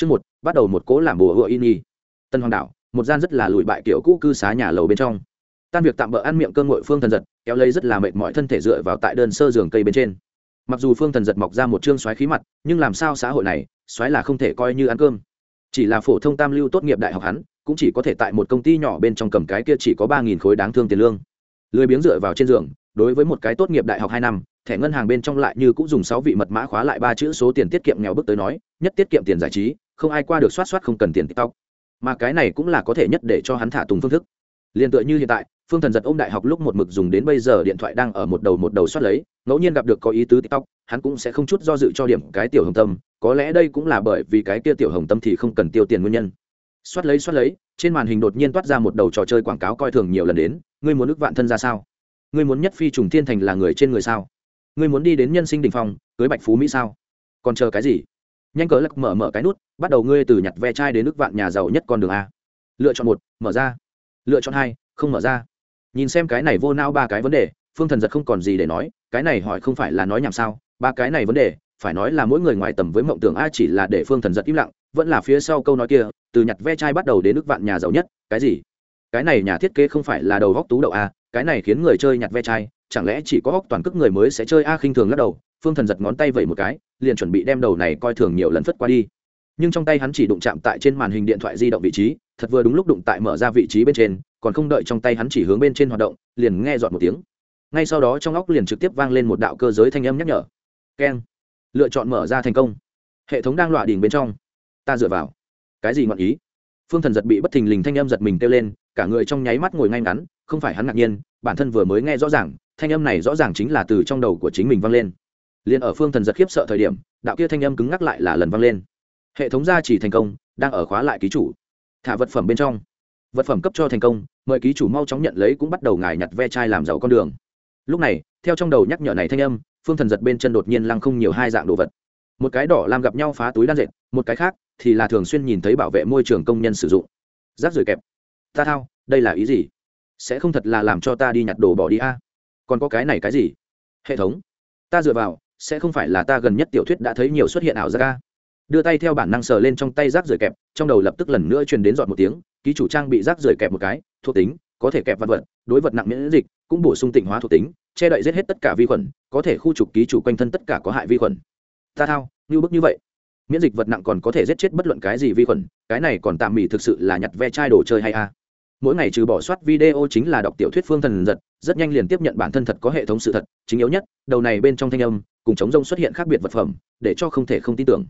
Chương một, bắt đầu một cố làm bùa hựa in y. Tân Hoàng đảo, một gian rất là lùi bại kiểu cũ cư xá nhà lầu bên trong. Tan việc tạm bỡ ăn miệng cơm ngội Phương Thần giật, kéo lấy rất là mệt mỏi thân thể dựa vào tại đơn sơ giường cây bên trên. Mặc dù Phương Thần giật mọc ra một trương xoáy khí mặt, nhưng làm sao xã hội này, xoáy là không thể coi như ăn cơm. Chỉ là phổ thông tam lưu tốt nghiệp đại học hắn, cũng chỉ có thể tại một công ty nhỏ bên trong cầm cái kia chỉ có ba nghìn khối đáng thương tiền lương. Lười biếng dựa vào trên giường, đối với một cái tốt nghiệp đại học hai năm, thẻ ngân hàng bên trong lại như cũng dùng sáu vị mật mã khóa lại ba chữ số tiền tiết kiệm nghèo bước tới nói, nhất tiết kiệm tiền giải trí, không ai qua được soát soát không cần tiền tiktok. Mà cái này cũng là có thể nhất để cho hắn thả tùng phương thức. Liền tựa như hiện tại, phương thần giật ôm đại học lúc một mực dùng đến bây giờ điện thoại đang ở một đầu một đầu soát lấy, ngẫu nhiên gặp được có ý tứ tiktok, hắn cũng sẽ không chút do dự cho điểm cái tiểu hồng tâm, có lẽ đây cũng là bởi vì cái kia tiểu hồng tâm thì không cần tiêu tiền nguyên nhân. Soát lấy soát lấy, trên màn hình đột nhiên toát ra một đầu trò chơi quảng cáo coi thường nhiều lần đến, ngươi muốn ức vạn thân ra sao? Ngươi muốn nhất phi trùng thiên thành là người trên người sao? Ngươi muốn đi đến nhân sinh đình phong, cưới bạch phú mỹ sao? Còn chờ cái gì? Nhanh cờ lắc mở mở cái nút, bắt đầu ngươi từ nhặt ve chai đến nước vạn nhà giàu nhất con đường a. Lựa chọn một, mở ra. Lựa chọn hai, không mở ra. Nhìn xem cái này vô nao ba cái vấn đề, phương thần giật không còn gì để nói, cái này hỏi không phải là nói nhảm sao, ba cái này vấn đề, phải nói là mỗi người ngoài tầm với mộng tưởng a chỉ là để phương thần giật im lặng, vẫn là phía sau câu nói kia, từ nhặt ve chai bắt đầu đến nước vạn nhà giàu nhất, cái gì? Cái này nhà thiết kế không phải là đầu góc tú đậu a, cái này khiến người chơi nhặt ve chai, chẳng lẽ chỉ có góc toàn cước người mới sẽ chơi a khinh thường lắc đầu phương thần giật ngón tay vẩy một cái, liền chuẩn bị đem đầu này coi thường nhiều lần phất qua đi. Nhưng trong tay hắn chỉ đụng chạm tại trên màn hình điện thoại di động vị trí, thật vừa đúng lúc đụng tại mở ra vị trí bên trên, còn không đợi trong tay hắn chỉ hướng bên trên hoạt động, liền nghe dọn một tiếng. Ngay sau đó trong óc liền trực tiếp vang lên một đạo cơ giới thanh âm nhắc nhở. Keng. Lựa chọn mở ra thành công. Hệ thống đang loạ đỉnh bên trong. Ta dựa vào. Cái gì ngọn ý? Phương thần giật bị bất thình lình thanh âm giật mình kêu lên, cả người trong nháy mắt ngồi ngay ngắn, không phải hắn ngạc nhiên, bản thân vừa mới nghe rõ ràng, thanh âm này rõ ràng chính là từ trong đầu của chính mình vang lên liền ở phương thần giật khiếp sợ thời điểm, đạo kia thanh âm cứng ngắc lại là lần vang lên. Hệ thống gia chỉ thành công, đang ở khóa lại ký chủ. Thả vật phẩm bên trong. Vật phẩm cấp cho thành công, mời ký chủ mau chóng nhận lấy cũng bắt đầu ngài nhặt ve chai làm giàu con đường. Lúc này, theo trong đầu nhắc nhở này thanh âm, phương thần giật bên chân đột nhiên lăng không nhiều hai dạng đồ vật. Một cái đỏ làm gặp nhau phá túi đan dệt, một cái khác thì là thường xuyên nhìn thấy bảo vệ môi trường công nhân sử dụng. Rác rưởi kẹp. Ta thao, đây là ý gì? Sẽ không thật là làm cho ta đi nhặt đồ bỏ đi a? Còn có cái này cái gì? Hệ thống. Ta dựa vào sẽ không phải là ta gần nhất tiểu thuyết đã thấy nhiều xuất hiện ảo giác. ca đưa tay theo bản năng sờ lên trong tay rác rưởi kẹp, trong đầu lập tức lần nữa truyền đến dọn một tiếng, ký chủ trang bị rác rưởi kẹp một cái, thuộc tính, có thể kẹp vật vật, đối vật nặng miễn dịch, cũng bổ sung tịnh hóa thuộc tính, che đậy giết hết tất cả vi khuẩn, có thể khu trục ký chủ quanh thân tất cả có hại vi khuẩn. Ta thao, như bức như vậy. Miễn dịch vật nặng còn có thể giết chết bất luận cái gì vi khuẩn, cái này còn tạm mỉ thực sự là nhặt ve chai đồ chơi hay a. Mỗi ngày trừ bỏ soát video chính là đọc tiểu thuyết phương thần giật, rất nhanh liền tiếp nhận bản thân thật có hệ thống sự thật, chính yếu nhất, đầu này bên trong thanh âm cùng chống rông xuất hiện khác biệt vật phẩm, để cho không thể không tin tưởng.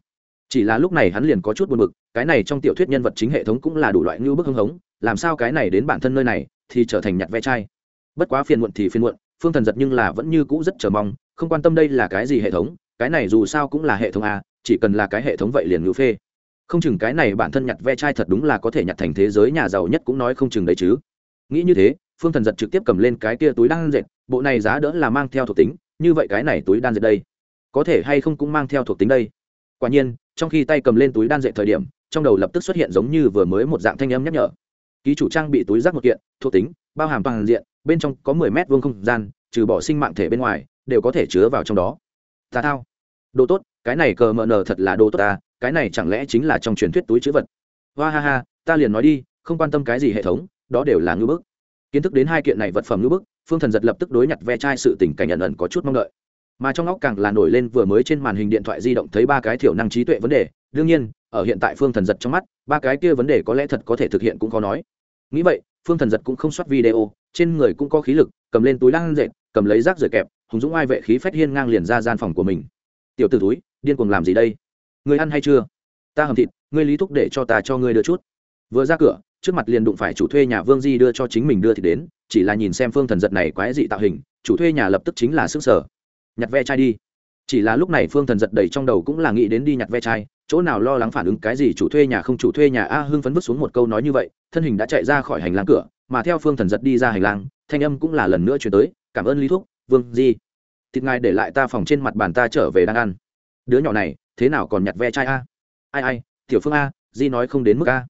Chỉ là lúc này hắn liền có chút buồn bực, cái này trong tiểu thuyết nhân vật chính hệ thống cũng là đủ loại ngưu bức hưng hống, làm sao cái này đến bản thân nơi này thì trở thành nhặt ve chai. Bất quá phiền muộn thì phiền muộn, phương thần giật nhưng là vẫn như cũ rất chờ mong, không quan tâm đây là cái gì hệ thống, cái này dù sao cũng là hệ thống a, chỉ cần là cái hệ thống vậy liền ngữ phê. Không chừng cái này bản thân nhặt ve chai thật đúng là có thể nhặt thành thế giới nhà giàu nhất cũng nói không chừng đấy chứ. Nghĩ như thế, phương thần giật trực tiếp cầm lên cái kia túi đang dệt, bộ này giá đỡ là mang theo thuộc tính như vậy cái này túi đan dệt đây, có thể hay không cũng mang theo thuộc tính đây. Quả nhiên, trong khi tay cầm lên túi đan dệt thời điểm, trong đầu lập tức xuất hiện giống như vừa mới một dạng thanh âm nhắc nhở. Ký chủ trang bị túi rác một kiện, thuộc tính, bao hàm toàn diện, bên trong có mười mét vuông không gian, trừ bỏ sinh mạng thể bên ngoài, đều có thể chứa vào trong đó. Ta thao. Đồ tốt, cái này cờ mờ nờ thật là đồ tốt ta, cái này chẳng lẽ chính là trong truyền thuyết túi chữ vật? Hoa ha ha, ta liền nói đi, không quan tâm cái gì hệ thống, đó đều là ngưỡng bức. Kiến thức đến hai kiện này vật phẩm ngưỡng bức phương thần giật lập tức đối nhặt ve chai sự tình cảnh ẩn ẩn có chút mong đợi. Mà trong óc càng là nổi lên vừa mới trên màn hình điện thoại di động thấy ba cái thiểu năng trí tuệ vấn đề. Đương nhiên, ở hiện tại phương thần giật trong mắt, ba cái kia vấn đề có lẽ thật có thể thực hiện cũng khó nói. Nghĩ vậy, phương thần giật cũng không soát video, trên người cũng có khí lực, cầm lên túi lăng dệt, cầm lấy rác rời kẹp, hùng dũng ai vệ khí phách hiên ngang liền ra gian phòng của mình. Tiểu t ử túi điên cuồng làm gì đây? Người ăn hay chưa? Ta hầm thịt, ngươi lý thúc để cho ta cho ngươi đưa chút vừa ra cửa, trước mặt liền đụng phải chủ thuê nhà vương di đưa cho chính mình đưa thì đến, chỉ là nhìn xem phương thần giật này quái dị tạo hình, chủ thuê nhà lập tức chính là sức sở nhặt ve chai đi. Chỉ là lúc này phương thần giật đầy trong đầu cũng là nghĩ đến đi nhặt ve chai, chỗ nào lo lắng phản ứng cái gì chủ thuê nhà không chủ thuê nhà a hưng phấn vứt xuống một câu nói như vậy, thân hình đã chạy ra khỏi hành lang cửa, mà theo phương thần giật đi ra hành lang, thanh âm cũng là lần nữa chuyển tới, cảm ơn lý thúc, vương di. Thịt ngài để lại ta phòng trên mặt bàn ta trở về đang ăn. Đứa nhỏ này, thế nào còn nhặt ve chai a? Ai ai, tiểu phương a, di nói không đến mức a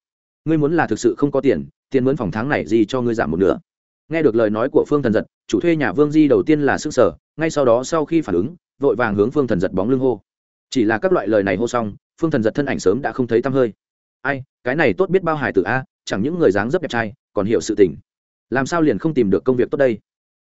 ngươi muốn là thực sự không có tiền tiền mướn phòng tháng này gì cho ngươi giảm một nửa. Nghe được lời nói của phương thần giật, chủ thuê nhà vương di đầu tiên là sức sở, ngay sau đó sau khi phản ứng, vội vàng hướng phương thần giật bóng lưng hô. Chỉ là các loại lời này hô xong, phương thần giật thân ảnh sớm đã không thấy tăm hơi. Ai, cái này tốt biết bao hải tử a, chẳng những người dáng dấp đẹp trai, còn hiểu sự tình. Làm sao liền không tìm được công việc tốt đây?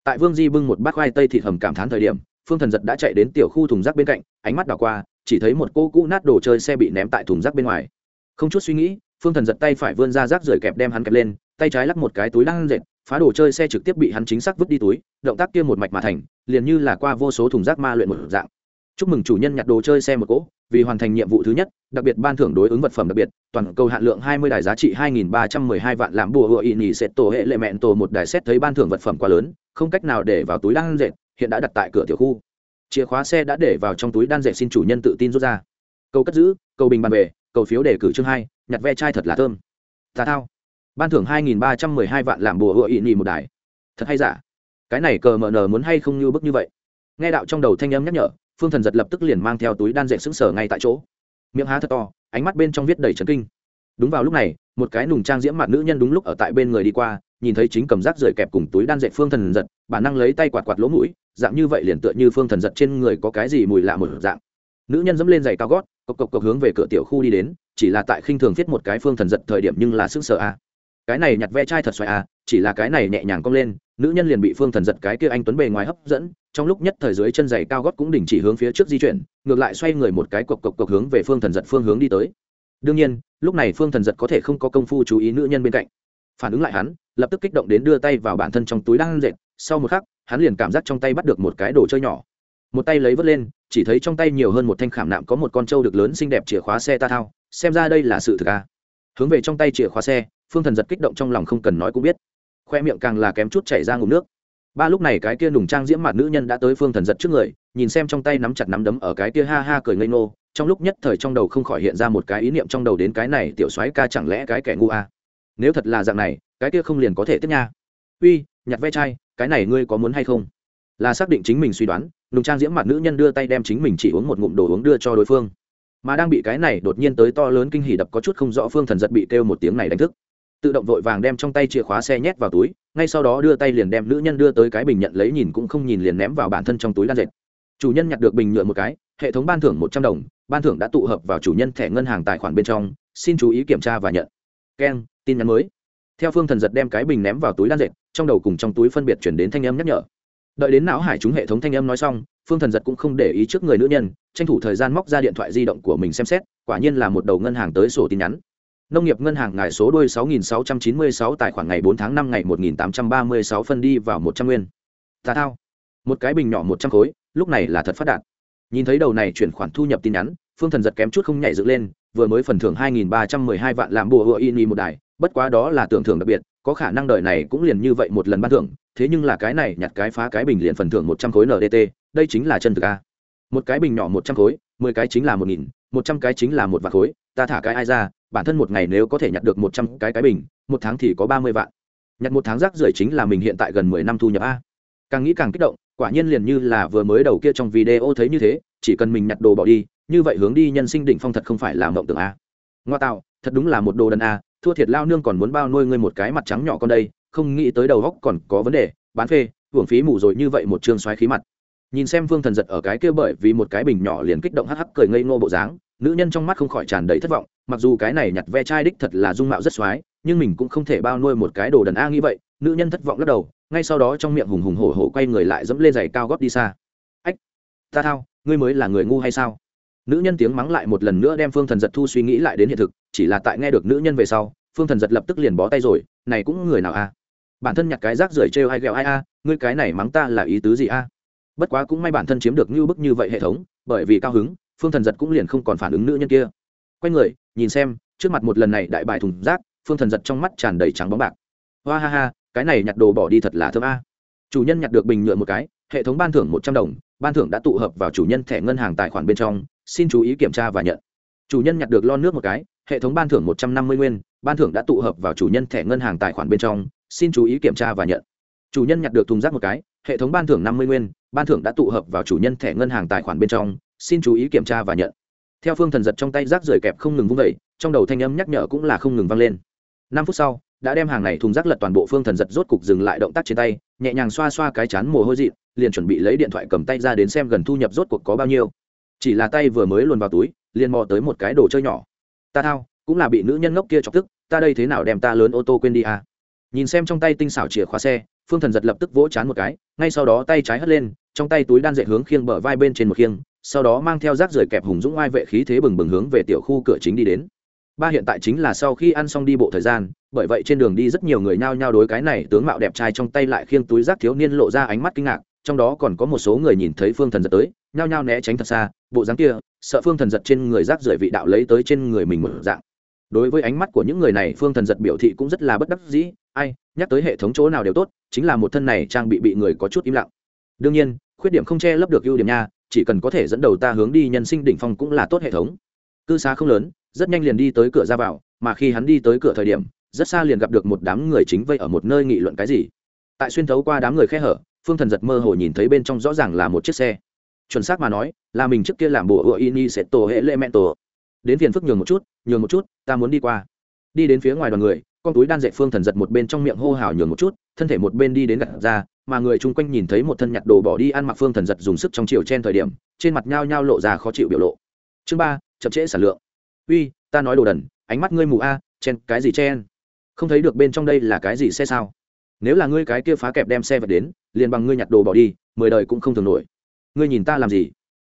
Tại vương di bưng một bát khoai tây thịt hầm cảm thán thời điểm, phương thần giật đã chạy đến tiểu khu thùng rác bên cạnh, ánh mắt đảo qua, chỉ thấy một cô cũ nát đồ chơi xe bị ném tại thùng rác bên ngoài. Không chút suy nghĩ phương thần giật tay phải vươn ra rác rời kẹp đem hắn kẹp lên, tay trái lắc một cái túi đang dệt, phá đồ chơi xe trực tiếp bị hắn chính xác vứt đi túi, động tác kia một mạch mà thành, liền như là qua vô số thùng rác ma luyện một dạng. Chúc mừng chủ nhân nhặt đồ chơi xe một cỗ, vì hoàn thành nhiệm vụ thứ nhất, đặc biệt ban thưởng đối ứng vật phẩm đặc biệt, toàn cầu hạn lượng 20 đài giá trị 2.312 vạn làm bùa hựa ỵ nhì sẽ tổ hệ lệ mẹn tổ một đài xét thấy ban thưởng vật phẩm quá lớn, không cách nào để vào túi đan dệt, hiện đã đặt tại cửa tiểu khu. Chìa khóa xe đã để vào trong túi đan dệt xin chủ nhân tự tin rút ra. Cầu cất giữ, cầu bình bàn về, cầu phiếu đề cử chương hai nhặt ve chai thật là thơm. Tà thao. Ban thưởng 2.312 vạn làm bùa hựa ị nhì một đài. Thật hay giả? Cái này cờ mờ nờ muốn hay không như bức như vậy? Nghe đạo trong đầu thanh âm nhắc nhở, phương thần giật lập tức liền mang theo túi đan dệt xứng sở ngay tại chỗ. Miệng há thật to, ánh mắt bên trong viết đầy trấn kinh. Đúng vào lúc này, một cái nùng trang diễm mặt nữ nhân đúng lúc ở tại bên người đi qua, nhìn thấy chính cầm rác rời kẹp cùng túi đan dệt phương thần giật bản năng lấy tay quạt quạt lỗ mũi, dạng như vậy liền tựa như phương thần giật trên người có cái gì mùi lạ một dạng. Nữ nhân dẫm lên giày cao gót, cộc cộc cộc hướng về cửa tiểu khu đi đến chỉ là tại khinh thường viết một cái phương thần giật thời điểm nhưng là sức sợ a. Cái này nhặt ve chai thật xoài a, chỉ là cái này nhẹ nhàng cong lên, nữ nhân liền bị phương thần giật cái kia anh tuấn bề ngoài hấp dẫn, trong lúc nhất thời dưới chân giày cao gót cũng đình chỉ hướng phía trước di chuyển, ngược lại xoay người một cái cộc cộc cộc hướng về phương thần giật phương hướng đi tới. Đương nhiên, lúc này phương thần giật có thể không có công phu chú ý nữ nhân bên cạnh. Phản ứng lại hắn, lập tức kích động đến đưa tay vào bản thân trong túi đang dệt, sau một khắc, hắn liền cảm giác trong tay bắt được một cái đồ chơi nhỏ. Một tay lấy vớt lên, chỉ thấy trong tay nhiều hơn một thanh khảm nạm có một con trâu được lớn xinh đẹp chìa khóa xe ta thao xem ra đây là sự thực à. hướng về trong tay chìa khóa xe, phương thần giật kích động trong lòng không cần nói cũng biết. Khoe miệng càng là kém chút chảy ra ngụm nước. Ba lúc này cái kia nùng trang diễm mặt nữ nhân đã tới phương thần giật trước người, nhìn xem trong tay nắm chặt nắm đấm ở cái kia ha ha cười ngây ngô, trong lúc nhất thời trong đầu không khỏi hiện ra một cái ý niệm trong đầu đến cái này tiểu soái ca chẳng lẽ cái kẻ ngu à. nếu thật là dạng này, cái kia không liền có thể tiếp nha. Uy, nhặt ve chai, cái này ngươi có muốn hay không? Là xác định chính mình suy đoán, nùng trang diễm mặt nữ nhân đưa tay đem chính mình chỉ uống một ngụm đồ uống đưa cho đối phương mà đang bị cái này đột nhiên tới to lớn kinh hỉ đập có chút không rõ phương thần giật bị kêu một tiếng này đánh thức. Tự động vội vàng đem trong tay chìa khóa xe nhét vào túi, ngay sau đó đưa tay liền đem nữ nhân đưa tới cái bình nhận lấy nhìn cũng không nhìn liền ném vào bản thân trong túi đan dệt. Chủ nhân nhặt được bình nhựa một cái, hệ thống ban thưởng một trăm đồng, ban thưởng đã tụ hợp vào chủ nhân thẻ ngân hàng tài khoản bên trong, xin chú ý kiểm tra và nhận. Keng, tin nhắn mới. Theo phương thần giật đem cái bình ném vào túi đan dệt, trong đầu cùng trong túi phân biệt chuyển đến thanh âm nhắc nhở. Đợi đến não hải chúng hệ thống thanh âm nói xong phương thần giật cũng không để ý trước người nữ nhân tranh thủ thời gian móc ra điện thoại di động của mình xem xét quả nhiên là một đầu ngân hàng tới sổ tin nhắn nông nghiệp ngân hàng ngài số đuôi 6696 tài khoản ngày 4 tháng 5 ngày 1836 phân đi vào 100 nguyên. Tà thao. Một cái bình nhỏ 100 khối, lúc này là thật phát đạt. Nhìn thấy đầu này chuyển khoản thu nhập tin nhắn, Phương Thần giật kém chút không nhảy dựng lên, vừa mới phần thưởng 2312 vạn làm bùa hựa ini một đài, bất quá đó là tưởng thưởng đặc biệt, có khả năng đời này cũng liền như vậy một lần ban thưởng, thế nhưng là cái này nhặt cái phá cái bình liền phần thưởng 100 khối NDT, đây chính là chân thực a. Một cái bình nhỏ 100 khối, 10 cái chính là 1000, 100 cái chính là một vạn khối, ta thả cái ai ra, bản thân một ngày nếu có thể nhặt được một trăm cái cái bình một tháng thì có ba mươi vạn. Nhặt một tháng rác rưởi chính là mình hiện tại gần mười năm thu nhập a. Càng nghĩ càng kích động quả nhiên liền như là vừa mới đầu kia trong video thấy như thế chỉ cần mình nhặt đồ bỏ đi như vậy hướng đi nhân sinh đỉnh phong thật không phải là mộng tưởng a. Ngoa tạo thật đúng là một đồ đần a thua thiệt lao nương còn muốn bao nuôi ngươi một cái mặt trắng nhỏ con đây không nghĩ tới đầu góc còn có vấn đề bán phê hưởng phí mù rồi như vậy một chương xoáy khí mặt nhìn xem phương thần giật ở cái kia bởi vì một cái bình nhỏ liền kích động hắc hắc cười ngây ngô bộ dáng, nữ nhân trong mắt không khỏi tràn đầy thất vọng, mặc dù cái này nhặt ve chai đích thật là dung mạo rất x nhưng mình cũng không thể bao nuôi một cái đồ đần a nghĩ vậy, nữ nhân thất vọng lắc đầu, ngay sau đó trong miệng hùng hùng hổ hổ quay người lại dẫm lên giày cao gót đi xa. Ách, ta thao, ngươi mới là người ngu hay sao? Nữ nhân tiếng mắng lại một lần nữa đem phương thần giật thu suy nghĩ lại đến hiện thực, chỉ là tại nghe được nữ nhân về sau, phương thần giật lập tức liền bó tay rồi, này cũng người nào a? Bản thân nhặt cái rác rưởi trêu hay ghẹo ai a? Ngươi cái này mắng ta là ý tứ gì a? Bất quá cũng may bản thân chiếm được như bức như vậy hệ thống, bởi vì cao hứng, phương thần giật cũng liền không còn phản ứng nữ nhân kia. Quay người, nhìn xem, trước mặt một lần này đại bài thùng rác, phương thần giật trong mắt tràn đầy trắng bóng bạc. Hoa ha ha, cái này nhặt đồ bỏ đi thật là thơm a. Chủ nhân nhặt được bình nhựa một cái, hệ thống ban thưởng một trăm đồng, ban thưởng đã tụ hợp vào chủ nhân thẻ ngân hàng tài khoản bên trong, xin chú ý kiểm tra và nhận. Chủ nhân nhặt được lon nước một cái, hệ thống ban thưởng một trăm năm mươi nguyên, ban thưởng đã tụ hợp vào chủ nhân thẻ ngân hàng tài khoản bên trong, xin chú ý kiểm tra và nhận. Chủ nhân nhặt được thùng rác một cái hệ thống ban thưởng năm mươi nguyên, ban thưởng đã tụ hợp vào chủ nhân thẻ ngân hàng tài khoản bên trong, xin chú ý kiểm tra và nhận. Theo phương thần giật trong tay rác rời kẹp không ngừng vung vẩy trong đầu thanh âm nhắc nhở cũng là không ngừng vang lên. Năm phút sau, đã đem hàng này thùng rác lật toàn bộ phương thần giật rốt cục dừng lại động tác trên tay, nhẹ nhàng xoa xoa cái chán mồ hôi dị liền chuẩn bị lấy điện thoại cầm tay ra đến xem gần thu nhập rốt cuộc có bao nhiêu. Chỉ là tay vừa mới luồn vào túi, liền mò tới một cái đồ chơi nhỏ. Ta thao, cũng là bị nữ nhân ngốc kia chọc tức, ta đây thế nào đem ta lớn ô tô quên đi à? Nhìn xem trong tay tinh xảo chìa khóa xe phương thần giật lập tức vỗ chán một cái, ngay sau đó tay trái hất lên, trong tay túi đan dệt hướng khiêng bờ vai bên trên một khiêng, sau đó mang theo rác rưởi kẹp hùng dũng oai vệ khí thế bừng bừng hướng về tiểu khu cửa chính đi đến. Ba hiện tại chính là sau khi ăn xong đi bộ thời gian, bởi vậy trên đường đi rất nhiều người nhao nhao đối cái này tướng mạo đẹp trai trong tay lại khiêng túi rác thiếu niên lộ ra ánh mắt kinh ngạc, trong đó còn có một số người nhìn thấy phương thần giật tới, nhao nhao né tránh thật xa, bộ dáng kia, sợ phương thần giật trên người rác rưởi vị đạo lấy tới trên người mình một dạng. Đối với ánh mắt của những người này, phương thần giật biểu thị cũng rất là bất đắc dĩ, ai nhắc tới hệ thống chỗ nào đều tốt, chính là một thân này trang bị bị người có chút im lặng. Đương nhiên, khuyết điểm không che lấp được ưu điểm nha, chỉ cần có thể dẫn đầu ta hướng đi nhân sinh đỉnh phong cũng là tốt hệ thống. Cư xá không lớn, rất nhanh liền đi tới cửa ra vào, mà khi hắn đi tới cửa thời điểm, rất xa liền gặp được một đám người chính vây ở một nơi nghị luận cái gì. Tại xuyên thấu qua đám người khe hở, phương thần giật mơ hồ nhìn thấy bên trong rõ ràng là một chiếc xe. Chuẩn xác mà nói, là mình trước kia làm bộ ựa ini sẽ tổ hệ lệ mẹ tổ đến phiền phức nhường một chút, nhường một chút, ta muốn đi qua. Đi đến phía ngoài đoàn người con túi đan dệt phương thần giật một bên trong miệng hô hào nhường một chút, thân thể một bên đi đến gặt ra, mà người chung quanh nhìn thấy một thân nhặt đồ bỏ đi ăn mặc phương thần giật dùng sức trong chiều trên thời điểm, trên mặt nhao nhao lộ ra khó chịu biểu lộ. Chương ba, chậm trễ sản lượng. Uy, ta nói đồ đần, ánh mắt ngươi mù a, chen, cái gì chen? Không thấy được bên trong đây là cái gì xe sao? Nếu là ngươi cái kia phá kẹp đem xe vật đến, liền bằng ngươi nhặt đồ bỏ đi, mười đời cũng không thường nổi. Ngươi nhìn ta làm gì?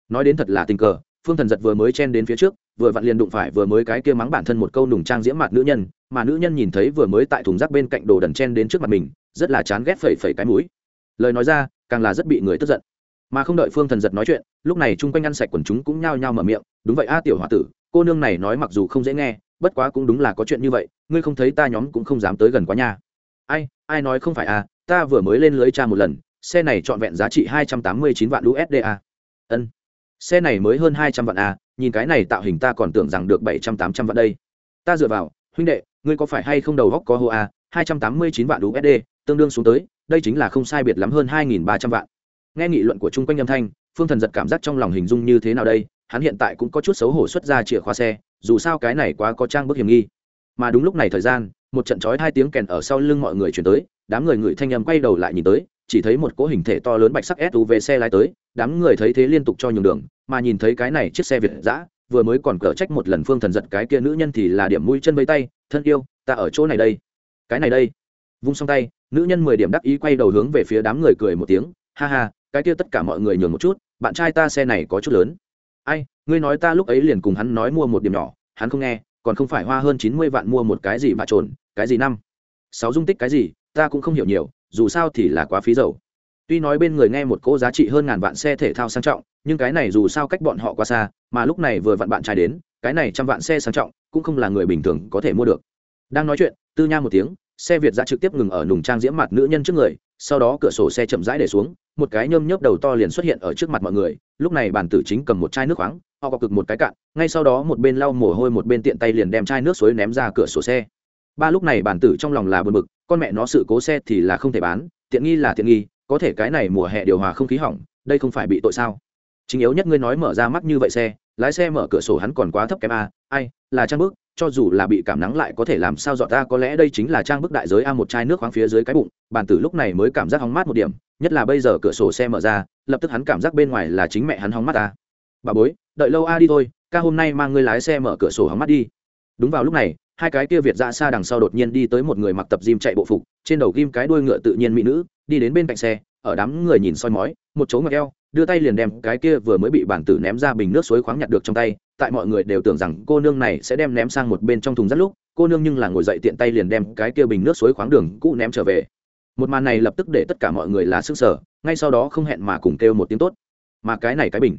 Nói đến thật là tình cờ, phương thần giật vừa mới chen đến phía trước, vừa vặn liền đụng phải vừa mới cái kia mắng bản thân một câu nùng trang diễm mặt nữ nhân mà nữ nhân nhìn thấy vừa mới tại thùng rác bên cạnh đồ đần chen đến trước mặt mình, rất là chán ghét phẩy phẩy cái mũi. Lời nói ra, càng là rất bị người tức giận. Mà không đợi phương thần giật nói chuyện, lúc này chung quanh ăn sạch quần chúng cũng nhao nhao mở miệng, đúng vậy a, tiểu h o a tử, cô nương này nói mặc dù không dễ nghe, bất quá cũng đúng là có chuyện như vậy, ngươi không thấy ta nhóm cũng không dám tới gần quá nha. Ai ai nói không phải à ta vừa mới lên lưới cha một lần, xe này trọn vẹn giá trị hai trăm tám mươi chín vạn usd a. Ân, xe này mới hơn hai trăm vạn a nhìn cái này tạo hình ta còn tưởng rằng được bảy trăm tám trăm vạn đây. Ta dựa vào, huynh đệ ngươi có phải hay không đầu góc có hô a, hai trăm tám mươi chín vạn usd tương đương xuống tới, đây chính là không sai biệt lắm hơn hai nghìn ba trăm vạn. Nghe nghị luận của chung quanh âm thanh, phương thần giật cảm giác trong lòng hình dung như thế nào đây, hắn hiện tại cũng có chút xấu hổ xuất ra chìa khóa xe, dù sao cái này quá có trang bức hiểm nghi. Mà đúng lúc này thời gian, một trận trói hai tiếng kèn ở sau lưng mọi người chuyển tới, đám người ngửi thanh âm quay đầu lại nhìn tới, chỉ thấy một cỗ hình thể to lớn bạch sắc suv xe lái tới, đám người thấy thế liên tục cho nhường đường, mà nhìn thấy cái này chiếc xe việt giã vừa mới còn cở trách một lần phương thần giật cái kia nữ nhân thì là điểm mũi chân vây tay thân yêu, ta ở chỗ này đây. Cái này đây. Vung xong tay, nữ nhân mười điểm đắc ý quay đầu hướng về phía đám người cười một tiếng. Ha ha, cái kia tất cả mọi người nhường một chút, bạn trai ta xe này có chút lớn. Ai, ngươi nói ta lúc ấy liền cùng hắn nói mua một điểm nhỏ, hắn không nghe, còn không phải hoa hơn chín mươi vạn mua một cái gì mà trồn cái gì năm? Sáu dung tích cái gì, ta cũng không hiểu nhiều, dù sao thì là quá phí dầu. Tuy nói bên người nghe một cỗ giá trị hơn ngàn vạn xe thể thao sang trọng, nhưng cái này dù sao cách bọn họ quá xa, mà lúc này vừa vặn bạn trai đến cái này trăm vạn xe sang trọng, cũng không là người bình thường có thể mua được. Đang nói chuyện, tư nha một tiếng, xe việt ra trực tiếp ngừng ở nùng trang diễm mặt nữ nhân trước người, sau đó cửa sổ xe chậm rãi để xuống, một cái nhôm nhớp đầu to liền xuất hiện ở trước mặt mọi người, lúc này bản tử chính cầm một chai nước khoáng, họ có cực một cái cạn, ngay sau đó một bên lau mồ hôi một bên tiện tay liền đem chai nước suối ném ra cửa sổ xe. Ba lúc này bản tử trong lòng là bờ mực con mẹ nó sự cố xe thì là không thể bán, tiện nghi là tiện nghi, có thể cái này mùa hè điều hòa không khí hỏng, đây không phải bị tội sao? Chính yếu nhất ngươi nói mở ra mắt như vậy xe lái xe mở cửa sổ hắn còn quá thấp kém a, ai, là trang bức, cho dù là bị cảm nắng lại có thể làm sao dọn ta, có lẽ đây chính là trang bức đại giới a một chai nước khoáng phía dưới cái bụng bàn tử lúc này mới cảm giác hóng mát một điểm, nhất là bây giờ cửa sổ xe mở ra, lập tức hắn cảm giác bên ngoài là chính mẹ hắn hóng mát ta. Bà bối, đợi lâu a, đi thôi, ca hôm nay mang ngươi lái xe mở cửa sổ hóng mát đi. Đúng vào lúc này, hai cái kia việt ra xa đằng sau đột nhiên đi tới một người mặc tập gym chạy bộ phục, trên đầu ghim cái đuôi ngựa tự nhiên mỹ nữ, đi đến bên cạnh xe, ở đám người nhìn soi mói, một chỗ ngựa eo đưa tay liền đem cái kia vừa mới bị bản tử ném ra bình nước suối khoáng nhặt được trong tay, tại mọi người đều tưởng rằng cô nương này sẽ đem ném sang một bên trong thùng rất lúc, cô nương nhưng là ngồi dậy tiện tay liền đem cái kia bình nước suối khoáng đường cũ ném trở về. Một màn này lập tức để tất cả mọi người là sức sở ngay sau đó không hẹn mà cùng kêu một tiếng tốt. Mà cái này cái bình,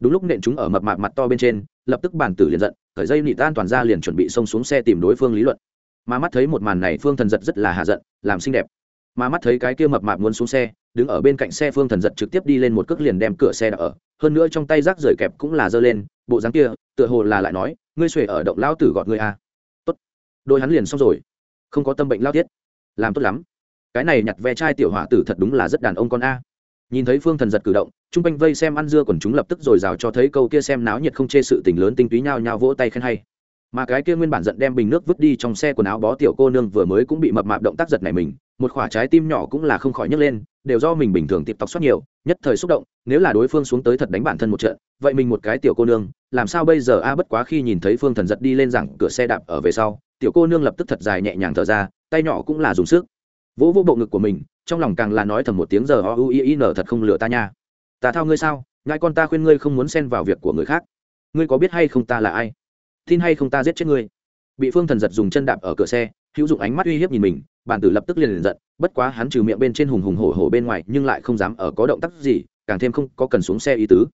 đúng lúc nện chúng ở mập mạp mặt to bên trên, lập tức bản tử liền giận khởi dây nị tan toàn ra liền chuẩn bị xông xuống xe tìm đối phương lý luận. Mà mắt thấy một màn này, phương thần giật rất là hạ giận, làm xinh đẹp. Mà mắt thấy cái kia mập mạp muốn xuống xe đứng ở bên cạnh xe phương thần giật trực tiếp đi lên một cước liền đem cửa xe đặt ở. Hơn nữa trong tay rác rời kẹp cũng là giơ lên, bộ dáng kia, tựa hồ là lại nói, ngươi xuể ở động lao tử gọt ngươi a à. tốt. Đôi hắn liền xong rồi. Không có tâm bệnh lao tiết. Làm tốt lắm. Cái này nhặt ve chai tiểu hỏa tử thật đúng là rất đàn ông con a. Nhìn thấy phương thần giật cử động, chung quanh vây xem ăn dưa còn chúng lập tức rồi rào cho thấy câu kia xem náo nhiệt không chê sự tình lớn tinh túy nhao nhao vỗ tay khen hay mà cái kia nguyên bản giận đem bình nước vứt đi trong xe quần áo bó tiểu cô nương vừa mới cũng bị mập mạp động tác giật này mình, một khoả trái tim nhỏ cũng là không khỏi nhấc lên, đều do mình bình thường tiệp tóc soát nhiều, nhất thời xúc động, nếu là đối phương xuống tới thật đánh bản thân một trận, vậy mình một cái tiểu cô nương, làm sao bây giờ a, bất quá khi nhìn thấy phương thần giật đi lên rằng cửa xe đạp ở về sau, tiểu cô nương lập tức thật dài nhẹ nhàng thở ra, tay nhỏ cũng là dùng sức. Vỗ vỗ bộ ngực của mình, trong lòng càng là nói thầm một tiếng giờ, o u i n thật không lừa ta nha. Ta thao ngươi sao? Ngại con ta khuyên ngươi không muốn xen vào việc của người khác. Ngươi có biết hay không ta là ai? Tin hay không ta giết chết ngươi. Bị phương thần giật dùng chân đạp ở cửa xe, hữu dụng ánh mắt uy hiếp nhìn mình, bản tử lập tức liền liền giận, bất quá hắn trừ miệng bên trên hùng hùng hổ hổ bên ngoài, nhưng lại không dám ở có động tác gì, càng thêm không có cần xuống xe ý tứ.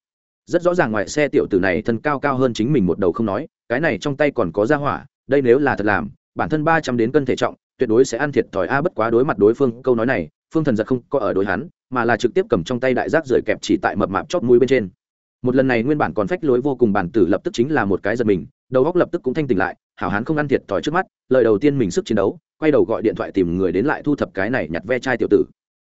Rất rõ ràng ngoài xe tiểu tử này thân cao cao hơn chính mình một đầu không nói, cái này trong tay còn có ra hỏa, đây nếu là thật làm, bản thân ba trăm đến cân thể trọng, tuyệt đối sẽ ăn thiệt thòi a, bất quá đối mặt đối phương, câu nói này, phương thần giật không có ở đối hắn, mà là trực tiếp cầm trong tay đại giác rời kẹp chỉ tại mập mạp chót mũi bên trên. Một lần này nguyên bản còn phách lối vô cùng bản tử lập tức chính là một cái giật mình đầu góc lập tức cũng thanh tỉnh lại, hảo hán không ăn thiệt thòi trước mắt, lời đầu tiên mình sức chiến đấu, quay đầu gọi điện thoại tìm người đến lại thu thập cái này nhặt ve chai tiểu tử.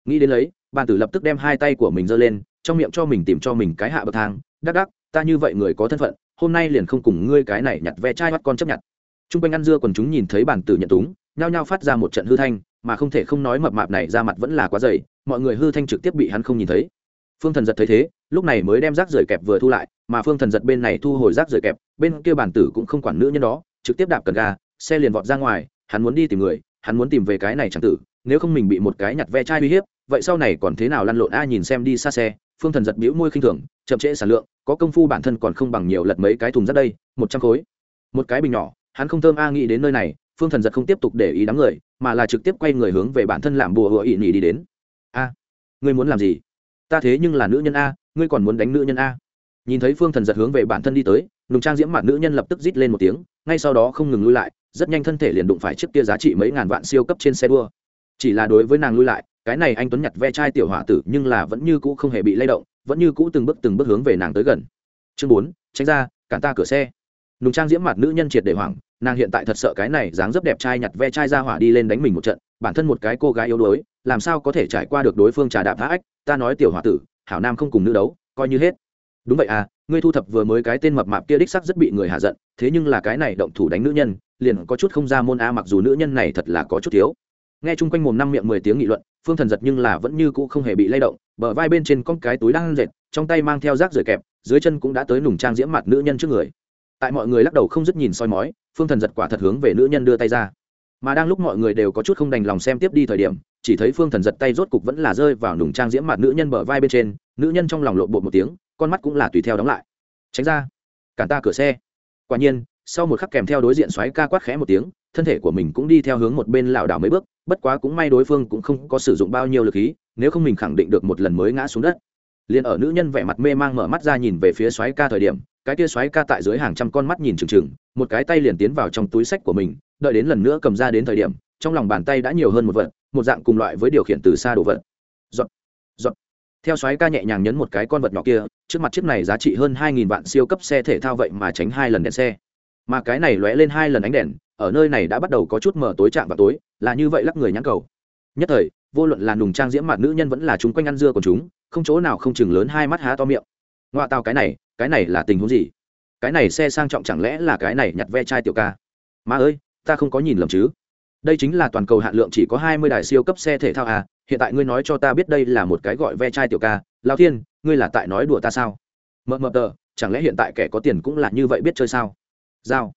Nghĩ đến lấy bản tử lập tức đem hai tay của mình giơ lên, trong miệng cho mình tìm cho mình cái hạ bậc thang, đắc đắc, ta như vậy người có thân phận, hôm nay liền không cùng ngươi cái này nhặt ve chai bắt con chấp nhận. T r u n g quanh ăn dưa còn chúng nhìn thấy bản tử nhận túng, nhao nhao phát ra một trận hư thanh, mà không thể không nói mập mạp này ra mặt vẫn là quá dày, mọi người hư thanh trực tiếp bị hắn không nhìn thấy phương thần giật thấy thế, lúc này mới đem rác rời kẹp vừa thu lại, mà phương thần giật bên này thu hồi rác rời kẹp, bên kia bản tử cũng không quản nữ nhân đó, trực tiếp đạp cần ga, xe liền vọt ra ngoài, hắn muốn đi tìm người, hắn muốn tìm về cái này chẳng tử, nếu không mình bị một cái nhặt ve chai uy hiếp, vậy sau này còn thế nào lăn lộn a nhìn xem đi xa xe, phương thần giật bĩu môi khinh thường, chậm trễ sản lượng, có công phu bản thân còn không bằng nhiều lật mấy cái thùng rác đây, một trăm khối. Một cái bình nhỏ, hắn không thơm a nghĩ đến nơi này, phương thần giật không tiếp tục để ý đám người, mà là trực tiếp quay người hướng về bản thân làm bùa hựa ỵ nhị đi đến. A, ngươi muốn làm gì? Ta thế nhưng là nữ nhân a, ngươi còn muốn đánh nữ nhân a? Nhìn thấy phương thần giật hướng về bản thân đi tới, nùng trang diễm mặt nữ nhân lập tức rít lên một tiếng, ngay sau đó không ngừng lui lại, rất nhanh thân thể liền đụng phải chiếc kia giá trị mấy ngàn vạn siêu cấp trên xe đua. Chỉ là đối với nàng lui lại, cái này anh tuấn nhặt ve chai tiểu hỏa tử nhưng là vẫn như cũ không hề bị lay động, vẫn như cũ từng bước từng bước hướng về nàng tới gần. Chương bốn, tránh ra, cản ta cửa xe. Nùng trang diễm mặt nữ nhân triệt để hoảng, nàng hiện tại thật sợ cái này dáng dấp đẹp trai nhặt ve chai ra hỏa đi lên đánh mình một trận bản thân một cái cô gái yếu đuối, làm sao có thể trải qua được đối phương trà đạp phá ách? Ta nói tiểu hỏa tử, hảo nam không cùng nữ đấu, coi như hết. Đúng vậy à ngươi thu thập vừa mới cái tên mập mạp kia đích sắc rất bị người hạ giận, thế nhưng là cái này động thủ đánh nữ nhân, liền có chút không ra môn a, mặc dù nữ nhân này thật là có chút thiếu. Nghe chung quanh mồm năm miệng mười tiếng nghị luận, phương thần giật nhưng là vẫn như cũ không hề bị lay động, bờ vai bên trên con cái túi đang dệt, trong tay mang theo rác rời kẹp, dưới chân cũng đã tới nùng trang diễm mặt nữ nhân trước người. Tại mọi người lắc đầu không dứt nhìn soi mói, phương thần giật quả thật hướng về nữ nhân đưa tay ra mà đang lúc mọi người đều có chút không đành lòng xem tiếp đi thời điểm, chỉ thấy phương thần giật tay rốt cục vẫn là rơi vào nùng trang diễm mặt nữ nhân bờ vai bên trên, nữ nhân trong lòng lộn bột một tiếng, con mắt cũng là tùy theo đóng lại. Tránh ra. Cản ta cửa xe. Quả nhiên, sau một khắc kèm theo đối diện xoáy ca quát khẽ một tiếng, thân thể của mình cũng đi theo hướng một bên lảo đảo mấy bước, bất quá cũng may đối phương cũng không có sử dụng bao nhiêu lực khí, nếu không mình khẳng định được một lần mới ngã xuống đất. Liền ở nữ nhân vẻ mặt mê mang mở mắt ra nhìn về phía xoáy ca thời điểm, cái kia xoáy ca tại dưới hàng trăm con mắt nhìn chừng chừng, một cái tay liền tiến vào trong túi sách của mình đợi đến lần nữa cầm ra đến thời điểm trong lòng bàn tay đã nhiều hơn một vật một dạng cùng loại với điều khiển từ xa đồ vật. Giọt, giọt. theo xoáy ca nhẹ nhàng nhấn một cái con vật nhỏ kia trước mặt chiếc này giá trị hơn hai nghìn vạn siêu cấp xe thể thao vậy mà tránh hai lần đèn xe. Mà cái này lóe lên hai lần ánh đèn ở nơi này đã bắt đầu có chút mở tối chạm vào tối là như vậy lắc người nhãn cầu. Nhất thời vô luận là nùng trang diễm mặt nữ nhân vẫn là chúng quanh ăn dưa của chúng không chỗ nào không chừng lớn hai mắt há to miệng. Ngoại tao cái này cái này là tình huống gì? Cái này xe sang trọng chẳng lẽ là cái này nhặt ve chai tiểu ca? Mà ơi ta không có nhìn lầm chứ? Đây chính là toàn cầu hạn lượng chỉ có hai mươi đài siêu cấp xe thể thao à hiện tại ngươi nói cho ta biết đây là một cái gọi ve chai tiểu ca lao thiên, ngươi là tại nói đùa ta sao? Mờ mờ tờ, chẳng lẽ hiện tại kẻ có tiền cũng là như vậy biết chơi sao? Dao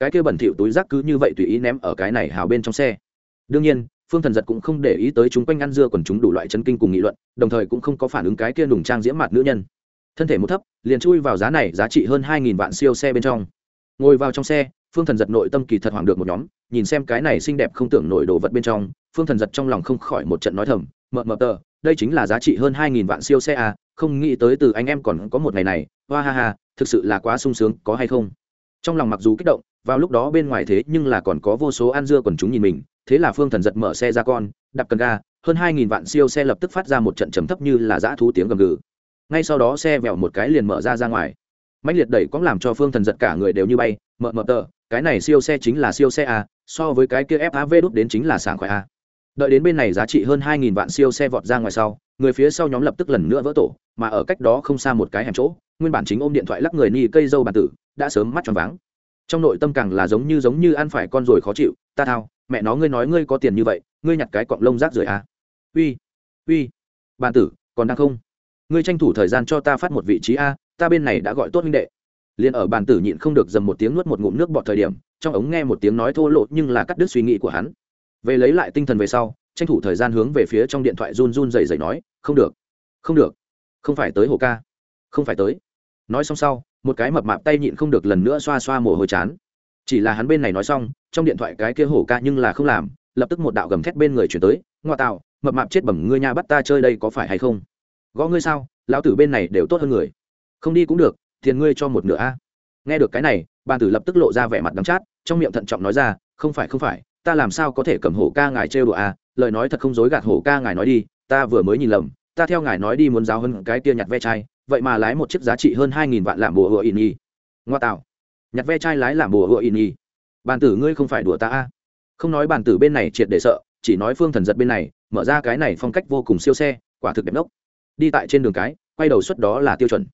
cái kia bẩn thỉu túi rác cứ như vậy tùy ý ném ở cái này hào bên trong xe. Đương nhiên, phương thần giật cũng không để ý tới chúng quanh ăn dưa còn chúng đủ loại chân kinh cùng nghị luận, đồng thời cũng không có phản ứng cái kia nùng trang diễm mặt nữ nhân. Thân thể một thấp, liền chui vào giá này giá trị hơn hai nghìn vạn siêu xe bên trong. Ngồi vào trong xe phương thần giật nội tâm kỳ thật hoảng được một nhóm, nhìn xem cái này xinh đẹp không tưởng nổi đồ vật bên trong, phương thần giật trong lòng không khỏi một trận nói thầm mờ mờ tờ, đây chính là giá trị hơn hai nghìn vạn siêu xe à không nghĩ tới từ anh em còn có một ngày này, hoa ha ha, thực sự là quá sung sướng, có hay không? Trong lòng mặc dù kích động, vào lúc đó bên ngoài thế nhưng là còn có vô số ăn dưa còn chúng nhìn mình, thế là phương thần giật mở xe ra con, đạp cần ga, hơn hai nghìn vạn siêu xe lập tức phát ra một trận trầm thấp như là dã thú tiếng gầm gừ. Ngay sau đó xe vẹo một cái liền mở ra ra ngoài. Mạnh liệt đẩy cóng làm cho phương thần giật cả người đều như bay, mợ mợ tờ cái này siêu xe chính là siêu xe a, so với cái kia fav đúc đến chính là sảng khoái a. Đợi đến bên này giá trị hơn hai nghìn vạn siêu xe vọt ra ngoài sau, người phía sau nhóm lập tức lần nữa vỡ tổ, mà ở cách đó không xa một cái hẻm chỗ, nguyên bản chính ôm điện thoại lắc người ni cây dâu bàn tử, đã sớm mắt tròn váng. Trong nội tâm càng là giống như giống như ăn phải con rồi khó chịu, ta thao, mẹ nó ngươi nói ngươi có tiền như vậy, ngươi nhặt cái cọng lông rác rưởi à. uy uy bàn tử, còn đang không? Ngươi tranh thủ thời gian cho ta phát một vị trí a, ta bên này đã gọi tốt huynh đệ liền ở bàn tử nhịn không được dầm một tiếng nuốt một ngụm nước bọt thời điểm, trong ống nghe một tiếng nói thô lộ nhưng là cắt đứt suy nghĩ của hắn. Về lấy lại tinh thần về sau, tranh thủ thời gian hướng về phía trong điện thoại run run dày dày nói, không được không được, không phải tới hồ ca, không phải tới. Nói xong sau, một cái mập mạp tay nhịn không được lần nữa xoa xoa mồ hôi chán. Chỉ là hắn bên này nói xong, trong điện thoại cái kia hổ ca nhưng là không làm, lập tức một đạo gầm thét bên người chuyển tới, ngoa tạo, mập mạp chết bẩm ngươi nha bắt ta chơi đây có phải hay không? Gõ ngươi sao, lão tử bên này đều tốt hơn người. Không đi cũng được tiền ngươi cho một nửa a. Nghe được cái này, bàn tử lập tức lộ ra vẻ mặt đắng chát, trong miệng thận trọng nói ra, không phải không phải, ta làm sao có thể cầm hổ ca ngài trêu đùa a? Lời nói thật không dối gạt hổ ca ngài nói đi, ta vừa mới nhìn lầm, ta theo ngài nói đi muốn giáo hơn cái kia nhặt ve chai, vậy mà lái một chiếc giá trị hơn hai nghìn vạn làm bùa hựa in y ngoa tạo. Nhặt ve chai lái làm bùa hựa in y bàn tử ngươi không phải đùa ta a? Không nói bàn tử bên này triệt để sợ, chỉ nói phương thần giật bên này, mở ra cái này phong cách vô cùng siêu xe, quả thực đẹp đốc. Đi tại trên đường cái, quay đầu suất đó là tiêu chuẩn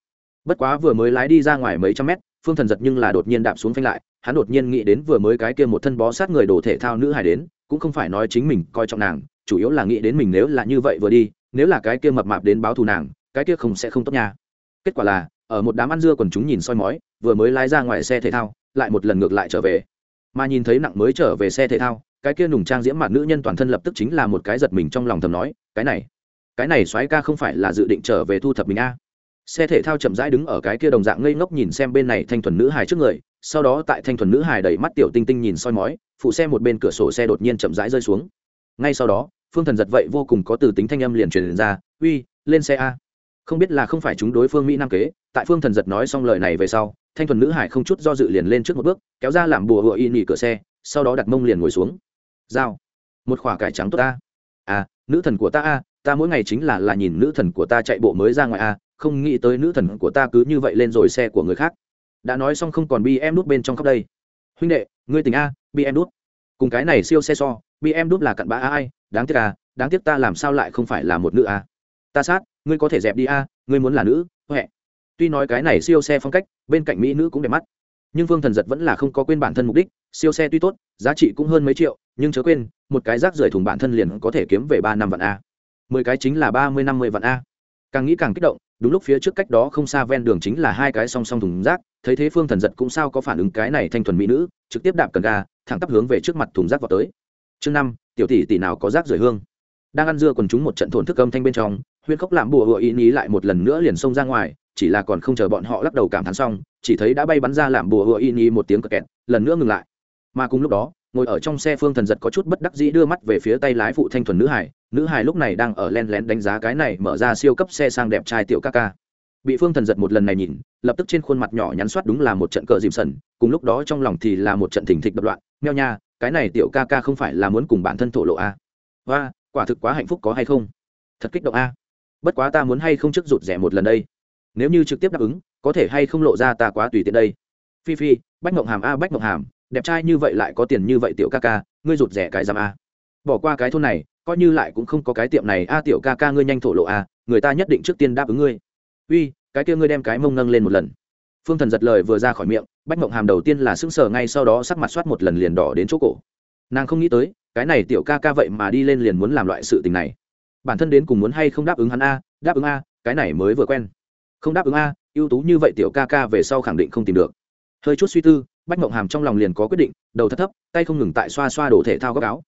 bất quá vừa mới lái đi ra ngoài mấy trăm mét, phương thần giật nhưng là đột nhiên đạp xuống phanh lại, hắn đột nhiên nghĩ đến vừa mới cái kia một thân bó sát người đồ thể thao nữ hài đến, cũng không phải nói chính mình coi trọng nàng, chủ yếu là nghĩ đến mình nếu là như vậy vừa đi, nếu là cái kia mập mạp đến báo thù nàng, cái kia không sẽ không tốt nha. Kết quả là, ở một đám ăn dưa còn chúng nhìn soi mói, vừa mới lái ra ngoài xe thể thao, lại một lần ngược lại trở về. Mà nhìn thấy nặng mới trở về xe thể thao, cái kia nùng trang diễm mặt nữ nhân toàn thân lập tức chính là một cái giật mình trong lòng thầm nói, cái này cái này soái ca không phải là dự định trở về thu thập mình a? Xe thể thao chậm rãi đứng ở cái kia đồng dạng ngây ngốc nhìn xem bên này thanh thuần nữ hài trước người, sau đó tại thanh thuần nữ hài đầy mắt tiểu tinh tinh nhìn soi mói, phụ xe một bên cửa sổ xe đột nhiên chậm rãi rơi xuống. Ngay sau đó, phương thần giật vậy vô cùng có từ tính thanh âm liền truyền ra, uy, lên xe a. Không biết là không phải chúng đối phương mỹ nam kế, tại phương thần giật nói xong lời này về sau, thanh thuần nữ hải không chút do dự liền lên trước một bước, kéo ra làm bùa hựa y nỉ cửa xe, sau đó đặt mông liền ngồi xuống. Dao một khoả cải trắng tốt ta. À nữ thần của ta a, ta mỗi ngày chính là là nhìn nữ thần của ta chạy bộ mới ra ngoài a không nghĩ tới nữ thần của ta cứ như vậy lên rồi xe của người khác. Đã nói xong không còn bi em đút bên trong khắp đây. Huynh đệ, ngươi tình a bi em đút. Cùng cái này siêu xe so bi em đút là cặn bã ai đáng tiếc à đáng tiếc ta làm sao lại không phải là một nữ a. Ta sát, ngươi có thể dẹp đi a, ngươi muốn là nữ, huệ. Tuy nói cái này siêu xe phong cách, bên cạnh mỹ nữ cũng đẹp mắt. Nhưng vương thần giật vẫn là không có quên bản thân mục đích, siêu xe tuy tốt, giá trị cũng hơn mấy triệu, nhưng chớ quên, một cái rác rưởi thùng bản thân liền có thể kiếm về ba năm vạn a. Mười cái chính là ba mươi năm mươi vạn a. Càng nghĩ càng kích động đúng lúc phía trước cách đó không xa ven đường chính là hai cái song song thùng rác, thấy thế phương thần giật cũng sao có phản ứng cái này thanh thuần mỹ nữ, trực tiếp đạp cần ga, thẳng tắp hướng về trước mặt thùng rác vào tới. Chương năm, tiểu tỷ tỷ nào có rác rời hương? Đang ăn dưa còn chúng một trận thổn thức âm thanh bên trong, huyên khốc làm bùa hựa ý ní lại một lần nữa liền xông ra ngoài, chỉ là còn không chờ bọn họ lắc đầu cảm thán xong, chỉ thấy đã bay bắn ra làm bùa hựa ý ý một tiếng cờ kẹt, lần nữa ngừng lại. Mà cùng lúc đó, ngồi ở trong xe phương thần giật có chút bất đắc dĩ đưa mắt về phía tay lái phụ thanh thuần nữ hải nữ hài lúc này đang ở len lén đánh giá cái này mở ra siêu cấp xe sang đẹp trai tiểu ca ca. Bị phương thần giật một lần này nhìn, lập tức trên khuôn mặt nhỏ nhắn soát đúng là một trận cờ dìm sần, cùng lúc đó trong lòng thì là một trận thỉnh thịch đập loạn meo nha, cái này tiểu ca ca không phải là muốn cùng bản thân thổ lộ a à? và quả thực quá hạnh phúc có hay không? Thật kích động a. Bất quá ta muốn hay không trước rụt rẻ một lần đây? Nếu như trực tiếp đáp ứng, có thể hay không lộ ra ta quá tùy tiện đây? Phi phi, bách ngộng hàm a, bách ngộng hàm, đẹp trai như vậy lại có tiền như vậy tiểu ca ca, ngươi rụt rẻ cái giam a? Bỏ qua cái thôn này coi như lại cũng không có cái tiệm này. A, tiểu ca ca ngươi nhanh thổ lộ a, người ta nhất định trước tiên đáp ứng ngươi. Uy, cái kia ngươi đem cái mông nâng lên một lần. Phương thần giật lời vừa ra khỏi miệng, bách mộng hàm đầu tiên là sững sờ ngay sau đó sắc mặt soát một lần liền đỏ đến chỗ cổ. Nàng không nghĩ tới, cái này tiểu ca ca vậy mà đi lên liền muốn làm loại sự tình này. Bản thân đến cùng muốn hay không đáp ứng hắn a, đáp ứng a, cái này mới vừa quen. Không đáp ứng a, ưu tú như vậy tiểu ca ca về sau khẳng định không tìm được. Hơi chút suy tư, bách mộng hàm trong lòng liền có quyết định, đầu thất thấp, tay không ngừng tại xoa xoa đổ thể thao góc áo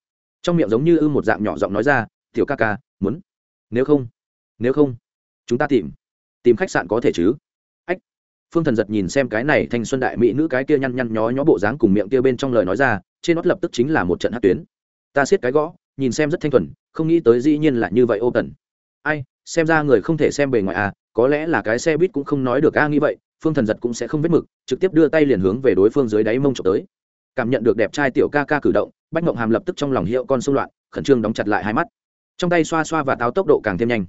trong miệng giống như ư một dạng nhỏ giọng nói ra, tiểu ca ca, muốn? Nếu không nếu không, chúng ta tìm tìm khách sạn có thể chứ? Ách. Phương thần giật nhìn xem cái này thanh xuân đại mỹ nữ cái kia nhăn nhăn nhó nhó bộ dáng cùng miệng kia bên trong lời nói ra, trên nót lập tức chính là một trận hát tuyến. Ta siết cái gõ, nhìn xem rất thanh thuần, không nghĩ tới dĩ nhiên là như vậy ô tần. Ai, xem ra người không thể xem bề ngoài à có lẽ là cái xe buýt cũng không nói được a, nghĩ vậy. Phương thần giật cũng sẽ không vết mực, trực tiếp đưa tay liền hướng về đối phương dưới đáy mông trộm tới cảm nhận được đẹp trai tiểu ca ca cử động, bách mộng hàm lập tức trong lòng hiệu con xung loạn, khẩn trương đóng chặt lại hai mắt. Trong tay xoa xoa và táo tốc độ càng thêm nhanh.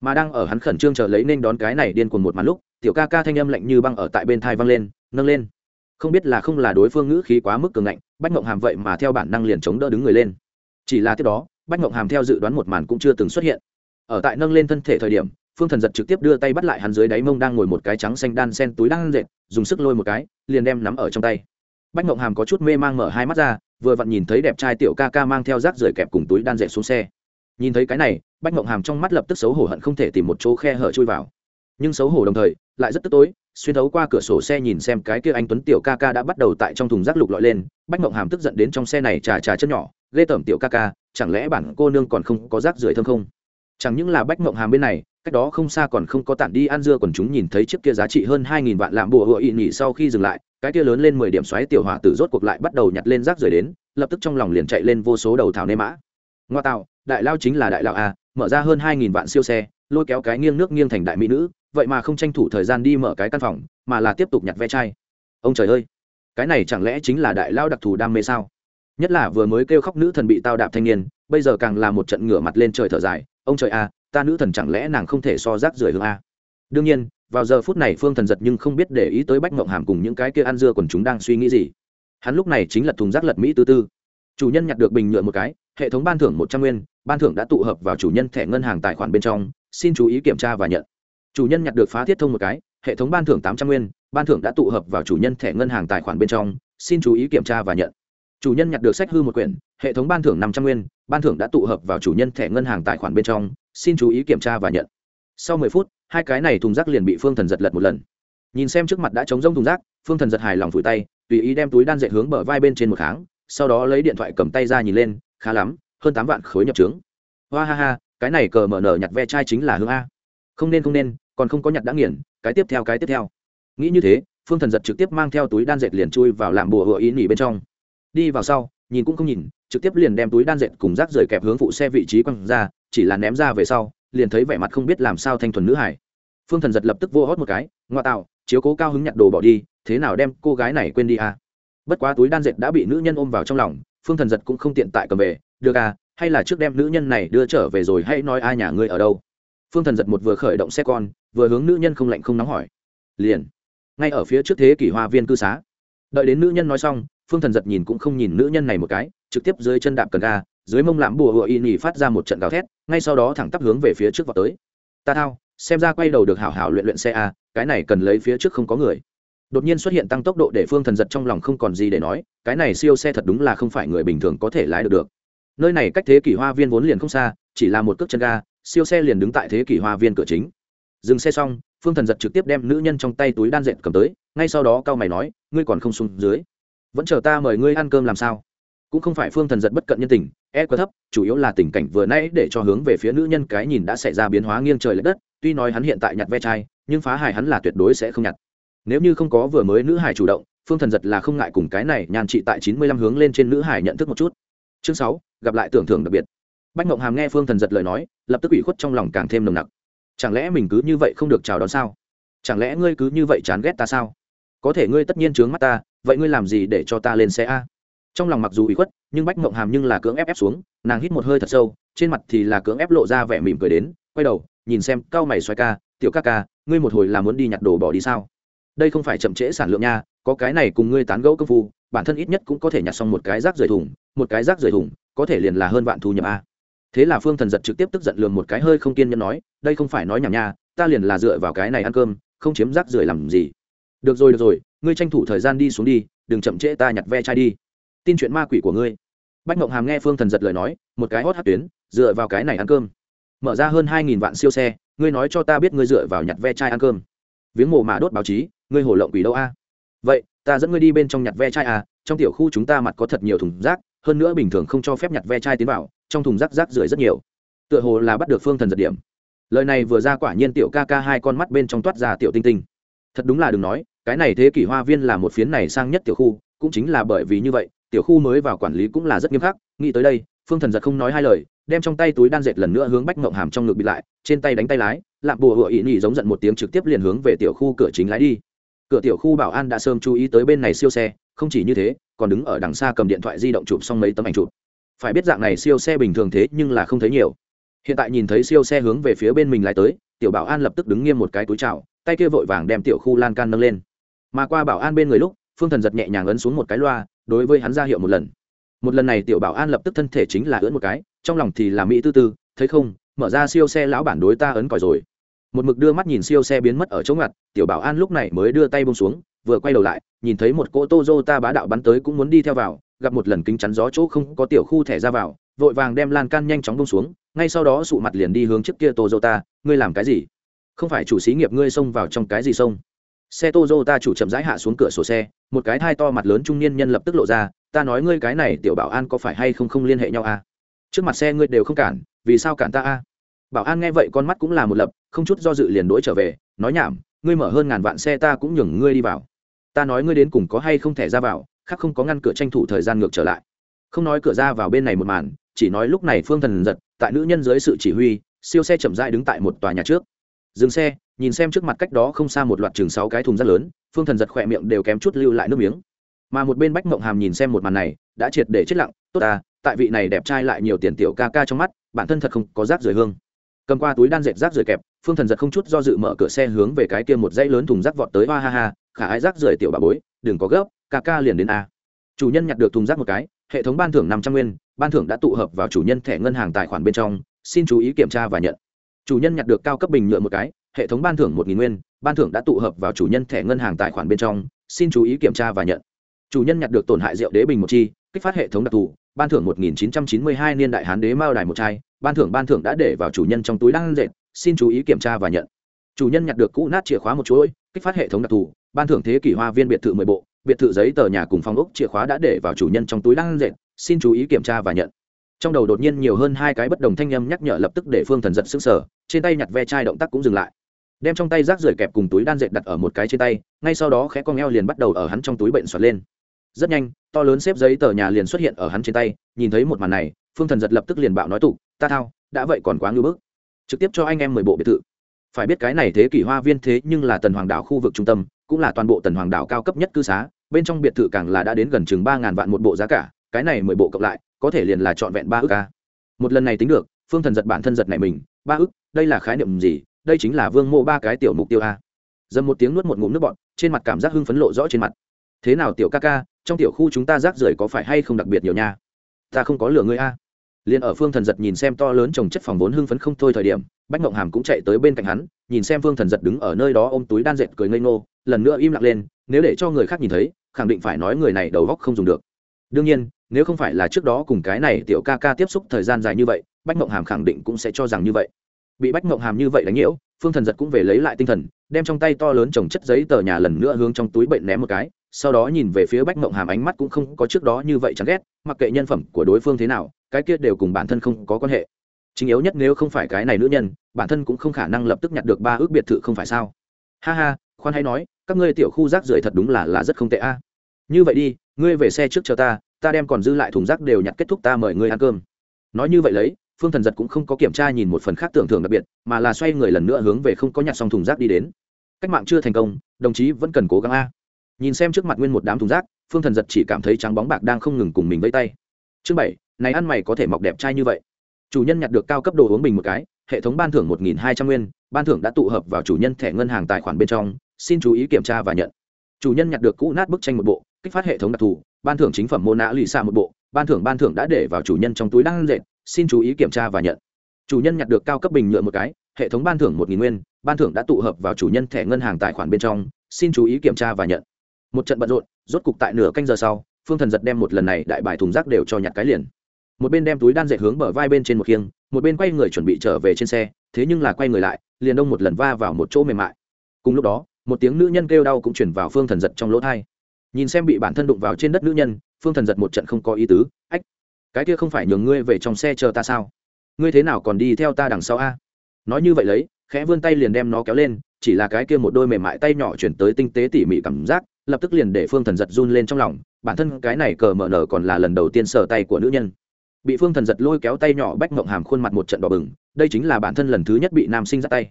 Mà đang ở hắn khẩn trương chờ lấy nên đón cái này điên cuồng một màn lúc, tiểu ca ca thanh âm lạnh như băng ở tại bên thai văng lên, nâng lên. Không biết là không là đối phương ngữ khí quá mức cường ngạnh, bách mộng hàm vậy mà theo bản năng liền chống đỡ đứng người lên. Chỉ là tiếp đó, bách mộng hàm theo dự đoán một màn cũng chưa từng xuất hiện. Ở tại nâng lên thân thể thời điểm, phương thần giật trực tiếp đưa tay bắt lại hắn dưới đáy mông đang ngồi một cái trắng xanh đan sen túi đang dệt, dùng sức lôi một cái, liền đem nắm ở trong tay bách mộng hàm có chút mê mang mở hai mắt ra, vừa vặn nhìn thấy đẹp trai tiểu ca ca mang theo rác rưởi kẹp cùng túi đan dệt xuống xe. Nhìn thấy cái này, bách mộng hàm trong mắt lập tức xấu hổ hận không thể tìm một chỗ khe hở chui vào. Nhưng xấu hổ đồng thời, lại rất tức tối, xuyên thấu qua cửa sổ xe nhìn xem cái kia anh tuấn tiểu ca ca đã bắt đầu tại trong thùng rác lục lọi lên. Bách mộng hàm tức giận đến trong xe này trà trà chân nhỏ, ghê tởm tiểu ca ca, chẳng lẽ bản cô nương còn không có rác rưởi thơm không? Chẳng những là bách mộng hàm bên này, cách đó không xa còn không có tản đi ăn dưa còn chúng nhìn thấy chiếc kia giá trị hơn hai nghìn vạn làm bùa hựa ị nghỉ sau khi dừng lại cái kia lớn lên mười điểm xoáy tiểu hỏa tử rốt cuộc lại bắt đầu nhặt lên rác rưởi đến, lập tức trong lòng liền chạy lên vô số đầu thảo nê mã. Ngoa tạo, đại lao chính là đại lao a mở ra hơn hai nghìn vạn siêu xe, lôi kéo cái nghiêng nước nghiêng thành đại mỹ nữ, vậy mà không tranh thủ thời gian đi mở cái căn phòng, mà là tiếp tục nhặt ve chai. Ông trời ơi, cái này chẳng lẽ chính là đại lao đặc thù đam mê sao? Nhất là vừa mới kêu khóc nữ thần bị tao đạp thanh niên, bây giờ càng là một trận ngửa mặt lên trời thở dài, ông trời a ta nữ thần chẳng lẽ nàng không thể so rác rưởi hương a à? đương nhiên vào giờ phút này phương thần giật nhưng không biết để ý tới bách mộng hàm cùng những cái kia ăn dưa còn chúng đang suy nghĩ gì. Hắn lúc này chính là thùng rác lật mỹ tư tư. Chủ nhân nhặt được bình nhựa một cái, hệ thống ban thưởng một trăm nguyên, ban thưởng đã tụ hợp vào chủ nhân thẻ ngân hàng tài khoản bên trong, xin chú ý kiểm tra và nhận. Chủ nhân nhặt được phá thiết thông một cái, hệ thống ban thưởng tám trăm nguyên, ban thưởng đã tụ hợp vào chủ nhân thẻ ngân hàng tài khoản bên trong, xin chú ý kiểm tra và nhận. Chủ nhân nhặt được sách hư một quyển, hệ thống ban thưởng năm trăm nguyên, ban thưởng đã tụ hợp vào chủ nhân thẻ ngân hàng tài khoản bên trong, xin chú ý kiểm tra và nhận. Sau mười phút hai cái này thùng rác liền bị phương thần giật lật một lần nhìn xem trước mặt đã chống rông thùng rác phương thần giật hài lòng phủi tay tùy ý đem túi đan dệt hướng bờ vai bên trên một tháng sau đó lấy điện thoại cầm tay ra nhìn lên khá lắm hơn tám vạn khối nhập trướng hoa ha ha cái này cờ mở nở nhặt ve chai chính là hướng a không nên không nên còn không có nhặt đã nghiền cái tiếp theo cái tiếp theo nghĩ như thế phương thần giật trực tiếp mang theo túi đan dệt liền chui vào làm bùa hựa ý nỉ bên trong đi vào sau nhìn cũng không nhìn trực tiếp liền đem túi đan dệt cùng rác rời kẹp hướng phụ xe vị trí quăng ra chỉ là ném ra về sau liền thấy vẻ mặt không biết làm sao thanh thuần nữ hải. Phương thần giật lập tức vô hót một cái, ngoa tạo, chiếu cố cao hứng nhặt đồ bỏ đi, thế nào đem cô gái này quên đi à? Bất quá túi đan dệt đã bị nữ nhân ôm vào trong lòng, phương thần giật cũng không tiện tại cầm về, được à hay là trước đem nữ nhân này đưa trở về rồi hãy nói ai nhà ngươi ở đâu? Phương thần giật một vừa khởi động xe con, vừa hướng nữ nhân không lạnh không nóng hỏi. Liền, ngay ở phía trước thế kỷ hoa viên cư xá. Đợi đến nữ nhân nói xong, phương thần giật nhìn cũng không nhìn nữ nhân này một cái, trực tiếp dưới chân đạp cần ga dưới mông lãm bùa hựa y nhì phát ra một trận gào thét, ngay sau đó thẳng tắp hướng về phía trước vào tới. Ta thao, xem ra quay đầu được hảo hảo luyện luyện xe a, cái này cần lấy phía trước không có người. Đột nhiên xuất hiện tăng tốc độ để phương thần giật trong lòng không còn gì để nói, cái này siêu xe thật đúng là không phải người bình thường có thể lái được được. Nơi này cách thế kỷ hoa viên vốn liền không xa, chỉ là một cước chân ga, siêu xe liền đứng tại thế kỷ hoa viên cửa chính. Dừng xe xong, phương thần giật trực tiếp đem nữ nhân trong tay túi đan dệt cầm tới, ngay sau đó cao mày nói, ngươi còn không xuống dưới? Vẫn chờ ta mời ngươi ăn cơm làm sao? Cũng không phải phương thần giật bất cận nhân tình e quá thấp, chủ yếu là tình cảnh vừa nãy để cho hướng về phía nữ nhân cái nhìn đã xảy ra biến hóa nghiêng trời l ệ đất, tuy nói hắn hiện tại nhặt ve chai, nhưng phá hài hắn là tuyệt đối sẽ không nhặt. Nếu như không có vừa mới nữ hải chủ động, phương thần giật là không ngại cùng cái này nhàn trị tại chín mươi lăm hướng lên trên nữ hải nhận thức một chút. Chương sáu, gặp lại tưởng thưởng đặc biệt. Bách mộng hàm nghe phương thần giật lời nói, lập tức ủy khuất trong lòng càng thêm nồng nặc. Chẳng lẽ mình cứ như vậy không được chào đón sao? Chẳng lẽ ngươi cứ như vậy chán ghét ta sao? Có thể ngươi tất nhiên trướng mắt ta, vậy ngươi làm gì để cho ta lên xe a? Trong lòng mặc dù ủy khuất, nhưng bách mộng hàm nhưng là cưỡng ép ép xuống, nàng hít một hơi thật sâu, trên mặt thì là cưỡng ép lộ ra vẻ mỉm cười đến, quay đầu, nhìn xem, cao mày xoay ca, tiểu ca ca, ngươi một hồi là muốn đi nhặt đồ bỏ đi sao? Đây không phải chậm trễ sản lượng nha, có cái này cùng ngươi tán gẫu công phu, bản thân ít nhất cũng có thể nhặt xong một cái rác rời thùng, một cái rác rời thùng, có thể liền là hơn vạn thu nhập a. Thế là phương thần giật trực tiếp tức giận lường một cái hơi không kiên nhẫn nói, đây không phải nói nhảm nha, ta liền là dựa vào cái này ăn cơm, không chiếm rác rưởi làm gì. Được rồi được rồi, ngươi tranh thủ thời gian đi xuống đi, đừng chậm trễ ta nhặt ve chai đi tin chuyện ma quỷ của ngươi. Bách mộng hàm nghe phương thần giật lời nói, một cái hót hát tuyến, dựa vào cái này ăn cơm. Mở ra hơn hai nghìn vạn siêu xe, ngươi nói cho ta biết ngươi dựa vào nhặt ve chai ăn cơm. Viếng mồ mà đốt báo chí, ngươi hổ lộng quỷ đâu a? Vậy, ta dẫn ngươi đi bên trong nhặt ve chai à trong tiểu khu chúng ta mặt có thật nhiều thùng rác, hơn nữa bình thường không cho phép nhặt ve chai tiến vào, trong thùng rác rác rưởi rất nhiều. Tựa hồ là bắt được phương thần giật điểm. Lời này vừa ra quả nhiên tiểu ca ca hai con mắt bên trong toát ra tiểu tinh tinh. Thật đúng là đừng nói, cái này thế kỷ hoa viên là một phiến này sang nhất tiểu khu, cũng chính là bởi vì như vậy tiểu khu mới vào quản lý cũng là rất nghiêm khắc, nghĩ tới đây, phương thần giật không nói hai lời, đem trong tay túi đan dệt lần nữa hướng bách mộng hàm trong ngực bịt lại, trên tay đánh tay lái, lạm bùa hựa ỵ nhị giống giận một tiếng trực tiếp liền hướng về tiểu khu cửa chính lái đi. Cửa tiểu khu bảo an đã sớm chú ý tới bên này siêu xe, không chỉ như thế, còn đứng ở đằng xa cầm điện thoại di động chụp xong mấy tấm ảnh chụp. Phải biết dạng này siêu xe bình thường thế nhưng là không thấy nhiều. Hiện tại nhìn thấy siêu xe hướng về phía bên mình lái tới, tiểu bảo an lập tức đứng nghiêm một cái túi chảo tay kia vội vàng đem tiểu khu lan can nâng lên. Mà qua bảo an bên người lúc, phương thần giật nhẹ nhàng ấn xuống một cái loa đối với hắn ra hiệu một lần. Một lần này tiểu bảo an lập tức thân thể chính là ưỡn một cái, trong lòng thì là mỹ tư tư, thấy không, mở ra siêu xe lão bản đối ta ấn còi rồi. Một mực đưa mắt nhìn siêu xe biến mất ở chỗ ngặt, tiểu bảo an lúc này mới đưa tay bông xuống, vừa quay đầu lại, nhìn thấy một cỗ Toyota bá đạo bắn tới cũng muốn đi theo vào, gặp một lần kính chắn gió chỗ không có tiểu khu thẻ ra vào, vội vàng đem lan can nhanh chóng bông xuống, ngay sau đó sụ mặt liền đi hướng trước kia Toyota, ngươi làm cái gì? Không phải chủ xí nghiệp ngươi xông vào trong cái gì xông? Xe Toyota chủ chậm rãi hạ xuống cửa sổ xe, một cái thai to mặt lớn trung niên nhân lập tức lộ ra, ta nói ngươi cái này tiểu bảo an có phải hay không không liên hệ nhau à? Trước mặt xe ngươi đều không cản, vì sao cản ta a bảo an nghe vậy con mắt cũng là một lập, không chút do dự liền đuổi trở về, nói nhảm, ngươi mở hơn ngàn vạn xe ta cũng nhường ngươi đi vào. Ta nói ngươi đến cùng có hay không thể ra vào, khác không có ngăn cửa tranh thủ thời gian ngược trở lại. Không nói cửa ra vào bên này một màn, chỉ nói lúc này phương thần giật, tại nữ nhân dưới sự chỉ huy, siêu xe chậm rãi đứng tại một tòa nhà trước dừng xe, nhìn xem trước mặt cách đó không xa một loạt chừng sáu cái thùng rất lớn, phương thần giật khỏe miệng đều kém chút lưu lại nước miếng. Mà một bên bách mộng hàm nhìn xem một màn này, đã triệt để chết lặng, tốt à tại vị này đẹp trai lại nhiều tiền tiểu ca ca trong mắt, bản thân thật không có rác rời hương. Cầm qua túi đan dệt rác rời kẹp, phương thần giật không chút do dự mở cửa xe hướng về cái kia một dãy lớn thùng rác vọt tới. Hoa ha ha, khả ai rác rời tiểu bà bối, đừng có gấp, ca ca liền đến a. Chủ nhân nhặt được thùng rác một cái, hệ thống ban thưởng năm trăm nguyên, ban thưởng đã tụ hợp vào chủ nhân thẻ ngân hàng tài khoản bên trong, xin chú ý kiểm tra và nhận chủ nhân nhặt được cao cấp bình nhựa một cái, hệ thống ban thưởng một nghìn nguyên, ban thưởng đã tụ hợp vào chủ nhân thẻ ngân hàng tài khoản bên trong, xin chú ý kiểm tra và nhận. Chủ nhân nhặt được tổn hại rượu đế bình một chi, kích phát hệ thống đặc thù, ban thưởng 1992 niên đại hán đế mao đài một chai, ban thưởng ban thưởng đã để vào chủ nhân trong túi đang dệt, xin chú ý kiểm tra và nhận. Chủ nhân nhặt được cũ nát chìa khóa một chuỗi, kích phát hệ thống đặc thù, ban thưởng thế kỷ hoa viên biệt thự 10 bộ, biệt thự giấy tờ nhà cùng phòng ốc chìa khóa đã để vào chủ nhân trong túi đang dệt, xin chú ý kiểm tra và nhận trong đầu đột nhiên nhiều hơn hai cái bất đồng thanh âm nhắc nhở lập tức để phương thần giật sững sờ, trên tay nhặt ve chai động tác cũng dừng lại. Đem trong tay rác rưởi kẹp cùng túi đan dệt đặt ở một cái trên tay, ngay sau đó khẽ con eo liền bắt đầu ở hắn trong túi bệnh xoạt lên. Rất nhanh, to lớn xếp giấy tờ nhà liền xuất hiện ở hắn trên tay, nhìn thấy một màn này, phương thần giật lập tức liền bạo nói tục ta thao, đã vậy còn quá ngưỡng bức. Trực tiếp cho anh em mười bộ biệt thự. Phải biết cái này thế kỷ hoa viên thế nhưng là tần hoàng đảo khu vực trung tâm, cũng là toàn bộ tần hoàng đảo cao cấp nhất cư xá, bên trong biệt thự càng là đã đến gần chừng ba ngàn vạn một bộ giá cả, cái này mười bộ cộng lại có thể liền là trọn vẹn ba ước ca một lần này tính được, phương thần giật bản thân giật này mình, ba ước, đây là khái niệm gì? Đây chính là vương mô ba cái tiểu mục tiêu a. Dầm một tiếng nuốt một ngụm nước bọn trên mặt cảm giác hưng phấn lộ rõ trên mặt. Thế nào tiểu ca ca, trong tiểu khu chúng ta rác rưởi có phải hay không đặc biệt nhiều nha? Ta không có lửa ngươi a. Liền ở phương thần giật nhìn xem to lớn trồng chất phòng vốn hưng phấn không thôi thời điểm, bách mộng hàm cũng chạy tới bên cạnh hắn, nhìn xem phương thần giật đứng ở nơi đó ôm túi đan dệt cười ngây ngô, lần nữa im lặng lên, nếu để cho người khác nhìn thấy, khẳng định phải nói người này đầu góc không dùng được. Đương nhiên nếu không phải là trước đó cùng cái này tiểu ca ca tiếp xúc thời gian dài như vậy, bách mộng hàm khẳng định cũng sẽ cho rằng như vậy. Bị bách mộng hàm như vậy đánh nhiễu, phương thần giật cũng về lấy lại tinh thần, đem trong tay to lớn trồng chất giấy tờ nhà lần nữa hướng trong túi bệnh ném một cái, sau đó nhìn về phía bách mộng hàm ánh mắt cũng không có trước đó như vậy chẳng ghét, mặc kệ nhân phẩm của đối phương thế nào, cái kia đều cùng bản thân không có quan hệ. Chính yếu nhất nếu không phải cái này nữ nhân, bản thân cũng không khả năng lập tức nhặt được ba ước biệt thự không phải sao? Ha ha, khoan hay nói, các ngươi tiểu khu rác rưởi thật đúng là là rất không tệ a. Như vậy đi, ngươi về xe trước chờ ta ta đem còn dư lại thùng rác đều nhặt kết thúc ta mời ngươi ăn cơm. Nói như vậy lấy, phương thần giật cũng không có kiểm tra nhìn một phần khác tưởng thưởng đặc biệt, mà là xoay người lần nữa hướng về không có nhặt xong thùng rác đi đến. Cách mạng chưa thành công, đồng chí vẫn cần cố gắng a. Nhìn xem trước mặt nguyên một đám thùng rác, phương thần giật chỉ cảm thấy trắng bóng bạc đang không ngừng cùng mình vây tay. Chương bảy, này ăn mày có thể mọc đẹp trai như vậy. Chủ nhân nhặt được cao cấp đồ uống bình một cái, hệ thống ban thưởng một nghìn hai trăm nguyên, ban thưởng đã tụ hợp vào chủ nhân thẻ ngân hàng tài khoản bên trong, xin chú ý kiểm tra và nhận. Chủ nhân nhặt được cũ nát bức tranh một bộ, kích phát hệ thống đặc thù ban thưởng chính phẩm mô nạ lì xa một bộ, ban thưởng ban thưởng đã để vào chủ nhân trong túi đang dệt, xin chú ý kiểm tra và nhận. Chủ nhân nhặt được cao cấp bình nhựa một cái, hệ thống ban thưởng một nghìn nguyên, ban thưởng đã tụ hợp vào chủ nhân thẻ ngân hàng tài khoản bên trong, xin chú ý kiểm tra và nhận. Một trận bận rộn, rốt cục tại nửa canh giờ sau, phương thần giật đem một lần này đại bài thùng rác đều cho nhặt cái liền. Một bên đem túi đan dệt hướng bờ vai bên trên một khiêng, một bên quay người chuẩn bị trở về trên xe, thế nhưng là quay người lại, liền đông một lần va vào một chỗ mềm mại. Cùng lúc đó, một tiếng nữ nhân kêu đau cũng chuyển vào phương thần giật trong lỗ thai nhìn xem bị bản thân đụng vào trên đất nữ nhân, phương thần giật một trận không có ý tứ. Ách, cái kia không phải nhường ngươi về trong xe chờ ta sao? Ngươi thế nào còn đi theo ta đằng sau a? Nói như vậy lấy, khẽ vươn tay liền đem nó kéo lên, chỉ là cái kia một đôi mềm mại tay nhỏ chuyển tới tinh tế tỉ mỉ cảm giác, lập tức liền để phương thần giật run lên trong lòng. Bản thân cái này cờ mở nở còn là lần đầu tiên sờ tay của nữ nhân. Bị phương thần giật lôi kéo tay nhỏ bách mộng hàm khuôn mặt một trận đỏ bừng, đây chính là bản thân lần thứ nhất bị nam sinh ra tay.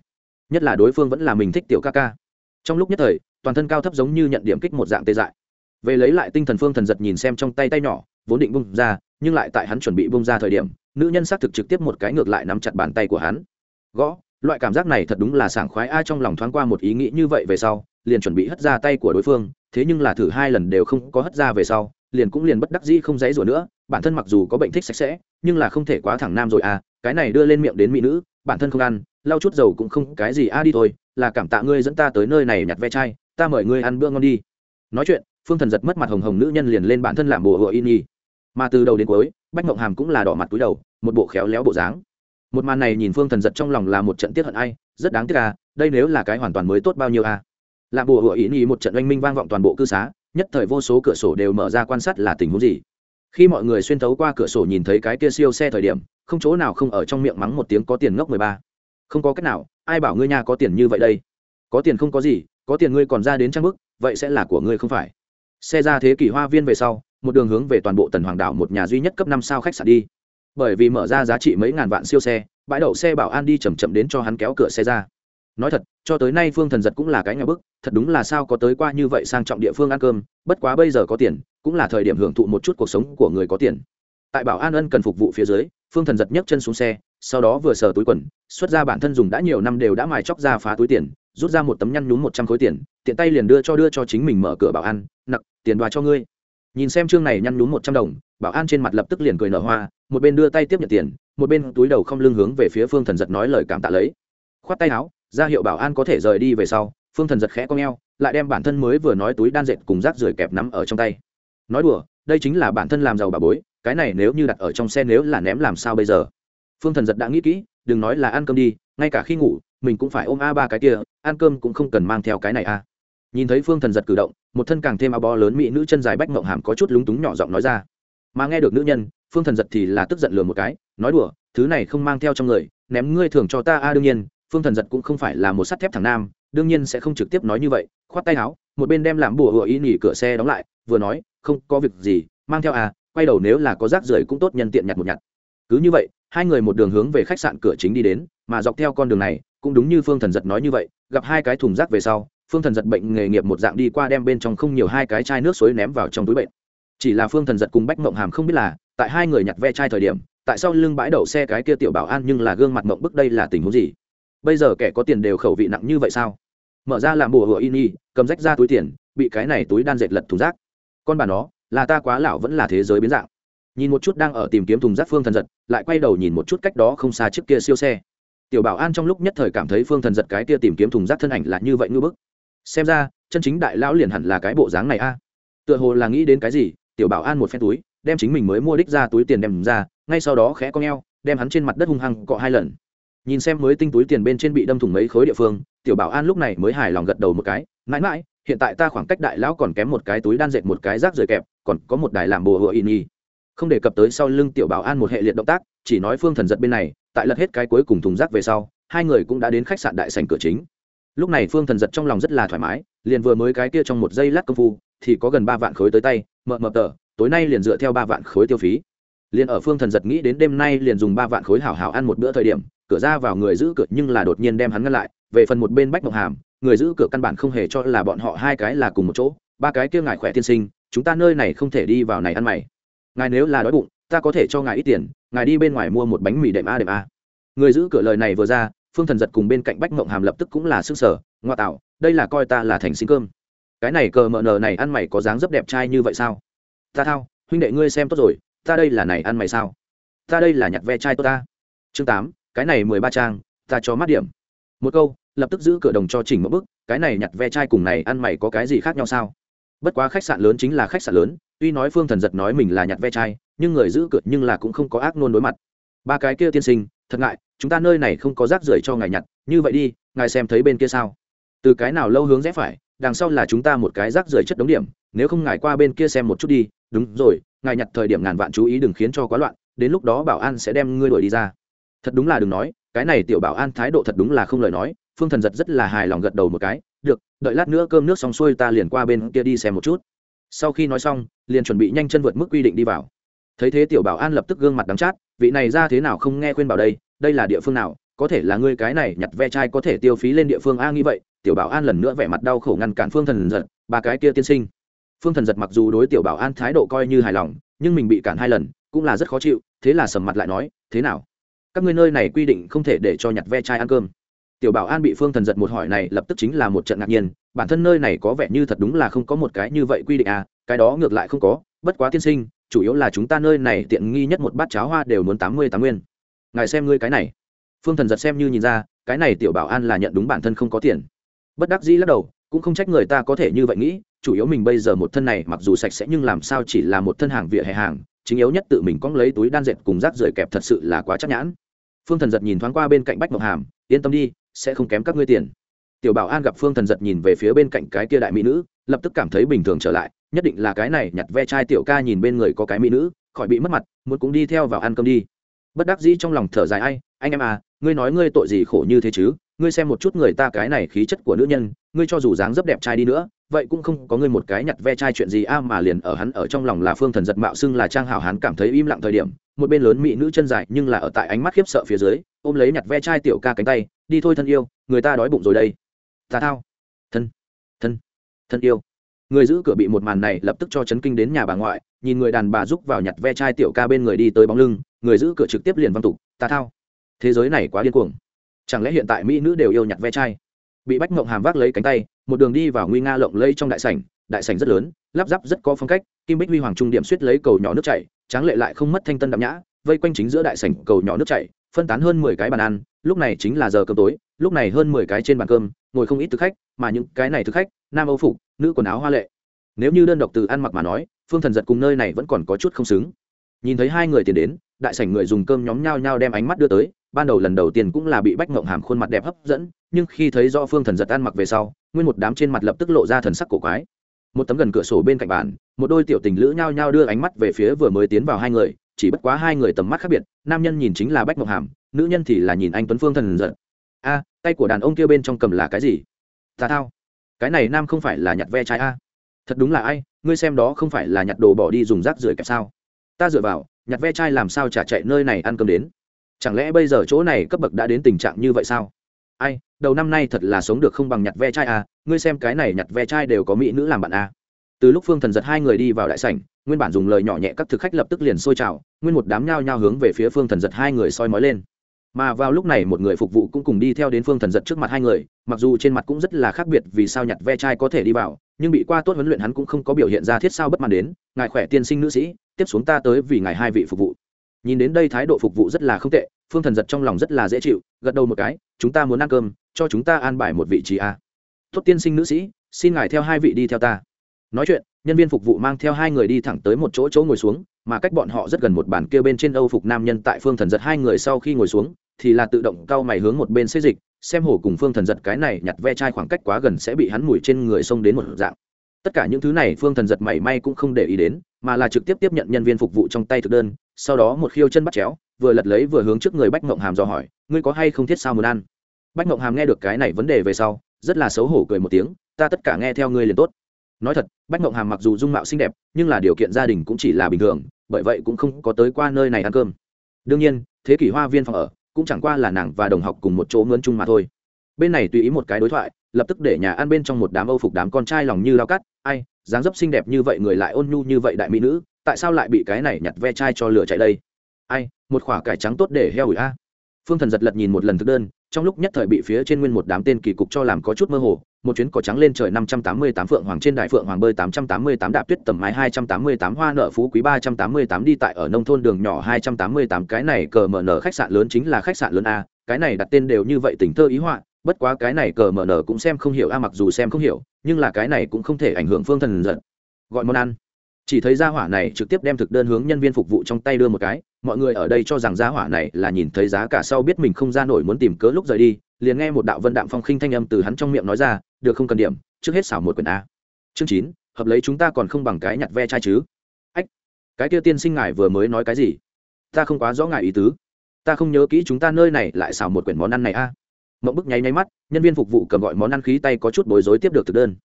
Nhất là đối phương vẫn là mình thích tiểu ca ca. Trong lúc nhất thời, toàn thân cao thấp giống như nhận điểm kích một dạng tê dại về lấy lại tinh thần phương thần giật nhìn xem trong tay tay nhỏ, vốn định bung ra, nhưng lại tại hắn chuẩn bị bung ra thời điểm, nữ nhân xác thực trực tiếp một cái ngược lại nắm chặt bàn tay của hắn. Gõ, loại cảm giác này thật đúng là sảng khoái, ai trong lòng thoáng qua một ý nghĩ như vậy về sau, liền chuẩn bị hất ra tay của đối phương, thế nhưng là thử hai lần đều không có hất ra về sau, liền cũng liền bất đắc dĩ không dãy rủa nữa, bản thân mặc dù có bệnh thích sạch sẽ, nhưng là không thể quá thẳng nam rồi à cái này đưa lên miệng đến mỹ nữ, bản thân không ăn, lau chút dầu cũng không cái gì a đi thôi, là cảm tạ ngươi dẫn ta tới nơi này nhặt ve chai, ta mời ngươi ăn bữa ngon đi. Nói chuyện phương thần giật mất mặt hồng hồng nữ nhân liền lên bản thân làm bùa hựa in nhi mà từ đầu đến cuối, bách mộng hàm cũng là đỏ mặt túi đầu, một bộ khéo léo bộ dáng. Một màn này nhìn phương thần giật trong lòng là một trận tiết hận ai, rất đáng tiếc à đây nếu là cái hoàn toàn mới tốt bao nhiêu à. Làm bùa hựa in nhi một trận oanh minh vang vọng toàn bộ cư xá, nhất thời vô số cửa sổ đều mở ra quan sát là tình huống gì. Khi mọi người xuyên thấu qua cửa sổ nhìn thấy cái kia siêu xe thời điểm, không chỗ nào không ở trong miệng mắng một tiếng có tiền ngốc mười ba. Không có cách nào, ai bảo ngươi nhà có tiền như vậy đây? Có tiền không có gì, có tiền ngươi còn ra đến trang bức, vậy sẽ là của ngươi không phải xe ra thế kỷ hoa viên về sau, một đường hướng về toàn bộ tần hoàng đảo một nhà duy nhất cấp năm sao khách sạn đi. Bởi vì mở ra giá trị mấy ngàn vạn siêu xe, bãi đậu xe bảo an đi chầm chậm đến cho hắn kéo cửa xe ra. Nói thật, cho tới nay phương thần giật cũng là cái nhà bức, thật đúng là sao có tới qua như vậy sang trọng địa phương ăn cơm, bất quá bây giờ có tiền, cũng là thời điểm hưởng thụ một chút cuộc sống của người có tiền. Tại bảo an ân cần phục vụ phía dưới, phương thần giật nhấc chân xuống xe, sau đó vừa sờ túi quần, xuất ra bản thân dùng đã nhiều năm đều đã mài chóc ra phá túi tiền rút ra một tấm nhăn nhúm một trăm khối tiền, tiện tay liền đưa cho đưa cho chính mình mở cửa bảo an, nặc, tiền đoà cho ngươi. Nhìn xem chương này nhăn nhúm một trăm đồng, bảo an trên mặt lập tức liền cười nở hoa, một bên đưa tay tiếp nhận tiền, một bên túi đầu không lưng hướng về phía phương thần giật nói lời cảm tạ lấy. Khoát tay áo, ra hiệu bảo an có thể rời đi về sau, phương thần giật khẽ cong e o lại đem bản thân mới vừa nói túi đan dệt cùng rác rưởi kẹp nắm ở trong tay. Nói đùa, đây chính là bản thân làm giàu bà bối, cái này nếu như đặt ở trong xe nếu là ném làm sao bây giờ? Phương thần giật đã nghĩ kỹ, đừng nói là ăn cơm đi, ngay cả khi ngủ mình cũng phải ôm a ba cái kia, ăn cơm cũng không cần mang theo cái này a. Nhìn thấy phương thần giật cử động, một thân càng thêm áo bó lớn mỹ nữ chân dài bách mộng hàm có chút lúng túng nhỏ giọng nói ra. Mà nghe được nữ nhân, phương thần giật thì là tức giận lừa một cái, nói đùa, thứ này không mang theo trong người, ném ngươi thường cho ta a, đương nhiên. Phương thần giật cũng không phải là một sắt thép thằng nam, đương nhiên sẽ không trực tiếp nói như vậy, khoát tay áo, một bên đem làm bùa hựa ý nghỉ cửa xe đóng lại, vừa nói, không có việc gì, mang theo à quay đầu nếu là có rác rưởi cũng tốt nhân tiện nhặt một nhặt. Cứ như vậy hai người một đường hướng về khách sạn cửa chính đi đến, mà dọc theo con đường này, cũng đúng như phương thần giật nói như vậy, gặp hai cái thùng rác về sau, phương thần giật bệnh nghề nghiệp một dạng đi qua đem bên trong không nhiều hai cái chai nước suối ném vào trong túi bệnh. Chỉ là phương thần giật cùng bách mộng hàm không biết là, tại hai người nhặt ve chai thời điểm, tại sao lưng bãi đậu xe cái kia tiểu bảo an nhưng là gương mặt mộng bức đây là tình huống gì? Bây giờ kẻ có tiền đều khẩu vị nặng như vậy sao? Mở ra làm bùa hựa in y cầm rách ra túi tiền, bị cái này túi đan dệt lật thùng rác. Con bà nó, là ta quá lão vẫn là thế giới biến dạng nhìn một chút đang ở tìm kiếm thùng rác phương thần giật, lại quay đầu nhìn một chút cách đó không xa trước kia siêu xe. Tiểu bảo an trong lúc nhất thời cảm thấy phương thần giật cái kia tìm kiếm thùng rác thân ảnh là như vậy ngư bức. Xem ra, chân chính đại lão liền hẳn là cái bộ dáng này a. Tựa hồ là nghĩ đến cái gì, tiểu bảo an một phen túi, đem chính mình mới mua đích ra túi tiền đem ra, ngay sau đó khẽ con e o đem hắn trên mặt đất hung hăng cọ hai lần. Nhìn xem mới tinh túi tiền bên trên bị đâm thủng mấy khối địa phương, tiểu bảo an lúc này mới hài lòng gật đầu một cái, mãi mãi, hiện tại ta khoảng cách đại lão còn kém một cái túi đan dệt một cái rác rời kẹp, còn có một đài làm bùa hựa in y không đề cập tới sau lưng tiểu bảo an một hệ liệt động tác, chỉ nói phương thần giật bên này, tại lật hết cái cuối cùng thùng rác về sau, hai người cũng đã đến khách sạn đại sành cửa chính. Lúc này phương thần giật trong lòng rất là thoải mái, liền vừa mới cái kia trong một giây lát công phu, thì có gần ba vạn khối tới tay, mợ mợ tờ, tối nay liền dựa theo ba vạn khối tiêu phí. Liền ở phương thần giật nghĩ đến đêm nay liền dùng ba vạn khối hảo hảo ăn một bữa thời điểm, cửa ra vào người giữ cửa nhưng là đột nhiên đem hắn ngăn lại, về phần một bên bách mộng hàm, người giữ cửa căn bản không hề cho là bọn họ hai cái là cùng một chỗ, ba cái kia ngại khỏe tiên sinh, chúng ta nơi này không thể đi vào này ăn mày ngài nếu là đói bụng, ta có thể cho ngài ít tiền, ngài đi bên ngoài mua một bánh mì đệm a đệm a. Người giữ cửa lời này vừa ra, phương thần giật cùng bên cạnh bách mộng hàm lập tức cũng là s ư ơ n g sở ngoa tạo, đây là coi ta là thành xin cơm. Cái này cờ mờ nờ này ăn mày có dáng rất đẹp trai như vậy sao? Ta thao, huynh đệ ngươi xem tốt rồi, ta đây là này ăn mày sao? Ta đây là nhặt ve chai tốt ta. Chương tám, cái này mười ba trang, ta cho mắt điểm. Một câu, lập tức giữ cửa đồng cho chỉnh một bức cái này nhặt ve chai cùng này ăn mày có cái gì khác nhau sao? Bất quá khách sạn lớn chính là khách sạn lớn, tuy nói phương thần giật nói mình là nhặt ve chai, nhưng người giữ cửa nhưng là cũng không có ác nôn đối mặt. Ba cái kia tiên sinh, thật ngại, chúng ta nơi này không có rác rưởi cho ngài nhặt, như vậy đi, ngài xem thấy bên kia sao? Từ cái nào lâu hướng rẽ phải, đằng sau là chúng ta một cái rác rưởi chất đống điểm, nếu không ngài qua bên kia xem một chút đi. Đúng rồi, ngài nhặt thời điểm ngàn vạn chú ý đừng khiến cho quá loạn, đến lúc đó bảo an sẽ đem ngươi đuổi đi ra. Thật đúng là đừng nói, cái này tiểu bảo an thái độ thật đúng là không lời nói, phương thần giật rất là hài lòng gật đầu một cái đợi lát nữa cơm nước xong xuôi ta liền qua bên kia đi xem một chút. Sau khi nói xong, liền chuẩn bị nhanh chân vượt mức quy định đi vào. Thấy thế tiểu bảo an lập tức gương mặt đắng chát, vị này ra thế nào không nghe khuyên bảo đây đây là địa phương nào, có thể là ngươi cái này nhặt ve chai có thể tiêu phí lên địa phương a nghĩ vậy, tiểu bảo an lần nữa vẻ mặt đau khổ ngăn cản phương thần giật, ba cái kia tiên sinh. Phương thần giật mặc dù đối tiểu bảo an thái độ coi như hài lòng, nhưng mình bị cản hai lần, cũng là rất khó chịu, thế là sầm mặt lại nói, thế nào? Các ngươi nơi này quy định không thể để cho nhặt ve chai ăn cơm tiểu bảo an bị phương thần giật một hỏi này lập tức chính là một trận ngạc nhiên, bản thân nơi này có vẻ như thật đúng là không có một cái như vậy quy định à cái đó ngược lại không có, bất quá tiên sinh, chủ yếu là chúng ta nơi này tiện nghi nhất một bát cháo hoa đều muốn tám mươi tám nguyên. Ngài xem ngươi cái này. Phương thần giật xem như nhìn ra, cái này tiểu bảo an là nhận đúng bản thân không có tiền. Bất đắc dĩ lắc đầu, cũng không trách người ta có thể như vậy nghĩ, chủ yếu mình bây giờ một thân này mặc dù sạch sẽ nhưng làm sao chỉ là một thân hàng vỉa hè hàng, chính yếu nhất tự mình cóng lấy túi đan dệt cùng rác rưởi kẹp thật sự là quá chắc nhãn. Phương thần giật nhìn thoáng qua bên cạnh bách ngọc hàm yên tâm đi, sẽ không kém các ngươi tiền. Tiểu bảo an gặp phương thần giật nhìn về phía bên cạnh cái kia đại mỹ nữ, lập tức cảm thấy bình thường trở lại, nhất định là cái này nhặt ve chai tiểu ca nhìn bên người có cái mỹ nữ, khỏi bị mất mặt, muốn cũng đi theo vào ăn cơm đi. Bất đắc dĩ trong lòng thở dài, ai, anh em à ngươi nói ngươi tội gì khổ như thế chứ? Ngươi xem một chút người ta cái này khí chất của nữ nhân, ngươi cho dù dáng dấp đẹp trai đi nữa vậy cũng không có ngươi một cái nhặt ve chai chuyện gì a, mà liền ở hắn ở trong lòng là phương thần giật mạo xưng là trang hảo hắn cảm thấy im lặng thời điểm, một bên lớn mỹ nữ chân dài nhưng là ở tại ánh mắt khiếp sợ phía dưới, ôm lấy nhặt ve chai tiểu ca cánh tay, đi thôi thân yêu, người ta đói bụng rồi đây. Ta thao. Thân thân thân yêu. Người giữ cửa bị một màn này lập tức cho chấn kinh đến nhà bà ngoại, nhìn người đàn bà giúp vào nhặt ve chai tiểu ca bên người đi tới bóng lưng, người giữ cửa trực tiếp liền văng tục, ta thao. Thế giới này quá điên cuồng. Chẳng lẽ hiện tại mỹ nữ đều yêu nhặt ve chai? Bị bách mộng hàm vác lấy cánh tay một đường đi vào nguy nga lộng lây trong đại sảnh đại sảnh rất lớn, lắp ráp rất có phong cách, kim bích huy hoàng trung điểm suýt lấy cầu nhỏ nước chảy, tráng lệ lại không mất thanh tân đậm nhã, vây quanh chính giữa đại sảnh cầu nhỏ nước chảy, phân tán hơn mười cái bàn ăn, lúc này chính là giờ cơm tối, lúc này hơn mười cái trên bàn cơm, ngồi không ít thực khách, mà những cái này thực khách, nam âu phục, nữ quần áo hoa lệ. Nếu như đơn độc từ ăn mặc mà nói, phương thần giật cùng nơi này vẫn còn có chút không xứng. Nhìn thấy hai người tiền đến, đại sảnh người dùng cơm nhóm nhau nhau đem ánh mắt đưa tới, ban đầu lần đầu tiên cũng là bị bách ngộng hàm khuôn mặt đẹp hấp dẫn, nhưng khi thấy do phương thần giật ăn mặc về sau nguyên một đám trên mặt lập tức lộ ra thần sắc cổ quái. Một tấm gần cửa sổ bên cạnh bàn, một đôi tiểu tình lữ nhao nhao đưa ánh mắt về phía vừa mới tiến vào hai người, chỉ bất quá hai người tầm mắt khác biệt, nam nhân nhìn chính là bách Mộc hàm, nữ nhân thì là nhìn anh tuấn phương thần giận. A, tay của đàn ông kia bên trong cầm là cái gì? Tà thao. Cái này nam không phải là nhặt ve chai a. Thật đúng là ai, ngươi xem đó không phải là nhặt đồ bỏ đi dùng rác rưởi kẹp sao? Ta dựa vào, nhặt ve chai làm sao trả chạy nơi này ăn cơm đến? Chẳng lẽ bây giờ chỗ này cấp bậc đã đến tình trạng như vậy sao? Ai đầu năm nay thật là sống được không bằng nhặt ve chai à ngươi xem cái này nhặt ve chai đều có mỹ nữ làm bạn à. Từ lúc phương thần giật hai người đi vào đại sảnh, nguyên bản dùng lời nhỏ nhẹ các thực khách lập tức liền sôi trào, nguyên một đám nhao nhao hướng về phía phương thần giật hai người soi mói lên. Mà vào lúc này một người phục vụ cũng cùng đi theo đến phương thần giật trước mặt hai người, mặc dù trên mặt cũng rất là khác biệt vì sao nhặt ve chai có thể đi vào, nhưng bị qua tốt huấn luyện hắn cũng không có biểu hiện ra thiết sao bất mãn đến, ngài khỏe tiên sinh nữ sĩ, tiếp xuống ta tới vì ngài hai vị phục vụ. Nhìn đến đây thái độ phục vụ rất là không tệ, phương thần giật trong lòng rất là dễ chịu, gật đầu một cái, chúng ta muốn ăn cơm cho chúng ta an bài một vị trí a. À. tốt tiên sinh nữ sĩ, xin ngài theo hai vị đi theo ta. Nói chuyện, nhân viên phục vụ mang theo hai người đi thẳng tới một chỗ chỗ ngồi xuống, mà cách bọn họ rất gần một bàn kia bên trên âu phục nam nhân tại phương thần giật hai người sau khi ngồi xuống, thì là tự động cao mày hướng một bên xê dịch, xem hồ cùng phương thần giật cái này nhặt ve chai khoảng cách quá gần sẽ bị hắn mùi trên người xông đến một dạng. Tất cả những thứ này phương thần giật mảy may cũng không để ý đến, mà là trực tiếp tiếp nhận nhân viên phục vụ trong tay thực đơn, sau đó một khiêu chân bắt chéo, vừa lật lấy vừa hướng trước người bách mộng hàm dò hỏi, ngươi có hay không thiết sao muốn ăn? Bách mộng hàm nghe được cái này vấn đề về sau, rất là xấu hổ cười một tiếng, ta tất cả nghe theo ngươi liền tốt. Nói thật, bách mộng hàm mặc dù dung mạo xinh đẹp, nhưng là điều kiện gia đình cũng chỉ là bình thường, bởi vậy cũng không có tới qua nơi này ăn cơm. Đương nhiên, thế kỷ hoa viên phòng ở cũng chẳng qua là nàng và đồng học cùng một chỗ mướn chung mà thôi. Bên này tùy ý một cái đối thoại, lập tức để nhà ăn bên trong một đám âu phục đám con trai lòng như lao cắt, ai, dáng dấp xinh đẹp như vậy người lại ôn nhu như vậy đại mỹ nữ, tại sao lại bị cái này nhặt ve chai cho lửa chạy đây? Ai, một khoả cải trắng tốt để heo ủi a. Phương thần giật lật nhìn một lần thực đơn trong lúc nhất thời bị phía trên nguyên một đám tên kỳ cục cho làm có chút mơ hồ, một chuyến cỏ trắng lên trời năm trăm tám mươi tám phượng hoàng trên đại phượng hoàng bơi tám trăm tám mươi tám đạp tuyết tầm mái hai trăm tám mươi tám hoa nợ phú quý ba trăm tám mươi tám đi tại ở nông thôn đường nhỏ hai trăm tám mươi tám, cái này cờ mở nở khách sạn lớn chính là khách sạn lớn a, cái này đặt tên đều như vậy tình thơ ý họa, bất quá cái này cờ mở nở cũng xem không hiểu a, mặc dù xem không hiểu, nhưng là cái này cũng không thể ảnh hưởng phương thần giận. Gọi món ăn. Chỉ thấy ra hỏa này trực tiếp đem thực đơn hướng nhân viên phục vụ trong tay đưa một cái mọi người ở đây cho rằng gia hỏa này là nhìn thấy giá cả sau biết mình không ra nổi muốn tìm cớ lúc rời đi, liền nghe một đạo vân đạm phong khinh thanh âm từ hắn trong miệng nói ra, được không cần điểm, trước hết xảo một quyển a. Chương chín, hợp lấy chúng ta còn không bằng cái nhặt ve chai chứ? Ách, cái kia tiên sinh ngài vừa mới nói cái gì? Ta không quá rõ ngài ý tứ. Ta không nhớ kỹ chúng ta nơi này lại xảo một quyển món ăn này a. Mộng bức nháy nháy mắt, nhân viên phục vụ cầm gọi món ăn khí tay có chút bối rối tiếp được thực đơn.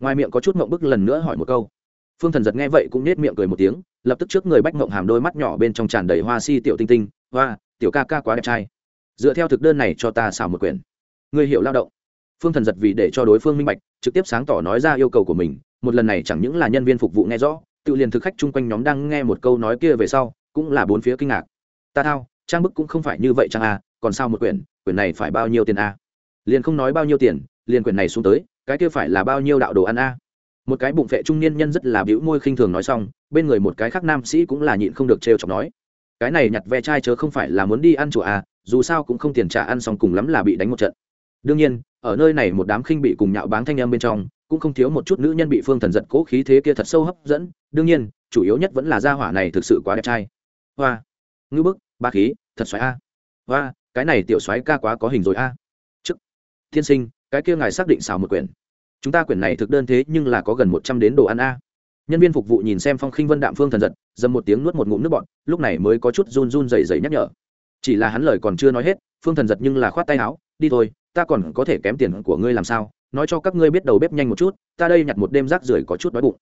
Ngoài miệng có chút mộng bức lần nữa hỏi một câu. Phương thần giật nghe vậy cũng nết miệng cười một tiếng lập tức trước người bách mộng hàm đôi mắt nhỏ bên trong tràn đầy hoa si tiểu tinh tinh, hoa, tiểu ca ca quá đẹp trai. Dựa theo thực đơn này cho ta xảo một quyển. Người hiểu lao động. Phương thần giật vì để cho đối phương minh bạch, trực tiếp sáng tỏ nói ra yêu cầu của mình, một lần này chẳng những là nhân viên phục vụ nghe rõ, tự liền thực khách chung quanh nhóm đang nghe một câu nói kia về sau, cũng là bốn phía kinh ngạc. Ta thao, trang bức cũng không phải như vậy chăng a à, còn sao một quyển quyển này phải bao nhiêu tiền a liền không nói bao nhiêu tiền, liền quyển này xuống tới, cái kia phải là bao nhiêu đạo đồ ăn a một cái bụng vệ trung niên nhân rất là bĩu môi khinh thường nói xong, bên người một cái khác nam sĩ cũng là nhịn không được trêu chọc nói, cái này nhặt ve chai chớ không phải là muốn đi ăn chùa à dù sao cũng không tiền trả ăn xong cùng lắm là bị đánh một trận. Đương nhiên, ở nơi này một đám khinh bị cùng nhạo báng thanh em bên trong, cũng không thiếu một chút nữ nhân bị phương thần giật cố khí thế kia thật sâu hấp dẫn, đương nhiên, chủ yếu nhất vẫn là gia hỏa này thực sự quá đẹp trai. Hoa ngữ bức, ba khí, thật xoáy a. Hoa, cái này tiểu xoáy ca quá có hình rồi a. Chức thiên sinh, cái kia ngài xác định xào một quyển chúng ta quyển này thực đơn thế nhưng là có gần một trăm đến đồ ăn a. Nhân viên phục vụ nhìn xem phong khinh vân đạm phương thần giật, dầm một tiếng nuốt một ngụm nước bọn lúc này mới có chút run run dày dày nhắc nhở. Chỉ là hắn lời còn chưa nói hết, phương thần giật nhưng là khoát tay áo, đi thôi, ta còn có thể kém tiền của ngươi làm sao? Nói cho các ngươi biết đầu bếp nhanh một chút, ta đây nhặt một đêm rác rưởi có chút đói bụng.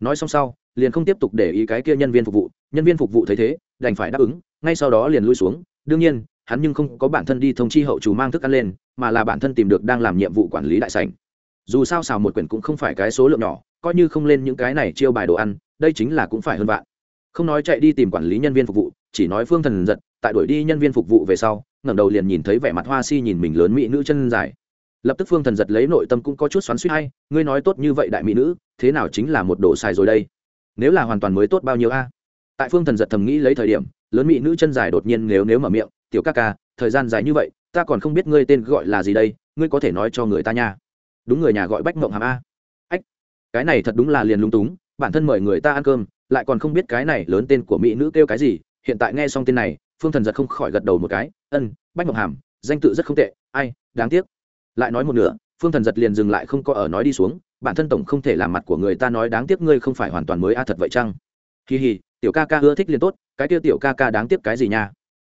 Nói xong sau, liền không tiếp tục để ý cái kia nhân viên phục vụ. Nhân viên phục vụ thấy thế, đành phải đáp ứng, ngay sau đó liền lui xuống. Đương nhiên, hắn nhưng không có bản thân đi thông chi hậu chủ mang thức ăn lên, mà là bản thân tìm được đang làm nhiệm vụ quản lý đại sảnh dù sao xào một quyển cũng không phải cái số lượng nhỏ, coi như không lên những cái này chiêu bài đồ ăn, đây chính là cũng phải hơn vạn. Không nói chạy đi tìm quản lý nhân viên phục vụ, chỉ nói phương thần giật, tại đuổi đi nhân viên phục vụ về sau, ngẩng đầu liền nhìn thấy vẻ mặt hoa si nhìn mình lớn mỹ nữ chân dài. Lập tức phương thần giật lấy nội tâm cũng có chút xoắn suýt hay, ngươi nói tốt như vậy đại mỹ nữ, thế nào chính là một đồ xài rồi đây? Nếu là hoàn toàn mới tốt bao nhiêu a? Tại phương thần giật thầm nghĩ lấy thời điểm, lớn mỹ nữ chân dài đột nhiên nếu nếu mở miệng, tiểu ca ca, thời gian dài như vậy, ta còn không biết ngươi tên gọi là gì đây, ngươi có thể nói cho người ta nha đúng người nhà gọi bách mộng hàm a. Ách, cái này thật đúng là liền lung túng, bản thân mời người ta ăn cơm, lại còn không biết cái này lớn tên của mỹ nữ kêu cái gì, hiện tại nghe xong tên này, phương thần giật không khỏi gật đầu một cái, ân, bách mộng hàm, danh tự rất không tệ, ai, đáng tiếc. Lại nói một nửa, phương thần giật liền dừng lại không có ở nói đi xuống, bản thân tổng không thể làm mặt của người ta nói đáng tiếc ngươi không phải hoàn toàn mới a thật vậy chăng? Kỳ hì tiểu ca ca ưa thích liền tốt, cái tiêu tiểu ca ca đáng tiếc cái gì nha?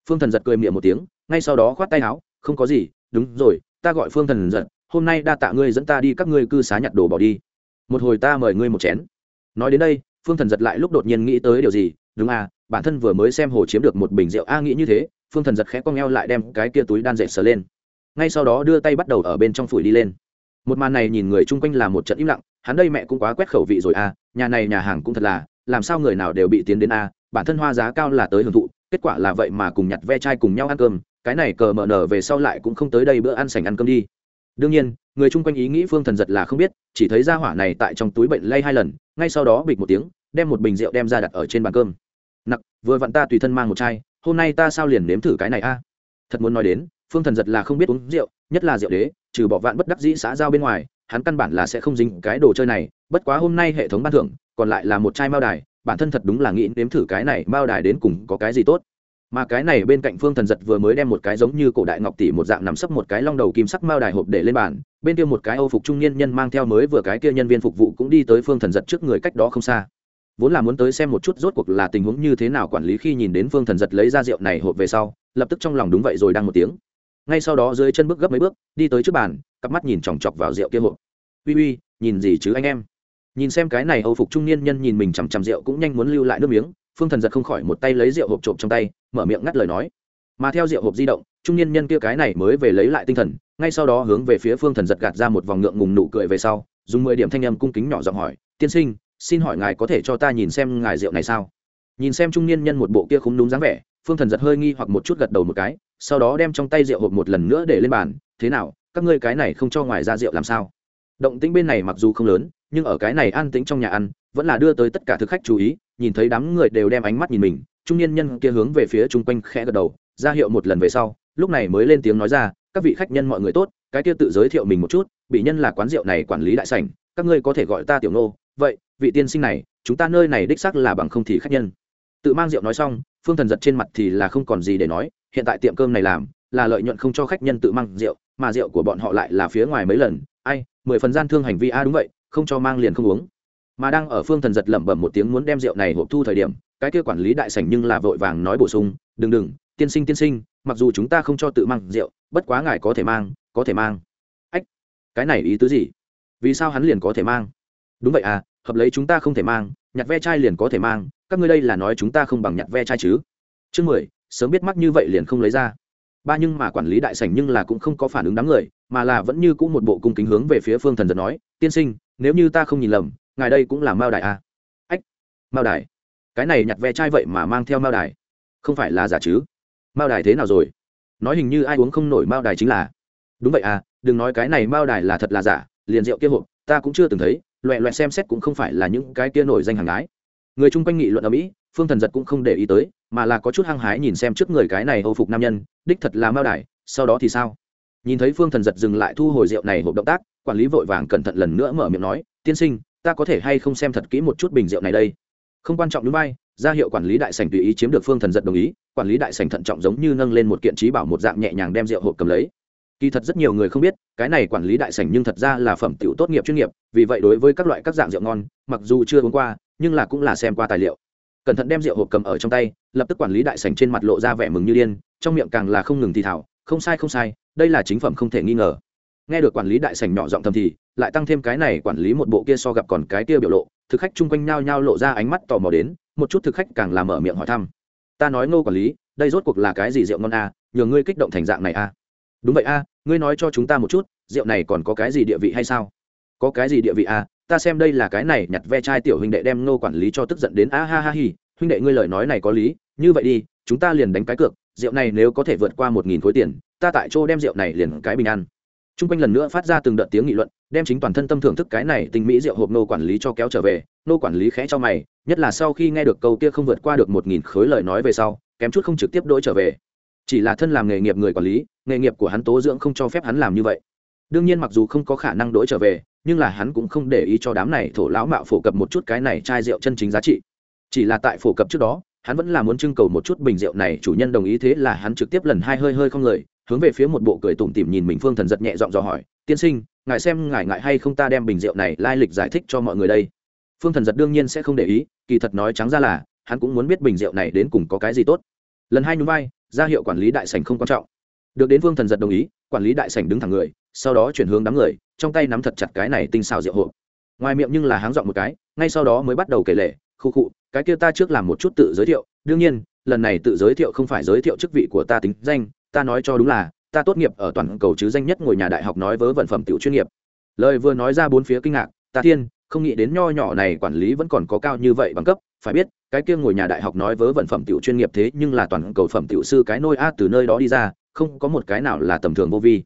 Phương thần giật cười miệng một tiếng, ngay sau đó khoát tay áo, không có gì, đúng rồi, ta gọi phương thần giật hôm nay đa tạ ngươi dẫn ta đi các ngươi cư xá nhặt đồ bỏ đi. Một hồi ta mời ngươi một chén. Nói đến đây, phương thần giật lại lúc đột nhiên nghĩ tới điều gì. Đúng à bản thân vừa mới xem hồ chiếm được một bình rượu a nghĩ như thế, phương thần giật khẽ con g lại đem cái kia túi đan dệt sờ lên. Ngay sau đó đưa tay bắt đầu ở bên trong phủi đi lên. Một màn này nhìn người chung quanh là một trận im lặng, hắn đây mẹ cũng quá quét khẩu vị rồi à nhà này nhà hàng cũng thật là, làm sao người nào đều bị tiến đến a, bản thân hoa giá cao là tới hưởng thụ, kết quả là vậy mà cùng nhặt ve chai cùng nhau ăn cơm, cái này cờ mờ nở về sau lại cũng không tới đây bữa ăn sành ăn cơm đi đương nhiên, người chung quanh ý nghĩ phương thần giật là không biết, chỉ thấy ra hỏa này tại trong túi bệnh lay hai lần, ngay sau đó bịch một tiếng, đem một bình rượu đem ra đặt ở trên bàn cơm. Nặc, vừa vặn ta tùy thân mang một chai, hôm nay ta sao liền nếm thử cái này a? Thật muốn nói đến, phương thần giật là không biết uống rượu, nhất là rượu đế, trừ bỏ vạn bất đắc dĩ xã giao bên ngoài, hắn căn bản là sẽ không dính cái đồ chơi này, bất quá hôm nay hệ thống ban thưởng, còn lại là một chai mao đài, bản thân thật đúng là nghĩ nếm thử cái này mao đài đến cùng có cái gì tốt mà cái này bên cạnh phương thần giật vừa mới đem một cái giống như cổ đại ngọc tỷ một dạng nằm sấp một cái long đầu kim sắc mao đài hộp để lên bàn, bên kia một cái âu phục trung niên nhân mang theo mới vừa cái kia nhân viên phục vụ cũng đi tới phương thần giật trước người cách đó không xa. Vốn là muốn tới xem một chút rốt cuộc là tình huống như thế nào quản lý khi nhìn đến phương thần giật lấy ra rượu này hộp về sau, lập tức trong lòng đúng vậy rồi đang một tiếng. Ngay sau đó dưới chân bước gấp mấy bước, đi tới trước bàn, cặp mắt nhìn chòng chọc vào rượu kia hộp. Uy uy, nhìn gì chứ anh em? Nhìn xem cái này âu phục trung niên nhân nhìn mình chằm chằm rượu cũng nhanh muốn lưu lại nước miếng phương thần giật không khỏi một tay lấy rượu hộp trộm trong tay, mở miệng ngắt lời nói. Mà theo rượu hộp di động, trung niên nhân kia cái này mới về lấy lại tinh thần, ngay sau đó hướng về phía phương thần giật gạt ra một vòng ngượng ngùng nụ cười về sau, dùng mười điểm thanh âm cung kính nhỏ giọng hỏi, tiên sinh, xin hỏi ngài có thể cho ta nhìn xem ngài rượu này sao? Nhìn xem trung niên nhân một bộ kia khúng đúng dáng vẻ, phương thần giật hơi nghi hoặc một chút gật đầu một cái, sau đó đem trong tay rượu hộp một lần nữa để lên bàn, thế nào, các ngươi cái này không cho ngoài ra rượu làm sao? Động tĩnh bên này mặc dù không lớn, nhưng ở cái này an tĩnh trong nhà ăn, vẫn là đưa tới tất cả thực khách chú ý nhìn thấy đám người đều đem ánh mắt nhìn mình, trung niên nhân kia hướng về phía chung quanh khẽ gật đầu, ra hiệu một lần về sau, lúc này mới lên tiếng nói ra, các vị khách nhân mọi người tốt, cái kia tự giới thiệu mình một chút, bị nhân là quán rượu này quản lý đại sảnh, các ngươi có thể gọi ta tiểu nô, vậy, vị tiên sinh này, chúng ta nơi này đích xác là bằng không thì khách nhân. Tự mang rượu nói xong, phương thần giật trên mặt thì là không còn gì để nói, hiện tại tiệm cơm này làm, là lợi nhuận không cho khách nhân tự mang rượu, mà rượu của bọn họ lại là phía ngoài mấy lần, ai, mười phần gian thương hành vi a, đúng vậy, không cho mang liền không uống mà đang ở phương thần giật lẩm bẩm một tiếng muốn đem rượu này hộp thu thời điểm, cái kia quản lý đại sảnh nhưng là vội vàng nói bổ sung, đừng đừng, tiên sinh tiên sinh, mặc dù chúng ta không cho tự mang rượu, bất quá ngài có thể mang, có thể mang. Ách, cái này ý tứ gì? Vì sao hắn liền có thể mang? Đúng vậy à hợp lấy chúng ta không thể mang, nhặt ve chai liền có thể mang, các ngươi đây là nói chúng ta không bằng nhặt ve chai chứ? Chương mười, sớm biết mắc như vậy liền không lấy ra. Ba nhưng mà quản lý đại sảnh nhưng là cũng không có phản ứng đám người, mà là vẫn như cũng một bộ cung kính hướng về phía phương thần giật nói, tiên sinh, nếu như ta không nhìn lầm ngài đây cũng là mao đài à? ách, mao đài. Cái này nhặt ve chai vậy mà mang theo mao đài. Không phải là giả chứ? Mao đài thế nào rồi? Nói hình như ai uống không nổi mao đài chính là. Đúng vậy à đừng nói cái này mao đài là thật là giả, liền rượu kia hộp, ta cũng chưa từng thấy, loẹ loẹ xem xét cũng không phải là những cái kia nổi danh hàng gái. Người chung quanh nghị luận ở mỹ, phương thần giật cũng không để ý tới, mà là có chút hăng hái nhìn xem trước người cái này âu phục nam nhân, đích thật là mao đài, sau đó thì sao? Nhìn thấy phương thần giật dừng lại thu hồi rượu này hộp động tác, quản lý vội vàng cẩn thận lần nữa mở miệng nói, tiên sinh ta có thể hay không xem thật kỹ một chút bình rượu này đây? Không quan trọng núi bay ra hiệu quản lý đại sành tùy ý chiếm được phương thần giật đồng ý, quản lý đại sành thận trọng giống như nâng lên một kiện trí bảo một dạng nhẹ nhàng đem rượu hộp cầm lấy. Kỳ thật rất nhiều người không biết, cái này quản lý đại sành nhưng thật ra là phẩm tiểu tốt nghiệp chuyên nghiệp, vì vậy đối với các loại các dạng rượu ngon, mặc dù chưa uống qua, nhưng là cũng là xem qua tài liệu. Cẩn thận đem rượu hộp cầm ở trong tay, lập tức quản lý đại sành trên mặt lộ ra vẻ mừng như điên, trong miệng càng là không ngừng thì thảo không sai không sai, đây là chính phẩm không thể nghi ngờ. Nghe được quản lý đại sành nhỏ giọng thầm thì lại tăng thêm cái này quản lý một bộ kia so gặp còn cái kia biểu lộ thực khách chung quanh nhao nhao lộ ra ánh mắt tò mò đến một chút thực khách càng làm mở miệng hỏi thăm. Ta nói ngô quản lý đây rốt cuộc là cái gì rượu ngon a à, nhờ ngươi kích động thành dạng này a à? đúng vậy a à, ngươi nói cho chúng ta một chút rượu này còn có cái gì địa vị hay sao? Có cái gì địa vị a ta xem đây là cái này nhặt ve chai tiểu huynh đệ đem ngô quản lý cho tức giận đến a ha ha hi huynh đệ ngươi lời nói này có lý như vậy đi chúng ta liền đánh cái cược rượu này nếu có thể vượt qua một nghìn khối tiền ta tại chỗ đem rượu này liền cái bình ăn t r u n g quanh lần nữa phát ra từng đợt tiếng nghị luận, đem chính toàn thân tâm thưởng thức cái này tình mỹ rượu hộp nô quản lý cho kéo trở về. Nô quản lý khẽ cho mày, nhất là sau khi nghe được câu kia không vượt qua được một nghìn khối lời nói về sau, kém chút không trực tiếp đỗi trở về. Chỉ là thân làm nghề nghiệp người quản lý, nghề nghiệp của hắn tố dưỡng không cho phép hắn làm như vậy. Đương nhiên mặc dù không có khả năng đỗi trở về, nhưng là hắn cũng không để ý cho đám này thổ lão mạo phổ cập một chút cái này chai rượu chân chính giá trị. Chỉ là tại phổ cập trước đó, hắn vẫn là muốn trưng cầu một chút bình rượu này, chủ nhân đồng ý thế là hắn trực tiếp lần hai hơi hơi không lời hướng về phía một bộ cười tủm tỉm nhìn mình phương thần giật nhẹ giọng dò hỏi, tiên sinh, ngài xem ngài ngại hay không ta đem bình rượu này lai lịch giải thích cho mọi người đây? Phương thần giật đương nhiên sẽ không để ý, kỳ thật nói trắng ra là, hắn cũng muốn biết bình rượu này đến cùng có cái gì tốt. Lần hai nhún vai, ra hiệu quản lý đại sành không quan trọng. Được đến phương thần giật đồng ý, quản lý đại sành đứng thẳng người, sau đó chuyển hướng đám người, trong tay nắm thật chặt cái này tinh xào rượu hộp. Ngoài miệng nhưng là háng dọn một cái, ngay sau đó mới bắt đầu kể lể, khu khụ cái kia ta trước làm một chút tự giới thiệu, đương nhiên, lần này tự giới thiệu không phải giới thiệu chức vị của ta tính danh ta nói cho đúng là, ta tốt nghiệp ở toàn cầu chứ danh nhất ngồi nhà đại học nói với vận phẩm tiểu chuyên nghiệp. Lời vừa nói ra bốn phía kinh ngạc, ta thiên, không nghĩ đến nho nhỏ này quản lý vẫn còn có cao như vậy bằng cấp, phải biết, cái kia ngồi nhà đại học nói với vận phẩm tiểu chuyên nghiệp thế nhưng là toàn cầu phẩm tiểu sư cái nôi a từ nơi đó đi ra, không có một cái nào là tầm thường vô vi.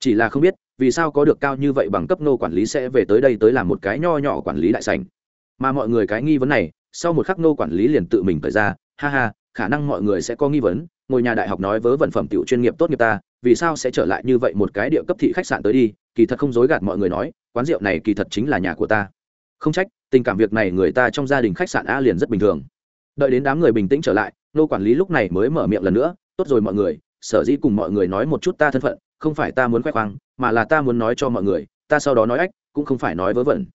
Chỉ là không biết, vì sao có được cao như vậy bằng cấp nô quản lý sẽ về tới đây tới làm một cái nho nhỏ quản lý đại sành mà mọi người cái nghi vấn này, sau một khắc nô quản lý liền tự mình thời ra, ha ha, khả năng mọi người sẽ có nghi vấn ngôi nhà đại học nói với vận phẩm tiểu chuyên nghiệp tốt nghiệp ta, vì sao sẽ trở lại như vậy một cái địa cấp thị khách sạn tới đi, kỳ thật không dối gạt mọi người nói, quán rượu này kỳ thật chính là nhà của ta. Không trách, tình cảm việc này người ta trong gia đình khách sạn a liền rất bình thường. Đợi đến đám người bình tĩnh trở lại, nô quản lý lúc này mới mở miệng lần nữa, tốt rồi mọi người, sở dĩ cùng mọi người nói một chút ta thân phận, không phải ta muốn khoe khoang, mà là ta muốn nói cho mọi người, ta sau đó nói ách, cũng không phải nói vớ vẩn.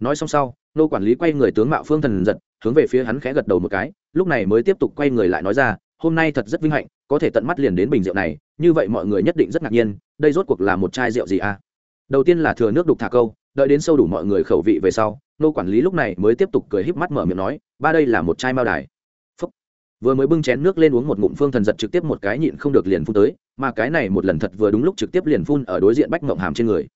Nói xong sau, nô quản lý quay người tướng mạo phương thần giật, hướng về phía hắn khẽ gật đầu một cái, lúc này mới tiếp tục quay người lại nói ra hôm nay thật rất vinh hạnh, có thể tận mắt liền đến bình rượu này, như vậy mọi người nhất định rất ngạc nhiên, đây rốt cuộc là một chai rượu gì à? Đầu tiên là thừa nước đục thả câu, đợi đến sâu đủ mọi người khẩu vị về sau, nô quản lý lúc này mới tiếp tục cười híp mắt mở miệng nói, ba đây là một chai mao đài. Phúc. vừa mới bưng chén nước lên uống một ngụm phương thần giật trực tiếp một cái nhịn không được liền phun tới, mà cái này một lần thật vừa đúng lúc trực tiếp liền phun ở đối diện bách mộng hàm trên người.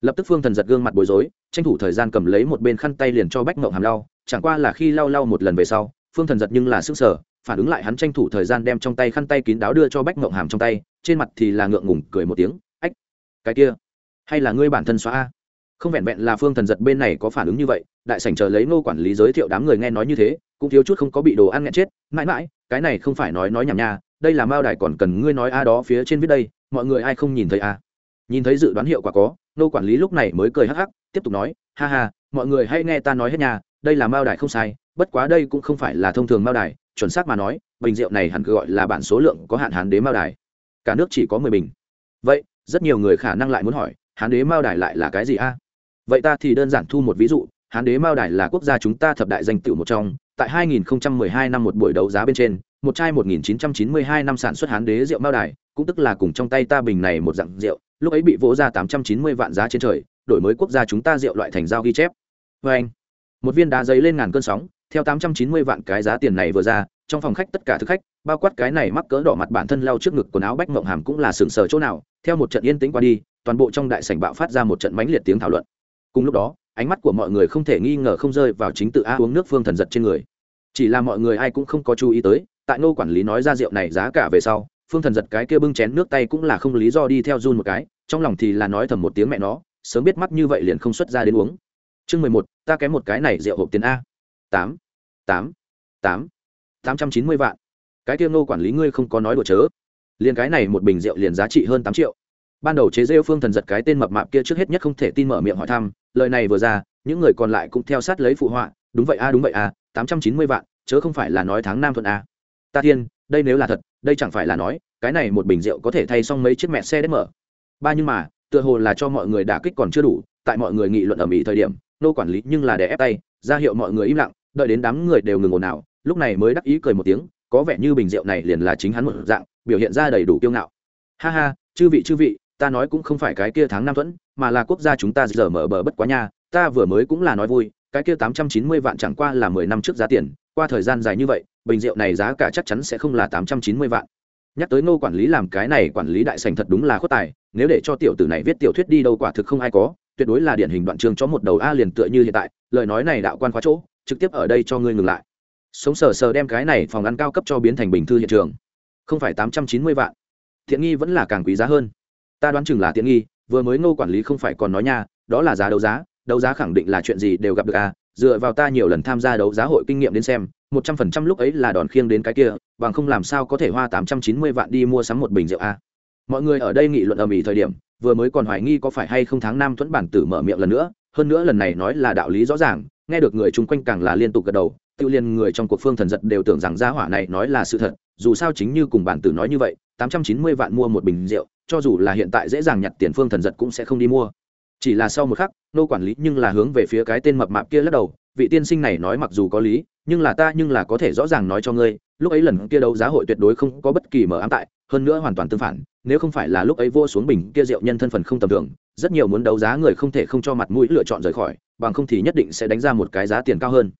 Lập tức phương thần giật gương mặt bối rối, tranh thủ thời gian cầm lấy một bên khăn tay liền cho bách mộng hàm lau, chẳng qua là khi lau lau một lần về sau, phương thần giật nhưng là sức sở phản ứng lại hắn tranh thủ thời gian đem trong tay khăn tay kín đáo đưa cho bách mộng hàm trong tay, trên mặt thì là ngượng ngùng cười một tiếng, ách, cái kia, hay là ngươi bản thân xóa a? Không vẹn vẹn là phương thần giật bên này có phản ứng như vậy, đại sảnh chờ lấy nô quản lý giới thiệu đám người nghe nói như thế, cũng thiếu chút không có bị đồ ăn nghẹn chết, mãi mãi, cái này không phải nói nói nhảm nha, đây là mao đài còn cần ngươi nói a đó phía trên viết đây, mọi người ai không nhìn thấy a? Nhìn thấy dự đoán hiệu quả có nô quản lý lúc này mới cười hắc hắc, tiếp tục nói, ha ha, mọi người hãy nghe ta nói hết nhà đây là mao đài không sai, bất quá đây cũng không phải là thông thường mao đài chuẩn xác mà nói, bình rượu này hẳn cứ gọi là bản số lượng có hạn hán đế mao đài. Cả nước chỉ có mười bình. Vậy, rất nhiều người khả năng lại muốn hỏi, hán đế mao đài lại là cái gì a? Vậy ta thì đơn giản thu một ví dụ, hán đế mao đài là quốc gia chúng ta thập đại danh tựu một trong, tại 2012 năm một buổi đấu giá bên trên, một chai 1992 năm sản xuất hán đế rượu mao đài, cũng tức là cùng trong tay ta bình này một dạng rượu, lúc ấy bị vỗ ra 890 vạn giá trên trời, đổi mới quốc gia chúng ta rượu loại thành giao ghi chép. Vê anh một viên đá giấy lên ngàn cơn sóng theo 890 vạn cái giá tiền này vừa ra, trong phòng khách tất cả thực khách, bao quát cái này mắc cỡ đỏ mặt bản thân leo trước ngực quần áo bách mộng hàm cũng là sừng sờ chỗ nào. Theo một trận yên tĩnh qua đi, toàn bộ trong đại sảnh bạo phát ra một trận mãnh liệt tiếng thảo luận. Cùng lúc đó, ánh mắt của mọi người không thể nghi ngờ không rơi vào chính tự a uống nước phương thần giật trên người. Chỉ là mọi người ai cũng không có chú ý tới, tại nô quản lý nói ra rượu này giá cả về sau, phương thần giật cái kia bưng chén nước tay cũng là không lý do đi theo run một cái, trong lòng thì là nói thầm một tiếng mẹ nó, sớm biết mắt như vậy liền không xuất ra đến uống. Chương mười một, ta kém một cái này rượu hộp tiền a tám tám tám tám trăm chín mươi vạn. Cái tiêu nô quản lý ngươi không có nói đùa chớ. Liền cái này một bình rượu liền giá trị hơn tám triệu. Ban đầu chế rêu phương thần giật cái tên mập mạp kia trước hết nhất không thể tin mở miệng hỏi thăm, lời này vừa ra, những người còn lại cũng theo sát lấy phụ họa, đúng vậy a, đúng vậy a, tám trăm chín mươi vạn, chớ không phải là nói tháng nam thuận a. Ta thiên, đây nếu là thật, đây chẳng phải là nói, cái này một bình rượu có thể thay xong mấy chiếc mẹ xe đất mở. Ba nhưng mà, tựa hồ là cho mọi người đả kích còn chưa đủ, tại mọi người nghị luận ở mỹ thời điểm nô quản lý nhưng là để ép tay, ra hiệu mọi người im lặng đợi đến đám người đều ngừng ồn ào, lúc này mới đắc ý cười một tiếng, có vẻ như bình rượu này liền là chính hắn một dạng, biểu hiện ra đầy đủ kiêu ngạo. Ha ha, chư vị chư vị, ta nói cũng không phải cái kia tháng năm thuẫn, mà là quốc gia chúng ta giờ mở bờ bất quá nha, ta vừa mới cũng là nói vui, cái kia tám trăm chín mươi vạn chẳng qua là mười năm trước giá tiền, qua thời gian dài như vậy, bình rượu này giá cả chắc chắn sẽ không là tám trăm chín mươi vạn. Nhắc tới ngô quản lý làm cái này quản lý đại sành thật đúng là khuất tài, nếu để cho tiểu tử này viết tiểu thuyết đi đâu quả thực không ai có, tuyệt đối là điển hình đoạn trường cho một đầu a liền tựa như hiện tại, lời nói này đạo quan khóa chỗ trực tiếp ở đây cho ngươi ngừng lại. Sống sờ sờ đem cái này phòng ăn cao cấp cho biến thành bình thư hiện trường. Không phải tám trăm chín mươi vạn. Thiện nghi vẫn là càng quý giá hơn. Ta đoán chừng là tiện nghi, vừa mới ngô quản lý không phải còn nói nha, đó là giá đấu giá đấu giá khẳng định là chuyện gì đều gặp được à dựa vào ta nhiều lần tham gia đấu giá hội kinh nghiệm đến xem, một trăm phần trăm lúc ấy là đòn khiêng đến cái kia, bằng không làm sao có thể hoa tám trăm chín mươi vạn đi mua sắm một bình rượu à. Mọi người ở đây nghị luận ầm ĩ thời điểm, vừa mới còn hoài nghi có phải hay không tháng năm thuẫn bản tử mở miệng lần nữa, hơn nữa lần này nói là đạo lý rõ ràng nghe được người chung quanh càng là liên tục gật đầu tự liên người trong cuộc phương thần giật đều tưởng rằng gia hỏa này nói là sự thật, dù sao chính như cùng bản tử nói như vậy, tám trăm chín mươi vạn mua một bình rượu, cho dù là hiện tại dễ dàng nhặt tiền phương thần giật cũng sẽ không đi mua. Chỉ là sau một khắc, nô quản lý nhưng là hướng về phía cái tên mập mạp kia lắc đầu, vị tiên sinh này nói mặc dù có lý, nhưng là ta nhưng là có thể rõ ràng nói cho ngươi, lúc ấy lần kia đấu giá hội tuyệt đối không có bất kỳ mở ám tại, hơn nữa hoàn toàn tương phản, nếu không phải là lúc ấy vô xuống bình kia rượu nhân thân phần không tầm thường, rất nhiều muốn đấu giá người không thể không cho mặt mũi lựa chọn rời khỏi bằng không thì nhất định sẽ đánh ra một cái giá tiền cao hơn.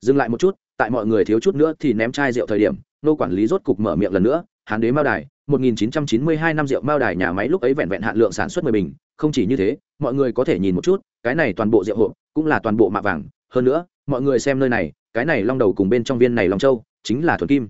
Dừng lại một chút, tại mọi người thiếu chút nữa thì ném chai rượu thời điểm, nô quản lý rốt cục mở miệng lần nữa, hán đế mao đài 1992 năm rượu mao đài nhà máy lúc ấy vẹn vẹn hạn lượng sản xuất 10 bình, không chỉ như thế, mọi người có thể nhìn một chút, cái này toàn bộ rượu hộp cũng là toàn bộ mạ vàng. Hơn nữa, mọi người xem nơi này, cái này long đầu cùng bên trong viên này long châu, chính là thuần kim.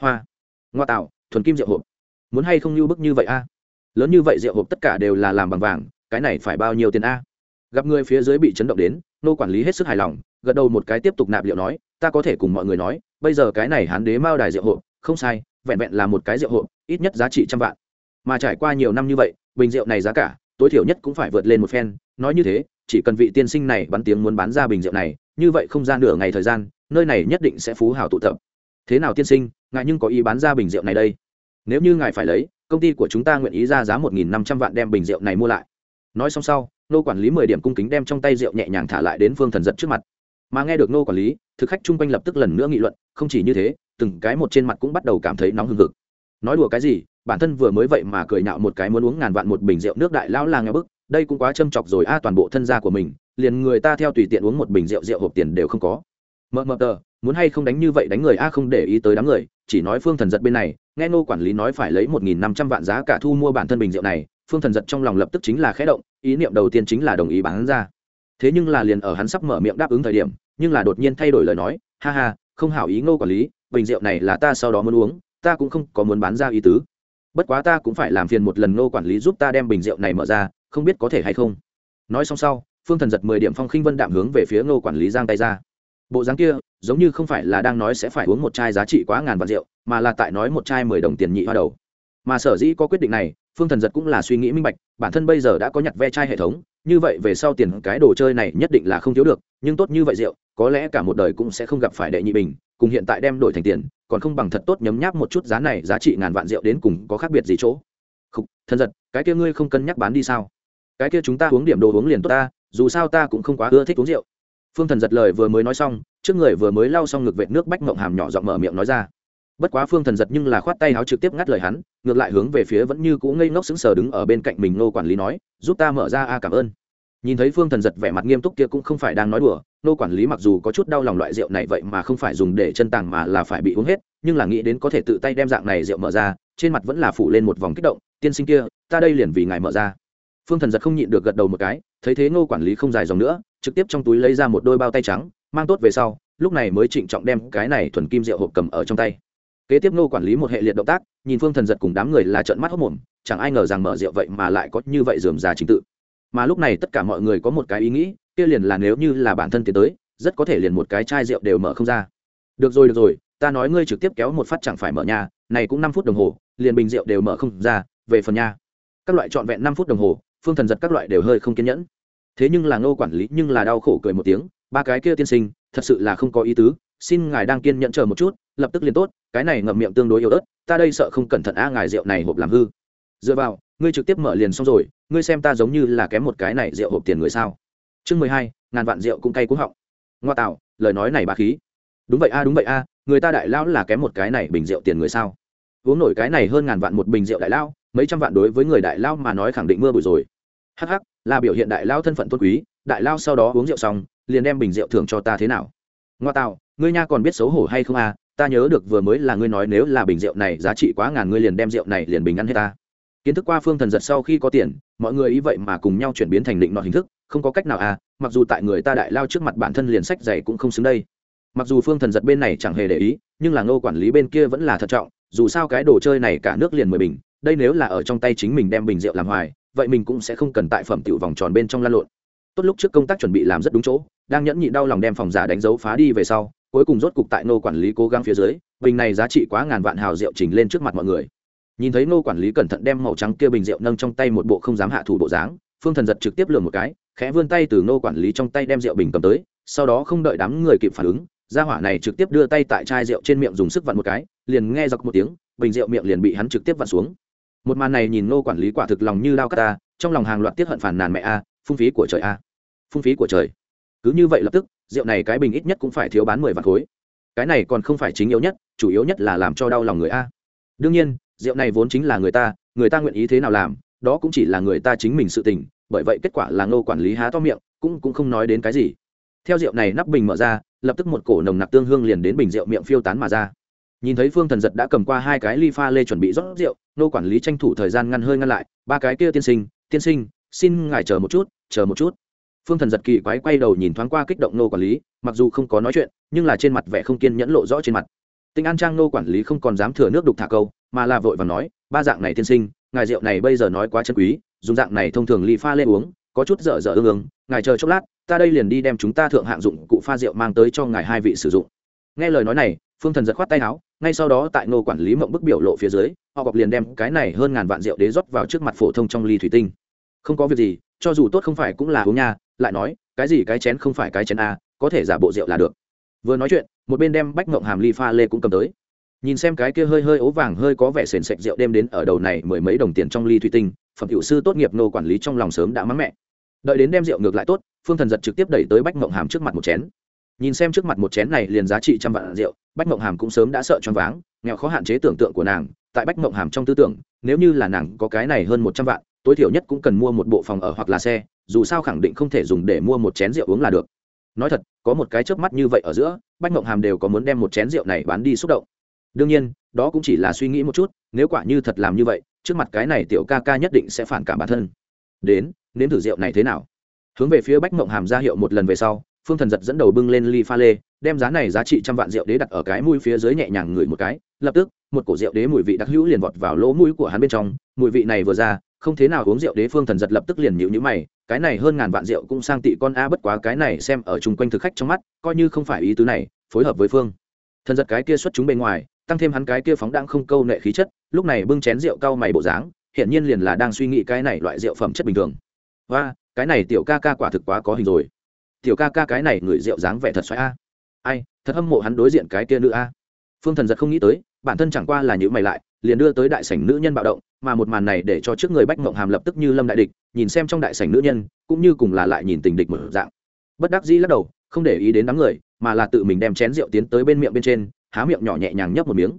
Hoa. Ngoa tạo, thuần kim rượu hộp. Muốn hay không như bức như vậy a? Lớn như vậy rượu hộp tất cả đều là làm bằng vàng, cái này phải bao nhiêu tiền a? Gặp người phía dưới bị chấn động đến, nô quản lý hết sức hài lòng, gật đầu một cái tiếp tục nạp liệu nói, ta có thể cùng mọi người nói, bây giờ cái này hán đế mao đài rượu hộ, không sai, vẹn vẹn là một cái rượu hộ, ít nhất giá trị trăm vạn. Mà trải qua nhiều năm như vậy, bình rượu này giá cả, tối thiểu nhất cũng phải vượt lên một phen, nói như thế, chỉ cần vị tiên sinh này bắn tiếng muốn bán ra bình rượu này, như vậy không gian nửa ngày thời gian, nơi này nhất định sẽ phú hào tụ tập. Thế nào tiên sinh, ngài nhưng có ý bán ra bình rượu này đây? Nếu như ngài phải lấy, công ty của chúng ta nguyện ý ra giá một nghìn năm trăm vạn đem bình rượu này mua lại. Nói xong sau nô quản lý mười điểm cung kính đem trong tay rượu nhẹ nhàng thả lại đến phương thần giật trước mặt. Mà nghe được nô quản lý, thực khách chung quanh lập tức lần nữa nghị luận, không chỉ như thế, từng cái một trên mặt cũng bắt đầu cảm thấy nóng hừng hực. Nói đùa cái gì, bản thân vừa mới vậy mà cười nhạo một cái muốn uống ngàn vạn một bình rượu nước đại lão là nghe bức, đây cũng quá châm chọc rồi a, toàn bộ thân gia của mình, liền người ta theo tùy tiện uống một bình rượu rượu hộp tiền đều không có. Mờ mờ tờ, muốn hay không đánh như vậy đánh người a, không để ý tới đám người, chỉ nói phương thần giật bên này, nghe ngô quản lý nói phải lấy một nghìn năm trăm vạn giá cả thu mua bản thân bình rượu này phương thần giật trong lòng lập tức chính là khẽ động, ý niệm đầu tiên chính là đồng ý bán ra. Thế nhưng là liền ở hắn sắp mở miệng đáp ứng thời điểm, nhưng là đột nhiên thay đổi lời nói, ha ha, không hảo ý ngô quản lý, bình rượu này là ta sau đó muốn uống, ta cũng không có muốn bán ra ý tứ. Bất quá ta cũng phải làm phiền một lần ngô quản lý giúp ta đem bình rượu này mở ra, không biết có thể hay không. Nói xong sau, phương thần giật mười điểm phong khinh vân đạm hướng về phía ngô quản lý giang tay ra. Bộ dáng kia, giống như không phải là đang nói sẽ phải uống một chai giá trị quá ngàn vạn rượu, mà là tại nói một chai mười đồng tiền nhị hoa đầu. Mà sở dĩ có quyết định này phương thần giật cũng là suy nghĩ minh bạch, bản thân bây giờ đã có nhặt ve chai hệ thống, như vậy về sau tiền cái đồ chơi này nhất định là không thiếu được, nhưng tốt như vậy rượu, có lẽ cả một đời cũng sẽ không gặp phải đệ nhị bình, cùng hiện tại đem đổi thành tiền, còn không bằng thật tốt nhấm nháp một chút giá này, giá trị ngàn vạn rượu đến cùng có khác biệt gì chỗ. Không thần giật, cái kia ngươi không cân nhắc bán đi sao? Cái kia chúng ta uống điểm đồ uống liền tốt ta, dù sao ta cũng không quá ưa thích uống rượu. Phương thần giật lời vừa mới nói xong, trước người vừa mới lau xong ngực vệt nước bách mộng hàm nhỏ giọng mở miệng nói ra bất quá phương thần giật nhưng là khoát tay áo trực tiếp ngắt lời hắn, ngược lại hướng về phía vẫn như cũ ngây ngốc sững sờ đứng ở bên cạnh mình nô quản lý nói, giúp ta mở ra a cảm ơn. Nhìn thấy phương thần giật vẻ mặt nghiêm túc kia cũng không phải đang nói đùa nô quản lý mặc dù có chút đau lòng loại rượu này vậy mà không phải dùng để chân tàng mà là phải bị uống hết, nhưng là nghĩ đến có thể tự tay đem dạng này rượu mở ra, trên mặt vẫn là phủ lên một vòng kích động, tiên sinh kia, ta đây liền vì ngài mở ra. Phương thần giật không nhịn được gật đầu một cái, thấy thế ngô quản lý không dài dòng nữa, trực tiếp trong túi lấy ra một đôi bao tay trắng, mang tốt về sau, lúc này mới trịnh trọng đem cái này thuần kim rượu hộp cầm ở trong tay kế tiếp nô quản lý một hệ liệt động tác, nhìn phương thần giật cùng đám người là trợn mắt hốc mồm, chẳng ai ngờ rằng mở rượu vậy mà lại có như vậy dườm già trình tự. Mà lúc này tất cả mọi người có một cái ý nghĩ, kia liền là nếu như là bản thân tiến tới, rất có thể liền một cái chai rượu đều mở không ra. Được rồi được rồi, ta nói ngươi trực tiếp kéo một phát chẳng phải mở nhà, này cũng năm phút đồng hồ, liền bình rượu đều mở không ra, về phần nhà. Các loại trọn vẹn năm phút đồng hồ, phương thần giật các loại đều hơi không kiên nhẫn. Thế nhưng là ngô quản lý nhưng là đau khổ cười một tiếng, ba cái kia tiên sinh, thật sự là không có ý tứ, xin ngài đang kiên nhẫn chờ một chút, lập tức liền tốt cái này ngậm miệng tương đối yếu ớt, ta đây sợ không cẩn thận a ngài rượu này hộp làm hư. Dựa vào, ngươi trực tiếp mở liền xong rồi, ngươi xem ta giống như là kém một cái này rượu hộp tiền người sao. Chương mười hai, ngàn vạn rượu cũng cay cũng họng. Ngoa tạo, lời nói này bà khí. Đúng vậy a, đúng vậy a, người ta đại lão là kém một cái này bình rượu tiền người sao? Uống nổi cái này hơn ngàn vạn một bình rượu đại lão, mấy trăm vạn đối với người đại lão mà nói khẳng định mưa bụi rồi. Hh là biểu hiện đại lão thân phận tôn quý, đại lão sau đó uống rượu xong, liền đem bình rượu thưởng cho ta thế nào? Ngoa tạo, ngươi nha còn biết xấu hổ hay không à ta nhớ được vừa mới là ngươi nói nếu là bình rượu này giá trị quá ngàn ngươi liền đem rượu này liền bình ăn hết ta. Kiến thức qua phương thần giật sau khi có tiền, mọi người ý vậy mà cùng nhau chuyển biến thành định nọ hình thức, không có cách nào à mặc dù tại người ta đại lao trước mặt bản thân liền sách dày cũng không xứng đây. Mặc dù phương thần giật bên này chẳng hề để ý, nhưng là ngô quản lý bên kia vẫn là thận trọng, dù sao cái đồ chơi này cả nước liền mười bình, đây nếu là ở trong tay chính mình đem bình rượu làm hoài, vậy mình cũng sẽ không cần tại phẩm tiểu vòng tròn bên trong lan lộn. Tốt lúc trước công tác chuẩn bị làm rất đúng chỗ, đang nhẫn nhịn đau lòng đem phòng giả đánh dấu phá đi về sau cuối cùng rốt cục tại nô quản lý cố gắng phía dưới, bình này giá trị quá ngàn vạn hào rượu trình lên trước mặt mọi người. Nhìn thấy nô quản lý cẩn thận đem màu trắng kia bình rượu nâng trong tay một bộ không dám hạ thủ bộ dáng, phương thần giật trực tiếp lừa một cái, khẽ vươn tay từ nô quản lý trong tay đem rượu bình cầm tới, sau đó không đợi đám người kịp phản ứng, gia hỏa này trực tiếp đưa tay tại chai rượu trên miệng dùng sức vặn một cái, liền nghe dọc một tiếng, bình rượu miệng liền bị hắn trực tiếp vặn xuống. Một màn này nhìn nô quản lý quả thực lòng như lao cắt ta, trong lòng hàng loạt tiết hận phản nàn mẹ a, phung phí của trời a, phung phí của trời. Cứ như vậy lập tức rượu này cái bình ít nhất cũng phải thiếu bán mười vạn khối. Cái này còn không phải chính yếu nhất, chủ yếu nhất là làm cho đau lòng người a. Đương nhiên, rượu này vốn chính là người ta người ta nguyện ý thế nào làm, đó cũng chỉ là người ta chính mình sự tình, bởi vậy kết quả là ngô quản lý há to miệng, cũng cũng không nói đến cái gì. Theo rượu này nắp bình mở ra, lập tức một cổ nồng nặc tương hương liền đến bình rượu miệng phiêu tán mà ra. Nhìn thấy phương thần giật đã cầm qua hai cái ly pha lê chuẩn bị rót rượu nô quản lý tranh thủ thời gian ngăn hơi ngăn lại, ba cái kia tiên sinh tiên sinh, xin ngài chờ một chút, chờ một chút phương thần giật kỳ quái quay đầu nhìn thoáng qua kích động nô quản lý, mặc dù không có nói chuyện, nhưng là trên mặt vẻ không kiên nhẫn lộ rõ trên mặt. Tinh an trang nô quản lý không còn dám thừa nước đục thả câu, mà là vội và nói, ba dạng này tiên sinh, ngài rượu này bây giờ nói quá chân quý, dùng dạng này thông thường ly pha lên uống, có chút dở dở ương ương, ngài chờ chốc lát, ta đây liền đi đem chúng ta thượng hạng dụng cụ pha rượu mang tới cho ngài hai vị sử dụng. Nghe lời nói này, phương thần giật khoát tay áo, ngay sau đó tại nô quản lý mộng bức biểu lộ phía dưới, họ gọc liền đem cái này hơn ngàn vạn rượu đế rót vào trước mặt phổ thông trong ly thủy tinh. Không có việc gì cho dù tốt không phải cũng là uống nha, lại nói, cái gì cái chén không phải cái chén a, có thể giả bộ rượu là được. Vừa nói chuyện, một bên đem bách ngộng hàm ly pha lê cũng cầm tới. Nhìn xem cái kia hơi hơi ố vàng hơi có vẻ sền sệt rượu đem đến ở đầu này mười mấy đồng tiền trong ly thủy tinh, phẩm hiệu sư tốt nghiệp nô quản lý trong lòng sớm đã mắng mẹ. Đợi đến đem rượu ngược lại tốt, phương thần giật trực tiếp đẩy tới bách ngộng hàm trước mặt một chén. Nhìn xem trước mặt một chén này liền giá trị trăm vạn rượu, bách ngộng hàm cũng sớm đã sợ choáng váng, nghèo khó hạn chế tưởng tượng của nàng, tại bách ngộng hàm trong tư tưởng, nếu như là nàng có cái này hơn một trăm vạn tối thiểu nhất cũng cần mua một bộ phòng ở hoặc là xe, dù sao khẳng định không thể dùng để mua một chén rượu uống là được. Nói thật, có một cái chớp mắt như vậy ở giữa, bách mộng hàm đều có muốn đem một chén rượu này bán đi xúc động. Đương nhiên, đó cũng chỉ là suy nghĩ một chút, nếu quả như thật làm như vậy, trước mặt cái này tiểu ca ca nhất định sẽ phản cảm bản thân. Đến, nếm thử rượu này thế nào? Hướng về phía bách mộng hàm ra hiệu một lần về sau, phương thần giật dẫn đầu bưng lên ly pha lê, đem giá này giá trị trăm vạn rượu đế đặt ở cái mũi phía dưới nhẹ nhàng ngửi một cái, lập tức, một cổ rượu đế mùi vị đặc hữu liền vọt vào lỗ mũi của hắn bên trong, mùi vị này vừa ra không thế nào uống rượu, đế phương thần giật lập tức liền nhịu nhữ mày, cái này hơn ngàn vạn rượu cũng sang tị con a, bất quá cái này xem ở chung quanh thực khách trong mắt, coi như không phải ý tứ này, phối hợp với phương. Thần giật cái kia xuất chúng bên ngoài, tăng thêm hắn cái kia phóng đang không câu nệ khí chất, lúc này bưng chén rượu cao mày bộ dáng hiện nhiên liền là đang suy nghĩ cái này loại rượu phẩm chất bình thường. Và cái này tiểu ca ca quả thực quá có hình rồi. Tiểu ca ca cái này người rượu dáng vẻ thật xoáy a. Ai, thật hâm mộ hắn đối diện cái kia nữ a. Phương thần giật không nghĩ tới, bản thân chẳng qua là những mày lại liền đưa tới đại sảnh nữ nhân bạo động, mà một màn này để cho trước người bách mộng hàm lập tức như lâm đại địch, nhìn xem trong đại sảnh nữ nhân, cũng như cùng là lại nhìn tình địch một dạng. Bất đắc dĩ lắc đầu, không để ý đến đám người, mà là tự mình đem chén rượu tiến tới bên miệng bên trên, há miệng nhỏ nhẹ nhàng nhấp một miếng.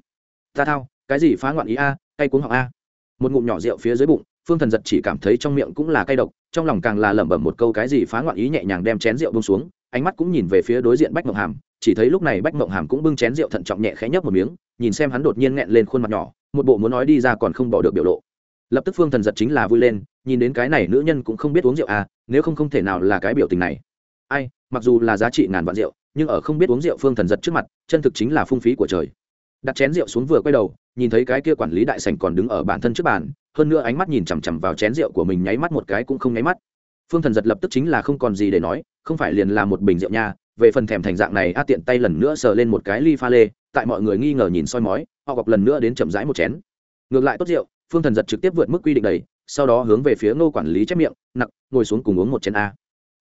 Ta thao, cái gì phá ngoạn ý a, cay cuống họng a? Một ngụm nhỏ rượu phía dưới bụng, phương thần giật chỉ cảm thấy trong miệng cũng là cay độc, trong lòng càng là lẩm bẩm một câu cái gì phá ngoạn ý nhẹ nhàng đem chén rượu bông xuống, ánh mắt cũng nhìn về phía đối diện bách mộng hàm, chỉ thấy lúc này bách mộng hàm cũng bưng chén rượu thận trọng nhẹ khẽ nhấp một miếng, nhìn xem hắn đột nhiên nghẹn lên khuôn mặt nhỏ một bộ muốn nói đi ra còn không bỏ được biểu lộ. Lập tức phương thần giật chính là vui lên, nhìn đến cái này nữ nhân cũng không biết uống rượu à nếu không không thể nào là cái biểu tình này. Ai, mặc dù là giá trị ngàn vạn rượu, nhưng ở không biết uống rượu phương thần giật trước mặt, chân thực chính là phung phí của trời. Đặt chén rượu xuống vừa quay đầu, nhìn thấy cái kia quản lý đại sành còn đứng ở bản thân trước bàn, hơn nữa ánh mắt nhìn chằm chằm vào chén rượu của mình nháy mắt một cái cũng không nháy mắt. Phương thần giật lập tức chính là không còn gì để nói, không phải liền là một bình rượu nha, về phần thèm thành dạng này, a tiện tay lần nữa sờ lên một cái ly pha lê tại mọi người nghi ngờ nhìn soi mói, họ gọc lần nữa đến chậm rãi một chén. Ngược lại tốt rượu, phương thần giật trực tiếp vượt mức quy định đầy, sau đó hướng về phía ngô quản lý chép miệng nặng ngồi xuống cùng uống một chén a.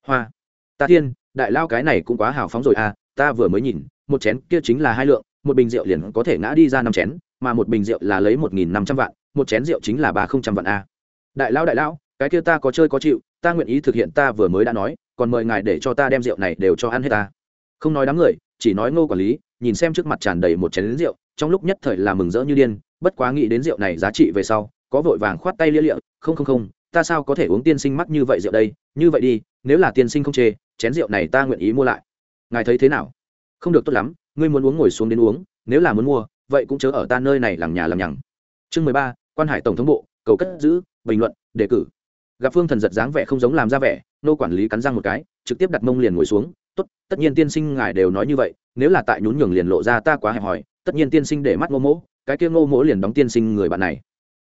Hoa, ta thiên, đại lao cái này cũng quá hào phóng rồi a ta vừa mới nhìn, một chén kia chính là hai lượng, một bình rượu liền có thể ngã đi ra năm chén, mà một bình rượu là lấy một nghìn năm trăm vạn, một chén rượu chính là ba không trăm vạn a. Đại lao đại lao, cái kia ta có chơi có chịu, ta nguyện ý thực hiện ta vừa mới đã nói, còn mời ngài để cho ta đem rượu này đều cho ăn hết ta. Không nói đám người, chỉ nói ngô quản lý nhìn xem trước mặt tràn đầy một chén rượu, trong lúc nhất thời là mừng rỡ như điên, bất quá nghĩ đến rượu này giá trị về sau, có vội vàng khoát tay lia lịa, không không không, ta sao có thể uống tiên sinh mắc như vậy rượu đây? Như vậy đi, nếu là tiên sinh không chê, chén rượu này ta nguyện ý mua lại. Ngài thấy thế nào? Không được tốt lắm, ngươi muốn uống ngồi xuống đến uống, nếu là muốn mua, vậy cũng chớ ở ta nơi này làm nhà làm nhằng. Chương mười ba, quan hải tổng thống bộ, cầu cất giữ, bình luận, đề cử. Gặp phương thần giật dáng vẻ không giống làm ra vẻ, nô quản lý cắn răng một cái, trực tiếp đặt mông liền ngồi xuống, tốt, tất nhiên tiên sinh ngài đều nói như vậy nếu là tại nhún nhường liền lộ ra ta quá hẹp hòi, tất nhiên tiên sinh để mắt ngô mỗ, cái kia ngô mỗ liền đóng tiên sinh người bạn này.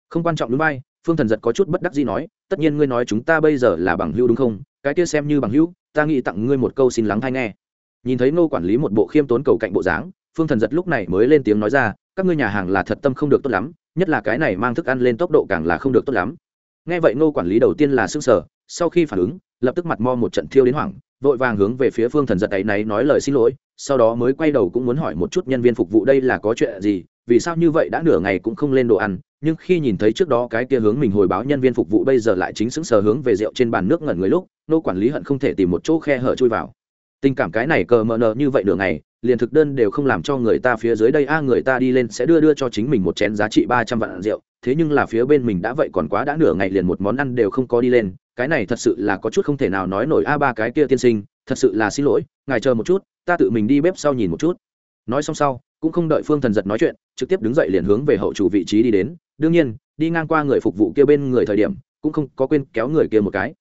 Không quan trọng đúng bay phương thần giật có chút bất đắc gì nói, tất nhiên ngươi nói chúng ta bây giờ là bằng hữu đúng không? Cái kia xem như bằng hữu, ta nghĩ tặng ngươi một câu xin lắng thai nghe. Nhìn thấy ngô quản lý một bộ khiêm tốn cầu cạnh bộ dáng, phương thần giật lúc này mới lên tiếng nói ra, các ngươi nhà hàng là thật tâm không được tốt lắm, nhất là cái này mang thức ăn lên tốc độ càng là không được tốt lắm nghe vậy ngô quản lý đầu tiên là s ư n g sở sau khi phản ứng, lập tức mặt mo một trận thiêu đến hoảng, vội vàng hướng về phía phương thần giật ấy náy nói lời xin lỗi, sau đó mới quay đầu cũng muốn hỏi một chút nhân viên phục vụ đây là có chuyện gì, vì sao như vậy đã nửa ngày cũng không lên đồ ăn, nhưng khi nhìn thấy trước đó cái kia hướng mình hồi báo nhân viên phục vụ bây giờ lại chính xứng sờ hướng về rượu trên bàn nước ngẩn người lúc nô quản lý hận không thể tìm một chỗ khe hở chui vào tình cảm cái này cờ mờ nờ như vậy nửa ngày, liền thực đơn đều không làm cho người ta phía dưới đây. A, người ta đi lên sẽ đưa đưa cho chính mình một chén giá trị ba trăm vạn rượu. Thế nhưng là phía bên mình đã vậy còn quá đã nửa ngày liền một món ăn đều không có đi lên. Cái này thật sự là có chút không thể nào nói nổi. A, ba cái kia tiên sinh, thật sự là xin lỗi. Ngài chờ một chút, ta tự mình đi bếp sau nhìn một chút. Nói xong sau, cũng không đợi phương thần giật nói chuyện, trực tiếp đứng dậy liền hướng về hậu chủ vị trí đi đến. Đương nhiên, đi ngang qua người phục vụ kia bên người thời điểm, cũng không có quên kéo người kia một cái.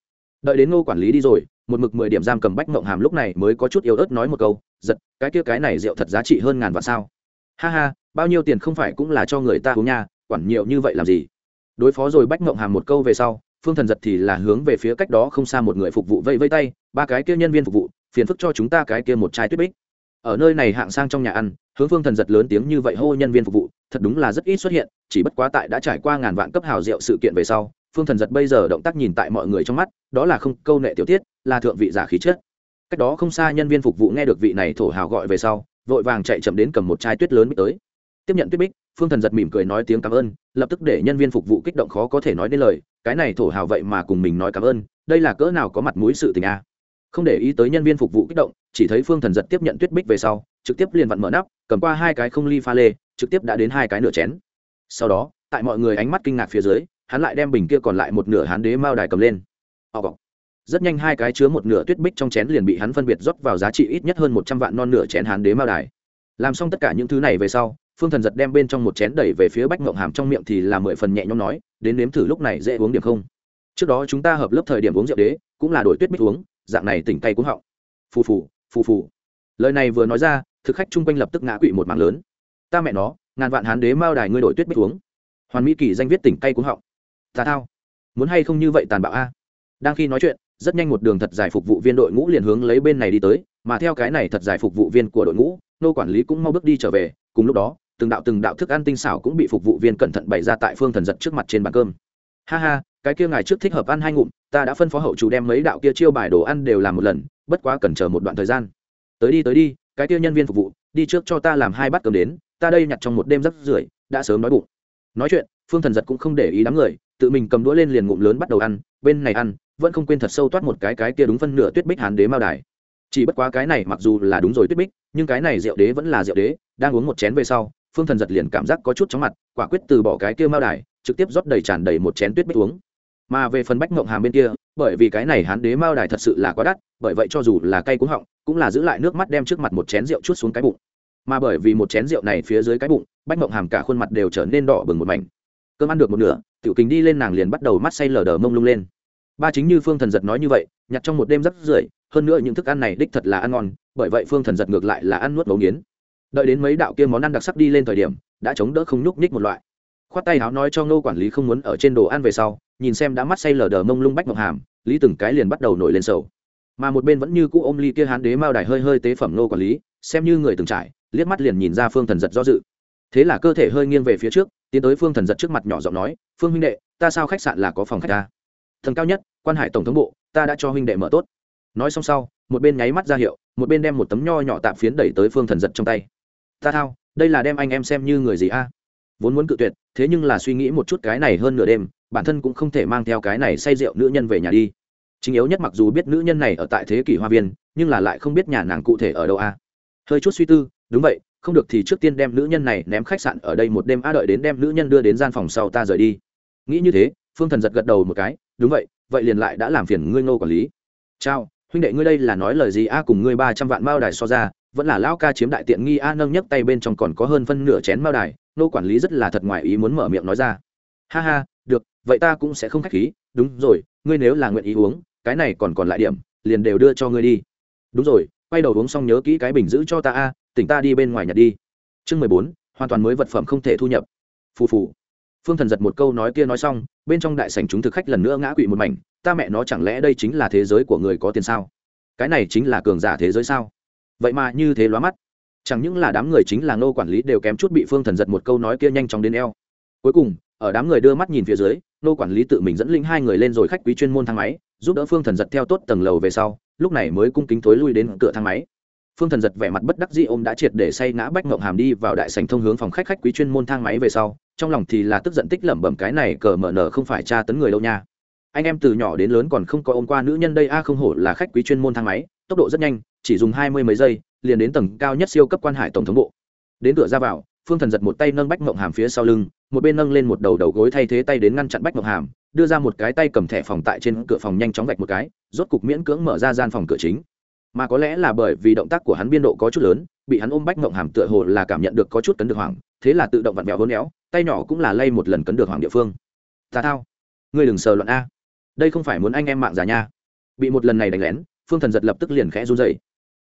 Đợi đến ngô quản lý đi rồi một mực mười điểm giam cầm bách mộng hàm lúc này mới có chút yếu ớt nói một câu, giật, cái kia cái này rượu thật giá trị hơn ngàn vạn sao? Ha ha, bao nhiêu tiền không phải cũng là cho người ta uống nha, quản nhiều như vậy làm gì? Đối phó rồi bách mộng hàm một câu về sau, phương thần giật thì là hướng về phía cách đó không xa một người phục vụ vây vây tay, ba cái kia nhân viên phục vụ, phiền phức cho chúng ta cái kia một chai tuyết bích. Ở nơi này hạng sang trong nhà ăn, hướng phương thần giật lớn tiếng như vậy hô nhân viên phục vụ, thật đúng là rất ít xuất hiện, chỉ bất quá tại đã trải qua ngàn vạn cấp hào rượu sự kiện về sau, phương thần giật bây giờ động tác nhìn tại mọi người trong mắt đó là không câu nệ tiểu tiết, là thượng vị giả khí chất. Cách đó không xa nhân viên phục vụ nghe được vị này thổ hào gọi về sau, vội vàng chạy chậm đến cầm một chai tuyết lớn tới. Tiếp nhận tuyết bích, phương thần giật mỉm cười nói tiếng cảm ơn, lập tức để nhân viên phục vụ kích động khó có thể nói đến lời, cái này thổ hào vậy mà cùng mình nói cảm ơn, đây là cỡ nào có mặt mũi sự tình a. Không để ý tới nhân viên phục vụ kích động, chỉ thấy phương thần giật tiếp nhận tuyết bích về sau, trực tiếp liền vặn mở nắp, cầm qua hai cái không ly pha lê, trực tiếp đã đến hai cái nửa chén. Sau đó, tại mọi người ánh mắt kinh ngạc phía dưới, hắn lại đem bình kia còn lại một nửa hán đế mao đài cầm lên họ rất nhanh hai cái chứa một nửa tuyết bích trong chén liền bị hắn phân biệt rót vào giá trị ít nhất hơn một trăm vạn non nửa chén hán đế mao đài. Làm xong tất cả những thứ này về sau, phương thần giật đem bên trong một chén đẩy về phía bách mộng hàm trong miệng thì là mười phần nhẹ nhõm nói, đến nếm thử lúc này dễ uống điểm không? Trước đó chúng ta hợp lớp thời điểm uống rượu đế, cũng là đổi tuyết bích uống, dạng này tỉnh tay cũng họng. Phù phù phù phù. Lời này vừa nói ra, thực khách chung quanh lập tức ngã quỵ một mạng lớn. Ta mẹ nó, ngàn vạn hán đế mao đài ngươi đổi tuyết bích uống. Hoàn mỹ kỳ danh viết tỉnh tay cũng họng. Ta thao, muốn hay không như vậy tàn bạo a? Đang khi nói chuyện, rất nhanh một đường thật dài phục vụ viên đội ngũ liền hướng lấy bên này đi tới, mà theo cái này thật dài phục vụ viên của đội ngũ, nô quản lý cũng mau bước đi trở về, cùng lúc đó, từng đạo từng đạo thức ăn tinh xảo cũng bị phục vụ viên cẩn thận bày ra tại phương thần giật trước mặt trên bàn cơm. Ha ha, cái kia ngài trước thích hợp ăn hai ngụm, ta đã phân phó hậu chủ đem mấy đạo kia chiêu bài đồ ăn đều làm một lần, bất quá cần chờ một đoạn thời gian. Tới đi tới đi, cái kia nhân viên phục vụ, đi trước cho ta làm hai bát cơm đến, ta đây nhặt trong một đêm rất rưởi, đã sớm nói bụng. Nói chuyện, phương thần giật cũng không để ý đám người, tự mình cầm đũa lên liền ngụm lớn bắt đầu ăn, bên này ăn vẫn không quên thật sâu toát một cái cái kia đúng phân nửa tuyết bích hán đế mao đài. Chỉ bất quá cái này mặc dù là đúng rồi tuyết bích, nhưng cái này rượu đế vẫn là rượu đế, đang uống một chén về sau, phương thần giật liền cảm giác có chút chóng mặt, quả quyết từ bỏ cái kia mao đài, trực tiếp rót đầy tràn đầy một chén tuyết bích uống. Mà về phần bách ngộng hàm bên kia, bởi vì cái này hán đế mao đài thật sự là quá đắt, bởi vậy cho dù là cay cuống họng, cũng là giữ lại nước mắt đem trước mặt một chén rượu chút xuống cái bụng. Mà bởi vì một chén rượu này phía dưới cái bụng, bách ngộng hàm cả khuôn mặt đều trở nên đỏ bừng một mảnh. Cơm ăn được một nửa, tiểu kính đi lên nàng liền bắt đầu mắt say lờ đờ mông lung lên ba chính như phương thần giật nói như vậy, nhặt trong một đêm rất rưởi, hơn nữa những thức ăn này đích thật là ăn ngon, bởi vậy phương thần giật ngược lại là ăn nuốt ngấu nghiến. Đợi đến mấy đạo kia món ăn đặc sắc đi lên thời điểm, đã chống đỡ không nhúc nhích một loại. Khoát tay áo nói cho ngô quản lý không muốn ở trên đồ ăn về sau, nhìn xem đã mắt say lờ đờ mông lung bách ngọc hàm, lý từng cái liền bắt đầu nổi lên sầu. Mà một bên vẫn như cũ ôm ly kia hán đế mao đài hơi hơi tế phẩm ngô quản lý, xem như người từng trải, liếc mắt liền nhìn ra phương thần giật do dự. Thế là cơ thể hơi nghiêng về phía trước, tiến tới phương thần giật trước mặt nhỏ giọng nói, phương huynh đệ, ta sao khách sạn là có phòng khách ta? Thần cao nhất, quan hải tổng thống bộ, ta đã cho huynh đệ mở tốt. Nói xong sau, một bên nháy mắt ra hiệu, một bên đem một tấm nho nhỏ tạm phiến đẩy tới phương thần giật trong tay. Ta thao, đây là đem anh em xem như người gì a? Vốn muốn cự tuyệt, thế nhưng là suy nghĩ một chút cái này hơn nửa đêm, bản thân cũng không thể mang theo cái này say rượu nữ nhân về nhà đi. Chính yếu nhất mặc dù biết nữ nhân này ở tại thế kỷ hoa viên, nhưng là lại không biết nhà nàng cụ thể ở đâu a. Hơi chút suy tư, đúng vậy, không được thì trước tiên đem nữ nhân này ném khách sạn ở đây một đêm, a đợi đến đem nữ nhân đưa đến gian phòng sau ta rời đi. Nghĩ như thế, phương thần giật gật đầu một cái đúng vậy vậy liền lại đã làm phiền ngươi ngô quản lý. Chào, huynh đệ ngươi đây là nói lời gì? A, cùng ngươi ba trăm vạn mao đài so ra, vẫn là lão ca chiếm đại tiện nghi. A, nâng nhấc tay bên trong còn có hơn phân nửa chén mao đài. Nô quản lý rất là thật ngoài ý muốn mở miệng nói ra. Ha ha, được, vậy ta cũng sẽ không khách khí. Đúng rồi, ngươi nếu là nguyện ý uống, cái này còn còn lại điểm, liền đều đưa cho ngươi đi. Đúng rồi, quay đầu uống xong nhớ kỹ cái bình giữ cho ta, a, tỉnh ta đi bên ngoài nhặt đi. Chương mười bốn, hoàn toàn mới vật phẩm không thể thu nhập. Phù phù phương thần giật một câu nói kia nói xong, bên trong đại sảnh chúng thực khách lần nữa ngã quỵ một mảnh, ta mẹ nó chẳng lẽ đây chính là thế giới của người có tiền sao? Cái này chính là cường giả thế giới sao? Vậy mà như thế lóa mắt, chẳng những là đám người chính là nô quản lý đều kém chút bị phương thần giật một câu nói kia nhanh chóng đến eo. Cuối cùng, ở đám người đưa mắt nhìn phía dưới nô quản lý tự mình dẫn linh hai người lên rồi khách quý chuyên môn thang máy, giúp đỡ phương thần giật theo tốt tầng lầu về sau, lúc này mới cung kính tối lui đến cửa thang máy phương thần giật vẻ mặt bất đắc dĩ ôm đã triệt để say ngã bách ngộng hàm đi vào đại sành thông hướng phòng khách khách quý chuyên môn thang máy về sau, trong lòng thì là tức giận tích lẩm bẩm cái này cờ mở nở không phải tra tấn người đâu nha. Anh em từ nhỏ đến lớn còn không có ôm qua nữ nhân đây, a, không hổ là khách quý chuyên môn thang máy, tốc độ rất nhanh, chỉ dùng hai mươi mấy giây, liền đến tầng cao nhất siêu cấp quan hải tổng thống bộ. Đến cửa ra vào, phương thần giật một tay nâng bách mộng hàm phía sau lưng, một bên nâng lên một đầu đầu gối thay thế tay đến ngăn chặn bách mộng hàm, đưa ra một cái tay cầm thẻ phòng tại trên cửa phòng nhanh chóng vạch một cái, rốt cục miễn cưỡng mở ra gian phòng cửa chính mà có lẽ là bởi vì động tác của hắn biên độ có chút lớn bị hắn ôm bách mộng hàm tựa hồ là cảm nhận được có chút cấn được hoàng, thế là tự động vặn vẹo hôn éo tay nhỏ cũng là lay một lần cấn được hoàng địa phương. Ta thao. Ngươi đừng sờ loạn a. Đây không phải muốn anh em mạng già nha. Bị một lần này đánh lén phương thần giật lập tức liền khẽ run dậy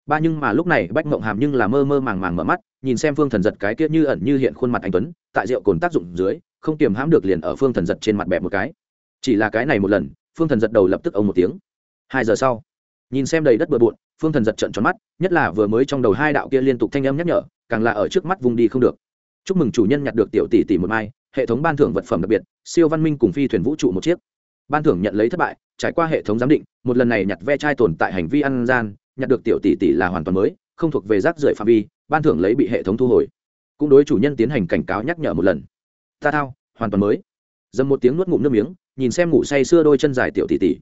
ba nhưng mà lúc này bách mộng hàm nhưng là mơ mơ màng màng mở mắt nhìn xem phương thần giật cái kia như ẩn như hiện khuôn mặt anh tuấn tại rượu cồn tác dụng dưới không kiềm hãm được liền ở phương thần giật trên mặt bẹp một cái. Chỉ là cái này một lần phương thần giật đầu lập tức ông một tiếng. Hai giờ sau nhìn xem đầy đất bừa bộn phương thần giật trận tròn mắt, nhất là vừa mới trong đầu hai đạo kia liên tục thanh âm nhắc nhở, càng là ở trước mắt vùng đi không được. Chúc mừng chủ nhân nhặt được tiểu tỷ tỷ một mai, hệ thống ban thưởng vật phẩm đặc biệt, siêu văn minh cùng phi thuyền vũ trụ một chiếc. Ban thưởng nhận lấy thất bại, trải qua hệ thống giám định, một lần này nhặt ve chai tồn tại hành vi ăn gian, nhặt được tiểu tỷ tỷ là hoàn toàn mới, không thuộc về rác rưởi phạm vi, ban thưởng lấy bị hệ thống thu hồi. Cũng đối chủ nhân tiến hành cảnh cáo nhắc nhở một lần. Ta thao, hoàn toàn mới. Dầm một tiếng nuốt ngụm nước miếng, nhìn xem ngủ say xưa đôi chân dài tiểu tỷ tỷ.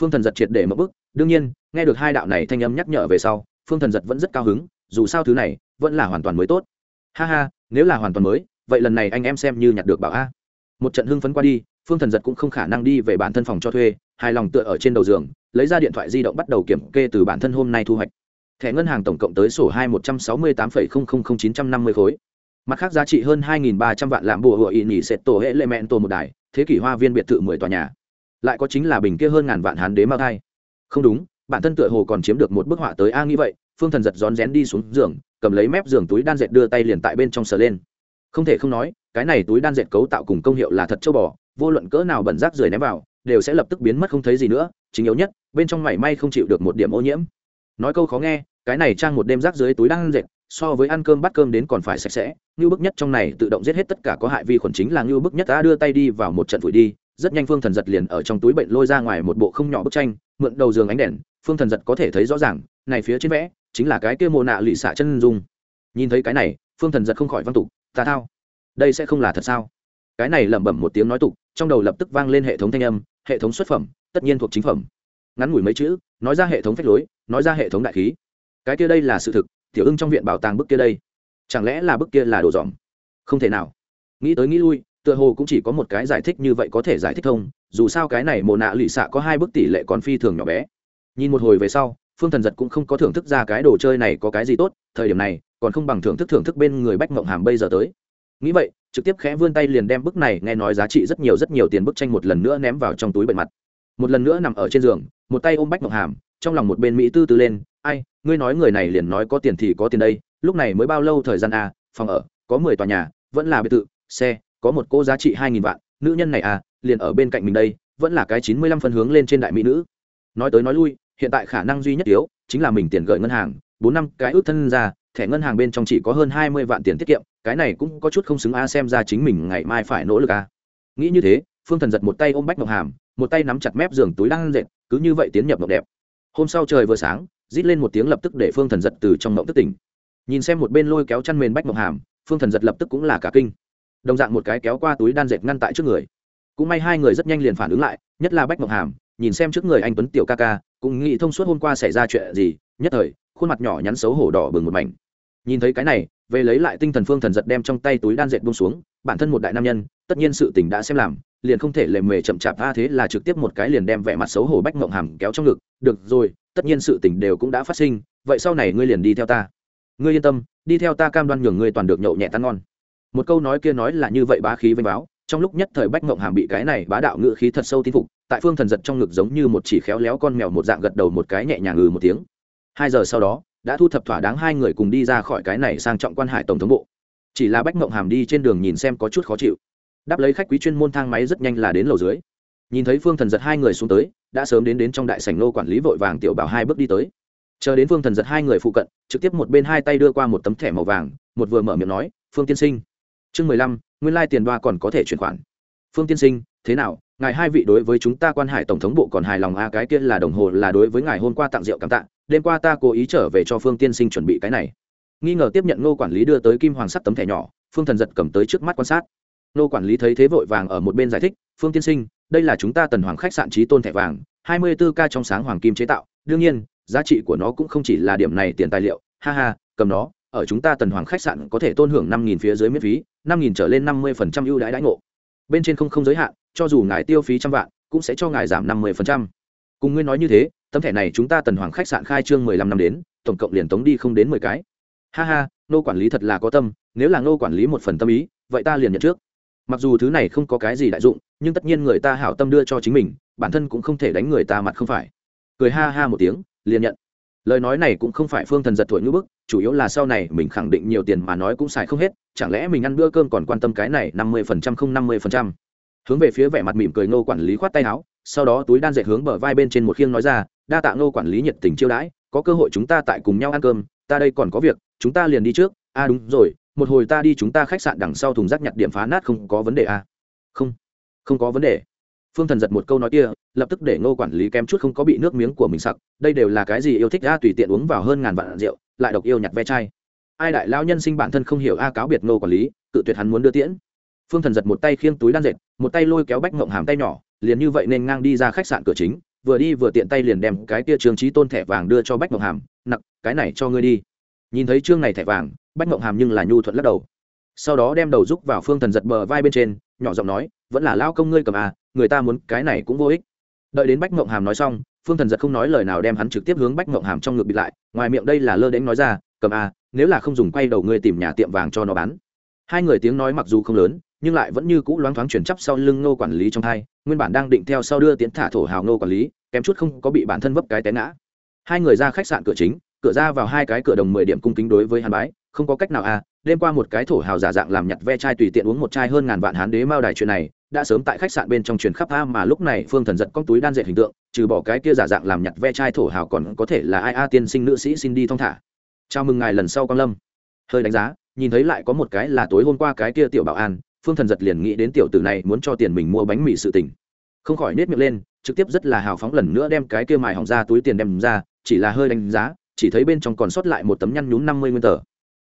Phương thần giật triệt để mất bức đương nhiên, nghe được hai đạo này thanh âm nhắc nhở về sau, phương thần giật vẫn rất cao hứng, dù sao thứ này vẫn là hoàn toàn mới tốt. Ha ha, nếu là hoàn toàn mới, vậy lần này anh em xem như nhặt được bảo a. Một trận hưng phấn qua đi, phương thần giật cũng không khả năng đi về bản thân phòng cho thuê, hài lòng tựa ở trên đầu giường, lấy ra điện thoại di động bắt đầu kiểm kê từ bản thân hôm nay thu hoạch. Thẻ ngân hàng tổng cộng tới sổ hai một trăm sáu mươi tám chín trăm năm mươi khối. Mặt khác giá trị hơn hai ba trăm vạn làm bùa hựa ỵ nhị sệt tổ hệ lệ mẹn tổ một đài, thế kỷ hoa viên biệt thự mười tòa nhà. Lại có chính là bình kia hơn ngàn vạn hán đế mao thai không đúng, bản thân tựa hồ còn chiếm được một bức họa tới a nghĩ vậy, phương thần giật rón rén đi xuống giường, cầm lấy mép giường túi đan dệt đưa tay liền tại bên trong sờ lên. Không thể không nói, cái này túi đan dệt cấu tạo cùng công hiệu là thật châu bò, vô luận cỡ nào bẩn rác rưởi ném vào, đều sẽ lập tức biến mất không thấy gì nữa, chính yếu nhất, bên trong mảy may không chịu được một điểm ô nhiễm. Nói câu khó nghe, cái này trang một đêm rác dưới túi đan dệt, so với ăn cơm bắt cơm đến còn phải sạch sẽ như bức nhất trong này tự động giết hết tất cả có hại vi khuẩn chính là như bức nhất đã đưa tay đi vào một trận vùi đi rất nhanh phương thần giật liền ở trong túi bệnh lôi ra ngoài một bộ không nhỏ bức tranh, mượn đầu giường ánh đèn, phương thần giật có thể thấy rõ ràng, này phía trên vẽ chính là cái kia mồ nạ lụy xả chân dung. Nhìn thấy cái này, phương thần giật không khỏi văn tục, ta thao, đây sẽ không là thật sao? Cái này lẩm bẩm một tiếng nói tục, trong đầu lập tức vang lên hệ thống thanh âm, hệ thống xuất phẩm, tất nhiên thuộc chính phẩm. Ngắn ngủi mấy chữ, nói ra hệ thống phách lối, nói ra hệ thống đại khí. Cái kia đây là sự thực, tiểu ưng trong viện bảo tàng bức kia đây. Chẳng lẽ là bức kia là đồ dòm? Không thể nào. Nghĩ tới nghĩ lui tựa hồ cũng chỉ có một cái giải thích như vậy có thể giải thích thông, dù sao cái này mồ nạ lụy xạ có hai bức tỷ lệ còn phi thường nhỏ bé. Nhìn một hồi về sau, phương thần giật cũng không có thưởng thức ra cái đồ chơi này có cái gì tốt, thời điểm này, còn không bằng thưởng thức thưởng thức bên người bách mộng hàm bây giờ tới. Nghĩ vậy, trực tiếp khẽ vươn tay liền đem bức này nghe nói giá trị rất nhiều rất nhiều tiền bức tranh một lần nữa ném vào trong túi bệnh mặt. Một lần nữa nằm ở trên giường, một tay ôm bách mộng hàm, trong lòng một bên mỹ tư tư lên, ai, ngươi nói người này liền nói có tiền thì có tiền đây, lúc này mới bao lâu thời gian à phòng ở, có mười tòa nhà, vẫn là biệt thự, xe có một cô giá trị hai nghìn vạn, nữ nhân này à liền ở bên cạnh mình đây, vẫn là cái chín mươi lăm phân hướng lên trên đại mỹ nữ. Nói tới nói lui, hiện tại khả năng duy nhất yếu, chính là mình tiền gửi ngân hàng, bốn năm cái ước thân ra, thẻ ngân hàng bên trong chỉ có hơn hai mươi vạn tiền tiết kiệm, cái này cũng có chút không xứng a xem ra chính mình ngày mai phải nỗ lực a. Nghĩ như thế, phương thần giật một tay ôm bách ngọc hàm, một tay nắm chặt mép giường túi đang dệt, cứ như vậy tiến nhập ngọc đẹp. Hôm sau trời vừa sáng, rít lên một tiếng lập tức để phương thần giật từ trong ngọc tức tỉnh. Nhìn xem một bên lôi kéo chăn mền bách ngọc hàm, phương thần giật lập tức cũng là cả kinh đồng dạng một cái kéo qua túi đan dệt ngăn tại trước người. Cũng may hai người rất nhanh liền phản ứng lại, nhất là bách ngọc hàm, nhìn xem trước người anh tuấn tiểu ca ca, cũng nghĩ thông suốt hôm qua xảy ra chuyện gì, nhất thời, khuôn mặt nhỏ nhắn xấu hổ đỏ bừng một mảnh. Nhìn thấy cái này, về lấy lại tinh thần phương thần giật đem trong tay túi đan dệt bông xuống, bản thân một đại nam nhân, tất nhiên sự tình đã xem làm, liền không thể lề mề chậm chạp tha thế là trực tiếp một cái liền đem vẻ mặt xấu hổ bách ngộng hàm kéo trong ngực, được rồi, tất nhiên sự tình đều cũng đã phát sinh, vậy sau này ngươi liền đi theo ta. Ngươi yên tâm, đi theo ta cam đoan nhường ngươi toàn được nhậu nhẹ tan ngon một câu nói kia nói là như vậy bá khí vênh báo, trong lúc nhất thời bách mộng hàm bị cái này bá đạo ngự khí thật sâu tin phục, tại phương thần giật trong ngực giống như một chỉ khéo léo con mèo một dạng gật đầu một cái nhẹ nhàng ngừ một tiếng. Hai giờ sau đó, đã thu thập thỏa đáng hai người cùng đi ra khỏi cái này sang trọng quan hải tổng thống bộ. Chỉ là bách mộng hàm đi trên đường nhìn xem có chút khó chịu. Đáp lấy khách quý chuyên môn thang máy rất nhanh là đến lầu dưới. Nhìn thấy phương thần giật hai người xuống tới, đã sớm đến đến trong đại sảnh nô quản lý vội vàng tiểu bảo hai bước đi tới. Chờ đến phương thần giật hai người phụ cận, trực tiếp một bên hai tay đưa qua một tấm thẻ màu vàng, một vừa mở miệng nói, phương tiên sinh chương mười lăm, nguyên lai tiền đoa còn có thể chuyển khoản. Phương tiên sinh, thế nào? Ngài hai vị đối với chúng ta quan hải tổng thống bộ còn hài lòng a cái kia là đồng hồ, là đối với ngài hôm qua tặng rượu cảm tạ. Đêm qua ta cố ý trở về cho phương tiên sinh chuẩn bị cái này. Nghi ngờ tiếp nhận ngô quản lý đưa tới kim hoàng sắt tấm thẻ nhỏ, phương thần giật cầm tới trước mắt quan sát. Ngô quản lý thấy thế vội vàng ở một bên giải thích, phương tiên sinh, đây là chúng ta tần hoàng khách sạn trí tôn thẻ vàng, hai mươi bốn k trong sáng hoàng kim chế tạo. Đương nhiên, giá trị của nó cũng không chỉ là điểm này tiền tài liệu. Ha ha, cầm nó ở chúng ta tần hoàng khách sạn có thể tôn hưởng năm nghìn phía dưới miễn phí, năm nghìn trở lên năm mươi phần trăm ưu đãi đãi ngộ. Bên trên không không giới hạn, cho dù ngài tiêu phí trăm vạn, cũng sẽ cho ngài giảm năm mươi phần trăm. Cùng ngươi nói như thế, tấm thẻ này chúng ta tần hoàng khách sạn khai trương mười lăm năm đến, tổng cộng liền tống đi không đến mười cái. Ha ha, nô quản lý thật là có tâm, nếu là nô quản lý một phần tâm ý, vậy ta liền nhận trước. Mặc dù thứ này không có cái gì đại dụng, nhưng tất nhiên người ta hảo tâm đưa cho chính mình, bản thân cũng không thể đánh người ta mặt không phải. Cười ha ha một tiếng, liền nhận. Lời nói này cũng không phải phương thần giật thổi ngữ bức chủ yếu là sau này mình khẳng định nhiều tiền mà nói cũng xài không hết, chẳng lẽ mình ăn bữa cơm còn quan tâm cái này năm mươi phần trăm không năm mươi phần trăm? Hướng về phía vẻ mặt mỉm cười ngô quản lý khoát tay áo, sau đó túi đan dệt hướng bờ vai bên trên một khiêng nói ra, đa tạ ngô quản lý nhiệt tình chiêu đãi, có cơ hội chúng ta tại cùng nhau ăn cơm, ta đây còn có việc, chúng ta liền đi trước. A à đúng rồi, một hồi ta đi chúng ta khách sạn đằng sau thùng rác nhặt điểm phá nát không có vấn đề à? không không có vấn đề. Phương thần giật một câu nói kia, lập tức để ngô quản lý kém chút không có bị nước miếng của mình sặc, đây đều là cái gì yêu thích, a, tùy tiện uống vào hơn ngàn vạn rượu lại độc yêu nhặt ve chai. Ai đại lao nhân sinh bản thân không hiểu a cáo biệt ngô quản lý tự tuyệt hắn muốn đưa tiễn. Phương thần giật một tay khiêng túi đan dệt, một tay lôi kéo bách ngộng hàm tay nhỏ, liền như vậy nên ngang đi ra khách sạn cửa chính, vừa đi vừa tiện tay liền đem cái tia trường trí tôn thẻ vàng đưa cho bách ngộng hàm, nặc, cái này cho ngươi đi. Nhìn thấy trương này thẻ vàng, bách ngộng hàm nhưng là nhu thuận lắc đầu. Sau đó đem đầu rúc vào phương thần giật bờ vai bên trên, nhỏ giọng nói, vẫn là lao công ngươi cầm à người ta muốn cái này cũng vô ích đợi đến bách ngộng hàm nói xong, phương thần giật không nói lời nào đem hắn trực tiếp hướng bách ngộng hàm trong ngực bịt lại, ngoài miệng đây là lơ đến nói ra, cầm à nếu là không dùng quay đầu ngươi tìm nhà tiệm vàng cho nó bán. Hai người tiếng nói mặc dù không lớn, nhưng lại vẫn như cũ loáng thoáng chuyển chắp sau lưng nô quản lý trong hai, nguyên bản đang định theo sau đưa tiến thả thổ hào nô quản lý, kém chút không có bị bản thân vấp cái té ngã. Hai người ra khách sạn cửa chính, cửa ra vào hai cái cửa đồng mười điểm cung kính đối với hàn bái, không có cách nào à đêm qua một cái thổ hào giả dạng làm nhặt ve chai tùy tiện uống một chai hơn ngàn vạn hán đế mao đài chuyện này, đã sớm tại khách sạn bên trong truyền khắp a mà lúc này phương thần giật con túi đan dệt hình tượng, trừ bỏ cái kia giả dạng làm nhặt ve chai thổ hào còn có thể là ai a tiên sinh nữ sĩ xin đi thong thả. Chào mừng ngài lần sau quang lâm. Hơi đánh giá, nhìn thấy lại có một cái là tối hôm qua cái kia tiểu bảo an, phương thần giật liền nghĩ đến tiểu tử này muốn cho tiền mình mua bánh mì sự tình. Không khỏi nết miệng lên, trực tiếp rất là hào phóng lần nữa đem cái kia mài hỏng ra túi tiền đem ra, chỉ là hơi đánh giá, chỉ thấy bên trong còn sót lại một tấm nhăn nhún năm mươi nguyên tờ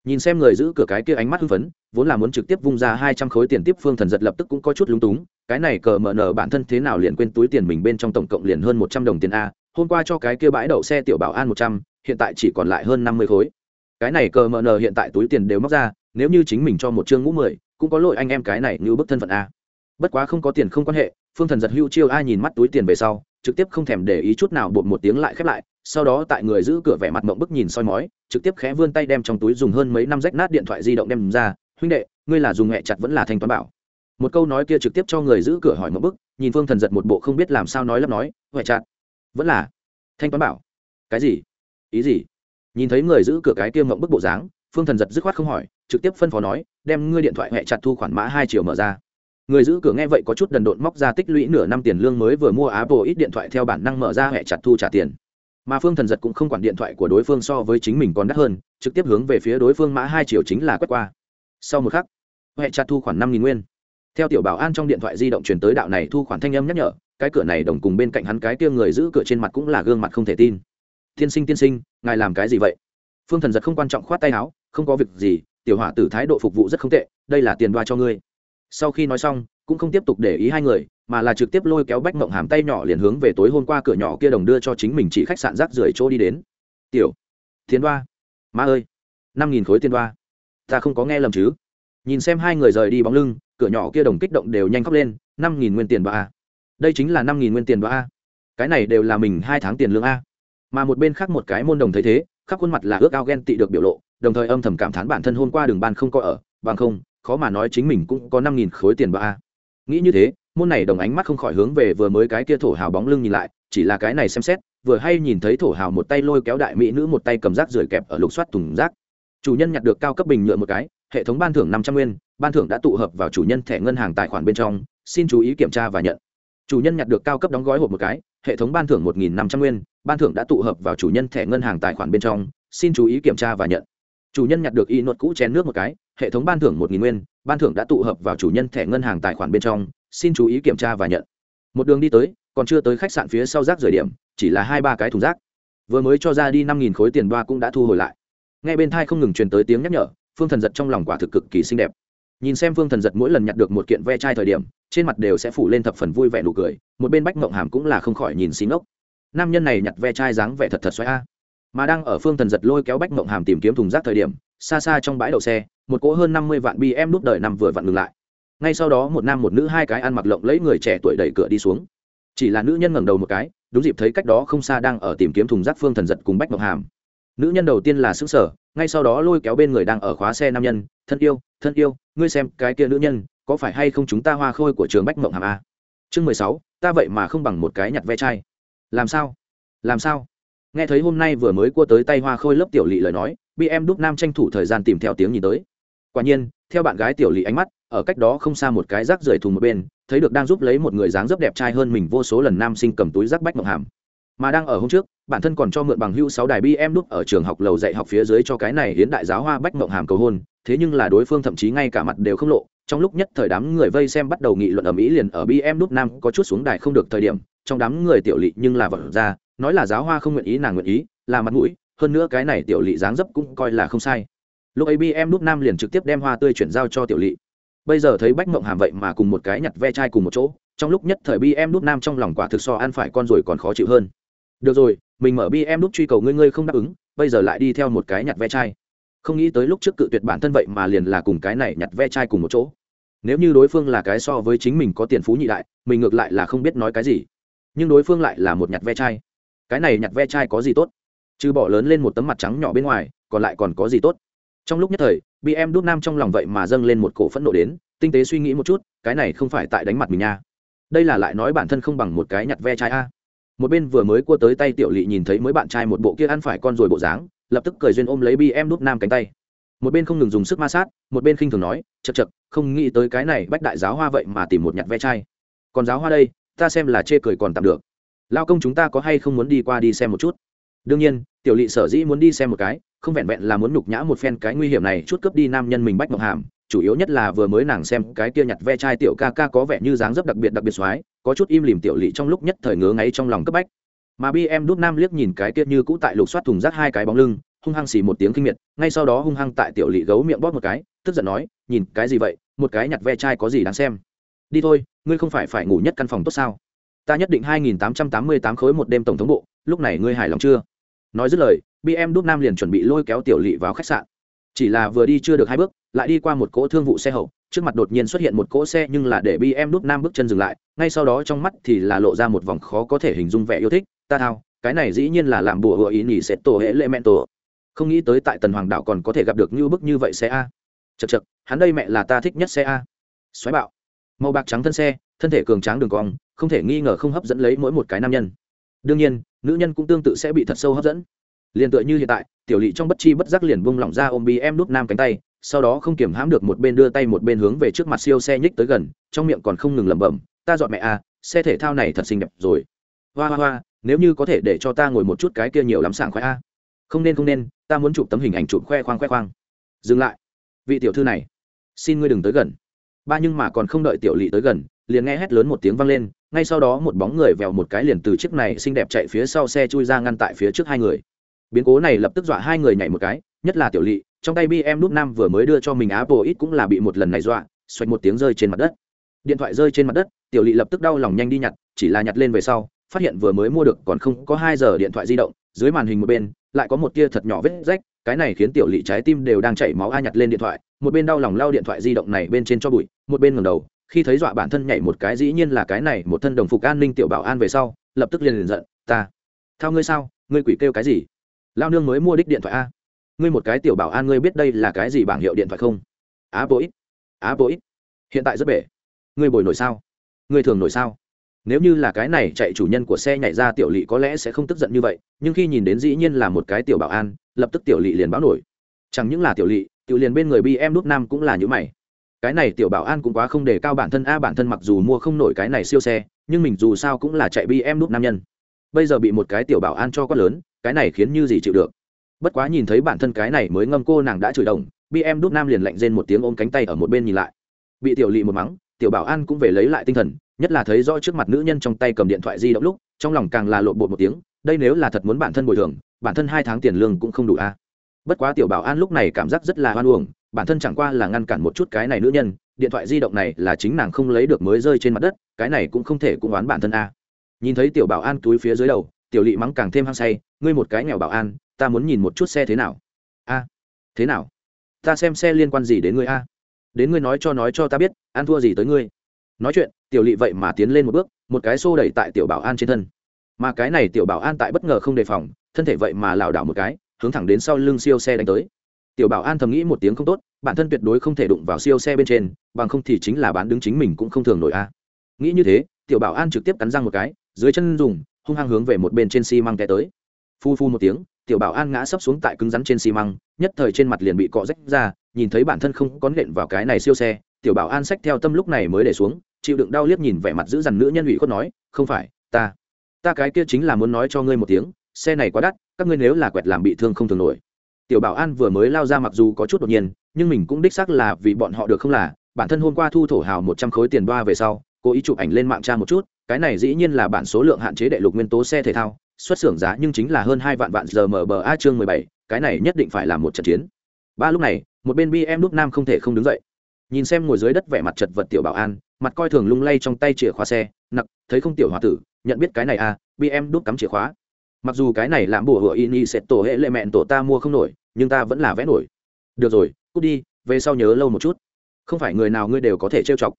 nhìn xem người giữ cửa cái kia ánh mắt hưng phấn, vốn là muốn trực tiếp vung ra hai trăm khối tiền tiếp phương thần giật lập tức cũng có chút lúng túng, cái này cờ mờ nở bản thân thế nào liền quên túi tiền mình bên trong tổng cộng liền hơn một trăm đồng tiền a, hôm qua cho cái kia bãi đậu xe tiểu bảo an một trăm, hiện tại chỉ còn lại hơn năm mươi khối. Cái này cờ mờ nở hiện tại túi tiền đều móc ra, nếu như chính mình cho một chương ngũ mười, cũng có lỗi anh em cái này như bức thân phận a. Bất quá không có tiền không quan hệ, phương thần giật hưu chiêu ai nhìn mắt túi tiền về sau, trực tiếp không thèm để ý chút nào bột một tiếng lại khép lại sau đó tại người giữ cửa vẻ mặt mộng bức nhìn soi mói, trực tiếp khẽ vươn tay đem trong túi dùng hơn mấy năm rách nát điện thoại di động đem ra, huynh đệ, ngươi là dùng hẹ chặt vẫn là thanh toán bảo? Một câu nói kia trực tiếp cho người giữ cửa hỏi mộng bức, nhìn phương thần giật một bộ không biết làm sao nói lắp nói hẹ chặt, vẫn là thanh toán bảo? Cái gì? Ý gì? Nhìn thấy người giữ cửa cái kia mộng bức bộ dáng, phương thần giật dứt khoát không hỏi, trực tiếp phân phó nói, đem ngươi điện thoại hẹ chặt thu khoản mã hai triệu mở ra. Người giữ cửa nghe vậy có chút đần độn móc ra tích lũy nửa năm tiền lương mới vừa mua apple ít điện thoại theo bản năng mở ra hẹ chặt thu trả tiền mà phương thần giật cũng không quản điện thoại của đối phương so với chính mình còn đắt hơn, trực tiếp hướng về phía đối phương mã hai triệu chính là quét qua. Sau một khắc huệ chặt thu khoản năm nghìn nguyên. Theo tiểu bảo an trong điện thoại di động truyền tới đạo này thu khoản thanh âm nhắc nhở, cái cửa này đồng cùng bên cạnh hắn cái kia người giữ cửa trên mặt cũng là gương mặt không thể tin. Tiên sinh tiên sinh, ngài làm cái gì vậy? Phương thần giật không quan trọng khoát tay áo, không có việc gì, tiểu hỏa tử thái độ phục vụ rất không tệ, đây là tiền đoa cho ngươi sau khi nói xong, cũng không tiếp tục để ý hai người, mà là trực tiếp lôi kéo bách mộng hàm tay nhỏ liền hướng về tối hôm qua cửa nhỏ kia đồng đưa cho chính mình chỉ khách sạn rác rưởi chỗ đi đến. Tiểu, thiên đoa, ma ơi, năm nghìn khối tiền đoa, ta không có nghe lầm chứ? Nhìn xem hai người rời đi bóng lưng, cửa nhỏ kia đồng kích động đều nhanh khóc lên, năm nghìn nguyên tiền đoa a. Đây chính là năm nghìn nguyên tiền đoa a. Cái này đều là mình hai tháng tiền lương a. Mà một bên khác một cái môn đồng thấy thế, khắp khuôn mặt là ước ao ghen tị được biểu lộ, đồng thời âm thầm cảm thán bản thân hôm qua đường ban không có ở, bằng không khó mà nói chính mình cũng có năm nghìn khối tiền ba a. Nghĩ như thế, môn này đồng ánh mắt không khỏi hướng về vừa mới cái kia thổ hào bóng lưng nhìn lại, chỉ là cái này xem xét, vừa hay nhìn thấy thổ hào một tay lôi kéo đại mỹ nữ một tay cầm rác rưởi kẹp ở lục soát thùng rác. Chủ nhân nhặt được cao cấp bình nhựa một cái, hệ thống ban thưởng năm trăm nguyên, ban thưởng đã tụ hợp vào chủ nhân thẻ ngân hàng tài khoản bên trong, xin chú ý kiểm tra và nhận. Chủ nhân nhặt được cao cấp đóng gói hộp một cái, hệ thống ban thưởng một nghìn năm trăm nguyên, ban thưởng đã tụ hợp vào chủ nhân thẻ ngân hàng tài khoản bên trong, xin chú ý kiểm tra và nhận. Chủ nhân nhặt được y nuột cũ chén nước một cái hệ thống ban thưởng một nghìn nguyên, ban thưởng đã tụ hợp vào chủ nhân thẻ ngân hàng tài khoản bên trong, xin chú ý kiểm tra và nhận. Một đường đi tới, còn chưa tới khách sạn phía sau rác rời điểm, chỉ là hai ba cái thùng rác. Vừa mới cho ra đi năm nghìn khối tiền đoa cũng đã thu hồi lại. Ngay bên thai không ngừng truyền tới tiếng nhắc nhở, phương thần giật trong lòng quả thực cực kỳ xinh đẹp. Nhìn xem phương thần giật mỗi lần nhặt được một kiện ve chai thời điểm, trên mặt đều sẽ phủ lên thập phần vui vẻ nụ cười, một bên bách mộng hàm cũng là không khỏi nhìn xí ngốc. Nam nhân này nhặt ve chai dáng vẻ thật thật xoáy a. Mà đang ở phương thần giật lôi kéo bách mộng hàm tìm kiếm thùng rác thời điểm, xa xa trong bãi đậu xe một cỗ hơn năm mươi vạn bi em đút đời năm vừa vặn ngừng lại. Ngay sau đó, một nam một nữ hai cái ăn mặc lộng lấy người trẻ tuổi đẩy cửa đi xuống. Chỉ là nữ nhân ngẩng đầu một cái, đúng dịp thấy cách đó không xa đang ở tìm kiếm thùng rác phương thần giật cùng bách ngọc hàm. Nữ nhân đầu tiên là xứng sở ngay sau đó lôi kéo bên người đang ở khóa xe nam nhân, thân yêu thân yêu, ngươi xem cái kia nữ nhân, có phải hay không chúng ta hoa khôi của trường bách mộng hàm a chương mười sáu, ta vậy mà không bằng một cái nhặt ve chai. Làm sao? Làm sao? Nghe thấy hôm nay vừa mới cua tới tay hoa khôi lớp tiểu lỵ lời nói bị em đúc nam tranh thủ thời gian tìm theo tiếng nhìn tới quả nhiên, theo bạn gái tiểu lỵ ánh mắt, ở cách đó không xa một cái rác rưởi thùng một bên, thấy được đang giúp lấy một người dáng dấp đẹp trai hơn mình vô số lần nam sinh cầm túi rác bách mộng hàm. Mà đang ở hôm trước, bản thân còn cho mượn bằng hưu sáu đài bi em đúc ở trường học lầu dạy học phía dưới cho cái này hiến đại giáo hoa bách mộng hàm cầu hôn, thế nhưng là đối phương thậm chí ngay cả mặt đều không lộ. Trong lúc nhất thời đám người vây xem bắt đầu nghị luận ở mỹ liền ở bi em đúc nam có chút xuống đài không được thời điểm, trong đám người tiểu lỵ nhưng là vật ra, nói là giáo hoa không nguyện ý, nàng nguyện ý, là mặt mũi, hơn nữa cái này tiểu lỵ dáng dấp cũng coi là không sai lúc ấy bm lúc nam liền trực tiếp đem hoa tươi chuyển giao cho tiểu lỵ bây giờ thấy bách mộng hàm vậy mà cùng một cái nhặt ve chai cùng một chỗ, trong lúc nhất thời bm đúc nam trong lòng quả thực so ăn phải con rồi còn khó chịu hơn. Được rồi, mình mở bm đúc truy cầu ngươi ngươi không đáp ứng, bây giờ lại đi theo một cái nhặt ve chai. Không nghĩ tới lúc trước cự tuyệt bản thân vậy mà liền là cùng cái này nhặt ve chai cùng một chỗ. Nếu như đối phương là cái so với chính mình có tiền phú nhị đại, mình ngược lại là không biết nói cái gì. Nhưng đối phương lại là một nhặt ve chai. Cái này nhặt ve chai có gì tốt? Chứ bỏ lớn lên một tấm mặt trắng nhỏ bên ngoài, còn lại còn có gì tốt? Trong lúc nhất thời bị em đút nam trong lòng vậy mà dâng lên một cổ phẫn nộ đến, tinh tế suy nghĩ một chút, cái này không phải tại đánh mặt mình nha. Đây là lại nói bản thân không bằng một cái nhặt ve chai a. Một bên vừa mới cua tới tay tiểu lỵ nhìn thấy mới bạn trai một bộ kia ăn phải con rồi bộ dáng, lập tức cười duyên ôm lấy bi em đút nam cánh tay. Một bên không ngừng dùng sức ma sát, một bên khinh thường nói chật chật không nghĩ tới cái này bách đại giáo hoa vậy mà tìm một nhặt ve chai. Còn giáo hoa đây, ta xem là chê cười còn tạm được. Lao công chúng ta có hay không muốn đi qua đi xem một chút? Đương nhiên, tiểu lỵ sở dĩ muốn đi xem một cái không vẹn vẹn là muốn nhục nhã một phen cái nguy hiểm này, chút cướp đi nam nhân mình bách mộng hàm, chủ yếu nhất là vừa mới nàng xem cái kia nhặt ve chai tiểu ca ca có vẻ như dáng dấp đặc biệt đặc biệt xoái, có chút im lìm tiểu lỵ trong lúc nhất thời ngứa ngáy trong lòng cấp bách. Mà bi em đút nam liếc nhìn cái kia như cũ tại lục soát thùng rác hai cái bóng lưng, hung hăng xì một tiếng kinh miệt, ngay sau đó hung hăng tại tiểu lỵ gấu miệng bóp một cái, tức giận nói, nhìn cái gì vậy? Một cái nhặt ve chai có gì đáng xem? Đi thôi, ngươi không phải phải ngủ nhất căn phòng tốt sao? Ta nhất định hai nghìn tám trăm tám mươi tám khối một đêm tổng thống bộ, lúc này ngươi hài lòng chưa? Nói dứt lời bm đúc nam liền chuẩn bị lôi kéo tiểu lỵ vào khách sạn. Chỉ là vừa đi chưa được hai bước, lại đi qua một cỗ thương vụ xe hậu, trước mặt đột nhiên xuất hiện một cỗ xe nhưng là để bm đúc nam bước chân dừng lại, ngay sau đó trong mắt thì là lộ ra một vòng khó có thể hình dung vẻ yêu thích, ta thao, cái này dĩ nhiên là làm bùa hựa ý nhỉ sẽ tổ hệ lệ mẹ tổ. Không nghĩ tới tại tần hoàng đạo còn có thể gặp được như bức như vậy xe a. Chật chật hắn đây mẹ là ta thích nhất xe a. Xoáy bạo. Màu bạc trắng thân xe, thân thể cường tráng đường cong, không thể nghi ngờ không hấp dẫn lấy mỗi một cái nam nhân. Đương nhiên, nữ nhân cũng tương tự sẽ bị thật sâu hấp dẫn liền tựa như hiện tại, tiểu lỵ trong bất chi bất giác liền vung lỏng ra ôm bi em nút nam cánh tay, sau đó không kiểm hãm được một bên đưa tay một bên hướng về trước mặt siêu xe nhích tới gần, trong miệng còn không ngừng lẩm bẩm, ta dọn mẹ à xe thể thao này thật xinh đẹp rồi. Hoa hoa hoa, nếu như có thể để cho ta ngồi một chút cái kia nhiều lắm sảng khoái a. Không nên không nên, ta muốn chụp tấm hình ảnh chụp khoe khoang khoe khoang. Dừng lại. Vị tiểu thư này, xin ngươi đừng tới gần. Ba nhưng mà còn không đợi tiểu lỵ tới gần, liền nghe hét lớn một tiếng vang lên, ngay sau đó một bóng người vèo một cái liền từ chiếc này xinh đẹp chạy phía sau xe chui ra ngăn tại phía trước hai người biến cố này lập tức dọa hai người nhảy một cái, nhất là tiểu lỵ, trong tay bm nút nam vừa mới đưa cho mình apple ít cũng là bị một lần này dọa, xoạch một tiếng rơi trên mặt đất. Điện thoại rơi trên mặt đất, tiểu lỵ lập tức đau lòng nhanh đi nhặt, chỉ là nhặt lên về sau, phát hiện vừa mới mua được còn không có hai giờ điện thoại di động, dưới màn hình một bên, lại có một tia thật nhỏ vết rách, cái này khiến tiểu lỵ trái tim đều đang chảy máu, a nhặt lên điện thoại, một bên đau lòng lao điện thoại di động này bên trên cho bụi, một bên ngầm đầu, khi thấy dọa bản thân nhảy một cái dĩ nhiên là cái này, một thân đồng phục an ninh tiểu bảo an về sau, lập tức liền liền giận, ta, thao ngươi sao? Ngươi quỷ kêu cái gì? Lao nương mới mua đích điện thoại a. Ngươi một cái tiểu bảo an ngươi biết đây là cái gì bảng hiệu điện thoại không? Á bỗi á bỗi hiện tại rất bể. Ngươi bồi nổi sao? Ngươi thường nổi sao? Nếu như là cái này chạy chủ nhân của xe nhảy ra tiểu lỵ có lẽ sẽ không tức giận như vậy, nhưng khi nhìn đến dĩ nhiên là một cái tiểu bảo an, lập tức tiểu lỵ liền báo nổi. Chẳng những là tiểu lỵ, tiểu liền bên người bi em nút nam cũng là những mày. Cái này tiểu bảo an cũng quá không để cao bản thân, a bản thân mặc dù mua không nổi cái này siêu xe, nhưng mình dù sao cũng là chạy bi em nút nam nhân. Bây giờ bị một cái tiểu bảo an cho quá lớn cái này khiến như gì chịu được? Bất quá nhìn thấy bản thân cái này mới ngâm cô nàng đã chửi đồng, bi em đút nam liền lạnh rên một tiếng ôm cánh tay ở một bên nhìn lại. Bị tiểu lỵ một mắng, tiểu bảo an cũng về lấy lại tinh thần, nhất là thấy rõ trước mặt nữ nhân trong tay cầm điện thoại di động lúc, trong lòng càng là lộn bột một tiếng, đây nếu là thật muốn bản thân bồi thường, bản thân hai tháng tiền lương cũng không đủ a. Bất quá tiểu bảo an lúc này cảm giác rất là hoan uổng, bản thân chẳng qua là ngăn cản một chút cái này nữ nhân, điện thoại di động này là chính nàng không lấy được mới rơi trên mặt đất, cái này cũng không thể cũng oán bản thân a. Nhìn thấy tiểu bảo an túi phía dưới đầu tiểu lị mắng càng thêm hăng say, ngươi một cái nghèo bảo an, ta muốn nhìn một chút xe thế nào? A, thế nào? Ta xem xe liên quan gì đến ngươi a? Đến ngươi nói cho nói cho ta biết, ăn thua gì tới ngươi. Nói chuyện, tiểu lị vậy mà tiến lên một bước, một cái xô đẩy tại tiểu bảo an trên thân. Mà cái này tiểu bảo an tại bất ngờ không đề phòng, thân thể vậy mà lảo đảo một cái, hướng thẳng đến sau lưng siêu xe đánh tới. Tiểu bảo an thầm nghĩ một tiếng không tốt, bản thân tuyệt đối không thể đụng vào siêu xe bên trên, bằng không thì chính là bán đứng chính mình cũng không thường nổi a. Nghĩ như thế, tiểu bảo an trực tiếp cắn răng một cái, dưới chân dùng hung hăng hướng về một bên trên xi măng té tới. Phu phu một tiếng, tiểu bảo an ngã sấp xuống tại cứng rắn trên xi măng, nhất thời trên mặt liền bị cọ rách ra, nhìn thấy bản thân không có nện vào cái này siêu xe, tiểu bảo an xách theo tâm lúc này mới để xuống, chịu đựng đau liếc nhìn vẻ mặt giữ dằn nữ nhân ủy khuất nói, không phải, ta ta cái kia chính là muốn nói cho ngươi một tiếng, xe này quá đắt, các ngươi nếu là quẹt làm bị thương không thường nổi. Tiểu bảo an vừa mới lao ra mặc dù có chút đột nhiên, nhưng mình cũng đích xác là vì bọn họ được không là, bản thân hôm qua thu thổ hào một trăm khối tiền đoa về sau cố ý chụp ảnh lên mạng tra một chút, cái này dĩ nhiên là bản số lượng hạn chế đệ lục nguyên tố xe thể thao, xuất xưởng giá nhưng chính là hơn hai vạn vạn giờ mở bờ a chương mười bảy, cái này nhất định phải là một trận chiến. Ba lúc này, một bên bm lúc nam không thể không đứng dậy. Nhìn xem ngồi dưới đất vẻ mặt chật vật tiểu bảo an, mặt coi thường lung lay trong tay chìa khóa xe, nặc, thấy không tiểu h tử, nhận biết cái này à bm em đúc cắm chìa khóa. Mặc dù cái này làm bùa hựa ini sẽ tổ hệ lệ mẹn tổ ta mua không nổi, nhưng ta vẫn là vẽ nổi. Được rồi, cút đi, về sau nhớ lâu một chút. Không phải người nào ngươi đều có thể trêu chọc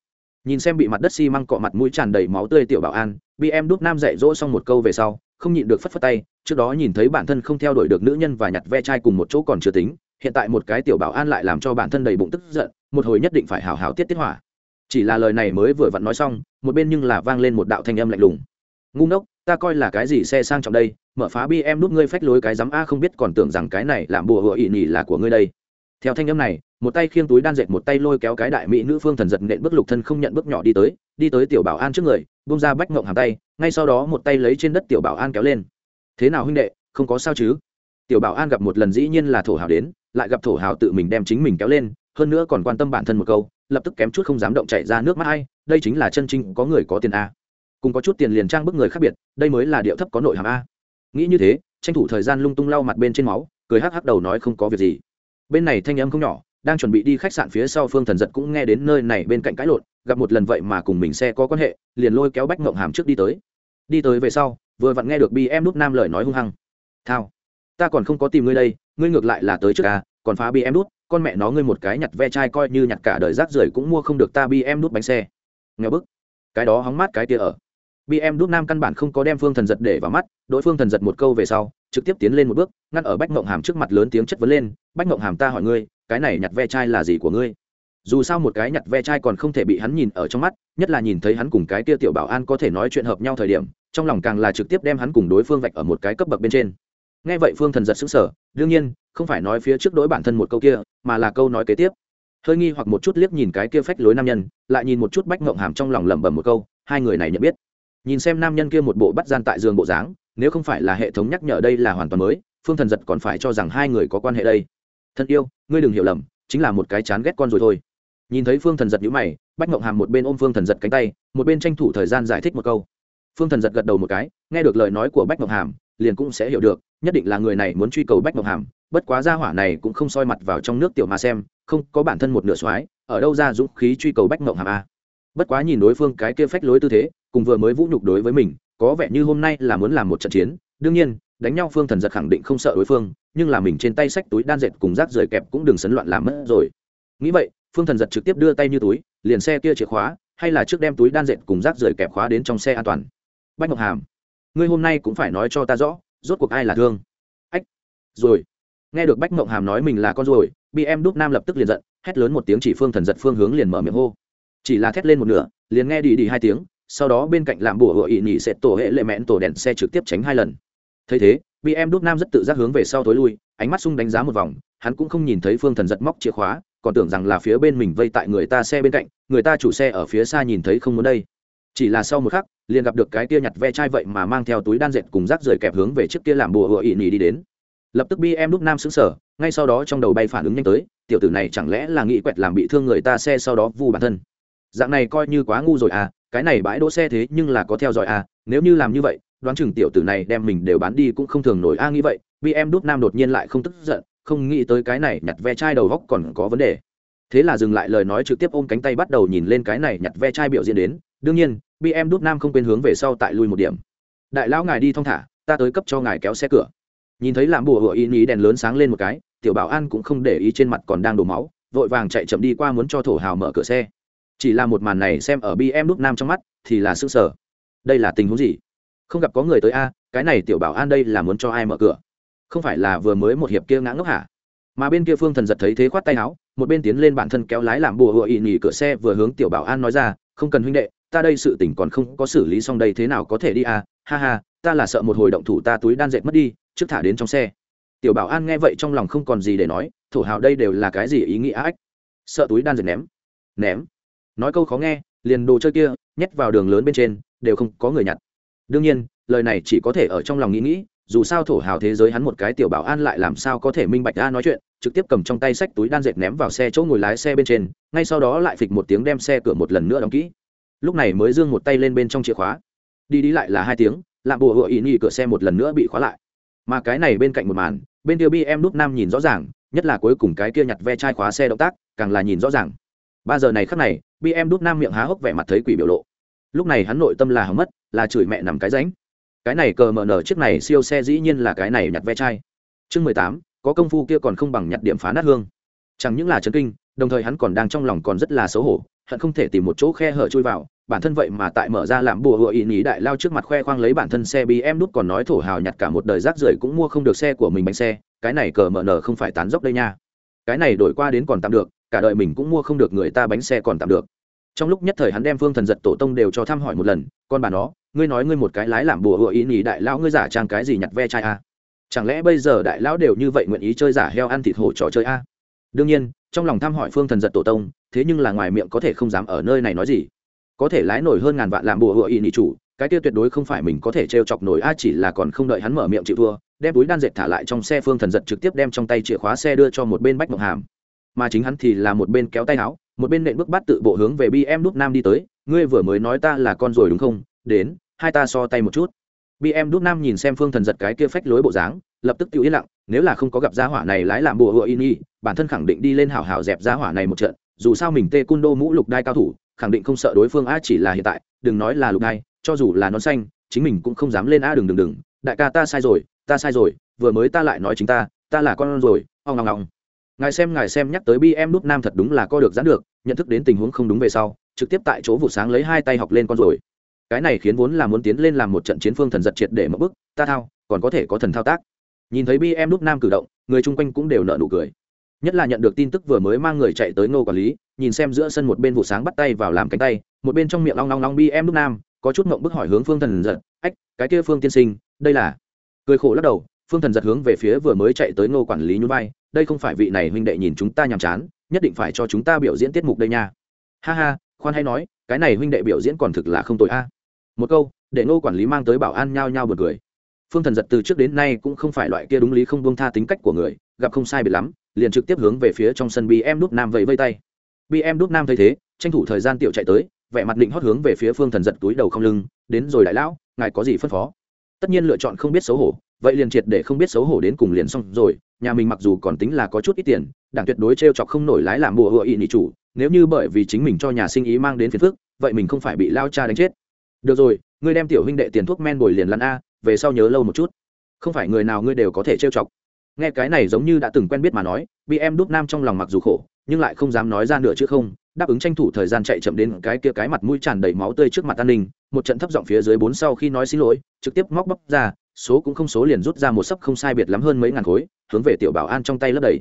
nhìn xem bị mặt đất xi măng cọ mặt mũi tràn đầy máu tươi tiểu bảo an bị em đúc nam dạy dỗ xong một câu về sau, không nhịn được phất phất tay, trước đó nhìn thấy bản thân không theo đuổi được nữ nhân và nhặt ve chai cùng một chỗ còn chưa tính, hiện tại một cái tiểu bảo an lại làm cho bản thân đầy bụng tức giận, một hồi nhất định phải hào hào tiết tiết hỏa. Chỉ là lời này mới vừa vặn nói xong, một bên nhưng là vang lên một đạo thanh âm lạnh lùng. Ngu ngốc, ta coi là cái gì xe sang trọng đây, mở phá bi em đút ngươi phách lối cái dám a không biết còn tưởng rằng cái này làm bùa hựa ỵ nhỉ là của ngươi đây theo thanh âm này, một tay khiêng túi đan dệt, một tay lôi kéo cái đại mỹ nữ phương thần giật nện bước lục thân không nhận bước nhỏ đi tới đi tới tiểu bảo an trước người bông ra bách ngộng hàng tay, ngay sau đó một tay lấy trên đất tiểu bảo an kéo lên. Thế nào huynh đệ, không có sao chứ? Tiểu bảo an gặp một lần dĩ nhiên là thổ hào đến, lại gặp thổ hào tự mình đem chính mình kéo lên, hơn nữa còn quan tâm bản thân một câu, lập tức kém chút không dám động chạy ra nước mắt ai, đây chính là chân chính, có người có tiền a. Cùng có chút tiền liền trang bức người khác biệt, đây mới là điệu thấp có nội hàm a. Nghĩ như thế, tranh thủ thời gian lung tung lau mặt bên trên máu, cười hắc hắc đầu nói không có việc gì bên này thanh âm không nhỏ, đang chuẩn bị đi khách sạn phía sau phương thần giật cũng nghe đến nơi này bên cạnh cãi lộn, gặp một lần vậy mà cùng mình xe có quan hệ, liền lôi kéo bách ngộng hàm trước đi tới. Đi tới về sau, vừa vặn nghe được bi em nút nam lời nói hung hăng. Thao, ta còn không có tìm ngươi đây, ngươi ngược lại là tới trước à còn phá bi em nút, con mẹ nó ngươi một cái nhặt ve chai coi như nhặt cả đời rác rưởi cũng mua không được ta bi em nút bánh xe. Nghèo bức. Cái đó hóng mát cái kia ở. Bị em đút nam căn bản không có đem phương thần giật để vào mắt, đối phương thần giật một câu về sau, trực tiếp tiến lên một bước, ngăn ở bách mộng hàm trước mặt lớn tiếng chất vấn lên, bách mộng hàm, ta hỏi ngươi, cái này nhặt ve chai là gì của ngươi? Dù sao một cái nhặt ve chai còn không thể bị hắn nhìn ở trong mắt, nhất là nhìn thấy hắn cùng cái kia tiểu bảo an có thể nói chuyện hợp nhau thời điểm, trong lòng càng là trực tiếp đem hắn cùng đối phương vạch ở một cái cấp bậc bên trên. Nghe vậy phương thần giật xứng sở đương nhiên, không phải nói phía trước đối bản thân một câu kia, mà là câu nói kế tiếp. Hơi nghi hoặc một chút liếc nhìn cái kia phách lối nam nhân, lại nhìn một chút bách ngộng hàm trong lòng lẩm bẩm một câu, hai người này nhận biết nhìn xem nam nhân kia một bộ bắt gian tại giường bộ dáng, nếu không phải là hệ thống nhắc nhở đây là hoàn toàn mới, phương thần giật còn phải cho rằng hai người có quan hệ đây. Thân yêu, ngươi đừng hiểu lầm, chính là một cái chán ghét con rồi thôi. Nhìn thấy phương thần giật nhữ mày, bách mộng hàm một bên ôm phương thần giật cánh tay, một bên tranh thủ thời gian giải thích một câu. Phương thần giật gật đầu một cái, nghe được lời nói của bách mộng hàm, liền cũng sẽ hiểu được, nhất định là người này muốn truy cầu bách mộng hàm, bất quá gia hỏa này cũng không soi mặt vào trong nước tiểu mà xem, không có bản thân một nửa soái, ở đâu ra dũng khí truy cầu bách mộng hàm a. Bất quá nhìn đối phương cái kia phách lối tư thế cùng vừa mới vũ nhục đối với mình, có vẻ như hôm nay là muốn làm một trận chiến. Đương nhiên, đánh nhau phương thần giật khẳng định không sợ đối phương, nhưng là mình trên tay sách túi đan dệt cùng rác rời kẹp cũng đừng sấn loạn làm mất rồi. Nghĩ vậy, phương thần giật trực tiếp đưa tay như túi, liền xe kia chìa khóa, hay là trước đem túi đan dệt cùng rác rời kẹp khóa đến trong xe an toàn. Bách ngọc hàm, ngươi hôm nay cũng phải nói cho ta rõ, rốt cuộc ai là thương? Ách, rồi. Nghe được bách ngọc hàm nói mình là con rồi bị em đúc nam lập tức liền giận, hét lớn một tiếng chỉ phương thần giật phương hướng liền mở miệng hô. Chỉ là thét lên một nửa, liền nghe đi đi hai tiếng sau đó bên cạnh làm bùa hựa ỵ nhị sẽ tổ hệ lệ mẹn tổ đèn xe trực tiếp tránh hai lần. Thấy thế, bị em đúc nam rất tự giác hướng về sau tối lui, ánh mắt sung đánh giá một vòng, hắn cũng không nhìn thấy phương thần giật móc chìa khóa, còn tưởng rằng là phía bên mình vây tại người ta xe bên cạnh, người ta chủ xe ở phía xa nhìn thấy không muốn đây. Chỉ là sau một khắc, liền gặp được cái kia nhặt ve chai vậy mà mang theo túi đan dệt cùng rác rời kẹp hướng về trước kia làm bùa hựa ỵ nhị đi đến. Lập tức bi em đúc nam xứng sở ngay sau đó trong đầu bay phản ứng nhanh tới, tiểu tử này chẳng lẽ là nghĩ quẹt làm bị thương người ta xe sau đó vu bản thân. Dạng này coi như quá ngu rồi à cái này bãi đỗ xe thế nhưng là có theo dõi à nếu như làm như vậy, đoán chừng tiểu tử này đem mình đều bán đi cũng không thường nổi a, nghĩ vậy vì em đút nam đột nhiên lại không tức giận, không nghĩ tới cái này nhặt ve chai đầu góc còn có vấn đề. Thế là dừng lại lời nói trực tiếp ôm cánh tay bắt đầu nhìn lên cái này nhặt ve chai biểu diễn đến, đương nhiên bm đút nam không quên hướng về sau tại lui một điểm. Đại lão ngài đi thong thả, ta tới cấp cho ngài kéo xe cửa. Nhìn thấy làm bùa hựa ý ý đèn lớn sáng lên một cái, tiểu bảo an cũng không để ý trên mặt còn đang đổ máu, vội vàng chạy chậm đi qua muốn cho thổ hào mở cửa xe chỉ là một màn này xem ở bm lúc nam trong mắt, thì là sức sở đây là tình huống gì? Không gặp có người tới a, cái này tiểu bảo an đây là muốn cho ai mở cửa? Không phải là vừa mới một hiệp kia ngã ngốc hả? Mà bên kia phương thần giật thấy thế khoát tay áo, một bên tiến lên bản thân kéo lái làm bùa hựa ị nghỉ cửa xe vừa hướng tiểu bảo an nói ra, không cần huynh đệ, ta đây sự tỉnh còn không có xử lý xong đây thế nào có thể đi à ha ha, ta là sợ một hồi động thủ ta túi đan dệt mất đi, trước thả đến trong xe. Tiểu bảo an nghe vậy trong lòng không còn gì để nói, thổ hào đây đều là cái gì ý nghĩa ách? Sợ túi đan dệt ném. Ném? Nói câu khó nghe, liền đồ chơi kia, nhét vào đường lớn bên trên, đều không có người nhặt. Đương nhiên, lời này chỉ có thể ở trong lòng nghĩ nghĩ, dù sao thổ hào thế giới hắn một cái tiểu bảo an lại làm sao có thể minh bạch ra nói chuyện, trực tiếp cầm trong tay sách túi đan dệt ném vào xe chỗ ngồi lái xe bên trên, ngay sau đó lại phịch một tiếng đem xe cửa một lần nữa đóng kỹ. Lúc này mới dương một tay lên bên trong chìa khóa. Đi đi lại là hai tiếng, lạm bùa hựa ý nghi cửa xe một lần nữa bị khóa lại. Mà cái này bên cạnh một màn, bên kia bi em nút nam nhìn rõ ràng, nhất là cuối cùng cái kia nhặt ve chai khóa xe động tác, càng là nhìn rõ ràng. Ba giờ này khắc này bm đút nam miệng há hốc vẻ mặt thấy quỷ biểu lộ. Lúc này hắn nội tâm là hắn mất, là chửi mẹ nằm cái ránh. Cái này cờ mờ nở chiếc này siêu xe dĩ nhiên là cái này nhặt ve chai. Chương mười tám, có công phu kia còn không bằng nhặt điểm phá nát hương. Chẳng những là chấn kinh, đồng thời hắn còn đang trong lòng còn rất là xấu hổ, hận không thể tìm một chỗ khe hở chui vào. Bản thân vậy mà tại mở ra làm bùa hựa ý ý đại lao trước mặt khoe khoang lấy bản thân xe bm đút còn nói thổ hào nhặt cả một đời rác rưởi cũng mua không được xe của mình bánh xe. Cái này cờ mờ nở không phải tán dốc đây nha. Cái này đổi qua đến còn tạm được cả đời mình cũng mua không được người ta bánh xe còn tạm được trong lúc nhất thời hắn đem phương thần giật tổ tông đều cho thăm hỏi một lần, con bà nó, ngươi nói ngươi một cái lái làm bùa hựa ý nhỉ đại lão ngươi giả trang cái gì nhặt ve chai a à? chẳng lẽ bây giờ đại lão đều như vậy nguyện ý chơi giả heo ăn thịt hổ trò chơi a à? đương nhiên, trong lòng thăm hỏi phương thần giật tổ tông, thế nhưng là ngoài miệng có thể không dám ở nơi này nói gì có thể lái nổi hơn ngàn vạn làm bùa hựa ý nhỉ chủ, cái kia tuyệt đối không phải mình có thể trêu chọc nổi, a chỉ là còn không đợi hắn mở miệng chịu thua, đem túi đan dệt thả lại trong xe phương thần giật trực tiếp đem trong tay chìa khóa xe đưa cho một bên bách mộng hàm mà chính hắn thì là một bên kéo tay áo, một bên nện bước bắt tự bộ hướng về bm đúc nam đi tới, ngươi vừa mới nói ta là con rồi đúng không? Đến, hai ta so tay một chút. Bm đúc nam nhìn xem phương thần giật cái kia phách lối bộ dáng, lập tức tự yên lặng, nếu là không có gặp gia hỏa này lái làm bùa hựa in y bản thân khẳng định đi lên hảo hảo dẹp gia hỏa này một trận, dù sao mình tê cun đô mũ lục đai cao thủ, khẳng định không sợ đối phương a chỉ là hiện tại, đừng nói là lục đai, cho dù là nón xanh, chính mình cũng không dám lên a đừng đừng đừng đại ca ta sai rồi, ta sai rồi, vừa mới ta lại nói chính ta ta là con rồi ong ong ong ngài xem ngài xem nhắc tới bi em Núp nam thật đúng là co được giãn được, nhận thức đến tình huống không đúng về sau, trực tiếp tại chỗ vụ sáng lấy hai tay học lên con rồi. Cái này khiến vốn là muốn tiến lên làm một trận chiến phương thần giật triệt để mất bức, ta thao, còn có thể có thần thao tác. Nhìn thấy bi em Núp nam cử động, người chung quanh cũng đều nợ nụ cười. Nhất là nhận được tin tức vừa mới mang người chạy tới ngô quản lý, nhìn xem giữa sân một bên vụ sáng bắt tay vào làm cánh tay, một bên trong miệng long long long bi em Núp nam, có chút mộng bức hỏi hướng phương thần giật, ách, cái kia phương tiên sinh, đây là? Cười khổ lắc đầu phương thần giật hướng về phía vừa mới chạy tới ngô quản lý nhún vai, đây không phải vị này huynh đệ nhìn chúng ta nhàm chán, nhất định phải cho chúng ta biểu diễn tiết mục đây nha. Ha ha, khoan hay nói, cái này huynh đệ biểu diễn còn thực là không tội a. Một câu, để ngô quản lý mang tới bảo an nhao nhao bật cười. Phương thần giật từ trước đến nay cũng không phải loại kia đúng lý không buông tha tính cách của người, gặp không sai biệt lắm, liền trực tiếp hướng về phía trong sân bi em nam vẫy vây tay. Bm đúc nam thấy thế, tranh thủ thời gian tiểu chạy tới, vẻ mặt định hót hướng về phía phương thần giật túi đầu không lưng, đến rồi đại lão, ngài có gì phân phó? Tất nhiên lựa chọn không biết xấu hổ vậy liền triệt để không biết xấu hổ đến cùng liền xong rồi, nhà mình mặc dù còn tính là có chút ít tiền, đảng tuyệt đối t r e o chọc không nổi lái làm mùa hựa ị nị chủ, nếu như bởi vì chính mình cho nhà sinh ý mang đến phiền phức, vậy mình không phải bị lao cha đánh chết. Được rồi, ngươi đem tiểu huynh đệ tiền thuốc men bồi liền lăn a, về sau nhớ lâu một chút. Không phải người nào ngươi đều có thể trêu chọc. Nghe cái này giống như đã từng quen biết mà nói bm đúc nam trong lòng mặc dù khổ, nhưng lại không dám nói ra nữa chứ không, đáp ứng tranh thủ thời gian chạy chậm đến cái kia cái mặt mũi tràn đầy máu tươi trước mặt an ninh, một trận thấp giọng phía dưới bốn sau khi nói xin lỗi, trực tiếp móc bóc ra số cũng không số liền rút ra một sấp không sai biệt lắm hơn mấy ngàn khối, hướng về tiểu bảo an trong tay lấp đầy.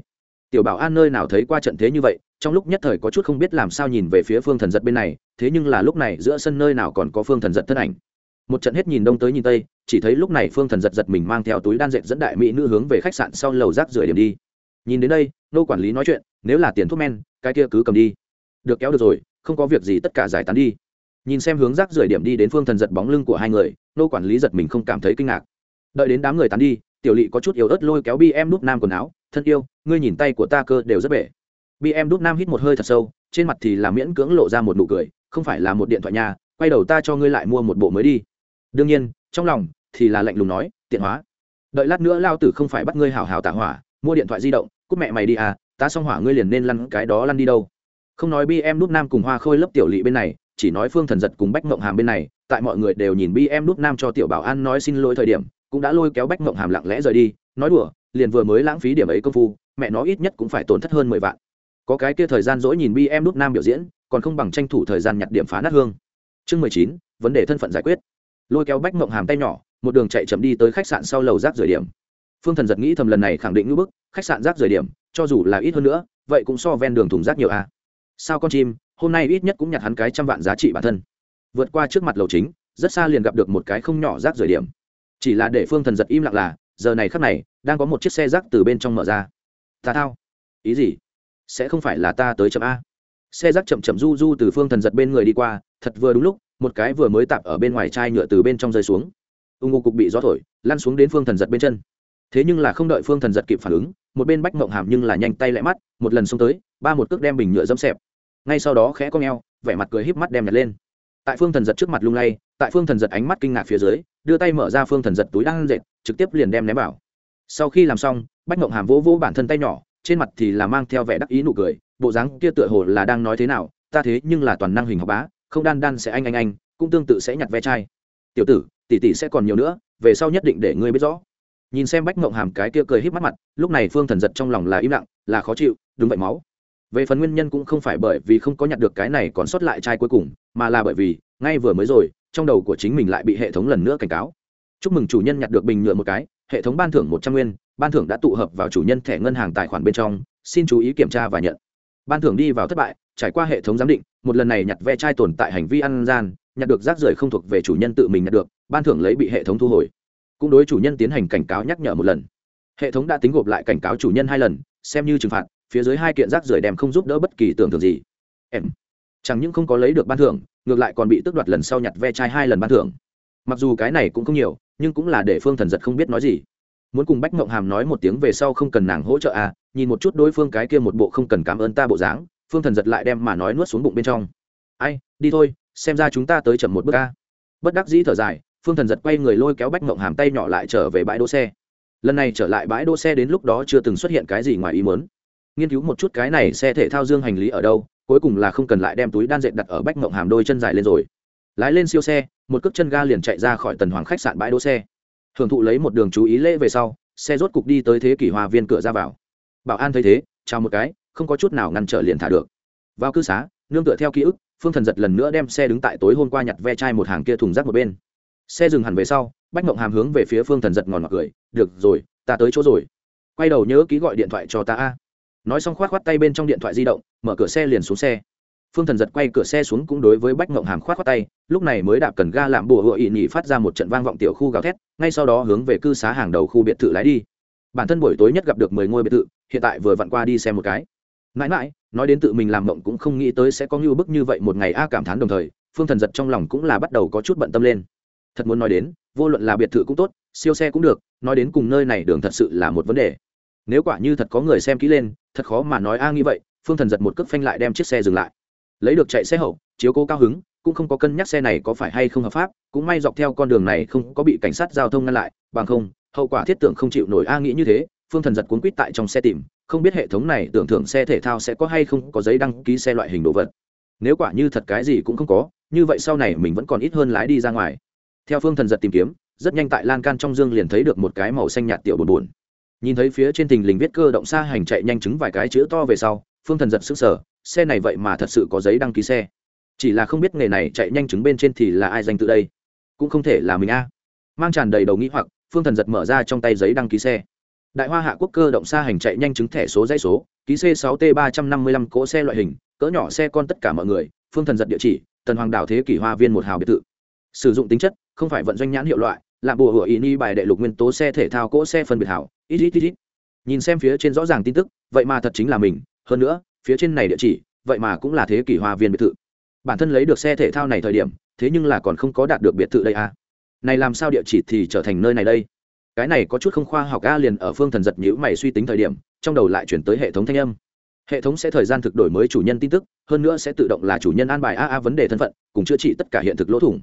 Tiểu bảo an nơi nào thấy qua trận thế như vậy, trong lúc nhất thời có chút không biết làm sao nhìn về phía phương thần giật bên này, thế nhưng là lúc này giữa sân nơi nào còn có phương thần giật thân ảnh. Một trận hết nhìn đông tới nhìn tây, chỉ thấy lúc này phương thần giật giật mình mang theo túi đan dệt dẫn đại mỹ nữ hướng về khách sạn sau lầu rác rưởi điểm đi. Nhìn đến đây, nô quản lý nói chuyện, nếu là tiền thuốc men, cái kia cứ cầm đi. Được, kéo được rồi, không có việc gì tất cả giải tán đi. Nhìn xem hướng rác rưởi điểm đi đến phương thần giật bóng lưng của hai người, nô quản lý giật mình không cảm thấy kinh ngạc đợi đến đám người tán đi, tiểu lỵ có chút yếu ớt lôi kéo bi em đúc nam quần áo, thân yêu, ngươi nhìn tay của ta cơ đều rất bể. Bi em đúc nam hít một hơi thật sâu, trên mặt thì là miễn cưỡng lộ ra một nụ cười, không phải là một điện thoại nhà, quay đầu ta cho ngươi lại mua một bộ mới đi. Đương nhiên, trong lòng thì là lạnh lùng nói, tiện hóa. Đợi lát nữa lao tử không phải bắt ngươi hào hào tạ hỏa, mua điện thoại di động cúc mẹ mày đi à ta xong hỏa ngươi liền nên lăn cái đó lăn đi đâu. Không nói bi em nút nam cùng hoa khôi lớp tiểu lỵ bên này, chỉ nói phương thần giật cùng bách mộng hàm bên này, tại mọi người đều nhìn bi em nút nam cho tiểu bảo an nói xin lỗi thời điểm cũng đã lôi kéo bách mộng hàm lặng lẽ rời đi, nói đùa, liền vừa mới lãng phí điểm ấy công phu, mẹ nó ít nhất cũng phải tổn thất hơn mười vạn. Có cái kia thời gian dỗi nhìn bi em nút nam biểu diễn, còn không bằng tranh thủ thời gian nhặt điểm phá nát hương. Chương mười chín, vấn đề thân phận giải quyết. Lôi kéo bách mộng hàm tay nhỏ, một đường chạy chậm đi tới khách sạn sau lầu rác rời điểm. Phương thần giật nghĩ thầm lần này khẳng định ngữ bức, khách sạn rác rời điểm, cho dù là ít hơn nữa, vậy cũng so ven đường thùng rác nhiều a à. sao con chim, hôm nay ít nhất cũng nhặt hắn cái trăm vạn giá trị bản thân. Vượt qua trước mặt lầu chính, rất xa liền gặp được một cái không nhỏ rác rời điểm chỉ là để phương thần giật im lặng là, giờ này khắc này, đang có một chiếc xe rác từ bên trong mở ra. Ta thao. Ý gì? Sẽ không phải là ta tới chậm a. Xe rác chậm chậm du du từ phương thần giật bên người đi qua, thật vừa đúng lúc, một cái vừa mới tạp ở bên ngoài chai nhựa từ bên trong rơi xuống. Ưng ngô cục bị gió thổi, lăn xuống đến phương thần giật bên chân. Thế nhưng là không đợi phương thần giật kịp phản ứng, một bên bách mộng hàm nhưng là nhanh tay lại mắt, một lần xông tới, ba một cước đem bình nhựa dẫm xẹp. Ngay sau đó khẽ con g vẻ mặt cười híp mắt đem nhặt lên tại phương thần giật trước mặt lung lay, tại phương thần giật ánh mắt kinh ngạc phía dưới, đưa tay mở ra phương thần giật túi đang dệt, trực tiếp liền đem ném vào. Sau khi làm xong, bách mộng hàm vỗ vỗ bản thân tay nhỏ, trên mặt thì là mang theo vẻ đắc ý nụ cười, bộ dáng kia tựa hồ là đang nói thế nào, ta thế nhưng là toàn năng hình học bá, không đan đan sẽ anh anh anh, cũng tương tự sẽ nhặt ve chai. Tiểu tử, tỷ tỷ sẽ còn nhiều nữa, về sau nhất định để ngươi biết rõ. Nhìn xem bách mộng hàm cái kia cười híp mắt mặt, lúc này phương thần giật trong lòng là im lặng, là khó chịu đúng vậy máu về phần nguyên nhân cũng không phải bởi vì không có nhặt được cái này còn sót lại chai cuối cùng, mà là bởi vì, ngay vừa mới rồi, trong đầu của chính mình lại bị hệ thống lần nữa cảnh cáo. Chúc mừng chủ nhân nhặt được bình nhựa một cái, hệ thống ban thưởng một trăm nguyên, ban thưởng đã tụ hợp vào chủ nhân thẻ ngân hàng tài khoản bên trong, xin chú ý kiểm tra và nhận. Ban thưởng đi vào thất bại, trải qua hệ thống giám định, một lần này nhặt ve chai tồn tại hành vi ăn gian, nhặt được rác rưởi không thuộc về chủ nhân tự mình nhặt được, ban thưởng lấy bị hệ thống thu hồi. Cũng đối chủ nhân tiến hành cảnh cáo nhắc nhở một lần. Hệ thống đã tính gộp lại cảnh cáo chủ nhân hai lần, xem như trừng phạt phía dưới hai kiện rác rưởi đem không giúp đỡ bất kỳ tưởng tượng gì. Em. Chẳng những không có lấy được ban thưởng, ngược lại còn bị tước đoạt lần sau nhặt ve chai hai lần ban thưởng. Mặc dù cái này cũng không nhiều, nhưng cũng là để phương thần giật không biết nói gì. Muốn cùng bách mộng hàm nói một tiếng về sau không cần nàng hỗ trợ à nhìn một chút đối phương cái kia một bộ không cần cảm ơn ta bộ dáng, phương thần giật lại đem mà nói nuốt xuống bụng bên trong. Ai, đi thôi, xem ra chúng ta tới chậm một bước ca bất đắc dĩ thở dài, phương thần giật quay người lôi kéo bách mộng hàm tay nhỏ lại trở về bãi đỗ xe. Lần này trở lại bãi đỗ xe đến lúc đó chưa từng xuất hiện cái gì ngoài ý mớn nghiên cứu một chút cái này xe thể thao dương hành lý ở đâu, cuối cùng là không cần lại đem túi đan dệt đặt ở bách mộng hàm đôi chân dài lên rồi. Lái lên siêu xe, một cước chân ga liền chạy ra khỏi tần hoàng khách sạn bãi đỗ xe. Hưởng thụ lấy một đường chú ý lễ về sau, xe rốt cục đi tới thế kỷ hòa viên cửa ra vào. Bảo an thấy thế, chào một cái, không có chút nào ngăn trở liền thả được. Vào cư xá, nương tựa theo ký ức, phương thần giật lần nữa đem xe đứng tại tối hôm qua nhặt ve chai một hàng kia thùng rác một bên. Xe dừng hẳn về sau, bách mộng hàm hướng về phía phương thần giật ngòn ngọt cười, được rồi, ta tới chỗ rồi. Quay đầu nhớ ký gọi điện thoại cho ta a nói xong khoát khoát tay bên trong điện thoại di động, mở cửa xe liền xuống xe. Phương thần giật quay cửa xe xuống cũng đối với bách ngộng hàm khoát khoát tay, lúc này mới đạp cần ga làm bùa hựa ị nhị phát ra một trận vang vọng tiểu khu gào thét, ngay sau đó hướng về cư xá hàng đầu khu biệt thự lái đi. Bản thân buổi tối nhất gặp được mười ngôi biệt thự, hiện tại vừa vặn qua đi xem một cái. Mãi mãi, nói đến tự mình làm mộng cũng không nghĩ tới sẽ có như bức như vậy một ngày a cảm thán đồng thời, phương thần giật trong lòng cũng là bắt đầu có chút bận tâm lên. Thật muốn nói đến, vô luận là biệt thự cũng tốt, siêu xe cũng được, nói đến cùng nơi này đường thật sự là một vấn đề nếu quả như thật có người xem kỹ lên, thật khó mà nói a nghĩ vậy, phương thần giật một cước phanh lại đem chiếc xe dừng lại. Lấy được chạy xe hậu, chiếu cố cao hứng, cũng không có cân nhắc xe này có phải hay không hợp pháp, cũng may dọc theo con đường này không có bị cảnh sát giao thông ngăn lại, bằng không, hậu quả thiết tưởng không chịu nổi a nghĩ như thế, phương thần giật cuốn quýt tại trong xe tìm, không biết hệ thống này tưởng thưởng xe thể thao sẽ có hay không có giấy đăng ký xe loại hình đồ vật. Nếu quả như thật cái gì cũng không có, như vậy sau này mình vẫn còn ít hơn lái đi ra ngoài. Theo phương thần giật tìm kiếm, rất nhanh tại lan can trong dương liền thấy được một cái màu xanh nhạt tiểu buồn buồn nhìn thấy phía trên tình lình viết cơ động xa hành chạy nhanh chứng vài cái chữ to về sau, phương thần giật sức sở, xe này vậy mà thật sự có giấy đăng ký xe. Chỉ là không biết nghề này chạy nhanh chứng bên trên thì là ai danh tự đây? Cũng không thể là mình a. Mang tràn đầy đầu nghĩ hoặc, phương thần giật mở ra trong tay giấy đăng ký xe. Đại hoa hạ quốc cơ động xa hành chạy nhanh chứng thẻ số dãy số, ký c 6 t 355 cỗ xe loại hình, cỡ nhỏ xe con tất cả mọi người, phương thần giật địa chỉ, tần hoàng đảo thế kỷ hoa viên một hào biệt thự. Sử dụng tính chất, không phải vận doanh nhãn hiệu loại là bùa hựa ý ni bài đệ lục nguyên tố xe thể thao cỗ xe phân biệt hảo. Ít ít ít ít. Nhìn xem phía trên rõ ràng tin tức, vậy mà thật chính là mình. Hơn nữa, phía trên này địa chỉ, vậy mà cũng là thế kỷ hoa viên biệt thự. Bản thân lấy được xe thể thao này thời điểm, thế nhưng là còn không có đạt được biệt thự đây à? Này làm sao địa chỉ thì trở thành nơi này đây? Cái này có chút không khoa học, a liền ở phương thần giật nhữ mày suy tính thời điểm, trong đầu lại chuyển tới hệ thống thanh âm. Hệ thống sẽ thời gian thực đổi mới chủ nhân tin tức, hơn nữa sẽ tự động là chủ nhân an bài a a vấn đề thân phận, cùng chữa trị tất cả hiện thực lỗ thủng.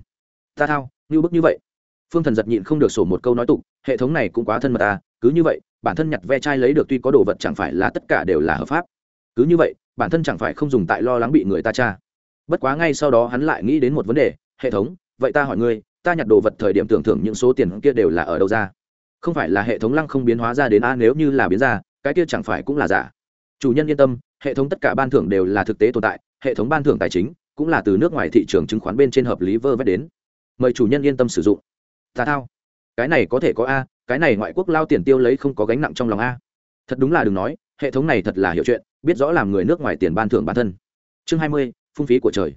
Ta thao, như bức như vậy phương thần giật nhịn không được sổ một câu nói tục, hệ thống này cũng quá thân mật à cứ như vậy, bản thân nhặt ve chai lấy được tuy có đồ vật chẳng phải là tất cả đều là hợp pháp. Cứ như vậy, bản thân chẳng phải không dùng tại lo lắng bị người ta tra. Bất quá ngay sau đó hắn lại nghĩ đến một vấn đề, hệ thống, vậy ta hỏi ngươi, ta nhặt đồ vật thời điểm tưởng thưởng những số tiền kia đều là ở đâu ra? Không phải là hệ thống lăng không biến hóa ra đến a, nếu như là biến ra, cái kia chẳng phải cũng là giả? Chủ nhân yên tâm, hệ thống tất cả ban thưởng đều là thực tế tồn tại, hệ thống ban thưởng tài chính cũng là từ nước ngoài thị trường chứng khoán bên trên hợp lý vơ vét đến. Mời chủ nhân yên tâm sử dụng. Ta thao. Cái này có thể có a, cái này ngoại quốc lao tiền tiêu lấy không có gánh nặng trong lòng a. Thật đúng là đừng nói, hệ thống này thật là hiểu chuyện, biết rõ làm người nước ngoài tiền ban thưởng bản thân. Chương hai mươi, phung phí của trời.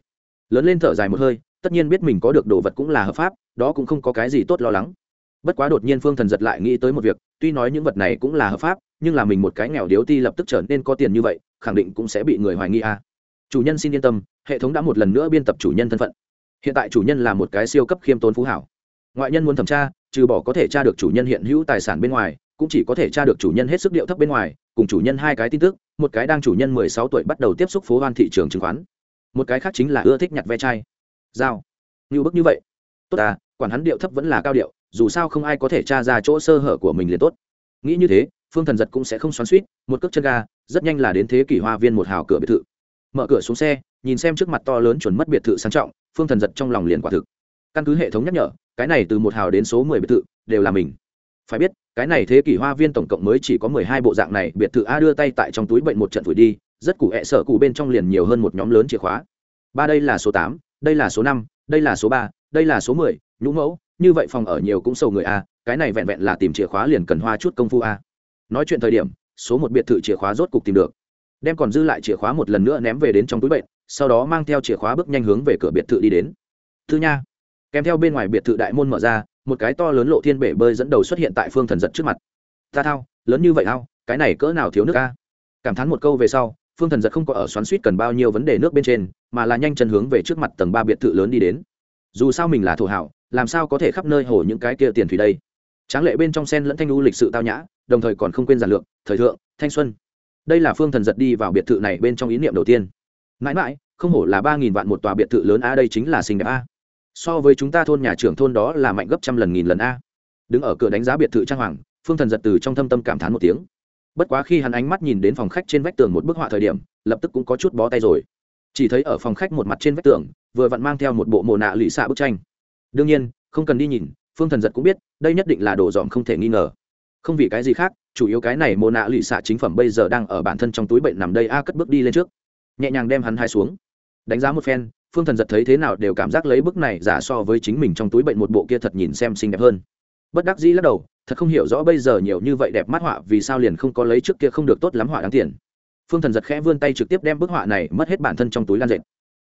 Lớn lên thở dài một hơi, tất nhiên biết mình có được đồ vật cũng là hợp pháp, đó cũng không có cái gì tốt lo lắng. Bất quá đột nhiên phương thần giật lại nghĩ tới một việc, tuy nói những vật này cũng là hợp pháp, nhưng là mình một cái nghèo điếu ti lập tức trở nên có tiền như vậy, khẳng định cũng sẽ bị người hoài nghi a. Chủ nhân xin yên tâm, hệ thống đã một lần nữa biên tập chủ nhân thân phận. Hiện tại chủ nhân là một cái siêu cấp khiêm tốn phú hảo ngoại nhân muốn thẩm tra, trừ bỏ có thể tra được chủ nhân hiện hữu tài sản bên ngoài, cũng chỉ có thể tra được chủ nhân hết sức điệu thấp bên ngoài, cùng chủ nhân hai cái tin tức, một cái đang chủ nhân mười sáu tuổi bắt đầu tiếp xúc phố hoan thị trường chứng khoán. Một cái khác chính là ưa thích nhặt ve chai. Dao như bức như vậy. Tốt à quản hắn điệu thấp vẫn là cao điệu, dù sao không ai có thể tra ra chỗ sơ hở của mình liền tốt. Nghĩ như thế, phương thần giật cũng sẽ không xoắn suýt một cước chân ga, rất nhanh là đến thế kỷ hoa viên một hào cửa biệt thự. Mở cửa xuống xe, nhìn xem trước mặt to lớn chuẩn mất biệt thự sang trọng, phương thần giật trong lòng liền quả thực. Căn cứ hệ thống nhắc nhở cái này từ một hào đến số mười biệt thự, đều là mình. Phải biết, cái này thế kỷ hoa viên tổng cộng mới chỉ có mười hai bộ dạng này, biệt thự a đưa tay tại trong túi bệnh một trận phủi đi, rất cụ hẹ sợ cụ bên trong liền nhiều hơn một nhóm lớn chìa khóa. Ba đây là số tám, đây là số năm, đây là số ba, đây là số mười, nhũ mẫu, như vậy phòng ở nhiều cũng sầu người a, cái này vẹn vẹn là tìm chìa khóa liền cần hoa chút công phu a. Nói chuyện thời điểm, số một biệt thự chìa khóa rốt cục tìm được. Đem còn dư lại chìa khóa một lần nữa ném về đến trong túi bệnh, sau đó mang theo chìa khóa bước nhanh hướng về cửa biệt thự đi đến. Thư nha kèm theo bên ngoài biệt thự đại môn mở ra, một cái to lớn lộ thiên bể bơi dẫn đầu xuất hiện tại phương thần giật trước mặt. Ta thao, lớn như vậy thao cái này cỡ nào thiếu nước a? Cảm thán một câu về sau, phương thần giật không có ở xoắn suýt cần bao nhiêu vấn đề nước bên trên, mà là nhanh chân hướng về trước mặt tầng ba biệt thự lớn đi đến. Dù sao mình là thổ hảo, làm sao có thể khắp nơi hồ những cái kia tiền thủy đây? Tráng lệ bên trong sen lẫn thanh lưu lịch sự tao nhã, đồng thời còn không quên giản lược, thời thượng, thanh xuân. Đây là phương thần giật đi vào biệt thự này bên trong ý niệm đầu tiên. Mãi mãi, không hổ là ba nghìn vạn một tòa biệt thự lớn a, đây chính là xinh đẹp a so với chúng ta thôn nhà trưởng thôn đó là mạnh gấp trăm lần nghìn lần a. Đứng ở cửa đánh giá biệt thự trang hoàng, phương thần giật từ trong thâm tâm cảm thán một tiếng. Bất quá khi hắn ánh mắt nhìn đến phòng khách trên vách tường một bức họa thời điểm, lập tức cũng có chút bó tay rồi. Chỉ thấy ở phòng khách một mặt trên vách tường, vừa vặn mang theo một bộ mồ nạ lụy xạ bức tranh. Đương nhiên, không cần đi nhìn, phương thần giật cũng biết, đây nhất định là đồ dòm không thể nghi ngờ. Không vì cái gì khác, chủ yếu cái này mồ nạ lụy xạ chính phẩm bây giờ đang ở bản thân trong túi bệnh nằm đây a, cất bước đi lên trước. Nhẹ nhàng đem hắn hai xuống. Đánh giá một phen phương thần giật thấy thế nào đều cảm giác lấy bức này giả so với chính mình trong túi bệnh một bộ kia thật nhìn xem xinh đẹp hơn. Bất đắc dĩ lắc đầu, thật không hiểu rõ bây giờ nhiều như vậy đẹp mắt họa vì sao liền không có lấy trước kia không được tốt lắm họa đáng tiền. Phương thần giật khẽ vươn tay trực tiếp đem bức họa này mất hết bản thân trong túi lan dệt.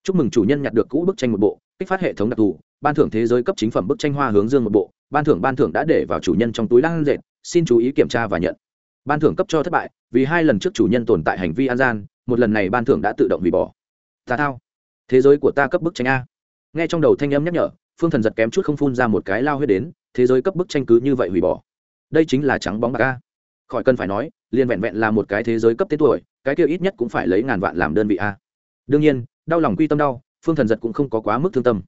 Chúc mừng chủ nhân nhặt được cũ bức tranh một bộ, kích phát hệ thống đặc thù, ban thưởng thế giới cấp chính phẩm bức tranh hoa hướng dương một bộ, ban thưởng ban thưởng đã để vào chủ nhân trong túi lan dệt, xin chú ý kiểm tra và nhận. Ban thưởng cấp cho thất bại, vì hai lần trước chủ nhân tồn tại hành vi an gian, một lần này ban thưởng đã tự động hủy bỏ. Tà thao thế giới của ta cấp bức tranh a. Nghe trong đầu thanh âm nhắc nhở, phương thần giật kém chút không phun ra một cái lao huyết đến, thế giới cấp bức tranh cứ như vậy hủy bỏ. Đây chính là trắng bóng bạc a. Khỏi cần phải nói, liền vẹn vẹn là một cái thế giới cấp tên tuổi, cái kia ít nhất cũng phải lấy ngàn vạn làm đơn vị a. Đương nhiên, đau lòng quy tâm đau, phương thần giật cũng không có quá mức thương tâm.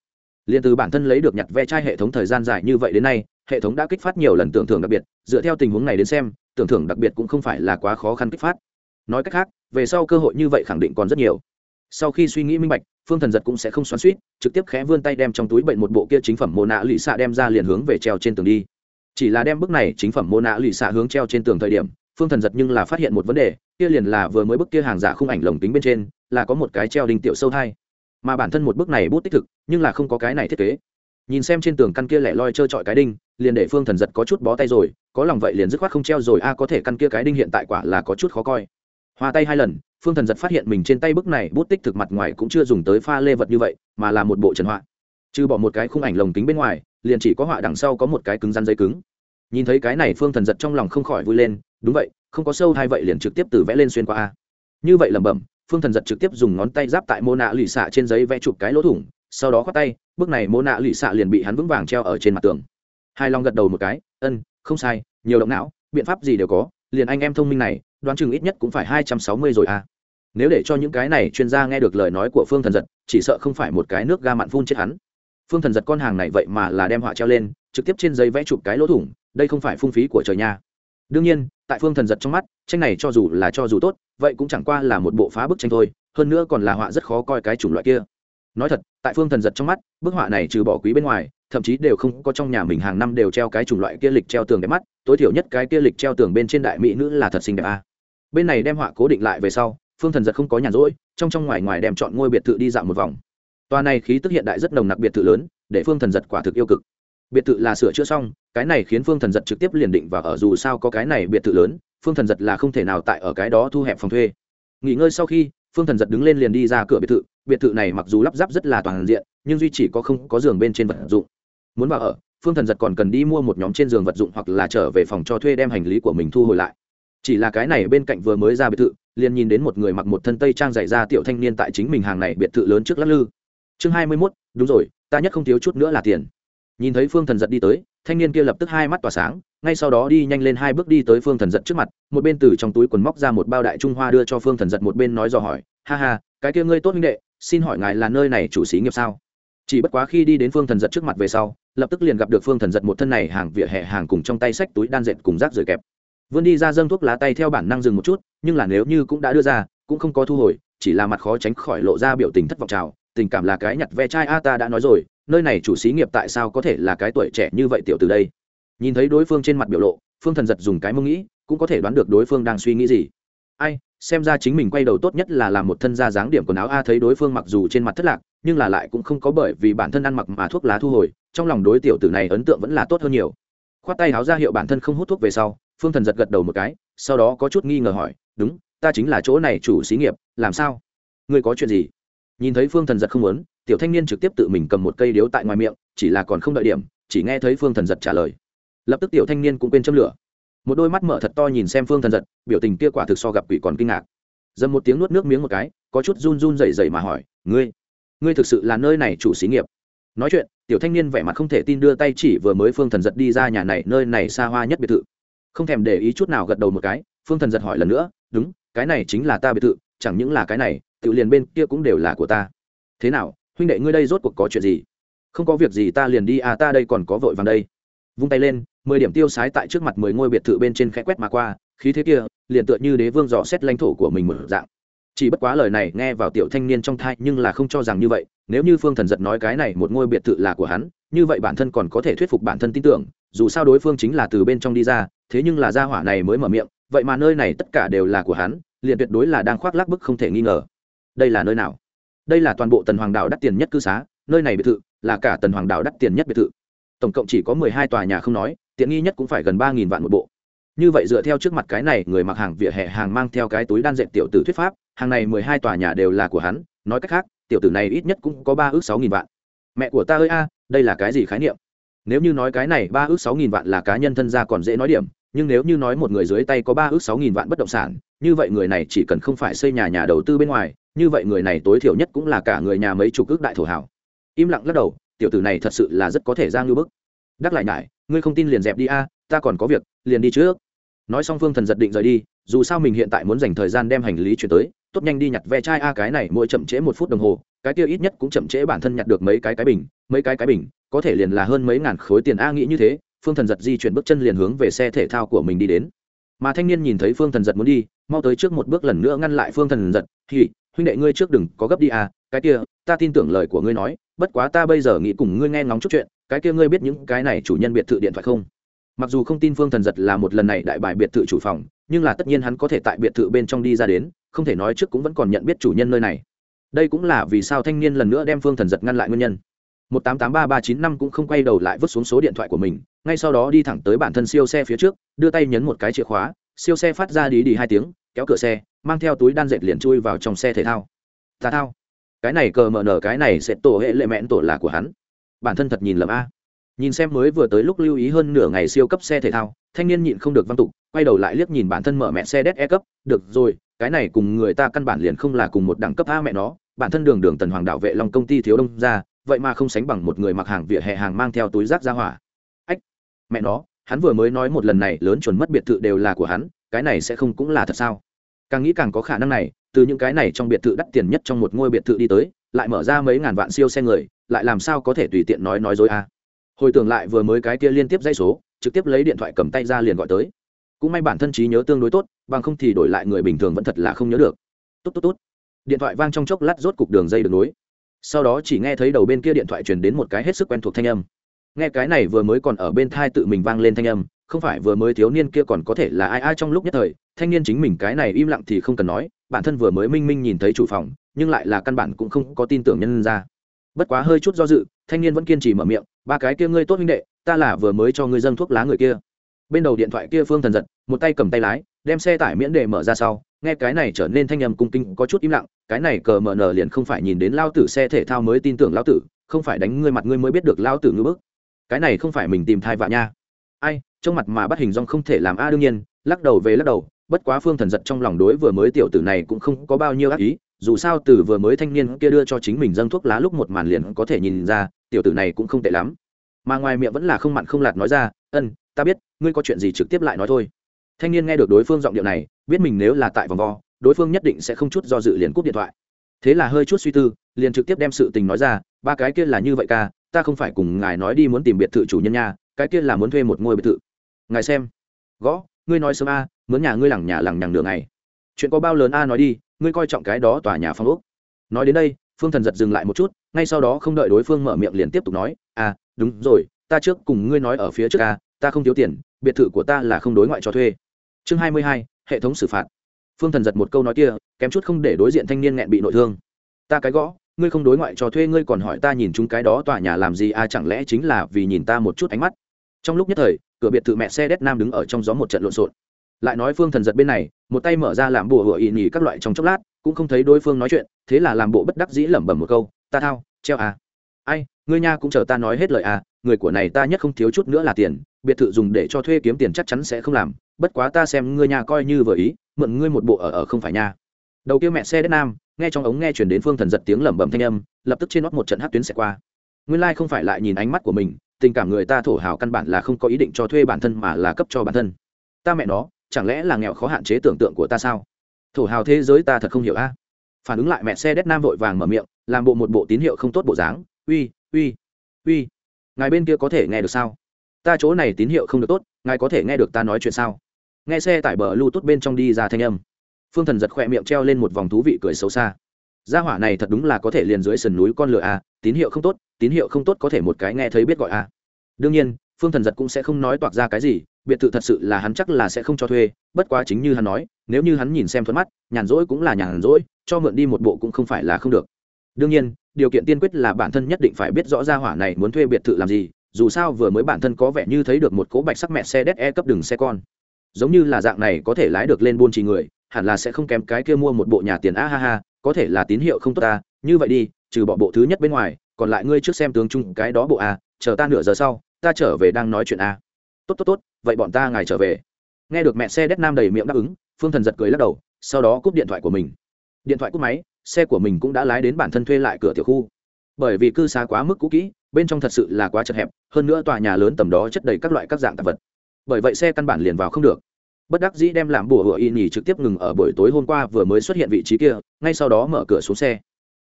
Liền từ bản thân lấy được nhặt ve chai hệ thống thời gian dài như vậy đến nay, hệ thống đã kích phát nhiều lần tưởng thưởng đặc biệt, dựa theo tình huống này đến xem, tưởng thưởng đặc biệt cũng không phải là quá khó khăn kích phát. Nói cách khác, về sau cơ hội như vậy khẳng định còn rất nhiều. Sau khi suy nghĩ minh bạch phương thần giật cũng sẽ không xoắn suýt trực tiếp khẽ vươn tay đem trong túi bệnh một bộ kia chính phẩm mô nạ lụy xạ đem ra liền hướng về treo trên tường đi. Chỉ là đem bức này chính phẩm mô nạ lụy xạ hướng treo trên tường thời điểm, phương thần giật nhưng là phát hiện một vấn đề, kia liền là vừa mới bức kia hàng giả khung ảnh lồng tính bên trên, là có một cái treo đinh tiểu sâu thai. Mà bản thân một bức này bút tích thực, nhưng là không có cái này thiết kế. Nhìn xem trên tường căn kia lẻ loi trơ trọi cái đinh, liền để phương thần giật có chút bó tay rồi, có lòng vậy liền dứt khoát không treo rồi, a, có thể căn kia cái đinh hiện tại quả là có chút khó coi hoa tay hai lần, phương thần giật phát hiện mình trên tay bức này bút tích thực mặt ngoài cũng chưa dùng tới pha lê vật như vậy, mà là một bộ trần họa. Trừ bỏ một cái khung ảnh lồng kính bên ngoài, liền chỉ có họa đằng sau có một cái cứng rắn giấy cứng. Nhìn thấy cái này, phương thần giật trong lòng không khỏi vui lên, đúng vậy, không có sâu hay vậy liền trực tiếp từ vẽ lên xuyên qua a. Như vậy lẩm bẩm, phương thần giật trực tiếp dùng ngón tay giáp tại mô nạ lụy xạ trên giấy vẽ chụp cái lỗ thủng, sau đó khoác tay bước này mô nạ lụy xạ liền bị hắn vững vàng treo ở trên mặt tường. Hai long gật đầu một cái, ân, không sai, nhiều động não, biện pháp gì đều có, liền anh em thông minh này đoán chừng ít nhất cũng phải hai trăm sáu mươi rồi à. Nếu để cho những cái này chuyên gia nghe được lời nói của phương thần giật, chỉ sợ không phải một cái nước ga mặn phun chết hắn. Phương thần giật con hàng này vậy mà là đem họa treo lên, trực tiếp trên giấy vẽ chụp cái lỗ thủng, đây không phải phung phí của trời nha. Đương nhiên, tại phương thần giật trong mắt, tranh này cho dù là cho dù tốt, vậy cũng chẳng qua là một bộ phá bức tranh thôi, hơn nữa còn là họa rất khó coi cái chủng loại kia. Nói thật, tại phương thần giật trong mắt, bức họa này trừ bỏ quý bên ngoài, thậm chí đều không có trong nhà mình hàng năm đều treo cái chủng loại kia lịch treo tường đẹp mắt, tối thiểu nhất cái kia lịch treo tường bên trên đại mỹ nữ là thật xinh đẹp a à bên này đem họa cố định lại về sau, phương thần giật không có nhàn rỗi, trong trong ngoài ngoài đem chọn ngôi biệt thự đi dạo một vòng. Tòa này khí tức hiện đại rất nồng nặc biệt thự lớn, để phương thần giật quả thực yêu cực. Biệt thự là sửa chữa xong, cái này khiến phương thần giật trực tiếp liền định và ở dù sao có cái này biệt thự lớn, phương thần giật là không thể nào tại ở cái đó thu hẹp phòng thuê. Nghỉ ngơi sau khi, phương thần giật đứng lên liền đi ra cửa biệt thự. Biệt thự này mặc dù lắp ráp rất là toàn diện, nhưng duy chỉ có không có giường bên trên vật dụng. Muốn vào ở, phương thần giật còn cần đi mua một nhóm trên giường vật dụng hoặc là trở về phòng cho thuê đem hành lý của mình thu hồi lại chỉ là cái này bên cạnh vừa mới ra biệt thự, liền nhìn đến một người mặc một thân tây trang dày ra tiểu thanh niên tại chính mình hàng này biệt thự lớn trước lắc lư. Chương hai mươi mốt, đúng rồi, ta nhất không thiếu chút nữa là tiền. Nhìn thấy phương thần giật đi tới, thanh niên kia lập tức hai mắt tỏa sáng, ngay sau đó đi nhanh lên hai bước đi tới phương thần giật trước mặt, một bên từ trong túi quần móc ra một bao đại trung hoa đưa cho phương thần giật một bên nói dò hỏi, ha ha, cái kia ngươi tốt huynh đệ, xin hỏi ngài là nơi này chủ xí nghiệp sao? Chỉ bất quá khi đi đến phương thần giật trước mặt về sau, lập tức liền gặp được phương thần giật một thân này hàng vỉa hè hàng cùng trong tay sách túi đan dệt cùng rác rời kẹp vươn đi ra dâng thuốc lá tay theo bản năng dừng một chút, nhưng là nếu như cũng đã đưa ra, cũng không có thu hồi, chỉ là mặt khó tránh khỏi lộ ra biểu tình thất vọng trào tình cảm là cái nhặt ve chai, a, ta đã nói rồi, nơi này chủ xí nghiệp tại sao có thể là cái tuổi trẻ như vậy tiểu từ đây? Nhìn thấy đối phương trên mặt biểu lộ, phương thần giật dùng cái mông nghĩ, cũng có thể đoán được đối phương đang suy nghĩ gì. Ai, xem ra chính mình quay đầu tốt nhất là làm một thân gia dáng điểm quần áo, a, thấy đối phương mặc dù trên mặt thất lạc, nhưng là lại cũng không có bởi vì bản thân ăn mặc mà thuốc lá thu hồi, trong lòng đối tiểu tử này ấn tượng vẫn là tốt hơn nhiều. Khoát tay áo ra hiệu bản thân không hút thuốc về sau phương thần giật gật đầu một cái, sau đó có chút nghi ngờ hỏi, đúng, ta chính là chỗ này chủ xí nghiệp, làm sao? Ngươi có chuyện gì? Nhìn thấy phương thần giật không muốn, tiểu thanh niên trực tiếp tự mình cầm một cây điếu tại ngoài miệng, chỉ là còn không đợi điểm, chỉ nghe thấy phương thần giật trả lời. Lập tức tiểu thanh niên cũng quên châm lửa. Một đôi mắt mở thật to nhìn xem phương thần giật, biểu tình kia quả thực so gặp quỷ còn kinh ngạc. Dầm một tiếng nuốt nước miếng một cái, có chút run run rẩy rẩy mà hỏi, ngươi ngươi thực sự là nơi này chủ xí nghiệp? Nói chuyện, tiểu thanh niên vẻ mặt không thể tin đưa tay chỉ vừa mới phương thần giật đi ra nhà này, nơi này xa hoa nhất biệt thự không thèm để ý chút nào gật đầu một cái, phương thần giật hỏi lần nữa, đúng, cái này chính là ta biệt thự, chẳng những là cái này, tự liền bên kia cũng đều là của ta. Thế nào, huynh đệ ngươi đây rốt cuộc có chuyện gì? Không có việc gì, ta liền đi à ta đây còn có vội vàng đây. Vung tay lên, mười điểm tiêu sái tại trước mặt mười ngôi biệt thự bên trên khẽ quét mà qua, khí thế kia liền tựa như đế vương dò xét lãnh thổ của mình một dạng. Chỉ bất quá lời này nghe vào tiểu thanh niên trong thai nhưng là không cho rằng như vậy, nếu như phương thần giật nói cái này một ngôi biệt thự là của hắn, như vậy bản thân còn có thể thuyết phục bản thân tin tưởng, dù sao đối phương chính là từ bên trong đi ra thế nhưng là gia hỏa này mới mở miệng, vậy mà nơi này tất cả đều là của hắn, liền tuyệt đối là đang khoác lác bức không thể nghi ngờ. Đây là nơi nào? Đây là toàn bộ tần hoàng đảo đắt tiền nhất cư xá, nơi này biệt thự là cả tần hoàng đảo đắt tiền nhất biệt thự. Tổng cộng chỉ có mười hai tòa nhà không nói, tiện nghi nhất cũng phải gần ba nghìn vạn một bộ. Như vậy dựa theo trước mặt cái này, người mặc hàng vỉa hè hàng mang theo cái túi đan dệt tiểu tử thuyết pháp, hàng này mười hai tòa nhà đều là của hắn, nói cách khác, tiểu tử này ít nhất cũng có ba ước sáu nghìn vạn. Mẹ của ta ơi a, đây là cái gì khái niệm? Nếu như nói cái này ba ước sáu nghìn vạn là cá nhân thân gia còn dễ nói điểm nhưng nếu như nói một người dưới tay có ba ước sáu nghìn vạn bất động sản, như vậy người này chỉ cần không phải xây nhà nhà đầu tư bên ngoài, như vậy người này tối thiểu nhất cũng là cả người nhà mấy chục ước đại thổ hảo. Im lặng lắc đầu, tiểu tử này thật sự là rất có thể ra ngư bức. Đắc lại nhải, ngươi không tin liền dẹp đi a, ta còn có việc, liền đi trước. Nói xong phương thần giật định rời đi, dù sao mình hiện tại muốn dành thời gian đem hành lý chuyển tới, tốt nhanh đi nhặt ve chai a, cái này mỗi chậm trễ một phút đồng hồ, cái kia ít nhất cũng chậm trễ bản thân nhặt được mấy cái cái bình, mấy cái cái bình, có thể liền là hơn mấy ngàn khối tiền a, nghĩ như thế phương thần giật di chuyển bước chân liền hướng về xe thể thao của mình đi đến. Mà thanh niên nhìn thấy phương thần giật muốn đi, mau tới trước một bước lần nữa ngăn lại phương thần giật thì huynh đệ ngươi trước đừng có gấp đi à cái kia, ta tin tưởng lời của ngươi nói, bất quá ta bây giờ nghĩ cùng ngươi nghe ngóng chút chuyện, cái kia ngươi biết những cái này chủ nhân biệt thự điện thoại không? Mặc dù không tin phương thần giật là một lần này đại bài biệt thự chủ phòng, nhưng là tất nhiên hắn có thể tại biệt thự bên trong đi ra đến, không thể nói trước cũng vẫn còn nhận biết chủ nhân nơi này. Đây cũng là vì sao thanh niên lần nữa đem phương thần giật ngăn lại nguyên nhân một tám tám ba ba chín năm cũng không quay đầu lại vứt xuống số điện thoại của mình, ngay sau đó đi thẳng tới bản thân siêu xe phía trước, đưa tay nhấn một cái chìa khóa, siêu xe phát ra đi đi hai tiếng, kéo cửa xe, mang theo túi đan dệt liền chui vào trong xe thể thao. Tà thao. Cái này cờ mở nở, cái này sẽ tổ hệ lệ mẹn tổ là của hắn. Bản thân thật nhìn lầm a. Nhìn xem mới vừa tới lúc lưu ý hơn nửa ngày siêu cấp xe thể thao, thanh niên nhịn không được văn tục, quay đầu lại liếc nhìn bản thân mở mẹ xe đét e cấp, được rồi, cái này cùng người ta căn bản liền không là cùng một đẳng cấp a mẹ nó, bản thân đường đường tần hoàng đạo vệ long công ty thiếu đông ra vậy mà không sánh bằng một người mặc hàng vỉa hè hàng mang theo túi rác ra hỏa. Ách, mẹ nó, hắn vừa mới nói một lần này, lớn chuẩn mất biệt thự đều là của hắn, cái này sẽ không cũng là thật sao? Càng nghĩ càng có khả năng này, từ những cái này trong biệt thự đắt tiền nhất trong một ngôi biệt thự đi tới, lại mở ra mấy ngàn vạn siêu xe người, lại làm sao có thể tùy tiện nói nói dối a? Hồi tưởng lại vừa mới cái kia liên tiếp dây số, trực tiếp lấy điện thoại cầm tay ra liền gọi tới. Cũng may bản thân trí nhớ tương đối tốt, bằng không thì đổi lại người bình thường vẫn thật là không nhớ được. Tốt tốt tốt. Điện thoại vang trong chốc lát rốt cục đường dây được nối sau đó chỉ nghe thấy đầu bên kia điện thoại truyền đến một cái hết sức quen thuộc thanh âm. Nghe cái này vừa mới còn ở bên thai tự mình vang lên thanh âm, không phải vừa mới thiếu niên kia còn có thể là ai ai trong lúc nhất thời, thanh niên chính mình cái này im lặng thì không cần nói, bản thân vừa mới minh minh nhìn thấy chủ phòng, nhưng lại là căn bản cũng không có tin tưởng nhân ra. Bất quá hơi chút do dự, thanh niên vẫn kiên trì mở miệng, ba cái kia ngươi tốt huynh đệ, ta là vừa mới cho ngươi dâng thuốc lá người kia. Bên đầu điện thoại kia phương thần giật, một tay cầm tay lái, đem xe tải miễn đề mở ra sau, nghe cái này trở nên thanh âm cung kinh có chút im lặng cái này cờ mờ nờ liền không phải nhìn đến lao tử xe thể thao mới tin tưởng lao tử, không phải đánh ngươi mặt ngươi mới biết được lao tử ngưỡng bức. Cái này không phải mình tìm thai vạ nha. Ai trong mặt mà bắt hình dong không thể làm a, đương nhiên, lắc đầu về lắc đầu, bất quá phương thần giật trong lòng đối vừa mới tiểu tử này cũng không có bao nhiêu ác ý, dù sao từ vừa mới thanh niên kia đưa cho chính mình dâng thuốc lá lúc một màn liền có thể nhìn ra, tiểu tử này cũng không tệ lắm. Mà ngoài miệng vẫn là không mặn không lạt nói ra, ân, ta biết, ngươi có chuyện gì trực tiếp lại nói thôi. Thanh niên nghe được đối phương giọng điệu này, biết mình nếu là tại vòng vo đối phương nhất định sẽ không chút do dự liền cúp điện thoại. Thế là hơi chút suy tư, liền trực tiếp đem sự tình nói ra, ba cái kia là như vậy ca, ta không phải cùng ngài nói đi muốn tìm biệt thự chủ nhân nha, cái kia là muốn thuê một ngôi biệt thự. Ngài xem. Gõ, ngươi nói sớm a, mướn nhà ngươi lẳng nhà lẳng nhằng đường này chuyện có bao lớn a nói đi, ngươi coi trọng cái đó tòa nhà phong ốc. Nói đến đây, phương thần giật dừng lại một chút, ngay sau đó không đợi đối phương mở miệng liền tiếp tục nói à đúng rồi, ta trước cùng ngươi nói ở phía trước a, ta không thiếu tiền, biệt thự của ta là không đối ngoại cho thuê. Chương hai mươi hai, hệ thống xử phạt phương thần giật một câu nói kia, kém chút không để đối diện thanh niên nghẹn bị nội thương. Ta cái gõ, ngươi không đối ngoại cho thuê ngươi còn hỏi ta nhìn chúng cái đó tòa nhà làm gì à chẳng lẽ chính là vì nhìn ta một chút ánh mắt. Trong lúc nhất thời, cửa biệt thự mẹ xe đét nam đứng ở trong gió một trận lộn xộn. Lại nói phương thần giật bên này, một tay mở ra làm bùa hựa ị nhì các loại trong chốc lát, cũng không thấy đối phương nói chuyện, thế là làm bộ bất đắc dĩ lẩm bẩm một câu, ta thao, treo à. Ai, ngươi nha cũng chờ ta nói hết lời à người của này ta nhất không thiếu chút nữa là tiền, biệt thự dùng để cho thuê kiếm tiền chắc chắn sẽ không làm, bất quá ta xem ngươi nha coi như vừa ý mượn ngươi một bộ ở ở không phải nha. Đầu kia mẹ xe đất nam, nghe trong ống nghe chuyển đến phương thần giật tiếng lẩm bẩm thanh âm, lập tức trên nót một trận hát tuyến sẽ qua. Nguyên lai、like、không phải lại nhìn ánh mắt của mình, tình cảm người ta thổ hào căn bản là không có ý định cho thuê bản thân mà là cấp cho bản thân. Ta mẹ nó, chẳng lẽ là nghèo khó hạn chế tưởng tượng của ta sao? Thổ hào thế giới ta thật không hiểu a. Phản ứng lại mẹ xe đét nam vội vàng mở miệng, làm bộ một bộ tín hiệu không tốt bộ dáng, uy uy uy, ngài bên kia có thể nghe được sao? Ta chỗ này tín hiệu không được tốt, ngài có thể nghe được ta nói chuyện sao? Nghe xe tải bờ lưu tốt bên trong đi ra thanh âm. Phương thần giật khỏe miệng treo lên một vòng thú vị cười xấu xa. Gia hỏa này thật đúng là có thể liền dưới sườn núi con lửa a tín hiệu không tốt, tín hiệu không tốt có thể một cái nghe thấy biết gọi a đương nhiên, phương thần giật cũng sẽ không nói toạc ra cái gì, biệt thự thật sự là hắn chắc là sẽ không cho thuê, bất quá chính như hắn nói, nếu như hắn nhìn xem thuận mắt, nhàn rỗi cũng là nhàn rỗi, cho mượn đi một bộ cũng không phải là không được. Đương nhiên, điều kiện tiên quyết là bản thân nhất định phải biết rõ gia hỏa này muốn thuê biệt thự làm gì, dù sao vừa mới bản thân có vẻ như thấy được một cỗ bạch sắc mẹ xe đét e cấp đường xe con giống như là dạng này có thể lái được lên buôn trì người, hẳn là sẽ không kém cái kia mua một bộ nhà tiền, a ha ha, có thể là tín hiệu không tốt ta, như vậy đi, trừ bỏ bộ thứ nhất bên ngoài, còn lại ngươi trước xem tướng chung cái đó bộ a, chờ ta nửa giờ sau, ta trở về đang nói chuyện a. Tốt tốt tốt, vậy bọn ta ngài trở về. Nghe được mẹ xe đét nam đầy miệng đáp ứng, phương thần giật cười lắc đầu, sau đó cúp điện thoại của mình. Điện thoại cúp máy, xe của mình cũng đã lái đến bản thân thuê lại cửa tiểu khu. Bởi vì cư xá quá mức cũ kỹ, bên trong thật sự là quá chật hẹp, hơn nữa tòa nhà lớn tầm đó chất đầy các loại các dạng tạp vật. Bởi vậy xe căn bản liền vào không được bất đắc dĩ đem làm bùa hựa y nhì trực tiếp ngừng ở buổi tối hôm qua vừa mới xuất hiện vị trí kia, ngay sau đó mở cửa xuống xe.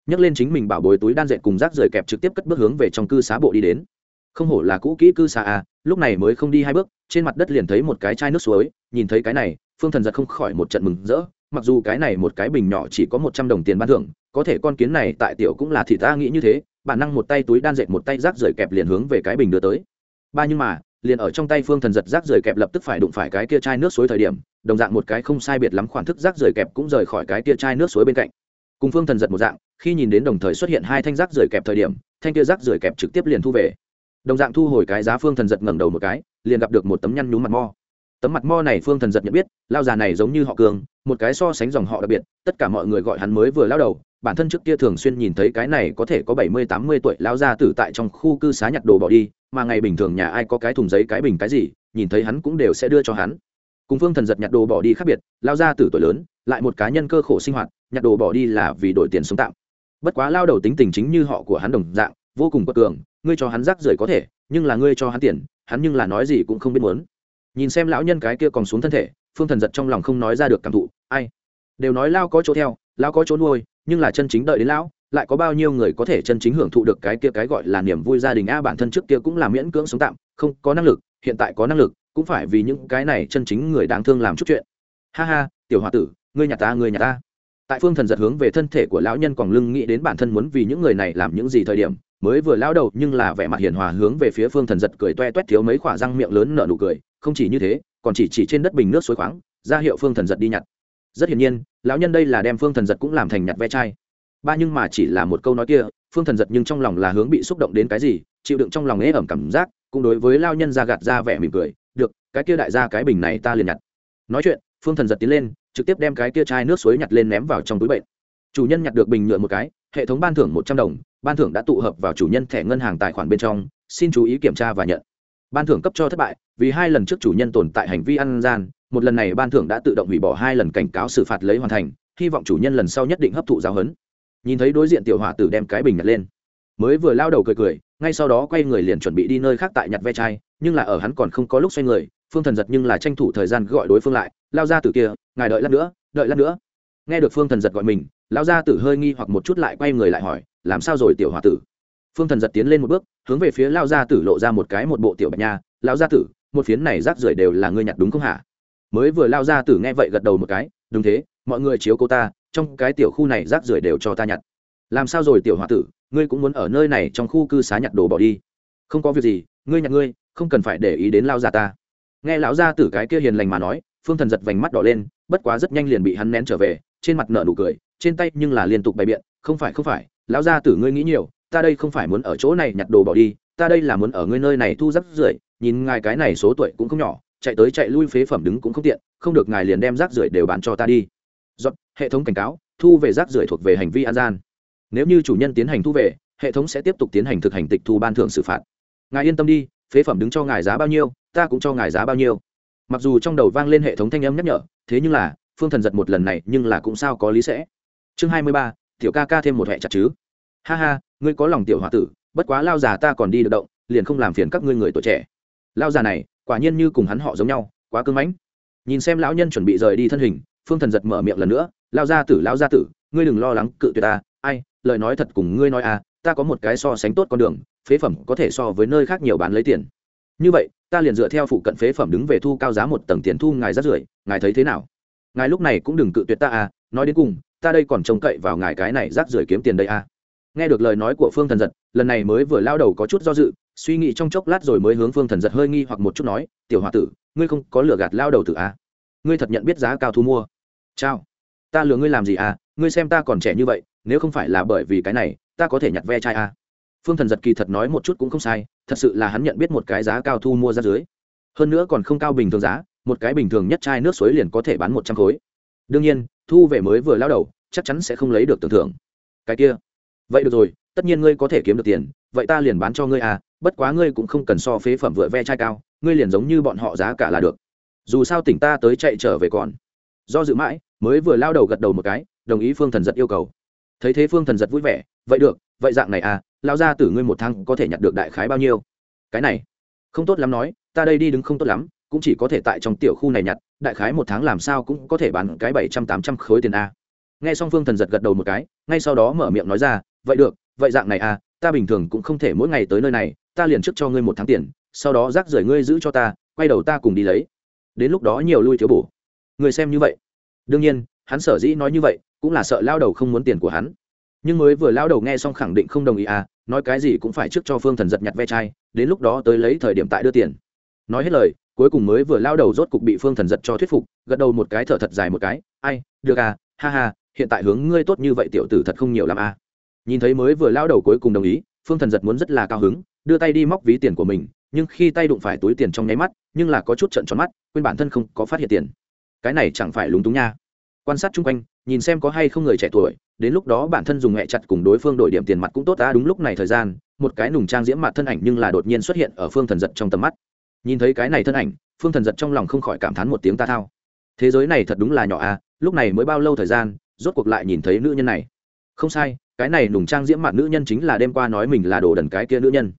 Nhấc lên chính mình bảo bối túi đan dệt cùng rác rời kẹp trực tiếp cất bước hướng về trong cư xá bộ đi đến. Không hổ là cũ kỹ cư xá à lúc này mới không đi hai bước, trên mặt đất liền thấy một cái chai nước suối, nhìn thấy cái này, phương thần giật không khỏi một trận mừng rỡ, mặc dù cái này một cái bình nhỏ chỉ có một trăm đồng tiền ban thưởng, có thể con kiến này tại tiểu cũng là thì ta nghĩ như thế, bản năng một tay túi đan dệt một tay rác rời kẹp liền hướng về cái bình đưa tới. Ba nhưng mà liền ở trong tay phương thần giật rác rời kẹp lập tức phải đụng phải cái kia chai nước suối thời điểm, đồng dạng một cái không sai biệt lắm khoản thức rác rời kẹp cũng rời khỏi cái kia chai nước suối bên cạnh. Cùng phương thần giật một dạng, khi nhìn đến đồng thời xuất hiện hai thanh rác rời kẹp thời điểm, thanh kia rác rời kẹp trực tiếp liền thu về. Đồng dạng thu hồi cái giá phương thần giật ngẩng đầu một cái, liền gặp được một tấm nhăn nhúm mặt mo. Tấm mặt mo này phương thần giật nhận biết, lao già này giống như họ cường, một cái so sánh dòng họ đặc biệt, tất cả mọi người gọi hắn mới vừa lao đầu, bản thân trước kia thường xuyên nhìn thấy cái này có thể có bảy mươi, tám mươi tuổi lao ra tử tại trong khu cư xá nhặt đồ bỏ đi mà ngày bình thường nhà ai có cái thùng giấy cái bình cái gì, nhìn thấy hắn cũng đều sẽ đưa cho hắn. Cùng phương thần giật nhặt đồ bỏ đi khác biệt, lao ra từ tuổi lớn, lại một cá nhân cơ khổ sinh hoạt, nhặt đồ bỏ đi là vì đổi tiền sống tạm. Bất quá lao đầu tính tình chính như họ của hắn đồng dạng, vô cùng bất cường, ngươi cho hắn rác rưởi có thể, nhưng là ngươi cho hắn tiền, hắn nhưng là nói gì cũng không biết muốn. Nhìn xem lão nhân cái kia còn xuống thân thể, phương thần giật trong lòng không nói ra được cảm thụ, ai? Đều nói lao có chỗ theo, lao có chỗ nuôi, nhưng là chân chính đợi đến lão lại có bao nhiêu người có thể chân chính hưởng thụ được cái kia cái gọi là niềm vui gia đình? A, bản thân trước kia cũng là miễn cưỡng sống tạm, không có năng lực, hiện tại có năng lực, cũng phải vì những cái này chân chính người đáng thương làm chút chuyện. Ha ha, tiểu h o a tử, ngươi nhà ta, ngươi nhà ta. Tại phương thần giật hướng về thân thể của lão nhân quảng lưng nghĩ đến bản thân muốn vì những người này làm những gì thời điểm, mới vừa lao đầu nhưng là vẻ mặt hiền hòa hướng về phía phương thần giật cười toe toét thiếu mấy khoả răng miệng lớn nở nụ cười, không chỉ như thế, còn chỉ chỉ trên đất bình nước suối khoáng, ra hiệu phương thần giật đi nhặt. Rất hiển nhiên, lão nhân đây là đem phương thần giật cũng làm thành nhặt ve chai ba nhưng mà chỉ là một câu nói kia, phương thần giật nhưng trong lòng là hướng bị xúc động đến cái gì, chịu đựng trong lòng ế ẩm cảm giác, cũng đối với lao nhân ra gạt ra vẻ mỉm cười, được, cái kia đại gia cái bình này ta liền nhặt. Nói chuyện, phương thần giật tiến lên, trực tiếp đem cái kia chai nước suối nhặt lên ném vào trong túi bệnh chủ nhân nhặt được bình nhựa một cái, hệ thống ban thưởng một trăm đồng, ban thưởng đã tụ hợp vào chủ nhân thẻ ngân hàng tài khoản bên trong, xin chú ý kiểm tra và nhận. Ban thưởng cấp cho thất bại, vì hai lần trước chủ nhân tồn tại hành vi ăn gian, một lần này ban thưởng đã tự động hủy bỏ hai lần cảnh cáo xử phạt lấy hoàn thành, hy vọng chủ nhân lần sau nhất định hấp thụ giáo huấn nhìn thấy đối diện tiểu hỏa tử đem cái bình nhặt lên. Mới vừa lao đầu cười cười, ngay sau đó quay người liền chuẩn bị đi nơi khác tại nhặt ve chai, nhưng là ở hắn còn không có lúc xoay người, phương thần giật nhưng là tranh thủ thời gian gọi đối phương lại, lao ra từ kia, ngài đợi lát nữa, đợi lát nữa. Nghe được phương thần giật gọi mình lao ra tử hơi nghi hoặc một chút lại quay người lại hỏi, làm sao rồi tiểu hòa tử? Phương thần giật tiến lên một bước, hướng về phía lao gia tử lộ ra một cái một bộ tiểu bạch nha lao gia tử, một phiến này rác rưởi đều là ngươi nhặt đúng không hả? Mới vừa lao gia tử nghe vậy gật đầu một cái, đúng thế, mọi người chiếu cô ta trong cái tiểu khu này rác rưởi đều cho ta nhặt. Làm sao rồi tiểu h o a tử, ngươi cũng muốn ở nơi này trong khu cư xá nhặt đồ bỏ đi? Không có việc gì, ngươi nhặt ngươi, không cần phải để ý đến lao gia ta. Nghe lão gia tử cái kia hiền lành mà nói, phương thần giật vành mắt đỏ lên, bất quá rất nhanh liền bị hắn nén trở về, trên mặt nợ nụ cười, trên tay nhưng là liên tục bày biện, không phải không phải, lão gia tử ngươi nghĩ nhiều, ta đây không phải muốn ở chỗ này nhặt đồ bỏ đi, ta đây là muốn ở ngươi nơi này thu rác rưởi, nhìn ngài cái này số tuổi cũng không nhỏ, chạy tới chạy lui phế phẩm đứng cũng không tiện, không được ngài liền đem rác rưởi đều bán cho ta đi hệ thống cảnh cáo, thu về rác rưởi thuộc về hành vi an gian. Nếu như chủ nhân tiến hành thu về, hệ thống sẽ tiếp tục tiến hành thực hành tịch thu ban thưởng xử phạt. Ngài yên tâm đi, phế phẩm đứng cho ngài giá bao nhiêu, ta cũng cho ngài giá bao nhiêu. Mặc dù trong đầu vang lên hệ thống thanh âm nhắc nhở, thế nhưng là, phương thần giật một lần này, nhưng là cũng sao có lý sẽ. Chương hai mươi ba, tiểu ca ca thêm một hệ chặt chứ. Ha ha, ngươi có lòng tiểu h o a tử, bất quá lao già ta còn đi được động, liền không làm phiền các ngươi người tuổi trẻ. Lao già này, quả nhiên như cùng hắn họ giống nhau, quá cưng mãnh. Nhìn xem lão nhân chuẩn bị rời đi thân hình, phương thần giật mở miệng lần nữa lao gia tử, lao gia tử, ngươi đừng lo lắng cự tuyệt ta. Ai, lời nói thật cùng ngươi nói à ta có một cái so sánh tốt con đường, phế phẩm có thể so với nơi khác nhiều bán lấy tiền. Như vậy, ta liền dựa theo phụ cận phế phẩm đứng về thu cao giá một tầng tiền thu ngài rất rưởi, ngài thấy thế nào? Ngài lúc này cũng đừng cự tuyệt ta à nói đến cùng, ta đây còn trông cậy vào ngài cái này rác rưởi kiếm tiền đây à. Nghe được lời nói của phương thần giật, lần này mới vừa lao đầu có chút do dự, suy nghĩ trong chốc lát rồi mới hướng phương thần giật hơi nghi hoặc một chút nói, tiểu h o a tử, ngươi không có lừa gạt lao đầu tử à? ngươi thật nhận biết giá cao thu mua? Chao ta lừa ngươi làm gì à? Ngươi xem ta còn trẻ như vậy, nếu không phải là bởi vì cái này, ta có thể nhặt ve chai à? phương thần giật kỳ thật nói một chút cũng không sai, thật sự là hắn nhận biết một cái giá cao thu mua ra dưới. Hơn nữa còn không cao bình thường giá, một cái bình thường nhất chai nước suối liền có thể bán một trăm khối. Đương nhiên, thu về mới vừa lao đầu, chắc chắn sẽ không lấy được tưởng thưởng. Cái kia. Vậy được rồi, tất nhiên ngươi có thể kiếm được tiền, vậy ta liền bán cho ngươi à bất quá ngươi cũng không cần so phế phẩm vựa ve chai cao, ngươi liền giống như bọn họ giá cả là được. Dù sao tỉnh ta tới chạy trở về còn. Do dự mãi mới vừa lao đầu gật đầu một cái, đồng ý phương thần giật yêu cầu. Thấy thế phương thần giật vui vẻ, vậy được, vậy dạng này à lao ra từ ngươi một tháng có thể nhặt được đại khái bao nhiêu? Cái này, không tốt lắm nói, ta đây đi đứng không tốt lắm, cũng chỉ có thể tại trong tiểu khu này nhặt, đại khái một tháng làm sao cũng có thể bán cái bảy trăm, tám trăm khối tiền a. Nghe xong phương thần giật gật đầu một cái, ngay sau đó mở miệng nói ra, vậy được, vậy dạng này à? ta bình thường cũng không thể mỗi ngày tới nơi này, ta liền trước cho ngươi một tháng tiền, sau đó rác rưởi ngươi giữ cho ta, quay đầu ta cùng đi lấy. Đến lúc đó nhiều lui thiếu bổ. Người xem như vậy đương nhiên, hắn sở dĩ nói như vậy, cũng là sợ lao đầu không muốn tiền của hắn. Nhưng mới vừa lao đầu nghe xong khẳng định không đồng ý à nói cái gì cũng phải trước cho phương thần giật nhặt ve chai, đến lúc đó tới lấy thời điểm tại đưa tiền. Nói hết lời, cuối cùng mới vừa lao đầu rốt cục bị phương thần giật cho thuyết phục, gật đầu một cái thở thật dài một cái, ai, được à ha ha, hiện tại hướng ngươi tốt như vậy tiểu tử thật không nhiều làm à. Nhìn thấy mới vừa lao đầu cuối cùng đồng ý, phương thần giật muốn rất là cao hứng, đưa tay đi móc ví tiền của mình, nhưng khi tay đụng phải túi tiền trong nháy mắt, nhưng là có chút trận tròn mắt, quên bản thân không có phát hiện tiền cái này chẳng phải lúng túng nha. Quan sát chung quanh, nhìn xem có hay không người trẻ tuổi, đến lúc đó bản thân dùng hẹ chặt cùng đối phương đổi điểm tiền mặt cũng tốt ta đúng lúc này thời gian, một cái nùng trang diễm mặt thân ảnh nhưng là đột nhiên xuất hiện ở phương thần giật trong tầm mắt. Nhìn thấy cái này thân ảnh, phương thần giật trong lòng không khỏi cảm thán một tiếng ta thao. Thế giới này thật đúng là nhỏ à lúc này mới bao lâu thời gian, rốt cuộc lại nhìn thấy nữ nhân này? Không sai, cái này nùng trang diễm mặt nữ nhân chính là đêm qua nói mình là đồ đần cái kia nữ nhân.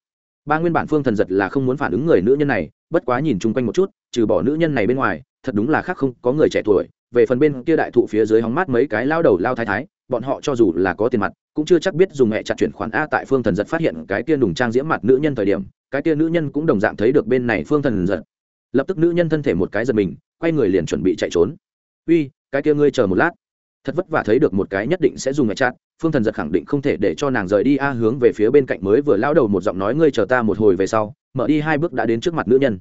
Ba nguyên bản phương thần giật là không muốn phản ứng người nữ nhân này, bất quá nhìn chung quanh một chút, trừ bỏ nữ nhân này bên ngoài thật đúng là khác không, có người trẻ tuổi, về phần bên kia đại thụ phía dưới hóng mát mấy cái lao đầu lao thái thái, bọn họ cho dù là có tiền mặt, cũng chưa chắc biết dùng mẹ chặt chuyển khoản a tại phương thần giật phát hiện cái kia đùng trang diễm mặt nữ nhân thời điểm, cái kia nữ nhân cũng đồng dạng thấy được bên này phương thần giật. Lập tức nữ nhân thân thể một cái giật mình, quay người liền chuẩn bị chạy trốn. Uy, cái kia ngươi chờ một lát. Thật vất vả thấy được một cái nhất định sẽ dùng mẹ chặt, phương thần giật khẳng định không thể để cho nàng rời đi a hướng về phía bên cạnh mới vừa lao đầu một giọng nói, ngươi chờ ta một hồi về sau, mở đi hai bước đã đến trước mặt nữ nhân.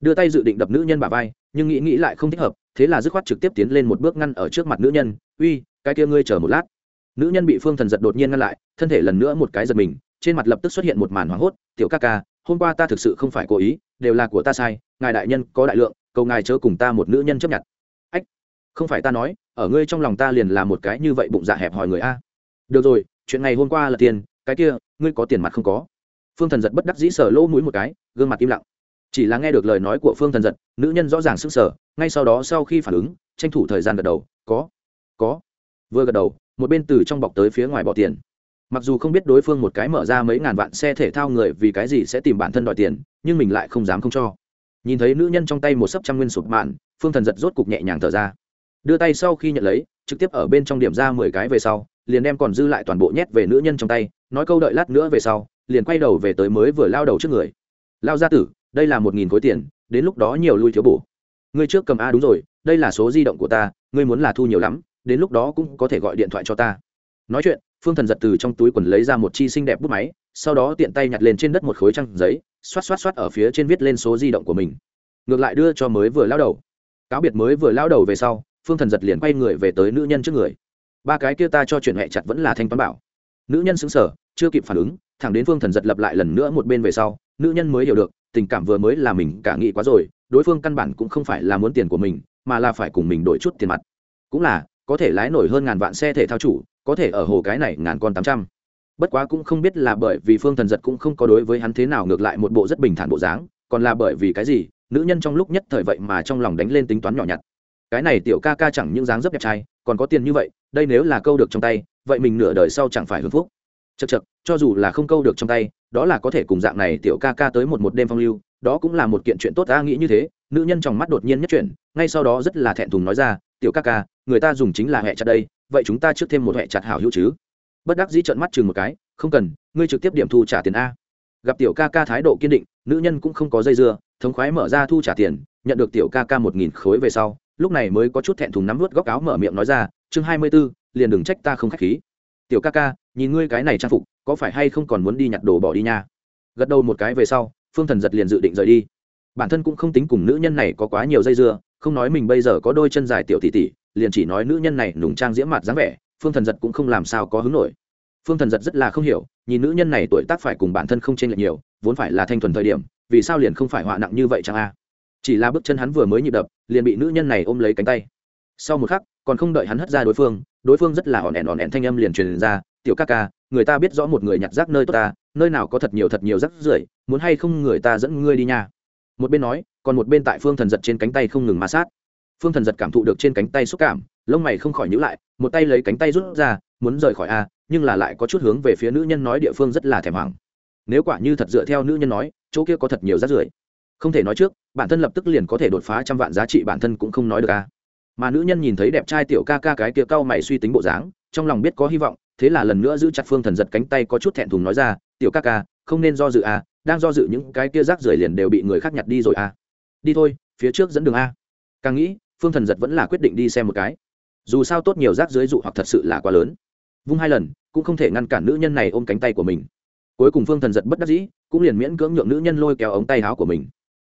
Đưa tay dự định đập nữ nhân bà vai nhưng nghĩ nghĩ lại không thích hợp, thế là dứt khoát trực tiếp tiến lên một bước ngăn ở trước mặt nữ nhân, uy, cái kia ngươi chờ một lát. Nữ nhân bị phương thần giật đột nhiên ngăn lại, thân thể lần nữa một cái giật mình, trên mặt lập tức xuất hiện một màn hoảng hốt, tiểu ca ca, hôm qua ta thực sự không phải cố ý, đều là của ta sai, ngài đại nhân có đại lượng, cầu ngài chớ cùng ta một nữ nhân chấp nhận. Ách, không phải ta nói, ở ngươi trong lòng ta liền là một cái như vậy bụng dạ hẹp hòi người a. Được rồi, chuyện ngày hôm qua là tiền, cái kia, ngươi có tiền mặt không có. Phương thần giật bất đắc dĩ sở lỗ mũi một cái, gương mặt im lặng chỉ là nghe được lời nói của phương thần giật, nữ nhân rõ ràng sức sở ngay sau đó sau khi phản ứng, tranh thủ thời gian gật đầu, có có. Vừa gật đầu, một bên từ trong bọc tới phía ngoài bỏ tiền. Mặc dù không biết đối phương một cái mở ra mấy ngàn vạn xe thể thao người vì cái gì sẽ tìm bản thân đòi tiền, nhưng mình lại không dám không cho. Nhìn thấy nữ nhân trong tay một sấp trăm nguyên sụp mạn, phương thần giật rốt cục nhẹ nhàng thở ra. Đưa tay sau khi nhận lấy, trực tiếp ở bên trong điểm ra mười cái về sau, liền đem còn dư lại toàn bộ nhét về nữ nhân trong tay, nói câu đợi lát nữa về sau, liền quay đầu về tới mới vừa lao đầu trước người. Lao gia tử đây là một nghìn khối tiền, đến lúc đó nhiều lui thiếu bổ. Ngươi trước cầm a đúng rồi, đây là số di động của ta, ngươi muốn là thu nhiều lắm, đến lúc đó cũng có thể gọi điện thoại cho ta. Nói chuyện, phương thần giật từ trong túi quần lấy ra một chi xinh đẹp bút máy, sau đó tiện tay nhặt lên trên đất một khối trăng giấy, xoát xoát xoát ở phía trên viết lên số di động của mình. Ngược lại đưa cho mới vừa lao đầu. Cáo biệt mới vừa lao đầu về sau, phương thần giật liền quay người về tới nữ nhân trước người. Ba cái kia ta cho chuyện hẹ chặt vẫn là thanh toán bảo. Nữ nhân xứng sở chưa kịp phản ứng, thẳng đến phương thần giật lập lại lần nữa một bên về sau, nữ nhân mới hiểu được tình cảm vừa mới là mình cả nghĩ quá rồi, đối phương căn bản cũng không phải là muốn tiền của mình, mà là phải cùng mình đổi chút tiền mặt. Cũng là, có thể lái nổi hơn ngàn vạn xe thể thao chủ, có thể ở hồ cái này ngàn con tám trăm. Bất quá cũng không biết là bởi vì phương thần giật cũng không có đối với hắn thế nào ngược lại một bộ rất bình thản bộ dáng, còn là bởi vì cái gì, nữ nhân trong lúc nhất thời vậy mà trong lòng đánh lên tính toán nhỏ nhặt. Cái này tiểu ca ca chẳng những dáng dấp đẹp trai, còn có tiền như vậy, đây nếu là câu được trong tay, vậy mình nửa đời sau chẳng phải hưởng phúc chật chật cho dù là không câu được trong tay, đó là có thể cùng dạng này tiểu ca ca tới một một đêm phong lưu, đó cũng là một kiện chuyện tốt, ta nghĩ như thế. Nữ nhân trong mắt đột nhiên nhất chuyển, ngay sau đó rất là thẹn thùng nói ra, tiểu ca ca, người ta dùng chính là hẹ chặt đây, vậy chúng ta trước thêm một hẹ chặt hảo hữu chứ? Bất đắc dĩ trợn mắt chừng một cái, không cần, ngươi trực tiếp điểm thu trả tiền a. Gặp tiểu ca ca thái độ kiên định, nữ nhân cũng không có dây dưa, thống khoái mở ra thu trả tiền, nhận được tiểu ca ca một nghìn khối về sau, lúc này mới có chút thẹn thùng nắm vớt góc áo mở miệng nói ra, chương hai mươi b ố liền đừng trách ta không k h á c h khí. Tiểu ca ca nhìn ngươi cái này trang phục, có phải hay không còn muốn đi nhặt đồ bỏ đi nha? Gật đầu một cái về sau, phương thần giật liền dự định rời đi. Bản thân cũng không tính cùng nữ nhân này có quá nhiều dây dưa, không nói mình bây giờ có đôi chân dài tiểu tỷ tỷ, liền chỉ nói nữ nhân này nùng trang diễm mặt dáng vẻ, phương thần giật cũng không làm sao có hứng nổi. Phương thần giật rất là không hiểu, nhìn nữ nhân này tuổi tác phải cùng bản thân không chênh lệch nhiều, vốn phải là thanh thuần thời điểm, vì sao liền không phải họa nặng như vậy chẳng a? Chỉ là bước chân hắn vừa mới nhịp đập, liền bị nữ nhân này ôm lấy cánh tay. Sau một khắc, còn không đợi hắn hất ra đối phương đối phương rất là ỏn ẻn ỏn ẻn thanh âm liền truyền ra tiểu ca ca, người ta biết rõ một người nhặt rác nơi tốt ta, nơi nào có thật nhiều thật nhiều rác rưởi, muốn hay không người ta dẫn ngươi đi nha. Một bên nói, còn một bên tại phương thần giật trên cánh tay không ngừng ma sát. Phương thần giật cảm thụ được trên cánh tay xúc cảm, lông mày không khỏi nhữ lại, một tay lấy cánh tay rút ra, muốn rời khỏi a, nhưng là lại có chút hướng về phía nữ nhân nói địa phương rất là thèm hoảng. Nếu quả như thật dựa theo nữ nhân nói, chỗ kia có thật nhiều rác rưởi. Không thể nói trước, bản thân lập tức liền có thể đột phá trăm vạn giá trị bản thân cũng không nói được a mà nữ nhân nhìn thấy đẹp trai tiểu ca ca cái kia cau mày suy tính bộ dáng, trong lòng biết có hy vọng, thế là lần nữa giữ chặt phương thần giật cánh tay có chút thẹn thùng nói ra, tiểu ca ca, không nên do dự a đang do dự những cái kia rác rưởi liền đều bị người khác nhặt đi rồi a đi thôi, phía trước dẫn đường a. Càng nghĩ, phương thần giật vẫn là quyết định đi xem một cái. Dù sao tốt nhiều rác dưới dụ hoặc thật sự là quá lớn. Vung hai lần, cũng không thể ngăn cản nữ nhân này ôm cánh tay của mình. Cuối cùng phương thần giật bất đắc dĩ, cũng liền miễn cưỡng nhượng nữ nhân lôi kéo ống tay áo của mình.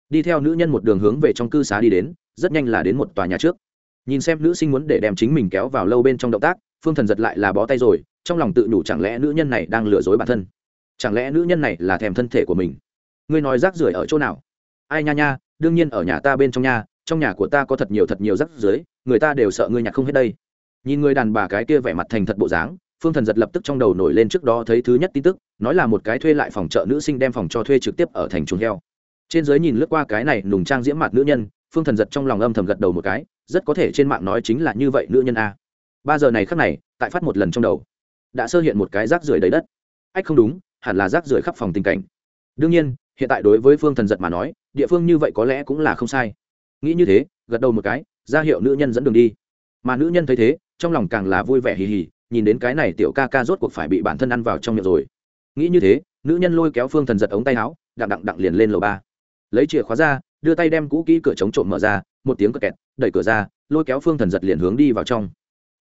Đi theo nữ nhân một đường hướng về trong cư xá đi đến, rất nhanh là đến một tòa nhà trước nhìn xem nữ sinh muốn để đem chính mình kéo vào lâu bên trong động tác, phương thần giật lại là bó tay rồi, trong lòng tự nhủ chẳng lẽ nữ nhân này đang lừa dối bản thân? Chẳng lẽ nữ nhân này là thèm thân thể của mình? Ngươi nói rác rưởi ở chỗ nào? Ai nha nha, đương nhiên ở nhà ta bên trong nhà trong nhà của ta có thật nhiều thật nhiều rác rưởi, người ta đều sợ ngươi nhặt không hết đây. Nhìn người đàn bà cái kia vẻ mặt thành thật bộ dáng, phương thần giật lập tức trong đầu nổi lên trước đó thấy thứ nhất tin tức, nói là một cái thuê lại phòng chợ nữ sinh đem phòng cho thuê trực tiếp ở thành chuồng heo. Trên giới nhìn lướt qua cái này nùng trang diễm mặt nữ nhân phương thần giật trong lòng âm thầm gật đầu một cái, rất có thể trên mạng nói chính là như vậy nữ nhân a. Ba giờ này khắc này, tại phát một lần trong đầu, đã sơ hiện một cái rác rưởi đầy đất. Ách không đúng, hẳn là rác rưởi khắp phòng tình cảnh. Đương nhiên, hiện tại đối với phương thần giật mà nói, địa phương như vậy có lẽ cũng là không sai. Nghĩ như thế, gật đầu một cái, ra hiệu nữ nhân dẫn đường đi. Mà nữ nhân thấy thế, trong lòng càng là vui vẻ hì hì, nhìn đến cái này tiểu ca ca rốt cuộc phải bị bản thân ăn vào trong miệng rồi. Nghĩ như thế, nữ nhân lôi kéo phương thần giật ống tay áo, đặng đặng đặng liền lên lầu ba. Lấy chìa khóa ra đưa tay đem cũ kỹ cửa chống trộm mở ra, một tiếng cờ kẹt, đẩy cửa ra, lôi kéo phương thần giật liền hướng đi vào trong.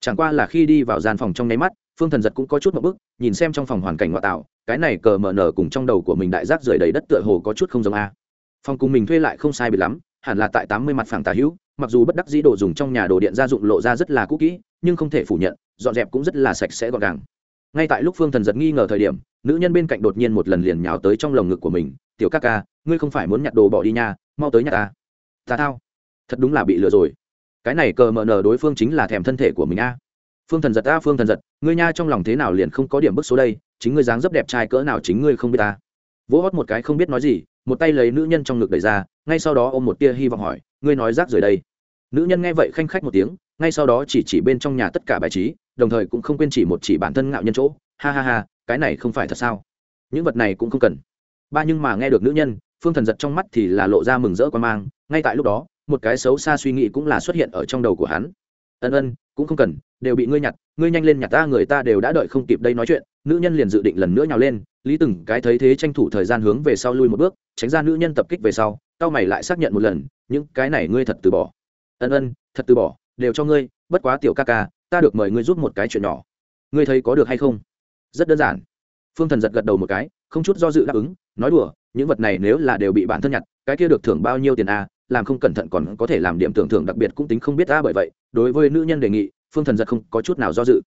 Chẳng qua là khi đi vào gian phòng trong nháy mắt, phương thần giật cũng có chút một bức nhìn xem trong phòng hoàn cảnh ngoại tạo, cái này cờ mở nở cùng trong đầu của mình đại giác rời đầy đất tựa hồ có chút không giống a. Phòng cùng mình thuê lại không sai biệt lắm, hẳn là tại tám mươi mặt phẳng tà hữu, mặc dù bất đắc dĩ đồ dùng trong nhà đồ điện gia dụng lộ ra rất là cũ kỹ, nhưng không thể phủ nhận, dọn dẹp cũng rất là sạch sẽ gọn gàng. Ngay tại lúc phương thần giật nghi ngờ thời điểm, nữ nhân bên cạnh đột nhiên một lần liền nhào tới trong lồng ngực của mình tiểu ca ca, ngươi không phải muốn nhặt đồ bỏ đi nha, mau tới nhà ta. Ta thao. Thật đúng là bị lừa rồi. Cái này cờ mờ nờ đối phương chính là thèm thân thể của mình a. Phương thần giật a, phương thần giật, ngươi nha trong lòng thế nào liền không có điểm bức số đây, chính ngươi dáng dấp đẹp trai cỡ nào chính ngươi không biết ta. Vỗ hót một cái không biết nói gì, một tay lấy nữ nhân trong ngực đẩy ra, ngay sau đó ôm một tia hy vọng hỏi, ngươi nói rác rời đây? Nữ nhân nghe vậy khanh khách một tiếng, ngay sau đó chỉ chỉ bên trong nhà tất cả bài trí, đồng thời cũng không quên chỉ một chỉ bản thân ngạo nhân chỗ. Ha ha ha, cái này không phải thật sao? Những vật này cũng không cần ba nhưng mà nghe được nữ nhân, phương thần giật trong mắt thì là lộ ra mừng rỡ quan mang, ngay tại lúc đó, một cái xấu xa suy nghĩ cũng là xuất hiện ở trong đầu của hắn. Ân ân, cũng không cần, đều bị ngươi nhặt, ngươi nhanh lên nhặt ta, người ta đều đã đợi không kịp đây nói chuyện. Nữ nhân liền dự định lần nữa nhào lên, lý từng cái thấy thế tranh thủ thời gian hướng về sau lui một bước, tránh ra nữ nhân tập kích về sau tao mày lại xác nhận một lần, những cái này ngươi thật từ bỏ. Ân ân, thật từ bỏ, đều cho ngươi, bất quá tiểu ca ca, ta được mời ngươi giúp một cái chuyện nhỏ. Ngươi thấy có được hay không? Rất đơn giản. Phương thần giật gật đầu một cái không chút do dự đáp ứng nói đùa những vật này nếu là đều bị bản thân nhặt cái kia được thưởng bao nhiêu tiền a à, làm không cẩn thận còn có thể làm điểm tưởng thưởng đặc biệt cũng tính không biết ta bởi vậy đối với nữ nhân đề nghị phương thần giật không có chút nào do dự.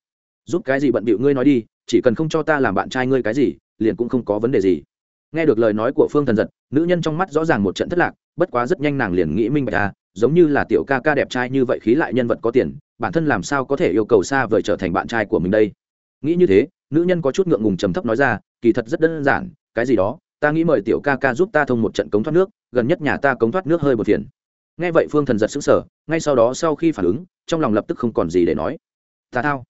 Giúp cái gì bận bịu ngươi nói đi chỉ cần không cho ta làm bạn trai ngươi cái gì liền cũng không có vấn đề gì. Nghe được lời nói của phương thần giật nữ nhân trong mắt rõ ràng một trận thất lạc bất quá rất nhanh nàng liền nghĩ minh bạch ta giống như là tiểu ca ca đẹp trai như vậy khí lại nhân vật có tiền bản thân làm sao có thể yêu cầu xa vời trở thành bạn trai của mình đây? Nghĩ như thế nữ nhân có chút ngượng ngùng trầm thấp nói ra, kỳ thật rất đơn giản, cái gì đó, ta nghĩ mời tiểu ca ca giúp ta thông một trận cống thoát nước, gần nhất nhà ta cống thoát nước hơi một phiền. Nghe vậy phương thần giật sững sờ, ngay sau đó sau khi phản ứng, trong lòng lập tức không còn gì để nói. Ta thao,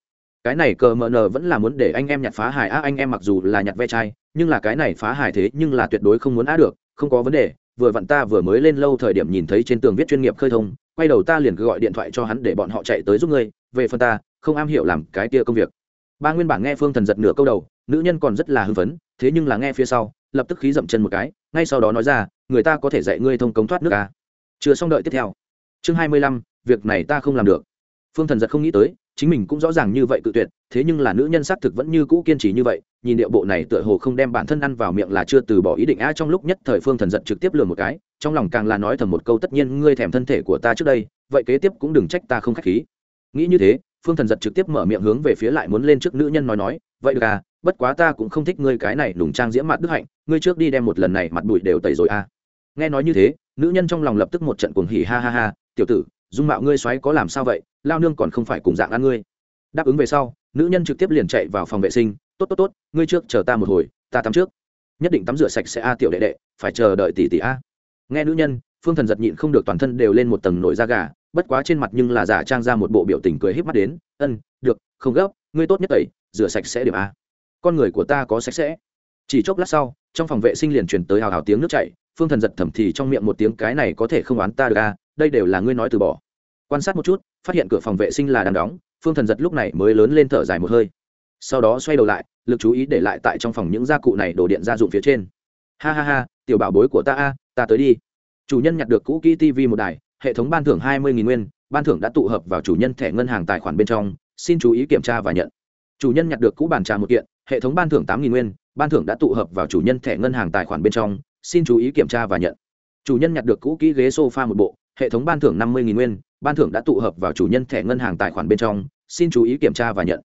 cái này cờ mờ nờ vẫn là muốn để anh em nhặt phá hài á anh em mặc dù là nhặt ve chai, nhưng là cái này phá hài thế nhưng là tuyệt đối không muốn á được, không có vấn đề, vừa vặn ta vừa mới lên lâu thời điểm nhìn thấy trên tường viết chuyên nghiệp khơi thông, quay đầu ta liền cứ gọi điện thoại cho hắn để bọn họ chạy tới giúp ngươi, về phần ta, không am hiểu làm cái kia công việc ba nguyên bản nghe phương thần giật nửa câu đầu, nữ nhân còn rất là hưng phấn, thế nhưng là nghe phía sau, lập tức khí dậm chân một cái, ngay sau đó nói ra, người ta có thể dạy ngươi thông cống thoát nước à. chưa xong đợi tiếp theo. Chương hai mươi lăm, việc này ta không làm được. Phương thần giật không nghĩ tới, chính mình cũng rõ ràng như vậy cự tuyệt, thế nhưng là nữ nhân xác thực vẫn như cũ kiên trì như vậy, nhìn điệu bộ này tựa hồ không đem bản thân ăn vào miệng là chưa từ bỏ ý định a trong lúc nhất thời phương thần giật trực tiếp lừa một cái, trong lòng càng là nói thầm một câu, tất nhiên ngươi thèm thân thể của ta trước đây, vậy kế tiếp cũng đừng trách ta không k h á c h khí. Nghĩ như thế phương thần giật trực tiếp mở miệng hướng về phía lại muốn lên trước nữ nhân nói nói, vậy được à bất quá ta cũng không thích ngươi cái này đùng trang diễm mặt đức hạnh, ngươi trước đi đem một lần này mặt bụi đều tẩy rồi à. Nghe nói như thế, nữ nhân trong lòng lập tức một trận cuồng hỉ, ha ha ha, tiểu tử, dung mạo ngươi xoáy có làm sao vậy, lao nương còn không phải cùng dạng ăn ngươi. Đáp ứng về sau, nữ nhân trực tiếp liền chạy vào phòng vệ sinh, tốt tốt tốt, ngươi trước chờ ta một hồi, ta tắm trước. Nhất định tắm rửa sạch sẽ a, tiểu đệ đệ, phải chờ đợi tỷ tỷ a. Nghe nữ nhân, phương thần giật nhịn không được toàn thân đều lên một tầng nổi da gà bất quá trên mặt nhưng là giả trang ra một bộ biểu tình cười híp mắt đến, ân, được, không gấp, ngươi tốt nhất tẩy, rửa sạch sẽ điểm a. Con người của ta có sạch sẽ. Chỉ chốc lát sau, trong phòng vệ sinh liền truyền tới hào hào tiếng nước chảy, phương thần giật thầm thì trong miệng một tiếng, cái này có thể không oán ta được à đây đều là ngươi nói từ bỏ. Quan sát một chút, phát hiện cửa phòng vệ sinh là đang đóng, phương thần giật lúc này mới lớn lên thở dài một hơi. Sau đó xoay đầu lại, lực chú ý để lại tại trong phòng những gia cụ này đổ điện gia dụng phía trên. Ha ha ha, tiểu bảo bối của ta a, ta tới đi. Chủ nhân nhặt được cũ kỹ tv một đài hệ thống ban thưởng hai mươi nguyên, ban thưởng đã tụ hợp vào chủ nhân thẻ ngân hàng tài khoản bên trong, xin chú ý kiểm tra và nhận. Chủ nhân nhặt được cũ bàn trà một kiện, hệ thống ban thưởng tám nguyên, ban thưởng đã tụ hợp vào chủ nhân thẻ ngân hàng tài khoản bên trong, xin chú ý kiểm tra và nhận. Chủ nhân nhặt được cũ kỹ ghế sofa một bộ, hệ thống ban thưởng năm mươi nguyên, ban thưởng đã tụ hợp vào chủ nhân thẻ ngân hàng tài khoản bên trong, xin chú ý kiểm tra và nhận.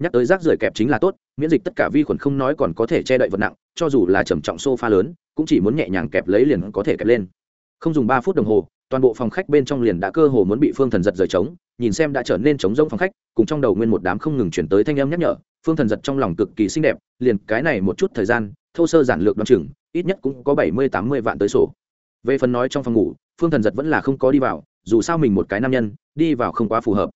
Nhắc tới rác rưởi kẹp chính là tốt, miễn dịch tất cả vi khuẩn không nói còn có thể che đậy vật nặng, cho dù là trầm trọng sofa lớn, cũng chỉ muốn nhẹ nhàng kẹp lấy liền có thể kẹp lên. Không dùng ba phút đồng hồ toàn bộ phòng khách bên trong liền đã cơ hồ muốn bị phương thần giật rời trống, nhìn xem đã trở nên trống rỗng phòng khách, cùng trong đầu nguyên một đám không ngừng chuyển tới thanh âm nhắc nhở, phương thần giật trong lòng cực kỳ xinh đẹp, liền cái này một chút thời gian, thô sơ giản lược đoan chừng, ít nhất cũng có bảy mươi, tám mươi vạn tới sổ. Về phần nói trong phòng ngủ, phương thần giật vẫn là không có đi vào, dù sao mình một cái nam nhân, đi vào không quá phù hợp.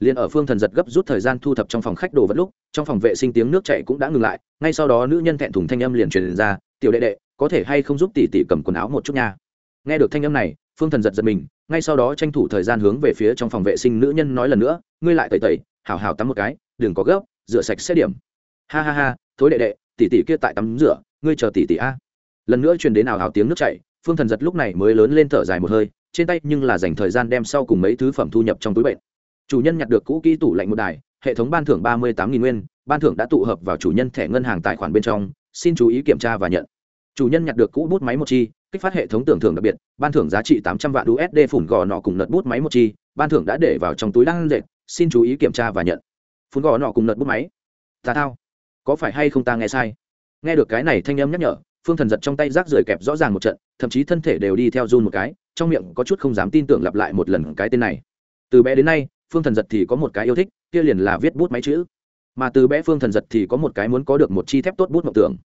Liền ở phương thần giật gấp rút thời gian thu thập trong phòng khách đồ vật lúc, trong phòng vệ sinh tiếng nước chạy cũng đã ngừng lại, ngay sau đó nữ nhân thẹn thùng thanh âm liền truyền ra, tiểu đệ đệ, có thể hay không giúp tỷ tỷ cầm quần áo một chút nha? Nghe được thanh âm này phương thần giật giật mình, ngay sau đó tranh thủ thời gian hướng về phía trong phòng vệ sinh nữ nhân nói lần nữa, ngươi lại tẩy tẩy hào hào tắm một cái, đừng có gấp, rửa sạch xét điểm. Ha ha ha, thối đệ đệ, tỷ tỷ kia tại tắm rửa, ngươi chờ tỷ tỷ a. Lần nữa truyền đến ảo hào tiếng nước chảy, phương thần giật lúc này mới lớn lên thở dài một hơi, trên tay nhưng là dành thời gian đem sau cùng mấy thứ phẩm thu nhập trong túi bệnh. Chủ nhân nhặt được cũ kỹ tủ lạnh một đài, hệ thống ban thưởng ba mươi tám nguyên, ban thưởng đã tụ hợp vào chủ nhân thẻ ngân hàng tài khoản bên trong, xin chú ý kiểm tra và nhận chủ nhân nhặt được cũ bút máy một chi, kích phát hệ thống tưởng thưởng đặc biệt, ban thưởng giá trị tám trăm vạn usd phủn gò nọ cùng nợt bút máy một chi, ban thưởng đã để vào trong túi đang dệt, xin chú ý kiểm tra và nhận. Phủn gò nọ cùng nợt bút máy. Ta thao. Có phải hay không ta nghe sai? Nghe được cái này thanh âm nhắc nhở, phương thần giật trong tay rác rời kẹp rõ ràng một trận, thậm chí thân thể đều đi theo run một cái, trong miệng có chút không dám tin tưởng lặp lại một lần cái tên này. Từ bé đến nay, phương thần giật thì có một cái yêu thích, kia liền là viết bút máy chữ. Mà từ bé phương thần giật thì có một cái muốn có được một chi thép tốt bút mộng tưởng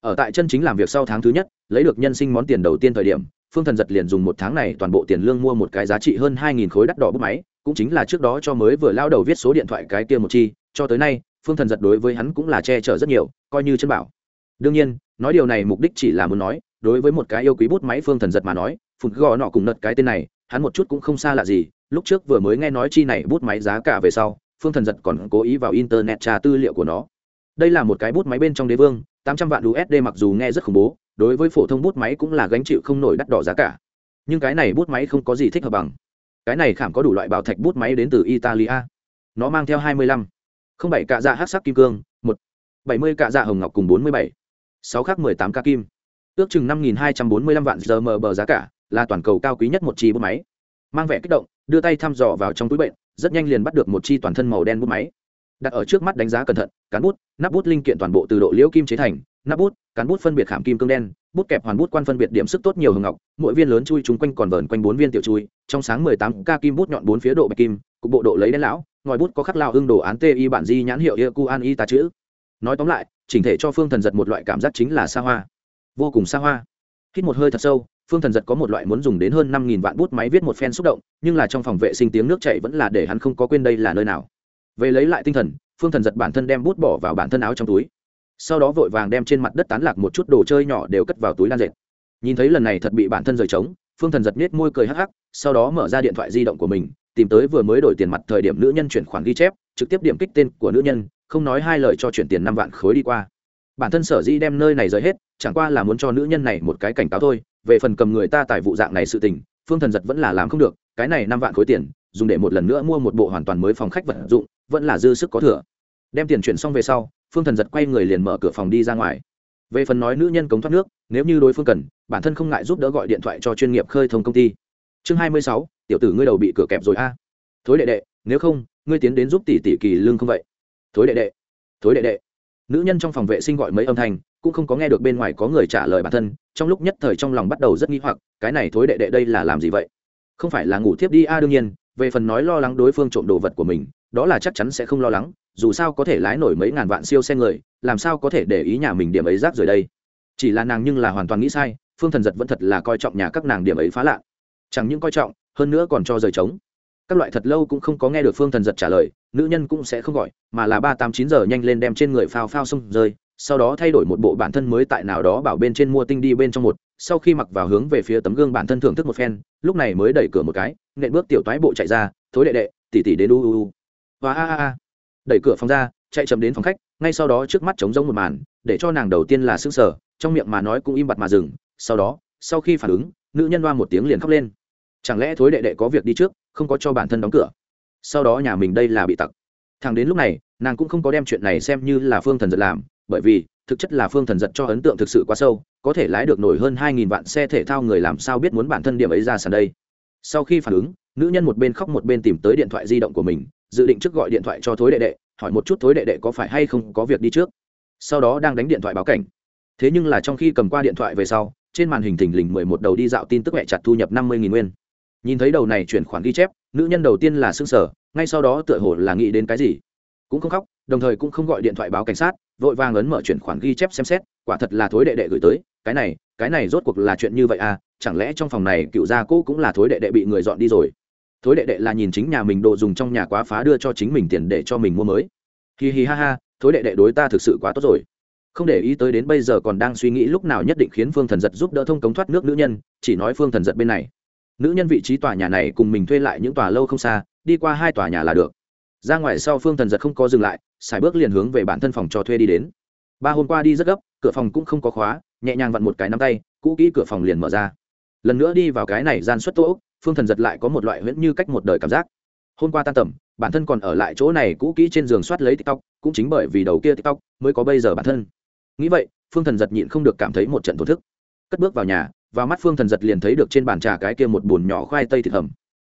ở tại chân chính làm việc sau tháng thứ nhất, lấy được nhân sinh món tiền đầu tiên thời điểm, phương thần giật liền dùng một tháng này toàn bộ tiền lương mua một cái giá trị hơn hai nghìn khối đắt đỏ bút máy, cũng chính là trước đó cho mới vừa lao đầu viết số điện thoại cái kia một chi, cho tới nay, phương thần giật đối với hắn cũng là che chở rất nhiều, coi như chân bảo. Đương nhiên, nói điều này mục đích chỉ là muốn nói, đối với một cái yêu quý bút máy phương thần giật mà nói phụng gò nọ cùng nợt cái tên này, hắn một chút cũng không xa lạ gì, lúc trước vừa mới nghe nói chi này bút máy giá cả về sau, phương thần giật còn cố ý vào internet tra tư liệu của nó đây là một cái bút máy bên trong đế vương, tám trăm vạn usd mặc dù nghe rất khủng bố, đối với phổ thông bút máy cũng là gánh chịu không nổi đắt đỏ giá cả. Nhưng cái này bút máy không có gì thích hợp bằng. Cái này khảm có đủ loại bảo thạch bút máy đến từ italia. Nó mang theo hai mươi lăm. Không bảy cạ dạ hát sắc kim cương, một. bảy mươi cạ dạ hồng ngọc cùng bốn mươi bảy. Sáu khác mười tám ca kim. Ước chừng năm nghìn hai trăm bốn mươi lăm vạn giờ mờ bờ giá cả, là toàn cầu cao quý nhất một chi bút máy. Mang vẻ kích động, đưa tay thăm dò vào trong túi bệnh, rất nhanh liền bắt được một chi toàn thân màu đen bút máy đặt ở trước mắt đánh giá cẩn thận, cán bút, nắp bút linh kiện toàn bộ từ độ liễu kim chế thành, nắp bút, cán bút phân biệt khảm kim cương đen, bút kẹp hoàn bút quan phân biệt điểm sức tốt nhiều hồng ngọc, mỗi viên lớn chui chúng quanh còn vờn quanh bốn viên tiểu chui, trong sáng mười tám ca kim bút nhọn bốn phía độ bạch kim, cục bộ độ lấy đen lão, ngòi bút có khắc lao hưng đồ án ti bản di nhãn hiệu ia cu an y tà chữ. Nói tóm lại, chỉnh thể cho phương thần giật một loại cảm giác chính là xa hoa. Vô cùng xa hoa. Hít một hơi thật sâu, phương thần giật có một loại muốn dùng đến hơn năm nghìn vạn bút máy viết một phen xúc động, nhưng là trong phòng vệ sinh tiếng nước chảy vẫn là để hắn không có quên đây là nơi nào về lấy lại tinh thần, phương thần giật bản thân đem bút bỏ vào bản thân áo trong túi. Sau đó vội vàng đem trên mặt đất tán lạc một chút đồ chơi nhỏ đều cất vào túi lan dệt. Nhìn thấy lần này thật bị bản thân rời trống, phương thần giật nết môi cười hắc hắc, sau đó mở ra điện thoại di động của mình, tìm tới vừa mới đổi tiền mặt thời điểm nữ nhân chuyển khoản ghi chép, trực tiếp điểm kích tên của nữ nhân, không nói hai lời cho chuyển tiền năm vạn khối đi qua. Bản thân sở dĩ đem nơi này rời hết, chẳng qua là muốn cho nữ nhân này một cái cảnh cáo thôi, về phần cầm người ta tại vụ dạng này sự tình, phương thần giật vẫn là làm không được, cái này năm vạn khối tiền, dùng để một lần nữa mua một bộ hoàn toàn mới phòng khách vật dụng vẫn là dư sức có thừa. Đem tiền chuyển xong về sau, phương thần giật quay người liền mở cửa phòng đi ra ngoài. Về phần nói nữ nhân cống thoát nước, nếu như đối phương cần, bản thân không ngại giúp đỡ gọi điện thoại cho chuyên nghiệp khơi thông công ty. Chương hai mươi sáu, tiểu tử ngươi đầu bị cửa kẹp rồi a. Thối đệ đệ, nếu không, ngươi tiến đến giúp tỷ tỷ kỳ lương không vậy? Thối đệ đệ, thối đệ đệ. Nữ nhân trong phòng vệ sinh gọi mấy âm thanh, cũng không có nghe được bên ngoài có người trả lời bản thân, trong lúc nhất thời trong lòng bắt đầu rất nghi hoặc, cái này thối đệ đệ đây là làm gì vậy? Không phải là ngủ thiếp đi a, đương nhiên, về phần nói lo lắng đối phương trộm đồ vật của mình đó là chắc chắn sẽ không lo lắng, dù sao có thể lái nổi mấy ngàn vạn siêu xe người, làm sao có thể để ý nhà mình điểm ấy rác rời đây? Chỉ là nàng nhưng là hoàn toàn nghĩ sai, phương thần giật vẫn thật là coi trọng nhà các nàng điểm ấy phá lạ. Chẳng những coi trọng, hơn nữa còn cho rời trống. Các loại thật lâu cũng không có nghe được phương thần giật trả lời, nữ nhân cũng sẽ không gọi, mà là ba tám chín giờ nhanh lên đem trên người phao phao xông rơi, sau đó thay đổi một bộ bản thân mới tại nào đó bảo bên trên mua tinh đi bên trong một, sau khi mặc vào hướng về phía tấm gương bản thân thưởng thức một phen, lúc này mới đẩy cửa một cái, nện bước tiểu toái bộ chạy ra, thối đệ đệ tỉ tỉ đến u u u và a a a. Đẩy cửa phòng ra, chạy chậm đến phòng khách, ngay sau đó trước mắt trống rỗng một màn, để cho nàng đầu tiên là s ư sở trong miệng mà nói cũng im bặt mà dừng, sau đó, sau khi phản ứng, nữ nhân loa một tiếng liền khóc lên. Chẳng lẽ thối đệ đệ có việc đi trước, không có cho bản thân đóng cửa? Sau đó nhà mình đây là bị tặc. Thằng đến lúc này, nàng cũng không có đem chuyện này xem như là phương thần giật làm, bởi vì, thực chất là phương thần giật cho ấn tượng thực sự quá sâu, có thể lái được nổi hơn hai nghìn vạn xe thể thao người làm sao biết muốn bản thân điểm ấy ra sàn đây. Sau khi phản ứng, nữ nhân một bên khóc một bên tìm tới điện thoại di động của mình dự định trước gọi điện thoại cho thối đệ đệ, hỏi một chút thối đệ đệ có phải hay không có việc đi trước. Sau đó đang đánh điện thoại báo cảnh. Thế nhưng là trong khi cầm qua điện thoại về sau, trên màn hình thình lình mười một đầu đi dạo tin tức mẹ chặt thu nhập năm mươi nghìn nguyên. Nhìn thấy đầu này chuyển khoản ghi chép, nữ nhân đầu tiên là xương sở ngay sau đó tựa hồ là nghĩ đến cái gì. Cũng không khóc, đồng thời cũng không gọi điện thoại báo cảnh sát, vội vàng ấn mở chuyển khoản ghi chép xem xét, quả thật là thối đệ đệ gửi tới, cái này cái này rốt cuộc là chuyện như vậy à chẳng lẽ trong phòng này cựu gia cũ cũng là thối đệ đệ bị người dọn đi rồi? Thối đệ đệ là nhìn chính nhà mình đồ dùng trong nhà quá phá đưa cho chính mình tiền để cho mình mua mới. Hi hi ha ha, thối đệ đệ đối ta thực sự quá tốt rồi. Không để ý tới đến bây giờ còn đang suy nghĩ lúc nào nhất định khiến phương thần giật giúp đỡ thông cống thoát nước nữ nhân, chỉ nói phương thần giật bên này. Nữ nhân vị trí tòa nhà này cùng mình thuê lại những tòa lâu không xa, đi qua hai tòa nhà là được. Ra ngoài sau phương thần giật không có dừng lại, xài bước liền hướng về bản thân phòng cho thuê đi đến. Ba hôm qua đi rất gấp, cửa phòng cũng không có khóa, nhẹ nhàng vặn một cái nắm tay, cũ kỹ cửa phòng liền mở ra. Lần nữa đi vào cái này gian xuất tỗ phương thần giật lại có một loại huyễn như cách một đời cảm giác. Hôm qua tan tầm, bản thân còn ở lại chỗ này cũ kỹ trên giường soát lấy tiktok, cũng chính bởi vì đầu kia tiktok mới có bây giờ bản thân. Nghĩ vậy, phương thần giật nhịn không được cảm thấy một trận thổ thức. Cất bước vào nhà và mắt phương thần giật liền thấy được trên bàn trà cái kia một bùn nhỏ khoai tây thịt hầm.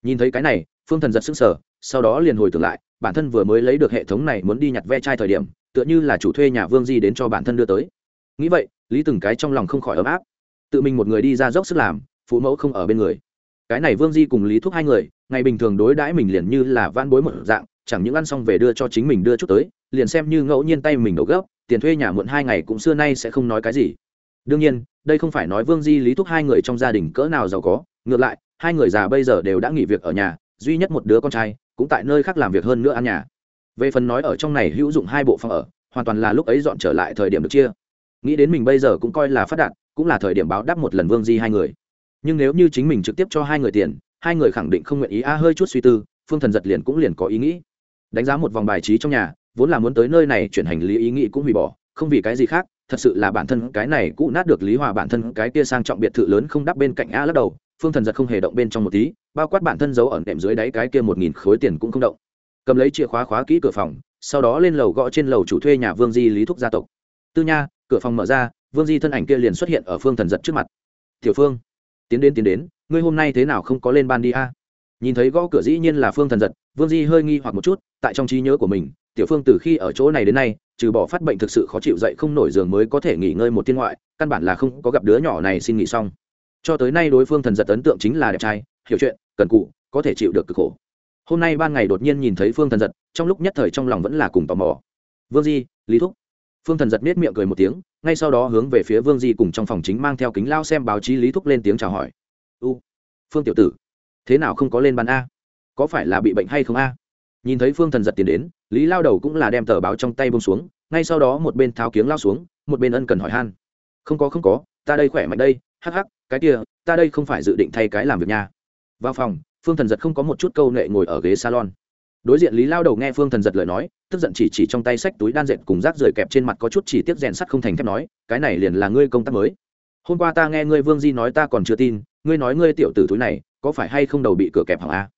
Nhìn thấy cái này, phương thần giật sững sờ, sau đó liền hồi tưởng lại, bản thân vừa mới lấy được hệ thống này muốn đi nhặt ve chai thời điểm, tựa như là chủ thuê nhà vương di đến cho bản thân đưa tới. Nghĩ vậy, lý từng cái trong lòng không khỏi ấm áp. Tự mình một người đi ra dốc sức làm, phụ mẫu không ở bên người cái này vương di cùng lý thúc hai người, ngày bình thường đối đãi mình liền như là van bối một dạng, chẳng những ăn xong về đưa cho chính mình đưa chút tới, liền xem như ngẫu nhiên tay mình đổ gấp, tiền thuê nhà muộn hai ngày cũng xưa nay sẽ không nói cái gì. Đương nhiên, đây không phải nói vương di, lý thúc hai người trong gia đình cỡ nào giàu có, ngược lại, hai người già bây giờ đều đã nghỉ việc ở nhà, duy nhất một đứa con trai, cũng tại nơi khác làm việc hơn nữa ăn nhà. Về phần nói ở trong này hữu dụng hai bộ phòng ở, hoàn toàn là lúc ấy dọn trở lại thời điểm được chia. Nghĩ đến mình bây giờ cũng coi là phát đạt, cũng là thời điểm báo đáp một lần vương di hai người nhưng nếu như chính mình trực tiếp cho hai người tiền, hai người khẳng định không nguyện ý. A, hơi chút suy tư, phương thần giật liền cũng liền có ý nghĩ. Đánh giá một vòng bài trí trong nhà, vốn là muốn tới nơi này chuyển hành lý ý nghĩ cũng hủy bỏ, không vì cái gì khác, thật sự là bản thân cái này cũ nát được lý hòa bản thân cái kia sang trọng biệt thự lớn không đắp bên cạnh a lắc đầu, phương thần giật không hề động bên trong một tí, bao quát bản thân giấu ở nệm dưới đáy cái kia một nghìn khối tiền cũng không động. Cầm lấy chìa khóa khóa kỹ cửa phòng, sau đó lên lầu gõ trên lầu chủ thuê nhà vương di lý thúc gia tộc. Tư nha, cửa phòng mở ra, vương di thân ảnh kia liền xuất hiện ở phương thần giật trước mặt. Tiểu phương tiến đến tiến đến, ngươi hôm nay thế nào không có lên ban đi a? Nhìn thấy gõ cửa dĩ nhiên là phương thần giật, vương di hơi nghi hoặc một chút, tại trong trí nhớ của mình, tiểu phương từ khi ở chỗ này đến nay, trừ bỏ phát bệnh thực sự khó chịu dậy không nổi giường mới có thể nghỉ ngơi một thiên ngoại, căn bản là không có gặp đứa nhỏ này xin nghỉ xong. Cho tới nay đối phương thần giật ấn tượng chính là đẹp trai, hiểu chuyện, cần cụ, có thể chịu được cực khổ. Hôm nay ban ngày đột nhiên nhìn thấy phương thần giật, trong lúc nhất thời trong lòng vẫn là cùng tò mò. Vương di, lý thúc phương thần giật nết miệng cười một tiếng, ngay sau đó hướng về phía vương di cùng trong phòng chính mang theo kính lao xem báo chí lý thúc lên tiếng chào hỏi. U, phương tiểu tử, thế nào không có lên bàn a? Có phải là bị bệnh hay không a? Nhìn thấy phương thần giật tiến đến, lý lao đầu cũng là đem tờ báo trong tay bông xuống, ngay sau đó một bên tháo kiếng lao xuống, một bên ân cần hỏi han. Không có không có, ta đây khỏe mạnh đây, hắc hắc, cái kia, ta đây không phải dự định thay cái làm việc nha. Vào phòng, phương thần giật không có một chút câu nệ ngồi ở ghế salon đối diện lý lao đầu nghe phương thần giật lời nói, tức giận chỉ chỉ trong tay sách túi đan dệt cùng rác rời kẹp trên mặt có chút chỉ tiết rèn sắt không thành thép nói, cái này liền là ngươi công tác mới. Hôm qua ta nghe ngươi vương di nói ta còn chưa tin, ngươi nói ngươi tiểu tử túi này, có phải hay không đầu bị cửa kẹp hỏng a?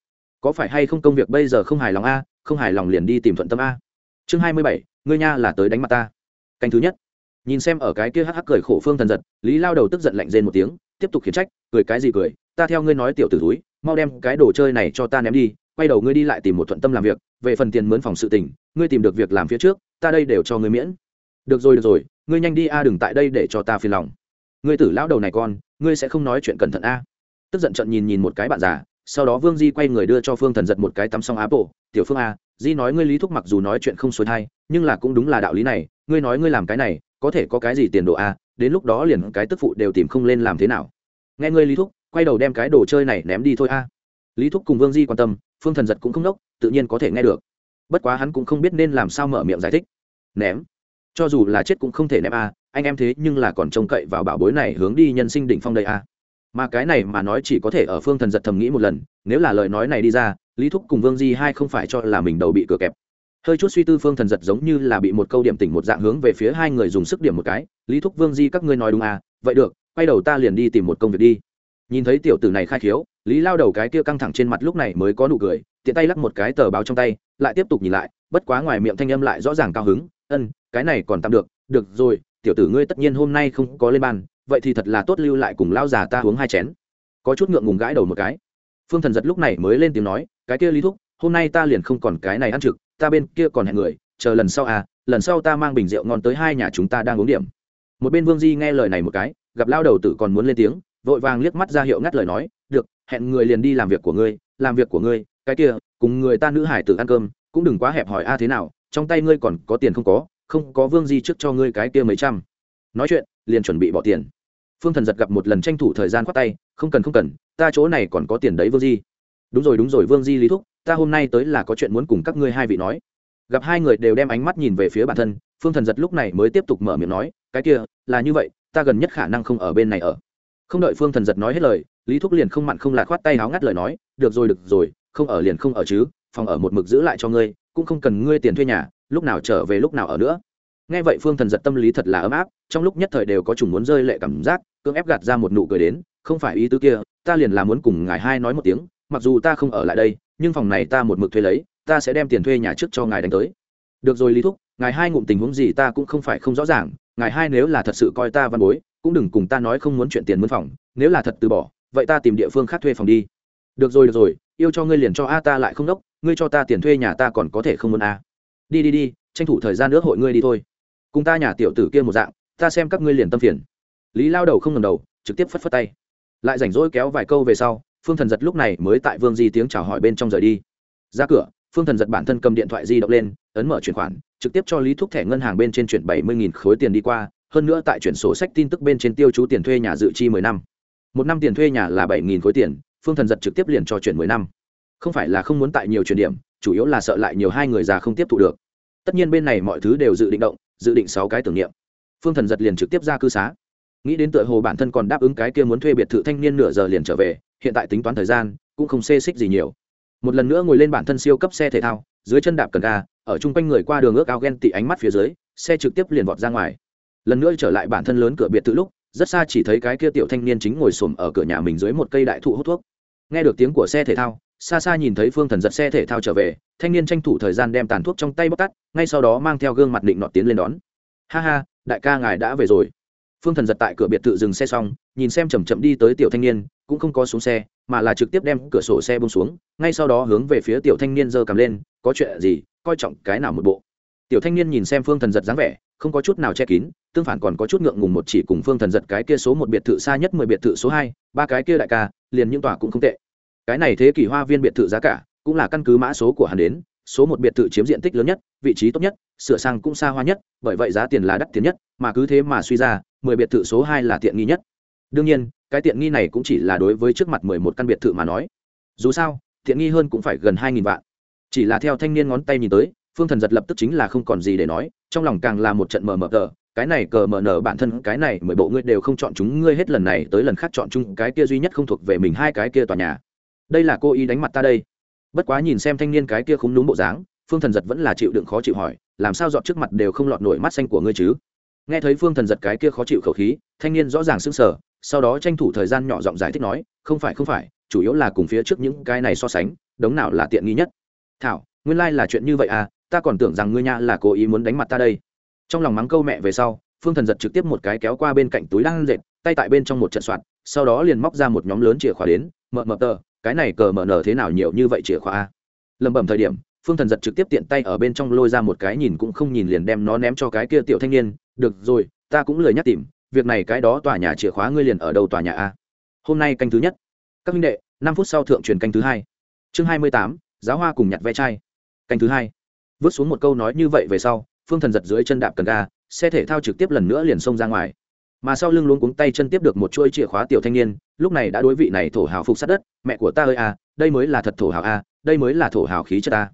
Có phải hay không công việc bây giờ không hài lòng a, không hài lòng liền đi tìm thuận tâm a? Chương hai mươi bảy, ngươi nha là tới đánh mặt ta. Canh thứ nhất. Nhìn xem ở cái kia hắc hắc cười khổ phương thần giật, lý lao đầu tức giận lạnh rên một tiếng, tiếp tục khiển trách, cười cái gì cười, ta theo ngươi nói tiểu tử túi mau đem cái đồ chơi này cho ta ném đi quay đầu ngươi đi lại tìm một thuận tâm làm việc, về phần tiền mướn phòng sự tình, ngươi tìm được việc làm phía trước, ta đây đều cho ngươi miễn. Được rồi được rồi, ngươi nhanh đi a, đừng tại đây để cho ta phiền lòng. Ngươi tử lão đầu này con, ngươi sẽ không nói chuyện cẩn thận a. Tức giận trận nhìn nhìn một cái bạn già, sau đó vương di quay người đưa cho phương thần giật một cái tắm xong áp bộ tiểu phương a, di nói ngươi lý thúc mặc dù nói chuyện không xuôi thai, nhưng là cũng đúng là đạo lý này, ngươi nói ngươi làm cái này, có thể có cái gì tiền đồ a, đến lúc đó liền cái tức phụ đều tìm không lên làm thế nào. Nghe ngươi lý thúc, quay đầu đem cái đồ chơi này ném đi thôi a. Lý thúc cùng vương di quan tâm phương thần giật cũng không đốc tự nhiên có thể nghe được. Bất quá hắn cũng không biết nên làm sao mở miệng giải thích. Ném. Cho dù là chết cũng không thể ném a, anh em thế nhưng là còn trông cậy vào bảo bối này hướng đi nhân sinh đỉnh phong đây a. Mà cái này mà nói chỉ có thể ở phương thần giật thầm nghĩ một lần, nếu là lời nói này đi ra, lý thúc cùng vương di hai không phải cho là mình đầu bị cửa kẹp. Hơi chút suy tư phương thần giật giống như là bị một câu điểm tỉnh một dạng hướng về phía hai người dùng sức điểm một cái, lý thúc, vương di, các ngươi nói đúng à vậy được, quay đầu ta liền đi tìm một công việc đi nhìn thấy tiểu tử này khai khiếu, lý lao đầu cái kia căng thẳng trên mặt lúc này mới có nụ cười, tiện tay lắc một cái tờ báo trong tay, lại tiếp tục nhìn lại, bất quá ngoài miệng thanh âm lại rõ ràng cao hứng, ân, cái này còn tạm được được rồi, tiểu tử ngươi tất nhiên hôm nay không có lên bàn, vậy thì thật là tốt lưu lại cùng lao già ta uống hai chén. Có chút ngượng ngùng gãi đầu một cái. Phương thần giật lúc này mới lên tiếng nói, cái kia lý thúc, hôm nay ta liền không còn cái này ăn trực, ta bên kia còn hẹn người, chờ lần sau à lần sau ta mang bình rượu ngon tới hai nhà chúng ta đang uống điểm. Một bên vương di nghe lời này một cái, gặp lao đầu tử còn muốn lên tiếng vội vàng liếc mắt ra hiệu ngắt lời nói, được, hẹn người liền đi làm việc của ngươi, làm việc của ngươi, cái kia, cùng người ta nữ hải tử ăn cơm, cũng đừng quá hẹp hỏi a thế nào, trong tay ngươi còn có tiền không có không có vương di trước cho ngươi cái kia mấy trăm. Nói chuyện, liền chuẩn bị bỏ tiền. Phương thần giật gặp một lần tranh thủ thời gian khoát tay, không cần không cần, ta chỗ này còn có tiền đấy vương di. Đúng rồi đúng rồi, vương di lý thúc, ta hôm nay tới là có chuyện muốn cùng các ngươi hai vị nói. Gặp hai người đều đem ánh mắt nhìn về phía bản thân, phương thần giật lúc này mới tiếp tục mở miệng nói, cái kia, là như vậy, ta gần nhất khả năng không ở bên này ở không đợi phương thần giật nói hết lời, lý thúc liền không mặn không lạc khoát tay háo ngắt lời nói, được rồi được rồi, không ở liền không ở chứ, phòng ở một mực giữ lại cho ngươi, cũng không cần ngươi tiền thuê nhà, lúc nào trở về lúc nào ở nữa. Nghe vậy phương thần giật tâm lý thật là ấm áp, trong lúc nhất thời đều có chủng muốn rơi lệ cảm giác, cưỡng ép gạt ra một nụ cười đến, không phải ý tứ kia, ta liền là muốn cùng ngài hai nói một tiếng, mặc dù ta không ở lại đây, nhưng phòng này ta một mực thuê lấy, ta sẽ đem tiền thuê nhà trước cho ngài đánh tới. Được rồi lý thúc, ngài hai ngụm tình huống gì ta cũng không phải không rõ ràng, ngài hai nếu là thật sự coi ta văn bối cũng đừng cùng ta nói không muốn chuyện tiền mướn phòng, nếu là thật từ bỏ, vậy ta tìm địa phương khác thuê phòng đi. Được rồi được rồi, yêu cho ngươi liền cho a ta lại không đốc, ngươi cho ta tiền thuê nhà ta còn có thể không muốn a. Đi đi đi, tranh thủ thời gian nước hội ngươi đi thôi. Cùng ta nhà tiểu tử kia một dạng, ta xem các ngươi liền tâm phiền. Lý lao đầu không ngầm đầu, trực tiếp phất phất tay. Lại rảnh rỗi kéo vài câu về sau, phương thần giật lúc này mới tại vương di tiếng chào hỏi bên trong rời đi. Ra cửa, phương thần giật bản thân cầm điện thoại di động lên, ấn mở chuyển khoản, trực tiếp cho lý thúc thẻ ngân hàng bên trên chuyển bảy mươi khối tiền đi qua hơn nữa tại chuyển sổ sách tin tức bên trên tiêu chú tiền thuê nhà dự chi mười năm. Một năm tiền thuê nhà là bảy khối tiền, phương thần giật trực tiếp liền cho chuyển mười năm. Không phải là không muốn tại nhiều chuyển điểm, chủ yếu là sợ lại nhiều hai người già không tiếp thụ được. Tất nhiên bên này mọi thứ đều dự định động, dự định sáu cái tưởng niệm. Phương thần giật liền trực tiếp ra cư xá. Nghĩ đến tựa hồ bản thân còn đáp ứng cái kia muốn thuê biệt thự thanh niên nửa giờ liền trở về, hiện tại tính toán thời gian, cũng không xê xích gì nhiều. Một lần nữa ngồi lên bản thân siêu cấp xe thể thao, dưới chân đạp cần ga, ở chung quanh người qua đường ước ao ghen tị ánh mắt phía dưới, xe trực tiếp liền vọt ra ngoài lần nữa trở lại bản thân lớn cửa biệt thự lúc, rất xa chỉ thấy cái kia tiểu thanh niên chính ngồi xổm ở cửa nhà mình dưới một cây đại thụ hút thuốc. Nghe được tiếng của xe thể thao, xa xa nhìn thấy phương thần giật xe thể thao trở về, thanh niên tranh thủ thời gian đem tàn thuốc trong tay bóc tắt, ngay sau đó mang theo gương mặt định nọt tiến lên đón. Ha ha, đại ca ngài đã về rồi. Phương thần giật tại cửa biệt thự dừng xe xong, nhìn xem chầm chậm đi tới tiểu thanh niên, cũng không có xuống xe, mà là trực tiếp đem cửa sổ xe bông xuống, ngay sau đó hướng về phía tiểu thanh niên giơ cầm lên, có chuyện gì, coi trọng cái nào một bộ. Tiểu thanh niên nhìn xem phương thần giật dáng vẻ không có chút nào che kín, tương phản còn có chút ngượng ngùng một chỉ cùng phương thần giật cái kia số một biệt thự xa nhất mười biệt thự số hai, ba cái kia đại ca, liền những tòa cũng không tệ. Cái này thế kỷ hoa viên biệt thự giá cả cũng là căn cứ mã số của hắn đến, số một biệt thự chiếm diện tích lớn nhất, vị trí tốt nhất, sửa sang cũng xa hoa nhất, bởi vậy giá tiền là đắt tiền nhất, mà cứ thế mà suy ra, mười biệt thự số hai là tiện nghi nhất. Đương nhiên, cái tiện nghi này cũng chỉ là đối với trước mặt mười một căn biệt thự mà nói. Dù sao, tiện nghi hơn cũng phải gần hai nghìn vạn. Chỉ là theo thanh niên ngón tay nhìn tới, phương thần giật lập tức chính là không còn gì để nói trong lòng càng là một trận mờ mờ tờ, cái này cờ mờ nở bản thân, cái này mười bộ ngươi đều không chọn chúng ngươi hết lần này tới lần khác chọn chung, cái kia duy nhất không thuộc về mình hai cái kia tòa nhà. Đây là cô ý đánh mặt ta đây. Bất quá nhìn xem thanh niên cái kia không đúng bộ dáng, phương thần giật vẫn là chịu đựng khó chịu hỏi, làm sao dọn trước mặt đều không lọt nổi mắt xanh của ngươi chứ? Nghe thấy phương thần giật cái kia khó chịu khẩu khí, thanh niên rõ ràng sững sờ, sau đó tranh thủ thời gian nhỏ giọng giải thích nói, không phải không phải, chủ yếu là cùng phía trước những cái này so sánh, đống nào là tiện nghi nhất? Thảo, nguyên lai là chuyện như vậy à ta còn tưởng rằng ngươi nha là cố ý muốn đánh mặt ta đây. Trong lòng mắng câu mẹ về sau, phương thần giật trực tiếp một cái kéo qua bên cạnh túi đang dệt, tay tại bên trong một trận soạn, sau đó liền móc ra một nhóm lớn chìa khóa đến, mợ mợ tờ, cái này cờ mở nở thế nào nhiều như vậy chìa khóa a? Lẩm bẩm thời điểm, phương thần giật trực tiếp tiện tay ở bên trong lôi ra một cái nhìn cũng không nhìn liền đem nó ném cho cái kia tiểu thanh niên, được rồi, ta cũng lười nhắc tìm, việc này cái đó tòa nhà chìa khóa ngươi liền ở đầu tòa nhà a? Hôm nay canh thứ nhất. Các minh đệ, năm phút sau thượng truyền canh thứ hai. Chương hai mươi tám, giáo hoa cùng nhặt ve chai. Canh thứ hai vứt xuống một câu nói như vậy về sau, phương thần giật dưới chân đạp cần ga, xe thể thao trực tiếp lần nữa liền xông ra ngoài. Mà sau lưng luống cuống tay chân tiếp được một chuỗi chìa khóa tiểu thanh niên, lúc này đã đối vị này thổ hào phục sát đất, mẹ của ta ơi a đây mới là thật thổ hào a đây mới là thổ hào khí chất ta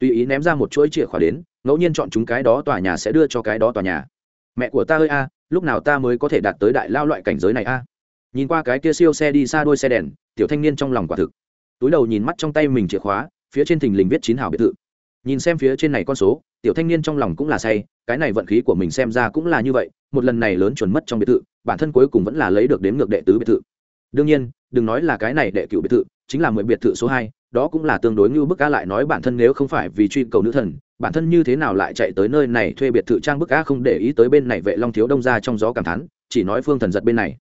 tùy ý ném ra một chuỗi chìa khóa đến, ngẫu nhiên chọn chúng cái đó tòa nhà sẽ đưa cho cái đó tòa nhà. Mẹ của ta ơi a lúc nào ta mới có thể đạt tới đại lao loại cảnh giới này a nhìn qua cái kia siêu xe đi xa đôi xe đèn, tiểu thanh niên trong lòng quả thực. Túi đầu nhìn mắt trong tay mình chìa khóa, phía trên thình lình viết chín hào biệt thự nhìn xem phía trên này con số, tiểu thanh niên trong lòng cũng là say, cái này vận khí của mình xem ra cũng là như vậy, một lần này lớn chuẩn mất trong biệt thự, bản thân cuối cùng vẫn là lấy được đến ngược đệ tứ biệt thự. Đương nhiên, đừng nói là cái này đệ cựu biệt thự, chính là mười biệt thự số hai, đó cũng là tương đối như bức ca lại nói bản thân nếu không phải vì truy cầu nữ thần, bản thân như thế nào lại chạy tới nơi này thuê biệt thự trang bức ca không để ý tới bên này vệ long thiếu đông ra trong gió cảm thán, chỉ nói phương thần giật bên này.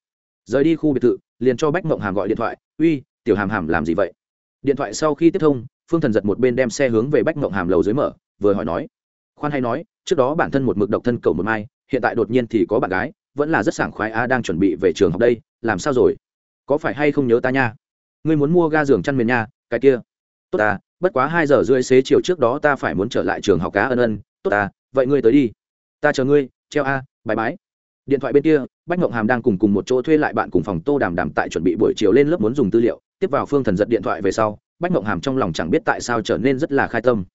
Rời đi khu biệt thự, liền cho bách mộng hàm gọi điện thoại, uy, tiểu hàm hàm làm gì vậy? Điện thoại sau khi tiếp thông phương thần giật một bên đem xe hướng về bách mộng hàm lầu dưới mở, vừa hỏi nói, khoan hay nói, trước đó bản thân một mực độc thân cầu một mai, hiện tại đột nhiên thì có bạn gái, vẫn là rất sảng khoái a, đang chuẩn bị về trường học đây, làm sao rồi? Có phải hay không nhớ ta nha? Ngươi muốn mua ga giường chăn miền nha, cái kia. Tốt ta bất quá hai giờ rưỡi xế chiều trước đó ta phải muốn trở lại trường học cá ân ân, tốt ta vậy ngươi tới đi. Ta chờ ngươi, treo a bài bái. Điện thoại bên kia, bách ngộng hàm đang cùng cùng một chỗ thuê lại bạn cùng phòng tô đàm đàm tại chuẩn bị buổi chiều lên lớp muốn dùng tư liệu, tiếp vào phương thần giật điện thoại về sau bách mộng hàm trong lòng chẳng biết tại sao trở nên rất là khai tâm.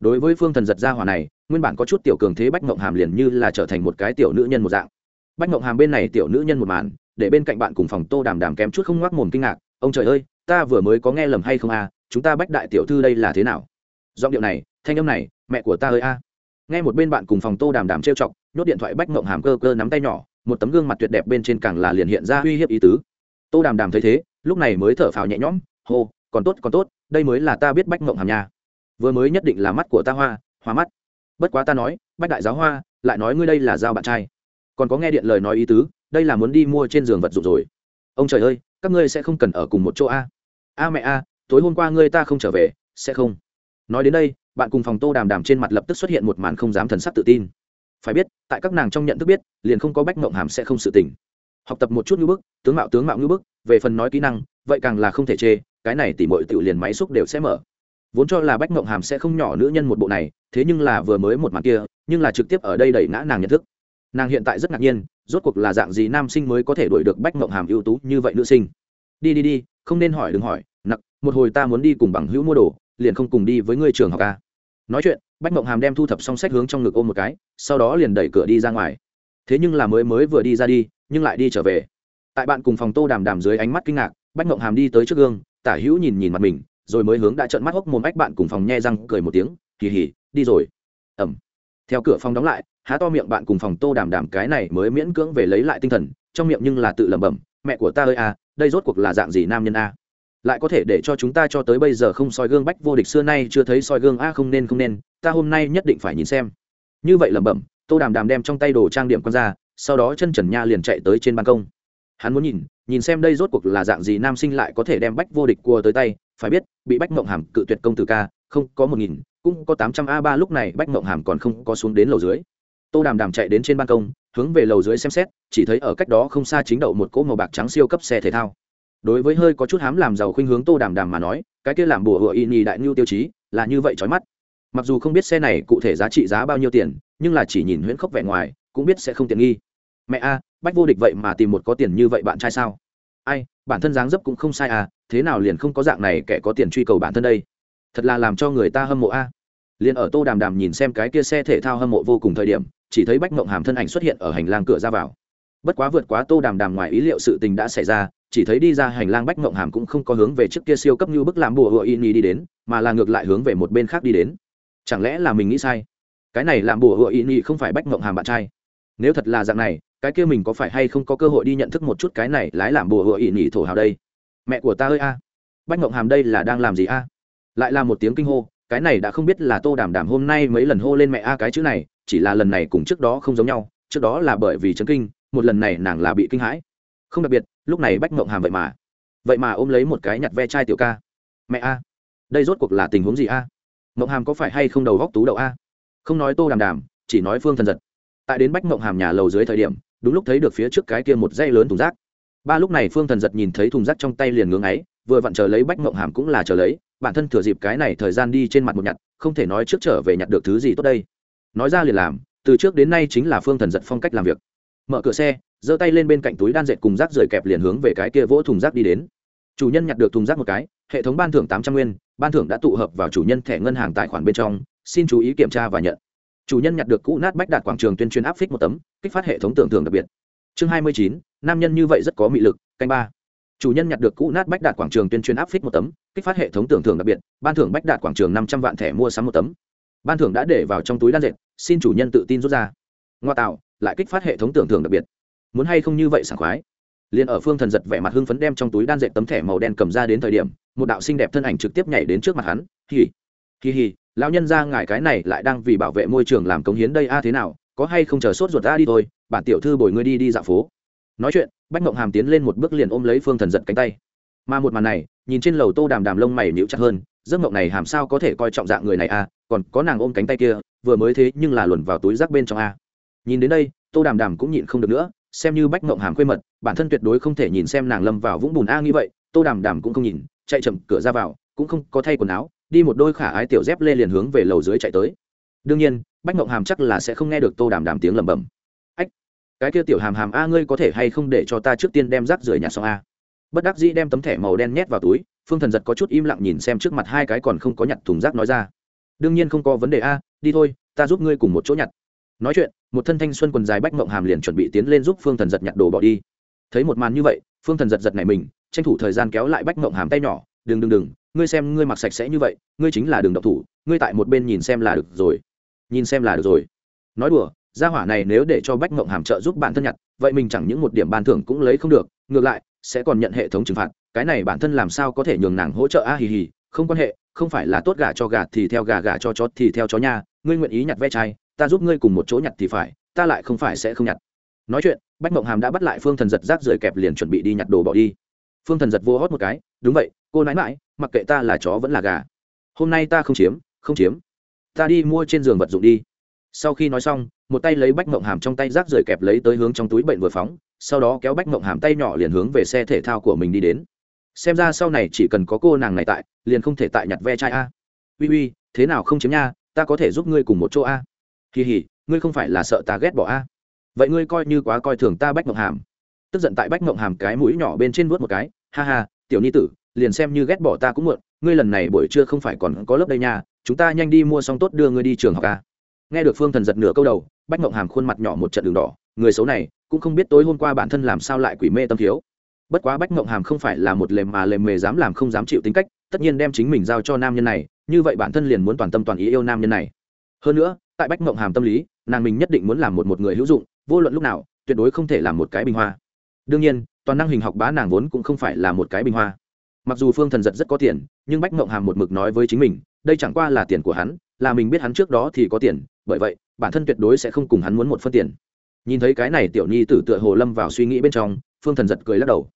Đối với phương thần giật gia hỏa này, nguyên bản có chút tiểu cường thế bách mộng hàm liền như là trở thành một cái tiểu nữ nhân một dạng. Bách mộng hàm bên này tiểu nữ nhân một màn, để bên cạnh bạn cùng phòng tô đàm đàm kém chút không ngoác mồm kinh ngạc, ông trời ơi, ta vừa mới có nghe lầm hay không à chúng ta bách đại tiểu thư đây là thế nào? Giọng điệu này, thanh âm này, mẹ của ta ơi a. À. nghe một bên bạn cùng phòng tô đàm đàm trêu chọc, nhốt điện thoại bách mộng hàm cơ cơ nắm tay nhỏ, một tấm gương mặt tuyệt đẹp bên trên càng là liền hiện ra uy hiếp ý tứ. Tô đàm đàm thấy thế, lúc này mới thở phào nhẹ nhõm, hô còn tốt còn tốt, đây mới là ta biết bách mộng hàm nhà vừa mới nhất định là mắt của ta hoa hoa mắt. Bất quá ta nói, bách đại giáo hoa, lại nói ngươi đây là giao bạn trai. Còn có nghe điện lời nói ý tứ, đây là muốn đi mua trên giường vật dụng rồi. Ông trời ơi, các ngươi sẽ không cần ở cùng một chỗ a? A mẹ a, tối hôm qua ngươi ta không trở về, sẽ không. Nói đến đây, bạn cùng phòng tô đàm đàm trên mặt lập tức xuất hiện một màn không dám thần sắc tự tin. Phải biết, tại các nàng trong nhận thức biết, liền không có bách mộng hàm sẽ không sự tỉnh học tập một chút ngữ bức, tướng mạo tướng mạo ngữ bức, về phần nói kỹ năng, vậy càng là không thể chê cái này tỉ mọi tiểu liền máy xúc đều sẽ mở. Vốn cho là bách mộng hàm sẽ không nhỏ nữ nhân một bộ này, thế nhưng là vừa mới một màn kia, nhưng là trực tiếp ở đây đẩy ngã nàng nhận thức. Nàng hiện tại rất ngạc nhiên, rốt cuộc là dạng gì nam sinh mới có thể đuổi được bách mộng hàm ưu tú như vậy nữ sinh. Đi đi đi, không nên hỏi đừng hỏi, nặc, một hồi ta muốn đi cùng bằng hữu mua đồ, liền không cùng đi với ngươi trường học ca nói chuyện, bách mộng hàm đem thu thập xong sách hướng trong ngực ôm một cái, sau đó liền đẩy cửa đi ra ngoài. Thế nhưng là mới mới vừa đi ra đi, nhưng lại đi trở về. Tại bạn cùng phòng tô đàm đàm dưới ánh mắt kinh ngạc, bách mộng hàm đi tới trước gương tả hữu nhìn nhìn mặt mình, rồi mới hướng đã trợn mắt hốc mồm bách bạn cùng phòng nhe răng cười một tiếng kỳ hỉ đi rồi. Ẩm. Theo cửa phòng đóng lại, há to miệng bạn cùng phòng tô đàm đàm cái này mới miễn cưỡng về lấy lại tinh thần, trong miệng nhưng là tự lẩm bẩm, mẹ của ta ơi a đây rốt cuộc là dạng gì nam nhân a lại có thể để cho chúng ta cho tới bây giờ không soi gương bách vô địch xưa nay chưa thấy soi gương a, không nên không nên, ta hôm nay nhất định phải nhìn xem. Như vậy lẩm bẩm, tô đàm đàm đem trong tay đồ trang điểm con ra, sau đó chân trần nha liền chạy tới trên ban công hắn muốn nhìn nhìn xem đây rốt cuộc là dạng gì nam sinh lại có thể đem bách vô địch cua tới tay. Phải biết, bị bách mộng hàm cự tuyệt công tử ca, không có một nghìn, cũng có tám trăm a ba lúc này bách mộng hàm còn không có xuống đến lầu dưới. Tô đàm đàm chạy đến trên ban công, hướng về lầu dưới xem xét, chỉ thấy ở cách đó không xa chính đậu một cỗ màu bạc trắng siêu cấp xe thể thao. Đối với hơi có chút hám làm giàu khuynh hướng tô đàm đàm mà nói, cái kia làm bùa hựa y nhì đại ngưu tiêu chí, là như vậy trói mắt. Mặc dù không biết xe này cụ thể giá trị giá bao nhiêu tiền, nhưng là chỉ nhìn huyễn khốc vẻ ngoài, cũng biết sẽ không tiện nghi mẹ a, bách vô địch vậy mà tìm một có tiền như vậy bạn trai sao? Ai, bản thân dáng dấp cũng không sai à thế nào liền không có dạng này kẻ có tiền truy cầu bản thân đây? Thật là làm cho người ta hâm mộ a. Liền ở tô đàm đàm nhìn xem cái kia xe thể thao hâm mộ vô cùng thời điểm, chỉ thấy bách mộng hàm thân ảnh xuất hiện ở hành lang cửa ra vào. Bất quá vượt quá tô đàm đàm ngoài ý liệu sự tình đã xảy ra, chỉ thấy đi ra hành lang bách mộng hàm cũng không có hướng về trước kia siêu cấp như bức làm bùa hựa y đi đến, mà là ngược lại hướng về một bên khác đi đến. Chẳng lẽ là mình nghĩ sai? Cái này làm bùa hựa y không phải bách mộng hàm bạn trai. Nếu thật là dạng này cái kia mình có phải hay không có cơ hội đi nhận thức một chút cái này lái làm bùa hựa nhỉ thổ hào đây? Mẹ của ta ơi a. Bách ngộng hàm đây là đang làm gì a? Lại là một tiếng kinh hô, cái này đã không biết là tô đàm đàm hôm nay mấy lần hô lên mẹ a cái chữ này, chỉ là lần này cùng trước đó không giống nhau, trước đó là bởi vì chấn kinh, một lần này nàng là bị kinh hãi. Không đặc biệt, lúc này bách ngộng hàm vậy mà vậy mà ôm lấy một cái nhặt ve chai tiểu ca. Mẹ a, đây rốt cuộc là tình huống gì a? Ngộng hàm có phải hay không đầu góc tú đậu a? Không nói tô đàm đàm, chỉ nói phương thần giật. Tại đến bách ngộng hàm nhà lầu dưới thời điểm đúng lúc thấy được phía trước cái kia một dây lớn thùng rác. Ba lúc này phương thần giật nhìn thấy thùng rác trong tay liền ngưỡng ấy, vừa vặn chờ lấy bách mộng hàm cũng là chờ lấy, bản thân thừa dịp cái này thời gian đi trên mặt một nhặt, không thể nói trước trở về nhặt được thứ gì tốt đây. Nói ra liền làm, từ trước đến nay chính là phương thần giật phong cách làm việc. Mở cửa xe, giơ tay lên bên cạnh túi đan dệt cùng rác rời kẹp liền hướng về cái kia vỗ thùng rác đi đến. Chủ nhân nhặt được thùng rác một cái, hệ thống ban thưởng tám trăm nguyên, ban thưởng đã tụ hợp vào chủ nhân thẻ ngân hàng tài khoản bên trong, xin chú ý kiểm tra và nhận chủ nhân nhặt được cũ nát bách đạt quảng trường tuyên truyền áp phích một tấm, kích phát hệ thống tưởng thưởng đặc biệt. Chương hai mươi chín, nam nhân như vậy rất có mị lực, canh ba. Chủ nhân nhặt được cũ nát bách đạt quảng trường tuyên truyền áp phích một tấm, kích phát hệ thống tưởng thưởng đặc biệt, ban thưởng bách đạt quảng trường năm trăm vạn thẻ mua sắm một tấm. Ban thưởng đã để vào trong túi đan dệt, xin chủ nhân tự tin rút ra. Ngoa tạo, lại kích phát hệ thống tưởng thưởng đặc biệt. Muốn hay không như vậy sảng khoái. Liền ở phương thần giật vẻ mặt hưng phấn đem trong túi đan dệt tấm thẻ màu đen cầm ra đến thời điểm, một đạo xinh đẹp thân ảnh trực tiếp nhảy đến trước mặt hắn. Hì. Hì hì lão nhân ra ngài cái này lại đang vì bảo vệ môi trường làm cống hiến đây a à thế nào, có hay không chờ sốt ruột ra đi thôi, bản tiểu thư bồi ngươi đi đi dạo phố. Nói chuyện, bách mộng hàm tiến lên một bước liền ôm lấy phương thần giật cánh tay. Mà một màn này, nhìn trên lầu tô đàm đàm lông mày nhịu chặt hơn, giấc mộng này hàm sao có thể coi trọng dạng người này a à? còn có nàng ôm cánh tay kia, vừa mới thế nhưng là luồn vào túi rác bên trong a. Nhìn đến đây, tô đàm đàm cũng nhịn không được nữa, xem như bách mộng hàm khuê mật, bản thân tuyệt đối không thể nhìn xem nàng lâm vào vũng bùn a à, như vậy, tô đàm đàm cũng không nhìn, chạy chậm cửa ra vào, cũng không có thay quần áo đi một đôi khả ái tiểu dép lê liền hướng về lầu dưới chạy tới. Đương nhiên, bách mộng hàm chắc là sẽ không nghe được tô đàm đàm tiếng lẩm bẩm. Ách, cái kia tiểu hàm hàm a, ngươi có thể hay không để cho ta trước tiên đem rác rưởi nhà xong a? Bất đắc dĩ đem tấm thẻ màu đen nhét vào túi, phương thần giật có chút im lặng nhìn xem trước mặt hai cái còn không có nhặt thùng rác nói ra. Đương nhiên không có vấn đề a, đi thôi, ta giúp ngươi cùng một chỗ nhặt. Nói chuyện, một thân thanh xuân quần dài bách mộng hàm liền chuẩn bị tiến lên giúp phương thần giật nhặt đồ bỏ đi. Thấy một màn như vậy, phương thần giật giật này mình, tranh thủ thời gian kéo lại bách mộng hàm tay nhỏ, đừng đừng đừng ngươi xem ngươi mặc sạch sẽ như vậy, ngươi chính là đường độc thủ, ngươi tại một bên nhìn xem là được rồi. Nhìn xem là được rồi. Nói đùa, gia hỏa này nếu để cho bách mộng hàm trợ giúp bản thân nhặt, vậy mình chẳng những một điểm ban thưởng cũng lấy không được, ngược lại, sẽ còn nhận hệ thống trừng phạt, cái này bản thân làm sao có thể nhường nàng hỗ trợ a, hì hì, không quan hệ, không phải là tốt gà cho gà thì theo gà gà cho chó thì theo chó nha, ngươi nguyện ý nhặt ve chai, ta giúp ngươi cùng một chỗ nhặt thì phải, ta lại không phải sẽ không nhặt. Nói chuyện, bách mộng hàm đã bắt lại phương thần giật rác rời kẹp liền chuẩn bị đi nhặt đồ bỏ đi phương thần giật vô hót một cái, đúng vậy, cô nãi mãi mặc kệ ta là chó vẫn là gà. Hôm nay ta không chiếm không chiếm. Ta đi mua trên giường vật dụng đi. Sau khi nói xong, một tay lấy bách mộng hàm trong tay rác rời kẹp lấy tới hướng trong túi bệnh vừa phóng, sau đó kéo bách mộng hàm tay nhỏ liền hướng về xe thể thao của mình đi đến. Xem ra sau này chỉ cần có cô nàng này tại, liền không thể tại nhặt ve chai a. Uy uy, thế nào không chiếm nha, ta có thể giúp ngươi cùng một chỗ a. Kỳ hỉ ngươi không phải là sợ ta ghét bỏ a. Vậy ngươi coi như quá coi thường ta bách mộng hàm tức giận tại bách mộng hàm cái mũi nhỏ bên trên vớt một cái, ha ha, tiểu ni tử, liền xem như ghét bỏ ta cũng muộn, ngươi lần này buổi trưa không phải còn có lớp đây nha, chúng ta nhanh đi mua xong tốt đưa ngươi đi trường học ca nghe được phương thần giật nửa câu đầu, bách mộng hàm khuôn mặt nhỏ một trận đường đỏ, người xấu này cũng không biết tối hôm qua bản thân làm sao lại quỷ mê tâm thiếu. Bất quá bách mộng hàm không phải là một lềm mà lềm mề dám làm không dám chịu tính cách, tất nhiên đem chính mình giao cho nam nhân này, như vậy bản thân liền muốn toàn tâm toàn ý yêu nam nhân này. Hơn nữa, tại bách mộng hàm tâm lý, nàng mình nhất định muốn làm một một người hữu dụng, vô luận lúc nào, tuyệt đối không thể làm một cái bình hoa đương nhiên, toàn năng hình học bá nàng vốn cũng không phải là một cái bình hoa. Mặc dù phương thần giật rất có tiền, nhưng bách mộng hàm một mực nói với chính mình, đây chẳng qua là tiền của hắn, là mình biết hắn trước đó thì có tiền, bởi vậy, bản thân tuyệt đối sẽ không cùng hắn muốn một phân tiền. Nhìn thấy cái này tiểu nhi tử tựa hồ lâm vào suy nghĩ bên trong, phương thần giật cười lắc đầu.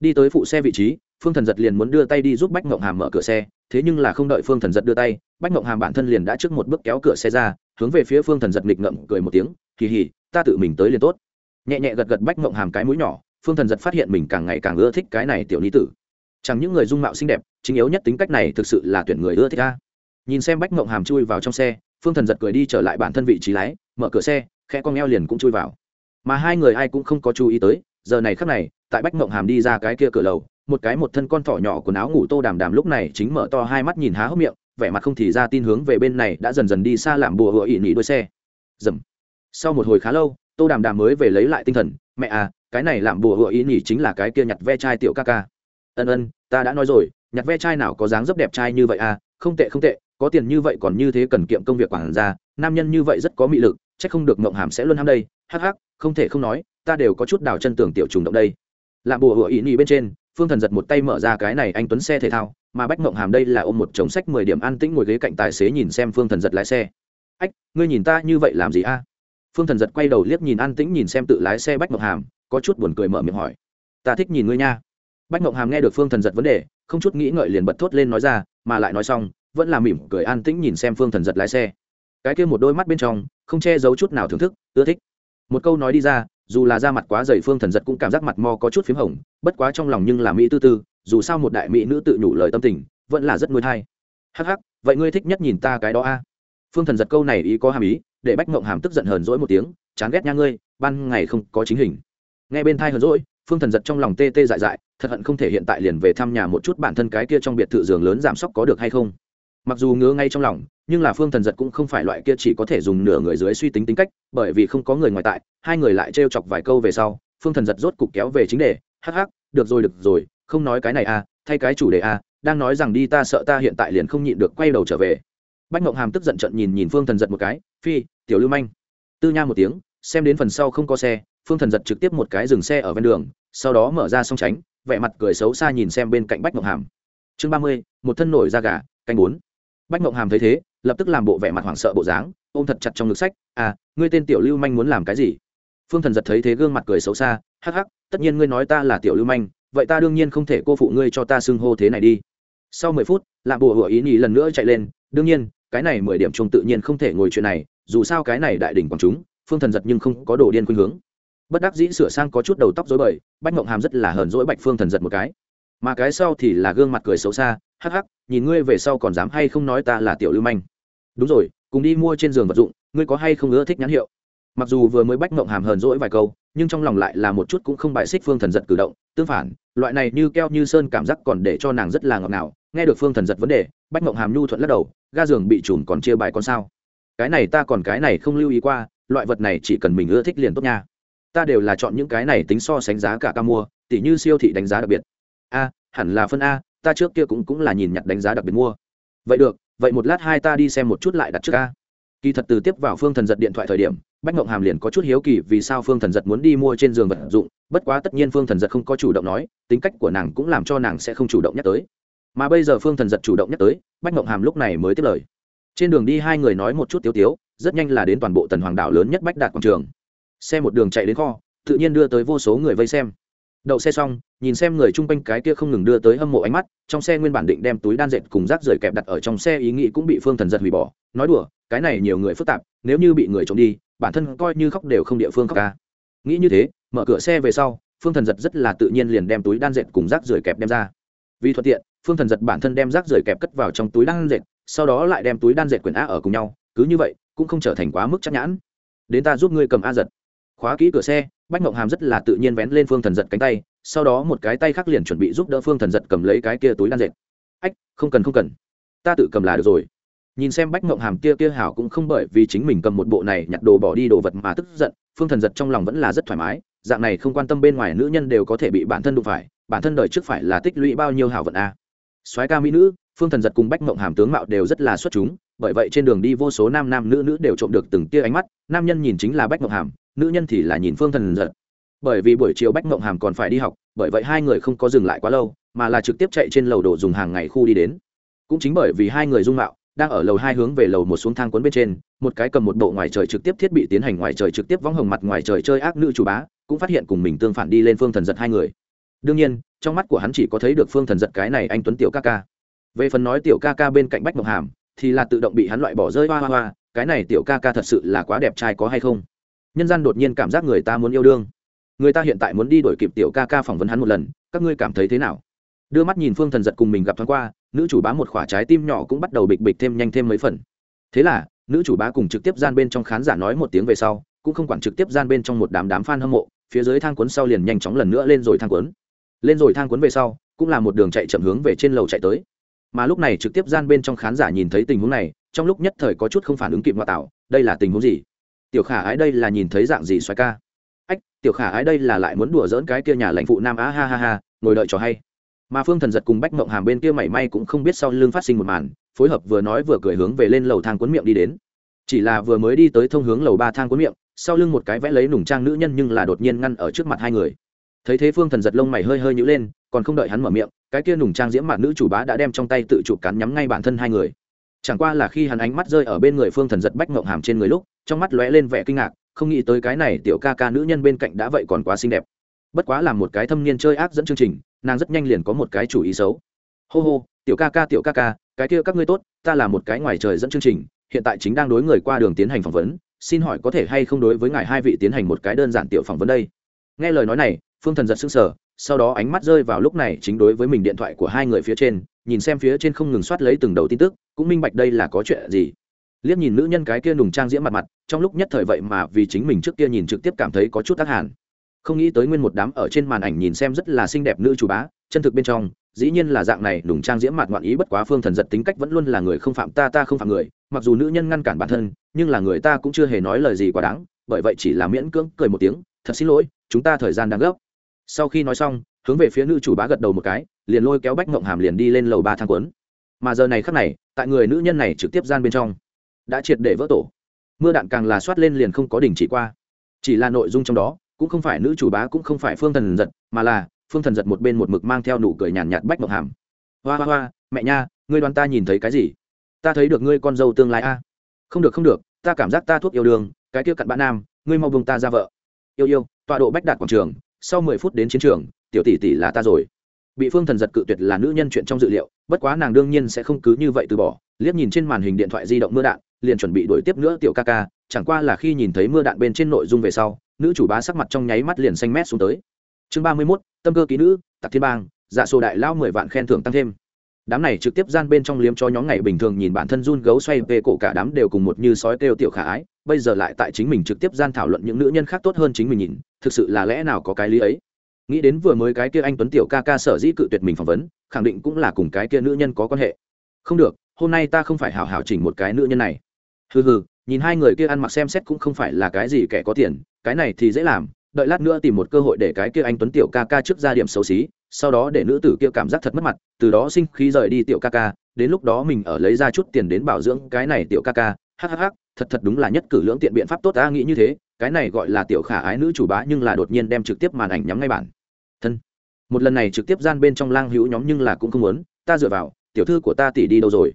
Đi tới phụ xe vị trí, phương thần giật liền muốn đưa tay đi giúp bách mộng hàm mở cửa xe, thế nhưng là không đợi phương thần giật đưa tay, bách mộng hàm bản thân liền đã trước một bước kéo cửa xe ra, hướng về phía phương thần giật nghịch ngậm, cười một tiếng kỳ hỉ ta tự mình tới liền tốt. Nhẹ nhẹ gật gật bách mộng hàm cái mũi nhỏ phương thần giật phát hiện mình càng ngày càng ưa thích cái này tiểu nhi tử. Chẳng những người dung mạo xinh đẹp, chính yếu nhất tính cách này thực sự là tuyển người ưa thích ca nhìn xem bách mộng hàm chui vào trong xe, phương thần giật cười đi trở lại bản thân vị trí lái, mở cửa xe, khẽ con eo liền cũng chui vào. Mà hai người ai cũng không có chú ý tới, giờ này khắc này, tại bách mộng hàm đi ra cái kia cửa lầu, một cái một thân con thỏ nhỏ quần áo ngủ tô đàm đàm lúc này chính mở to hai mắt nhìn há hốc miệng, vẻ mặt không thì ra tin hướng về bên này đã dần dần đi xa làm bùa hựa ỉ nỉ đuôi xe. Dầm. Sau một hồi khá lâu, tô đàm đàm mới về lấy lại tinh thần, mẹ à cái này làm bùa hựa ý nhỉ chính là cái kia nhặt ve chai tiểu ca ca. Ân ân, ta đã nói rồi, nhặt ve chai nào có dáng dấp đẹp trai như vậy à không tệ không tệ, có tiền như vậy còn như thế cần kiệm công việc quản ra nam nhân như vậy rất có mị lực, chắc không được mộng hàm sẽ luôn ham đây. Hắc hắc, không thể không nói, ta đều có chút đào chân tưởng tiểu trùng động đây. Làm bùa hựa ý nhỉ bên trên, phương thần giật một tay mở ra cái này anh tuấn xe thể thao, mà bách mộng hàm đây là ôm một chồng sách mười điểm an tĩnh ngồi ghế cạnh tài xế nhìn xem phương thần giật lái xe. Ách, ngươi nhìn ta như vậy làm gì a? Phương thần giật quay đầu liếc nhìn an tĩnh nhìn xem tự lái xe bách mộng hàm có chút buồn cười mở miệng hỏi. Ta thích nhìn ngươi nha. Bách mộng hàm nghe được phương thần giật vấn đề, không chút nghĩ ngợi liền bật thốt lên nói ra, mà lại nói xong, vẫn là mỉm cười an tĩnh nhìn xem phương thần giật lái xe. Cái kia một đôi mắt bên trong, không che giấu chút nào thưởng thức, ưa thích. Một câu nói đi ra, dù là da mặt quá dày phương thần giật cũng cảm giác mặt mo có chút p h í m hồng, bất quá trong lòng nhưng là mỹ tư tư, dù sao một đại mỹ nữ tự nhủ lời tâm tình, vẫn là rất nuôi thai. Hắc hắc, vậy ngươi thích nhất nhìn ta cái đó a? Phương thần giật câu này ý có hàm ý, để bách mộng hàm tức giận hờn rỗi một tiếng, chán ghét nha ngươi, ban ngày không có chính hình nghe bên thai hờn rỗi phương thần giật trong lòng tê tê dại dại, thật hận không thể hiện tại liền về thăm nhà một chút bản thân cái kia trong biệt thự giường lớn giảm sốc có được hay không. Mặc dù ngứa ngay trong lòng, nhưng là phương thần giật cũng không phải loại kia chỉ có thể dùng nửa người dưới suy tính tính cách, bởi vì không có người ngoài tại, hai người lại trêu chọc vài câu về sau, phương thần giật rốt cục kéo về chính đề, hắc hắc, được rồi được rồi, không nói cái này à thay cái chủ đề à đang nói rằng đi ta sợ ta hiện tại liền không nhịn được quay đầu trở về. Bách mộng hàm tức giận trận nhìn nhìn phương thần giật một cái, phi, tiểu lưu manh. Tư nha một tiếng, xem đến phần sau không có xe phương thần giật trực tiếp một cái dừng xe ở ven đường, sau đó mở ra song tránh, vẻ mặt cười xấu xa nhìn xem bên cạnh bách mộng hàm. Chương ba mươi, một thân nổi da gà, canh bốn. Bách mộng hàm thấy thế, lập tức làm bộ vẻ mặt hoảng sợ bộ dáng, ôm thật chặt trong ngực sách à ngươi tên tiểu lưu manh muốn làm cái gì? Phương thần giật thấy thế gương mặt cười xấu xa, hắc hắc, tất nhiên ngươi nói ta là tiểu lưu manh, vậy ta đương nhiên không thể cô phụ ngươi cho ta xưng hô thế này đi. Sau mười phút, lạm bùa hủa ý nhì lần nữa chạy lên, đương nhiên, cái này mười điểm chung tự nhiên không thể ngồi chuyện này, dù sao cái này đại đỉnh quảng chúng, phương thần giật nhưng không có đồ điên khuynh hướng bất đắc dĩ sửa sang có chút đầu tóc dối bời, bách mộng hàm rất là hờn dỗi bạch phương thần giật một cái. Mà cái sau thì là gương mặt cười xấu xa, hắc hắc, nhìn ngươi về sau còn dám hay không nói ta là tiểu lưu manh. Đúng rồi, cùng đi mua trên giường vật dụng, ngươi có hay không ưa thích nhãn hiệu? Mặc dù vừa mới bách mộng hàm hờn dỗi vài câu, nhưng trong lòng lại là một chút cũng không bại xích phương thần giật cử động. Tương phản, loại này như keo như sơn cảm giác còn để cho nàng rất là ngọt ngào. Nghe được phương thần giật vấn đề, bách mộng hàm nhu thuận lắc đầu, ga giường bị trùn còn chia bài con sao? Cái này ta còn cái này không lưu ý qua, loại vật này chỉ cần mình ưa thích liền tốt nha ta đều là chọn những cái này tính so sánh giá cả ca mua, tỉ như siêu thị đánh giá đặc biệt. A, hẳn là phân a, ta trước kia cũng cũng là nhìn nhặt đánh giá đặc biệt mua. Vậy được, vậy một lát hai ta đi xem một chút lại đặt trước a. Kỳ thật từ tiếp vào phương thần giật điện thoại thời điểm, bách ngộng hàm liền có chút hiếu kỳ vì sao phương thần giật muốn đi mua trên giường vật dụng, bất quá tất nhiên phương thần giật không có chủ động nói, tính cách của nàng cũng làm cho nàng sẽ không chủ động nhắc tới. Mà bây giờ phương thần giật chủ động nhắc tới, bách ngộng hàm lúc này mới tiếp lời. Trên đường đi hai người nói một chút tiếu tiếu, rất nhanh là đến toàn bộ tần hoàng đảo lớn nhất bách đạt quảng trường xe một đường chạy đến kho, tự nhiên đưa tới vô số người vây xem. Đậu xe xong, nhìn xem người chung quanh cái kia không ngừng đưa tới hâm mộ ánh mắt, trong xe nguyên bản định đem túi đan dệt cùng rác rời kẹp đặt ở trong xe ý nghĩ cũng bị phương thần giật hủy bỏ, nói đùa, cái này nhiều người phức tạp, nếu như bị người trộm đi, bản thân coi như khóc đều không địa phương khóc ca. Nghĩ như thế, mở cửa xe về sau, phương thần giật rất là tự nhiên liền đem túi đan dệt cùng rác rời kẹp đem ra. Vì thuận tiện, phương thần giật bản thân đem rác rời kẹp cất vào trong túi đan dệt, sau đó lại đem túi đan dệt quyển a ở cùng nhau, cứ như vậy, cũng không trở thành quá mức chắc nhãn. Đến ta giúp ngươi cầm a giật khóa kỹ cửa xe, bách mộng hàm rất là tự nhiên vén lên phương thần giật cánh tay, sau đó một cái tay khác liền chuẩn bị giúp đỡ phương thần giật cầm lấy cái kia túi đan dệt. Ách, không cần không cần. Ta tự cầm là được rồi. Nhìn xem bách mộng hàm kia kia hảo cũng không bởi vì chính mình cầm một bộ này nhặt đồ bỏ đi đồ vật mà tức giận, phương thần giật trong lòng vẫn là rất thoải mái, dạng này không quan tâm bên ngoài nữ nhân đều có thể bị bản thân đụng phải, bản thân đời trước phải là tích lũy bao nhiêu hảo vận a. Soái ca mỹ nữ, phương thần giật cùng bách mộng hàm tướng mạo đều rất là xuất chúng, bởi vậy trên đường đi vô số nam nam nữ nữ đều trộm được từng tia ánh mắt, nam nhân nhìn chính là bách mộng hàm nữ nhân thì là nhìn phương thần giật. Bởi vì buổi chiều bách mộng hàm còn phải đi học, bởi vậy hai người không có dừng lại quá lâu, mà là trực tiếp chạy trên lầu đồ dùng hàng ngày khu đi đến. Cũng chính bởi vì hai người dung mạo, đang ở lầu hai hướng về lầu một xuống thang cuốn bên trên, một cái cầm một bộ ngoài trời trực tiếp thiết bị tiến hành ngoài trời trực tiếp võng hồng mặt ngoài trời chơi ác nữ chủ bá, cũng phát hiện cùng mình tương phản đi lên phương thần giật hai người. Đương nhiên, trong mắt của hắn chỉ có thấy được phương thần giật cái này anh tuấn tiểu ca ca. Về phần nói tiểu ca ca bên cạnh bách mộng hàm, thì là tự động bị hắn loại bỏ rơi hoa hoa hoa cái này tiểu ca ca thật sự là quá đẹp trai có hay không? Nhân gian đột nhiên cảm giác người ta muốn yêu đương. Người ta hiện tại muốn đi đổi kịp tiểu ca ca phỏng vấn hắn một lần, các ngươi cảm thấy thế nào? Đưa mắt nhìn phương thần giật cùng mình gặp thoáng qua, nữ chủ bá một khoả trái tim nhỏ cũng bắt đầu bịch bịch thêm nhanh thêm mấy phần. Thế là, nữ chủ bá cùng trực tiếp gian bên trong khán giả nói một tiếng về sau, cũng không quản trực tiếp gian bên trong một đám đám f a n hâm mộ, phía dưới thang cuốn sau liền nhanh chóng lần nữa lên rồi thang cuốn. Lên rồi thang cuốn về sau, cũng là một đường chạy chậm hướng về trên lầu chạy tới. Mà lúc này trực tiếp gian bên trong khán giả nhìn thấy tình huống này, trong lúc nhất thời có chút không phản ứng kịp ngoại tạo, đây là tình huống gì? Tiểu khả ái đây là nhìn thấy dạng gì xoài ca? Ách, tiểu khả ái đây là lại muốn đùa dỡn cái kia nhà lãnh phụ nam á, ha ha ha, ngồi đợi cho hay. Mà phương thần giật cùng bách mộng hàm bên kia mảy may cũng không biết sau lưng phát sinh một màn, phối hợp vừa nói vừa cười hướng về lên lầu thang cuốn miệng đi đến. Chỉ là vừa mới đi tới thông hướng lầu ba thang cuốn miệng, sau lưng một cái vẽ lấy nùng trang nữ nhân nhưng là đột nhiên ngăn ở trước mặt hai người. Thấy thế phương thần giật lông mày hơi hơi nhữ lên, còn không đợi hắn mở miệng, cái kia nùng trang diễm mặt nữ chủ bá đã đem trong tay tự chụp cắn nhắm ngay bản thân hai người. Chẳng qua là khi hắn ánh mắt rơi ở bên người phương thần giật bách mộng hàm trên người lúc trong mắt lóe lên vẻ kinh ngạc, không nghĩ tới cái này tiểu ca ca nữ nhân bên cạnh đã vậy còn quá xinh đẹp. Bất quá là một cái thâm niên chơi ác dẫn chương trình, nàng rất nhanh liền có một cái chủ ý xấu. Hô hô, tiểu ca ca, tiểu ca ca, cái kia các ngươi tốt, ta là một cái ngoài trời dẫn chương trình, hiện tại chính đang đối người qua đường tiến hành phỏng vấn, xin hỏi có thể hay không đối với ngài hai vị tiến hành một cái đơn giản tiểu phỏng vấn đây? Nghe lời nói này, phương thần giật sững sờ, sau đó ánh mắt rơi vào lúc này chính đối với mình điện thoại của hai người phía trên, nhìn xem phía trên không ngừng soát lấy từng đầu tin tức, cũng minh bạch đây là có chuyện gì liếc nhìn nữ nhân cái kia nùng trang diễm mặt mặt, trong lúc nhất thời vậy mà vì chính mình trước kia nhìn trực tiếp cảm thấy có chút tác hàn không nghĩ tới nguyên một đám ở trên màn ảnh nhìn xem rất là xinh đẹp nữ chủ bá, chân thực bên trong, dĩ nhiên là dạng này nùng trang diễm mặt ngoạn ý bất quá phương thần giật tính cách vẫn luôn là người không phạm ta ta không phạm người, mặc dù nữ nhân ngăn cản bản thân, nhưng là người ta cũng chưa hề nói lời gì quá đáng, bởi vậy chỉ là miễn cưỡng cười một tiếng, thật xin lỗi, chúng ta thời gian đang gấp. Sau khi nói xong, hướng về phía nữ chủ bá gật đầu một cái, liền lôi kéo bách ngộng hàm liền đi lên lầu ba thang quấn. Mà giờ này khắc này, tại người nữ nhân này trực tiếp gian bên trong đã triệt để vỡ tổ. Mưa đạn càng là soát lên liền không có đình chỉ qua. Chỉ là nội dung trong đó cũng không phải nữ chủ bá cũng không phải phương thần giật mà là phương thần giật một bên một mực mang theo nụ cười nhàn nhạt, nhạt bách mộng hàm. Hoa hoa hoa mẹ nha ngươi đoán ta nhìn thấy cái gì? Ta thấy được ngươi con dâu tương lai a. Không được không được ta cảm giác ta thuốc yêu đương cái kia cặn bã nam ngươi mau vùng ta ra vợ. Yêu yêu tọa độ bách đạt quảng trường sau mười phút đến chiến trường tiểu tỷ tỷ là ta rồi. Bị phương thần giật cự tuyệt là nữ nhân chuyện trong dự liệu bất quá nàng đương nhiên sẽ không cứ như vậy từ bỏ. Liếc nhìn trên màn hình điện thoại di động mưa đạn liền chuẩn bị đuổi tiếp nữa tiểu ca ca, chẳng qua là khi nhìn thấy mưa đạn bên trên nội dung về sau, nữ chủ bá sắc mặt trong nháy mắt liền xanh mét xuống tới. Chương ba mươi mốt, tâm cơ ký nữ tặc thiên bang dạ sổ đại lao mười vạn khen thưởng tăng thêm. Đám này trực tiếp gian bên trong liếm cho nhóm ngày bình thường nhìn bản thân run gấu xoay về cổ cả đám đều cùng một như sói kêu tiểu khả ái, bây giờ lại tại chính mình trực tiếp gian thảo luận những nữ nhân khác tốt hơn chính mình nhìn, thực sự là lẽ nào có cái lý ấy? Nghĩ đến vừa mới cái kia anh tuấn tiểu ca ca sở dĩ cự tuyệt mình phỏng vấn, khẳng định cũng là cùng cái kia nữ nhân có quan hệ. Không được, hôm nay ta không phải hào hào chỉnh một cái nữ nhân này hừ hừ, nhìn hai người kia ăn mặc xem xét cũng không phải là cái gì kẻ có tiền, cái này thì dễ làm, đợi lát nữa tìm một cơ hội để cái kia anh tuấn tiểu ca ca trước ra điểm xấu xí, sau đó để nữ tử kia cảm giác thật mất mặt, từ đó sinh khí rời đi tiểu ca ca, đến lúc đó mình ở lấy ra chút tiền đến bảo dưỡng cái này tiểu ca ca hhh thật thật đúng là nhất cử lưỡng tiện biện pháp tốt ta nghĩ như thế, cái này gọi là tiểu khả ái nữ chủ bá nhưng là đột nhiên đem trực tiếp màn ảnh nhắm ngay bản. Thân. Một lần này trực tiếp gian bên trong lang hữu nhóm nhưng là cũng không muốn, ta dựa vào, tiểu thư của ta tỷ đi đâu rồi?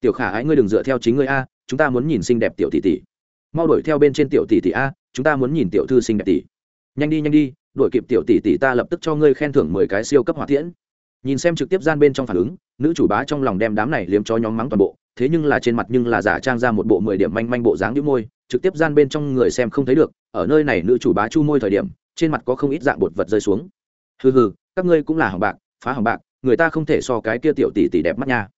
Tiểu khả ái ngươi đừng dựa theo chính ngươi, a chúng ta muốn nhìn xinh đẹp tiểu tỷ tỷ. Mau đuổi theo bên trên tiểu tỷ tỷ a, chúng ta muốn nhìn tiểu thư xinh đẹp tỷ. Nhanh đi nhanh đi, đuổi kịp tiểu tỷ tỷ ta lập tức cho ngươi khen thưởng mười cái siêu cấp hỏa tiễn. Nhìn xem trực tiếp gian bên trong phản ứng, nữ chủ bá trong lòng đem đám này liếm cho nhóm mắng toàn bộ, thế nhưng là trên mặt nhưng là giả trang ra một bộ mười điểm manh manh bộ dáng đĩu môi, trực tiếp gian bên trong người xem không thấy được, ở nơi này nữ chủ bá chu môi thời điểm, trên mặt có không ít dạng bột vật rơi xuống. Hừ hừ, các ngươi cũng là hỏng bạc, phá hỏng bạc, người ta không thể so cái kia tiểu tỷ tỷ đẹp mắt nha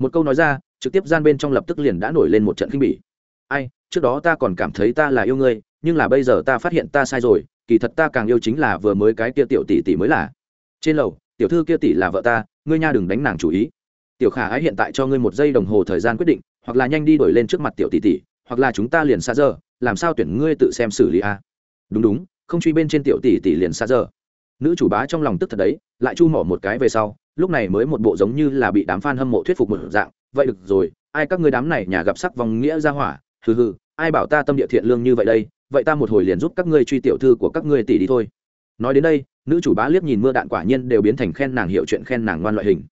một câu nói ra, trực tiếp gian bên trong lập tức liền đã nổi lên một trận kinh bỉ. Ai, trước đó ta còn cảm thấy ta là yêu ngươi, nhưng là bây giờ ta phát hiện ta sai rồi, kỳ thật ta càng yêu chính là vừa mới cái kia tiểu tỷ tỷ mới là. Trên lầu, tiểu thư kia tỷ là vợ ta, ngươi nha đừng đánh nàng chủ ý. Tiểu khả ái hiện tại cho ngươi một giây đồng hồ thời gian quyết định, hoặc là nhanh đi đổi lên trước mặt tiểu tỷ tỷ, hoặc là chúng ta liền xa giờ, làm sao tuyển ngươi tự xem xử lý a? Đúng đúng, không truy bên trên tiểu tỷ tỷ liền xa giờ. Nữ chủ bá trong lòng tức thật đấy, lại chu mỏ một cái về sau lúc này mới một bộ giống như là bị đám f a n hâm mộ thuyết phục một dạng, vậy được rồi, ai các ngươi đám này nhà gặp sắc vòng nghĩa ra hỏa? Hừ hừ, ai bảo ta tâm địa thiện lương như vậy đây? Vậy ta một hồi liền giúp các ngươi truy tiểu thư của các ngươi tỷ đi thôi. Nói đến đây, nữ chủ bá liếc nhìn mưa đạn quả nhiên đều biến thành khen nàng hiệu chuyện khen nàng ngoan loại hình.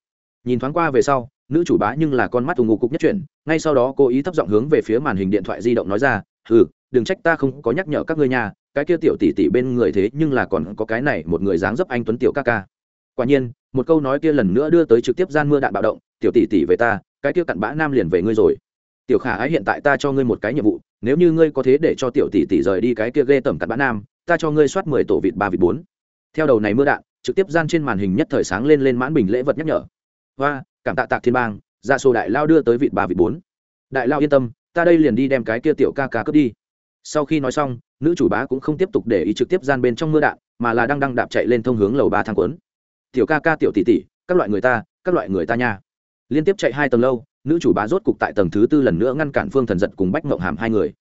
Nhìn thoáng qua về sau, nữ chủ bá nhưng là con mắt ù ngụ cục nhất chuyển, ngay sau đó cô ý thấp giọng hướng về phía màn hình điện thoại di động nói ra ừ đừng trách ta không có nhắc nhở các ngươi nhà cái kia tiểu tỷ tỷ bên người thế nhưng là còn có cái này một người dáng dấp anh tuấn tiểu ca ca quả nhiên, một câu nói kia lần nữa đưa tới trực tiếp gian mưa đạn bạo động, tiểu tỷ tỷ về ta, cái kia cặn bã nam liền về ngươi rồi. Tiểu khả ái hiện tại ta cho ngươi một cái nhiệm vụ, nếu như ngươi có thế để cho tiểu tỷ tỷ rời đi cái kia ghê tẩm cặn bã nam, ta cho ngươi soát mười tổ vịt ba vịt bốn. Theo đầu này mưa đạn, trực tiếp gian trên màn hình nhất thời sáng lên lên mãn bình lễ vật nhắc nhở. Và cảm tạ tạc thiên bang ra sổ đại lao đưa tới vịt ba vịt bốn. Đại lao yên tâm, ta đây liền đi đem cái kia tiểu ca ca cướp đi. Sau khi nói xong, nữ chủ bá cũng không tiếp tục để ý trực tiếp gian bên trong mưa đạn, mà là đang đang đạp chạy lên thông hướng lầu ba thang quấn tiểu ca ca tiểu tỷ tỷ, các loại người ta, các loại người ta nha. Liên tiếp chạy hai tầng lâu, nữ chủ bá rốt cục tại tầng thứ tư lần nữa ngăn cản phương thần giật cùng bách mộng hàm hai người.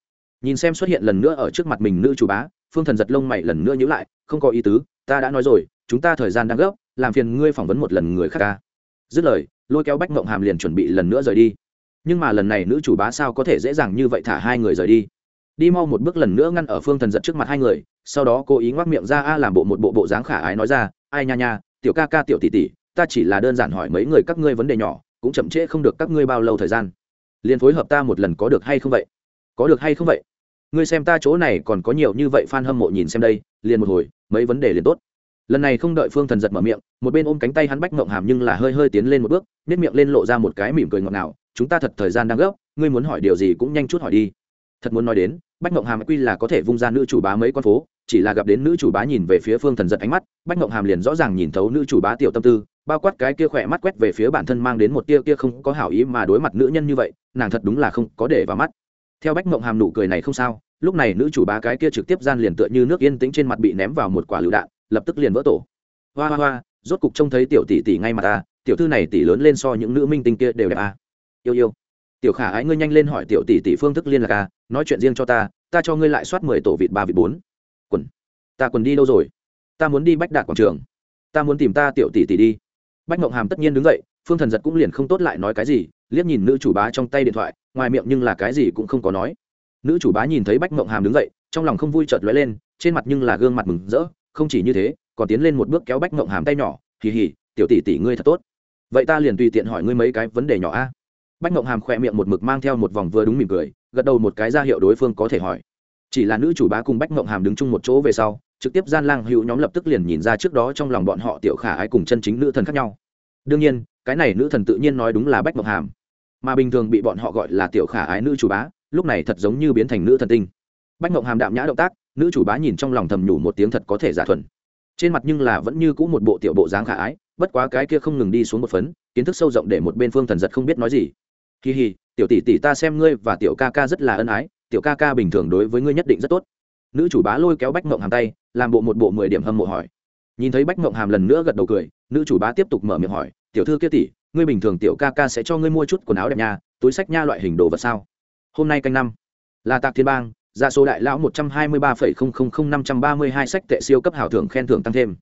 Nhìn xem xuất hiện lần nữa ở trước mặt mình nữ chủ bá, phương thần giật lông mày lần nữa nhữ lại, không có ý tứ, ta đã nói rồi, chúng ta thời gian đang gấp, làm phiền ngươi phỏng vấn một lần người khác ca. Dứt lời, lôi kéo bách mộng hàm liền chuẩn bị lần nữa rời đi. Nhưng mà lần này nữ chủ bá sao có thể dễ dàng như vậy thả hai người rời đi? Đi mau một bước lần nữa ngăn ở phương thần giật trước mặt hai người, sau đó cố ý ngoác miệng ra a làm bộ một bộ bộ dáng khả ái nói ra, ai nha nha tiểu ca ca tiểu tỷ tỷ, ta chỉ là đơn giản hỏi mấy người các ngươi vấn đề nhỏ, cũng chậm trễ không được các ngươi bao lâu thời gian. Liền phối hợp ta một lần có được hay không vậy? Có được hay không vậy? Ngươi xem ta chỗ này còn có nhiều như vậy f a n hâm mộ nhìn xem đây, liền một hồi, mấy vấn đề liền tốt. Lần này không đợi phương thần giật mở miệng, một bên ôm cánh tay hắn bách ngộng hàm nhưng là hơi hơi tiến lên một bước nếp miệng lên lộ ra một cái mỉm cười ngọt ngào, chúng ta thật thời gian đang gấp, ngươi muốn hỏi điều gì cũng nhanh chút hỏi đi thật muốn nói đến, bách mộng hàm quy là có thể vung ra nữ chủ bá mấy con phố, chỉ là gặp đến nữ chủ bá nhìn về phía phương thần giật ánh mắt, bách mộng hàm liền rõ ràng nhìn thấu nữ chủ bá tiểu tâm tư, bao quát cái kia khỏe mắt quét về phía bản thân mang đến một tia kia không có hảo ý mà đối mặt nữ nhân như vậy, nàng thật đúng là không có để vào mắt. Theo bách mộng hàm nụ cười này không sao, lúc này nữ chủ bá cái kia trực tiếp gian liền tựa như nước yên tĩnh trên mặt bị ném vào một quả lựu đạn, lập tức liền vỡ tổ. Hoa hoa hoa, rốt cục trông thấy tiểu tỷ tỷ ngay mặt ta, tiểu thư này tỷ lớn lên so những nữ minh tinh kia đều đẹp à. yêu yêu tiểu khả ái ngươi nhanh lên hỏi tiểu tỷ tỷ phương thức liên lạc à nói chuyện riêng cho ta ta cho ngươi lại soát mười tổ vịt ba vịt bốn. Quần. Ta quần đi đâu rồi? Ta muốn đi bách đạt quảng trường. Ta muốn tìm ta tiểu tỷ tỷ đi. Bách mộng hàm tất nhiên đứng dậy, phương thần giật cũng liền không tốt lại nói cái gì, liếc nhìn nữ chủ bá trong tay điện thoại, ngoài miệng nhưng là cái gì cũng không có nói. Nữ chủ bá nhìn thấy bách mộng hàm đứng dậy, trong lòng không vui chợt lóe lên, trên mặt nhưng là gương mặt mừng rỡ, không chỉ như thế, còn tiến lên một bước kéo bách mộng hàm tay nhỏ, hì hì, tiểu tỷ tỷ ngươi thật tốt. Vậy ta liền tùy tiện hỏi ngươi mấy cái vấn đề nhỏ a bách Ngộng hàm khỏe miệng một mực mang theo một vòng vừa đúng mỉm cười, gật đầu một cái ra hiệu đối phương có thể hỏi. Chỉ là nữ chủ bá cùng bách ngộng hàm đứng chung một chỗ về sau, trực tiếp gian lang hữu nhóm lập tức liền nhìn ra trước đó trong lòng bọn họ tiểu khả ái cùng chân chính nữ thần khác nhau. Đương nhiên, cái này nữ thần tự nhiên nói đúng là bách ngộng hàm. Mà bình thường bị bọn họ gọi là tiểu khả ái nữ chủ bá, lúc này thật giống như biến thành nữ thần tinh. Bách ngộng hàm đạm nhã động tác, nữ chủ bá nhìn trong lòng thầm nhủ một tiếng thật có thể giả thuần. Trên mặt nhưng là vẫn như cũ một bộ tiểu bộ dáng khả ái, bất quá cái kia không ngừng đi xuống một phấn, kiến thức sâu rộng để một bên phương thần giật không biết nói gì kỳ hì, tiểu tỷ tỷ ta xem ngươi và tiểu ca ca rất là ân ái, tiểu ca ca bình thường đối với ngươi nhất định rất tốt. Nữ chủ bá lôi kéo bách mộng hàm tay, làm bộ một bộ mười điểm hâm mộ hỏi. Nhìn thấy bách mộng hàm lần nữa gật đầu cười, nữ chủ bá tiếp tục mở miệng hỏi, tiểu thư kia tỷ, ngươi bình thường tiểu ca ca sẽ cho ngươi mua chút quần áo đẹp nha, túi sách nha loại hình đồ vật sao? Hôm nay canh năm, là tạc thiên bang ra số đại lão một trăm hai mươi ba phẩy không không không năm trăm ba mươi hai sách tệ siêu cấp hảo thưởng khen thưởng tăng thêm.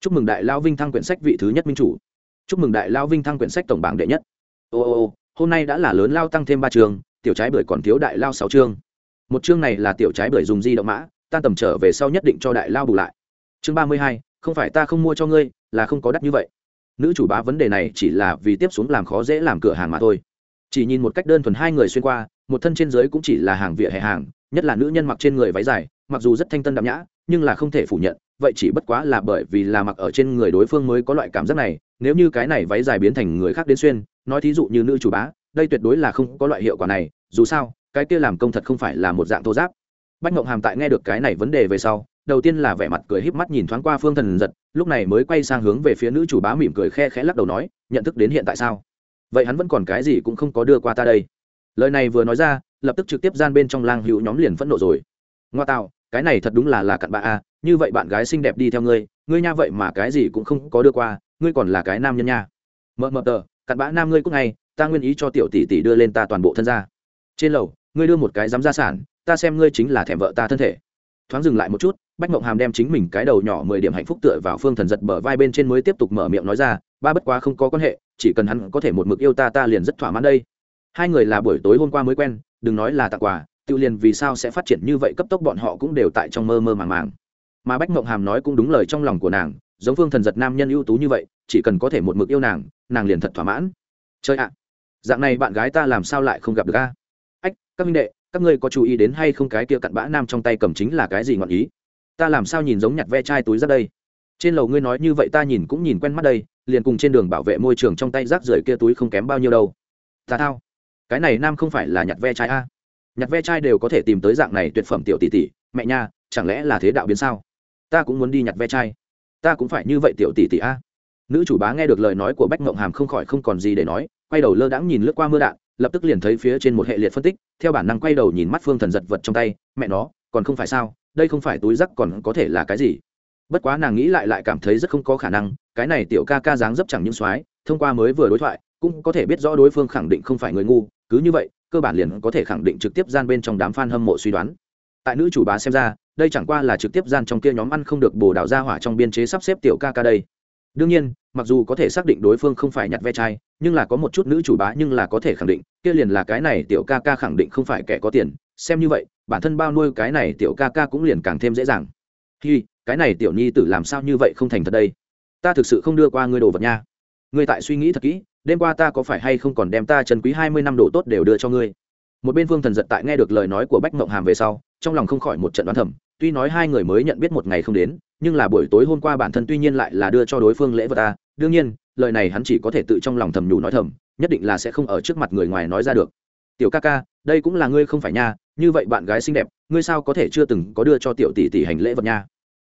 Chúc mừng đại lão vinh thăng quyển sách vị thứ nhất minh chủ. Chúc mừng đại lão vinh thăng quyển sách tổng bảng đệ nhất. Ô ô ô hôm nay đã là lớn lao tăng thêm ba trường, tiểu trái bưởi còn thiếu đại lao sáu chương một chương này là tiểu trái bưởi dùng di động mã tan tầm trở về sau nhất định cho đại lao bù lại. Chương ba mươi hai, không phải ta không mua cho ngươi, là không có đắt như vậy. Nữ chủ bá vấn đề này chỉ là vì tiếp xuống làm khó dễ làm cửa hàng mà thôi. Chỉ nhìn một cách đơn thuần hai người xuyên qua, một thân trên dưới cũng chỉ là hàng vỉa hè hàng, nhất là nữ nhân mặc trên người váy dài, mặc dù rất thanh tân đạm nhã, nhưng là không thể phủ nhận, vậy chỉ bất quá là bởi vì là mặc ở trên người đối phương mới có loại cảm giác này, nếu như cái này váy dài biến thành người khác đến xuyên nói thí dụ như nữ chủ bá, đây tuyệt đối là không có loại hiệu quả này, dù sao, cái kia làm công thật không phải là một dạng thô giáp. Bách mộng hàm tại nghe được cái này vấn đề về sau, đầu tiên là vẻ mặt cười híp mắt nhìn thoáng qua phương thần giật, lúc này mới quay sang hướng về phía nữ chủ bá mỉm cười khe khẽ lắc đầu nói, nhận thức đến hiện tại sao? Vậy hắn vẫn còn cái gì cũng không có đưa qua ta đây. Lời này vừa nói ra, lập tức trực tiếp gian bên trong lang hữu nhóm liền phẫn nộ rồi. Ngoa tạo, cái này thật đúng là là cặn bạ a, như vậy bạn gái xinh đẹp đi theo ngươi ngươi nha vậy mà cái gì cũng không có đưa qua, ngươi còn là cái nam nhân nha. Mờ mờ tờ cặn bã nam ngươi cũng ngay, ta nguyên ý cho tiểu tỷ tỷ đưa lên ta toàn bộ thân ra trên lầu, ngươi đưa một cái dám gia sản, ta xem ngươi chính là thèm vợ ta thân thể. Thoáng dừng lại một chút, bách mộng hàm đem chính mình cái đầu nhỏ mười điểm hạnh phúc tựa vào phương thần giật bờ vai bên trên mới tiếp tục mở miệng nói ra, ba bất quá không có quan hệ, chỉ cần hắn có thể một mực yêu ta ta liền rất thỏa mãn đây. Hai người là buổi tối hôm qua mới quen, đừng nói là tặng quà tự liền vì sao sẽ phát triển như vậy cấp tốc bọn họ cũng đều tại trong mơ mơ màng màng. Mà bách mộng hàm nói cũng đúng lời trong lòng của nàng, giống phương thần giật nam nhân ưu tú như vậy chỉ cần có thể một mực yêu nàng nàng liền thật thỏa mãn. Chơi ạ, dạng này bạn gái ta làm sao lại không gặp được a? Ách, các minh đệ, các ngươi có chú ý đến hay không cái kia cặn bã nam trong tay cầm chính là cái gì ngọn ý? Ta làm sao nhìn giống nhặt ve chai túi ra đây? Trên lầu ngươi nói như vậy ta nhìn cũng nhìn quen mắt đây, liền cùng trên đường bảo vệ môi trường trong tay rác rưởi kia túi không kém bao nhiêu đâu. Ta thao, cái này nam không phải là nhặt ve chai a? Nhặt ve chai đều có thể tìm tới dạng này tuyệt phẩm tiểu tỷ tỷ, mẹ nha, chẳng lẽ là thế đạo biến sao? Ta cũng muốn đi nhặt ve chai. Ta cũng phải như vậy tiểu tỷ tỷ a? Nữ chủ bá nghe được lời nói của bách ngộng hàm không khỏi không còn gì để nói, quay đầu lơ đãng nhìn lướt qua mưa đạn, lập tức liền thấy phía trên một hệ liệt phân tích, theo bản năng quay đầu nhìn mắt phương thần giật vật trong tay, mẹ nó, còn không phải sao? Đây không phải túi rắc còn có thể là cái gì? Bất quá nàng nghĩ lại lại cảm thấy rất không có khả năng, cái này tiểu ca ca dáng dấp chẳng những soái, thông qua mới vừa đối thoại, cũng có thể biết rõ đối phương khẳng định không phải người ngu, cứ như vậy, cơ bản liền có thể khẳng định trực tiếp gian bên trong đám f a n hâm mộ suy đoán. Tại nữ chủ bá xem ra, đây chẳng qua là trực tiếp gian trong kia nhóm ăn không được bồ đào ra hỏa trong biên chế sắp xếp tiểu ca ca đây đương nhiên, mặc dù có thể xác định đối phương không phải nhặt ve chai, nhưng là có một chút nữ chủ bá nhưng là có thể khẳng định, kia liền là cái này tiểu ca ca khẳng định không phải kẻ có tiền. Xem như vậy, bản thân bao nuôi cái này tiểu ca ca cũng liền càng thêm dễ dàng. Hi, cái này tiểu nhi tử làm sao như vậy không thành thật đây? Ta thực sự không đưa qua ngươi đồ vật nha. Ngươi tại suy nghĩ thật kỹ, đêm qua ta có phải hay không còn đem ta trần quý hai mươi năm đồ tốt đều đưa cho ngươi? Một bên phương thần giật tại nghe được lời nói của bách mộng hàm về sau, trong lòng không khỏi một trận đoán thẩm tuy nói hai người mới nhận biết một ngày không đến nhưng là buổi tối hôm qua bản thân tuy nhiên lại là đưa cho đối phương lễ vật ta, đương nhiên, lời này hắn chỉ có thể tự trong lòng thầm nhủ nói thầm, nhất định là sẽ không ở trước mặt người ngoài nói ra được. Tiểu ca ca, đây cũng là ngươi không phải nha, như vậy bạn gái xinh đẹp, ngươi sao có thể chưa từng có đưa cho tiểu tỷ tỷ hành lễ vật nha?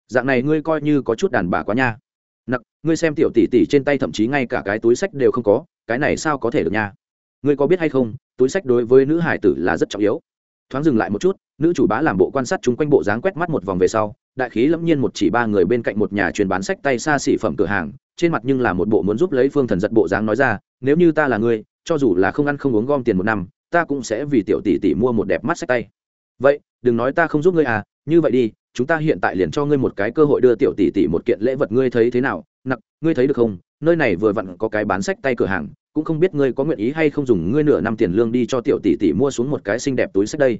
Dạng này ngươi coi như có chút đàn bà quá nha. Nặc, ngươi xem tiểu tỷ tỷ trên tay thậm chí ngay cả cái túi sách đều không có, cái này sao có thể được nha? Ngươi có biết hay không, túi sách đối với nữ hải tử là rất trọng yếu. Thoáng dừng lại một chút, nữ chủ bá làm bộ quan sát chúng quanh bộ dáng quét mắt một vòng về sau đại khí lẫm nhiên một chỉ ba người bên cạnh một nhà truyền bán sách tay xa xỉ phẩm cửa hàng, trên mặt nhưng là một bộ muốn giúp lấy phương thần giật bộ dáng nói ra, nếu như ta là ngươi, cho dù là không ăn không uống gom tiền một năm, ta cũng sẽ vì tiểu tỷ tỷ mua một đẹp mắt sách tay. Vậy, đừng nói ta không giúp ngươi à như vậy đi, chúng ta hiện tại liền cho ngươi một cái cơ hội đưa tiểu tỷ tỷ một kiện lễ vật ngươi thấy thế nào? Nặc, ngươi thấy được không? Nơi này vừa vặn có cái bán sách tay cửa hàng, cũng không biết ngươi có nguyện ý hay không dùng ngươi nửa năm tiền lương đi cho tiểu tỷ tỷ mua xuống một cái xinh đẹp túi sách đây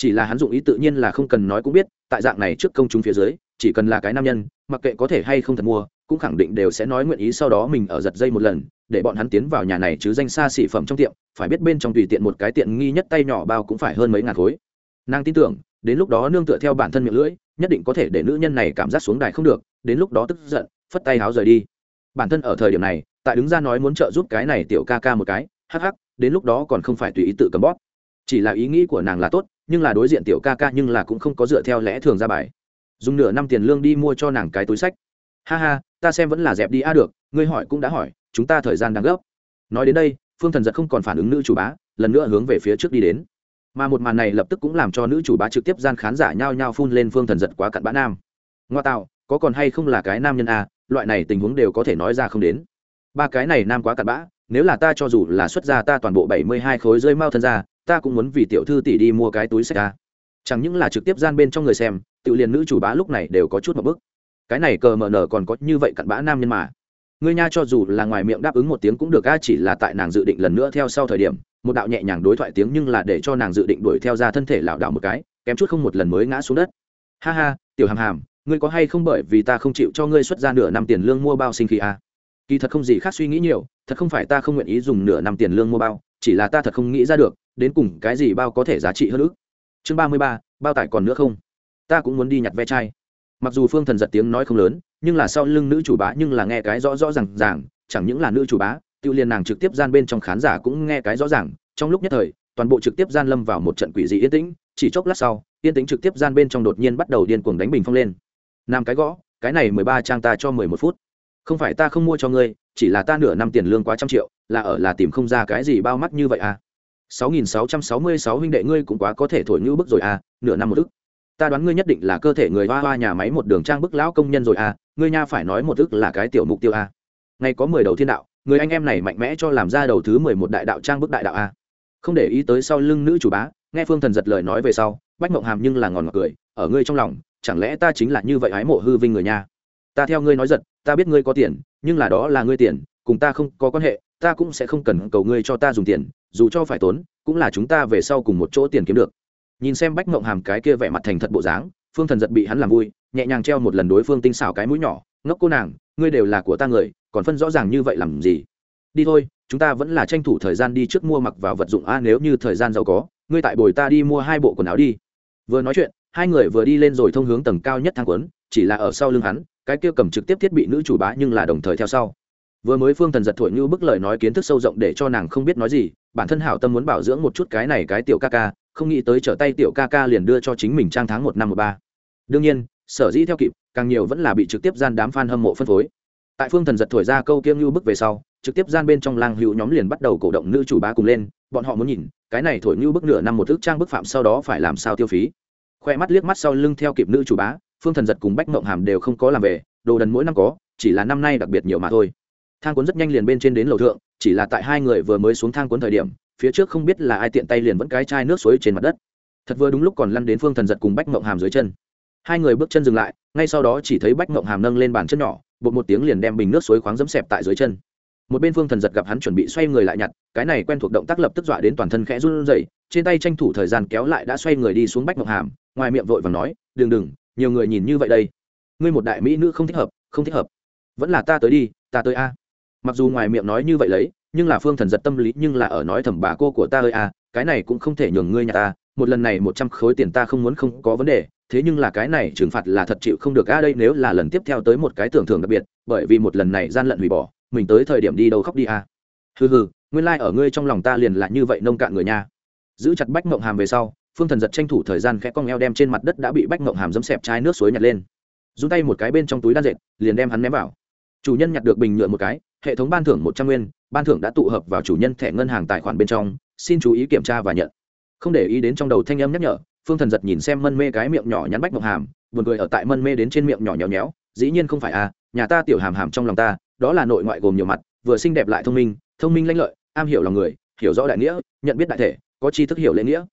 chỉ là hắn dụng ý tự nhiên là không cần nói cũng biết, tại dạng này trước công chúng phía dưới, chỉ cần là cái nam nhân, mặc kệ có thể hay không thật mua, cũng khẳng định đều sẽ nói nguyện ý sau đó mình ở giật dây một lần, để bọn hắn tiến vào nhà này chứ danh xa xỉ phẩm trong tiệm, phải biết bên trong tùy tiện một cái tiện nghi nhất tay nhỏ bao cũng phải hơn mấy ngàn khối. Nàng tin tưởng, đến lúc đó nương tựa theo bản thân miệng lưỡi, nhất định có thể để nữ nhân này cảm giác xuống đài không được, đến lúc đó tức giận, phất tay háo rời đi. Bản thân ở thời điểm này, tại đứng ra nói muốn trợ giúp cái này tiểu ca ca một cái, hắc hắc, đến lúc đó còn không phải tùy ý tự cầm bóp. Chỉ là ý nghĩ của nàng là tốt nhưng là đối diện tiểu ca ca nhưng là cũng không có dựa theo lẽ thường ra bài. Dùng nửa năm tiền lương đi mua cho nàng cái túi sách. Ha ha, ta xem vẫn là dẹp đi a được, ngươi hỏi cũng đã hỏi, chúng ta thời gian đang gấp. Nói đến đây, phương thần giật không còn phản ứng nữ chủ bá, lần nữa hướng về phía trước đi đến. Mà một màn này lập tức cũng làm cho nữ chủ bá trực tiếp gian khán giả nhao nhao phun lên phương thần giật quá cặn bã nam. Ngoa tạo, có còn hay không là cái nam nhân a loại này tình huống đều có thể nói ra không đến. Ba cái này nam quá cặn bã, nếu là ta cho dù là xuất ra ta toàn bộ bảy mươi hai khối rơi mau thân ra ta cũng muốn vì tiểu thư tỷ đi mua cái túi sách ta chẳng những là trực tiếp gian bên trong người xem, tự liền nữ chủ bá lúc này đều có chút một bức. Cái này cờ mờ nở còn có như vậy cặn bã nam nhân mà. Ngươi nha cho dù là ngoài miệng đáp ứng một tiếng cũng được a, chỉ là tại nàng dự định lần nữa theo sau thời điểm, một đạo nhẹ nhàng đối thoại tiếng nhưng là để cho nàng dự định đuổi theo ra thân thể lảo đảo một cái, kém chút không một lần mới ngã xuống đất. Ha ha, tiểu hàm hàm, ngươi có hay không bởi vì ta không chịu cho ngươi xuất ra nửa năm tiền lương mua bao sinh khí a? Kỳ thật không gì khác suy nghĩ nhiều, thật không phải ta không nguyện ý dùng nửa năm tiền lương mua bao, chỉ là ta thật không nghĩ ra được đến cùng cái gì bao có thể giá trị hơn ước chương ba mươi ba, bao tải còn nữa không? Ta cũng muốn đi nhặt ve chai. Mặc dù phương thần giật tiếng nói không lớn, nhưng là sau lưng nữ chủ bá nhưng là nghe cái rõ rõ r à n g ràng, chẳng những là nữ chủ bá tự liền nàng trực tiếp gian bên trong khán giả cũng nghe cái rõ ràng. Trong lúc nhất thời, toàn bộ trực tiếp gian lâm vào một trận quỷ dị yên tĩnh, chỉ chốc lát sau, yên tĩnh trực tiếp gian bên trong đột nhiên bắt đầu điên cuồng đánh bình phong lên. Nam cái gõ, cái này mười ba trang ta cho mười một phút. Không phải ta không mua cho ngươi, chỉ là ta nửa năm tiền lương quá trăm triệu, là ở là tìm không ra cái gì bao mắt như vậy à? Sáu nghìn sáu trăm sáu mươi sáu huynh đệ ngươi cũng quá có thể thổi như bức rồi à nửa năm một ức. Ta đoán ngươi nhất định là cơ thể người hoa hoa nhà máy một đường trang bức lão công nhân rồi à ngươi nha phải nói một ức là cái tiểu mục tiêu à. Ngay có mười đầu thiên đạo, người anh em này mạnh mẽ cho làm ra đầu thứ mười một đại đạo trang bức đại đạo à. Không để ý tới sau lưng nữ chủ bá, nghe phương thần giật lời nói về sau, bách mộng hàm nhưng là ngòn ngọt cười, ở ngươi trong lòng, chẳng lẽ ta chính là như vậy hái mộ hư vinh người nha? Ta theo ngươi nói giật, ta biết ngươi có tiền, nhưng là đó là ngươi tiền, cùng ta không có quan hệ, ta cũng sẽ không cần cầu ngươi cho ta dùng tiền dù cho phải tốn, cũng là chúng ta về sau cùng một chỗ tiền kiếm được. Nhìn xem bách mộng hàm cái kia vẻ mặt thành thật bộ dáng, phương thần giật bị hắn làm vui, nhẹ nhàng treo một lần đối phương tinh xảo cái mũi nhỏ, ngốc cô nàng, ngươi đều là của ta người, còn phân rõ ràng như vậy làm gì? Đi thôi, chúng ta vẫn là tranh thủ thời gian đi trước mua mặc vào vật dụng a, nếu như thời gian giàu có, ngươi tại bồi ta đi mua hai bộ quần áo đi. Vừa nói chuyện, hai người vừa đi lên rồi thông hướng tầng cao nhất thang quấn, chỉ là ở sau lưng hắn, cái kia cầm trực tiếp thiết bị nữ chủ bá nhưng là đồng thời theo sau vừa mới phương thần giật thổi như bức lời nói kiến thức sâu rộng để cho nàng không biết nói gì, bản thân hảo tâm muốn bảo dưỡng một chút cái này cái tiểu ca ca, không nghĩ tới trở tay tiểu ca ca liền đưa cho chính mình trang tháng một năm một ba. Đương nhiên, sở dĩ theo kịp, càng nhiều vẫn là bị trực tiếp gian đám f a n hâm mộ phân phối. Tại phương thần giật thổi ra câu kiêng như bức về sau, trực tiếp gian bên trong lang hữu nhóm liền bắt đầu cổ động nữ chủ bá cùng lên, bọn họ muốn nhìn, cái này thổi như bức nửa năm một thức trang bức phạm sau đó phải làm sao tiêu phí. Khoe mắt liếc mắt sau lưng theo kịp nữ chủ bá, phương thần giật cùng bách mộng hàm đều không có làm về, đồ đần mỗi năm có, chỉ là năm nay đặc biệt nhiều mà thôi thang cuốn rất nhanh liền bên trên đến lầu thượng, chỉ là tại hai người vừa mới xuống thang cuốn thời điểm, phía trước không biết là ai tiện tay liền vẫn cái chai nước suối trên mặt đất. Thật vừa đúng lúc còn lăn đến phương thần giật cùng bách mộng hàm dưới chân. Hai người bước chân dừng lại, ngay sau đó chỉ thấy bách mộng hàm nâng lên bàn chân nhỏ, bột một tiếng liền đem bình nước suối khoáng dẫm xẹp tại dưới chân. Một bên phương thần giật gặp hắn chuẩn bị xoay người lại nhặt, cái này quen thuộc động tác lập tức dọa đến toàn thân khẽ run rẩy, trên tay tranh thủ thời gian kéo lại đã xoay người đi xuống bách mộng hàm, ngoài miệng vội và nói, đừng đừng, nhiều người nhìn như vậy đây. Ngươi một đại mỹ nữ không thích hợp, không thích hợp. Vẫn là ta tới đi, ta tới a mặc dù ngoài miệng nói như vậy lấy, nhưng là phương thần giật tâm lý nhưng là ở nói thầm bà cô của ta ơi à cái này cũng không thể nhường ngươi nhà ta, một lần này một trăm khối tiền ta không muốn không có vấn đề, thế nhưng là cái này trừng phạt là thật chịu không được. A, đây nếu là lần tiếp theo tới một cái tưởng thưởng đặc biệt, bởi vì một lần này gian lận hủy bỏ, mình tới thời điểm đi đâu khóc đi a hừ hừ, nguyên lai、like、ở ngươi trong lòng ta liền là như vậy nông cạn người nha. Giữ chặt bách mộng hàm về sau, phương thần giật tranh thủ thời gian khẽ cong eo đem trên mặt đất đã bị bách mộng hàm dấm xẹp chai nước suối nhặt lên. Run tay một cái bên trong túi đan dệt, liền đem hắn ném vào chủ nhân nhặt được bình nhựa một cái, hệ thống ban thưởng một trăm nguyên, ban thưởng đã tụ hợp vào chủ nhân thẻ ngân hàng tài khoản bên trong, xin chú ý kiểm tra và nhận. Không để ý đến trong đầu thanh âm nhắc nhở, phương thần giật nhìn xem mân mê cái miệng nhỏ nhắn bách mộng hàm, buồn cười ở tại mân mê đến trên miệng nhỏ nhéo nhéo, dĩ nhiên không phải à nhà ta tiểu hàm hàm trong lòng ta, đó là nội ngoại gồm nhiều mặt, vừa xinh đẹp lại thông minh thông minh lãnh lợi, am hiểu lòng người, hiểu rõ đại nghĩa, nhận biết đại thể, có tri thức hiểu lễ nghĩa.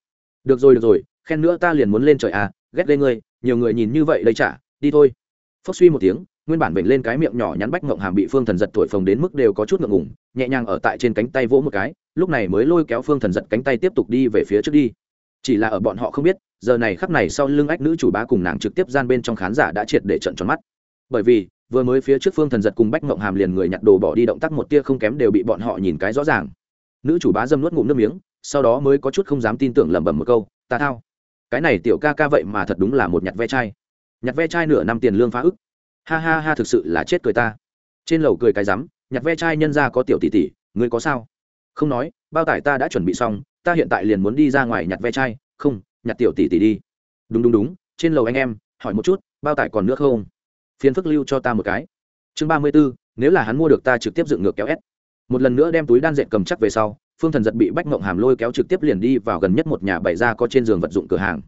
Được rồi được rồi, khen nữa ta liền muốn lên trời à ghét lên ngươi, nhiều người nhìn như vậy lấy trả đi thôi. Phốc suy một tiếng nguyên bản bệnh lên cái miệng nhỏ nhắn bách ngộng hàm bị phương thần giật thổi phồng đến mức đều có chút ngượng ngủng nhẹ nhàng ở tại trên cánh tay vỗ một cái, lúc này mới lôi kéo phương thần giật cánh tay tiếp tục đi về phía trước đi. Chỉ là ở bọn họ không biết, giờ này khắp này sau lưng ách nữ chủ bá cùng nàng trực tiếp gian bên trong khán giả đã triệt để trận tròn mắt. Bởi vì, vừa mới phía trước phương thần giật cùng bách ngộng hàm liền người nhặt đồ bỏ đi động tác một tia không kém đều bị bọn họ nhìn cái rõ ràng. Nữ chủ bá dâm nuốt ngụm nước miếng, sau đó mới có chút không dám tin tưởng lẩm bẩm một câu, ta thao. Cái này tiểu ca ca vậy mà thật đúng là một nhặt ve chai. Nhặt ve chai nửa năm tiền lương phá ức ha ha ha thực sự là chết cười ta. Trên lầu cười cái rắm, nhặt ve chai nhân ra có tiểu tỷ tỷ, ngươi có sao? Không nói, bao tải ta đã chuẩn bị xong, ta hiện tại liền muốn đi ra ngoài nhặt ve chai. Không, nhặt tiểu tỷ tỷ đi. Đúng đúng đúng, trên lầu anh em, hỏi một chút, bao tải còn nước không? Phiền phức lưu cho ta một cái. Chương ba mươi bốn nếu là hắn mua được ta trực tiếp dựng ngược kéo ép. một lần nữa đem túi đan dệt cầm chắc về sau, phương thần giật bị bách mộng hàm lôi kéo trực tiếp liền đi vào gần nhất một nhà bày ra có trên giường vật dụng cửa hàng.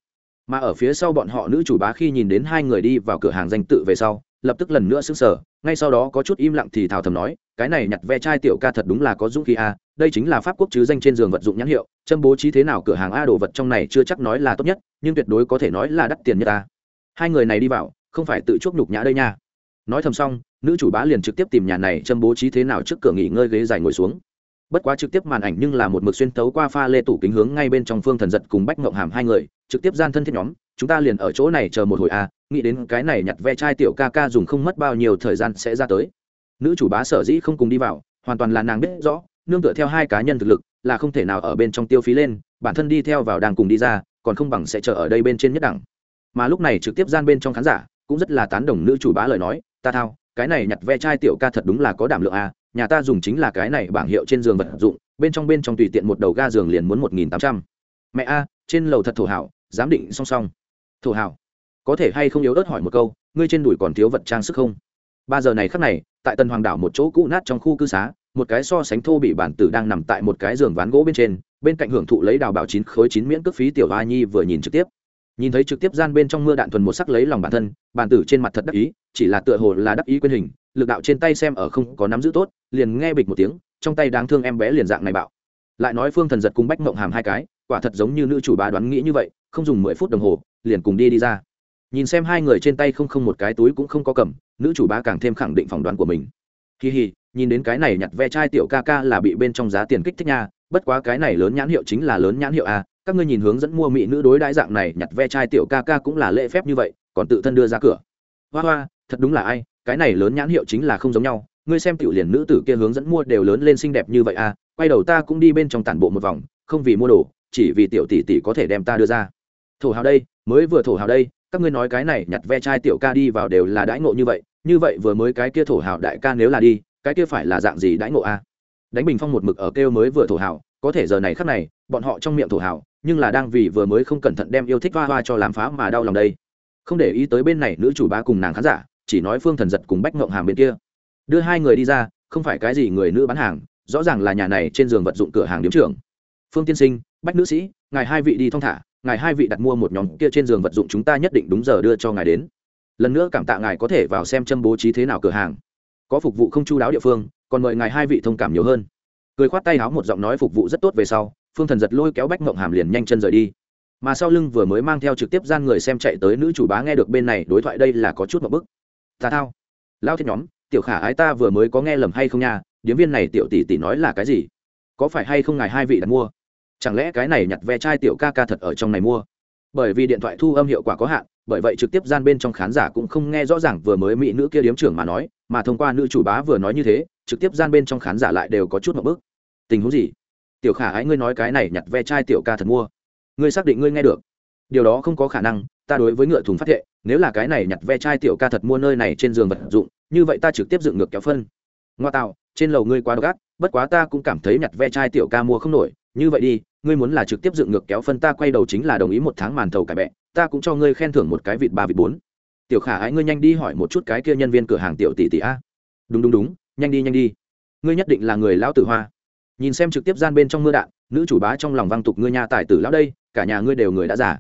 Mà ở phía sau bọn họ nữ chủ bá khi nhìn đến hai người đi vào cửa hàng danh tự về sau lập tức lần nữa sững sờ, ngay sau đó có chút im lặng thì thào thầm nói, cái này nhặt ve chai tiểu ca thật đúng là có dũng khí a, đây chính là pháp quốc chứ danh trên giường vật dụng nhãn hiệu, châm bố trí thế nào cửa hàng a đồ vật trong này chưa chắc nói là tốt nhất, nhưng tuyệt đối có thể nói là đắt tiền nhất a. hai người này đi vào, không phải tự chuốc nhục nhã đây nha nói thầm xong, nữ chủ bá liền trực tiếp tìm nhà này châm bố trí thế nào trước cửa nghỉ ngơi ghế dài ngồi xuống bất quá trực tiếp màn ảnh nhưng là một mực xuyên tấu qua pha lê tủ kính hướng ngay bên trong phương thần giật cùng bách ngộng hàm hai người, trực tiếp gian thân thiết nhóm, chúng ta liền ở chỗ này chờ một hồi a nghĩ đến cái này nhặt ve chai tiểu ca ca dùng không mất bao nhiêu thời gian sẽ ra tới. Nữ chủ bá sở dĩ không cùng đi vào, hoàn toàn là nàng biết rõ, nương tựa theo hai cá nhân thực lực, là không thể nào ở bên trong tiêu phí lên, bản thân đi theo vào đang cùng đi ra, còn không bằng sẽ chờ ở đây bên trên nhất đẳng. Mà lúc này trực tiếp gian bên trong khán giả, cũng rất là tán đồng nữ chủ bá lời nói, ta thao cái này nhặt ve chai tiểu ca thật đúng là có đảm lượng a nhà ta dùng chính là cái này bảng hiệu trên giường vật dụng, bên trong bên trong tùy tiện một đầu ga giường liền muốn một nghìn tám trăm. Mẹ a, trên lầu thật thổ hảo, giám định song song. Thổ hảo. Có thể hay không yếu ớt hỏi một câu, ngươi trên đùi còn thiếu vật trang sức không? Ba giờ này khắc này, tại tân hoàng đảo một chỗ cũ nát trong khu cư xá, một cái so sánh thô bị bản tử đang nằm tại một cái giường ván gỗ bên trên, bên cạnh hưởng thụ lấy đào bảo chín khối chín miễn cước phí tiểu hoa nhi vừa nhìn trực tiếp nhìn thấy trực tiếp gian bên trong mưa đạn thuần một sắc lấy lòng bản thân bản tử trên mặt thật đắc ý, chỉ là tựa hồ là đắc ý quyên hình, lực đạo trên tay xem ở không có nắm giữ tốt, liền nghe bịch một tiếng, trong tay đáng thương em bé liền dạng này bạo. Lại nói phương thần giật cùng bách mộng hàm hai cái, quả thật giống như nữ chủ bá đoán nghĩ như vậy, không dùng mười phút đồng hồ, liền cùng đi đi ra. Nhìn xem hai người trên tay không không một cái túi cũng không có cầm, nữ chủ bá càng thêm khẳng định phỏng đoán của mình. Kỳ hì nhìn đến cái này nhặt ve chai tiểu ca ca là bị bên trong giá tiền kích thích nha, bất quá cái này lớn nhãn hiệu chính là lớn nhãn hiệu a các ngươi nhìn hướng dẫn mua mỹ nữ đối đãi dạng này, nhặt ve chai tiểu ca ca cũng là lễ phép như vậy, còn tự thân đưa ra cửa. Hoa hoa, thật đúng là ai, cái này lớn nhãn hiệu chính là không giống nhau, ngươi xem tiểu liền nữ tử kia hướng dẫn mua đều lớn lên xinh đẹp như vậy a quay đầu ta cũng đi bên trong tản bộ một vòng, không vì mua đồ, chỉ vì tiểu tỷ tỷ có thể đem ta đưa ra. Thổ hào đây, mới vừa thổ hào đây, các ngươi nói cái này nhặt ve chai tiểu ca đi vào đều là đãi ngộ như vậy như vậy vừa mới cái kia thổ hào đại ca nếu là đi, cái kia phải là dạng gì đãi ngộ a đánh bình phong một mực ở kêu mới vừa thổ hào, có thể giờ này khắc này, bọn họ trong miệng thổ hào nhưng là đang vì vừa mới không cẩn thận đem yêu thích hoa hoa cho làm phá mà đau lòng đây. Không để ý tới bên này nữ chủ bá cùng nàng khán giả, chỉ nói phương thần giật cùng bách ngộng hàm bên kia. Đưa hai người đi ra, không phải cái gì người nữ bán hàng, rõ ràng là nhà này trên giường vật dụng cửa hàng điếm trưởng. Phương tiên sinh, bách nữ sĩ, ngài hai vị đi thong thả, ngài hai vị đặt mua một nhóm kia trên giường vật dụng chúng ta nhất định đúng giờ đưa cho ngài đến. Lần nữa cảm tạ ngài có thể vào xem châm bố trí thế nào cửa hàng. Có phục vụ không chu đáo địa phương, còn mời ngài hai vị thông cảm nhiều hơn. Cười khoát tay áo một giọng nói phục vụ rất tốt về sau phương thần giật lôi kéo bách mộng hàm liền nhanh chân rời đi mà sau lưng vừa mới mang theo trực tiếp gian người xem chạy tới nữ chủ bá nghe được bên này đối thoại đây là có chút một bức. Ta thao. Lao thiết nhóm, tiểu khả ái ta vừa mới có nghe lầm hay không nha, điếm viên này tiểu tỷ tỷ nói là cái gì? Có phải hay không ngài hai vị đặt mua? Chẳng lẽ cái này nhặt ve chai tiểu ca ca thật ở trong này mua? Bởi vì điện thoại thu âm hiệu quả có hạn, bởi vậy trực tiếp gian bên trong khán giả cũng không nghe rõ ràng vừa mới mỹ nữ kia điếm trưởng mà nói, mà thông qua nữ chủ bá vừa nói như thế, trực tiếp gian bên trong khán giả lại đều có chút một bức. tình huống gì? Tiểu khả ái ngươi nói cái này nhặt ve chai tiểu ca thật mua. Ngươi xác định ngươi nghe được. Điều đó không có khả năng, ta đối với ngựa thùng phát thệ, nếu là cái này nhặt ve chai tiểu ca thật mua nơi này trên giường vật dụng, như vậy ta trực tiếp dựng ngược kéo phân. Ngoa tạo, trên lầu ngươi quá độc ác, bất quá ta cũng cảm thấy nhặt ve chai tiểu ca mua không nổi, như vậy đi, ngươi muốn là trực tiếp dựng ngược kéo phân ta quay đầu chính là đồng ý một tháng màn thầu cải bẹ, ta cũng cho ngươi khen thưởng một cái vịt ba vịt bốn. Tiểu khả ái ngươi nhanh đi hỏi một chút cái kia nhân viên cửa hàng tiểu tỷ tỷ a. Đúng đúng đúng, nhanh đi nhanh đi. Ngươi nhất định là người lão tử hoa nhìn xem trực tiếp gian bên trong mưa đạn, nữ chủ bá trong lòng văng tục, ngươi nhà tài tử lão đây, cả nhà ngươi đều người đã giả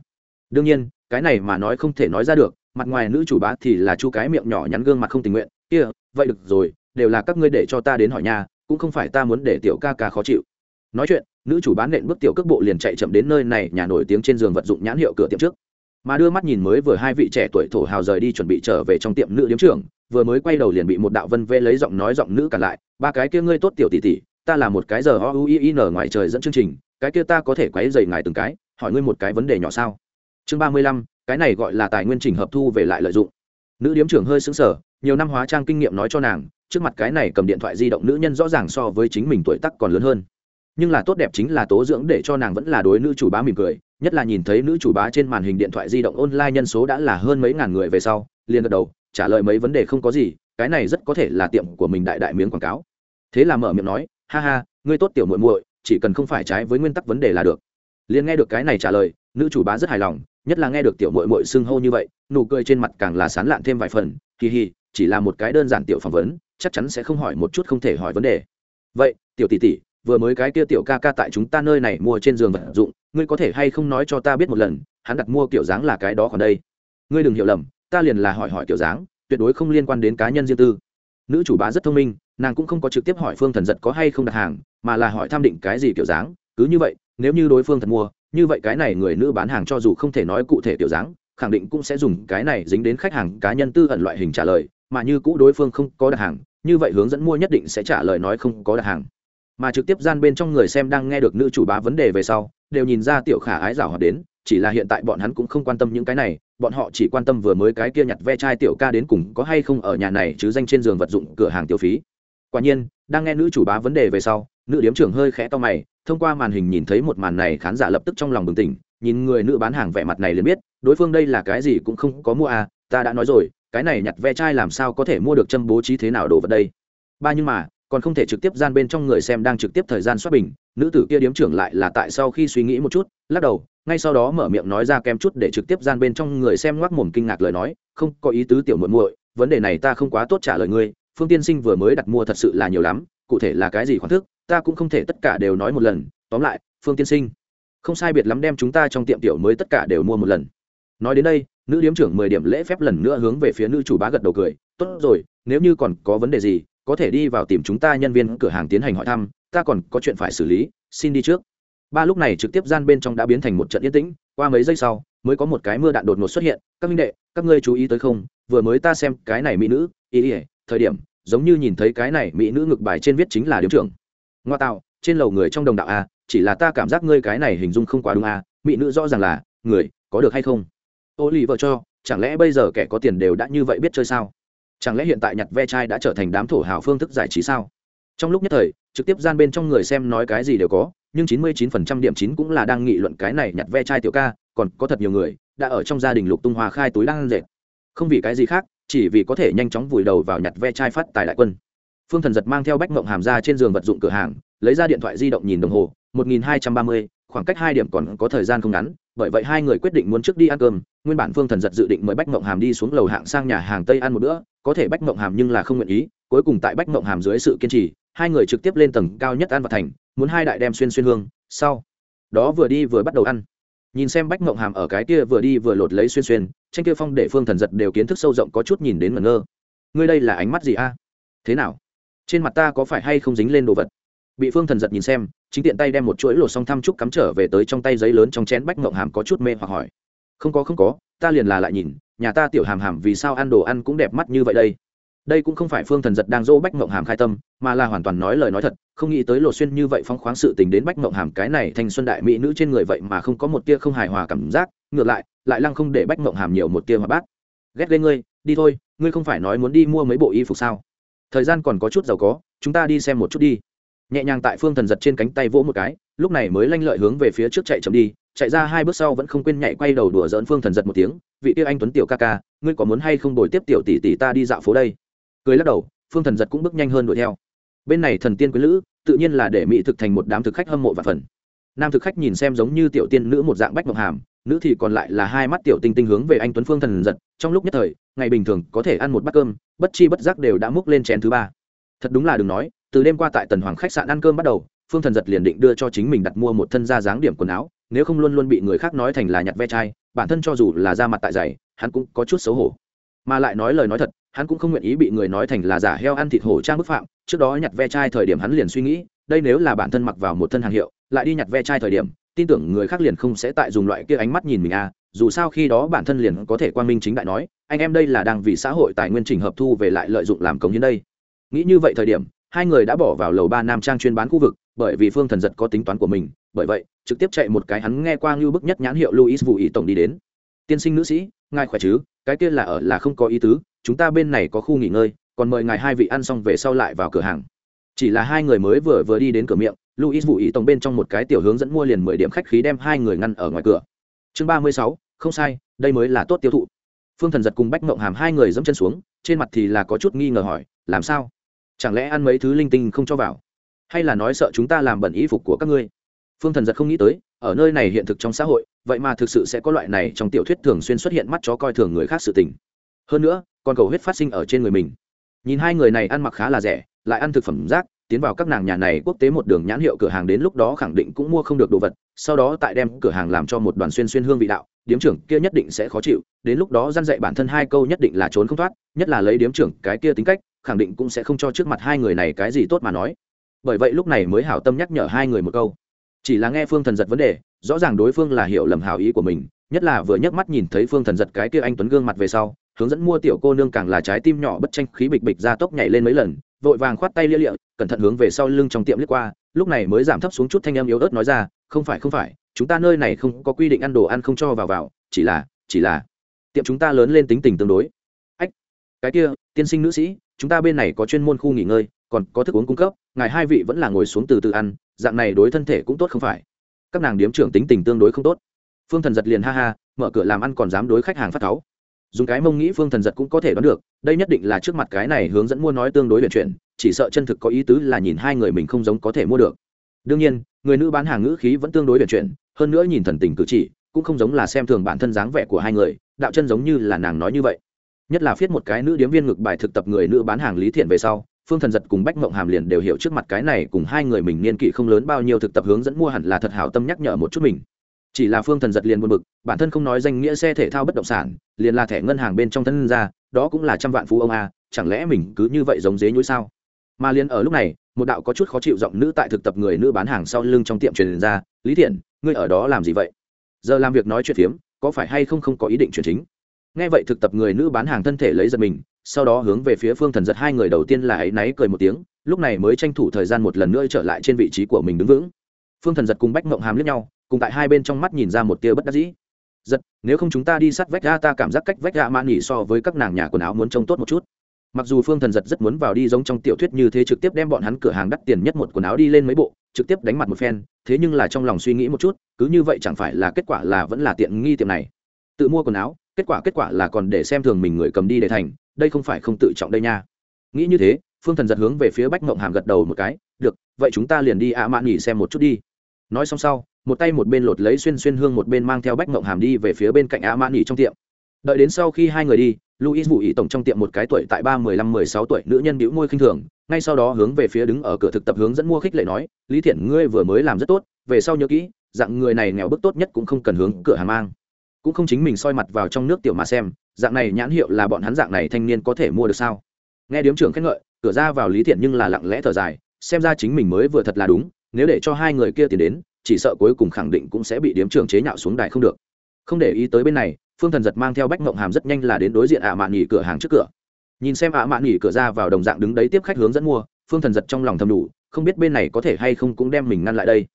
đương nhiên, cái này mà nói không thể nói ra được, mặt ngoài nữ chủ bá thì là chu cái miệng nhỏ nhắn gương mặt không tình nguyện, kia, vậy được rồi, đều là các ngươi để cho ta đến hỏi nhà cũng không phải ta muốn để tiểu ca ca khó chịu. Nói chuyện, nữ chủ bán nện bước tiểu cước bộ liền chạy chậm đến nơi này, nhà nổi tiếng trên giường vật dụng nhãn hiệu cửa tiệm trước. Mà đưa mắt nhìn mới vừa hai vị trẻ tuổi thổ hào rời đi chuẩn bị trở về trong tiệm nữ điếm trưởng, vừa mới quay đầu liền bị một đạo vân vê lấy giọng nói giọng nữ cản lại, ba cái kia ngươi tốt tiểu tỷ tỷ ta là một cái giờ o u i n ngoài trời dẫn chương trình, cái kia ta có thể quấy dày ngài từng cái, hỏi ngươi một cái vấn đề nhỏ sao? Chương ba mươi lăm, cái này gọi là tài nguyên trình hợp thu về lại lợi dụng. Nữ điếm trưởng hơi xứng sở nhiều năm hóa trang kinh nghiệm nói cho nàng, trước mặt cái này cầm điện thoại di động nữ nhân rõ ràng so với chính mình tuổi tắc còn lớn hơn. Nhưng là tốt đẹp chính là tố dưỡng để cho nàng vẫn là đối nữ chủ bá mỉm cười, nhất là nhìn thấy nữ chủ bá trên màn hình điện thoại di động online nhân số đã là hơn mấy ngàn người về sau, liền gật đầu, trả lời mấy vấn đề không có gì, cái này rất có thể là tiệm của mình đại đại miếng quảng cáo. Thế là mở miệng nói ha ha, ngươi tốt tiểu muội muội, chỉ cần không phải trái với nguyên tắc vấn đề là được. Liền nghe được cái này trả lời, nữ chủ bá rất hài lòng, nhất là nghe được tiểu muội muội xưng hô như vậy, nụ cười trên mặt càng là sán lạn thêm vài phần, kỳ hì, chỉ là một cái đơn giản tiểu phỏng vấn, chắc chắn sẽ không hỏi một chút không thể hỏi vấn đề. Vậy, tiểu tỷ tỷ, vừa mới cái kia tiểu ca ca tại chúng ta nơi này mua trên giường vật dụng, ngươi có thể hay không nói cho ta biết một lần, hắn đặt mua kiểu dáng là cái đó còn đây. Ngươi đừng hiểu lầm, ta liền là hỏi hỏi kiểu dáng, tuyệt đối không liên quan đến cá nhân riêng tư nữ chủ bá rất thông minh, nàng cũng không có trực tiếp hỏi phương thần giật có hay không đặt hàng, mà là hỏi tham định cái gì kiểu dáng, cứ như vậy, nếu như đối phương thật mua, như vậy cái này người nữ bán hàng cho dù không thể nói cụ thể kiểu dáng, khẳng định cũng sẽ dùng cái này dính đến khách hàng cá nhân tư ẩn loại hình trả lời, mà như cũ đối phương không có đặt hàng, như vậy hướng dẫn mua nhất định sẽ trả lời nói không có đặt hàng. Mà trực tiếp gian bên trong người xem đang nghe được nữ chủ bá vấn đề về sau, đều nhìn ra tiểu khả ái rào hoạt đến chỉ là hiện tại bọn hắn cũng không quan tâm những cái này, bọn họ chỉ quan tâm vừa mới cái kia nhặt ve chai tiểu ca đến cùng có hay không ở nhà này chứ danh trên giường vật dụng cửa hàng tiêu phí. Quả nhiên, đang nghe nữ chủ bá vấn đề về sau, nữ điếm trưởng hơi khẽ to mày, thông qua màn hình nhìn thấy một màn này khán giả lập tức trong lòng bừng tỉnh, nhìn người nữ bán hàng vẻ mặt này liền biết, đối phương đây là cái gì cũng không có mua à ta đã nói rồi, cái này nhặt ve chai làm sao có thể mua được châm bố trí thế nào đồ vật đây? Ba nhưng mà, còn không thể trực tiếp gian bên trong người xem đang trực tiếp thời gian xuất bình, nữ tử kia điếm trưởng lại là tại sau khi suy nghĩ một chút, lắc đầu ngay sau đó mở miệng nói ra kem chút để trực tiếp gian bên trong người xem ngoác mồm kinh ngạc lời nói, không có ý tứ tiểu muội muội, vấn đề này ta không quá tốt trả lời ngươi, phương tiên sinh vừa mới đặt mua thật sự là nhiều lắm, cụ thể là cái gì khoản thức, ta cũng không thể tất cả đều nói một lần, tóm lại, phương tiên sinh, không sai biệt lắm đem chúng ta trong tiệm tiểu mới tất cả đều mua một lần. Nói đến đây, nữ điếm trưởng mười điểm lễ phép lần nữa hướng về phía nữ chủ bá gật đầu cười, tốt rồi, nếu như còn có vấn đề gì, có thể đi vào tìm chúng ta nhân viên cửa hàng tiến hành hỏi thăm, ta còn có chuyện phải xử lý, xin đi trước ba lúc này trực tiếp gian bên trong đã biến thành một trận yên tĩnh, qua mấy giây sau, mới có một cái mưa đạn đột ngột xuất hiện. Các minh đệ, các ngươi chú ý tới không? Vừa mới ta xem cái này mỹ nữ, ý ỉa thời điểm, giống như nhìn thấy cái này mỹ nữ ngực bài trên viết chính là điếm trưởng. Ngoa tạo, trên lầu người trong đồng đạo a chỉ là ta cảm giác ngươi cái này hình dung không quá đúng a mỹ nữ rõ ràng là, người, có được hay không? Ô lì vợ cho, chẳng lẽ bây giờ kẻ có tiền đều đã như vậy biết chơi sao? Chẳng lẽ hiện tại nhặt ve chai đã trở thành đám thổ hào phương thức giải trí sao? Trong lúc nhất thời, trực tiếp gian bên trong người xem nói cái gì đều có nhưng chín mươi chín phần trăm điểm chín cũng là đang nghị luận cái này nhặt ve chai tiểu ca, còn có thật nhiều người đã ở trong gia đình lục tung hoa khai túi đang dệt. Không vì cái gì khác, chỉ vì có thể nhanh chóng vùi đầu vào nhặt ve chai phát tài đại quân. Phương thần giật mang theo bách Ngộng hàm ra trên giường vật dụng cửa hàng, lấy ra điện thoại di động nhìn đồng hồ, một nghìn hai trăm ba mươi, khoảng cách hai điểm còn có thời gian không ngắn, bởi vậy hai người quyết định muốn trước đi ăn cơm. Nguyên bản phương thần giật dự định mời bách Ngộng hàm đi xuống lầu hạng sang nhà hàng tây ăn một bữa, có thể bách Ngộng hàm nhưng là không nguyện ý. Cuối cùng tại bách Ngộng hàm dưới sự kiên trì, hai người trực tiếp lên tầng cao nhất ăn và thành muốn hai đại đem xuyên xuyên hương, sau. Đó vừa đi vừa bắt đầu ăn. Nhìn xem bách mộng hàm ở cái kia vừa đi vừa lột lấy xuyên xuyên, tranh kia phong để phương thần giật đều kiến thức sâu rộng có chút nhìn đến ngẩn ngơ. Ngươi đây là ánh mắt gì a? Thế nào? Trên mặt ta có phải hay không dính lên đồ vật? Bị phương thần giật nhìn xem, chính tiện tay đem một chuỗi lột xong thăm trúc cắm trở về tới trong tay giấy lớn trong chén bách mộng hàm có chút mê hoặc hỏi. Không có không có, ta liền là lại nhìn, nhà ta tiểu hàm hàm vì sao ăn đồ ăn cũng đẹp mắt như vậy đây? Đây cũng không phải phương thần giật đang dỗ bách mộng hàm khai tâm, mà là hoàn toàn nói lời nói thật, không nghĩ tới lột xuyên như vậy phong khoáng sự tình đến bách mộng hàm cái này thành xuân đại mỹ nữ trên người vậy mà không có một tia không hài hòa cảm giác, ngược lại lại lăng không để bách mộng hàm nhiều một tia hòa bát. Ghét lên ngươi, đi thôi, ngươi không phải nói muốn đi mua mấy bộ y phục sao? Thời gian còn có chút giàu có, chúng ta đi xem một chút đi. Nhẹ nhàng tại phương thần giật trên cánh tay vỗ một cái, lúc này mới lanh lợi hướng về phía trước chạy chậm đi, chạy ra hai bước sau vẫn không quên nhảy quay đầu đùa dỡn phương thần giật một tiếng, vị tiêu anh tuấn tiểu ca ca, ngươi có muốn hay không đổi tiếp tiểu tỷ tỷ ta đi dạo phố đây? Cười lắc đầu, phương thần giật cũng bước nhanh hơn đuổi theo. Bên này thần tiên quý lữ, tự nhiên là để mỹ thực thành một đám thực khách hâm mộ và phần. Nam thực khách nhìn xem giống như tiểu tiên nữ một dạng bách ngọc hàm, nữ thì còn lại là hai mắt tiểu tinh tinh hướng về anh tuấn phương thần giật, trong lúc nhất thời, ngày bình thường có thể ăn một bát cơm, bất chi bất giác đều đã múc lên chén thứ ba. Thật đúng là đừng nói, từ đêm qua tại tần hoàng khách sạn ăn cơm bắt đầu, phương thần giật liền định đưa cho chính mình đặt mua một thân da dáng điểm quần áo, nếu không luôn luôn bị người khác nói thành là nhặt ve chai, bản thân cho dù là ra mặt tại giày hắn cũng có chút xấu hổ. Mà lại nói lời nói thật hắn cũng không nguyện ý bị người nói thành là giả heo ăn thịt hổ trang bức phạm, trước đó nhặt ve chai thời điểm hắn liền suy nghĩ, đây nếu là bản thân mặc vào một thân hàng hiệu, lại đi nhặt ve chai thời điểm, tin tưởng người khác liền không sẽ tại dùng loại kia ánh mắt nhìn mình à dù sao khi đó bản thân liền có thể quan minh chính đại nói, anh em đây là đang vì xã hội tài nguyên trình hợp thu về lại lợi dụng làm cống hiến đây. Nghĩ như vậy thời điểm, hai người đã bỏ vào lầu ba nam trang chuyên bán khu vực, bởi vì phương thần giật có tính toán của mình, bởi vậy, trực tiếp chạy một cái hắn nghe qua ngưu bức nhất nhãn hiệu luis vũ ý tổng đi đến. Tiên sinh nữ sĩ, ngài khỏe chứ? Cái kia là ở là không có ý tứ chúng ta bên này có khu nghỉ ngơi, còn mời ngài hai vị ăn xong về sau lại vào cửa hàng. Chỉ là hai người mới vừa vừa đi đến cửa miệng luis vụ ý tổng bên trong một cái tiểu hướng dẫn mua liền mười điểm khách khí đem hai người ngăn ở ngoài cửa. Chương ba mươi sáu, không sai, đây mới là tốt tiêu thụ. Phương thần giật cùng bách mộng hàm hai người dẫm chân xuống, trên mặt thì là có chút nghi ngờ hỏi, làm sao? Chẳng lẽ ăn mấy thứ linh tinh không cho vào? Hay là nói sợ chúng ta làm bẩn y phục của các ngươi? Phương thần giật không nghĩ tới, ở nơi này hiện thực trong xã hội, vậy mà thực sự sẽ có loại này trong tiểu thuyết thường xuyên xuất hiện mắt chó coi thường người khác sự tình hơn nữa, còn cầu huyết phát sinh ở trên người mình. Nhìn hai người này ăn mặc khá là rẻ, lại ăn thực phẩm rác, tiến vào các nàng nhà này quốc tế một đường nhãn hiệu cửa hàng đến lúc đó khẳng định cũng mua không được đồ vật, sau đó tại đem cửa hàng làm cho một đoàn xuyên xuyên hương vị đạo, điếm trưởng kia nhất định sẽ khó chịu, đến lúc đó dăn dạy bản thân hai câu nhất định là trốn không thoát, nhất là lấy điếm trưởng cái kia tính cách, khẳng định cũng sẽ không cho trước mặt hai người này cái gì tốt mà nói. Bởi vậy lúc này mới hảo tâm nhắc nhở hai người một câu. Chỉ là nghe phương thần giật vấn đề, rõ ràng đối phương là hiểu lầm hảo ý của mình, nhất là vừa nhấc mắt nhìn thấy phương thần giật cái kia anh tuấn gương mặt về sau hướng dẫn mua tiểu cô nương càng là trái tim nhỏ bất tranh, khí bịch bịch ra tốc nhảy lên mấy lần, vội vàng khoát tay lia lịa, cẩn thận hướng về sau lưng trong tiệm liếc qua, lúc này mới giảm thấp xuống chút thanh em yếu ớt nói ra, không phải không phải, chúng ta nơi này không có quy định ăn đồ ăn không cho vào vào, chỉ là chỉ là, tiệm chúng ta lớn lên tính tình tương đối. Ách, cái kia, tiên sinh nữ sĩ, chúng ta bên này có chuyên môn khu nghỉ ngơi, còn có thức uống cung cấp, ngài hai vị vẫn là ngồi xuống từ từ ăn, dạng này đối thân thể cũng tốt không phải. Các nàng điếm trưởng tính tình tương đối không tốt. Phương thần giật liền ha ha, mở cửa làm ăn còn dám đối khách hàng phát cáu dùng cái mông nghĩ phương thần giật cũng có thể đoán được, đây nhất định là trước mặt cái này hướng dẫn mua nói tương đối luyện chuyển, chỉ sợ chân thực có ý tứ là nhìn hai người mình không giống có thể mua được. Đương nhiên, người nữ bán hàng ngữ khí vẫn tương đối luyện chuyển, hơn nữa nhìn thần tình cử chỉ, cũng không giống là xem thường bản thân dáng vẻ của hai người, đạo chân giống như là nàng nói như vậy. Nhất là viết một cái nữ điếm viên ngực bài thực tập người nữ bán hàng lý thiện về sau, phương thần giật cùng bách mộng hàm liền đều hiểu trước mặt cái này cùng hai người mình niên kỷ không lớn bao nhiêu thực tập hướng dẫn mua hẳn là thật hảo tâm nhắc nhở một chút mình chỉ là phương thần giật liền buồn bực, bản thân không nói danh nghĩa xe thể thao bất động sản, liền là thẻ ngân hàng bên trong thân ra, đó cũng là trăm vạn phú ông a, chẳng lẽ mình cứ như vậy giống dế nhũi sao? Mà liền ở lúc này, một đạo có chút khó chịu giọng nữ tại thực tập người nữ bán hàng sau lưng trong tiệm truyền ra, lý thiện, ngươi ở đó làm gì vậy? Giờ làm việc nói chuyện phiếm, có phải hay không không có ý định chuyển chính? Nghe vậy thực tập người nữ bán hàng thân thể lấy giật mình, sau đó hướng về phía phương thần giật hai người đầu tiên là ấy náy cười một tiếng, lúc này mới tranh thủ thời gian một lần nữa trở lại trên vị trí của mình đứng vững. Phương thần giật cùng bách mộng hàm lướt nhau cùng tại hai bên trong mắt nhìn ra một tia bất đắc dĩ. Giật, nếu không chúng ta đi sát vách ra ta cảm giác cách vách ra mãn nghỉ so với các nàng nhà quần áo muốn trông tốt một chút. Mặc dù phương thần giật rất muốn vào đi giống trong tiểu thuyết như thế trực tiếp đem bọn hắn cửa hàng đắt tiền nhất một quần áo đi lên mấy bộ, trực tiếp đánh mặt một phen, thế nhưng là trong lòng suy nghĩ một chút, cứ như vậy chẳng phải là kết quả là vẫn là tiện nghi tiệm này. Tự mua quần áo, kết quả kết quả là còn để xem thường mình người cầm đi để thành, đây không phải không tự trọng đây nha. Nghĩ như thế, phương thần giật hướng về phía bách mộng hàm gật đầu một cái, được, vậy chúng ta liền đi ạ mạn nghỉ xem một chút đi. Nói xong sau một tay một bên lột lấy xuyên xuyên hương một bên mang theo bách mộng hàm đi về phía bên cạnh a mạn nghỉ trong tiệm. Đợi đến sau khi hai người đi luis vụ ý tổng trong tiệm một cái tuổi tại ba mười lăm mười sáu tuổi nữ nhân bĩu môi khinh thường, ngay sau đó hướng về phía đứng ở cửa thực tập hướng dẫn mua khích lệ nói, lý thiện, ngươi vừa mới làm rất tốt, về sau nhớ kỹ, dạng người này nghèo bức tốt nhất cũng không cần hướng cửa hàng mang. Cũng không chính mình soi mặt vào trong nước tiểu mà xem, dạng này nhãn hiệu là bọn hắn dạng này thanh niên có thể mua được sao? Nghe điếm trưởng khen ngợi, cửa ra vào lý thiện nhưng là lặng lẽ thở dài, xem ra chính mình mới vừa thật là đúng, nếu để cho hai người kia tiền đến chỉ sợ cuối cùng khẳng định cũng sẽ bị điếm trưởng chế nhạo xuống đài không được. Không để ý tới bên này, phương thần giật mang theo bách mộng hàm rất nhanh là đến đối diện ạ mạn nghỉ cửa hàng trước cửa. Nhìn xem ạ mạn nghỉ cửa ra vào đồng dạng đứng đấy tiếp khách hướng dẫn mua, phương thần giật trong lòng thầm đủ, không biết bên này có thể hay không cũng đem mình ngăn lại đây.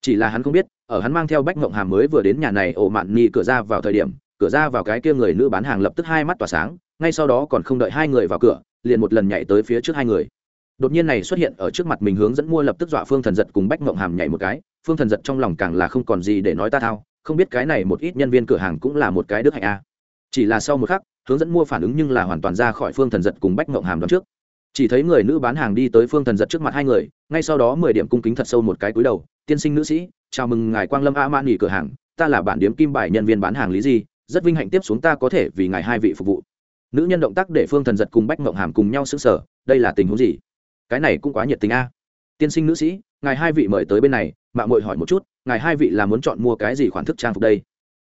Chỉ là hắn không biết, ở hắn mang theo bách mộng hàm mới vừa đến nhà này ổ mạn nghỉ cửa ra vào thời điểm, cửa ra vào cái kia người nữ bán hàng lập tức hai mắt tỏa sáng, ngay sau đó còn không đợi hai người vào cửa, liền một lần nhảy tới phía trước hai người. Đột nhiên này xuất hiện ở trước mặt mình hướng dẫn mua lập tức dọa phương thần giật cùng bách mộng hàm nhảy một cái phương thần giật trong lòng càng là không còn gì để nói ta thao, không biết cái này một ít nhân viên cửa hàng cũng là một cái đức hạnh a. Chỉ là sau một khắc, hướng dẫn mua phản ứng nhưng là hoàn toàn ra khỏi phương thần giật cùng bách ngộng hàm đón trước. Chỉ thấy người nữ bán hàng đi tới phương thần giật trước mặt hai người, ngay sau đó mười điểm cung kính thật sâu một cái cúi đầu, tiên sinh nữ sĩ, chào mừng ngài quang lâm a man nghỉ cửa hàng, ta là bản điếm kim bài nhân viên bán hàng lý di, rất vinh hạnh tiếp xuống ta có thể vì ngài hai vị phục vụ. Nữ nhân động tác để phương thần giật cùng bách ngộng hàm cùng nhau xứng sở đây là tình huống gì? Cái này cũng quá nhiệt tình a. Tiên sinh nữ sĩ ngài hai vị mời tới bên này mạng mội hỏi một chút, ngài hai vị là muốn chọn mua cái gì khoản thức trang phục đây?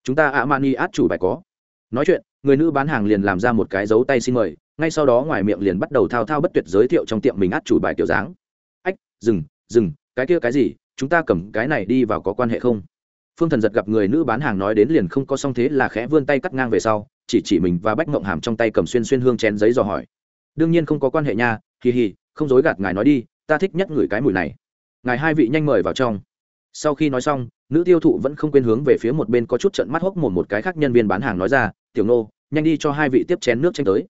Chúng ta ạ mani át chủ bài có. Nói chuyện, người nữ bán hàng liền làm ra một cái dấu tay xin mời, ngay sau đó ngoài miệng liền bắt đầu thao thao bất tuyệt giới thiệu trong tiệm mình át chủ bài kiểu dáng. Ách, dừng dừng, cái kia cái gì, chúng ta cầm cái này đi vào có quan hệ không? Phương thần giật gặp người nữ bán hàng nói đến liền không có song thế là khẽ vươn tay cắt ngang về sau, chỉ chỉ mình và bách mộng hàm trong tay cầm xuyên xuyên hương chén giấy dò hỏi. Đương nhiên không có quan hệ nha, hì hì, không dối gạt ngài nói đi, ta thích nhất ngửi cái mùi này ngài hai vị nhanh mời vào trong. Sau khi nói xong, nữ tiêu thụ vẫn không quên hướng về phía một bên có chút trận mắt hốc một một cái khác nhân viên bán hàng nói ra, tiểu nô, nhanh đi cho hai vị tiếp chén nước tranh tới.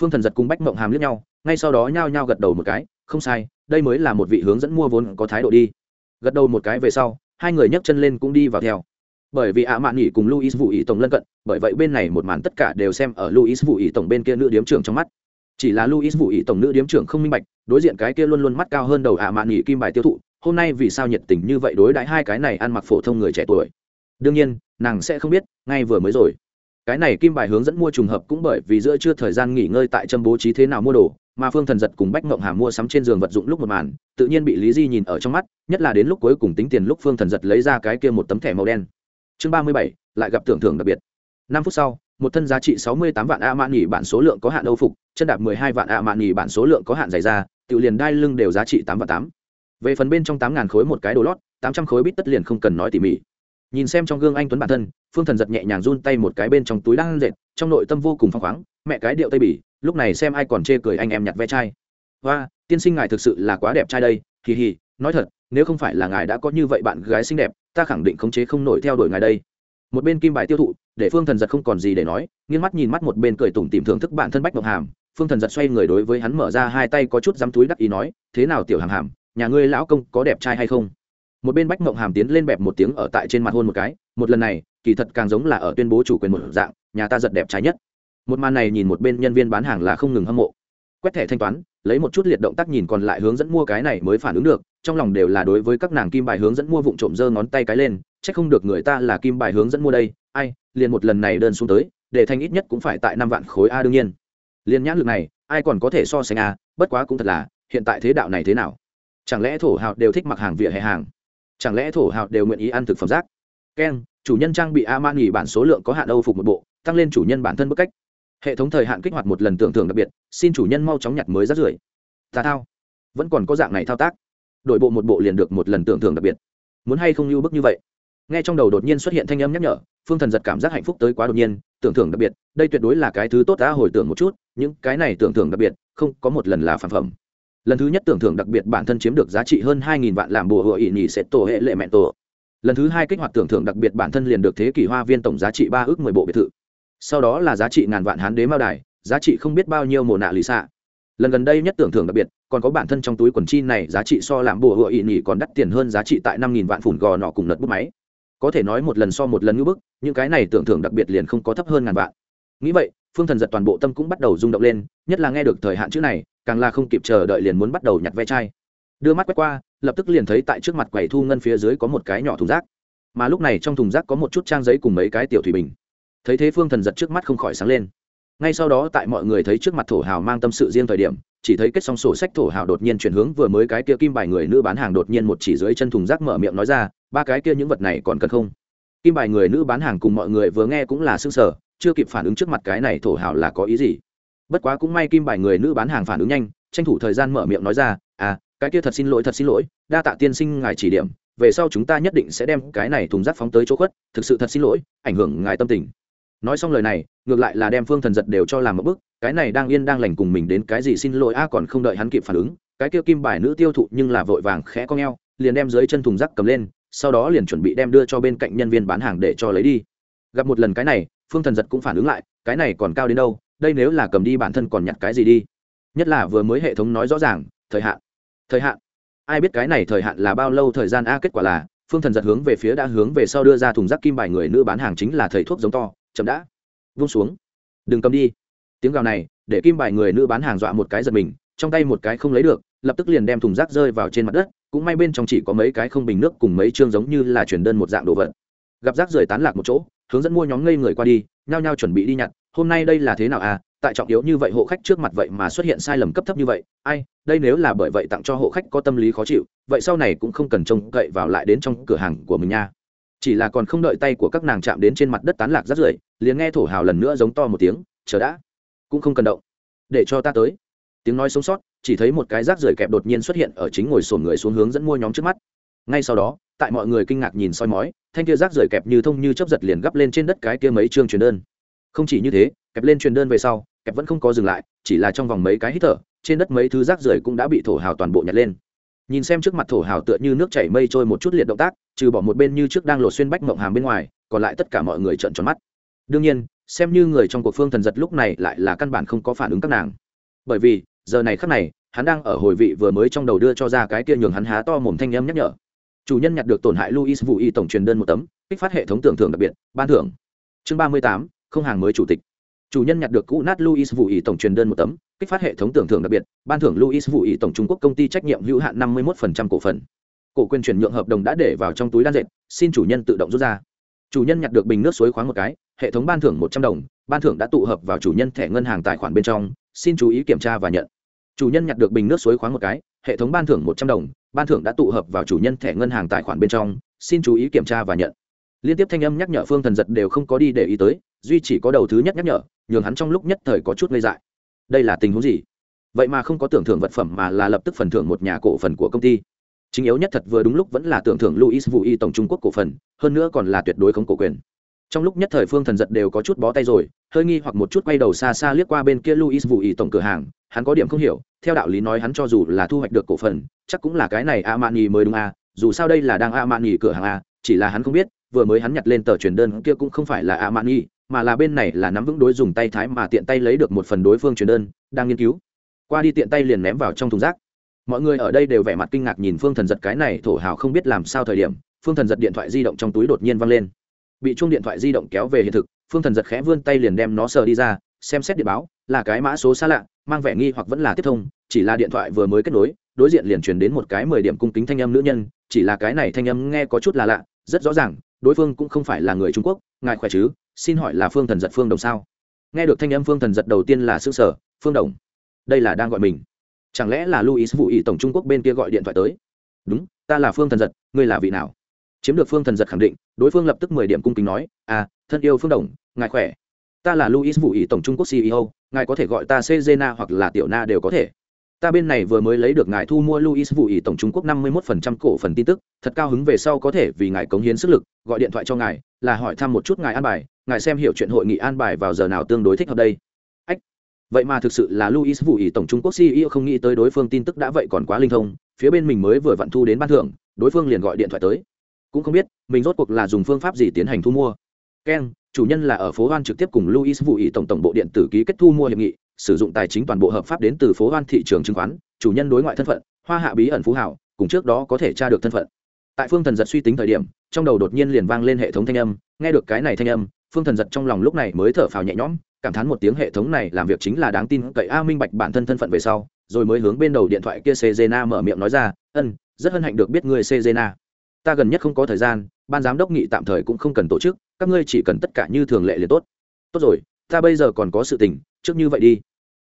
Phương thần giật cùng bách mộng hàm lướt nhau, ngay sau đó nhao nhao gật đầu một cái, không sai, đây mới là một vị hướng dẫn mua vốn có thái độ đi. Gật đầu một cái về sau, hai người nhấc chân lên cũng đi vào theo. Bởi vì ạ mạn nghỉ cùng luis vụ ý tổng lân cận, bởi vậy bên này một màn tất cả đều xem ở luis vụ ý tổng bên kia nữ điếm trưởng trong mắt. Chỉ là luis vụ ý tổng nữ điếm trưởng không minh bạch, đối diện cái kia luôn luôn mắt cao hơn đầu ạ mạn nghỉ kim bài tiêu thụ hôm nay vì sao nhiệt tình như vậy đối đãi hai cái này ăn mặc phổ thông người trẻ tuổi? Đương nhiên, nàng sẽ không biết, ngay vừa mới rồi. Cái này kim bài hướng dẫn mua trùng hợp cũng bởi vì giữa chưa thời gian nghỉ ngơi tại châm bố trí thế nào mua đồ, mà phương thần giật cùng bách mộng hà mua sắm trên giường vật dụng lúc một màn, tự nhiên bị lý di nhìn ở trong mắt, nhất là đến lúc cuối cùng tính tiền lúc phương thần giật lấy ra cái kia một tấm thẻ màu đen. Chương ba mươi bảy, lại gặp tưởng thưởng đặc biệt. Năm phút sau, một thân giá trị sáu mươi tám vạn a mạn nghỉ bản số lượng có hạn âu phục, chân đạp mười hai vạn a mạn nghỉ bản số lượng có hạn dày ra tự liền đai lưng đều giá trị tám vạn tám về phần bên trong tám ngàn khối một cái đồ lót, tám trăm khối bít tất liền không cần nói tỉ mỉ. Nhìn xem trong gương anh tuấn bản thân, phương thần giật nhẹ nhàng run tay một cái bên trong túi đang dệt, trong nội tâm vô cùng phăng khoáng, mẹ cái điệu tây bỉ, lúc này xem ai còn chê cười anh em nhặt ve chai. Và tiên sinh ngài thực sự là quá đẹp trai đây kỳ hì, nói thật, nếu không phải là ngài đã có như vậy bạn gái xinh đẹp, ta khẳng định khống chế không nổi theo đuổi ngài đây. Một bên kim bài tiêu thụ, để phương thần giật không còn gì để nói, nghiêng mắt nhìn mắt một bên cười tủm tìm thưởng thức bản thân bách ngọc hàm. Phương thần giật xoay người đối với hắn mở ra hai tay có chút dám túi đắc ý nói, thế nào tiểu hàng hàm nhà ngươi lão công có đẹp trai hay không? Một bên bách mộng hàm tiến lên bẹp một tiếng ở tại trên mặt hôn một cái, một lần này, kỳ thật càng giống là ở tuyên bố chủ quyền một dạng, nhà ta giật đẹp trai nhất. Một màn này nhìn một bên nhân viên bán hàng là không ngừng hâm mộ. Quét thẻ thanh toán, lấy một chút liệt động tác nhìn còn lại hướng dẫn mua cái này mới phản ứng được, trong lòng đều là đối với các nàng kim bài hướng dẫn mua vụn trộm giơ ngón tay cái lên, chắc không được người ta là kim bài hướng dẫn mua đây, ai, liền một lần này đơn xuống tới, để thanh ít nhất cũng phải tại năm vạn khối a đương nhiên. Liền nhãn lực này, ai còn có thể so sánh a, bất quá cũng thật là, hiện tại thế đạo này thế nào? Chẳng lẽ thổ hào đều thích mặc hàng vỉa hè hàng? Chẳng lẽ thổ hào đều nguyện ý ăn thực phẩm rác? Keng chủ nhân trang bị a man nghỉ bản số lượng có hạn âu phục một bộ, tăng lên chủ nhân bản thân bức cách. Hệ thống thời hạn kích hoạt một lần tưởng thưởng đặc biệt, xin chủ nhân mau chóng nhặt mới rác rưởi. Tà thao. Vẫn còn có dạng này thao tác. Đổi bộ một bộ liền được một lần tưởng thưởng đặc biệt. Muốn hay không lưu bức như vậy? Nghe trong đầu đột nhiên xuất hiện thanh âm nhắc nhở, phương thần giật cảm giác hạnh phúc tới quá đột nhiên, tưởng thưởng đặc biệt, đây tuyệt đối là cái thứ tốt đã hồi tưởng một chút, những cái này tưởng thưởng đặc biệt, không có một lần là phản phẩm lần thứ nhất tưởng thưởng đặc biệt bản thân chiếm được giá trị hơn hai nghìn vạn làm bùa hựa ỵ nhì sẽ tổ hệ lệ mẹ tổ. Lần thứ hai kích hoạt tưởng thưởng đặc biệt bản thân liền được thế kỷ hoa viên tổng giá trị ba ước mười bộ biệt thự. Sau đó là giá trị ngàn vạn hán đế mao đài, giá trị không biết bao nhiêu mồ nạ lì xạ. Lần gần đây nhất tưởng thưởng đặc biệt, còn có bản thân trong túi quần chi này, giá trị so làm bùa hựa ỵ nhì còn đắt tiền hơn giá trị tại năm nghìn vạn phủn gò nọ cùng lật bút máy. Có thể nói một lần so một lần ngữ bức, những cái này tưởng thưởng đặc biệt liền không có thấp hơn ngàn vạn. Nghĩ vậy, phương thần giật toàn bộ tâm cũng bắt đầu rung động lên, nhất là nghe được thời hạn chữ này càng là không kịp chờ đợi liền muốn bắt đầu nhặt ve chai. Đưa mắt quét qua, lập tức liền thấy tại trước mặt quầy thu ngân phía dưới có một cái nhỏ thùng rác. Mà lúc này trong thùng rác có một chút trang giấy cùng mấy cái tiểu thủy bình. Thấy thế phương thần giật trước mắt không khỏi sáng lên. Ngay sau đó tại mọi người thấy trước mặt thổ hào mang tâm sự riêng thời điểm, chỉ thấy kết xong sổ sách thổ hào đột nhiên chuyển hướng vừa mới cái kia kim bài người nữ bán hàng đột nhiên một chỉ dưới chân thùng rác mở miệng nói ra, ba cái kia những vật này còn cần không? Kim bài người nữ bán hàng cùng mọi người vừa nghe cũng là s ư ơ n g sở chưa kịp phản ứng trước mặt cái này thổ hào là có ý gì bất quá cũng may kim bài người nữ bán hàng phản ứng nhanh, tranh thủ thời gian mở miệng nói ra à cái kia thật xin lỗi, thật xin lỗi, đa tạ tiên sinh ngài chỉ điểm, về sau chúng ta nhất định sẽ đem cái này thùng rác phóng tới chỗ khuất, thực sự thật xin lỗi, ảnh hưởng ngài tâm tình. Nói xong lời này, ngược lại là đem phương thần giật đều cho làm một bức, cái này đang yên đang lành cùng mình đến cái gì xin lỗi a à còn không đợi hắn kịp phản ứng, cái kia kim bài nữ tiêu thụ nhưng là vội vàng khẽ con g liền đem dưới chân thùng rác cầm lên, sau đó liền chuẩn bị đem đưa cho bên cạnh nhân viên bán hàng để cho lấy đi. Gặp một lần cái này, phương thần giật cũng phản ứng lại, cái này còn cao đến đâu đây nếu là cầm đi bản thân còn nhặt cái gì đi. Nhất là vừa mới hệ thống nói rõ ràng, thời hạn. Thời hạn. Ai biết cái này thời hạn là bao lâu, thời gian a, kết quả là, phương thần giật hướng về phía đã hướng về sau đưa ra thùng rác kim bài người nữ bán hàng chính là thầy thuốc giống to, chậm đã. Vung xuống. Đừng cầm đi. Tiếng gào này, để kim bài người nữ bán hàng dọa một cái giật mình, trong tay một cái không lấy được, lập tức liền đem thùng rác rơi vào trên mặt đất, cũng may bên trong chỉ có mấy cái không bình nước cùng mấy chương giống như là chuyển đơn một dạng đồ vật. Gặp rác rời tán lạc một chỗ, hướng dẫn mua nhóm ngây người qua đi, nhao nhao chuẩn bị đi nhặt hôm nay đây là thế nào à? Tại trọng yếu như vậy hộ khách trước mặt vậy mà xuất hiện sai lầm cấp thấp như vậy. Ai, đây nếu là bởi vậy tặng cho hộ khách có tâm lý khó chịu, vậy sau này cũng không cần trông cậy vào lại đến trong cửa hàng của mình nha. Chỉ là còn không đợi tay của các nàng chạm đến trên mặt đất tán lạc rắt rưởi, liền nghe thổ hào lần nữa giống to một tiếng, chờ đã, cũng không cần động, để cho ta tới. Tiếng nói sống sót, chỉ thấy một cái rác rưởi kẹp đột nhiên xuất hiện ở chính ngồi sổn người xuống hướng dẫn mua nhóm trước mắt. Ngay sau đó, tại mọi người kinh ngạc nhìn soi mói, thanh kia rác rưởi kẹp như thông như chấp giật liền gấp lên trên đất cái kia mấy chương truyền đơn không chỉ như thế, kẹp lên truyền đơn về sau, kẹp vẫn không có dừng lại, chỉ là trong vòng mấy cái hít thở, trên đất mấy thứ rác rưởi cũng đã bị thổ hào toàn bộ nhặt lên. Nhìn xem trước mặt thổ hào tựa như nước chảy mây trôi một chút liệt động tác, trừ bỏ một bên như trước đang lột xuyên bách mộng hàm bên ngoài, còn lại tất cả mọi người trợn tròn mắt. Đương nhiên, xem như người trong cuộc phương thần giật lúc này lại là căn bản không có phản ứng các nàng. Bởi vì, giờ này khắc này, hắn đang ở hồi vị vừa mới trong đầu đưa cho ra cái kia nhường hắn há to mồm thanh em nhắc nhở. Chủ nhân nhặt được tổn hại luis vũ y tổng truyền đơn một tấm, kích phát hệ thống tưởng thưởng đặc biệt, ban thưởng. Chương ba mươi tám không hàng mới chủ tịch. Chủ nhân nhặt được cũ nát luis vũ ý tổng truyền đơn một tấm, kích phát hệ thống tưởng thưởng đặc biệt, ban thưởng luis vũ ý tổng trung quốc công ty trách nhiệm hữu hạn năm mươi một cổ phần. Cổ quyền chuyển nhượng hợp đồng đã để vào trong túi đan dệt, xin chủ nhân tự động rút ra. Chủ nhân nhặt được bình nước suối khoáng một cái, hệ thống ban thưởng một trăm đồng, ban thưởng đã tụ hợp vào chủ nhân thẻ ngân hàng tài khoản bên trong, xin chú ý kiểm tra và nhận. Chủ nhân nhặt được bình nước suối khoáng một cái, hệ thống ban thưởng một trăm đồng, ban thưởng đã tụ hợp vào chủ nhân thẻ ngân hàng tài khoản bên trong, xin chú ý kiểm tra và nhận. Liên tiếp thanh âm nhắc nhở phương thần giật đều không có đi để ý tới duy chỉ có đầu thứ nhất nhắc nhở, nhường hắn trong lúc nhất thời có chút ngây dại. Đây là tình huống gì? Vậy mà không có tưởng thưởng vật phẩm mà là lập tức phần thưởng một nhà cổ phần của công ty. Chính yếu nhất thật vừa đúng lúc vẫn là tưởng thưởng luis vũ y tổng trung quốc cổ phần, hơn nữa còn là tuyệt đối không cổ quyền. Trong lúc nhất thời phương thần giật đều có chút bó tay rồi, hơi nghi hoặc một chút quay đầu xa xa liếc qua bên kia luis vũ y tổng cửa hàng, hắn có điểm không hiểu, theo đạo lý nói hắn cho dù là thu hoạch được cổ phần, chắc cũng là cái này a mani mới đúng a dù sao đây là đang a mani cửa hàng a chỉ là hắn không biết, vừa mới hắn nhặt lên tờ truyền đơn kia cũng không phải là a mani mà là bên này là nắm vững đối dùng tay thái mà tiện tay lấy được một phần đối phương truyền đơn, đang nghiên cứu. Qua đi tiện tay liền ném vào trong thùng rác. Mọi người ở đây đều vẻ mặt kinh ngạc nhìn phương thần giật cái này thổ hào không biết làm sao thời điểm, phương thần giật điện thoại di động trong túi đột nhiên văng lên. Bị chuông điện thoại di động kéo về hiện thực, phương thần giật khẽ vươn tay liền đem nó sờ đi ra, xem xét điện báo, là cái mã số xa lạ, mang vẻ nghi hoặc vẫn là tiếp thông, chỉ là điện thoại vừa mới kết nối, đối diện liền truyền đến một cái mười điểm cung kính thanh âm nữ nhân, chỉ là cái này thanh âm nghe có chút là lạ, rất rõ ràng, đối phương cũng không phải là người trung quốc, ngài khỏe chứ? Xin hỏi là phương thần giật phương đồng sao? Nghe được thanh âm phương thần giật đầu tiên là s ư sở phương đồng, đây là đang gọi mình. Chẳng lẽ là luis vụ ý tổng trung quốc bên kia gọi điện thoại tới? Đúng, ta là phương thần giật, ngươi là vị nào? Chiếm được phương thần giật khẳng định, đối phương lập tức mười điểm cung kính nói à thân yêu phương đồng, ngài khỏe. Ta là luis vụ ý tổng trung quốc ceo ngài có thể gọi ta cezena hoặc là tiểu na đều có thể. Ta bên này vừa mới lấy được ngài thu mua luis vụ ý tổng trung quốc năm mươi một phần trăm cổ phần tin tức, thật cao hứng về sau có thể vì ngài cống hiến sức lực, gọi điện thoại cho ngài, là hỏi thăm một chút ngài an bài ngài xem hiểu chuyện hội nghị an bài vào giờ nào tương đối thích hợp đây. Ách, vậy mà thực sự là luis vụ ý tổng trung quốc ceo không nghĩ tới đối phương tin tức đã vậy còn quá linh thông, phía bên mình mới vừa vặn thu đến ban thưởng, đối phương liền gọi điện thoại tới. Cũng không biết, mình rốt cuộc là dùng phương pháp gì tiến hành thu mua. Keng chủ nhân là ở phố hoan trực tiếp cùng luis vụ ý tổng tổng bộ điện tử ký kết thu mua hiệp nghị, sử dụng tài chính toàn bộ hợp pháp đến từ phố hoan thị trường chứng khoán, chủ nhân đối ngoại thân phận, hoa hạ bí ẩn phú hảo, cùng trước đó có thể tra được thân phận. Tại phương thần giật suy tính thời điểm, trong đầu đột nhiên liền vang lên hệ thống thanh âm, nghe được cái này thanh âm phương thần giật trong lòng lúc này mới thở phào nhẹ nhõm cảm thán một tiếng hệ thống này làm việc chính là đáng tin cậy a minh bạch bản thân thân phận về sau rồi mới hướng bên đầu điện thoại kia Cezena mở miệng nói ra, "Ân, rất hân hạnh được biết ngươi Cezena. Ta gần nhất không có thời gian, ban giám đốc nghị tạm thời cũng không cần tổ chức, các ngươi chỉ cần tất cả như thường lệ liền tốt." "Tốt rồi, ta bây giờ còn có sự tình, trước như vậy đi."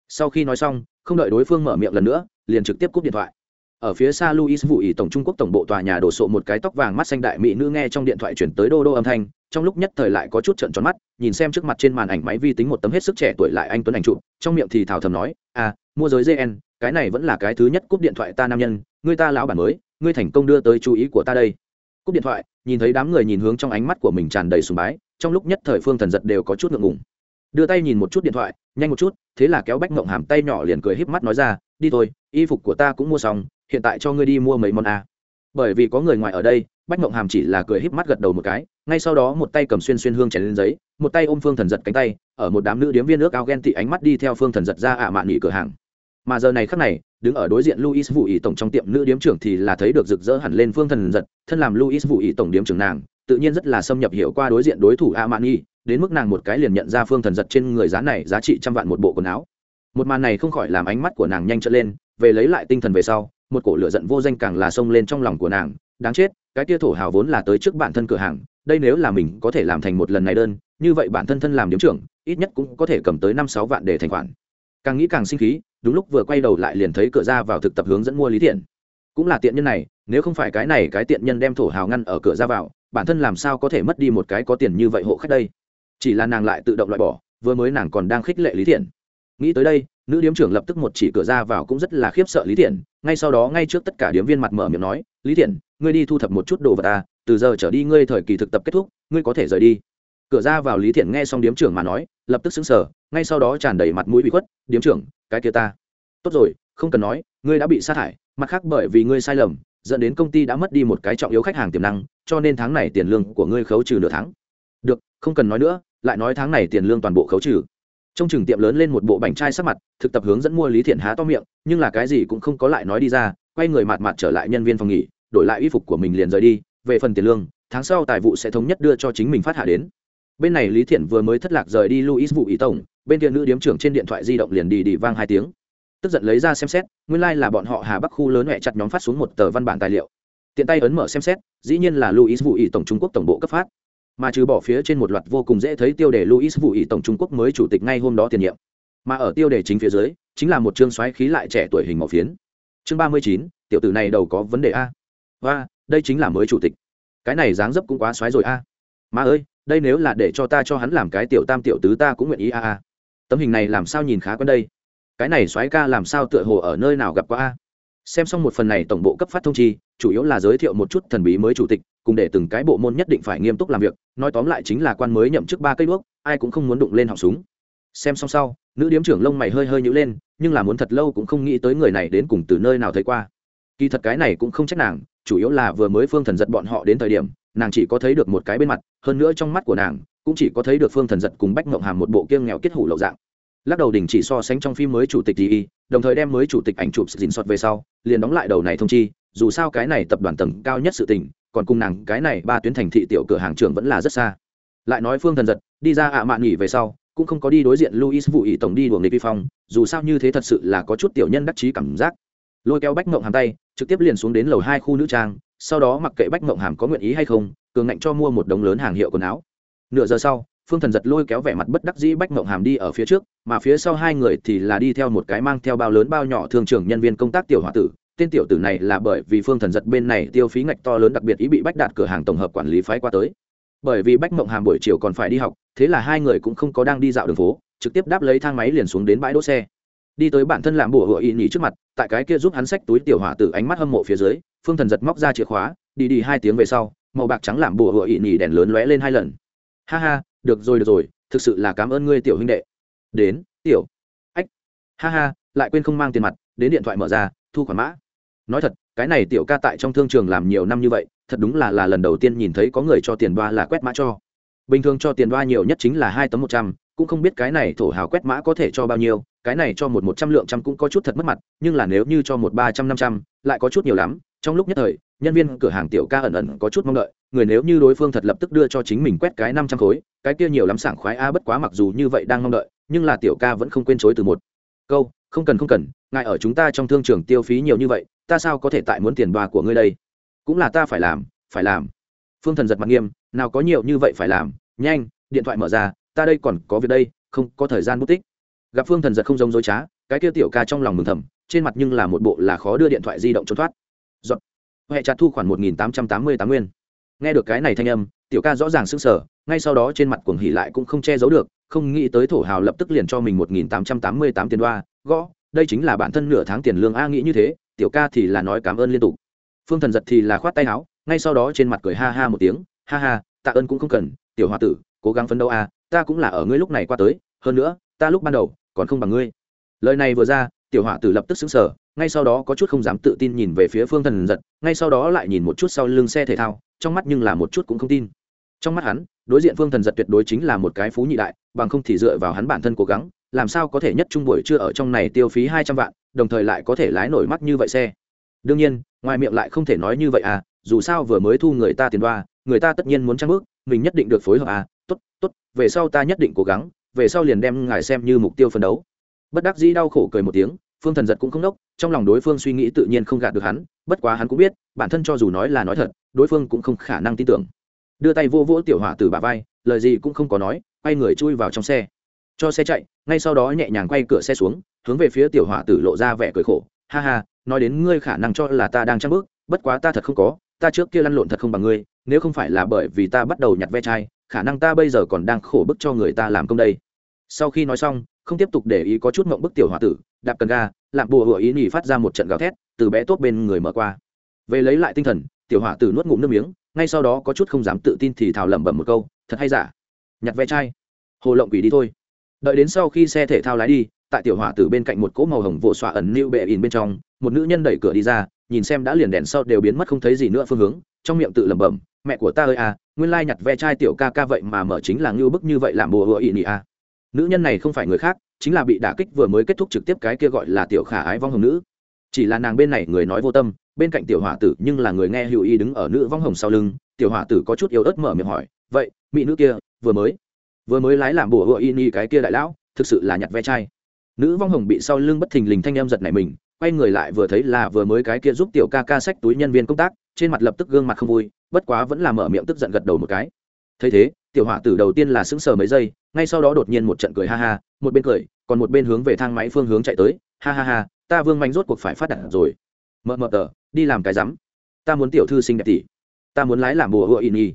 Sau khi nói xong, không đợi đối phương mở miệng lần nữa, liền trực tiếp cúp điện thoại. Ở phía xa Louis Vũ ý tổng Trung Quốc tổng bộ tòa nhà đổ sộ một cái tóc vàng mắt xanh đại mỹ nữ nghe trong điện thoại chuyển tới đô đô âm thanh, trong lúc nhất thời lại có chút trợn tròn mắt, nhìn xem trước mặt trên màn ảnh máy vi tính một tấm hết sức trẻ tuổi lại anh tuấn ảnh chụp, trong miệng thì thào thầm nói, "À, mua giới GN, cái này vẫn là cái thứ nhất cúp điện thoại ta nam nhân ngươi ta lão bản mới ngươi thành công đưa tới chú ý của ta đây. Cúp điện thoại nhìn thấy đám người nhìn hướng trong ánh mắt của mình tràn đầy sùng bái trong lúc nhất thời phương thần giật đều có chút ngượng ngùng. Đưa tay nhìn một chút điện thoại nhanh một chút thế là kéo bách mộng hàm tay nhỏ liền cười híp mắt nói ra đi thôi y phục của ta cũng mua xong hiện tại cho ngươi đi mua mấy món a. Bởi vì có người ngoài ở đây bách mộng hàm chỉ là cười híp mắt gật đầu một cái ngay sau đó một tay cầm xuyên xuyên hương chảy lên giấy một tay ôm phương thần giật cánh tay ở một đám nữ điếm viên nước ao ghen tị ánh mắt đi theo phương thần giật ra ạ mạn nghỉ cửa hàng. Mà giờ này khắc này đứng ở đối diện luis vũ ý tổng trong tiệm nữ điếm trưởng thì là thấy được rực rỡ hẳn lên phương thần giật thân làm luis vũ ý tổng điếm trưởng nàng tự nhiên rất là xâm nhập hiểu qua đối diện đối thủ Àmàn nghỉ, đến mức nàng một cái liền nhận ra phương thần giật trên người giá này giá trị trăm vạn một bộ quần áo. Một màn này không khỏi làm ánh mắt của nàng nhanh trở lên về lấy lại tinh thần về sau một cổ lửa giận vô danh càng là xông lên trong lòng của nàng, đáng chết, cái tia thổ hào vốn là tới trước bản thân cửa hàng, đây nếu là mình có thể làm thành một lần này đơn, như vậy bản thân thân làm điếm trưởng, ít nhất cũng có thể cầm tới năm sáu vạn để thành khoản. Càng nghĩ càng sinh khí, đúng lúc vừa quay đầu lại liền thấy cửa ra vào thực tập hướng dẫn mua lý thiện cũng là tiện nhân này, nếu không phải cái này cái tiện nhân đem thổ hào ngăn ở cửa ra vào, bản thân làm sao có thể mất đi một cái có tiền như vậy hộ khách đây? Chỉ là nàng lại tự động loại bỏ, vừa mới nàng còn đang khích lệ lý thiện nghĩ tới đây nữ điếm trưởng lập tức một chỉ cửa ra vào cũng rất là khiếp sợ lý thiện ngay sau đó ngay trước tất cả điếm viên mặt mở miệng nói, lý thiện ngươi đi thu thập một chút đồ vật ta từ giờ trở đi ngươi thời kỳ thực tập kết thúc, ngươi có thể rời đi. Cửa ra vào lý thiện nghe xong điếm trưởng mà nói, lập tức xứng sở ngay sau đó tràn đầy mặt mũi bị khuất, điếm trưởng, cái kia ta. Tốt rồi, không cần nói, ngươi đã bị sát hại, mặt khác bởi vì ngươi sai lầm, dẫn đến công ty đã mất đi một cái trọng yếu khách hàng tiềm năng, cho nên tháng này tiền lương của ngươi khấu trừ nửa tháng. Được, không cần nói nữa, lại nói tháng này tiền lương toàn bộ khấu trừ trong trường tiệm lớn lên một bộ bánh trai sắc mặt, thực tập hướng dẫn mua lý thiện há to miệng, nhưng là cái gì cũng không có lại nói đi ra, quay người mạt mạt trở lại nhân viên phòng nghỉ, đổi lại y phục của mình liền rời đi, về phần tiền lương, tháng sau tài vụ sẽ thống nhất đưa cho chính mình phát hạ đến. Bên này lý thiện vừa mới thất lạc rời đi luis vụ ý tổng, bên kia nữ điếm trưởng trên điện thoại di động liền đi đi vang hai tiếng. Tức giận lấy ra xem xét, nguyên lai、like、là bọn họ hà bắc khu lớn mẹ chặt nhóm phát xuống một tờ văn bản tài liệu. Tiện tay ấn mở xem xét, dĩ nhiên là luis vụ ý tổng trung quốc tổng bộ cấp phát mà trừ bỏ phía trên một loạt vô cùng dễ thấy tiêu đề luis vụ ý tổng trung quốc mới chủ tịch ngay hôm đó tiền nhiệm. Mà ở tiêu đề chính phía dưới, chính là một chương xoáy khí lại trẻ tuổi hình màu phiến. Chương ba mươi chín, tiểu tử này đầu có vấn đề a. Và đây chính là mới chủ tịch. Cái này dáng dấp cũng quá xoáy rồi a. À. mà ơi, đây nếu là để cho ta cho hắn làm cái tiểu tam tiểu tứ ta cũng nguyện ý a a. Tấm hình này làm sao nhìn khá quen đây? Cái này xoáy ca làm sao tựa hồ ở nơi nào gặp qua a? Xem xong một phần này tổng bộ cấp phát thông chi, chủ yếu là giới thiệu một chút thần bí mới chủ tịch cùng để từng cái bộ môn nhất định phải nghiêm túc làm việc, nói tóm lại chính là quan mới nhậm chức ba cây đuốc, ai cũng không muốn đụng lên họng súng. Xem xong sau, nữ điếm trưởng lông mày hơi hơi nhữ lên, nhưng là muốn thật lâu cũng không nghĩ tới người này đến cùng từ nơi nào thấy qua. Kỳ thật cái này cũng không trách nàng, chủ yếu là vừa mới phương thần giật bọn họ đến thời điểm, nàng chỉ có thấy được một cái bên mặt, hơn nữa trong mắt của nàng, cũng chỉ có thấy được phương thần giật cùng bách ngộng hàm một bộ kiêng nghèo kết hủ lậu dạng. Lắc đầu đình chỉ so sánh trong phim mới chủ tịch y đồng thời đem mới chủ tịch ảnh chụp dình soát về sau, liền đóng lại đầu này thông chi, dù sao cái này tập đoàn tầng cao nhất sự tình còn cùng nàng cái này ba tuyến thành thị tiểu cửa hàng trưởng vẫn là rất xa. Lại nói phương thần giật, đi ra ạ mạn nghỉ về sau, cũng không có đi đối diện luis vụ ý tổng đi đuổi nghịch vi phong, dù sao như thế thật sự là có chút tiểu nhân đắc chí cảm giác. Lôi kéo bách mộng hàm tay, trực tiếp liền xuống đến lầu hai khu nữ trang, sau đó mặc kệ bách mộng hàm có nguyện ý hay không, cường ngạnh cho mua một đống lớn hàng hiệu quần áo. Nửa giờ sau, phương thần giật lôi kéo vẻ mặt bất đắc dĩ bách mộng hàm đi ở phía trước, mà phía sau hai người thì là đi theo một cái mang theo bao lớn bao nhỏ thường trưởng nhân viên công tác tiểu h o a tử tên tiểu tử này là bởi vì phương thần giật bên này tiêu phí ngạch to lớn đặc biệt ý bị bách đạt cửa hàng tổng hợp quản lý phái qua tới. Bởi vì bách mộng hàm buổi chiều còn phải đi học, thế là hai người cũng không có đang đi dạo đường phố, trực tiếp đáp lấy thang máy liền xuống đến bãi đỗ xe. Đi tới bản thân làm bùa hựa y nhỉ trước mặt, tại cái kia giúp hắn xách túi tiểu hỏa từ ánh mắt hâm mộ phía dưới, phương thần giật móc ra chìa khóa, đi đi hai tiếng về sau, màu bạc trắng làm bùa hựa y nhỉ đèn lớn lóe lên hai lần. Ha ha, được rồi được rồi, thực sự là cảm ơn ngươi tiểu huynh đệ. Đến, tiểu. Ách, ha ha, lại quên không mang tiền mặt, đến điện thoại mở ra, thu khoản mã nói thật, cái này tiểu ca tại trong thương trường làm nhiều năm như vậy, thật đúng là là lần đầu tiên nhìn thấy có người cho tiền đoa là quét mã cho. Bình thường cho tiền đoa nhiều nhất chính là hai tấm một trăm, cũng không biết cái này thổ hào quét mã có thể cho bao nhiêu, cái này cho một một trăm lượng trăm cũng có chút thật mất mặt, nhưng là nếu như cho một ba trăm năm trăm, lại có chút nhiều lắm. Trong lúc nhất thời, nhân viên cửa hàng tiểu ca ẩn ẩn có chút mong đợi, người nếu như đối phương thật lập tức đưa cho chính mình quét cái năm trăm khối, cái kia nhiều lắm sảng khoái a bất quá mặc dù như vậy đang mong đợi, nhưng là tiểu ca vẫn không quên chối từ một. Câu, không cần không cần, ngài ở chúng ta trong thương trường tiêu phí nhiều như vậy ta sao có thể tại muốn tiền đoà của ngươi đây? Cũng là ta phải làm phải làm. Phương thần giật mặt nghiêm nào có nhiều như vậy phải làm nhanh điện thoại mở ra ta đây còn có việc đây không có thời gian bút tích. Gặp phương thần giật không giống dối trá cái kia tiểu ca trong lòng mừng thầm trên mặt nhưng là một bộ là khó đưa điện thoại di động trốn thoát. Dọn huệ chặt thu khoản một nghìn tám trăm tám mươi tám nguyên. Nghe được cái này thanh âm tiểu ca rõ ràng sững sờ, sở ngay sau đó trên mặt cuồng hỉ lại cũng không che giấu được không nghĩ tới thổ hào lập tức liền cho mình một nghìn tám trăm tám mươi tám tiền đoa gõ đây chính là bản thân nửa tháng tiền lương a nghĩ như thế tiểu ca thì là nói cảm ơn liên tục. Phương thần giật thì là khoát tay áo ngay sau đó trên mặt cười ha ha một tiếng ha ha tạ ơn cũng không cần tiểu Hoa tử cố gắng phấn đấu à, ta cũng là ở ngươi lúc này qua tới hơn nữa ta lúc ban đầu còn không bằng ngươi. Lời này vừa ra tiểu Hoa tử lập tức xứng sở ngay sau đó có chút không dám tự tin nhìn về phía phương thần giật ngay sau đó lại nhìn một chút sau lưng xe thể thao trong mắt nhưng là một chút cũng không tin. Trong mắt hắn đối diện phương thần giật tuyệt đối chính là một cái phú nhị đại bằng không thì dựa vào hắn bản thân cố gắng làm sao có thể nhất trung buổi chưa ở trong này tiêu phí hai trăm vạn, đồng thời lại có thể lái nổi mắt như vậy xe? Đương nhiên, ngoài miệng lại không thể nói như vậy à dù sao vừa mới thu người ta tiền đoa, người ta tất nhiên muốn trang bước, mình nhất định được phối hợp à tốt tốt, về sau ta nhất định cố gắng, về sau liền đem ngài xem như mục tiêu phấn đấu. Bất đắc dĩ đau khổ cười một tiếng, phương thần giật cũng không đốc, trong lòng đối phương suy nghĩ tự nhiên không gạt được hắn, bất quá hắn cũng biết, bản thân cho dù nói là nói thật, đối phương cũng không khả năng tin tưởng. Đưa tay vô vỗ tiểu hỏa từ bà vai, lời gì cũng không có nói, quay người chui vào trong xe cho xe chạy, ngay sau đó nhẹ nhàng quay cửa xe xuống, hướng về phía tiểu hỏa tử lộ ra vẻ cười khổ. Ha ha, nói đến ngươi khả năng cho là ta đang trăng bước, bất quá ta thật không có, ta trước kia lăn lộn thật không bằng ngươi, nếu không phải là bởi vì ta bắt đầu nhặt ve chai, khả năng ta bây giờ còn đang khổ bức cho người ta làm công đây. Sau khi nói xong, không tiếp tục để ý có chút mộng bức tiểu h o a tử, đạp cần ga lạp bùa hựa ý nhì phát ra một trận gào thét, từ bé tốt bên người mở qua. Về lấy lại tinh thần, tiểu h o a tử nuốt ngụm nước miếng, ngay sau đó có chút không dám tự tin thì thào lẩm bẩm một câu, thật hay giả? Nhặt ve chai? Hồ lộng quỷ đi thôi đợi đến sau khi xe thể thao lái đi, tại tiểu hỏa tử bên cạnh một cỗ màu hồng vỗ xoa ẩn lưu bệ in bên trong, một nữ nhân đẩy cửa đi ra, nhìn xem đã liền đèn sau đều biến mất không thấy gì nữa phương hướng, trong miệng tự lẩm bẩm, mẹ của ta ơi à nguyên lai nhặt ve chai tiểu ca ca vậy mà mở chính là ngưu bức như vậy làm bùa hựa ị nị à. Nữ nhân này không phải người khác, chính là bị đả kích vừa mới kết thúc trực tiếp cái kia gọi là tiểu khả ái vong hồng nữ. Chỉ là nàng bên này người nói vô tâm, bên cạnh tiểu hỏa tử nhưng là người nghe hữu y đứng ở nữ vong hồng sau lưng, tiểu hỏa tử có chút yếu ớt mở miệng hỏi, vậy, mỹ nữ kia, vừa mới vừa mới lái làm bùa hựa y ni cái kia đại lão, thực sự là nhặt ve chai. Nữ vong hồng bị sau lưng bất thình lình thanh em giật này mình, quay người lại vừa thấy là vừa mới cái kia giúp tiểu ca ca sách túi nhân viên công tác, trên mặt lập tức gương mặt không vui, bất quá vẫn là mở miệng tức giận gật đầu một cái. Thấy thế, tiểu hỏa tử đầu tiên là sững sờ mấy giây, ngay sau đó đột nhiên một trận cười ha ha, một bên cười, còn một bên hướng về thang máy phương hướng chạy tới, ha ha ha, ta vương manh rốt cuộc phải phát đạt rồi. Mờ mờ tờ, đi làm cái rắm. Ta muốn tiểu thư sinh đẹp tỷ. Ta muốn lái làm bùa hựa y ni.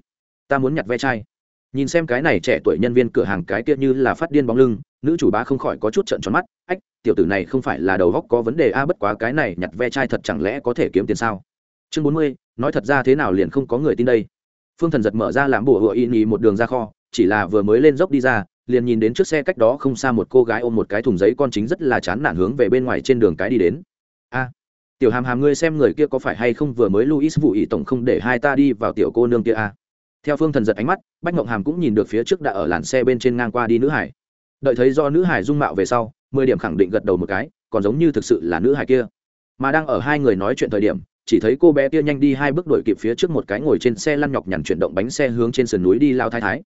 Ta muốn nhặt ve chai nhìn xem cái này trẻ tuổi nhân viên cửa hàng cái kia như là phát điên bóng lưng, nữ chủ bá không khỏi có chút trận tròn mắt, ách, tiểu tử này không phải là đầu góc có vấn đề a, bất quá cái này nhặt ve chai thật chẳng lẽ có thể kiếm tiền sao? Chương bốn mươi, nói thật ra thế nào liền không có người tin đây. Phương thần giật mở ra làm bùa hựa y nhì một đường ra kho, chỉ là vừa mới lên dốc đi ra, liền nhìn đến trước xe cách đó không xa một cô gái ôm một cái thùng giấy con chính rất là chán nản hướng về bên ngoài trên đường cái đi đến. A, tiểu hàm hàm ngươi xem người kia có phải hay không vừa mới luis vụ ý tổng không để hai ta đi vào tiểu cô nương kia a? Theo phương thần giật ánh mắt, bách ngộng hàm cũng nhìn được phía trước đã ở làn xe bên trên ngang qua đi nữ hải. Đợi thấy do nữ hải dung mạo về sau, mười điểm khẳng định gật đầu một cái, còn giống như thực sự là nữ hải kia. Mà đang ở hai người nói chuyện thời điểm, chỉ thấy cô bé kia nhanh đi hai bước đuổi kịp phía trước một cái ngồi trên xe lăn nhọc nhằn chuyển động bánh xe hướng trên sườn núi đi lao thái thái.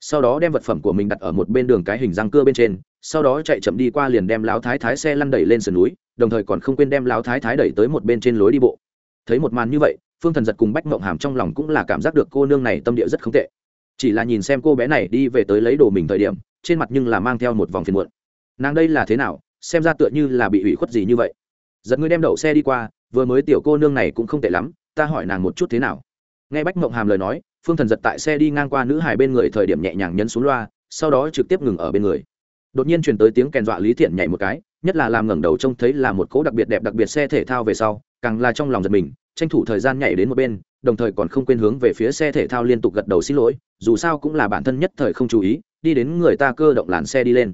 Sau đó đem vật phẩm của mình đặt ở một bên đường cái hình răng cưa bên trên, sau đó chạy chậm đi qua liền đem lão thái thái xe lăn đẩy lên sườn núi, đồng thời còn không quên đem lão thái thái đẩy tới một bên trên lối đi bộ. Thấy một màn như vậy phương thần giật cùng bách mộng hàm trong lòng cũng là cảm giác được cô nương này tâm địa rất không tệ. Chỉ là nhìn xem cô bé này đi về tới lấy đồ mình thời điểm, trên mặt nhưng là mang theo một vòng phiền muộn. Nàng đây là thế nào? Xem ra tựa như là bị ủy khuất gì như vậy. Giật ngươi đem đậu xe đi qua, vừa mới tiểu cô nương này cũng không tệ lắm, ta hỏi nàng một chút thế nào? Nghe bách mộng hàm lời nói, phương thần giật tại xe đi ngang qua nữ hài bên người thời điểm nhẹ nhàng nhấn xuống loa, sau đó trực tiếp ngừng ở bên người. Đột nhiên truyền tới tiếng kèn dọa lý thiện nhảy một cái, nhất là làm ngẩng đầu trông thấy là một cỗ đặc biệt đẹp đặc biệt xe thể thao về sau, càng là trong lòng giật mình tranh thủ thời gian nhảy đến một bên, đồng thời còn không quên hướng về phía xe thể thao liên tục gật đầu xin lỗi, dù sao cũng là bản thân nhất thời không chú ý, đi đến người ta cơ động làn xe đi lên.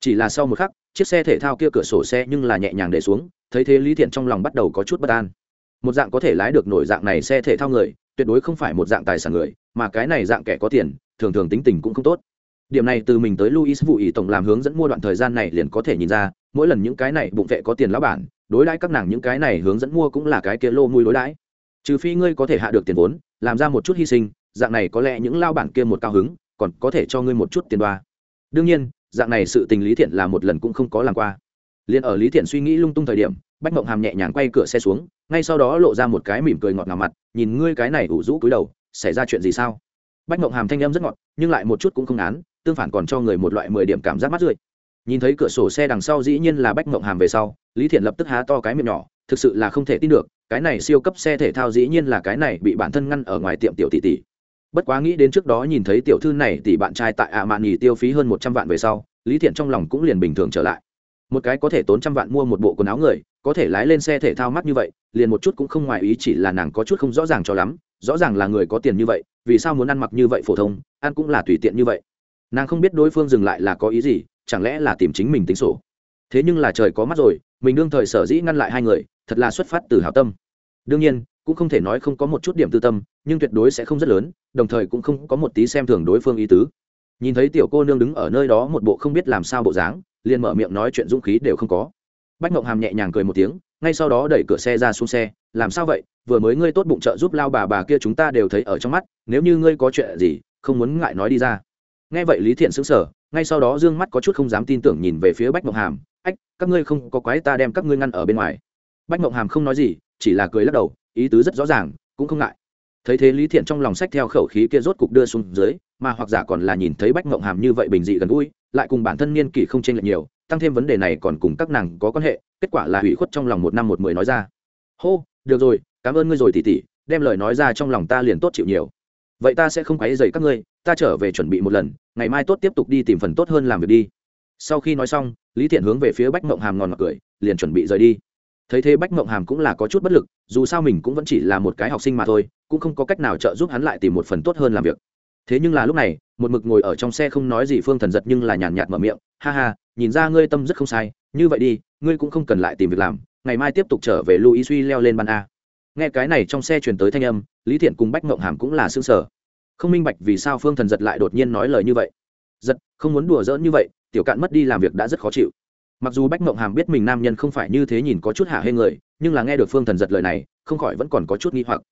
Chỉ là sau một khắc, chiếc xe thể thao kia cửa sổ xe nhưng là nhẹ nhàng để xuống, thấy thế lý thiện trong lòng bắt đầu có chút bất an. Một dạng có thể lái được nổi dạng này xe thể thao người, tuyệt đối không phải một dạng tài sản người, mà cái này dạng kẻ có tiền, thường thường tính tình cũng không tốt. Điểm này từ mình tới luis vụ ý tổng làm hướng dẫn mua đoạn thời gian này liền có thể nhìn ra, mỗi lần những cái này bụng vệ có tiền lão bản đối đãi các nàng những cái này hướng dẫn mua cũng là cái kia lô mùi đối đãi. Trừ phi ngươi có thể hạ được tiền vốn, làm ra một chút hy sinh, dạng này có lẽ những lao bản kia một cao hứng, còn có thể cho ngươi một chút tiền đoa. Đương nhiên, dạng này sự tình lý thiện là một lần cũng không có làm qua. Liền ở lý thiện suy nghĩ lung tung thời điểm, bách mộng hàm nhẹ nhàng quay cửa xe xuống, ngay sau đó lộ ra một cái mỉm cười ngọt ngào mặt, nhìn ngươi cái này ủ rũ cúi đầu, xảy ra chuyện gì sao? Bách mộng hàm thanh em rất ngọt, nhưng lại một chút cũng không án tương phản còn cho người một loại mười điểm cảm giác mắt rượi nhìn thấy cửa sổ xe đằng sau dĩ nhiên là bách mộng hàm về sau, lý thiện lập tức há to cái miệng nhỏ, thực sự là không thể tin được, cái này siêu cấp xe thể thao dĩ nhiên là cái này bị bản thân ngăn ở ngoài tiệm tiểu tỷ tỷ. Bất quá nghĩ đến trước đó nhìn thấy tiểu thư này tỷ bạn trai tại ạ mạn nhì tiêu phí hơn một trăm vạn về sau, lý thiện trong lòng cũng liền bình thường trở lại. Một cái có thể tốn trăm vạn mua một bộ quần áo người, có thể lái lên xe thể thao mắt như vậy, liền một chút cũng không ngoài ý chỉ là nàng có chút không rõ ràng cho lắm, rõ ràng là người có tiền như vậy, vì sao muốn ăn mặc như vậy phổ thông, ăn cũng là tùy tiện như vậy. Nàng không biết đối phương dừng lại là có ý gì chẳng lẽ là tìm chính mình tính sổ? Thế nhưng là trời có mắt rồi, mình đương thời sở dĩ ngăn lại hai người, thật là xuất phát từ hảo tâm. Đương nhiên, cũng không thể nói không có một chút điểm tư tâm, nhưng tuyệt đối sẽ không rất lớn, đồng thời cũng không có một tí xem thường đối phương ý tứ. Nhìn thấy tiểu cô nương đứng ở nơi đó một bộ không biết làm sao bộ dáng, liền mở miệng nói chuyện dũng khí đều không có. Bách mộng hàm nhẹ nhàng cười một tiếng, ngay sau đó đẩy cửa xe ra xuống xe, làm sao vậy? Vừa mới ngươi tốt bụng trợ giúp lao bà bà kia chúng ta đều thấy ở trong mắt, nếu như ngươi có chuyện gì, không muốn ngại nói đi ra. Nghe vậy lý thiện xứng sở ngay sau đó Dương mắt có chút không dám tin tưởng nhìn về phía bách mộng hàm. Ách, các ngươi không có quái ta đem các ngươi ngăn ở bên ngoài. Bách mộng hàm không nói gì, chỉ là cười lắc đầu, ý tứ rất rõ ràng, cũng không ngại. Thấy thế lý thiện trong lòng sách theo khẩu khí kia rốt cục đưa xuống dưới, mà hoặc giả còn là nhìn thấy bách mộng hàm như vậy bình dị gần gũi, lại cùng bản thân niên kỷ không chênh lệch nhiều, tăng thêm vấn đề này còn cùng các nàng có quan hệ, kết quả là hủy khuất trong lòng một năm một mười nói ra. Hô, được rồi, cảm ơn ngươi rồi tỉ tỉ, đem lời nói ra trong lòng ta liền tốt chịu nhiều. Vậy ta sẽ không quấy dày các ngươi ta trở về chuẩn bị một lần, ngày mai tốt tiếp tục đi tìm phần tốt hơn làm việc đi. Sau khi nói xong, lý thiện hướng về phía bách mộng hàm ngòn ngọt cười, liền chuẩn bị rời đi. Thấy thế bách mộng hàm cũng là có chút bất lực, dù sao mình cũng vẫn chỉ là một cái học sinh mà thôi, cũng không có cách nào trợ giúp hắn lại tìm một phần tốt hơn làm việc. Thế nhưng là lúc này, một mực ngồi ở trong xe không nói gì phương thần giật nhưng là nhàn nhạt mở miệng, ha ha, nhìn ra ngươi tâm rất không sai, như vậy đi, ngươi cũng không cần lại tìm việc làm, ngày mai tiếp tục trở về louis suy leo lên ban a. Nghe cái này trong xe truyền tới thanh âm, lý thiện cùng bách mộng hàm cũng là xương sở không minh bạch vì sao phương thần giật lại đột nhiên nói lời như vậy. Giật, không muốn đùa giỡn như vậy, tiểu cạn mất đi làm việc đã rất khó chịu. Mặc dù bách mộng hàm biết mình nam nhân không phải như thế nhìn có chút hạ hê người, nhưng là nghe được phương thần giật lời này, không khỏi vẫn còn có chút nghi hoặc.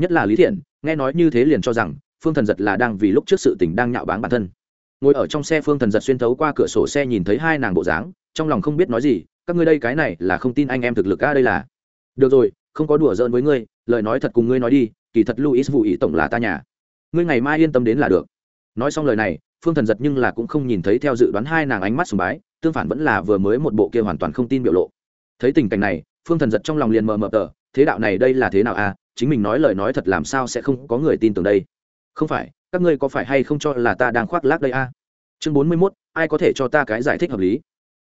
Nhất là lý thiện, nghe nói như thế liền cho rằng, phương thần giật là đang vì lúc trước sự tình đang nhạo báng bản thân. Ngồi ở trong xe phương thần giật xuyên thấu qua cửa sổ xe nhìn thấy hai nàng bộ dáng, trong lòng không biết nói gì, các ngươi đây cái này là không tin anh em thực lực a, đây là. Được rồi, không có đùa giỡn với ngươi, lời nói thật cùng ngươi nói đi, kỳ thật luis vụ ý tổng là ta nhà ngươi ngày mai yên tâm đến là được. Nói xong lời này, phương thần giật nhưng là cũng không nhìn thấy theo dự đoán hai nàng ánh mắt sùng bái, tương phản vẫn là vừa mới một bộ kia hoàn toàn không tin biểu lộ. Thấy tình cảnh này, phương thần giật trong lòng liền mờ mờ tờ, thế đạo này đây là thế nào à? Chính mình nói lời nói thật làm sao sẽ không có người tin tưởng đây? Không phải, các ngươi có phải hay không cho là ta đang khoác lác đây à? chương bốn mươi mốt, ai có thể cho ta cái giải thích hợp lý?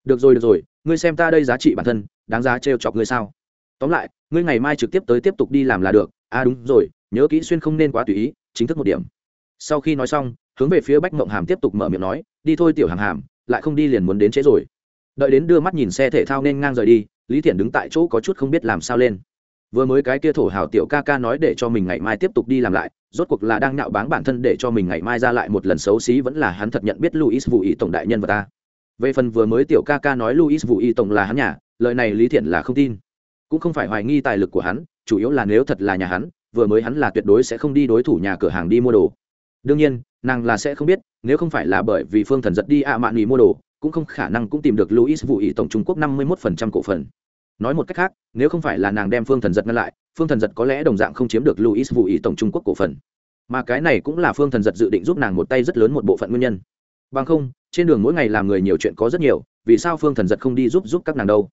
Được rồi được rồi, ngươi xem ta đây giá trị bản thân, đáng giá trêu chọc ngươi sao? Tóm lại, ngươi ngày mai trực tiếp tới tiếp tục đi làm là được. À đúng rồi, nhớ kỹ xuyên không nên quá tùy ý chính thức một điểm. Sau khi nói xong, hướng về phía bách mộng hàm tiếp tục mở miệng nói, đi thôi tiểu hàng hàm, lại không đi liền muốn đến trễ rồi. Đợi đến đưa mắt nhìn xe thể thao nên ngang rời đi, lý thiện đứng tại chỗ có chút không biết làm sao lên. Vừa mới cái kia thổ hào tiểu ca ca nói để cho mình ngày mai tiếp tục đi làm lại, rốt cuộc là đang nạo báng bản thân để cho mình ngày mai ra lại một lần xấu xí vẫn là hắn thật nhận biết luis vũ ý tổng đại nhân và ta. Về phần vừa mới tiểu ca ca nói luis vũ ý tổng là hắn nhà, lời này lý thiện là không tin. Cũng không phải hoài nghi tài lực của hắn, chủ yếu là nếu thật là nhà hắn vừa mới hắn là tuyệt đối sẽ không đi đối thủ nhà cửa hàng đi mua đồ. Đương nhiên, nàng là sẽ không biết, nếu không phải là bởi vì phương thần giật đi ạ mạn nghỉ mua đồ, cũng không khả năng cũng tìm được luis vụ ý tổng trung quốc năm mươi một phần trăm cổ phần. Nói một cách khác, nếu không phải là nàng đem phương thần giật ngăn lại, phương thần giật có lẽ đồng dạng không chiếm được luis vụ ý tổng trung quốc cổ phần. Mà cái này cũng là phương thần giật dự định giúp nàng một tay rất lớn một bộ phận nguyên nhân. Bằng không, trên đường mỗi ngày làm người nhiều chuyện có rất nhiều, vì sao phương thần giật không đi giúp giúp các nàng đâu?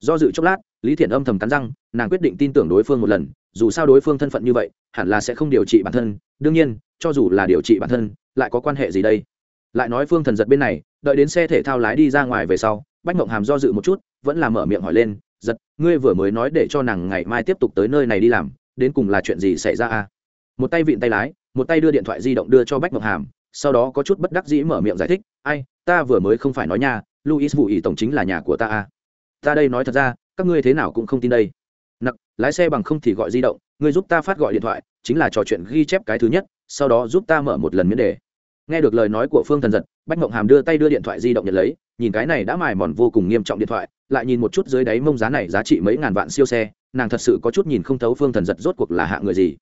Do dự chốc lát lý thiện âm thầm cắn răng, nàng quyết định tin tưởng đối phương một lần, dù sao đối phương thân phận như vậy, hẳn là sẽ không điều trị bản thân. Đương nhiên, cho dù là điều trị bản thân, lại có quan hệ gì đây? Lại nói phương thần giật bên này, đợi đến xe thể thao lái đi ra ngoài về sau, bách mộng hàm do dự một chút, vẫn là mở miệng hỏi lên, giật, ngươi vừa mới nói để cho nàng ngày mai tiếp tục tới nơi này đi làm, đến cùng là chuyện gì xảy ra à một tay vịn tay lái, một tay đưa điện thoại di động đưa cho bách mộng hàm, sau đó có chút bất đắc dĩ mở miệng giải thích, ai, ta vừa mới không phải nói nha luis vụ ý tổng chính là nhà của ta à ta đây nói thật ra các ngươi thế nào cũng không tin đây. Nặc, lái xe bằng không thì gọi di động, ngươi giúp ta phát gọi điện thoại, chính là trò chuyện ghi chép cái thứ nhất, sau đó giúp ta mở một lần miễn đề. Nghe được lời nói của phương thần giật, bách mộng hàm đưa tay đưa điện thoại di động nhận lấy, nhìn cái này đã mài mòn vô cùng nghiêm trọng điện thoại, lại nhìn một chút dưới đáy mông giá này giá trị mấy ngàn vạn siêu xe, nàng thật sự có chút nhìn không thấu phương thần giật rốt cuộc là hạ người gì.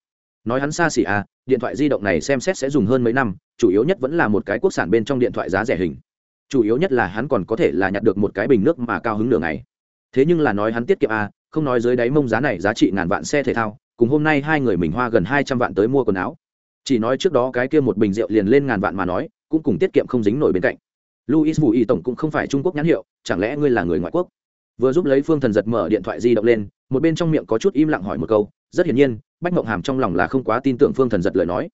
Nói hắn xa xỉ à điện thoại di động này xem xét sẽ dùng hơn mấy năm, chủ yếu nhất vẫn là một cái quốc sản bên trong điện thoại giá rẻ hình. Chủ yếu nhất là hắn còn có thể là nhặt được một cái bình nước mà cao hứng nửa ngày thế nhưng là nói hắn tiết kiệm à không nói dưới đáy mông giá này giá trị ngàn vạn xe thể thao, cùng hôm nay hai người mình hoa gần hai trăm vạn tới mua quần áo. Chỉ nói trước đó cái kia một bình rượu liền lên ngàn vạn mà nói, cũng cùng tiết kiệm không dính nổi bên cạnh. Luis vũ y tổng cũng không phải trung quốc nhãn hiệu, chẳng lẽ ngươi là người ngoại quốc? Vừa giúp lấy phương thần giật mở điện thoại di động lên, một bên trong miệng có chút im lặng hỏi một câu, rất hiển nhiên, bách mộng hàm trong lòng là không quá tin tưởng phương thần giật lời nói.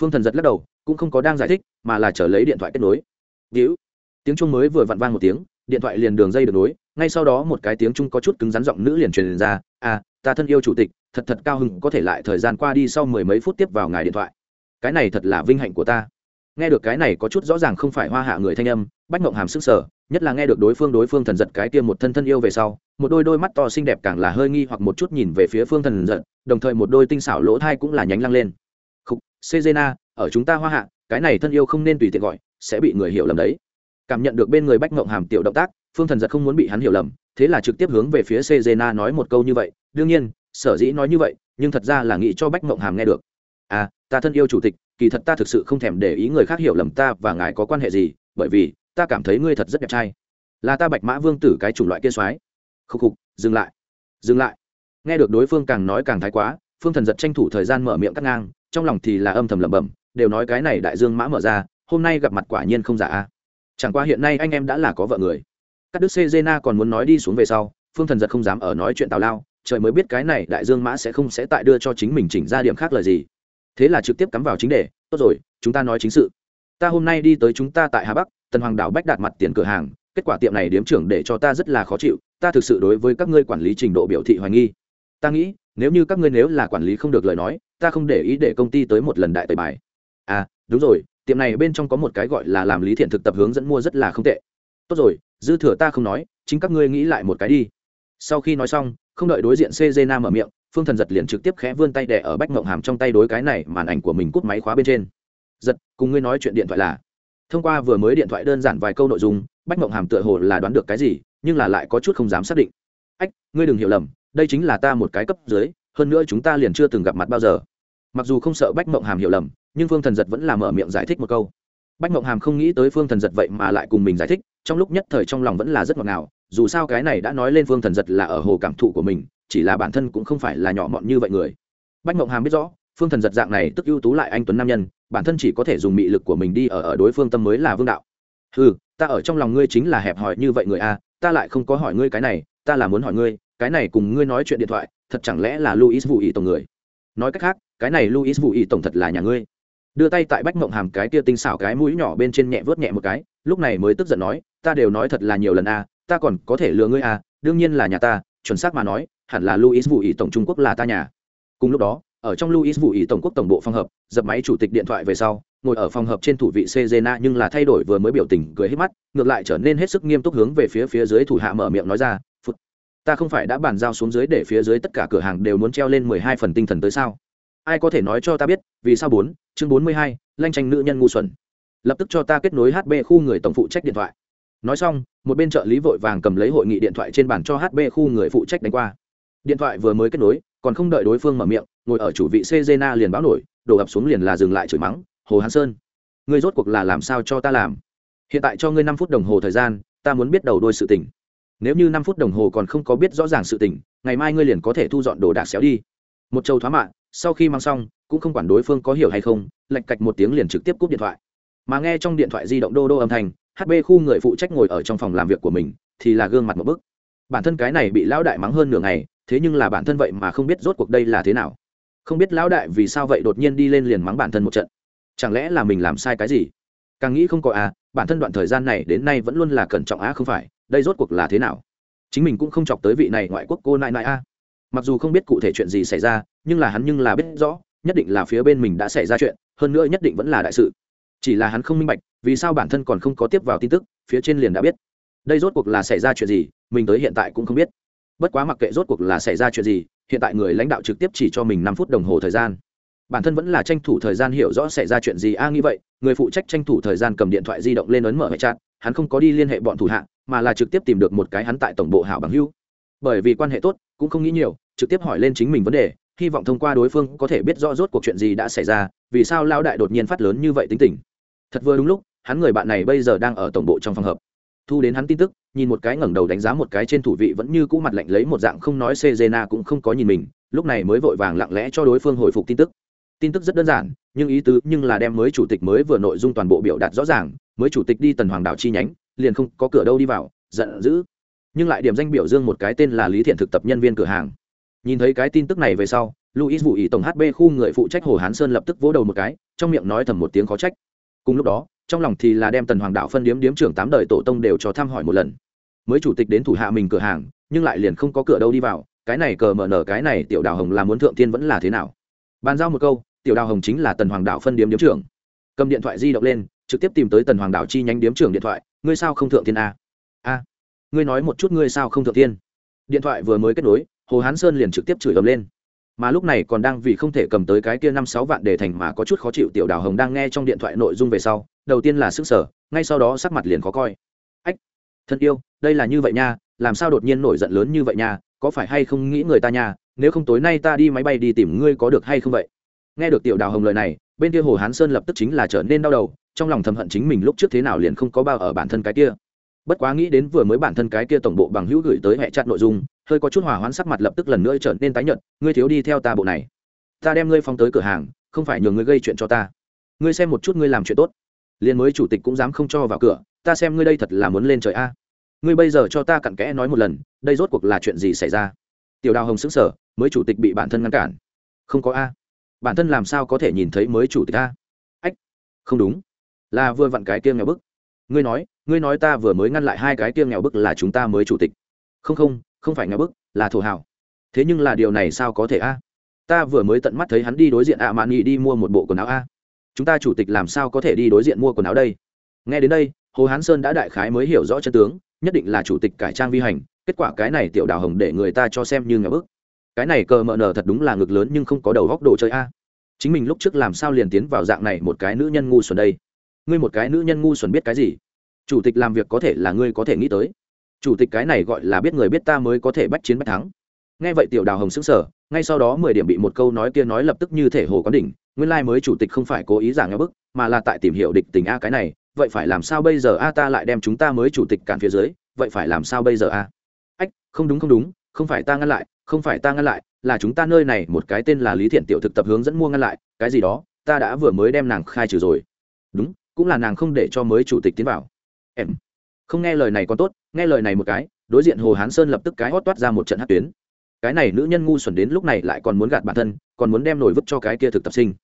Phương thần giật lắc đầu, cũng không có đang giải thích, mà là trở lấy điện thoại kết nối. Víu tiếng chuông mới vừa vặn vang một tiếng, điện thoại liền đường dây được nối ngay sau đó một cái tiếng trung có chút cứng rắn giọng nữ liền truyền ra à ta thân yêu chủ tịch, thật thật cao hứng, có thể lại thời gian qua đi sau mười mấy phút tiếp vào ngài điện thoại. Cái này thật là vinh hạnh của ta. Nghe được cái này có chút rõ ràng không phải hoa hạ người thanh âm, bách mộng hàm sức sở nhất là nghe được đối phương đối phương thần giật cái tiêm một thân thân yêu về sau, một đôi đôi mắt to xinh đẹp càng là hơi nghi hoặc một chút nhìn về phía phương thần giật, đồng thời một đôi tinh xảo lỗ thai cũng là nhánh lăng lên. Khúc sejena, ở chúng ta hoa hạ, cái này thân yêu không nên tùy tiện gọi, sẽ bị người hiểu lầm đấy. Cảm nhận được bên người bách mộng hàm tiểu động tác phương thần giật không muốn bị hắn hiểu lầm, thế là trực tiếp hướng về phía sejena nói một câu như vậy. Đương nhiên, sở dĩ nói như vậy, nhưng thật ra là nghĩ cho bách mộng hàm nghe được. À ta thân yêu chủ tịch, kỳ thật ta thực sự không thèm để ý người khác hiểu lầm ta và ngài có quan hệ gì, bởi vì ta cảm thấy ngươi thật rất đẹp trai. Là ta bạch mã vương tử cái chủng loại kia soái. Khúc khục, dừng lại dừng lại. Nghe được đối phương càng nói càng thái quá, phương thần giật tranh thủ thời gian mở miệng cắt ngang, trong lòng thì là âm thầm lẩm bẩm, đều nói cái này đại dương mã mở ra, hôm nay gặp mặt quả nhiên không giả a. Chẳng qua hiện nay anh em đã là có vợ người các đức xê còn muốn nói đi xuống về sau, phương thần giật không dám ở nói chuyện tào lao, trời mới biết cái này đại dương mã sẽ không sẽ tại đưa cho chính mình chỉnh ra điểm khác lời gì. Thế là trực tiếp cắm vào chính đề, tốt rồi, chúng ta nói chính sự. Ta hôm nay đi tới chúng ta tại hà bắc, tần hoàng đảo bách đạt mặt tiền cửa hàng, kết quả tiệm này điếm trưởng để cho ta rất là khó chịu, ta thực sự đối với các ngươi quản lý trình độ biểu thị hoài nghi. Ta nghĩ, nếu như các ngươi nếu là quản lý không được lời nói, ta không để ý để công ty tới một lần đại tời bài. À đúng rồi, tiệm này bên trong có một cái gọi là làm lý thiện thực tập hướng dẫn mua rất là không tệ. Tốt rồi dư thừa ta không nói, chính các ngươi nghĩ lại một cái đi. Sau khi nói xong, không đợi đối diện cg nam mở miệng, phương thần giật liền trực tiếp khẽ vươn tay đẻ ở bách mộng hàm trong tay đối cái này màn ảnh của mình cút máy khóa bên trên. Giật, cùng ngươi nói chuyện điện thoại là. Thông qua vừa mới điện thoại đơn giản vài câu nội dung, bách mộng hàm tựa hồ là đoán được cái gì, nhưng là lại có chút không dám xác định. Ách, ngươi đừng hiểu lầm, đây chính là ta một cái cấp dưới, hơn nữa chúng ta liền chưa từng gặp mặt bao giờ. Mặc dù không sợ bách mộng hàm hiểu lầm, nhưng phương thần giật vẫn là mở miệng giải thích một câu. Bách mộng hàm không nghĩ tới phương thần giật vậy mà lại cùng mình giải thích trong lúc nhất thời trong lòng vẫn là rất ngọt ngào, dù sao cái này đã nói lên phương thần giật là ở hồ cảm thụ của mình, chỉ là bản thân cũng không phải là nhỏ mọn như vậy người. Bách mộng hàm biết rõ, phương thần giật dạng này tức ưu tú lại anh tuấn nam nhân, bản thân chỉ có thể dùng mị lực của mình đi ở ở đối phương tâm mới là vương đạo. Ừ ta ở trong lòng ngươi chính là hẹp hòi như vậy người a, ta lại không có hỏi ngươi cái này, ta là muốn hỏi ngươi, cái này cùng ngươi nói chuyện điện thoại, thật chẳng lẽ là luis vũ ý tổng người? Nói cách khác, cái này luis vũ ý tổng thật là nhà ngươi. Đưa tay tại bách mộng hàm cái tia tinh xảo cái mũi nhỏ bên trên nhẹ vớt nhẹ một cái, lúc này mới tức giận nói ta đều nói thật là nhiều lần a ta còn có thể lừa ngươi a đương nhiên là nhà ta chuẩn xác mà nói hẳn là luis vũ ý tổng trung quốc là ta nhà cùng lúc đó ở trong luis vũ ý tổng quốc tổng bộ phòng hợp dập máy chủ tịch điện thoại về sau ngồi ở phòng hợp trên thủ vị Cezena nhưng là thay đổi vừa mới biểu tình cười hết mắt, ngược lại trở nên hết sức nghiêm túc hướng về phía phía dưới thủ hạ mở miệng nói ra, "Phụt, ta không phải đã bàn giao xuống dưới để phía dưới tất cả cửa hàng đều muốn treo lên mười hai phần tinh thần tới sao? Ai có thể nói cho ta biết, vì sao bốn, chương bốn mươi hai, lanh tranh nữ nhân ngu xuẩn. Lập tức cho ta kết nối HB khu người tổng phụ trách điện thoại." Nói xong, một bên trợ lý vội vàng cầm lấy hội nghị điện thoại trên bàn cho HB khu người phụ trách đánh qua. Điện thoại vừa mới kết nối, còn không đợi đối phương mở miệng, ngồi ở chủ vị Cezena liền báo nổi, đổ ập xuống liền là dừng lại chửi mắng, hồ hán sơn ngươi rốt cuộc là làm sao cho ta làm? Hiện tại cho ngươi năm phút đồng hồ thời gian ta muốn biết đầu đôi sự tình. Nếu như năm phút đồng hồ còn không có biết rõ ràng sự tình ngày mai ngươi liền có thể thu dọn đồ đạc xéo đi. Một châu thoá mạ sau khi mang xong cũng không quản đối phương có hiểu hay không lạch cạch một tiếng liền trực tiếp cúp điện thoại. Mà nghe trong điện thoại di động đô đô âm thanh hb khu người phụ trách ngồi ở trong phòng làm việc của mình, thì là gương mặt một bức. Bản thân cái này bị lão đại mắng hơn nửa ngày, thế nhưng là bản thân vậy mà không biết rốt cuộc đây là thế nào. Không biết lão đại vì sao vậy đột nhiên đi lên liền mắng bản thân một trận. Chẳng lẽ là mình làm sai cái gì? Càng nghĩ không có à bản thân đoạn thời gian này đến nay vẫn luôn là cẩn trọng á không phải, đây rốt cuộc là thế nào? Chính mình cũng không chọc tới vị này ngoại quốc cô nại nại a mặc dù không biết cụ thể chuyện gì xảy ra, nhưng là hắn nhưng là biết rõ, nhất định là phía bên mình đã xảy ra chuyện, hơn nữa nhất định vẫn là đại sự chỉ là hắn không minh bạch vì sao bản thân còn không có tiếp vào tin tức phía trên liền đã biết. Đây rốt cuộc là xảy ra chuyện gì mình tới hiện tại cũng không biết. Bất quá mặc kệ rốt cuộc là xảy ra chuyện gì hiện tại người lãnh đạo trực tiếp chỉ cho mình năm phút đồng hồ thời gian. Bản thân vẫn là tranh thủ thời gian hiểu rõ xảy ra chuyện gì. A nghĩ vậy người phụ trách tranh thủ thời gian cầm điện thoại di động lên ấn mở hệ chặn, hắn không có đi liên hệ bọn thủ hạ mà là trực tiếp tìm được một cái hắn tại tổng bộ hảo bằng hưu bởi vì quan hệ tốt cũng không nghĩ nhiều trực tiếp hỏi lên chính mình vấn đề hy vọng thông qua đối phương có thể biết rõ rốt cuộc chuyện gì đã xảy ra, vì sao lao đại đột nhiên phát lớn như vậy tính tình. Thật vừa đúng lúc, hắn người bạn này bây giờ đang ở tổng bộ trong phòng hợp thu đến hắn tin tức, nhìn một cái ngẩng đầu đánh giá một cái trên thủ vị vẫn như cũ mặt lạnh lấy một dạng không nói Cezena cũng không có nhìn mình, lúc này mới vội vàng lặng lẽ cho đối phương hồi phục tin tức. Tin tức rất đơn giản, nhưng ý tứ nhưng là đem mới chủ tịch mới vừa nội dung toàn bộ biểu đạt rõ ràng, mới chủ tịch đi tần hoàng đạo chi nhánh, liền không có cửa đâu đi vào, giận dữ. Nhưng lại điểm danh biểu dương một cái tên là lý thiện thực tập nhân viên cửa hàng nhìn thấy cái tin tức này về sau luis vụ ý tổng hb khu người phụ trách hồ hán sơn lập tức vỗ đầu một cái, trong miệng nói thầm một tiếng khó trách. Cùng lúc đó, trong lòng thì là đem tần hoàng đạo phân điếm điếm trưởng tám đời tổ tông đều cho thăm hỏi một lần. Mới chủ tịch đến thủ hạ mình cửa hàng, nhưng lại liền không có cửa đâu đi vào, cái này cờ mở nở, cái này tiểu đào hồng là muốn thượng tiên vẫn là thế nào? Bàn giao một câu, tiểu đào hồng chính là tần hoàng đạo phân điếm điếm trưởng. Cầm điện thoại di động lên, trực tiếp tìm tới tần hoàng đạo chi nhánh điếm trưởng điện thoại, ngươi sao không thượng thiên a à? a, ngươi nói một chút ngươi sao không thượng thiên điện thoại vừa mới kết nối hồ hán sơn liền trực tiếp chửi ầm lên. Mà lúc này còn đang vì không thể cầm tới cái kia năm sáu vạn để thành mà có chút khó chịu, tiểu đào hồng đang nghe trong điện thoại nội dung về sau, đầu tiên là sức sở, ngay sau đó sắc mặt liền khó coi. Ách, thân yêu, đây là như vậy nha, làm sao đột nhiên nổi giận lớn như vậy nha, có phải hay không nghĩ người ta nha, nếu không tối nay ta đi máy bay đi tìm ngươi có được hay không vậy? Nghe được tiểu đào hồng lời này, bên kia hồ hán sơn lập tức chính là trở nên đau đầu, trong lòng thầm hận chính mình lúc trước thế nào liền không có bao ở bản thân cái kia. Bất quá nghĩ đến vừa mới bản thân cái kia tổng bộ bằng hữu gửi tới hệ chặt nội dung hơi có chút hòa hoãn sắc mặt lập tức lần nữa trở nên tái nhợt, ngươi thiếu đi theo ta bộ này. Ta đem ngươi phong tới cửa hàng, không phải nhờ ngươi gây chuyện cho ta. Ngươi xem một chút ngươi làm chuyện tốt. Liền mới chủ tịch cũng dám không cho vào cửa, ta xem ngươi đây thật là muốn lên trời a. Ngươi bây giờ cho ta cặn kẽ nói một lần, đây rốt cuộc là chuyện gì xảy ra? Tiểu đào hồng xứng sở mới chủ tịch bị bản thân ngăn cản. Không có a. Bản thân làm sao có thể nhìn thấy mới chủ tịch a? Ách, không đúng. Là vừa vặn cái kia nghèo bức. Ngươi nói ngươi nói ta vừa mới ngăn lại hai cái kia nghèo bức là chúng ta mới chủ tịch. Không không không phải nghèo bức, là thổ hào. Thế nhưng là điều này sao có thể a? Ta vừa mới tận mắt thấy hắn đi đối diện ạ mạn nghị đi mua một bộ quần áo a. Chúng ta chủ tịch làm sao có thể đi đối diện mua quần áo đây? Nghe đến đây, hồ hán sơn đã đại khái mới hiểu rõ chân tướng, nhất định là chủ tịch cải trang vi hành, kết quả cái này tiểu đào hồng để người ta cho xem như ngờ bức. Cái này cờ mờ nở thật đúng là ngực lớn nhưng không có đầu góc đồ chơi a. Chính mình lúc trước làm sao liền tiến vào dạng này một cái nữ nhân ngu xuẩn đây? Ngươi một cái nữ nhân ngu xuẩn biết cái gì? Chủ tịch làm việc có thể là ngươi có thể nghĩ tới chủ tịch cái này gọi là biết người biết ta mới có thể bách chiến bách thắng. Nghe vậy tiểu đào hồng xứng sở ngay sau đó mười điểm bị một câu nói kia nói lập tức như thể hồ có đỉnh, nguyên lai mới chủ tịch không phải cố ý giả nhau bức, mà là tại tìm hiểu địch tình a cái này, vậy phải làm sao bây giờ a ta lại đem chúng ta mới chủ tịch cản phía dưới, vậy phải làm sao bây giờ a? Ách, không đúng không đúng, không phải ta ngăn lại, không phải ta ngăn lại, là chúng ta nơi này một cái tên là lý thiện tiểu thực tập hướng dẫn mua ngăn lại, cái gì đó, ta đã vừa mới đem nàng khai trừ rồi. Đúng, cũng là nàng không để cho mới chủ tịch tiến vào. Em, không nghe lời này còn tốt nghe lời này một cái, đối diện hồ hán sơn lập tức cái hót toát ra một trận hát tuyến. Cái này nữ nhân ngu xuẩn đến lúc này lại còn muốn gạt bản thân, còn muốn đem nổi vứt cho cái kia thực tập sinh.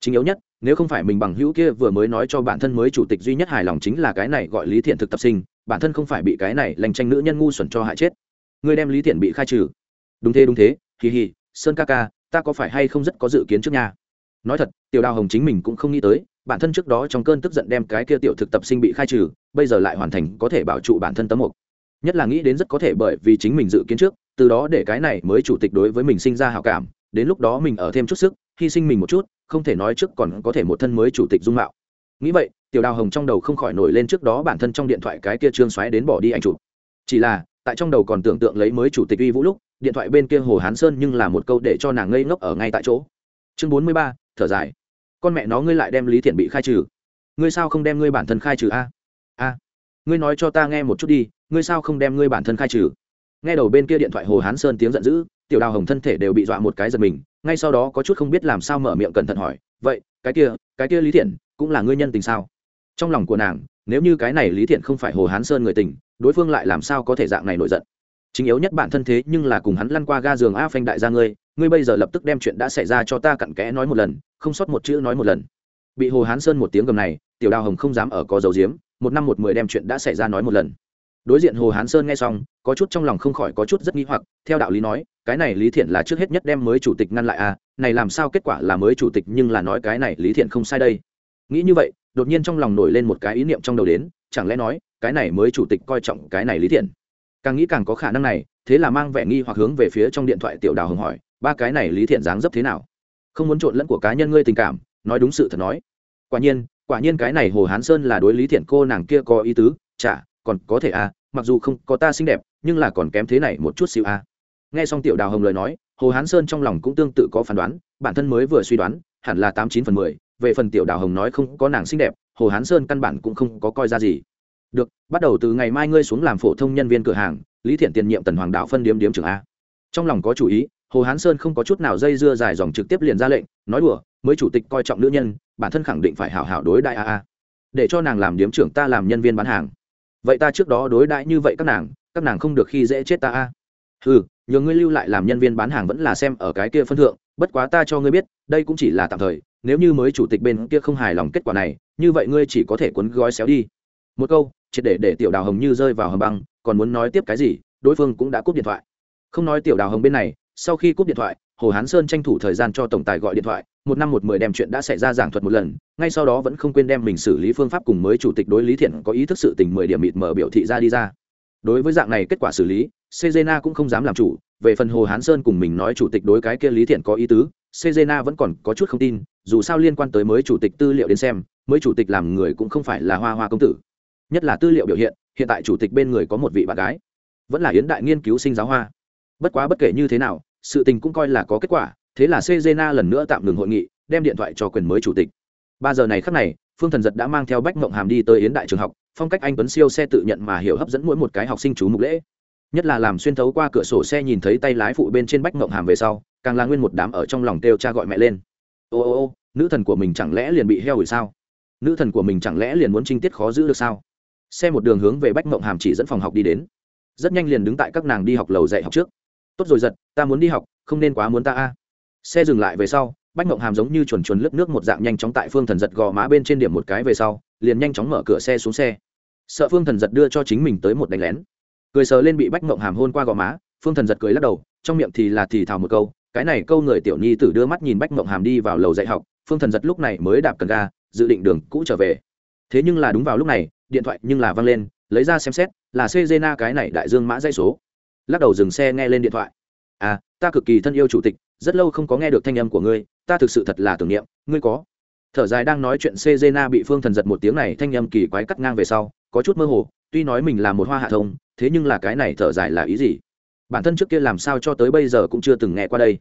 Chính yếu nhất, nếu không phải mình bằng hữu kia vừa mới nói cho bản thân mới chủ tịch duy nhất hài lòng chính là cái này gọi lý thiện thực tập sinh, bản thân không phải bị cái này lành tranh nữ nhân ngu xuẩn cho hại chết. Người đem lý thiện bị khai trừ. Đúng thế đúng thế kỳ hì, sơn ca ca, ta có phải hay không rất có dự kiến trước nha. Nói thật, tiểu đào hồng chính mình cũng không nghĩ tới bản thân trước đó trong cơn tức giận đem cái kia tiểu thực tập sinh bị khai trừ, bây giờ lại hoàn thành có thể bảo trụ bản thân tấm mục. Nhất là nghĩ đến rất có thể bởi vì chính mình dự kiến trước, từ đó để cái này mới chủ tịch đối với mình sinh ra hào cảm, đến lúc đó mình ở thêm chút sức, hy sinh mình một chút, không thể nói trước còn có thể một thân mới chủ tịch dung mạo. Nghĩ vậy, tiểu đào hồng trong đầu không khỏi nổi lên trước đó bản thân trong điện thoại cái kia trương xoáy đến bỏ đi anh chụp. Chỉ là, tại trong đầu còn tưởng tượng lấy mới chủ tịch uy vũ lúc, điện thoại bên kia hồ hán sơn nhưng là một câu để cho nàng ngây ngốc ở ngay tại chỗ. Chương bốn mươi ba, thở dài con mẹ nó ngươi lại đem lý thiện bị khai trừ. Ngươi sao không đem ngươi bản thân khai trừ a? A, ngươi nói cho ta nghe một chút đi, ngươi sao không đem ngươi bản thân khai trừ? Nghe đầu bên kia điện thoại hồ hán sơn tiếng giận dữ, tiểu đào hồng thân thể đều bị dọa một cái giật mình, ngay sau đó có chút không biết làm sao mở miệng cẩn thận hỏi, vậy, cái kia cái kia lý thiện cũng là ngươi nhân tình sao? Trong lòng của nàng, nếu như cái này lý thiện không phải hồ hán sơn người tình, đối phương lại làm sao có thể dạng này nổi giận? Chính yếu nhất bản thân thế nhưng là cùng hắn lăn qua ga giường a phanh đại gia ngươi ngươi bây giờ lập tức đem chuyện đã xảy ra cho ta cặn kẽ nói một lần, không sót một chữ nói một lần. Bị hồ hán sơn một tiếng gầm này, tiểu đào hồng không dám ở có dấu diếm một năm một mười đem chuyện đã xảy ra nói một lần. Đối diện hồ hán sơn nghe xong, có chút trong lòng không khỏi có chút rất nghi hoặc, theo đạo lý nói, cái này lý thiện là trước hết nhất đem mới chủ tịch ngăn lại à này làm sao kết quả là mới chủ tịch nhưng là nói cái này lý thiện không sai đây. Nghĩ như vậy, đột nhiên trong lòng nổi lên một cái ý niệm trong đầu đến, chẳng lẽ nói, cái này mới chủ tịch coi trọng cái này lý thiện? Càng nghĩ càng có khả năng này, thế là mang vẻ nghi hoặc hướng về phía trong điện thoại tiểu đào hồng hỏi ba cái này lý thiện dáng dấp thế nào? Không muốn trộn lẫn của cá nhân ngươi tình cảm, nói đúng sự thật nói. Quả nhiên quả nhiên cái này hồ hán sơn là đối lý thiện cô nàng kia có ý tứ. Chả, còn có thể à mặc dù không có ta xinh đẹp, nhưng là còn kém thế này một chút xíu à. nghe xong tiểu đào hồng lời nói, hồ hán sơn trong lòng cũng tương tự có phán đoán, bản thân mới vừa suy đoán, hẳn là tám chín phần mười, về phần tiểu đào hồng nói không có nàng xinh đẹp, hồ hán sơn căn bản cũng không có coi ra gì. Được, bắt đầu từ ngày mai ngươi xuống làm phổ thông nhân viên cửa hàng, lý thiện tiền nhiệm tần hoàng đạo phân điếm điếm trưởng a. Trong lòng có chủ ý hồ hán sơn không có chút nào dây dưa dài dòng trực tiếp liền ra lệnh, nói đùa, mới chủ tịch coi trọng nữ nhân, bản thân khẳng định phải hảo hảo đối đại a a. Để cho nàng làm điếm trưởng ta làm nhân viên bán hàng. Vậy ta trước đó đối đãi như vậy các nàng các nàng không được khi dễ chết ta a. Ừ nhờ ngươi lưu lại làm nhân viên bán hàng vẫn là xem ở cái kia phân thượng, bất quá ta cho ngươi biết, đây cũng chỉ là tạm thời, nếu như mới chủ tịch bên kia không hài lòng kết quả này, như vậy ngươi chỉ có thể cuốn gói xéo đi. Một câu, triệt để để tiểu đào hồng như rơi vào hầm băng, còn muốn nói tiếp cái gì, đối phương cũng đã cúp điện thoại. Không nói tiểu đào hồng bên này sau khi cúp điện thoại, hồ hán sơn tranh thủ thời gian cho tổng tài gọi điện thoại, một năm một mười đem chuyện đã xảy ra giảng thuật một lần, ngay sau đó vẫn không quên đem mình xử lý phương pháp cùng mới chủ tịch đối lý thiện có ý thức sự tình mười điểm mịt mở biểu thị ra đi ra. Đối với dạng này kết quả xử lý, sejena cũng không dám làm chủ, về phần hồ hán sơn cùng mình nói chủ tịch đối cái kia lý thiện có ý tứ, sejena vẫn còn có chút không tin, dù sao liên quan tới mới chủ tịch tư liệu đến xem, mới chủ tịch làm người cũng không phải là hoa hoa công tử. Nhất là tư liệu biểu hiện hiện tại chủ tịch bên người có một vị bạn gái, vẫn là yến đại nghiên cứu sinh giáo hoa bất quá bất kể như thế nào, sự tình cũng coi là có kết quả, thế là sejena lần nữa tạm ngừng hội nghị, đem điện thoại cho quyền mới chủ tịch. Ba giờ này khắc này, phương thần giật đã mang theo bách mộng hàm đi tới yến đại trường học, phong cách anh tuấn siêu xe tự nhận mà hiểu hấp dẫn mỗi một cái học sinh chú mục lễ. Nhất là làm xuyên thấu qua cửa sổ xe nhìn thấy tay lái phụ bên trên bách mộng hàm về sau, càng là nguyên một đám ở trong lòng kêu cha gọi mẹ lên. Ô ô ô, nữ thần của mình chẳng lẽ liền bị heo ủi sao? Nữ thần của mình chẳng lẽ liền muốn trinh tiết khó giữ được sao? Xe một đường hướng về bách mộng hàm chỉ dẫn phòng học đi đến. Rất nhanh liền đứng tại các nàng đi học lầu dạy học trước tốt rồi giật, ta muốn đi học, không nên quá muốn ta a. Xe dừng lại về sau, bách mộng hàm giống như chuồn chuồn lướt nước một dạng nhanh chóng tại phương thần giật gò má bên trên điểm một cái về sau, liền nhanh chóng mở cửa xe xuống xe. Sợ phương thần giật đưa cho chính mình tới một đánh lén. Cười sờ lên bị bách mộng hàm hôn qua gò má, phương thần giật cười lắc đầu, trong miệng thì là thì thào một câu, cái này câu người tiểu nhi tử đưa mắt nhìn bách mộng hàm đi vào lầu dạy học, phương thần giật lúc này mới đạp cần ga, dự định đường cũ trở về. Thế nhưng là đúng vào lúc này, điện thoại nhưng là văng lên, lấy ra xem xét, là cezena cái này đại dương mã dây số lắc đầu dừng xe nghe lên điện thoại. À ta cực kỳ thân yêu chủ tịch, rất lâu không có nghe được thanh âm của ngươi, ta thực sự thật là tưởng niệm, ngươi có. Thở dài đang nói chuyện cezena bị phương thần giật một tiếng này, thanh âm kỳ quái cắt ngang về sau, có chút mơ hồ, tuy nói mình là một hoa hạ thông, thế nhưng là cái này thở dài là ý gì? Bản thân trước kia làm sao cho tới bây giờ cũng chưa từng nghe qua đây.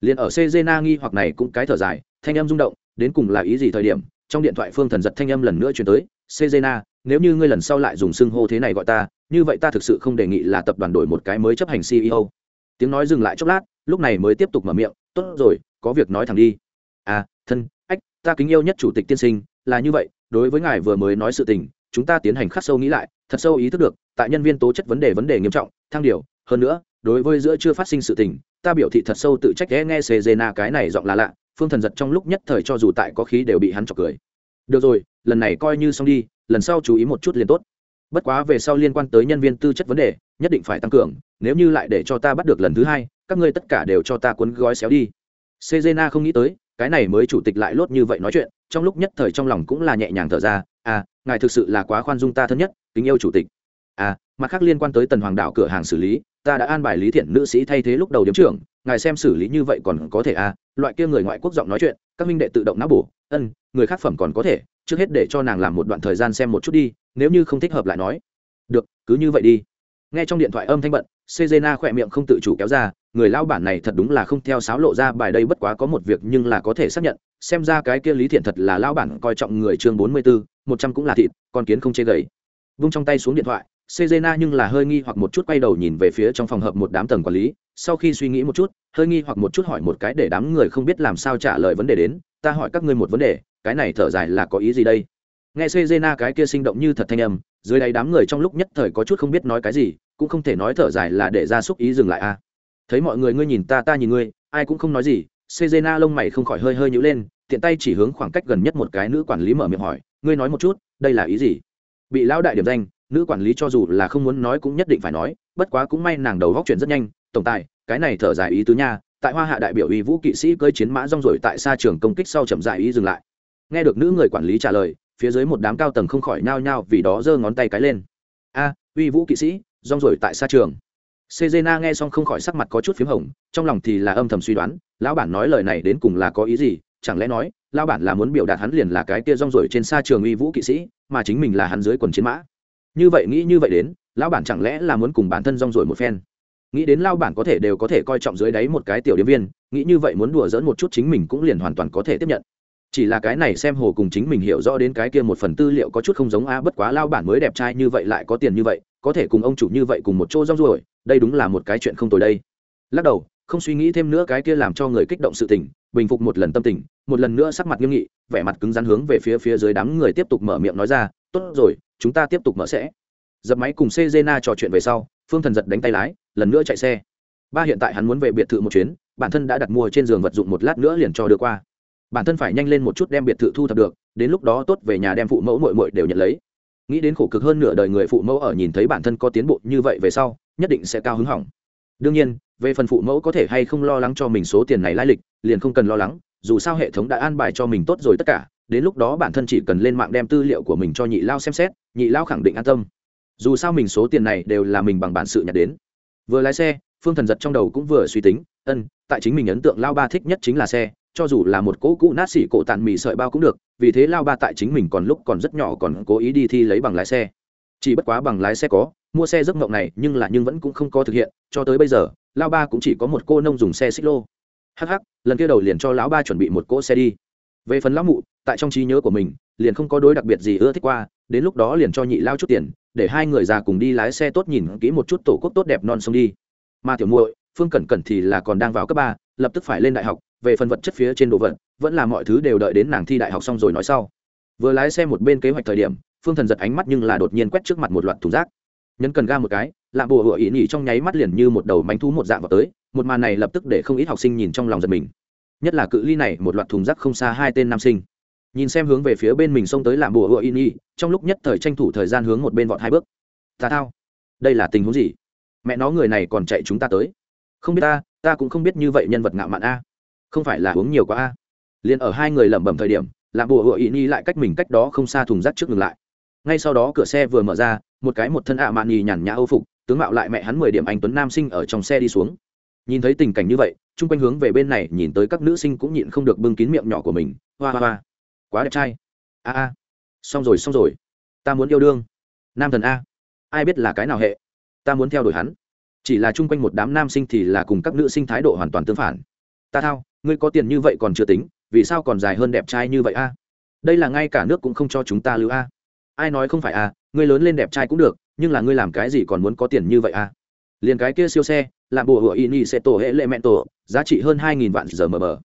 Liền ở cezena nghi hoặc này cũng cái thở dài, thanh âm rung động, đến cùng là ý gì thời điểm, trong điện thoại phương thần giật thanh âm lần nữa chuyển tới cezena nếu như ngươi lần sau lại dùng xưng hô thế này gọi ta, như vậy ta thực sự không đề nghị là tập đoàn đổi một cái mới chấp hành ceo tiếng nói dừng lại chốc lát, lúc này mới tiếp tục mở miệng, tốt rồi, có việc nói thẳng đi. À thân, ách, ta kính yêu nhất chủ tịch tiên sinh, là như vậy, đối với ngài vừa mới nói sự tình, chúng ta tiến hành khắc sâu nghĩ lại, thật sâu ý thức được, tại nhân viên tố chất vấn đề vấn đề nghiêm trọng, thang điều, hơn nữa, đối với giữa chưa phát sinh sự tình, ta biểu thị thật sâu tự trách ghé nghe xê na cái này giọng là lạ, phương thần giật trong lúc nhất thời cho dù tại có khí đều bị hắn chọc cười. Được rồi, lần này coi như xong đi lần sau chú ý một chút liền tốt. Bất quá về sau liên quan tới nhân viên tư chất vấn đề, nhất định phải tăng cường, nếu như lại để cho ta bắt được lần thứ hai, các ngươi tất cả đều cho ta cuốn gói xéo đi. Sejena không nghĩ tới, cái này mới chủ tịch lại lốt như vậy nói chuyện, trong lúc nhất thời trong lòng cũng là nhẹ nhàng thở ra à ngài thực sự là quá khoan dung ta thân nhất, kính yêu chủ tịch. À mặt khác liên quan tới tần hoàng đạo cửa hàng xử lý, ta đã an bài lý thiện nữ sĩ thay thế lúc đầu điếm trưởng, ngài xem xử lý như vậy còn có thể à? Loại kia người ngoại quốc giọng nói chuyện, các minh đệ tự động não bổ, ân, người khác phẩm còn có thể trước hết để cho nàng làm một đoạn thời gian xem một chút đi, nếu như không thích hợp lại nói. Được, cứ như vậy đi. Nghe trong điện thoại âm thanh bận, sejena khỏe miệng không tự chủ kéo ra, người lao bản này thật đúng là không theo sáo lộ ra bài đây bất quá có một việc nhưng là có thể xác nhận, xem ra cái kia lý thiện thật là lao bản coi trọng người chương bốn mươi bốn một trăm cũng là thịt, con kiến không chê gầy. Vung trong tay xuống điện thoại, sejena nhưng là hơi nghi hoặc một chút quay đầu nhìn về phía trong phòng hợp một đám tầng quản lý, sau khi suy nghĩ một chút, hơi nghi hoặc một chút hỏi một cái để đám người không biết làm sao trả lời vấn đề đến, ta hỏi các ngươi một vấn đề cái này thở dài là có ý gì đây? Nghe sejena cái kia sinh động như thật thanh âm, dưới đáy đám người trong lúc nhất thời có chút không biết nói cái gì, cũng không thể nói thở dài là để ra xúc ý dừng lại a. À. thấy mọi người ngươi nhìn ta ta nhìn ngươi, ai cũng không nói gì, sejena lông mày không khỏi hơi hơi nhữ lên, tiện tay chỉ hướng khoảng cách gần nhất một cái nữ quản lý mở miệng hỏi, ngươi nói một chút, đây là ý gì? Bị lão đại điểm danh, nữ quản lý cho dù là không muốn nói cũng nhất định phải nói, bất quá cũng may nàng đầu góc chuyện rất nhanh, tổng tài, cái này thở dài ý tứ nha, tại hoa hạ đại biểu uy vũ kỵ sĩ cơi chiến mã rong rồi tại xa trường công kích sau chậm dài ý dừng lại nghe được nữ người quản lý trả lời, phía dưới một đám cao tầng không khỏi nhao nhao vì đó giơ ngón tay cái lên. A, uy vũ kỵ sĩ, rong rồi tại xa trường. Sejena nghe xong không khỏi sắc mặt có chút p h í m hồng, trong lòng thì là âm thầm suy đoán, lão bản nói lời này đến cùng là có ý gì? Chẳng lẽ nói, lão bản là muốn biểu đạt hắn liền là cái kia rong rồi trên xa trường uy vũ kỵ sĩ, mà chính mình là hắn dưới quần chiến mã? Như vậy nghĩ như vậy đến, lão bản chẳng lẽ là muốn cùng bản thân rong rồi một phen? Nghĩ đến lao bản có thể đều có thể coi trọng dưới đáy một cái tiểu điếm viên, nghĩ như vậy muốn đùa dỡn một chút chính mình cũng liền hoàn toàn có thể tiếp nhận chỉ là cái này xem hồ cùng chính mình hiểu rõ đến cái kia một phần tư liệu có chút không giống a bất quá lao bản mới đẹp trai như vậy lại có tiền như vậy, có thể cùng ông chủ như vậy cùng một chỗ rong ruổi, đây đúng là một cái chuyện không tồi đây. Lắc đầu, không suy nghĩ thêm nữa cái kia làm cho người kích động sự tình, bình phục một lần tâm tình, một lần nữa sắc mặt nghiêm nghị, vẻ mặt cứng rắn hướng về phía phía dưới đám người tiếp tục mở miệng nói ra, tốt rồi, chúng ta tiếp tục mở sẽ. Dập máy cùng Cezena trò chuyện về sau, phương thần giật đánh tay lái, lần nữa chạy xe. Ba hiện tại hắn muốn về biệt thự một chuyến, bản thân đã đặt mua trên giường vật dụng một lát nữa liền cho đưa qua bản thân phải nhanh lên một chút đem biệt thự thu thập được, đến lúc đó tốt về nhà đem phụ mẫu mội mội đều nhận lấy. Nghĩ đến khổ cực hơn nửa đời người phụ mẫu ở nhìn thấy bản thân có tiến bộ như vậy về sau, nhất định sẽ cao hứng hỏng. Đương nhiên, về phần phụ mẫu có thể hay không lo lắng cho mình số tiền này lai lịch, liền không cần lo lắng, dù sao hệ thống đã an bài cho mình tốt rồi tất cả, đến lúc đó bản thân chỉ cần lên mạng đem tư liệu của mình cho nhị lao xem xét, nhị lao khẳng định an tâm. Dù sao mình số tiền này đều là mình bằng bản sự nhặt đến. Vừa lái xe, phương thần giật trong đầu cũng vừa suy tính, ân, tại chính mình ấn tượng, lao ba thích nhất chính là xe cho dù là một cỗ cũ nát xỉ cổ tàn mì sợi bao cũng được, vì thế lao ba tại chính mình còn lúc còn rất nhỏ còn cố ý đi thi lấy bằng lái xe. Chỉ bất quá bằng lái xe có, mua xe giấc mộng này nhưng là nhưng vẫn cũng không có thực hiện, cho tới bây giờ, lao ba cũng chỉ có một cô nông dùng xe xích lô. Hh lần kia đầu liền cho lão ba chuẩn bị một cỗ xe đi. Về phần lão mụ, tại trong trí nhớ của mình, liền không có đối đặc biệt gì ưa thích qua, đến lúc đó liền cho nhị lao chút tiền, để hai người già cùng đi lái xe tốt nhìn kỹ một chút tổ quốc tốt đẹp non sông đi. Mà tiểu muội, phương cẩn cẩn thì là còn đang vào cấp ba, lập tức phải lên đại học về phần vật chất phía trên đồ vật, vẫn là mọi thứ đều đợi đến nàng thi đại học xong rồi nói sau. Vừa lái xe một bên kế hoạch thời điểm, phương thần giật ánh mắt nhưng là đột nhiên quét trước mặt một loạt thùng rác. Nhấn cần ga một cái lạ bùa hựa ý nhỉ trong nháy mắt liền như một đầu mánh thú một dạng vào tới, một màn này lập tức để không ít học sinh nhìn trong lòng giật mình. Nhất là cự ly này, một loạt thùng rác không xa hai tên nam sinh. Nhìn xem hướng về phía bên mình xông tới làm bùa hựa ý y trong lúc nhất thời tranh thủ thời gian hướng một bên vọt hai bước. Ta thao, đây là tình huống gì? Mẹ nó người này còn chạy chúng ta tới. Không biết ta ta cũng không biết như vậy nhân vật ngạo mạn a không phải là uống nhiều quá a. Liền ở hai người lẩm bẩm thời điểm làm bùa hựa ý nhi lại cách mình cách đó không xa thùng rác trước ngừng lại. Ngay sau đó cửa xe vừa mở ra, một cái một thân ạ mạn nhì nhàn nhã âu phục, tướng mạo lại mẹ hắn mười điểm anh tuấn nam sinh ở trong xe đi xuống. Nhìn thấy tình cảnh như vậy, chung quanh hướng về bên này nhìn tới các nữ sinh cũng nhịn không được bưng kín miệng nhỏ của mình. Hoa hoa hoa. Quá đẹp trai. A a. Xong rồi xong rồi. Ta muốn yêu đương. Nam thần a. Ai biết là cái nào hệ? Ta muốn theo đuổi hắn. Chỉ là chung quanh một đám nam sinh thì là cùng các nữ sinh thái độ hoàn toàn tương phản. Ta thao ngươi có tiền như vậy còn chưa tính, vì sao còn dài hơn đẹp trai như vậy a? Đây là ngay cả nước cũng không cho chúng ta lưu a. Ai nói không phải a, ngươi lớn lên đẹp trai cũng được, nhưng là ngươi làm cái gì còn muốn có tiền như vậy a? Liền cái kia siêu xe làm bùa hựa ini sẽ tổ hệ lệ mẹ tổ, giá trị hơn hai nghìn vạn giờ mờ mờ.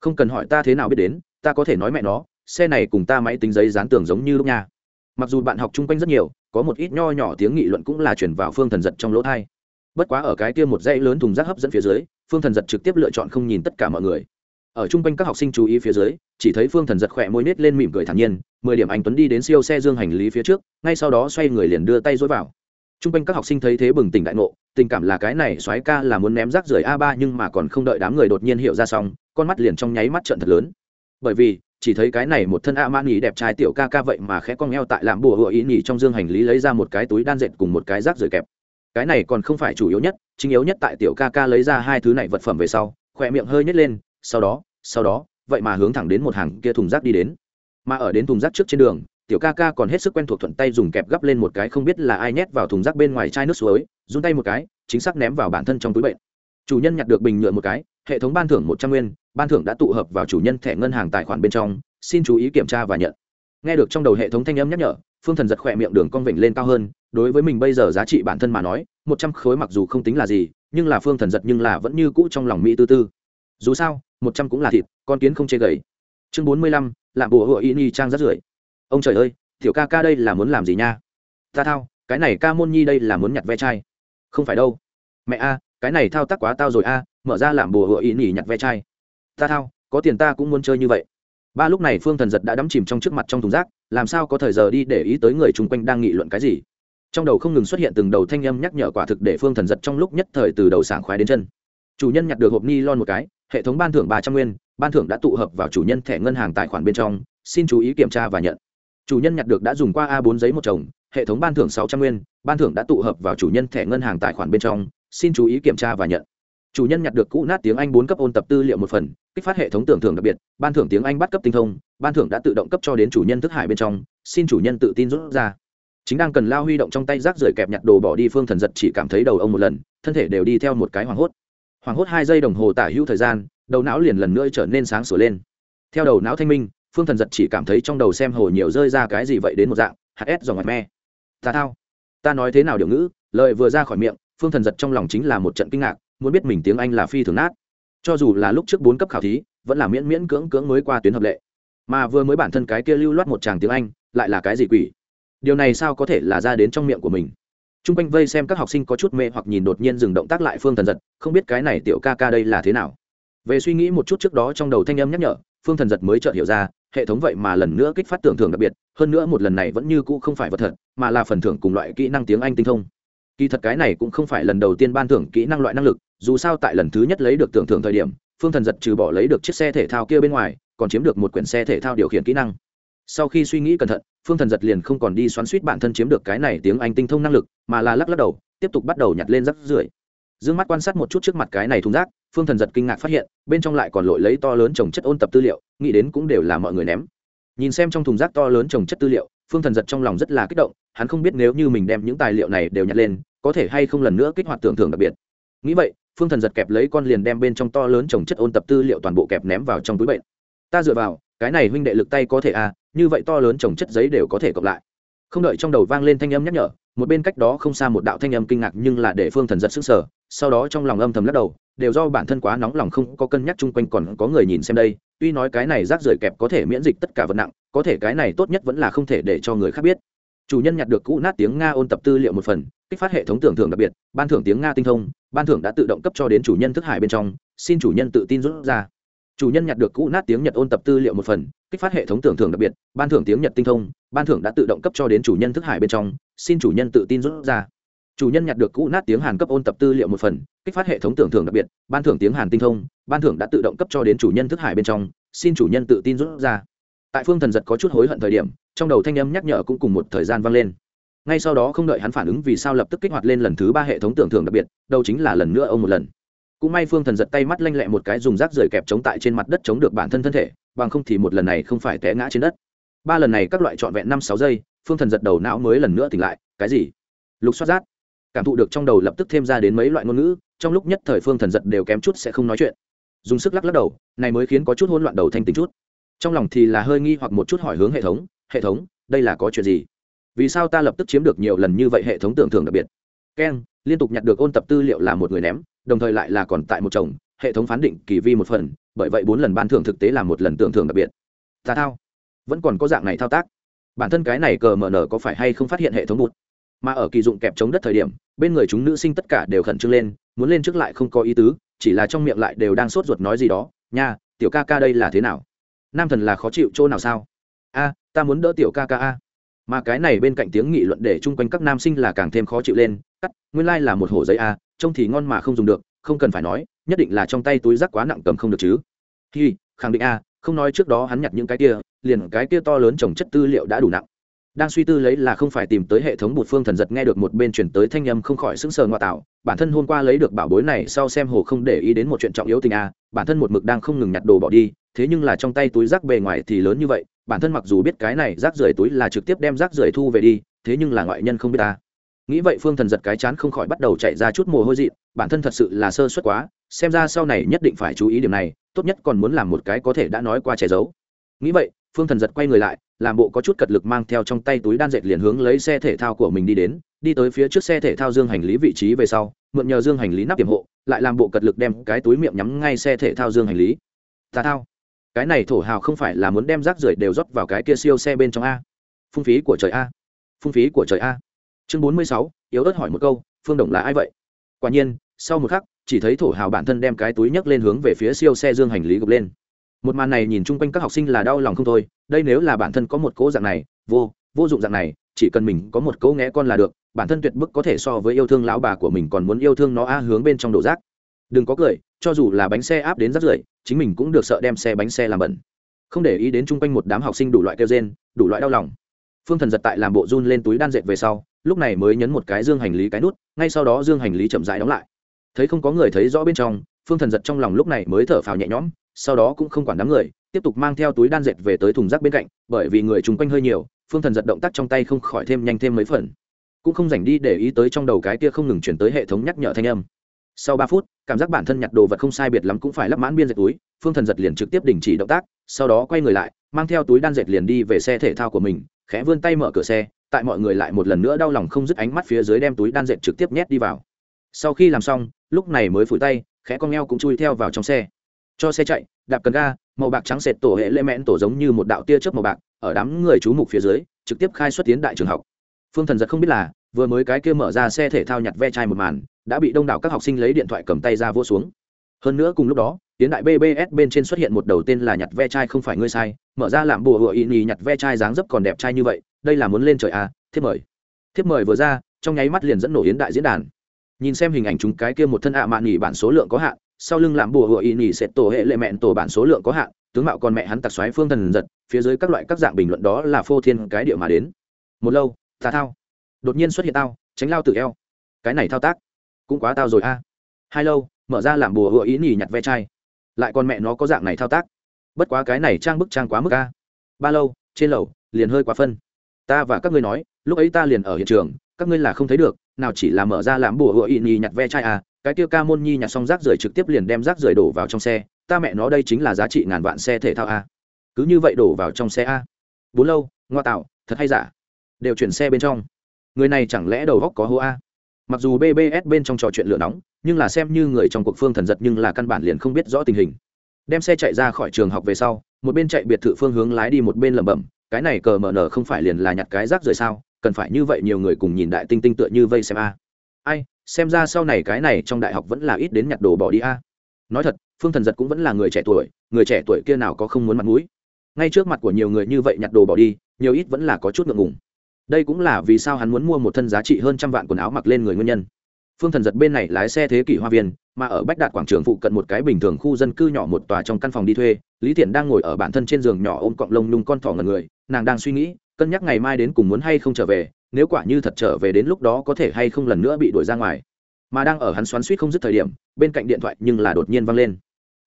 Không cần hỏi ta thế nào biết đến, ta có thể nói mẹ nó, xe này cùng ta máy tính giấy dán tường giống như lúc nha. Mặc dù bạn học chung quanh rất nhiều, có một ít nho nhỏ tiếng nghị luận cũng là chuyển vào phương thần giật trong lỗ thai bất quá ở cái kia một dãy lớn thùng rác hấp dẫn phía dưới phương thần giật trực tiếp lựa chọn không nhìn tất cả mọi người. Ở chung quanh các học sinh chú ý phía dưới, chỉ thấy phương thần giật khỏe môi nết lên mỉm cười thản nhiên, mười điểm anh tuấn đi đến siêu xe dương hành lý phía trước, ngay sau đó xoay người liền đưa tay dối vào. Chung quanh các học sinh thấy thế bừng tỉnh đại ngộ, tình cảm là cái này, soái ca là muốn ném rác rưởi a ba nhưng mà còn không đợi đám người đột nhiên hiểu ra xong, con mắt liền trong nháy mắt trận thật lớn. Bởi vì, chỉ thấy cái này một thân a man nhì đẹp trai tiểu ca ca vậy mà khẽ con eo tại làm bùa hựa ý nhỉ trong dương hành lý lấy ra một cái túi đan dệt cùng một cái rác rưởi kẹp cái này còn không phải chủ yếu nhất, chính yếu nhất tại tiểu ca ca lấy ra hai thứ này vật phẩm về sau, khỏe miệng hơi nhét lên, sau đó sau đó, vậy mà hướng thẳng đến một hàng kia thùng rác đi đến. Mà ở đến thùng rác trước trên đường, tiểu ca ca còn hết sức quen thuộc thuận tay dùng kẹp gấp lên một cái không biết là ai nhét vào thùng rác bên ngoài chai nước suối, run tay một cái, chính xác ném vào bản thân trong túi bệnh. Chủ nhân nhặt được bình nhựa một cái, hệ thống ban thưởng một trăm nguyên, ban thưởng đã tụ hợp vào chủ nhân thẻ ngân hàng tài khoản bên trong, xin chú ý kiểm tra và nhận. Nghe được trong đầu hệ thống thanh âm nhắc nhở phương thần giật khỏe miệng đường cong vịnh lên cao hơn, đối với mình bây giờ giá trị bản thân mà nói, một trăm khối mặc dù không tính là gì, nhưng là phương thần giật nhưng là vẫn như cũ trong lòng mỹ tư tư. Dù sao, một trăm cũng là thịt, con kiến không chê gầy. Chương bốn mươi lăm làm bùa hựa y ni trang rất rưởi. Ông trời ơi, tiểu ca ca đây là muốn làm gì nha? Ta thao, cái này ca môn nhi đây là muốn nhặt ve chai. Không phải đâu. Mẹ a, cái này thao tác quá tao rồi a, mở ra làm bùa hựa y ni nhặt ve chai. Ta thao, có tiền ta cũng muốn chơi như vậy ba lúc này phương thần giật đã đắm chìm trong trước mặt trong thùng rác, làm sao có thời giờ đi để ý tới người chung quanh đang nghị luận cái gì? Trong đầu không ngừng xuất hiện từng đầu thanh âm nhắc nhở quả thực để phương thần giật trong lúc nhất thời từ đầu sảng khoái đến chân. Chủ nhân nhặt được hộp ni lon một cái, hệ thống ban thưởng ba trăm nguyên, ban thưởng đã tụ hợp vào chủ nhân thẻ ngân hàng tài khoản bên trong, xin chú ý kiểm tra và nhận. Chủ nhân nhặt được đã dùng qua a bốn giấy một chồng, hệ thống ban thưởng sáu trăm nguyên, ban thưởng đã tụ hợp vào chủ nhân thẻ ngân hàng tài khoản bên trong, xin chú ý kiểm tra và nhận chủ nhân nhặt được cũ nát tiếng anh bốn cấp ôn tập tư liệu một phần, kích phát hệ thống tưởng thưởng đặc biệt, ban thưởng tiếng anh bắt cấp tinh thông, ban thưởng đã tự động cấp cho đến chủ nhân thức hải bên trong, xin chủ nhân tự tin rút ra. Chính đang cần lao huy động trong tay rác rưởi kẹp nhặt đồ bỏ đi phương thần giật chỉ cảm thấy đầu ông một lần, thân thể đều đi theo một cái hoảng hốt. Hoảng hốt hai giây đồng hồ tả hữu thời gian, đầu não liền lần nữa trở nên sáng sủa lên. Theo đầu não thanh minh, phương thần giật chỉ cảm thấy trong đầu xem hồ nhiều rơi ra cái gì vậy đến một dạng, hạt ép dòng mặt me. Ta thao. Ta nói thế nào điều ngữ, lời vừa ra khỏi miệng, phương thần giật trong lòng chính là một trận kinh ngạc muốn biết mình tiếng anh là phi thường nát. Cho dù là lúc trước bốn cấp khảo thí, vẫn là miễn miễn cưỡng cưỡng mới qua tuyến hợp lệ. Mà vừa mới bản thân cái kia lưu loát một tràng tiếng anh, lại là cái gì quỷ? Điều này sao có thể là ra đến trong miệng của mình? T r u n g quanh vây xem các học sinh có chút mê hoặc nhìn đột nhiên dừng động tác lại phương thần giật, không biết cái này tiểu ca ca đây là thế nào. Về suy nghĩ một chút trước đó trong đầu thanh âm nhắc nhở, phương thần giật mới chợt hiểu ra, hệ thống vậy mà lần nữa kích phát tưởng thưởng đặc biệt, hơn nữa một lần này vẫn như cũ không phải vật thật, mà là phần thưởng cùng loại kỹ năng tiếng anh tinh thông. Kỳ thật cái này cũng không phải lần đầu tiên ban thưởng kỹ năng loại năng lực dù sao tại lần thứ nhất lấy được tưởng thưởng thời điểm, phương thần giật trừ bỏ lấy được chiếc xe thể thao kia bên ngoài, còn chiếm được một quyển xe thể thao điều khiển kỹ năng. Sau khi suy nghĩ cẩn thận, phương thần giật liền không còn đi xoắn suýt bản thân chiếm được cái này tiếng anh tinh thông năng lực, mà là lắc lắc đầu, tiếp tục bắt đầu nhặt lên rắc rưởi. D ư ơ n g mắt quan sát một chút trước mặt cái này thùng rác, phương thần giật kinh ngạc phát hiện, bên trong lại còn lội lấy to lớn trồng chất ôn tập tư liệu, nghĩ đến cũng đều là mọi người ném. Nhìn xem trong thùng rác to lớn trồng chất tư liệu, phương thần giật trong lòng rất là kích động, hắn không biết nếu như mình đem những tài liệu này đều nhặt lên, có thể hay không lần nữa kích hoạt tưởng thưởng đặc biệt. Nghĩ vậy phương thần giật kẹp lấy con liền đem bên trong to lớn trồng chất ôn tập tư liệu toàn bộ kẹp ném vào trong túi bệnh. Ta dựa vào, cái này huynh đệ lực tay có thể à như vậy to lớn trồng chất giấy đều có thể cộng lại. Không đợi trong đầu vang lên thanh âm nhắc nhở, một bên cách đó không xa một đạo thanh âm kinh ngạc nhưng là để phương thần giật sức sở sau đó trong lòng âm thầm lắc đầu, đều do bản thân quá nóng lòng không có cân nhắc chung quanh còn có người nhìn xem đây, tuy nói cái này rác rưởi kẹp có thể miễn dịch tất cả vật nặng, có thể cái này tốt nhất vẫn là không thể để cho người khác biết. Chủ nhân nhặt được cũ nát tiếng nga ôn tập tư liệu một phần kích phát hệ thống tưởng thưởng đặc biệt, ban thưởng tiếng nga tinh thông, ban thưởng đã tự động cấp cho đến chủ nhân thức hải bên trong, xin chủ nhân tự tin rút ra. Chủ nhân nhặt được cũ nát tiếng nhật ôn tập tư liệu một phần, kích phát hệ thống tưởng thưởng đặc biệt, ban thưởng tiếng nhật tinh thông, ban thưởng đã tự động cấp cho đến chủ nhân thức hải bên trong, xin chủ nhân tự tin rút ra. Chủ nhân nhặt được cũ nát tiếng hàn cấp ôn tập tư liệu một phần, kích phát hệ thống tưởng thưởng đặc biệt, ban thưởng tiếng hàn tinh thông, ban thưởng đã tự động cấp cho đến chủ nhân thức hải bên trong, xin chủ nhân tự tin rút ra. Tại phương thần giật có chút hối hận thời điểm, trong đầu thanh âm nhắc nhở cũng cùng một thời gian vang lên ngay sau đó không đợi hắn phản ứng vì sao lập tức kích hoạt lên lần thứ ba hệ thống tưởng thưởng đặc biệt, đâu chính là lần nữa ông một lần. Cũng may phương thần giật tay mắt lanh lẹ một cái dùng rác rời kẹp chống tại trên mặt đất chống được bản thân thân thể, bằng không thì một lần này không phải té ngã trên đất. Ba lần này các loại trọn vẹn năm sáu giây, phương thần giật đầu não mới lần nữa tỉnh lại, cái gì? Lục xoát rác. Cảm thụ được trong đầu lập tức thêm ra đến mấy loại ngôn ngữ, trong lúc nhất thời phương thần giật đều kém chút sẽ không nói chuyện. Dùng sức lắc lắc đầu, này mới khiến có chút hỗn loạn đầu thanh tính chút. Trong lòng thì là hơi nghi hoặc một chút hỏi hướng hệ thống hệ thống, đây là có chuyện gì? Vì sao ta lập tức chiếm được nhiều lần như vậy hệ thống tưởng thưởng đặc biệt? Keng liên tục nhặt được ôn tập tư liệu là một người ném, đồng thời lại là còn tại một chồng, hệ thống phán định kỳ vi một phần, bởi vậy bốn lần ban thưởng thực tế là một lần tưởng thưởng đặc biệt. Ta thao. Vẫn còn có dạng này thao tác. Bản thân cái này cờ mở nở có phải hay không phát hiện hệ thống bụt? Mà ở kỳ dụng kẹp chống đất thời điểm, bên người chúng nữ sinh tất cả đều khẩn trương lên, muốn lên trước lại không có ý tứ, chỉ là trong miệng lại đều đang sốt ruột nói gì đó, nha, tiểu ca ca đây là thế nào? Nam thần là khó chịu chỗ nào sao? A, ta muốn đỡ tiểu ca ca a mà cái này bên cạnh tiếng nghị luận để chung quanh các nam sinh là càng thêm khó chịu lên, cắt, nguyên lai、like、là một hổ giấy a trông thì ngon mà không dùng được, không cần phải nói, nhất định là trong tay túi rác quá nặng cầm không được chứ. Hi, khẳng định a không nói trước đó hắn nhặt những cái kia, liền cái kia to lớn trồng chất tư liệu đã đủ nặng. Đang suy tư lấy là không phải tìm tới hệ thống bột phương thần giật nghe được một bên chuyển tới thanh âm không khỏi sững sờ ngoại tạo, bản thân hôm qua lấy được bảo bối này sau xem hồ không để ý đến một chuyện trọng yếu tình a bản thân một mực đang không ngừng nhặt đồ bỏ đi, thế nhưng là trong tay túi rác bề ngoài thì lớn như vậy bản thân mặc dù biết cái này rác rưởi túi là trực tiếp đem rác rưởi thu về đi, thế nhưng là ngoại nhân không biết ta. Nghĩ vậy phương thần giật cái chán không khỏi bắt đầu chạy ra chút mồ hôi dị bản thân thật sự là sơ suất quá, xem ra sau này nhất định phải chú ý điểm này, tốt nhất còn muốn làm một cái có thể đã nói qua che giấu. Nghĩ vậy, phương thần giật quay người lại, làm bộ có chút cật lực mang theo trong tay túi đan dệt liền hướng lấy xe thể thao của mình đi đến, đi tới phía trước xe thể thao dương hành lý vị trí về sau, mượn nhờ dương hành lý nắp tiềm hộ, lại làm bộ cật lực đem cái túi miệng nhắm ngay xe thể thao dương hành lý. Tà thao cái này thổ hào không phải là muốn đem rác rưởi đều rót vào cái kia siêu xe bên trong a. Phung phí của trời a. Phung phí của trời a. Chương bốn mươi sáu, yếu ớt hỏi một câu, phương đồng là ai vậy? Quả nhiên, sau một khắc, chỉ thấy thổ hào bản thân đem cái túi nhấc lên hướng về phía siêu xe dương hành lý gục lên. Một màn này nhìn chung quanh các học sinh là đau lòng không thôi, đây nếu là bản thân có một cố dạng này, vô vô dụng dạng này, chỉ cần mình có một cỗ nghẽ con là được, bản thân tuyệt bức có thể so với yêu thương lão bà của mình còn muốn yêu thương nó a hướng bên trong đổ rác. Đừng có cười, cho dù là bánh xe áp đến rác rưởi chính mình cũng được sợ đem xe bánh xe làm bẩn. Không để ý đến chung quanh một đám học sinh đủ loại kêu rên, đủ loại đau lòng. Phương thần giật tại làm bộ run lên túi đan dệt về sau, lúc này mới nhấn một cái dương hành lý cái nút, ngay sau đó dương hành lý chậm rãi đóng lại. Thấy không có người thấy rõ bên trong, phương thần giật trong lòng lúc này mới thở phào nhẹ nhõm, sau đó cũng không quản đám người, tiếp tục mang theo túi đan dệt về tới thùng rác bên cạnh, bởi vì người chung quanh hơi nhiều, phương thần giật động tác trong tay không khỏi thêm nhanh thêm mấy phần. Cũng không dành đi để ý tới trong đầu cái kia không ngừng chuyển tới hệ thống nhắc nhở thanh âm sau ba phút, cảm giác bản thân nhặt đồ vật không sai biệt lắm cũng phải lắp mãn biên dệt túi, phương thần giật liền trực tiếp đình chỉ động tác, sau đó quay người lại, mang theo túi đan dệt liền đi về xe thể thao của mình, khẽ vươn tay mở cửa xe, tại mọi người lại một lần nữa đau lòng không dứt ánh mắt phía dưới đem túi đan dệt trực tiếp nhét đi vào. Sau khi làm xong, lúc này mới phủi tay, khẽ con ngheo cũng chui theo vào trong xe. Cho xe chạy, đạp cần ga, màu bạc trắng sệt tổ hệ lê mẹn tổ giống như một đạo tia chớp màu bạc, ở đám người chú mục phía dưới, trực tiếp khai xuất tiến đại trường học. Phương thần giật không biết là, vừa mới cái kia mở ra xe thể thao nhặt ve chai một màn đã bị đông đảo các học sinh lấy điện thoại cầm tay ra vô xuống. Hơn nữa cùng lúc đó, tiến đại bbs bên trên xuất hiện một đầu tên là nhặt ve chai không phải ngươi sai, mở ra làm bùa hựa ý nhì nhặt ve chai dáng dấp còn đẹp trai như vậy, đây là muốn lên trời à thiếp mời. Thiếp mời vừa ra, trong nháy mắt liền dẫn nổ yến đại diễn đàn. Nhìn xem hình ảnh chúng cái kia một thân ạ à mạn nghỉ bản số lượng có hạn, sau lưng làm bùa hựa ý nhì sẽ tổ hệ lệ mẹn tổ bản số lượng có hạn, tướng mạo còn mẹ hắn tặc xoáy phương thần giật, phía dưới các loại các dạng bình luận đó là phô thiên cái địa mà đến. Một lâu, tà thao. Đột nhiên xuất hiện tao, tránh lao tự eo. Cái này thao tác cũng quá tao rồi a. Hai lâu, mở ra làm bùa hựa ý nhì nhặt ve chai. Lại còn mẹ nó có dạng này thao tác. Bất quá cái này trang bức trang quá mức a. Ba lâu, trên lầu, liền hơi quá phân. Ta và các ngươi nói, lúc ấy ta liền ở hiện trường, các ngươi là không thấy được, nào chỉ là mở ra làm bùa hựa ý nhì nhặt ve chai à cái tiêu ca môn nhi nhặt xong rác rưởi trực tiếp liền đem rác rưởi đổ vào trong xe, ta mẹ nó đây chính là giá trị ngàn vạn xe thể thao a. Cứ như vậy đổ vào trong xe a. Bốn lâu, ngoa tạo, thật hay giả? Đều chuyển xe bên trong. Người này chẳng lẽ đầu góc có hô a? Mặc dù bbs bên trong trò chuyện lửa nóng, nhưng là xem như người trong cuộc phương thần giật nhưng là căn bản liền không biết rõ tình hình. Đem xe chạy ra khỏi trường học về sau, một bên chạy biệt thự phương hướng lái đi một bên lẩm bẩm, cái này cờ mở nở không phải liền là nhặt cái rác rời sao, cần phải như vậy nhiều người cùng nhìn đại tinh tinh tựa như vây xem a. Ai, xem ra sau này cái này trong đại học vẫn là ít đến nhặt đồ bỏ đi a. Nói thật, phương thần giật cũng vẫn là người trẻ tuổi, người trẻ tuổi kia nào có không muốn mặt mũi. Ngay trước mặt của nhiều người như vậy nhặt đồ bỏ đi, nhiều ít vẫn là có chút ngượng ngùng đây cũng là vì sao hắn muốn mua một thân giá trị hơn trăm vạn quần áo mặc lên người nguyên nhân. Phương thần giật bên này lái xe thế kỷ hoa viên, mà ở bách đạt quảng trường phụ cận một cái bình thường khu dân cư nhỏ một tòa trong căn phòng đi thuê, lý thiện đang ngồi ở bản thân trên giường nhỏ ôm cọng lông nhung con thỏ ngần người, nàng đang suy nghĩ, cân nhắc ngày mai đến cùng muốn hay không trở về, nếu quả như thật trở về đến lúc đó có thể hay không lần nữa bị đuổi ra ngoài. Mà đang ở hắn xoắn suýt không dứt thời điểm, bên cạnh điện thoại nhưng là đột nhiên văng lên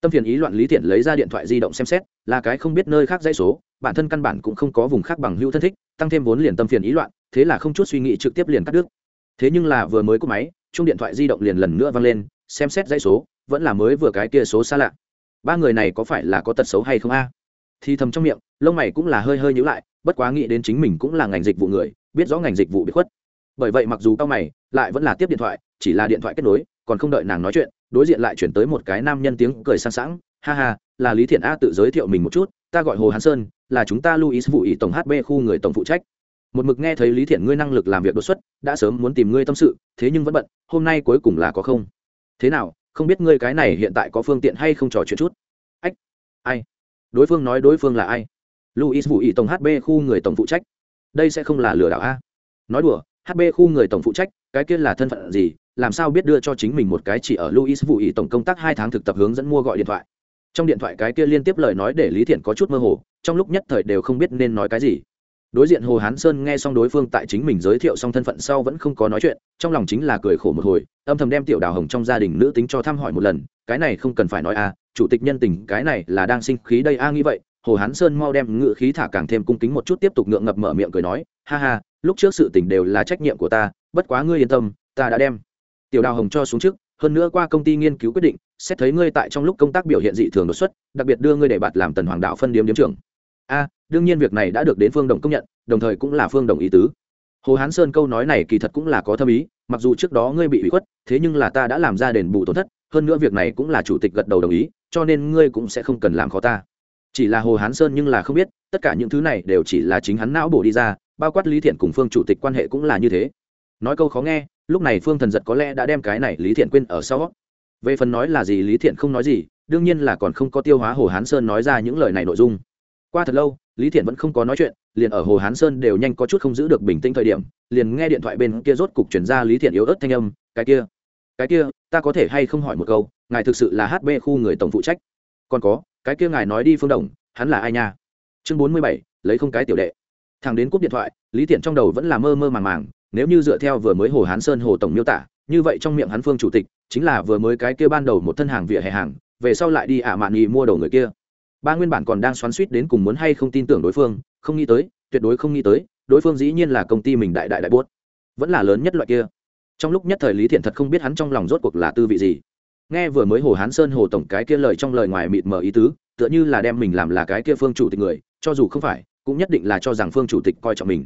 tâm phiền ý loạn lý thiện lấy ra điện thoại di động xem xét, là cái không biết nơi khác dãy số, bản thân căn bản cũng không có vùng khác bằng hữu thân thích, tăng thêm vốn liền tâm phiền ý loạn, thế là không chút suy nghĩ trực tiếp liền cắt đứt. Thế nhưng là vừa mới có máy chung điện thoại di động liền lần nữa văng lên, xem xét dãy số, vẫn là mới vừa cái kia số xa lạ. Ba người này có phải là có tật xấu hay không a? Thì thầm trong miệng, lông mày cũng là hơi hơi nhữ lại, bất quá nghĩ đến chính mình cũng là ngành dịch vụ người, biết rõ ngành dịch vụ bị khuất. Bởi vậy mặc dù cao mày, lại vẫn là tiếp điện thoại, chỉ là điện thoại kết nối, còn không đợi nàng nói chuyện đối diện lại chuyển tới một cái nam nhân tiếng cười sang sảng, ha ha, là lý thiện a tự giới thiệu mình một chút, ta gọi hồ hán sơn, là chúng ta luis vụ ý tổng hb khu người tổng phụ trách. Một mực nghe thấy lý thiện ngươi năng lực làm việc đột xuất, đã sớm muốn tìm ngươi tâm sự, thế nhưng vẫn bận, hôm nay cuối cùng là có không? Thế nào, không biết ngươi cái này hiện tại có phương tiện hay không trò chuyện chút? Ách, ai? Đối phương nói đối phương là ai? Luis vụ ý tổng hb khu người tổng phụ trách. Đây sẽ không là lừa đảo a. Nói đùa hb khu người tổng phụ trách, cái kia là thân phận gì? Làm sao biết đưa cho chính mình một cái chỉ ở luis vụ ý tổng công tác hai tháng thực tập hướng dẫn mua gọi điện thoại? Trong điện thoại cái kia liên tiếp lời nói để lý thiện có chút mơ hồ, trong lúc nhất thời đều không biết nên nói cái gì. Đối diện hồ hán sơn nghe xong đối phương tại chính mình giới thiệu xong thân phận sau vẫn không có nói chuyện, trong lòng chính là cười khổ một hồi, âm thầm đem tiểu đào hồng trong gia đình nữ tính cho thăm hỏi một lần, cái này không cần phải nói à chủ tịch nhân tình, cái này là đang sinh khí đây a à, nghĩ vậy, hồ hán sơn mau đem ngự khí thả càng thêm cung kính một chút tiếp tục ngượng ngập mở miệng cười nói, ha ha, lúc trước sự tình đều là trách nhiệm của ta, bất quá ngươi yên tâm, ta đã đem tiểu đào hồng cho xuống trước, hơn nữa qua công ty nghiên cứu quyết định, xét thấy ngươi tại trong lúc công tác biểu hiện dị thường đột xuất, đặc biệt đưa ngươi để bạt làm tần hoàng đạo phân điếm điếm trưởng. A, đương nhiên việc này đã được đến phương đồng công nhận, đồng thời cũng là phương đồng ý tứ. Hồ hán sơn câu nói này kỳ thật cũng là có thâm ý, mặc dù trước đó ngươi bị hủy khuất, thế nhưng là ta đã làm ra đền bù tổn thất, hơn nữa việc này cũng là chủ tịch gật đầu đồng ý, cho nên ngươi cũng sẽ không cần làm khó ta. Chỉ là hồ hán sơn nhưng là không biết, tất cả những thứ này đều chỉ là chính hắn não bổ đi ra, bao quát lý thiện cùng phương chủ tịch quan hệ cũng là như thế. Nói câu khó nghe lúc này phương thần giật có lẽ đã đem cái này lý thiện quên ở sau. Về phần nói là gì lý thiện không nói gì, đương nhiên là còn không có tiêu hóa hồ hán sơn nói ra những lời này nội dung. Qua thật lâu, lý thiện vẫn không có nói chuyện, liền ở hồ hán sơn đều nhanh có chút không giữ được bình tĩnh thời điểm, liền nghe điện thoại bên kia rốt cục chuyển ra lý thiện yếu ớt thanh âm, cái kia cái kia, ta có thể hay không hỏi một câu, ngài thực sự là hb khu người tổng phụ trách? Còn có, cái kia ngài nói đi phương đồng, hắn là ai nha? Chương bốn mươi bảy, lấy không cái tiểu đệ. Thằng đến cúp điện thoại, lý thiện trong đầu vẫn là mơ mơ màng màng nếu như dựa theo vừa mới hồ hán sơn hồ tổng miêu tả, như vậy trong miệng hắn phương chủ tịch chính là vừa mới cái kia ban đầu một thân hàng vỉa hè hàng, về sau lại đi ả mạn nghị mua đầu người kia. Ba nguyên bản còn đang xoắn suýt đến cùng muốn hay không tin tưởng đối phương, không nghĩ tới, tuyệt đối không nghĩ tới, đối phương dĩ nhiên là công ty mình đại đại đại buốt vẫn là lớn nhất loại kia. Trong lúc nhất thời lý thiện thật không biết hắn trong lòng rốt cuộc là tư vị gì. Nghe vừa mới hồ hán sơn hồ tổng cái kia lời trong lời ngoài mịt mờ ý tứ, tựa như là đem mình làm là cái kia phương chủ tịch người, cho dù không phải, cũng nhất định là cho rằng phương chủ tịch coi trọng mình.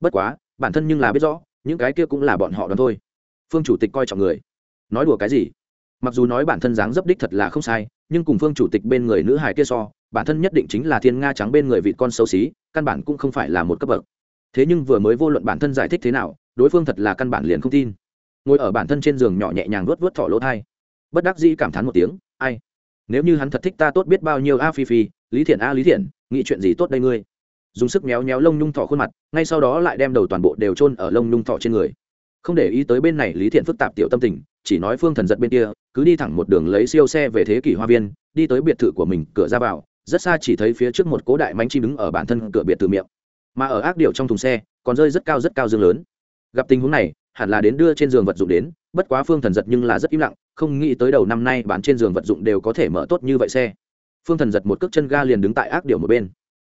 Bất quá bản thân nhưng là biết rõ, những cái kia cũng là bọn họ đoán thôi. Phương chủ tịch coi trọng người. Nói đùa cái gì? Mặc dù nói bản thân dáng dấp đích thật là không sai, nhưng cùng phương chủ tịch bên người nữ hài kia so, bản thân nhất định chính là thiên nga trắng bên người vị con xấu xí, căn bản cũng không phải là một cấp bậc. Thế nhưng vừa mới vô luận bản thân giải thích thế nào, đối phương thật là căn bản liền không tin. Ngồi ở bản thân trên giường nhỏ nhẹ nhàng vớt vớt thỏ lỗ thai. Bất đắc dĩ cảm thán một tiếng, ai? Nếu như hắn thật thích ta tốt biết bao nhiêu a phi phi, lý thiện a lý thiện nghĩ chuyện gì tốt đây ngươi? Dùng sức méo méo lông nhung thọ khuôn mặt, ngay sau đó lại đem đầu toàn bộ đều chôn ở lông nhung thọ trên người. Không để ý tới bên này lý thiện phức tạp tiểu tâm tình, chỉ nói phương thần giật bên kia, cứ đi thẳng một đường lấy siêu xe về thế kỷ hoa viên, đi tới biệt thự của mình, cửa ra vào, rất xa chỉ thấy phía trước một cố đại mánh chim đứng ở bản thân cửa biệt thự miệng. Mà ở ác điệu trong thùng xe, còn rơi rất cao rất cao dương lớn. Gặp tình huống này, hẳn là đến đưa trên giường vật dụng đến, bất quá phương thần giật nhưng là rất im lặng, không nghĩ tới đầu năm nay bán trên giường vật dụng đều có thể mở tốt như vậy xe. Phương thần giật một cước chân ga liền đứng tại ác điệu một bên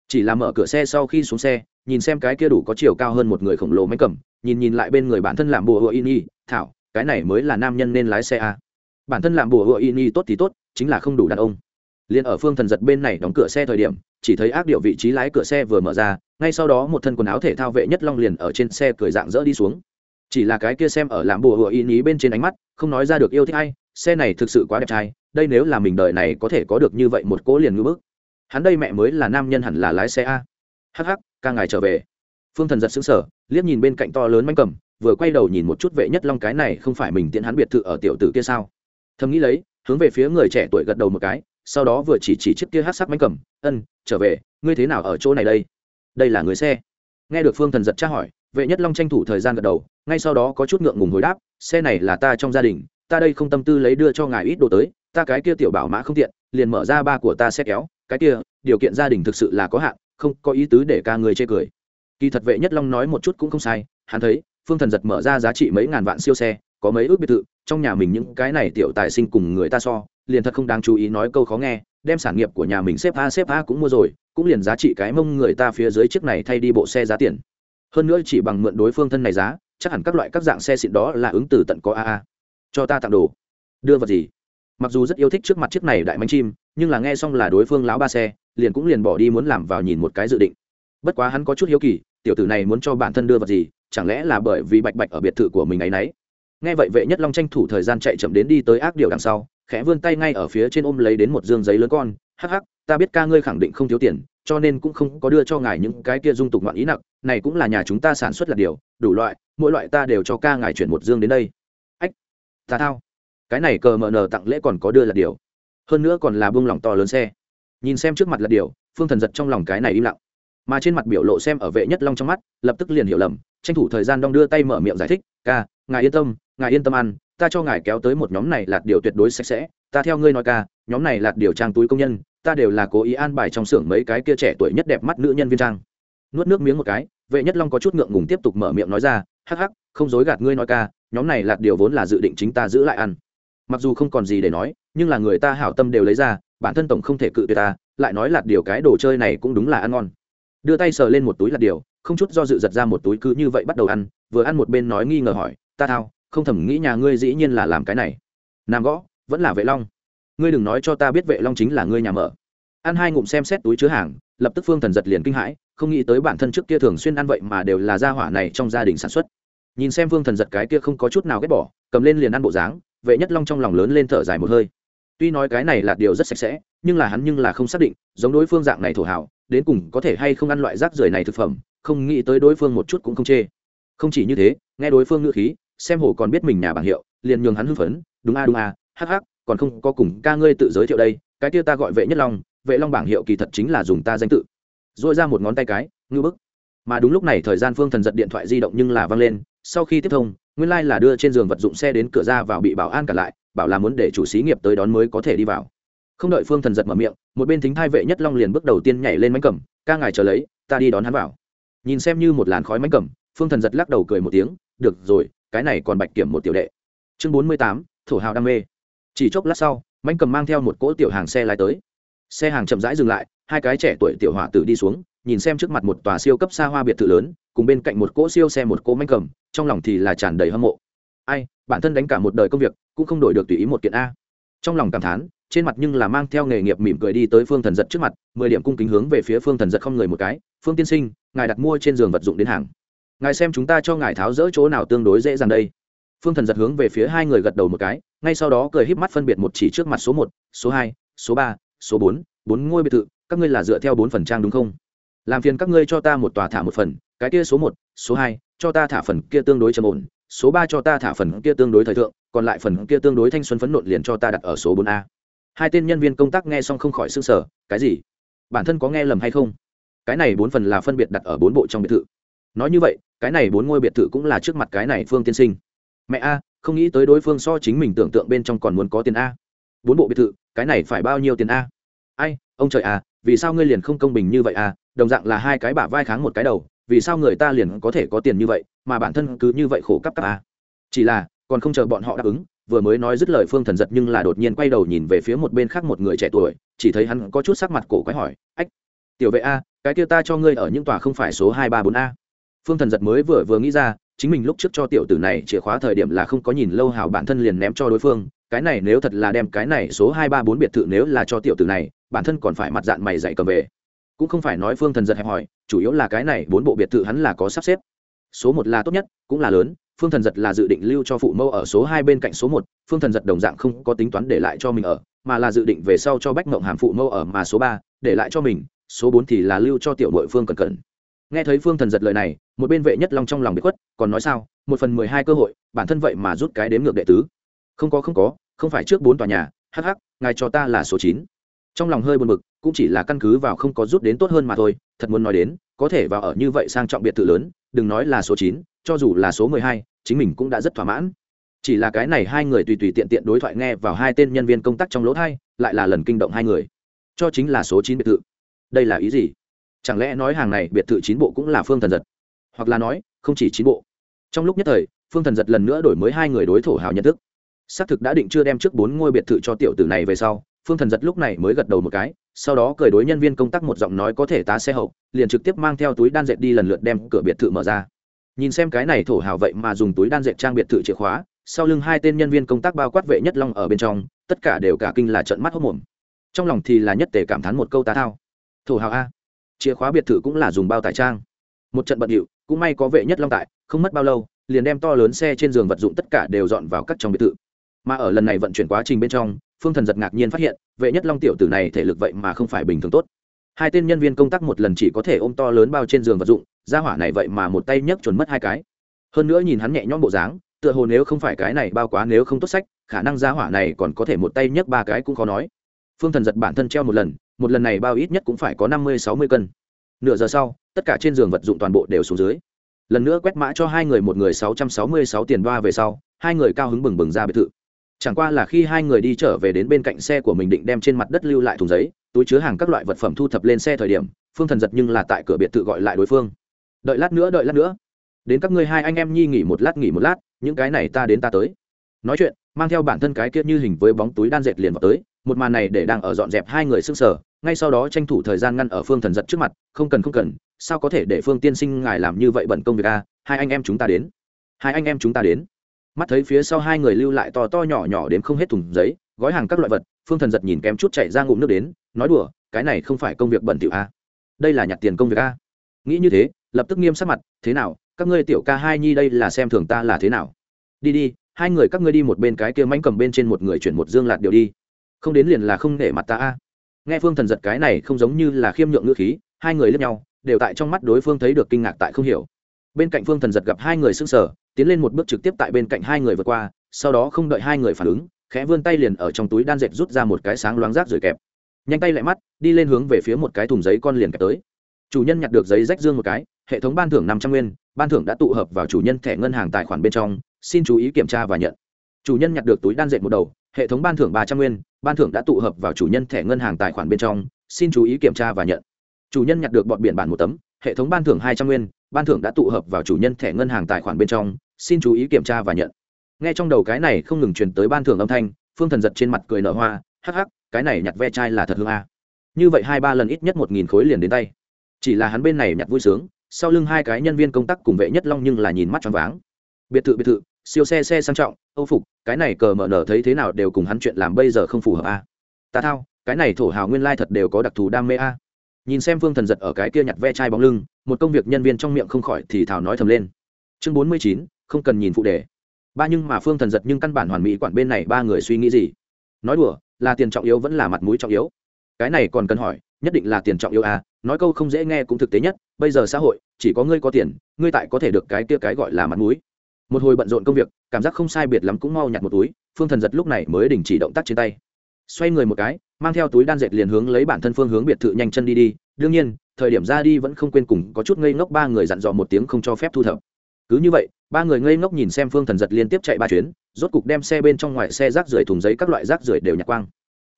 chỉ là mở cửa xe sau khi xuống xe, nhìn xem cái kia đủ có chiều cao hơn một người khổng lồ máy cầm, nhìn nhìn lại bên người bản thân làm bùa hựa in y thảo, cái này mới là nam nhân nên lái xe a bản thân làm bùa hựa in y tốt thì tốt, chính là không đủ đàn ông. Liền ở phương thần giật bên này đóng cửa xe thời điểm, chỉ thấy ác điệu vị trí lái cửa xe vừa mở ra, ngay sau đó một thân quần áo thể thao vệ nhất long liền ở trên xe cười dạng dỡ đi xuống. Chỉ là cái kia xem ở làm bùa hựa in y bên trên ánh mắt, không nói ra được yêu thích hay xe này thực sự quá đẹp trai, đây nếu là mình đời này có thể có được như vậy một cỗ liền ngưỡng bức hắn đây mẹ mới là nam nhân hẳn là lái xe a. Hh ca ngài trở về. Phương thần giật xứng sở liếc nhìn bên cạnh to lớn manh cầm, vừa quay đầu nhìn một chút vệ nhất long cái này không phải mình tiễn hắn biệt thự ở tiểu tử kia sao. Thầm nghĩ lấy, hướng về phía người trẻ tuổi gật đầu một cái, sau đó vừa chỉ chỉ chiếc kia hát sắc mánh cầm, ân, trở về, ngươi thế nào ở chỗ này đây? Đây là người xe. Nghe được phương thần giật tra hỏi, vệ nhất long tranh thủ thời gian gật đầu, ngay sau đó có chút ngượng ngùng hồi đáp, xe này là ta trong gia đình, ta đây không tâm tư lấy đưa cho ngài ít đồ tới, ta cái kia tiểu bảo mã không tiện, liền mở ra ba của ta xe kéo cái kia, điều kiện gia đình thực sự là có hạn, không có ý tứ để ca người chê cười. Kỳ thật vệ nhất long nói một chút cũng không sai, hắn thấy, phương thần giật mở ra giá trị mấy ngàn vạn siêu xe, có mấy ước biệt thự, trong nhà mình những cái này tiểu tài sinh cùng người ta so, liền thật không đáng chú ý nói câu khó nghe, đem sản nghiệp của nhà mình xếp a xếp a cũng mua rồi, cũng liền giá trị cái mông người ta phía dưới chiếc này thay đi bộ xe giá tiền. Hơn nữa chỉ bằng mượn đối phương thân này giá, chắc hẳn các loại các dạng xe xịn đó là ứng từ tận có a a. Cho ta tặng đồ. Đưa vật gì? Mặc dù rất yêu thích trước mặt chiếc này đại mánh chim nhưng là nghe xong là đối phương lão ba xe, liền cũng liền bỏ đi muốn làm vào nhìn một cái dự định. Bất quá hắn có chút hiếu kỳ, tiểu tử này muốn cho bản thân đưa vật gì, chẳng lẽ là bởi vì bạch bạch ở biệt thự của mình ấy y nghe vậy vệ nhất long tranh thủ thời gian chạy chậm đến đi tới ác điều đằng sau, khẽ vươn tay ngay ở phía trên ôm lấy đến một dương giấy lớn con, hắc hắc, ta biết ca ngươi khẳng định không thiếu tiền, cho nên cũng không có đưa cho ngài những cái kia dung tục ngoạn ý nặng, này cũng là nhà chúng ta sản xuất là điều, đủ loại, mỗi loại ta đều cho ca ngài chuyển một dương đến đây. Ách, ta thao. Cái này cờ mờ nờ tặng lễ còn có đưa là điều hơn nữa còn là buông lỏng to lớn xe. Nhìn xem trước mặt là điều, phương thần giật trong lòng cái này im lặng. Mà trên mặt biểu lộ xem ở vệ nhất long trong mắt, lập tức liền hiểu lầm, tranh thủ thời gian đong đưa tay mở miệng giải thích, ca, ngài yên tâm, ngài yên tâm ăn, ta cho ngài kéo tới một nhóm này là điều tuyệt đối sạch sẽ, ta theo ngươi nói ca, nhóm này là điều trang túi công nhân, ta đều là cố ý an bài trong xưởng mấy cái kia trẻ tuổi nhất đẹp mắt nữ nhân viên trang. Nuốt nước miếng một cái, vệ nhất long có chút ngượng ngùng tiếp tục mở miệng nói ra, hắc hắc, không dối gạt ngươi nói ca, nhóm này là điều vốn là dự định chính ta giữ lại ăn mặc dù không còn gì để nói, nhưng là người ta hảo tâm đều lấy ra, bản thân tổng không thể cự tuyệt ta, lại nói là điều cái đồ chơi này cũng đúng là ăn ngon. Đưa tay sờ lên một túi là điều, không chút do dự giật ra một túi cứ như vậy bắt đầu ăn, vừa ăn một bên nói nghi ngờ hỏi, ta thao, không thầm nghĩ nhà ngươi dĩ nhiên là làm cái này. Nam gõ, vẫn là vệ long. Ngươi đừng nói cho ta biết vệ long chính là ngươi nhà mở. Ăn hai ngụm xem xét túi chứa hàng, lập tức phương thần giật liền kinh hãi, không nghĩ tới bản thân trước kia thường xuyên ăn vậy mà đều là gia hỏa này trong gia đình sản xuất. Nhìn xem phương thần giật cái kia không có chút nào ghét bỏ, cầm lên liền ăn bộ dáng vệ nhất long trong lòng lớn lên thở dài một hơi. Tuy nói cái này là điều rất sạch sẽ, nhưng là hắn nhưng là không xác định, giống đối phương dạng này thổ hảo đến cùng có thể hay không ăn loại rác rưởi này thực phẩm, không nghĩ tới đối phương một chút cũng không chê. Không chỉ như thế, nghe đối phương ngữ khí, xem hồ còn biết mình nhà bảng hiệu, liền nhường hắn hưng phấn, đúng a đúng a, hắc hắc, còn không có cùng ca ngươi tự giới thiệu đây, cái kia ta gọi vệ nhất long, vệ long bảng hiệu kỳ thật chính là dùng ta danh tự. Dội ra một ngón tay cái, ngư bức. Mà đúng lúc này thời gian phương thần giật điện thoại di động nhưng là văng lên, sau khi tiếp thông nguyên lai、like、là đưa trên giường vật dụng xe đến cửa ra vào bị bảo an cả lại, bảo là muốn để chủ xí nghiệp tới đón mới có thể đi vào. Không đợi phương thần giật mở miệng, một bên thính thai vệ nhất long liền bước đầu tiên nhảy lên mánh cầm, ca ngài chờ lấy, ta đi đón hắn vào. Nhìn xem như một làn khói mánh cầm, phương thần giật lắc đầu cười một tiếng, được rồi, cái này còn bạch kiểm một tiểu đệ. Chương bốn mươi tám, thổ hào đam mê. Chỉ chốc lát sau, mánh cầm mang theo một cỗ tiểu hàng xe lái tới. Xe hàng chậm rãi dừng lại, hai cái trẻ tuổi tiểu hỏa tử đi xuống, nhìn xem trước mặt một tòa siêu cấp xa hoa biệt thự lớn cùng bên cạnh một cỗ siêu xe một cỗ manh cầm, trong lòng thì là tràn đầy hâm mộ. Ai, bản thân đánh cả một đời công việc, cũng không đổi được tùy ý một kiện a. Trong lòng cảm thán, trên mặt nhưng là mang theo nghề nghiệp mỉm cười đi tới phương thần giật trước mặt, mười điểm cung kính hướng về phía phương thần giật không người một cái, phương tiên sinh, ngài đặt mua trên giường vật dụng đến hàng. Ngài xem chúng ta cho ngài tháo rỡ chỗ nào tương đối dễ dàng đây. Phương thần giật hướng về phía hai người gật đầu một cái, ngay sau đó cười híp mắt phân biệt một chỉ trước mặt số một, số hai, số ba, số bốn bốn ngôi biệt thự, các ngươi là dựa theo bốn phần trang đúng không? Làm phiền các ngươi cho ta một tòa thả một phần cái kia số một, số hai, cho ta thả phần kia tương đối trầm ổn, số ba cho ta thả phần kia tương đối thời thượng, còn lại phần kia tương đối thanh xuân phấn nộn liền cho ta đặt ở số bốn a. Hai tên nhân viên công tác nghe xong không khỏi s ư n g sở cái gì? Bản thân có nghe lầm hay không? Cái này bốn phần là phân biệt đặt ở bốn bộ trong biệt thự. Nói như vậy, cái này bốn ngôi biệt thự cũng là trước mặt cái này phương tiên sinh. Mẹ a, không nghĩ tới đối phương so chính mình tưởng tượng bên trong còn muốn có tiền a. Bốn bộ biệt thự, cái này phải bao nhiêu tiền a? Ai, ông trời à vì sao ngươi liền không công bình như vậy à? Đồng dạng là hai cái bả vai kháng một cái đầu vì sao người ta liền có thể có tiền như vậy, mà bản thân cứ như vậy khổ cấp cấp à chỉ là, còn không chờ bọn họ đáp ứng, vừa mới nói dứt lời phương thần giật nhưng là đột nhiên quay đầu nhìn về phía một bên khác một người trẻ tuổi, chỉ thấy hắn có chút sắc mặt cổ quái hỏi, ách, tiểu vệ a, cái kia ta cho ngươi ở những tòa không phải số hai, ba, bốn a? Phương thần giật mới vừa vừa nghĩ ra, chính mình lúc trước cho tiểu tử này chìa khóa thời điểm là không có nhìn lâu hào bản thân liền ném cho đối phương, cái này nếu thật là đem cái này số hai, ba, bốn biệt thự nếu là cho tiểu tử này, bản thân còn phải mặt dạng mày dạy cầm về. Cũng không phải nói phương thần giật hẹp hỏi chủ yếu là cái này bốn bộ biệt thự hắn là có sắp xếp. Số một là tốt nhất, cũng là lớn, phương thần giật là dự định lưu cho phụ mẫu ở số hai bên cạnh số một, phương thần giật đồng dạng không có tính toán để lại cho mình ở, mà là dự định về sau cho bách mộng hàm phụ mẫu ở mà số ba, để lại cho mình, số bốn thì là lưu cho tiểu nội phương cần cần nghe thấy phương thần giật lời này, một bên vệ nhất long trong lòng bị khuất, còn nói sao, một phần mười hai cơ hội, bản thân vậy mà rút cái đếm ngược đệ tứ. Không có không có, không phải trước bốn tòa nhà hh ngài cho ta là số chín. Trong lòng hơi buồn bực cũng chỉ là căn cứ vào không có rút đến tốt hơn mà thôi, thật muốn nói đến, có thể vào ở như vậy sang trọng biệt thự lớn, đừng nói là số chín, cho dù là số mười hai, chính mình cũng đã rất thỏa mãn. Chỉ là cái này hai người tùy tùy tiện tiện đối thoại nghe vào hai tên nhân viên công tác trong lỗ thai, lại là lần kinh động hai người. Cho chính là số chín biệt thự. Đây là ý gì? Chẳng lẽ nói hàng này biệt thự chín bộ cũng là phương thần giật? Hoặc là nói, không chỉ chín bộ. Trong lúc nhất thời, phương thần giật lần nữa đổi mới hai người đối thổ hào nhận thức. Xác thực đã định chưa đem trước bốn ngôi biệt thự cho tiểu tử này về sau, phương thần giật lúc này mới gật đầu một cái sau đó cười đối nhân viên công tác một giọng nói có thể tá xe hậu, liền trực tiếp mang theo túi đan dệt đi lần lượt đem cửa biệt thự mở ra. Nhìn xem cái này thổ hào vậy mà dùng túi đan dệt trang biệt thự chìa khóa, sau lưng hai tên nhân viên công tác bao quát vệ nhất long ở bên trong, tất cả đều cả kinh là trận mắt hốc mồm trong lòng thì là nhất tề cảm thán một câu tá thao. Thổ hào a. Chìa khóa biệt thự cũng là dùng bao tải trang. Một trận bận điệu, cũng may có vệ nhất long tại, không mất bao lâu, liền đem to lớn xe trên giường vật dụng tất cả đều dọn vào các trong biệt thự. Mà ở lần này vận chuyển quá trình bên trong phương thần giật ngạc nhiên phát hiện, vệ nhất long tiểu tử này thể lực vậy mà không phải bình thường tốt. Hai tên nhân viên công tác một lần chỉ có thể ôm to lớn bao trên giường vật dụng ra hỏa này vậy mà một tay nhấc chuẩn mất hai cái. Hơn nữa nhìn hắn nhẹ nhõm bộ dáng, tựa hồ nếu không phải cái này bao quá nếu không tốt sách, khả năng ra hỏa này còn có thể một tay nhấc ba cái cũng khó nói. Phương thần giật bản thân treo một lần một lần này bao ít nhất cũng phải có năm mươi, sáu mươi cân. Nửa giờ sau, tất cả trên giường vật dụng toàn bộ đều xuống dưới. Lần nữa quét mã cho hai người, một người sáu trăm sáu mươi sáu tiền đoa về sau, hai người cao hứng bừng bừng ra biệt thự chẳng qua là khi hai người đi trở về đến bên cạnh xe của mình định đem trên mặt đất lưu lại thùng giấy, túi chứa hàng các loại vật phẩm thu thập lên xe thời điểm, phương thần giật nhưng là tại cửa biệt tự gọi lại đối phương. Đợi lát nữa, đợi lát nữa. Đến các ngươi hai anh em nhi nghỉ một lát, nghỉ một lát, những cái này ta đến ta tới. Nói chuyện, mang theo bản thân cái kia như hình với bóng túi đan dệt liền vào tới, một màn này để đang ở dọn dẹp hai người s ư sở ngay sau đó tranh thủ thời gian ngăn ở phương thần giật trước mặt, không cần không cần, sao có thể để phương tiên sinh ngài làm như vậy bận công việc a, hai anh em chúng ta đến, hai anh em chúng ta đến mắt thấy phía sau hai người lưu lại to to nhỏ nhỏ đến không hết thùng giấy, gói hàng các loại vật, phương thần giật nhìn kém chút chạy ra ngụm nước đến, nói đùa, cái này không phải công việc bẩn thỉu a. Đây là nhặt tiền công việc a. Nghĩ như thế, lập tức nghiêm sắc mặt, thế nào, các ngươi tiểu ca hai nhi đây là xem thường ta là thế nào? Đi đi, hai người các ngươi đi một bên cái kia mánh cầm bên trên một người chuyển một dương lạt điều đi. Không đến liền là không để mặt ta a. Nghe phương thần giật cái này không giống như là khiêm nhượng ngữ khí, hai người lướt nhau, đều tại trong mắt đối phương thấy được kinh ngạc tại không hiểu. Bên cạnh phương thần giật gặp hai người s ư n g sở tiến lên một bước trực tiếp tại bên cạnh hai người vượt qua, sau đó không đợi hai người phản ứng, khẽ vươn tay liền ở trong túi đan dệt rút ra một cái sáng loáng rác rồi kẹp. Nhanh tay lại mắt, đi lên hướng về phía một cái thùng giấy con liền kẹp tới. Chủ nhân nhặt được giấy rách dương một cái, hệ thống ban thưởng năm trăm nguyên, ban thưởng đã tụ hợp vào chủ nhân thẻ ngân hàng tài khoản bên trong, xin chú ý kiểm tra và nhận. Chủ nhân nhặt được túi đan dệt một đầu, hệ thống ban thưởng ba trăm nguyên, ban thưởng đã tụ hợp vào chủ nhân thẻ ngân hàng tài khoản bên trong, xin chú ý kiểm tra và nhận. Chủ nhân nhặt được bọn biển bản một tấm, hệ thống ban thưởng hai trăm nguyên, ban thưởng đã tụ hợp vào chủ nhân thẻ ngân hàng tài khoản bên trong xin chú ý kiểm tra và nhận. Nghe trong đầu cái này không ngừng truyền tới ban thưởng âm thanh, phương thần giật trên mặt cười nở hoa, hắc hắc, cái này nhặt ve chai là thật hương a. Như vậy hai ba lần ít nhất một nghìn khối liền đến tay. Chỉ là hắn bên này nhặt vui sướng, sau lưng hai cái nhân viên công tác cùng vệ nhất long nhưng là nhìn mắt choáng váng. Biệt thự biệt thự, siêu xe xe sang trọng, âu phục, cái này cờ mở nở thấy thế nào đều cùng hắn chuyện làm bây giờ không phù hợp a. Ta thao, cái này thổ hào nguyên lai thật đều có đặc thù đam mê a. Nhìn xem phương thần giật ở cái kia nhặt ve chai bóng lưng, một công việc nhân viên trong miệng không khỏi thì thảo nói thầm lên. Chương bốn mươi chín không cần nhìn phụ đề. Ba nhưng mà phương thần giật nhưng căn bản hoàn mỹ quản bên này ba người suy nghĩ gì? Nói đùa, là tiền trọng yếu vẫn là mặt mũi trọng yếu? Cái này còn cần hỏi, nhất định là tiền trọng yếu à nói câu không dễ nghe cũng thực tế nhất, bây giờ xã hội, chỉ có ngươi có tiền, ngươi tại có thể được cái kia cái gọi là mặt mũi. Một hồi bận rộn công việc, cảm giác không sai biệt lắm cũng mau nhặt một túi, phương thần giật lúc này mới đình chỉ động tác trên tay. Xoay người một cái, mang theo túi đan dệt liền hướng lấy bản thân phương hướng biệt thự nhanh chân đi đi, đương nhiên, thời điểm ra đi vẫn không quên cùng có chút ngây ngốc ba người dặn dò một tiếng không cho phép thu thập cứ như vậy, ba người ngây ngốc nhìn xem phương thần giật liên tiếp chạy ba chuyến, rốt cục đem xe bên trong ngoài xe rác rưởi thùng giấy các loại rác rưởi đều nhặt quang.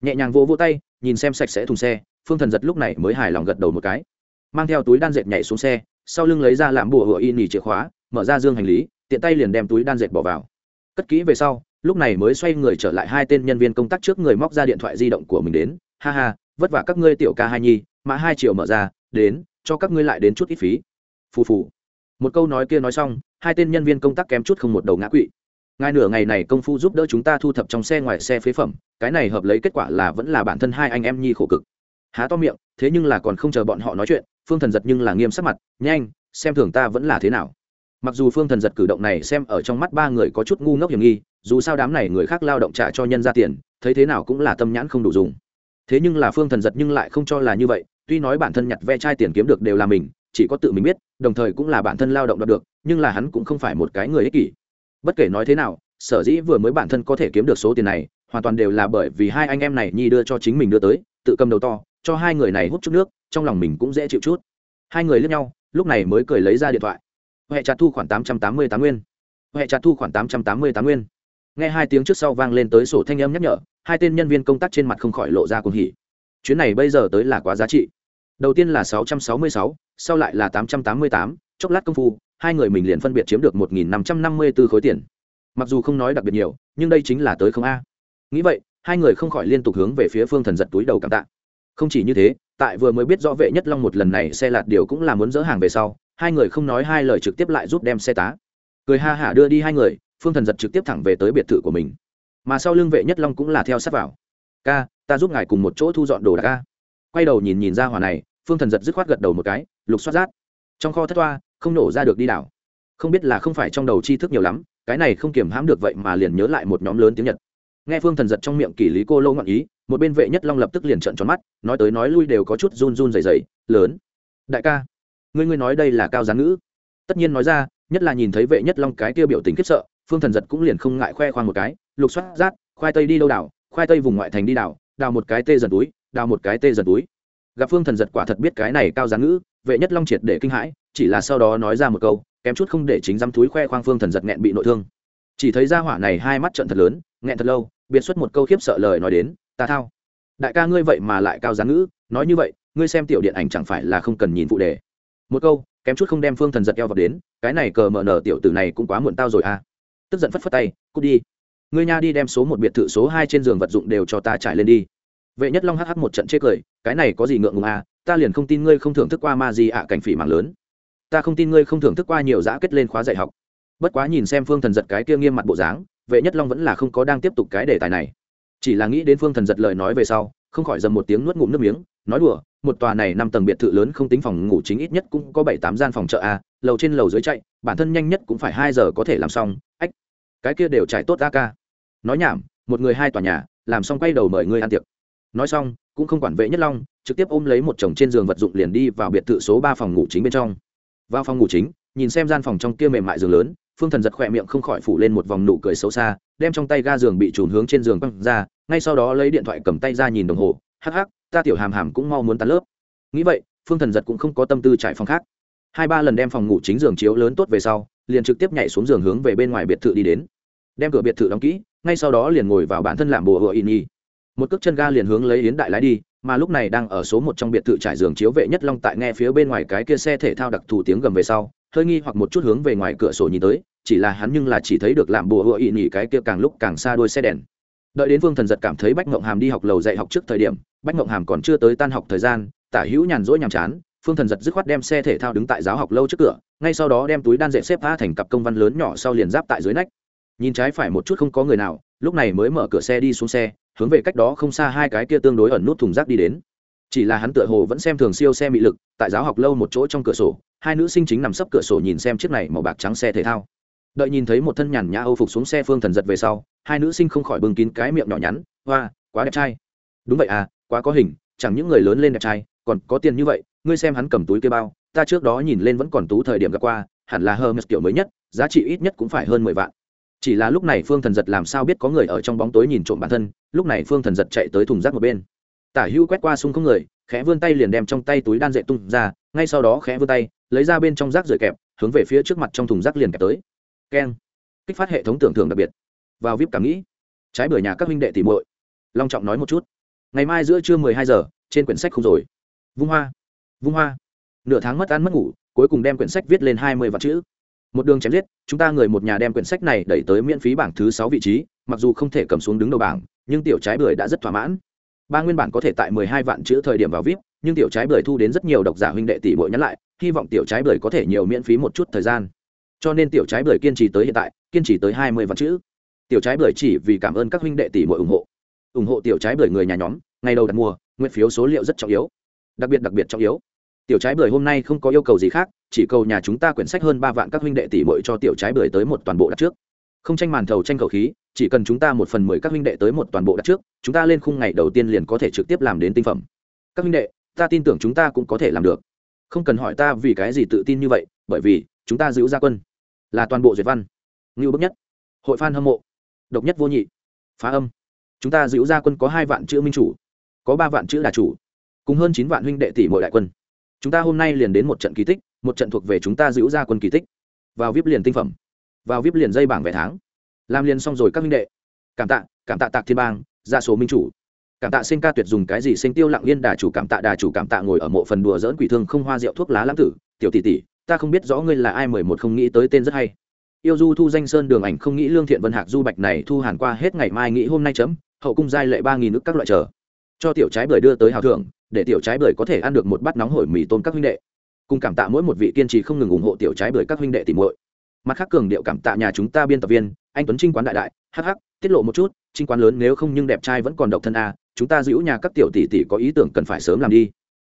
Nhẹ nhàng vỗ vỗ tay, nhìn xem sạch sẽ thùng xe, phương thần giật lúc này mới hài lòng gật đầu một cái. Mang theo túi đan dệt nhảy xuống xe, sau lưng lấy ra làm bùa hựa y nỉ chìa khóa, mở ra dương hành lý, tiện tay liền đem túi đan dệt bỏ vào. Cất kỹ về sau, lúc này mới xoay người trở lại hai tên nhân viên công tác trước người móc ra điện thoại di động của mình đến. Ha ha, vất vả các ngươi tiểu ca hai nhi mã hai triệu mở ra, đến, cho các ngươi lại đến chút ít phí. Phù phù một câu nói kia nói xong, hai tên nhân viên công tác kém chút không một đầu ngã quỵ. Ngài nửa ngày này công phu giúp đỡ chúng ta thu thập trong xe ngoài xe phế phẩm, cái này hợp lấy kết quả là vẫn là bản thân hai anh em nhi khổ cực. Há to miệng, thế nhưng là còn không chờ bọn họ nói chuyện, phương thần giật nhưng là nghiêm sắc mặt, nhanh, xem thường ta vẫn là thế nào. Mặc dù phương thần giật cử động này xem ở trong mắt ba người có chút ngu ngốc hiểm nghi, dù sao đám này người khác lao động trả cho nhân ra tiền, thấy thế nào cũng là tâm nhãn không đủ dùng. Thế nhưng là phương thần giật nhưng lại không cho là như vậy, tuy nói bản thân nhặt ve chai tiền kiếm được đều là mình chỉ có tự mình biết, đồng thời cũng là bản thân lao động đạt được, nhưng là hắn cũng không phải một cái người ích kỷ. Bất kể nói thế nào, sở dĩ vừa mới bản thân có thể kiếm được số tiền này, hoàn toàn đều là bởi vì hai anh em này nhi đưa cho chính mình đưa tới, tự cầm đầu to, cho hai người này hút chút nước, trong lòng mình cũng dễ chịu chút. Hai người lướt nhau, lúc này mới cười lấy ra điện thoại. Huệ chặt thu khoảng tám trăm tám mươi tám nguyên. Huệ chặt thu khoảng tám trăm tám mươi tám nguyên. Nghe hai tiếng trước sau vang lên tới sổ thanh âm nhắc nhở, hai tên nhân viên công tác trên mặt không khỏi lộ ra cuồng hỉ. Chuyến này bây giờ tới là quá giá trị đầu tiên là sáu trăm sáu mươi sáu, sau lại là tám trăm tám mươi tám, chốc lát công phu, hai người mình liền phân biệt chiếm được một nghìn năm trăm năm mươi b ố khối tiền. Mặc dù không nói đặc biệt nhiều, nhưng đây chính là tới không a. Nghĩ vậy, hai người không khỏi liên tục hướng về phía phương thần giật túi đầu cảm tạ. Không chỉ như thế, tại vừa mới biết rõ vệ nhất long một lần này xe lạt điều cũng là muốn dỡ hàng về sau, hai người không nói hai lời trực tiếp lại giúp đem xe tá. Cười ha hả đưa đi hai người, phương thần giật trực tiếp thẳng về tới biệt thự của mình. Mà sau lưng vệ nhất long cũng là theo sát vào. Ca, ta giúp ngài cùng một chỗ thu dọn đồ đạc ca quay đầu nhìn nhìn ra hỏa này, phương thần giật dứt khoát gật đầu một cái, lục xoát rát. Trong kho thất toa, không nổ ra được đi đảo. Không biết là không phải trong đầu tri thức nhiều lắm, cái này không kiềm hãm được vậy mà liền nhớ lại một nhóm lớn tiếng nhật. Nghe phương thần giật trong miệng kỷ lý cô lô ngọn ý, một bên vệ nhất long lập tức liền trận tròn mắt, nói tới nói lui đều có chút run run dày dày lớn, đại ca, ngươi ngươi nói đây là cao gián ngữ. Tất nhiên nói ra, nhất là nhìn thấy vệ nhất long cái tiêu biểu tình khiếp sợ, phương thần giật cũng liền không ngại khoe khoang một cái, lục xoát rát, khoai tây đi đâu đảo, khoai tây vùng ngoại thành đi đảo, đào một cái tê dần túi đào một cái tê giật túi. Gặp phương thần giật quả thật biết cái này cao gián ngữ, vệ nhất long triệt để kinh hãi, chỉ là sau đó nói ra một câu, kém chút không để chính dám túi khoe khoang phương thần giật nghẹn bị nội thương. Chỉ thấy ra hỏa này hai mắt trận thật lớn, nghẹn thật lâu, biệt xuất một câu khiếp sợ lời nói đến, ta thao. Đại ca ngươi vậy mà lại cao gián ngữ, nói như vậy, ngươi xem tiểu điện ảnh chẳng phải là không cần nhìn phụ đề. Một câu, kém chút không đem phương thần giật eo vào đến, cái này cờ mở nở tiểu tử này cũng quá muộn tao rồi à. Tức giận phất phất tay, cút đi. Ngươi nha đi đem số một biệt thự số hai trên giường vật dụng đều cho ta trải lên đi vệ nhất long hh một trận chê cười, cái này có gì ngượng ngùng à ta liền không tin ngươi không thưởng thức qua ma gì ạ cảnh phỉ mạng lớn. Ta không tin ngươi không thưởng thức qua nhiều giã kết lên khóa dạy học. Bất quá nhìn xem phương thần giật cái kia nghiêm mặt bộ dáng, vệ nhất long vẫn là không có đang tiếp tục cái đề tài này. Chỉ là nghĩ đến phương thần giật lời nói về sau, không khỏi dầm một tiếng nuốt ngụm nước miếng, nói đùa, một tòa này năm tầng biệt thự lớn không tính phòng ngủ chính ít nhất cũng có bảy tám gian phòng chợ a lầu trên lầu dưới chạy, bản thân nhanh nhất cũng phải hai giờ có thể làm xong, ách, cái kia đều trải tốt ra ca. Nói nhảm, một người hai tòa nhà, làm xong quay đầu mời ngươi ăn tiệc nói xong, cũng không quản vệ nhất long, trực tiếp ôm lấy một chồng trên giường vật dụng liền đi vào biệt thự số ba phòng ngủ chính bên trong. Vào phòng ngủ chính, nhìn xem gian phòng trong kia mềm mại giường lớn, phương thần giật khỏe miệng không khỏi phủ lên một vòng nụ cười xấu xa, đem trong tay ga giường bị trùn hướng trên giường quăng ra, ngay sau đó lấy điện thoại cầm tay ra nhìn đồng hồ, hắc hắc, ta tiểu hàm hàm cũng mau muốn tan lớp. Nghĩ vậy, phương thần giật cũng không có tâm tư trải phòng khác. Hai ba lần đem phòng ngủ chính giường chiếu lớn tốt về sau, liền trực tiếp nhảy xuống giường hướng về bên ngoài biệt thự đi đến. Đem cửa biệt thự đóng kỹ, ngay sau đó liền ngồi vào bản thân làm bùa hựa in y một cước chân ga liền hướng lấy yến đại lái đi, mà lúc này đang ở số một trong biệt thự trải giường chiếu vệ nhất long tại nghe phía bên ngoài cái kia xe thể thao đặc thù tiếng gầm về sau, hơi nghi hoặc một chút hướng về ngoài cửa sổ nhìn tới, chỉ là hắn nhưng là chỉ thấy được làm bùa hựa ị nhỉ cái kia càng lúc càng xa đuôi xe đèn. Đợi đến vương thần giật cảm thấy bách ngộng hàm đi học lầu dạy học trước thời điểm, bách ngộng hàm còn chưa tới tan học thời gian, tả hữu nhàn rỗi nhàm chán, phương thần giật dứt khoát đem xe thể thao đứng tại giáo học lâu trước cửa, ngay sau đó đem túi đan dệt xếp phá thành cặp công văn lớn nhỏ sau liền giáp tại dưới nách. Nhìn trái phải một chút không có người nào, lúc này mới mở cửa xe đi xuống xe hướng về cách đó không xa hai cái kia tương đối ẩn nút thùng rác đi đến. Chỉ là hắn tựa hồ vẫn xem thường siêu xe mị lực, tại giáo học lâu một chỗ trong cửa sổ, hai nữ sinh chính nằm sấp cửa sổ nhìn xem chiếc này màu bạc trắng xe thể thao. Đợi nhìn thấy một thân nhàn nhã âu phục xuống xe phương thần giật về sau, hai nữ sinh không khỏi bưng kín cái miệng nhỏ nhắn, hoa, quá đẹp trai. Đúng vậy à quá có hình, chẳng những người lớn lên đẹp trai, còn có tiền như vậy, ngươi xem hắn cầm túi kia bao, ta trước đó nhìn lên vẫn còn tú thời điểm gặp qua, hẳn là hermes kiểu mới nhất, giá trị ít nhất cũng phải hơn mười vạn chỉ là lúc này phương thần giật làm sao biết có người ở trong bóng tối nhìn trộm bản thân, lúc này phương thần giật chạy tới thùng rác một bên. Tả hữu quét qua xung không người, khẽ vươn tay liền đem trong tay túi đan dệ tung ra, ngay sau đó khẽ vươn tay, lấy ra bên trong rác rời kẹp, hướng về phía trước mặt trong thùng rác liền kẹp tới. Keng. Kích phát hệ thống tưởng thưởng đặc biệt. Vào vip cảm nghĩ. Trái bưởi nhà các huynh đệ tỉ muội. Long trọng nói một chút. Ngày mai giữa trưa mười hai giờ, trên quyển sách không rồi. Vung hoa. Vung hoa. Nửa tháng mất ăn mất ngủ, cuối cùng đem quyển sách viết lên hai mươi vạn chữ một đường chém giết, chúng ta người một nhà đem quyển sách này đẩy tới miễn phí bảng thứ sáu vị trí, mặc dù không thể cầm xuống đứng đầu bảng, nhưng tiểu trái bưởi đã rất thỏa mãn. Ba nguyên bản có thể tại mười hai vạn chữ thời điểm vào vip, nhưng tiểu trái bưởi thu đến rất nhiều độc giả huynh đệ tỷ muội nhắn lại, hy vọng tiểu trái bưởi có thể nhiều miễn phí một chút thời gian. Cho nên tiểu trái bưởi kiên trì tới hiện tại, kiên trì tới hai mươi vạn chữ. Tiểu trái bưởi chỉ vì cảm ơn các huynh đệ tỷ muội ủng hộ. Ủng hộ tiểu trái bưởi người nhà nhóm, ngày đầu đặt mua nguyện phiếu số liệu rất trọng yếu. Đặc biệt đặc biệt trọng yếu tiểu trái bưởi hôm nay không có yêu cầu gì khác, chỉ cầu nhà chúng ta quyển sách hơn ba vạn các huynh đệ tỷ muội cho tiểu trái bưởi tới một toàn bộ đặt trước. Không tranh màn thầu tranh cầu khí, chỉ cần chúng ta một phần mười các huynh đệ tới một toàn bộ đặt trước, chúng ta lên khung ngày đầu tiên liền có thể trực tiếp làm đến tinh phẩm. Các huynh đệ, ta tin tưởng chúng ta cũng có thể làm được. Không cần hỏi ta vì cái gì tự tin như vậy, bởi vì chúng ta giữ gia quân là toàn bộ duyệt văn. Ngưu bức nhất. Hội phan hâm mộ. Độc nhất vô nhị. Phá âm. Chúng ta giữ gia quân có hai vạn chữ minh chủ, có ba vạn chữ đà chủ, cùng hơn chín vạn huynh đệ tỷ mỗi đại quân chúng ta hôm nay liền đến một trận kỳ tích, một trận thuộc về chúng ta giữ ra quân kỳ tích. Vào vip liền tinh phẩm, vào vip liền dây bảng vẻ tháng. Làm liền xong rồi các minh đệ. Cảm tạ cảm tạ tạc thiên bang ra số minh chủ. Cảm tạ sinh ca tuyệt dùng cái gì sinh tiêu lặng yên đà chủ, cảm tạ đà chủ, cảm tạ ngồi ở mộ phần đùa dỡn quỷ thương không hoa rượu thuốc lá lãng tử. Tiểu tỷ tỷ, ta không biết rõ ngươi là ai, mười một không nghĩ tới tên rất hay. Yêu du thu danh sơn đường ảnh không nghĩ lương thiện vân hạc du bạch này thu hàn qua hết ngày mai nghĩ hôm nay chấm, hậu cung giai lệ ba nghìn nước các loại chờ. Cho tiểu trái bưởi đưa tới hào thưởng để tiểu trái bưởi có thể ăn được một bát nóng hổi mì tôm các huynh đệ. Cùng cảm tạ mỗi một vị kiên trì không ngừng ủng hộ tiểu trái bưởi các huynh đệ tìm muội. Mặt khác cường điệu cảm tạ nhà chúng ta biên tập viên, anh tuấn trinh quán đại đại hh tiết lộ một chút, trinh quán lớn nếu không nhưng đẹp trai vẫn còn độc thân a chúng ta giữ nhà các tiểu tỷ tỷ có ý tưởng cần phải sớm làm đi.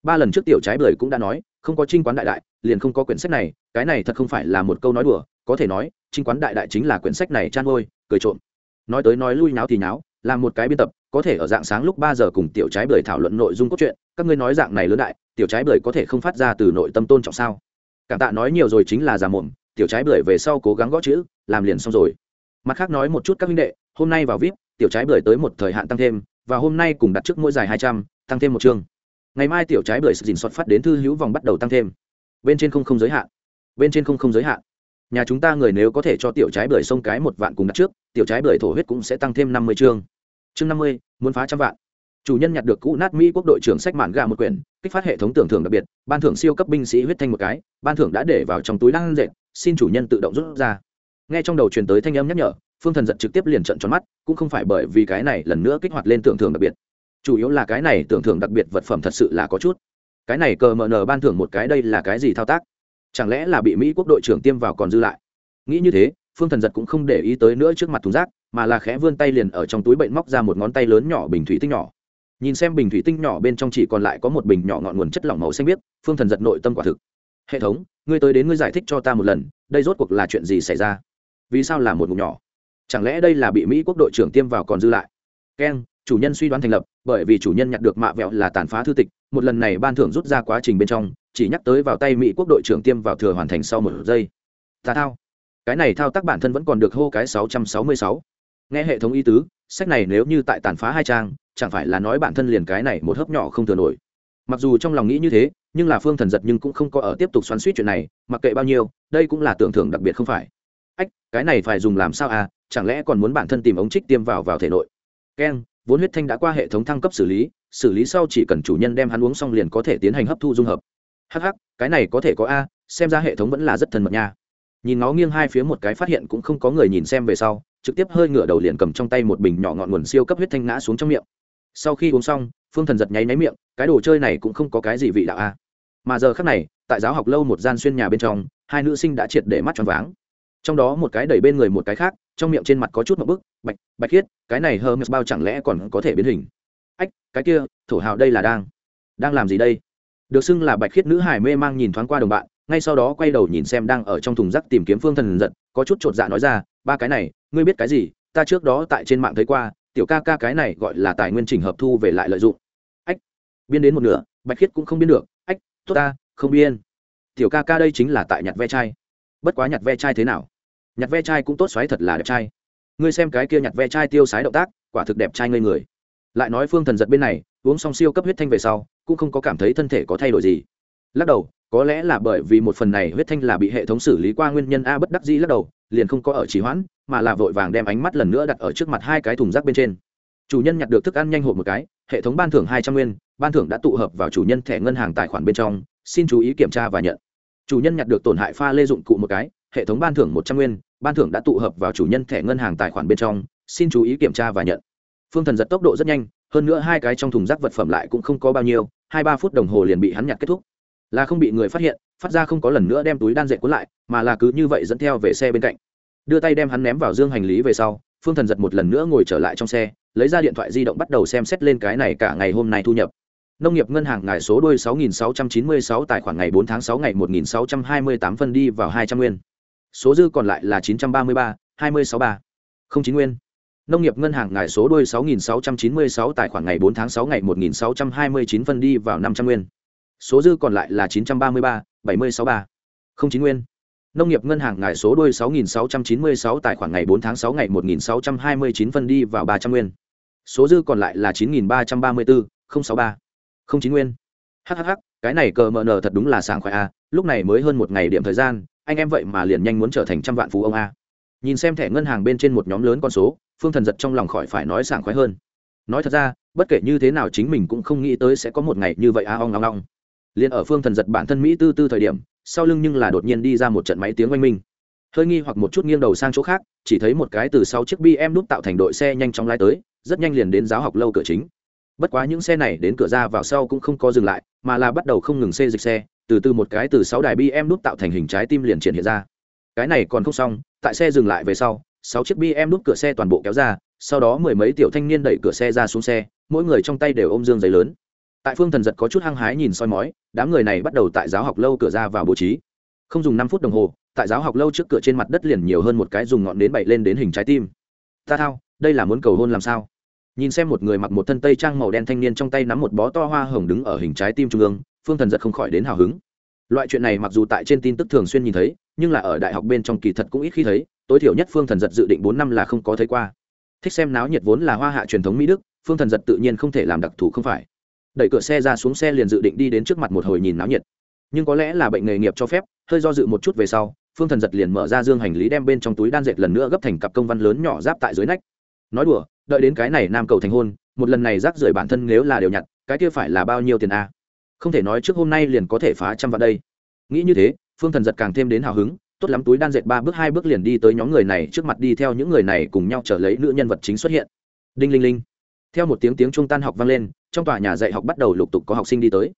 Ba lần trước tiểu trái bưởi cũng đã nói, không có trinh quán đại đại, liền không có quyển sách này, cái này thật không phải là một câu nói đùa, có thể nói, trinh quán đại đại chính là quyển sách này chan ôi cười trộm. Nói tới nói lui nháo thì nháo làm một cái biên tập, có thể ở dạng sáng lúc ba giờ cùng tiểu trái bưởi thảo luận nội dung cốt truyện. Các ngươi nói dạng này lớn đại, tiểu trái bưởi có thể không phát ra từ nội tâm tôn trọng sao? Cảm tạ nói nhiều rồi chính là già mồm, tiểu trái bưởi về sau cố gắng gõ chữ, làm liền xong rồi. Mặt khác nói một chút các huynh đệ, hôm nay vào vip, tiểu trái bưởi tới một thời hạn tăng thêm, và hôm nay cùng đặt trước mỗi dài hai trăm, tăng thêm một chương. Ngày mai tiểu trái bưởi sự dình xuất phát đến thư hữu vòng bắt đầu tăng thêm. Bên trên không không giới hạn. Bên trên không không giới hạn. Nhà chúng ta người nếu có thể cho tiểu trái bưởi xông cái một vạn cùng đặt trước tiểu trái bưởi thổ huyết cũng sẽ tăng thêm năm mươi chương. Chương năm mươi, muốn phá trăm vạn. Chủ nhân nhặt được cũ nát mỹ quốc đội trưởng sách mạn gà một quyển, kích phát hệ thống tưởng thưởng đặc biệt, ban thưởng siêu cấp binh sĩ huyết thanh một cái, ban thưởng đã để vào trong túi đang dệt, xin chủ nhân tự động rút ra. Nghe trong đầu truyền tới thanh âm nhắc nhở, phương thần giận trực tiếp liền trận tròn mắt, cũng không phải bởi vì cái này lần nữa kích hoạt lên tưởng thưởng đặc biệt. Chủ yếu là cái này tưởng thưởng đặc biệt vật phẩm thật sự là có chút. Cái này cờ mờ nờ ban thưởng một cái đây là cái gì thao tác? Chẳng lẽ là bị mỹ quốc đội trưởng tiêm vào còn dư lại? Nghĩ như thế phương thần giật cũng không để ý tới nữa trước mặt thùng rác, mà là khẽ vươn tay liền ở trong túi bệnh móc ra một ngón tay lớn nhỏ bình thủy tinh nhỏ. Nhìn xem bình thủy tinh nhỏ bên trong chỉ còn lại có một bình nhỏ ngọn nguồn chất lỏng màu xanh biếc, phương thần giật nội tâm quả thực. Hệ thống, ngươi tới đến ngươi giải thích cho ta một lần, đây rốt cuộc là chuyện gì xảy ra? Vì sao là một ngụm nhỏ? Chẳng lẽ đây là bị mỹ quốc đội trưởng tiêm vào còn dư lại? Keng, chủ nhân suy đoán thành lập, bởi vì chủ nhân nhặt được mạ vẹo là tàn phá thư tịch, một lần này ban thưởng rút ra quá trình bên trong, chỉ nhắc tới vào tay mỹ quốc đội trưởng tiêm vào thừa hoàn thành sau một giây. Ta thao cái này thao tác bản thân vẫn còn được hô cái sáu trăm sáu mươi sáu. Nghe hệ thống ý tứ, sách này nếu như tại tàn phá hai trang, chẳng phải là nói bản thân liền cái này một hớp nhỏ không thừa nổi. Mặc dù trong lòng nghĩ như thế, nhưng là phương thần giật nhưng cũng không có ở tiếp tục xoắn suýt chuyện này, mặc kệ bao nhiêu, đây cũng là tưởng thưởng đặc biệt không phải. Ách, cái này phải dùng làm sao à chẳng lẽ còn muốn bản thân tìm ống trích tiêm vào vào thể nội? Keng, vốn huyết thanh đã qua hệ thống thăng cấp xử lý xử lý sau chỉ cần chủ nhân đem hắn uống xong liền có thể tiến hành hấp thu dung hợp. Hh cái này có thể có a, xem ra hệ thống vẫn là rất thần mật nha nhìn nó nghiêng hai phía một cái phát hiện cũng không có người nhìn xem về sau, trực tiếp hơi ngửa đầu liền cầm trong tay một bình nhỏ ngọn nguồn siêu cấp huyết thanh ngã xuống trong miệng. Sau khi uống xong, phương thần giật nháy nháy miệng, cái đồ chơi này cũng không có cái gì vị đạo a. Mà giờ khác này, tại giáo học lâu một gian xuyên nhà bên trong, hai nữ sinh đã triệt để mắt tròn váng. Trong đó một cái đẩy bên người một cái khác, trong miệng trên mặt có chút một bức, bạch bạch khiết, cái này hơ bao chẳng lẽ còn có thể biến hình? Ách, cái kia, thổ hào đây là đang. Đang làm gì đây? Được xưng là bạch khiết nữ hải mê mang nhìn thoáng qua đồng bạn ngay sau đó quay đầu nhìn xem đang ở trong thùng rác tìm kiếm phương thần giật, có chút chột dạ nói ra, ba cái này, ngươi biết cái gì? Ta trước đó tại trên mạng thấy qua, tiểu ca ca cái này gọi là tài nguyên trình hợp thu về lại lợi dụng. Ách, biên đến một nửa, bạch khiết cũng không biên được. Ách, tốt ta, không biên. Tiểu ca ca đây chính là tại nhặt ve chai. Bất quá nhặt ve chai thế nào? Nhặt ve chai cũng tốt xoáy thật là đẹp trai. Ngươi xem cái kia nhặt ve chai tiêu sái động tác, quả thực đẹp trai ngây người. Lại nói phương thần giật bên này, uống xong siêu cấp huyết thanh về sau, cũng không có cảm thấy thân thể có thay đổi gì. Lắc đầu có lẽ là bởi vì một phần này huyết thanh là bị hệ thống xử lý qua nguyên nhân a bất đắc dĩ lắc đầu, liền không có ở trì hoãn, mà là vội vàng đem ánh mắt lần nữa đặt ở trước mặt hai cái thùng rác bên trên. Chủ nhân nhặt được thức ăn nhanh hộp một cái, hệ thống ban thưởng hai trăm nguyên, ban thưởng đã tụ hợp vào chủ nhân thẻ ngân hàng tài khoản bên trong, xin chú ý kiểm tra và nhận. Chủ nhân nhặt được tổn hại pha lê dụng cụ một cái, hệ thống ban thưởng một trăm nguyên, ban thưởng đã tụ hợp vào chủ nhân thẻ ngân hàng tài khoản bên trong, xin chú ý kiểm tra và nhận. Phương thần giật tốc độ rất nhanh, hơn nữa hai cái trong thùng rác vật phẩm lại cũng không có bao nhiêu, hai ba phút đồng hồ liền bị hắn nhặt kết thúc là không bị người phát hiện phát ra không có lần nữa đem túi đan dệt cuốn lại mà là cứ như vậy dẫn theo về xe bên cạnh. Đưa tay đem hắn ném vào dương hành lý về sau phương thần giật một lần nữa ngồi trở lại trong xe lấy ra điện thoại di động bắt đầu xem xét lên cái này cả ngày hôm nay thu nhập. Nông nghiệp ngân hàng ngài số đôi 6.696 tài khoản ngày 4 tháng 6 ngày 1.628 phân đi vào 200 nguyên. Số dư còn lại là 933, 263. không chín nguyên. Nông nghiệp ngân hàng ngài số đôi 6.696 tài khoản ngày 4 tháng 6 ngày 1.629 phân đi vào 500 nguyên số dư còn lại là 933, 763. không chín nguyên. Nông nghiệp ngân hàng ngài số đôi 6696 tài khoản ngày 4 tháng 6 ngày 1629 phân đi vào 300 nguyên. Số dư còn lại là chín nghìn ba trăm ba mươi bốn sáu ba. Không chín nguyên. Hhh cái này cờ mờ nờ thật đúng là sảng khoái a lúc này mới hơn một ngày điểm thời gian anh em vậy mà liền nhanh muốn trở thành trăm vạn phú ông a. Nhìn xem thẻ ngân hàng bên trên một nhóm lớn con số phương thần giật trong lòng khỏi phải nói sảng khoái hơn. Nói thật ra bất kể như thế nào chính mình cũng không nghĩ tới sẽ có một ngày như vậy a ong ong ong liền ở phương thần giật bản thân mỹ tư tư thời điểm, sau lưng nhưng là đột nhiên đi ra một trận máy tiếng oanh minh. Hơi nghi hoặc một chút nghiêng đầu sang chỗ khác, chỉ thấy một cái từ sau chiếc bm đúc tạo thành đội xe nhanh chóng lái tới, rất nhanh liền đến giáo học lâu cửa chính. Bất quá những xe này đến cửa ra vào sau cũng không có dừng lại, mà là bắt đầu không ngừng xê dịch xe, từ từ một cái từ sáu đài bm đúc tạo thành hình trái tim liền triển hiện ra. Cái này còn không xong, tại xe dừng lại về sau, sáu chiếc bm đúc cửa xe toàn bộ kéo ra, sau đó mười mấy tiểu thanh niên đẩy cửa xe ra xuống xe, mỗi người trong tay đều ôm dương giấy lớn tại phương thần giật có chút hăng hái nhìn soi mói, đám người này bắt đầu tại giáo học lâu cửa ra vào bố trí. Không dùng năm phút đồng hồ, tại giáo học lâu trước cửa trên mặt đất liền nhiều hơn một cái dùng ngọn nến bậy lên đến hình trái tim. Ta thao, đây là muốn cầu hôn làm sao? Nhìn xem một người mặc một thân tây trang màu đen thanh niên trong tay nắm một bó to hoa hồng đứng ở hình trái tim trung ương, phương thần giật không khỏi đến hào hứng. Loại chuyện này mặc dù tại trên tin tức thường xuyên nhìn thấy, nhưng là ở đại học bên trong kỳ thật cũng ít khi thấy, tối thiểu nhất phương thần giật dự định bốn năm là không có thấy qua. Thích xem náo nhiệt vốn là hoa hạ truyền thống mỹ đức, phương thần giật tự nhiên không thể làm đặc thù không phải đẩy cửa xe ra xuống xe liền dự định đi đến trước mặt một hồi nhìn náo nhiệt. Nhưng có lẽ là bệnh nghề nghiệp cho phép, hơi do dự một chút về sau, phương thần giật liền mở ra dương hành lý đem bên trong túi đan dệt lần nữa gấp thành cặp công văn lớn nhỏ giáp tại dưới nách. Nói đùa, đợi đến cái này nam cầu thành hôn, một lần này rác rưởi bản thân nếu là đều nhặt, cái kia phải là bao nhiêu tiền a? Không thể nói trước hôm nay liền có thể phá trăm vạn đây. Nghĩ như thế, phương thần giật càng thêm đến hào hứng, tốt lắm túi đan dệt ba bước hai bước liền đi tới nhóm người này trước mặt đi theo những người này cùng nhau trở lấy nữ nhân vật chính xuất hiện. Đinh linh linh theo một tiếng tiếng trung tan học vang lên, trong tòa nhà dạy học bắt đầu lục tục có học sinh đi tới.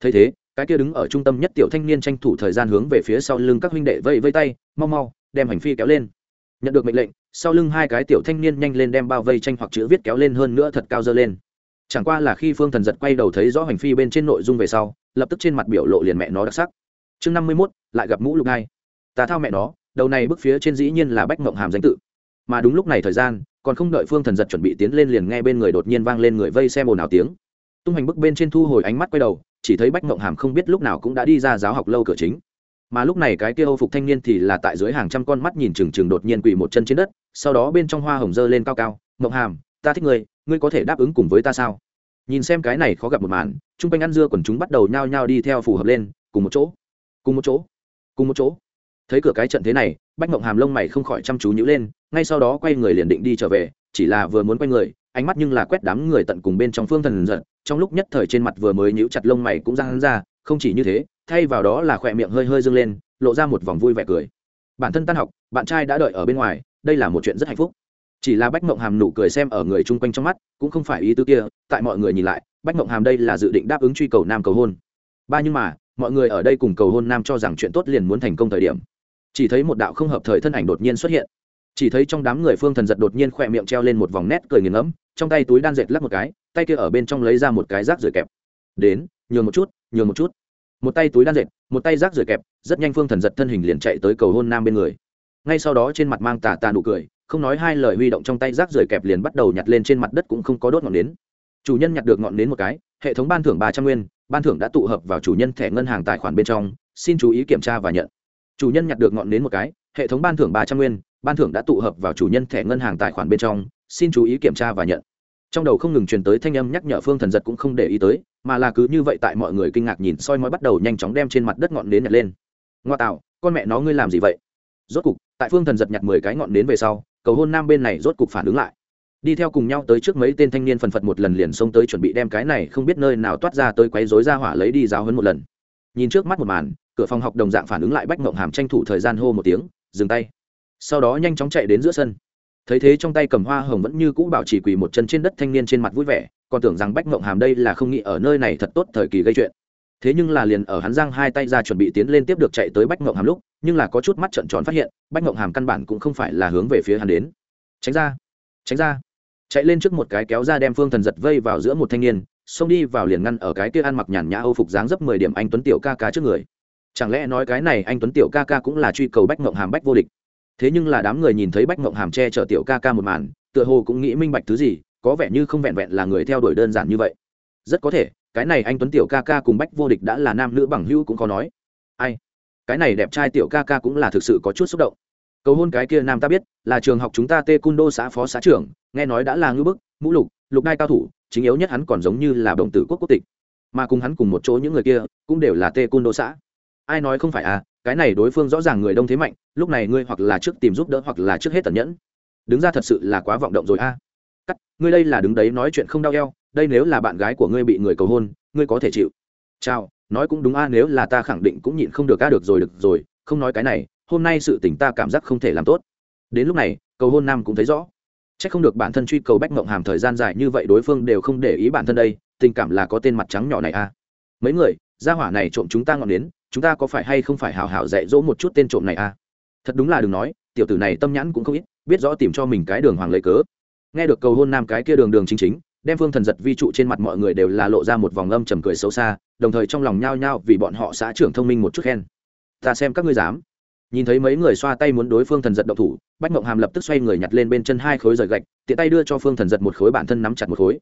Thấy thế, cái kia đứng ở trung tâm nhất tiểu thanh niên tranh thủ thời gian hướng về phía sau lưng các huynh đệ vây vây tay, mau mau, đem hành phi kéo lên. Nhận được mệnh lệnh, sau lưng hai cái tiểu thanh niên nhanh lên đem bao vây tranh hoặc chữ viết kéo lên hơn nữa thật cao dơ lên. Chẳng qua là khi phương thần giật quay đầu thấy rõ hành phi bên trên nội dung về sau, lập tức trên mặt biểu lộ liền mẹ nó đặc sắc. Chương năm mươi mốt, lại gặp mũ lục hai. Ta thao mẹ nó, đầu này bức phía trên dĩ nhiên là bách mộng hàm danh tự. Mà đúng lúc này thời gian còn không đợi phương thần giật chuẩn bị tiến lên liền nghe bên người đột nhiên vang lên người vây xe ồn ào tiếng. Tung hành bước bên trên thu hồi ánh mắt quay đầu, chỉ thấy bách mộng hàm không biết lúc nào cũng đã đi ra giáo học lâu cửa chính. Mà lúc này cái kia âu phục thanh niên thì là tại dưới hàng trăm con mắt nhìn chừng chừng đột nhiên quỳ một chân trên đất, sau đó bên trong hoa hồng dơ lên cao cao mộng hàm, ta thích ngươi ngươi có thể đáp ứng cùng với ta sao? Nhìn xem cái này khó gặp một màn chung quanh ăn dưa quần chúng bắt đầu nhao nhao đi theo phù hợp lên, cùng một chỗ, cùng một chỗ, cùng một chỗ. Thấy cửa cái trận thế này, bách mộng hàm lông mày không khỏi chăm chú nhữ lên ngay sau đó quay người liền định đi trở về, chỉ là vừa muốn quay người, ánh mắt nhưng là quét đám người tận cùng bên trong phương thần giận, trong lúc nhất thời trên mặt vừa mới nhíu chặt lông mày cũng răng ra, không chỉ như thế, thay vào đó là khỏe miệng hơi hơi dâng lên, lộ ra một vòng vui vẻ cười. Bản thân tan học, bạn trai đã đợi ở bên ngoài, đây là một chuyện rất hạnh phúc. Chỉ là bách mộng hàm nụ cười xem ở người chung quanh trong mắt, cũng không phải ý tư kia, tại mọi người nhìn lại, bách mộng hàm đây là dự định đáp ứng truy cầu nam cầu hôn. Ba nhưng mà, mọi người ở đây cùng cầu hôn nam cho rằng chuyện tốt liền muốn thành công thời điểm. Chỉ thấy một đạo không hợp thời thân ảnh đột nhiên xuất hiện chỉ thấy trong đám người phương thần giật đột nhiên khỏe miệng treo lên một vòng nét cười nghiền ngẫm, trong tay túi đan dệt lắc một cái, tay kia ở bên trong lấy ra một cái rác rưởi kẹp. Đến, nhường một chút, nhường một chút. Một tay túi đan dệt, một tay rác rưởi kẹp, rất nhanh phương thần giật thân hình liền chạy tới cầu hôn nam bên người. Ngay sau đó trên mặt mang tà tà nụ cười, không nói hai lời huy động trong tay rác rưởi kẹp liền bắt đầu nhặt lên trên mặt đất cũng không có đốt ngọn nến. Chủ nhân nhặt được ngọn nến một cái, hệ thống ban thưởng ba trăm nguyên, ban thưởng đã tụ hợp vào chủ nhân thẻ ngân hàng tài khoản bên trong, xin chú ý kiểm tra và nhận. Chủ nhân nhặt được ngọn nến một cái, hệ thống ban thưởng ba trăm nguyên ban thưởng đã tụ hợp vào chủ nhân thẻ ngân hàng tài khoản bên trong, xin chú ý kiểm tra và nhận. Trong đầu không ngừng truyền tới thanh âm nhắc nhở phương thần giật cũng không để ý tới, mà là cứ như vậy tại mọi người kinh ngạc nhìn soi mói bắt đầu nhanh chóng đem trên mặt đất ngọn nến nhặt lên. Ngoa tạo, con mẹ nó ngươi làm gì vậy? Rốt cục, tại phương thần giật nhặt mười cái ngọn nến về sau, cầu hôn nam bên này rốt cục phản ứng lại. Đi theo cùng nhau tới trước mấy tên thanh niên phần phật một lần liền xông tới chuẩn bị đem cái này không biết nơi nào toát ra tới quấy rối ra hỏa lấy đi giáo hấn một lần. Nhìn trước mắt một màn, cửa phòng học đồng dạng phản ứng lại bách mộng hàm tranh thủ thời gian hô một tiếng, dừng tay sau đó nhanh chóng chạy đến giữa sân. Thấy thế trong tay cầm hoa hồng vẫn như cũ bảo chỉ quỳ một chân trên đất thanh niên trên mặt vui vẻ, còn tưởng rằng bách mộng hàm đây là không nghĩ ở nơi này thật tốt thời kỳ gây chuyện. Thế nhưng là liền ở hắn giang hai tay ra chuẩn bị tiến lên tiếp được chạy tới bách mộng hàm lúc, nhưng là có chút mắt trận tròn phát hiện, bách mộng hàm căn bản cũng không phải là hướng về phía hắn đến. Tránh ra tránh ra. Chạy lên trước một cái kéo ra đem phương thần giật vây vào giữa một thanh niên, xông đi vào liền ngăn ở cái kia ăn mặc nhàn nhã âu phục dáng dấp mười điểm anh tuấn tiểu ca ca trước người. Chẳng lẽ nói cái này anh tuấn tiểu ca ca cũng là truy cầu bách mộng hàm bách vô địch? Thế nhưng là đám người nhìn thấy bách mộng hàm che chở tiểu ca ca một màn, tựa hồ cũng nghĩ minh bạch thứ gì, có vẻ như không vẹn vẹn là người theo đuổi đơn giản như vậy. Rất có thể, cái này anh tuấn tiểu ca ca cùng bách vô địch đã là nam nữ bằng hữu cũng có nói. Ai? Cái này đẹp trai tiểu ca ca cũng là thực sự có chút xúc động. Cầu hôn cái kia nam ta biết, là trường học chúng ta tê cun đô xã phó xã trưởng, nghe nói đã là ngư bức, mũ lục lục đai cao thủ, chính yếu nhất hắn còn giống như là đồng tử quốc quốc tịch. Mà cùng hắn cùng một chỗ những người kia, cũng đều là tê cun đô xã. Ai nói không phải à cái này đối phương rõ ràng người đông thế mạnh, lúc này ngươi hoặc là trước tìm giúp đỡ hoặc là trước hết tẩn nhẫn. Đứng ra thật sự là quá vọng động rồi a. À. cắt, ngươi đây là đứng đấy nói chuyện không đau eo, đây nếu là bạn gái của ngươi bị người cầu hôn, ngươi có thể chịu. Chào, nói cũng đúng a, nếu là ta khẳng định cũng nhịn không được ca được rồi được rồi, không nói cái này, hôm nay sự tình ta cảm giác không thể làm tốt. Đến lúc này, cầu hôn nam cũng thấy rõ. C h ắ c không được bản thân truy cầu bách mộng hàm thời gian dài như vậy đối phương đều không để ý bản thân đây, tình cảm là có tên mặt trắng nhỏ này a. Mấy người, gia hỏa này trộm chúng ta ngọn đến chúng ta có phải hay không phải hào hào dạy dỗ một chút tên trộm này à? thật đúng là đừng nói, tiểu tử này tâm nhãn cũng không ít, biết rõ tìm cho mình cái đường hoàng lấy cớ. Nghe được cầu hôn nam cái kia đường đường chính chính, đem phương thần giật vi trụ trên mặt mọi người đều là lộ ra một vòng âm trầm cười xấu xa, đồng thời trong lòng nhao nhao vì bọn họ xã trưởng thông minh một chút khen. Ta xem các ngươi dám. Nhìn thấy mấy người xoa tay muốn đối phương thần giật động thủ, bách mộng hàm lập tức xoay người nhặt lên bên chân hai khối rời gạch, tiện tay đưa cho phương thần giật một khối bản thân nắm chặt một khối.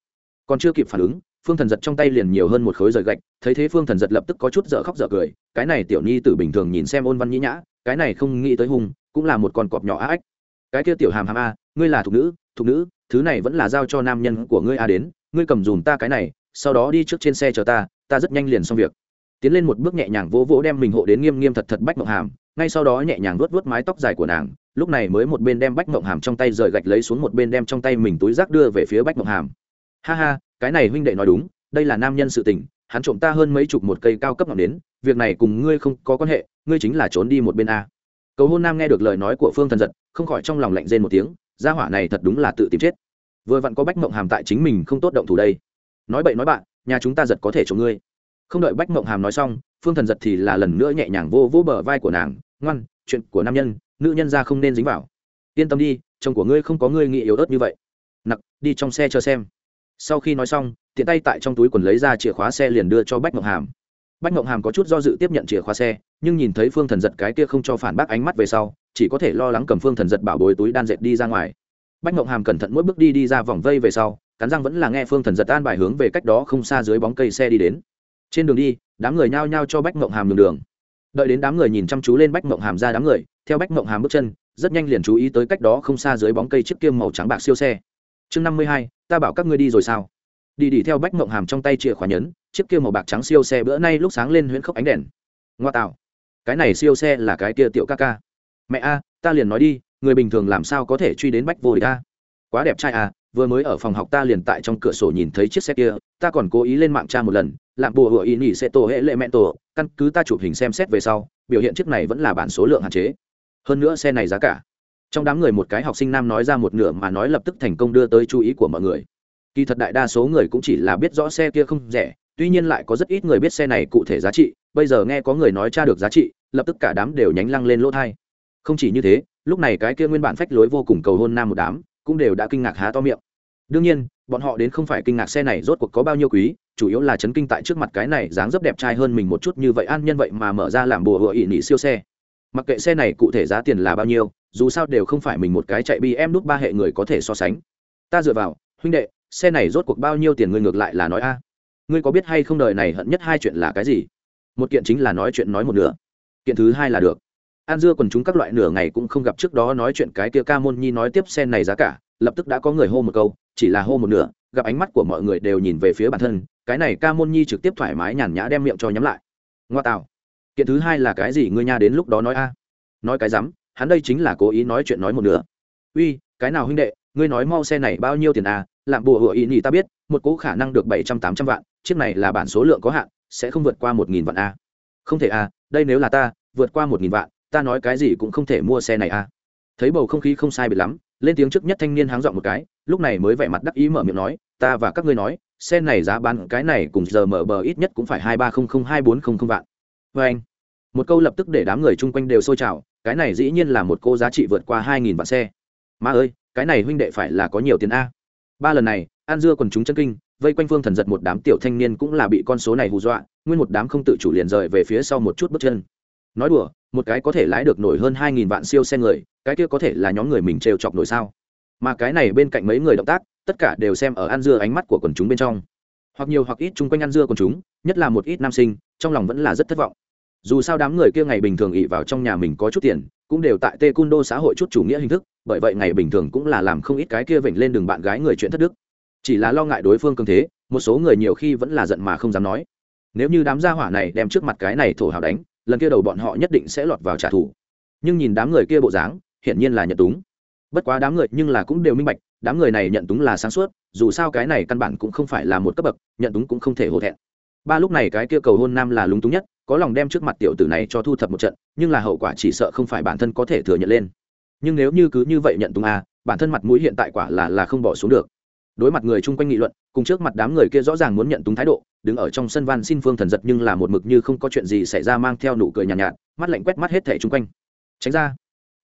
Còn chưa kịp phản ứng phương thần giật trong tay liền nhiều hơn một khối rời gạch, thấy thế phương thần giật lập tức có chút dở khóc dở cười, cái này tiểu nhi tử bình thường nhìn xem ôn văn nhĩ nhã, cái này không nghĩ tới hùng, cũng là một con cọp nhỏ á ếch cái kia tiểu hàm hàm a, ngươi là thục nữ thục nữ, thứ này vẫn là giao cho nam nhân của ngươi a đến, ngươi cầm dùm ta cái này, sau đó đi trước trên xe chờ ta ta rất nhanh liền xong việc. Tiến lên một bước nhẹ nhàng vỗ vỗ đem mình hộ đến nghiêm nghiêm thật thật bách mộng hàm, ngay sau đó nhẹ nhàng vuốt vuốt mái tóc dài của nàng, lúc này mới một bên đem bách mộng hàm trong tay rời gạch lấy xuống một bên đem trong tay mình túi rác đưa về phía bách mộng hàm. Ha ha cái này huynh đệ nói đúng, đây là nam nhân sự tình, hắn trộm ta hơn mấy chục một cây cao cấp ngọn đến việc này cùng ngươi không có quan hệ, ngươi chính là trốn đi một bên a. Cầu hôn nam nghe được lời nói của phương thần giật, không khỏi trong lòng lạnh rên một tiếng, gia hỏa này thật đúng là tự tìm chết. Vừa vặn có bách mộng hàm tại chính mình không tốt động thủ đây. Nói bậy nói bạn, nhà chúng ta giật có thể trộm ngươi. Không đợi bách mộng hàm nói xong, phương thần giật thì là lần nữa nhẹ nhàng vô vô bờ vai của nàng, ngoan, chuyện của nam nhân, nữ nhân ra không nên dính vào. Yên tâm đi, chồng của ngươi không có ngươi nghĩ yếu ớt như vậy. Nặc, đi trong xe chờ xem sau khi nói xong, tiện tay tại trong túi quần lấy ra chìa khóa xe liền đưa cho bách mộng hàm. Bách mộng hàm có chút do dự tiếp nhận chìa khóa xe, nhưng nhìn thấy phương thần giật cái kia không cho phản bác ánh mắt về sau, chỉ có thể lo lắng cầm phương thần giật bảo bồi túi đan dệt đi ra ngoài. Bách mộng hàm cẩn thận mỗi bước đi đi ra vòng vây về sau, cắn răng vẫn là nghe phương thần giật an bài hướng về cách đó không xa dưới bóng cây xe đi đến. Trên đường đi, đám người nhao nhao cho bách mộng hàm đường đường. Đợi đến đám người nhìn chăm chú lên bách mộng hàm ra đám người, theo bách mộng hàm bước chân, rất nhanh liền chú ý tới cách đó không xa dưới bóng cây chiếc kiêm màu trắng bạc siêu xe chương năm mươi hai, ta bảo các ngươi đi rồi sao? Đi đi theo bách mộng hàm trong tay chìa khóa nhấn, chiếc kia màu bạc trắng siêu xe bữa nay lúc sáng lên huyễn khốc ánh đèn. Ngoa tạo. Cái này siêu xe là cái kia tiểu ca ca. Mẹ a, ta liền nói đi, người bình thường làm sao có thể truy đến bách vô địch a? Quá đẹp trai à vừa mới ở phòng học ta liền tại trong cửa sổ nhìn thấy chiếc xe kia, ta còn cố ý lên mạng tra một lần làm bùa hựa ý nhỉ xe tổ hệ lệ mẹ tổ, căn cứ ta chụp hình xem xét về sau, biểu hiện chiếc này vẫn là bản số lượng hạn chế. Hơn nữa xe này giá cả trong đám người một cái học sinh nam nói ra một nửa mà nói lập tức thành công đưa tới chú ý của mọi người. Kỳ thật đại đa số người cũng chỉ là biết rõ xe kia không rẻ, tuy nhiên lại có rất ít người biết xe này cụ thể giá trị, bây giờ nghe có người nói tra được giá trị, lập tức cả đám đều nhánh lăng lên lỗ thai. Không chỉ như thế, lúc này cái kia nguyên bản phách lối vô cùng cầu hôn nam một đám cũng đều đã kinh ngạc há to miệng. Đương nhiên, bọn họ đến không phải kinh ngạc xe này rốt cuộc có bao nhiêu quý, chủ yếu là chấn kinh tại trước mặt cái này dáng dấp đẹp trai hơn mình một chút như vậy, an nhân vậy mà mở ra làm bùa hựa ỵ nỉ siêu xe. Mặc kệ xe này cụ thể giá tiền là bao nhiêu dù sao đều không phải mình một cái chạy bi em đúc ba hệ người có thể so sánh. Ta dựa vào, huynh đệ, xe này rốt cuộc bao nhiêu tiền ngươi ngược lại là nói a. Ngươi có biết hay không đời này hận nhất hai chuyện là cái gì? Một kiện chính là nói chuyện nói một nửa, kiện thứ hai là được. An dưa quần chúng các loại nửa ngày cũng không gặp trước đó nói chuyện cái kia ca môn nhi nói tiếp xe này giá cả, lập tức đã có người hô một câu, chỉ là hô một nửa, gặp ánh mắt của mọi người đều nhìn về phía bản thân, cái này ca môn nhi trực tiếp thoải mái nhàn nhã đem miệng cho nhắm lại. Ngoa tạo, kiện thứ hai là cái gì ngươi nha đến lúc đó nói a? Nói cái rắm hắn đây chính là cố ý nói chuyện nói một nửa. Uy, cái nào huynh đệ, ngươi nói mau xe này bao nhiêu tiền à? Làm bùa hựa ý nhì ta biết, một cố khả năng được bảy trăm tám trăm vạn, chiếc này là bản số lượng có hạn, sẽ không vượt qua một nghìn vạn à. không thể à đây nếu là ta, vượt qua một nghìn vạn, ta nói cái gì cũng không thể mua xe này à? Thấy bầu không khí không sai biệt lắm, lên tiếng trước nhất thanh niên háng dọn một cái, lúc này mới vẻ mặt đắc ý mở miệng nói, ta và các ngươi nói, xe này giá bán cái này cùng giờ mở bờ ít nhất cũng phải hai ba không không hai bốn không không vạn. Vê anh, một câu lập tức để đám người chung quanh đều sôi trào cái này dĩ nhiên là một cô giá trị vượt qua hai nghìn vạn xe. Ma ơi, cái này huynh đệ phải là có nhiều tiền a. Ba lần này an dưa quần chúng chân kinh, vây quanh phương thần giật một đám tiểu thanh niên cũng là bị con số này hù dọa, nguyên một đám không tự chủ liền rời về phía sau một chút bước chân. Nói đùa, một cái có thể lái được nổi hơn hai nghìn vạn siêu xe người, cái kia có thể là nhóm người mình trêu chọc nổi sao? Mà cái này bên cạnh mấy người động tác, tất cả đều xem ở ăn dưa ánh mắt của quần chúng bên trong. Hoặc nhiều hoặc ít chung quanh ăn dưa quần chúng, nhất là một ít nam sinh, trong lòng vẫn là rất thất vọng dù sao đám người kia ngày bình thường ỉ vào trong nhà mình có chút tiền, cũng đều tại tê cung đô xã hội chút chủ nghĩa hình thức, bởi vậy ngày bình thường cũng là làm không ít cái kia vểnh lên đường bạn gái người chuyện thất đức. Chỉ là lo ngại đối phương cường thế, một số người nhiều khi vẫn là giận mà không dám nói. Nếu như đám gia hỏa này đem trước mặt cái này thổ hào đánh, lần kia đầu bọn họ nhất định sẽ lọt vào trả thù. Nhưng nhìn đám người kia bộ dáng, hiển nhiên là nhận túng. Bất quá đám người nhưng là cũng đều minh bạch, đám người này nhận túng là sáng suốt, dù sao cái này căn bản cũng không phải là một cấp bậc, nhận túng cũng không thể hổ thẹn. Ba lúc này cái kia cầu hôn nam là lúng túng nhất có lòng đem trước mặt tiểu tử này cho thu thập một trận nhưng là hậu quả chỉ sợ không phải bản thân có thể thừa nhận lên. Nhưng nếu như cứ như vậy nhận tung a bản thân mặt mũi hiện tại quả là là không bỏ xuống được. Đối mặt người chung quanh nghị luận cùng trước mặt đám người kia rõ ràng muốn nhận túng thái độ đứng ở trong sân van xin phương thần giật nhưng là một mực như không có chuyện gì xảy ra mang theo nụ cười nhàn nhạt, nhạt mắt lạnh quét mắt hết thẻ chung quanh. Tránh ra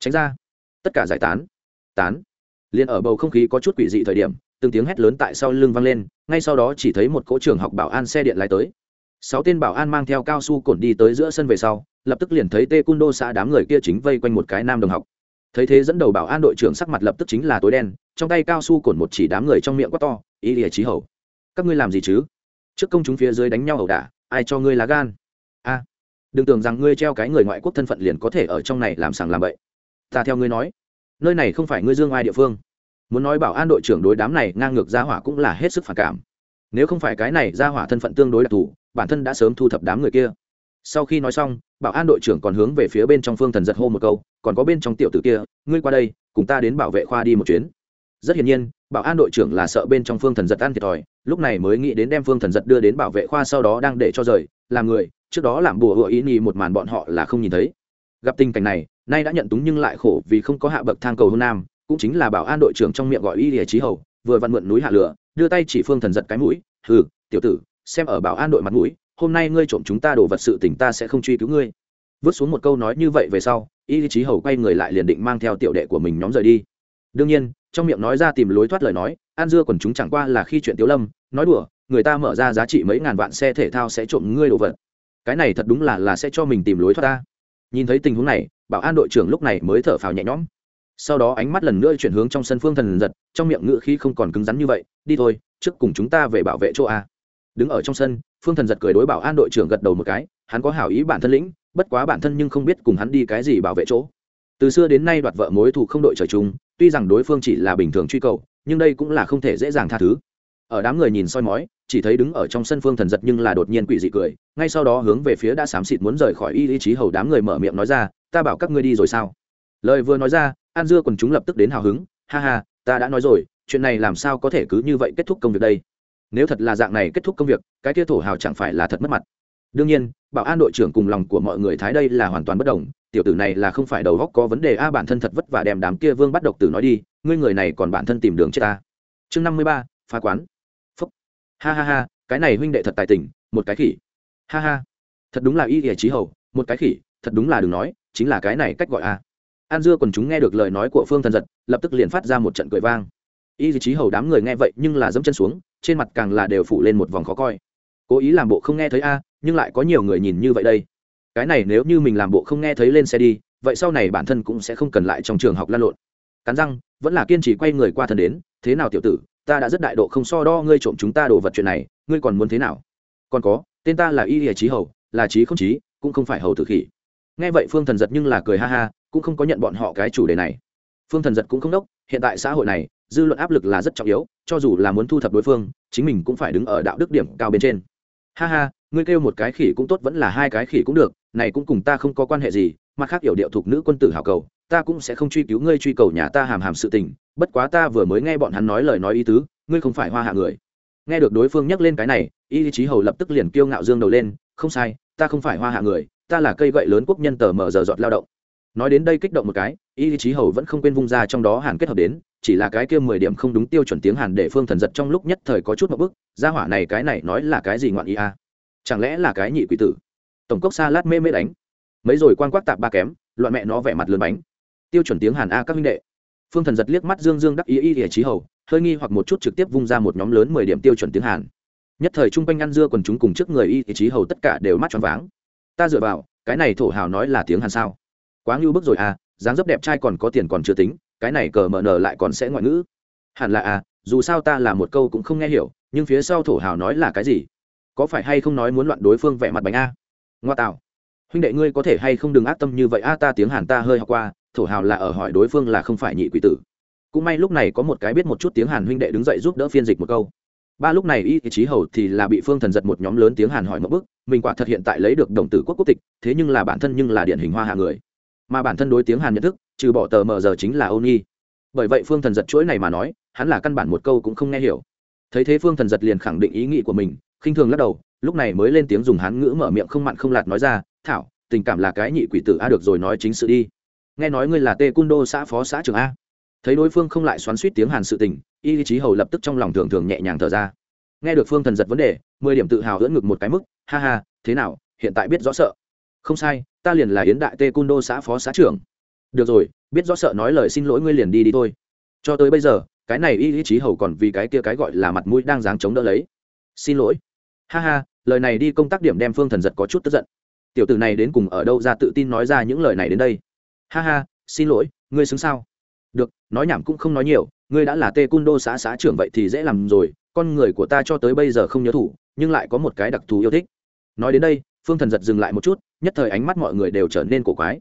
tránh ra. Tất cả giải tán tán. Liền ở bầu không khí có chút quỷ dị thời điểm từng tiếng hét lớn tại sau lưng vang lên ngay sau đó chỉ thấy một cỗ trường học bảo an xe điện lái tới sáu tên bảo an mang theo cao su cổn đi tới giữa sân về sau, lập tức liền thấy tê cung đô xã đám người kia chính vây quanh một cái nam đồng học. Thấy thế dẫn đầu bảo an đội trưởng sắc mặt lập tức chính là tối đen, trong tay cao su cổn một chỉ đám người trong miệng quát to, ý lìa trí hầu, các ngươi làm gì chứ? Trước công chúng phía dưới đánh nhau ẩu đả, ai cho ngươi lá gan? A, đừng tưởng rằng ngươi treo cái người ngoại quốc thân phận liền có thể ở trong này làm sàng làm bậy. Ta theo ngươi nói, nơi này không phải ngươi dương ai địa phương. Muốn nói bảo an đội trưởng đối đám này ngang ngược ra hỏa cũng là hết sức phản cảm. Nếu không phải cái này ra hỏa thân phận tương đối đặc thù bản thân đã sớm thu thập đám người kia. Sau khi nói xong, bảo an đội trưởng còn hướng về phía bên trong phương thần giật hô một câu, còn có bên trong tiểu tử kia, ngươi qua đây, cùng ta đến bảo vệ khoa đi một chuyến. Rất hiển nhiên, bảo an đội trưởng là sợ bên trong phương thần giật ăn thiệt thòi, lúc này mới nghĩ đến đem phương thần giật đưa đến bảo vệ khoa sau đó đang để cho rời, làm người, trước đó làm bùa hựa ý nhì một màn bọn họ là không nhìn thấy. Gặp tình cảnh này, nay đã nhận túng nhưng lại khổ vì không có hạ bậc thang cầu hôn nam, cũng chính là bảo an đội trưởng trong miệng gọi y lìa trí hầu, vừa vặn mượn núi hạ lửa, đưa tay chỉ phương thần giật cái mũi, hừ, tiểu tử xem ở bảo an đội mặt mũi, hôm nay ngươi trộm chúng ta đổ vật sự tình ta sẽ không truy cứu ngươi. Vứt xuống một câu nói như vậy về sau, y trí hầu quay người lại liền định mang theo tiểu đệ của mình nhóm rời đi. Đương nhiên, trong miệng nói ra tìm lối thoát lời nói an dưa còn chúng chẳng qua là khi chuyện tiếu lâm, nói đùa, người ta mở ra giá trị mấy ngàn vạn xe thể thao sẽ trộm ngươi đồ vật. Cái này thật đúng là là sẽ cho mình tìm lối thoát ta. Nhìn thấy tình huống này, bảo an đội trưởng lúc này mới thở phào nhẹ nhõm. Sau đó ánh mắt lần nữa chuyển hướng trong sân phương thần giật, trong miệng ngựa khi không còn cứng rắn như vậy, đi thôi, trước cùng chúng ta về bảo vệ chỗ a đứng ở trong sân, phương thần giật cười đối bảo an đội trưởng gật đầu một cái, hắn có hảo ý bản thân lĩnh, bất quá bản thân nhưng không biết cùng hắn đi cái gì bảo vệ chỗ. Từ xưa đến nay đoạt vợ mối thù không đội trời chung, tuy rằng đối phương chỉ là bình thường truy cầu, nhưng đây cũng là không thể dễ dàng tha thứ. Ở đám người nhìn soi mói, chỉ thấy đứng ở trong sân phương thần giật nhưng là đột nhiên quỷ dị cười, ngay sau đó hướng về phía đã xám xịt muốn rời khỏi y lý trí hầu đám người mở miệng nói ra, ta bảo các ngươi đi rồi sao? Lời vừa nói ra, an dưa quần chúng lập tức đến hào hứng, ha ha, ta đã nói rồi, chuyện này làm sao có thể cứ như vậy kết thúc công việc đây? Nếu thật là dạng này kết thúc công việc, cái kia thổ hào chẳng phải là thật mất mặt. Đương nhiên, bảo an đội trưởng cùng lòng của mọi người thái đây là hoàn toàn bất đồng, tiểu tử này là không phải đầu góc có vấn đề, a, bản thân thật vất vả đem đám kia vương bắt độc tử nói đi, ngươi người này còn bản thân tìm đường chết ta. Chương năm mươi ba, phá quán. Phúc. Ha ha ha, cái này huynh đệ thật tài tình, một cái khỉ. Ha ha. Thật đúng là y ỉa trí hầu, một cái khỉ, thật đúng là đừng nói, chính là cái này cách gọi a. An dưa còn chúng nghe được lời nói của phương thần giật, lập tức liền phát ra một trận cười vang y trí hầu đám người nghe vậy nhưng là dẫm chân xuống, trên mặt càng là đều phủ lên một vòng khó coi. Cố ý làm bộ không nghe thấy a, nhưng lại có nhiều người nhìn như vậy đây. Cái này nếu như mình làm bộ không nghe thấy lên xe đi, vậy sau này bản thân cũng sẽ không cần lại trong trường học lan lộn. Cắn răng, vẫn là kiên trì quay người qua thân đến, thế nào tiểu tử, ta đã rất đại độ không so đo ngươi trộm chúng ta đồ vật chuyện này, ngươi còn muốn thế nào? Còn có, tên ta là y hề trí hầu, là trí không trí, cũng không phải hầu tử khỉ. Nghe vậy phương thần giật nhưng là cười ha ha, cũng không có nhận bọn họ cái chủ đề này. Phương thần giật cũng không đốc, hiện tại xã hội này dư luận áp lực là rất trọng yếu, cho dù là muốn thu thập đối phương, chính mình cũng phải đứng ở đạo đức điểm cao bên trên. Ha ha, ngươi kêu một cái khỉ cũng tốt vẫn là hai cái khỉ cũng được, này cũng cùng ta không có quan hệ gì, mặt khác hiểu điệu thuộc nữ quân tử hào cầu, ta cũng sẽ không truy cứu ngươi truy cầu nhà ta hàm hàm sự tình, bất quá ta vừa mới nghe bọn hắn nói lời nói ý tứ, ngươi không phải hoa hạ người. Nghe được đối phương nhắc lên cái này, y chí hầu lập tức liền kiêu ngạo dương đầu lên, không sai, ta không phải hoa hạ người, ta là cây gậy lớn quốc nhân tờ mở giờ giọt lao động. Nói đến đây kích động một cái, y chí hầu vẫn không quên vung ra trong đó hàn kết hợp đến chỉ là cái kia mười điểm không đúng tiêu chuẩn tiếng hàn để phương thần giật trong lúc nhất thời có chút một bức, gia hỏa này cái này nói là cái gì ngoạn ý a à? chẳng lẽ là cái nhị quỷ tử? Tổng cốc xa lát mê mê đánh. Mấy rồi quan quắc tạp ba kém, loạn mẹ nó vẻ mặt lươn bánh. Tiêu chuẩn tiếng hàn a các minh đệ. Phương thần giật liếc mắt dương dương đắc ý y ỉa trí hầu, hơi nghi hoặc một chút trực tiếp vung ra một nhóm lớn mười điểm tiêu chuẩn tiếng hàn. Nhất thời chung quanh ăn dưa còn chúng cùng trước người y ý trí hầu tất cả đều mắt tròn váng. Ta dựa vào, cái này thổ hào nói là tiếng hàn sao? Quá ngưu bức rồi à dáng dấp đẹp trai còn có tiền còn chưa tính cái này cờ mờ nờ lại còn sẽ ngoại ngữ. Hẳn là à dù sao ta là một câu cũng không nghe hiểu, nhưng phía sau thổ hào nói là cái gì? Có phải hay không nói muốn loạn đối phương vẻ mặt bánh a? Ngoa tạo. Huynh đệ ngươi có thể hay không đừng ác tâm như vậy a, ta tiếng hàn ta hơi học qua, thổ hào là ở hỏi đối phương là không phải nhị quỷ tử. Cũng may lúc này có một cái biết một chút tiếng hàn huynh đệ đứng dậy giúp đỡ phiên dịch một câu. Ba lúc này y trí hầu thì là bị phương thần giật một nhóm lớn tiếng hàn hỏi một bức, mình quả thật hiện tại lấy được đồng tử quốc quốc tịch, thế nhưng là bản thân nhưng là điển hình hoa hạ người. Mà bản thân đối tiếng hàn nhận thức trừ bỏ tờ mờ giờ chính là ôn nhi bởi vậy phương thần giật chuỗi này mà nói, hắn là căn bản một câu cũng không nghe hiểu. Thấy thế phương thần giật liền khẳng định ý nghĩ của mình, khinh thường lắc đầu, lúc này mới lên tiếng dùng hán ngữ mở miệng không mặn không lạt nói ra, thảo, tình cảm là cái nhị quỷ tử a, được rồi nói chính sự đi. Nghe nói ngươi là tê cung đô xã phó xã trưởng a. Thấy đối phương không lại xoắn suýt tiếng hàn sự tình, y lý trí hầu lập tức trong lòng thường thường nhẹ nhàng thở ra. Nghe được phương thần giật vấn đề, mười điểm tự hào ưỡn ngực một cái mức, ha ha, thế nào, hiện tại biết rõ sợ. Không sai, ta liền là yến đại tê cung đô xã phó xã trưởng được rồi, biết rõ sợ nói lời xin lỗi ngươi liền đi đi thôi. Cho tới bây giờ, cái này y lý trí hầu còn vì cái kia cái gọi là mặt mũi đang dáng chống đỡ lấy. Xin lỗi. Ha ha, lời này đi công tác điểm đem phương thần giật có chút tức giận. Tiểu tử này đến cùng ở đâu ra tự tin nói ra những lời này đến đây? Ha ha, xin lỗi, ngươi xứng sao? Được, nói nhảm cũng không nói nhiều, ngươi đã là tê cung đô xã xã trưởng vậy thì dễ làm rồi, con người của ta cho tới bây giờ không nhớ thủ, nhưng lại có một cái đặc thù yêu thích. Nói đến đây, phương thần giật dừng lại một chút, nhất thời ánh mắt mọi người đều trở nên cổ quái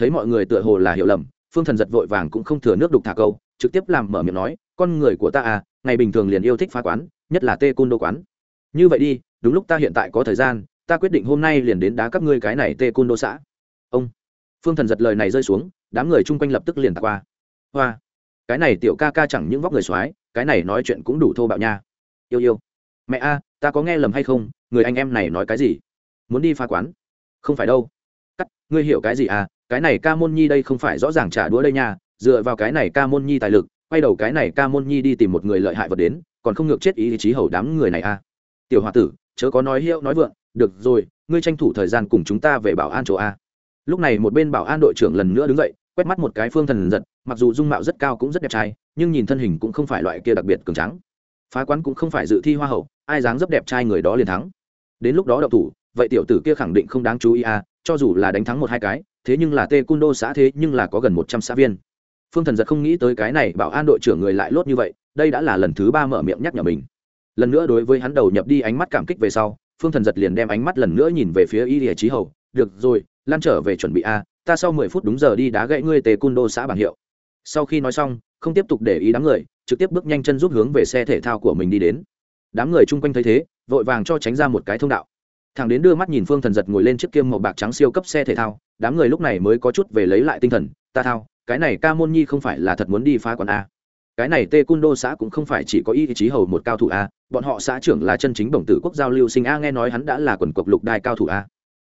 thấy mọi người tựa hồ là hiểu lầm, phương thần giật vội vàng cũng không thừa nước đục thả câu, trực tiếp làm mở miệng nói, con người của ta à ngày bình thường liền yêu thích phá quán, nhất là tê côn đô quán. Như vậy đi, đúng lúc ta hiện tại có thời gian, ta quyết định hôm nay liền đến đá các ngươi cái này tê côn đô xã. Ông. Phương thần giật lời này rơi xuống, đám người chung quanh lập tức liền tạc qua. Hoa, cái này tiểu ca ca chẳng những vóc người x cái này nói chuyện cũng đủ thô bạo nha. Yêu yêu. Mẹ a, ta có nghe lầm hay không? Người anh em này nói cái gì? Muốn đi pha quán. Không phải đâu. Cắt, ngươi hiểu cái gì à? Cái này ca môn nhi đây không phải rõ ràng trả đũa đây nha, dựa vào cái này ca môn nhi tài lực, quay đầu cái này ca môn nhi đi tìm một người lợi hại vật đến, còn không ngược chết ý chí hầu đám người này à. Tiểu h o a tử, chớ có nói hiệu nói vượng, được rồi, ngươi tranh thủ thời gian cùng chúng ta về bảo an chỗ a. Lúc này một bên bảo an đội trưởng lần nữa đứng dậy, quét mắt một cái phương thần giật, mặc dù dung mạo rất cao cũng rất đẹp trai, nhưng nhìn thân hình cũng không phải loại kia đặc biệt cường trắng phá quán cũng không phải dự thi hoa hậu, ai dáng dấp đẹp trai người đó liền thắng. Đến lúc đó đậu thủ, vậy tiểu tử kia khẳng định không đáng chú ý à cho dù là đánh thắng một hai cái, thế nhưng là tê cung đô xã thế nhưng là có gần một trăm xã viên. Phương thần giật không nghĩ tới cái này bảo an đội trưởng người lại lốt như vậy, đây đã là lần thứ ba mở miệng nhắc nhở mình. Lần nữa đối với hắn đầu nhập đi ánh mắt cảm kích về sau, phương thần giật liền đem ánh mắt lần nữa nhìn về phía y địa trí hầu, được rồi, lan trở về chuẩn bị a, ta sau mười phút đúng giờ đi đá gãy ngươi tề cun đô xã bảng hiệu. Sau khi nói xong, không tiếp tục để ý đám người, trực tiếp bước nhanh chân giúp hướng về xe thể thao của mình đi đến. Đám người chung quanh thấy thế, vội vàng cho tránh ra một cái thông đạo thằng đến đưa mắt nhìn phương thần giật ngồi lên chiếc kiêm màu bạc trắng siêu cấp xe thể thao, đám người lúc này mới có chút về lấy lại tinh thần, ta thao, cái này ca môn nhi không phải là thật muốn đi phá quán a. Cái này tê cun đô xã cũng không phải chỉ có ý chí hầu một cao thủ a, bọn họ xã trưởng là chân chính bổng tử quốc giao lưu sinh a, nghe nói hắn đã là quần cộc lục đai cao thủ a.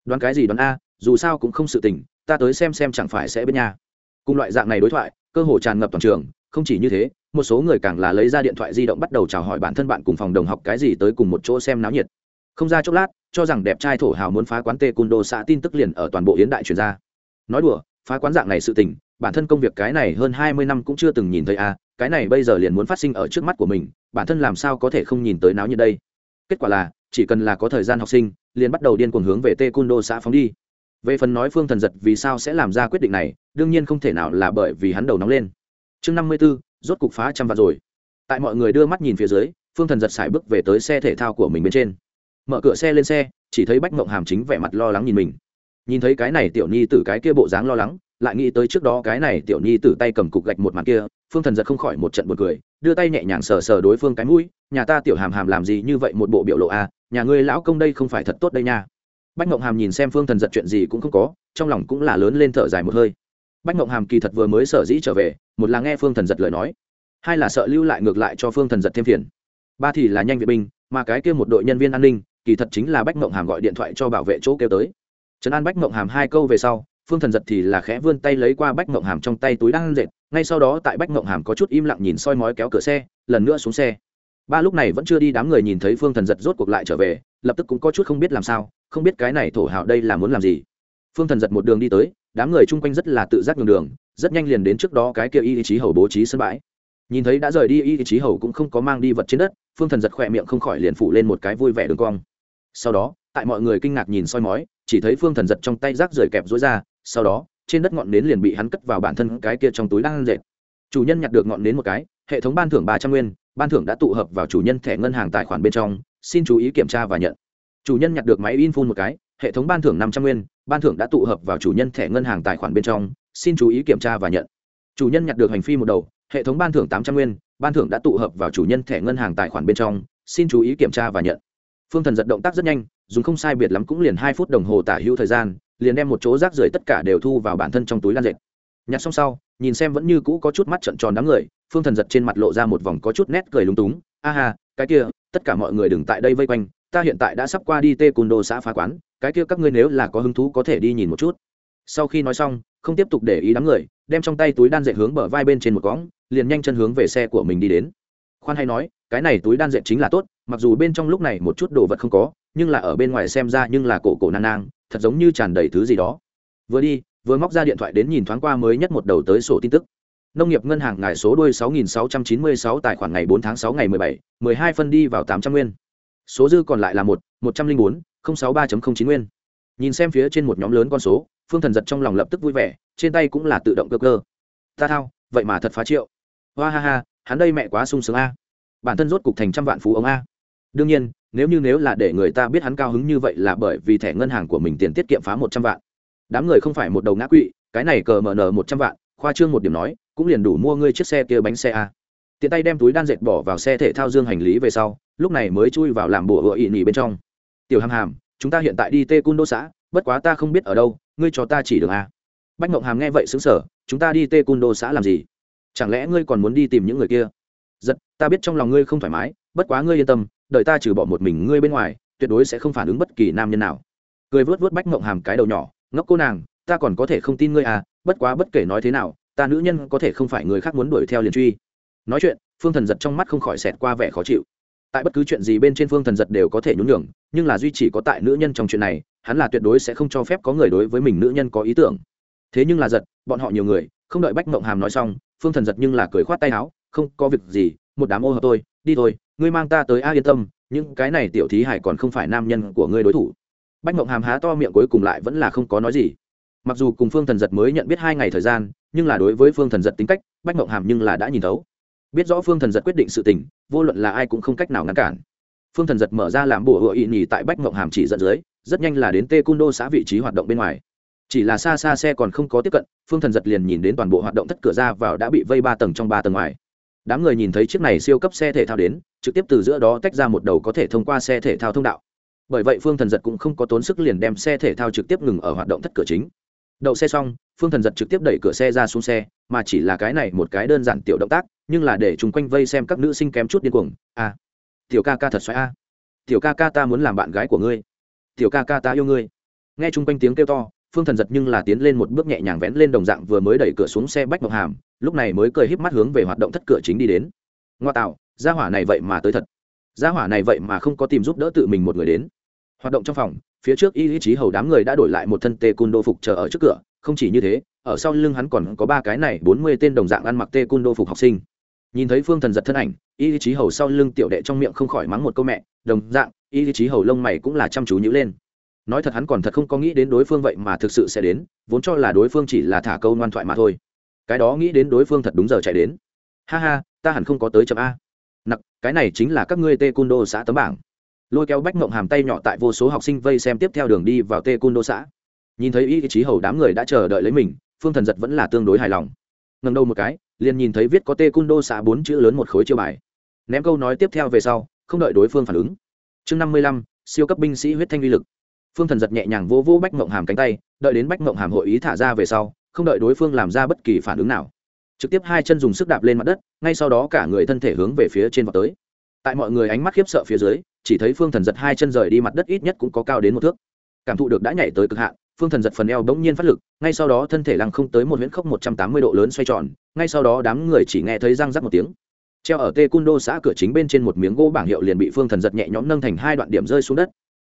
Đoán cái gì đoán a, dù sao cũng không sự tình, ta tới xem xem chẳng phải sẽ bên nhà cùng loại dạng này đối thoại, cơ hồ tràn ngập toàn trường, không chỉ như thế, một số người càng là lấy ra điện thoại di động bắt đầu chào hỏi bản thân bạn cùng phòng đồng học cái gì tới cùng một chỗ xem náo nhiệt không ra chốc lát, cho rằng đẹp trai thổ hào muốn phá quán tê cun đô xã tin tức liền ở toàn bộ yến đại truyền ra. Nói đùa, phá quán dạng này sự tình, bản thân công việc cái này hơn hai mươi năm cũng chưa từng nhìn thấy a cái này bây giờ liền muốn phát sinh ở trước mắt của mình, bản thân làm sao có thể không nhìn tới náo như đây? Kết quả là, chỉ cần là có thời gian học sinh, liền bắt đầu điên cuồng hướng về tê cun đô xã phóng đi. Về phần nói phương thần giật vì sao sẽ làm ra quyết định này, đương nhiên không thể nào là bởi vì hắn đầu nóng lên. Chương năm mươi b ố rốt cục phá trăm vạn rồi. Tại mọi người đưa mắt nhìn phía dưới, phương thần giật sải bước về tới xe thể thao của mình bên trên mở cửa xe lên xe chỉ thấy bách mộng hàm chính vẻ mặt lo lắng nhìn mình. Nhìn thấy cái này tiểu nhi t cái kia bộ dáng lo lắng lại nghĩ tới trước đó cái này tiểu nhi tử tay cầm cục gạch một mặt kia phương thần giật không khỏi một trận b u ồ n cười đưa tay nhẹ nhàng sờ sờ đối phương cái mũi nhà ta tiểu hàm hàm làm gì như vậy một bộ biểu lộ a à, nhà ngươi lão công đây không phải thật tốt đây nha. Bách mộng hàm nhìn xem phương thần giật chuyện gì cũng không có trong lòng cũng là lớn lên thở dài một hơi. Bách mộng hàm kỳ thật vừa mới sở dĩ trở về một là nghe phương thần giật lời nói hai là sợ lưu lại ngược lại cho phương thần giật thêm phiền. Ba thì là nhanh vệ binh mà cái kia một đội nhân viên an ninh kỳ thật chính là bách mộng hàm gọi điện thoại cho bảo vệ chỗ kêu tới. Trấn an bách mộng hàm hai câu về sau, phương thần giật thì là khẽ vươn tay lấy qua bách mộng hàm trong tay túi đang dệt, ngay sau đó tại bách mộng hàm có chút im lặng nhìn soi mói kéo cửa xe, lần nữa xuống xe. Ba lúc này vẫn chưa đi đám người nhìn thấy phương thần giật rốt cuộc lại trở về, lập tức cũng có chút không biết làm sao, không biết cái này thổ hào đây là muốn làm gì. Phương thần giật một đường đi tới, đám người chung quanh rất là tự giác nhường đường, rất nhanh liền đến trước đó cái kia y trí hầu bố trí sân bãi. Nhìn thấy đã rời đi y trí hầu cũng không có mang đi vật trên đất, phương thần giật khỏe miệng không khỏi liền phủ lên một cái vui vẻ đường cong sau đó, tại mọi người kinh ngạc nhìn soi mói, chỉ thấy phương thần giật trong tay rác rời kẹp rối ra, sau đó, trên đất ngọn nến liền bị hắn cất vào bản thân cái kia trong túi đang dệt. Chủ nhân nhặt được ngọn nến một cái, hệ thống ban thưởng ba trăm nguyên, ban thưởng đã tụ hợp vào chủ nhân thẻ ngân hàng tài khoản bên trong, xin chú ý kiểm tra và nhận. Chủ nhân nhặt được máy in phun một cái, hệ thống ban thưởng năm trăm nguyên, ban thưởng đã tụ hợp vào chủ nhân thẻ ngân hàng tài khoản bên trong, xin chú ý kiểm tra và nhận. Chủ nhân nhặt được hành phi một đầu, hệ thống ban thưởng tám trăm nguyên, ban thưởng đã tụ hợp vào chủ nhân thẻ ngân hàng tài khoản bên trong, xin chú ý kiểm tra và nhận phương thần giật động tác rất nhanh, dùng không sai biệt lắm cũng liền hai phút đồng hồ tả hữu thời gian, liền đem một chỗ rác rưởi tất cả đều thu vào bản thân trong túi lan dệt. Nhặt xong sau, nhìn xem vẫn như cũ có chút mắt trận tròn đám người, phương thần giật trên mặt lộ ra một vòng có chút nét cười lúng túng, a ha, cái kia, tất cả mọi người đừng tại đây vây quanh, ta hiện tại đã sắp qua đi tê cùn đồ xã phá quán, cái kia các ngươi nếu là có hứng thú có thể đi nhìn một chút. Sau khi nói xong, không tiếp tục để ý đám người, đem trong tay túi đan dệt hướng bờ vai bên trên một cõng, liền nhanh chân hướng về xe của mình đi đến. Khoan hay nói cái này túi đan dệt chính là tốt mặc dù bên trong lúc này một chút đồ vật không có nhưng là ở bên ngoài xem ra nhưng là cổ cổ nan nang thật giống như tràn đầy thứ gì đó vừa đi vừa móc ra điện thoại đến nhìn thoáng qua mới nhất một đầu tới sổ tin tức nông nghiệp ngân hàng ngài số đuôi 6696 tài khoản ngày 4 tháng 6 ngày 17, 12 phân đi vào 800 nguyên. Số dư còn lại là 1, 104, 063.09 nguyên. Nhìn xem phía trên một nhóm lớn con số, Phương Thần giật trong lòng lập tức vui vẻ, trên tay cũng là tự động cơ cơ. Ta thao, vậy mà thật phá triệu. Hoa ha ha, hắn đây mẹ quá sung sướng a. Bản thân rốt cục thành trăm vạn phú ông a. Đương nhiên, nếu như nếu là để người ta biết hắn cao hứng như vậy là bởi vì thẻ ngân hàng của mình tiền tiết kiệm phá 100 vạn. Đám người không phải một đầu ngã quỵ, cái này cờ mở nở 100 vạn, khoa trương một điểm nói, cũng liền đủ mua ngươi chiếc xe kia bánh xe a. Tiện tay đem túi đan dệt bỏ vào xe thể thao dương hành lý về sau lúc này mới chui vào làm bộ ựa ị nỉ bên trong. Tiểu hàm hàm chúng ta hiện tại đi tê cun đô xã bất quá ta không biết ở đâu ngươi cho ta chỉ đường a. Bách mộng hàm nghe vậy xứng sở chúng ta đi tê cun đô xã làm gì? Chẳng lẽ ngươi còn muốn đi tìm những người kia? Giật, ta biết trong lòng ngươi không thoải mái, bất quá ngươi yên tâm, đợi ta trừ bỏ một mình ngươi bên ngoài, tuyệt đối sẽ không phản ứng bất kỳ nam nhân nào. Cười vớt vớt bách mộng hàm cái đầu nhỏ, ngốc cô nàng, ta còn có thể không tin ngươi à bất quá bất kể nói thế nào, ta nữ nhân có thể không phải người khác muốn đuổi theo liền truy. Nói chuyện, phương thần giật trong mắt không khỏi xẹt qua vẻ khó chịu. Tại bất cứ chuyện gì bên trên phương thần giật đều có thể nhún nhường, nhưng là duy chỉ có tại nữ nhân trong chuyện này, hắn là tuyệt đối sẽ không cho phép có người đối với mình nữ nhân có ý tưởng. Thế nhưng là giật, bọn họ nhiều người, không đợi bách mộng hàm nói xong, phương thần giật nhưng là cười khoát tay áo không có việc gì, một đám ô hợp tôi, đi thôi, ngươi mang ta tới a yên tâm, những cái này tiểu thí hải còn không phải nam nhân của ngươi đối thủ. Bách mộng hàm há to miệng cuối cùng lại vẫn là không có nói gì. Mặc dù cùng phương thần giật mới nhận biết hai ngày thời gian, nhưng là đối với phương thần giật tính cách, bách mộng hàm nhưng là đã nhìn thấu. Biết rõ phương thần giật quyết định sự tình, vô luận là ai cũng không cách nào ngăn cản. Phương thần giật mở ra làm bùa hựa ị nhì tại bách mộng hàm chỉ dẫn dưới, rất nhanh là đến tê cung đô xã vị trí hoạt động bên ngoài. Chỉ là xa xa xe còn không có tiếp cận, phương thần giật liền nhìn đến toàn bộ hoạt động thất cửa ra vào đã bị vây ba tầng trong ba tầng ngoài đám người nhìn thấy chiếc này siêu cấp xe thể thao đến, trực tiếp từ giữa đó tách ra một đầu có thể thông qua xe thể thao thông đạo. Bởi vậy phương thần giật cũng không có tốn sức liền đem xe thể thao trực tiếp ngừng ở hoạt động thất cửa chính. Đậu xe xong, phương thần giật trực tiếp đẩy cửa xe ra xuống xe, mà chỉ là cái này một cái đơn giản tiểu động tác, nhưng là để chung quanh vây xem các nữ sinh kém chút điên cuồng. A tiểu ca ca thật xoáy a. Tiểu ca ca ta muốn làm bạn gái của ngươi. Tiểu ca ca ta yêu ngươi. Nghe chung quanh tiếng kêu to, phương thần giật nhưng là tiến lên một bước nhẹ nhàng vén lên đồng dạng vừa mới đẩy cửa xuống xe bách ngọc hàm lúc này mới cười híp mắt hướng về hoạt động thất cửa chính đi đến. Ngoa tạo, gia hỏa này vậy mà tới thật. Gia hỏa này vậy mà không có tìm giúp đỡ tự mình một người đến. Hoạt động trong phòng, phía trước y lý trí hầu đám người đã đổi lại một thân tê cun đô phục chờ ở trước cửa, không chỉ như thế, ở sau lưng hắn còn có ba cái này bốn mươi tên đồng dạng ăn mặc tê cun đô phục học sinh. Nhìn thấy phương thần giật thân ảnh, y lý trí hầu sau lưng tiểu đệ trong miệng không khỏi mắng một câu mẹ, đồng dạng, y lý trí hầu lông mày cũng là chăm chú nhữ lên. Nói thật hắn còn thật không có nghĩ đến đối phương vậy mà thực sự sẽ đến, vốn cho là đối phương chỉ là thả câu ngoan thoại mà thôi cái đó nghĩ đến đối phương thật đúng giờ chạy đến. Ha ha, ta hẳn không có tới chậm a. Nặc, cái này chính là các ngươi tê cun đô xã tấm bảng. Lôi kéo bách mộng hàm tay nhỏ tại vô số học sinh vây xem tiếp theo đường đi vào tê cun đô xã. Nhìn thấy ý chí hầu đám người đã chờ đợi lấy mình, phương thần giật vẫn là tương đối hài lòng. Ngần đầu một cái, liền nhìn thấy viết có tê cun đô xã bốn chữ lớn một khối chiêu bài. Ném câu nói tiếp theo về sau, không đợi đối phương phản ứng. Chương năm mươi lăm, siêu cấp binh sĩ huyết thanh vi lực. Phương thần giật nhẹ nhàng vô vô bách mộng hàm cánh tay, đợi đến bách mộng hàm hội ý thả ra về sau không đợi đối phương làm ra bất kỳ phản ứng nào. Trực tiếp hai chân dùng sức đạp lên mặt đất, ngay sau đó cả người thân thể hướng về phía trên vào tới. Tại mọi người ánh mắt khiếp sợ phía dưới, chỉ thấy phương thần giật hai chân rời đi mặt đất ít nhất cũng có cao đến một thước. Cảm thụ được đã nhảy tới cực hạn, phương thần giật phần eo bỗng nhiên phát lực, ngay sau đó thân thể lăng không tới một huyễn khốc một trăm tám mươi độ lớn xoay tròn, ngay sau đó đám người chỉ nghe thấy răng rắc một tiếng. Treo ở tê cung đô xã cửa chính bên trên một miếng gỗ bảng hiệu liền bị phương thần giật nhẹ nhõm nâng thành hai đoạn điểm rơi xuống đất.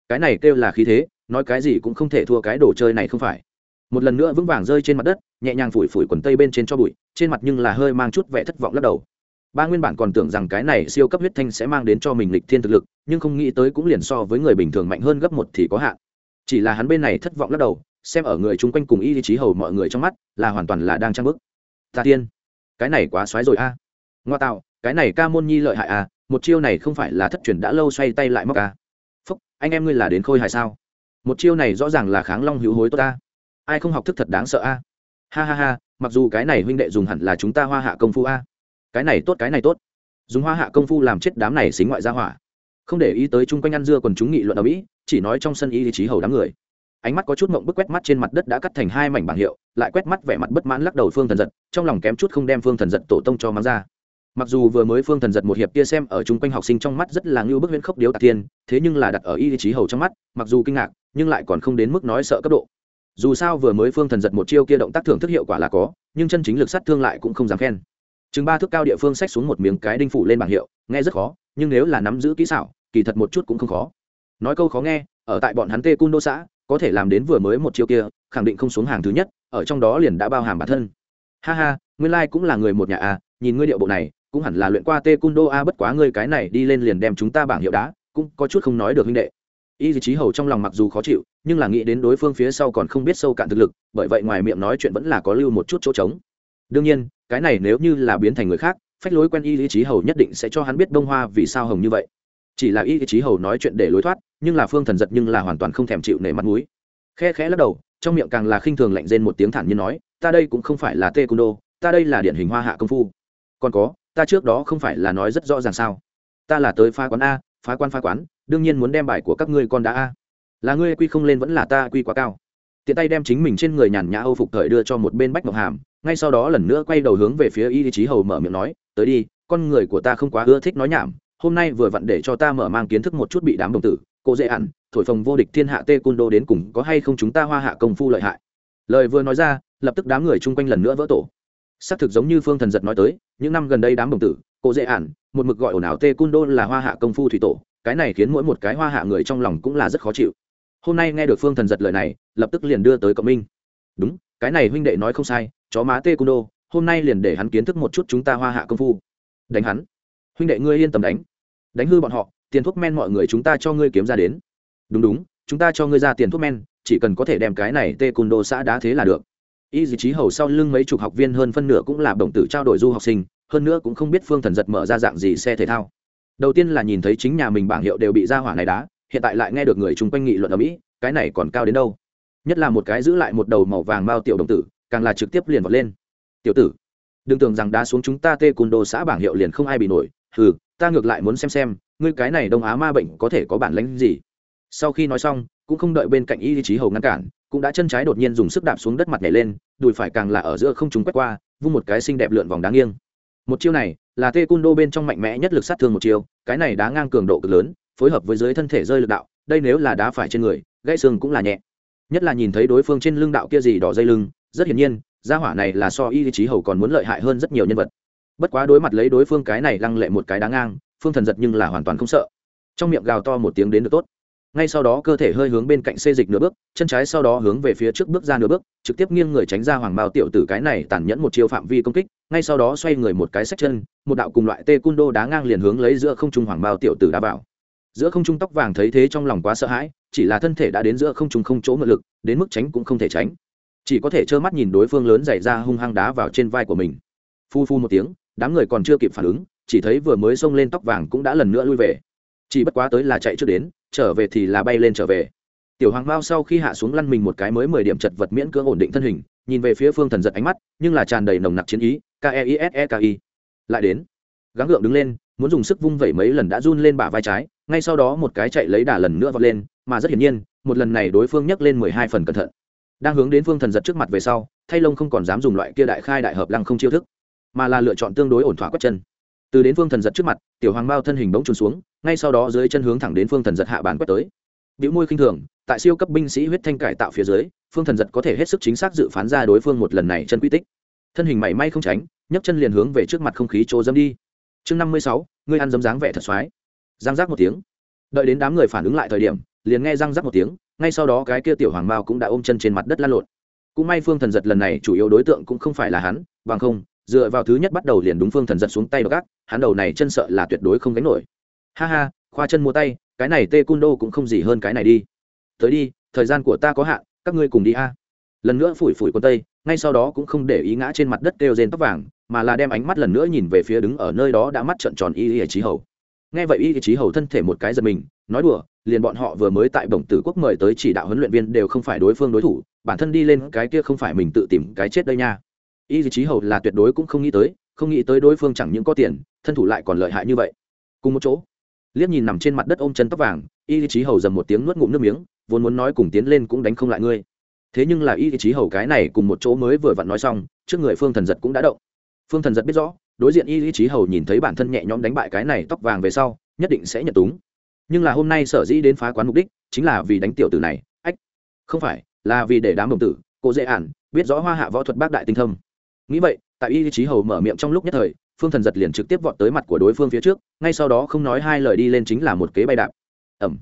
Cái này kêu là khí thế, nói cái gì cũng không thể thua cái đồ chơi này không phải một lần nữa vững vàng rơi trên mặt đất, nhẹ nhàng phủi phủi quần tây bên trên cho bụi, trên mặt nhưng là hơi mang chút vẻ thất vọng lắc đầu. Ba nguyên bản còn tưởng rằng cái này siêu cấp huyết thanh sẽ mang đến cho mình lịch thiên thực lực, nhưng không nghĩ tới cũng liền so với người bình thường mạnh hơn gấp một thì có hạn. Chỉ là hắn bên này thất vọng lắc đầu, xem ở người chung quanh cùng y lý trí hầu mọi người trong mắt, là hoàn toàn là đang trang bức ta tiên, cái này quá xoáy rồi a. Ngoa tạo, cái này ca môn nhi lợi hại a một chiêu này không phải là thất truyền đã lâu xoay tay lại móc a phúc, anh em ngươi là đến khôi hài sao? Một chiêu này rõ ràng là kháng long hữu hối tốt ta ai không học thức thật đáng sợ a? Ha ha ha, mặc dù cái này huynh đệ dùng hẳn là chúng ta hoa hạ công phu a. Cái này tốt, cái này tốt. Dùng hoa hạ công phu làm chết đám này xính ngoại gia hỏa. Không để ý tới chung quanh ăn dưa còn chúng nghị luận ở mỹ, chỉ nói trong sân y trí hầu đám người. Ánh mắt có chút mộng bức quét mắt trên mặt đất đã cắt thành hai mảnh bảng hiệu, lại quét mắt vẻ mặt bất mãn lắc đầu phương thần giật, trong lòng kém chút không đem phương thần giật tổ tông cho mắng ra. Mặc dù vừa mới phương thần giật một hiệp kia xem ở chung quanh học sinh trong mắt rất là ngưu bức huyễn khốc điếu tạc thiên, thế nhưng là đặt ở y trí hầu trong mắt, mặc dù kinh ngạc, nhưng lại còn không đến mức nói sợ cấp độ dù sao vừa mới phương thần giật một chiêu kia động tác thưởng thức hiệu quả là có, nhưng chân chính lực sát thương lại cũng không dám khen. Chừng ba thước cao địa phương xách xuống một miếng cái đinh phủ lên bảng hiệu, nghe rất khó, nhưng nếu là nắm giữ kỹ xảo, kỳ thật một chút cũng không khó. Nói câu khó nghe, ở tại bọn hắn tê Cung đô xã, có thể làm đến vừa mới một chiêu kia, khẳng định không xuống hàng thứ nhất, ở trong đó liền đã bao hàm bản thân. Ha ha, nguyên lai、like、cũng là người một nhà a nhìn ngươi điệu bộ này, cũng hẳn là luyện qua tê Cung đô a bất quá ngươi cái này đi lên liền đem chúng ta bảng hiệu đá, cũng có chút không nói được huynh đệ y trí hầu trong lòng mặc dù khó chịu, nhưng là nghĩ đến đối phương phía sau còn không biết sâu cạn thực lực, bởi vậy ngoài miệng nói chuyện vẫn là có lưu một chút chỗ trống. Đương nhiên, cái này nếu như là biến thành người khác, phách lối quen y lý trí hầu nhất định sẽ cho hắn biết đông hoa vì sao hồng như vậy. Chỉ là y lý trí hầu nói chuyện để lối thoát, nhưng là phương thần giật nhưng là hoàn toàn không thèm chịu nể mặt mũi. Khe khẽ lắc đầu, trong miệng càng là khinh thường lạnh rên một tiếng thản như nói, ta đây cũng không phải là tê cung đô, ta đây là điển hình hoa hạ công phu. Còn có, ta trước đó không phải là nói rất rõ ràng sao? Ta là tới Pha quán a phá quan phá quán, đương nhiên muốn đem bài của các ngươi con đã a. Là ngươi quy không lên vẫn là ta quy quá cao. Tiện tay đem chính mình trên người nhàn nhã âu phục thời đưa cho một bên bách ngọc hàm, ngay sau đó lần nữa quay đầu hướng về phía y trí hầu mở miệng nói, tới đi, con người của ta không quá ưa thích nói nhảm, hôm nay vừa vặn để cho ta mở mang kiến thức một chút bị đám đồng tử, cô dễ ẩn thổi phồng vô địch thiên hạ tê cun đô đến cùng có hay không chúng ta hoa hạ công phu lợi hại. Lời vừa nói ra, lập tức đám người chung quanh lần nữa vỡ tổ xác thực giống như phương thần giật nói tới, những năm gần đây đám đồng tử, cô dễ ản, một mực gọi ồn ào tê cun đô là hoa hạ công phu thủy tổ, cái này khiến mỗi một cái hoa hạ người trong lòng cũng là rất khó chịu. Hôm nay nghe được phương thần giật lời này, lập tức liền đưa tới cộng minh. Đúng, cái này huynh đệ nói không sai, chó má tê cun đô, hôm nay liền để hắn kiến thức một chút chúng ta hoa hạ công phu. Đánh hắn. Huynh đệ ngươi yên tâm đánh. Đánh hư bọn họ, tiền thuốc men mọi người chúng ta cho ngươi kiếm ra đến. Đúng đúng, chúng ta cho ngươi ra tiền thuốc men, chỉ cần có thể đem cái này tê cun đô xã đá thế là được y dị trí hầu sau lưng mấy chục học viên hơn phân nửa cũng là đồng tử trao đổi du học sinh, hơn nữa cũng không biết phương thần giật mở ra dạng gì xe thể thao. Đầu tiên là nhìn thấy chính nhà mình bảng hiệu đều bị ra hỏa này đá, hiện tại lại nghe được người chung quanh nghị luận ở mỹ, cái này còn cao đến đâu? Nhất là một cái giữ lại một đầu màu vàng mao tiểu đồng tử, càng là trực tiếp liền vọt lên. Tiểu tử, đừng tưởng rằng đá xuống chúng ta tê cùn đồ xã bảng hiệu liền không ai bị nổi. Ừ ta ngược lại muốn xem xem, ngươi cái này đông á ma bệnh có thể có bản lánh gì? Sau khi nói xong, cũng không đợi bên cạnh y trí hầu ngăn cản cũng đã chân trái đột nhiên dùng sức đạp xuống đất mặt nhảy lên, đùi phải càng là ở giữa không chúng quét qua, vung một cái xinh đẹp lượn vòng đáng nghiêng. Một chiêu này, là tê cung đô bên trong mạnh mẽ nhất lực sát thương một chiêu, cái này đá ngang cường độ cực lớn, phối hợp với dưới thân thể rơi lực đạo, đây nếu là đá phải trên người, gãy xương cũng là nhẹ. Nhất là nhìn thấy đối phương trên lưng đạo kia gì đỏ dây lưng, rất hiển nhiên, gia hỏa này là so y trí hầu còn muốn lợi hại hơn rất nhiều nhân vật. Bất quá đối mặt lấy đối phương cái này lăng lệ một cái đá ngang, phương thần giật nhưng là hoàn toàn không sợ. Trong miệng gào to một tiếng đến được tốt ngay sau đó cơ thể hơi hướng bên cạnh xê dịch nửa bước, chân trái sau đó hướng về phía trước bước ra nửa bước, trực tiếp nghiêng người tránh ra hoàng bao tiểu tử cái này tàn nhẫn một chiêu phạm vi công kích, ngay sau đó xoay người một cái sách chân, một đạo cùng loại tê cun đô đá ngang liền hướng lấy giữa không trung hoàng bao tiểu tử đá vào. Giữa không trung tóc vàng thấy thế trong lòng quá sợ hãi, chỉ là thân thể đã đến giữa không trung không chỗ mượn lực, đến mức tránh cũng không thể tránh. Chỉ có thể trơ mắt nhìn đối phương lớn dày ra hung hăng đá vào trên vai của mình. Phu phu một tiếng, đám người còn chưa kịp phản ứng, chỉ thấy vừa mới xông lên tóc vàng cũng đã lần nữa lui về. Chỉ bất quá tới là chạy trước đến trở về thì là bay lên trở về. Tiểu hoàng mao sau khi hạ xuống lăn mình một cái mới mười điểm chật vật miễn cưỡng ổn định thân hình, nhìn về phía phương thần giật ánh mắt, nhưng là tràn đầy nồng nặc chiến ý, k e i s e k i. Lại đến. Gắng gượng đứng lên, muốn dùng sức vung vẩy mấy lần đã run lên bả vai trái, ngay sau đó một cái chạy lấy đà lần nữa vọt lên, mà rất hiển nhiên, một lần này đối phương nhấc lên mười hai phần cẩn thận. Đang hướng đến phương thần giật trước mặt về sau, thay lông không còn dám dùng loại kia đại khai đại hợp lăng không chiêu thức, mà là lựa chọn tương đối ổn thỏa quất chân từ đến phương thần giật trước mặt, tiểu hoàng bao thân hình bỗng trùn xuống, ngay sau đó dưới chân hướng thẳng đến phương thần giật hạ bàn quét tới. Biểu môi khinh thường, tại siêu cấp binh sĩ huyết thanh cải tạo phía dưới, phương thần giật có thể hết sức chính xác dự phán ra đối phương một lần này chân quy tích. Thân hình mảy may không tránh, nhấc chân liền hướng về trước mặt không khí trô dâm đi. Chương năm mươi sáu, ngươi ăn dấm dáng vẻ thật xoái. Giang giác một tiếng. Đợi đến đám người phản ứng lại thời điểm, liền nghe răng rắc một tiếng, ngay sau đó cái kia tiểu hoàng mao cũng đã ôm chân trên mặt đất lăn lộn. Cũng may phương thần giật lần này chủ yếu đối tượng cũng không phải là hắn, bằng không dựa vào thứ nhất bắt đầu liền đúng phương thần giật xuống tay đ gác hắn đầu này chân sợ là tuyệt đối không gánh nổi. Ha ha, khoa chân mua tay, cái này tê cung đô cũng không gì hơn cái này đi. Tới đi, thời gian của ta có hạn, các ngươi cùng đi a. Lần nữa phủi phủi con tây, ngay sau đó cũng không để ý ngã trên mặt đất kêu rên tóc vàng, mà là đem ánh mắt lần nữa nhìn về phía đứng ở nơi đó đã mắt trợn tròn y y trí hầu. Nghe vậy y y trí hầu thân thể một cái giật mình, nói đùa, liền bọn họ vừa mới tại bổng tử quốc mời tới chỉ đạo huấn luyện viên đều không phải đối phương đối thủ, bản thân đi lên cái kia không phải mình tự tìm cái chết đây nha y y trí hầu là tuyệt đối cũng không nghĩ tới, không nghĩ tới đối phương chẳng những có tiền, thân thủ lại còn lợi hại như vậy. Cùng một chỗ, liếc nhìn nằm trên mặt đất ôm chân tóc vàng, y trí hầu dầm một tiếng nuốt ngụm nước miếng, vốn muốn nói cùng tiến lên cũng đánh không lại ngươi. Thế nhưng là y trí hầu cái này cùng một chỗ mới vừa vặn nói xong, trước người phương thần giật cũng đã động. Phương thần giật biết rõ, đối diện y trí hầu nhìn thấy bản thân nhẹ nhõm đánh bại cái này tóc vàng về sau, nhất định sẽ nhận túng. Nhưng là hôm nay sở dĩ đến phá quán mục đích, chính là vì đánh tiểu tử này. Ách, không phải, là vì để đám đồng tử, cô dễ ản, biết rõ hoa hạ võ thuật bác đại tinh thâm nghĩ vậy, tại y trí hầu mở miệng trong lúc nhất thời, phương thần giật liền trực tiếp vọt tới mặt của đối phương phía trước, ngay sau đó không nói hai lời đi lên chính là một kế bay đạp. Ẩm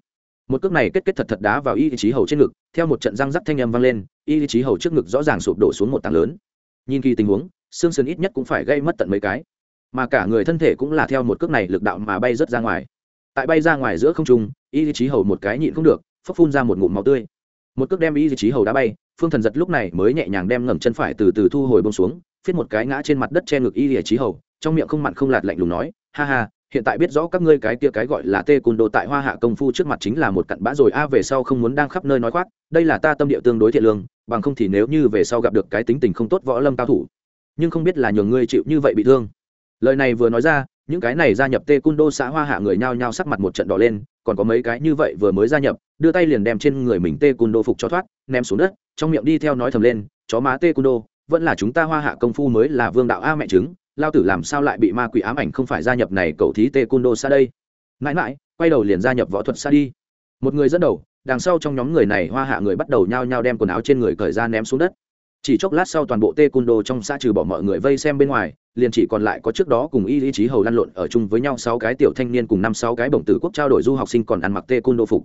một cước này kết kết thật thật đá vào y trí hầu trên ngực, theo một trận răng rắc thanh âm vang lên, y trí hầu trước ngực rõ ràng sụp đổ xuống một tảng lớn. Nhìn kỳ tình huống xương sườn ít nhất cũng phải gây mất tận mấy cái. Mà cả người thân thể cũng là theo một cước này lực đạo mà bay rớt ra ngoài. Tại bay ra ngoài giữa không trung, y trí hầu một cái nhịn không được phấp phun ra một ngụm máu tươi một cước đem y trí hầu đá bay, phương thần giật lúc này mới nhẹ nhàng đem ngẩng chân phải từ từ thu hồi bông xuống, phiết một cái ngã trên mặt đất che ngực y trí hầu, trong miệng không mặn không lạt lạnh lùng nói, ha ha, hiện tại biết rõ các ngươi cái kia cái gọi là tê cùn đồ tại hoa hạ công phu trước mặt chính là một cặn bã rồi, a, về sau không muốn đang khắp nơi nói khoác, đây là ta tâm địa tương đối thiện lương, bằng không thì nếu như về sau gặp được cái tính tình không tốt võ lâm cao thủ, nhưng không biết là nhường ngươi chịu như vậy bị thương. Lời này vừa nói ra những cái này gia nhập tê cun đô xã hoa hạ người nhao nhao sắc mặt một trận đỏ lên, còn có mấy cái như vậy vừa mới gia nhập, đưa tay liền đem trên người mình tê cun đô phục cho thoát, ném xuống đất, trong miệng đi theo nói thầm lên, chó má tê cun đô vẫn là chúng ta hoa hạ công phu mới là vương đạo a mẹ chứng lao tử làm sao lại bị ma quỷ ám ảnh không phải gia nhập này cậu thí tê cun đô xa đây? Mãi mãi, quay đầu liền gia nhập võ thuật xa đi. Một người dẫn đầu, đằng sau trong nhóm người này hoa hạ người bắt đầu nhao nhao đem quần áo trên người cởi ra ném xuống đất chỉ chốc lát sau toàn bộ tê cun đô trong xã trừ bỏ mọi người vây xem bên ngoài, liền chỉ còn lại có trước đó cùng y lý trí hầu lăn lộn ở chung với nhau sáu cái tiểu thanh niên cùng năm sáu cái bổng tử quốc trao đổi du học sinh còn ăn mặc tê cun đô phục.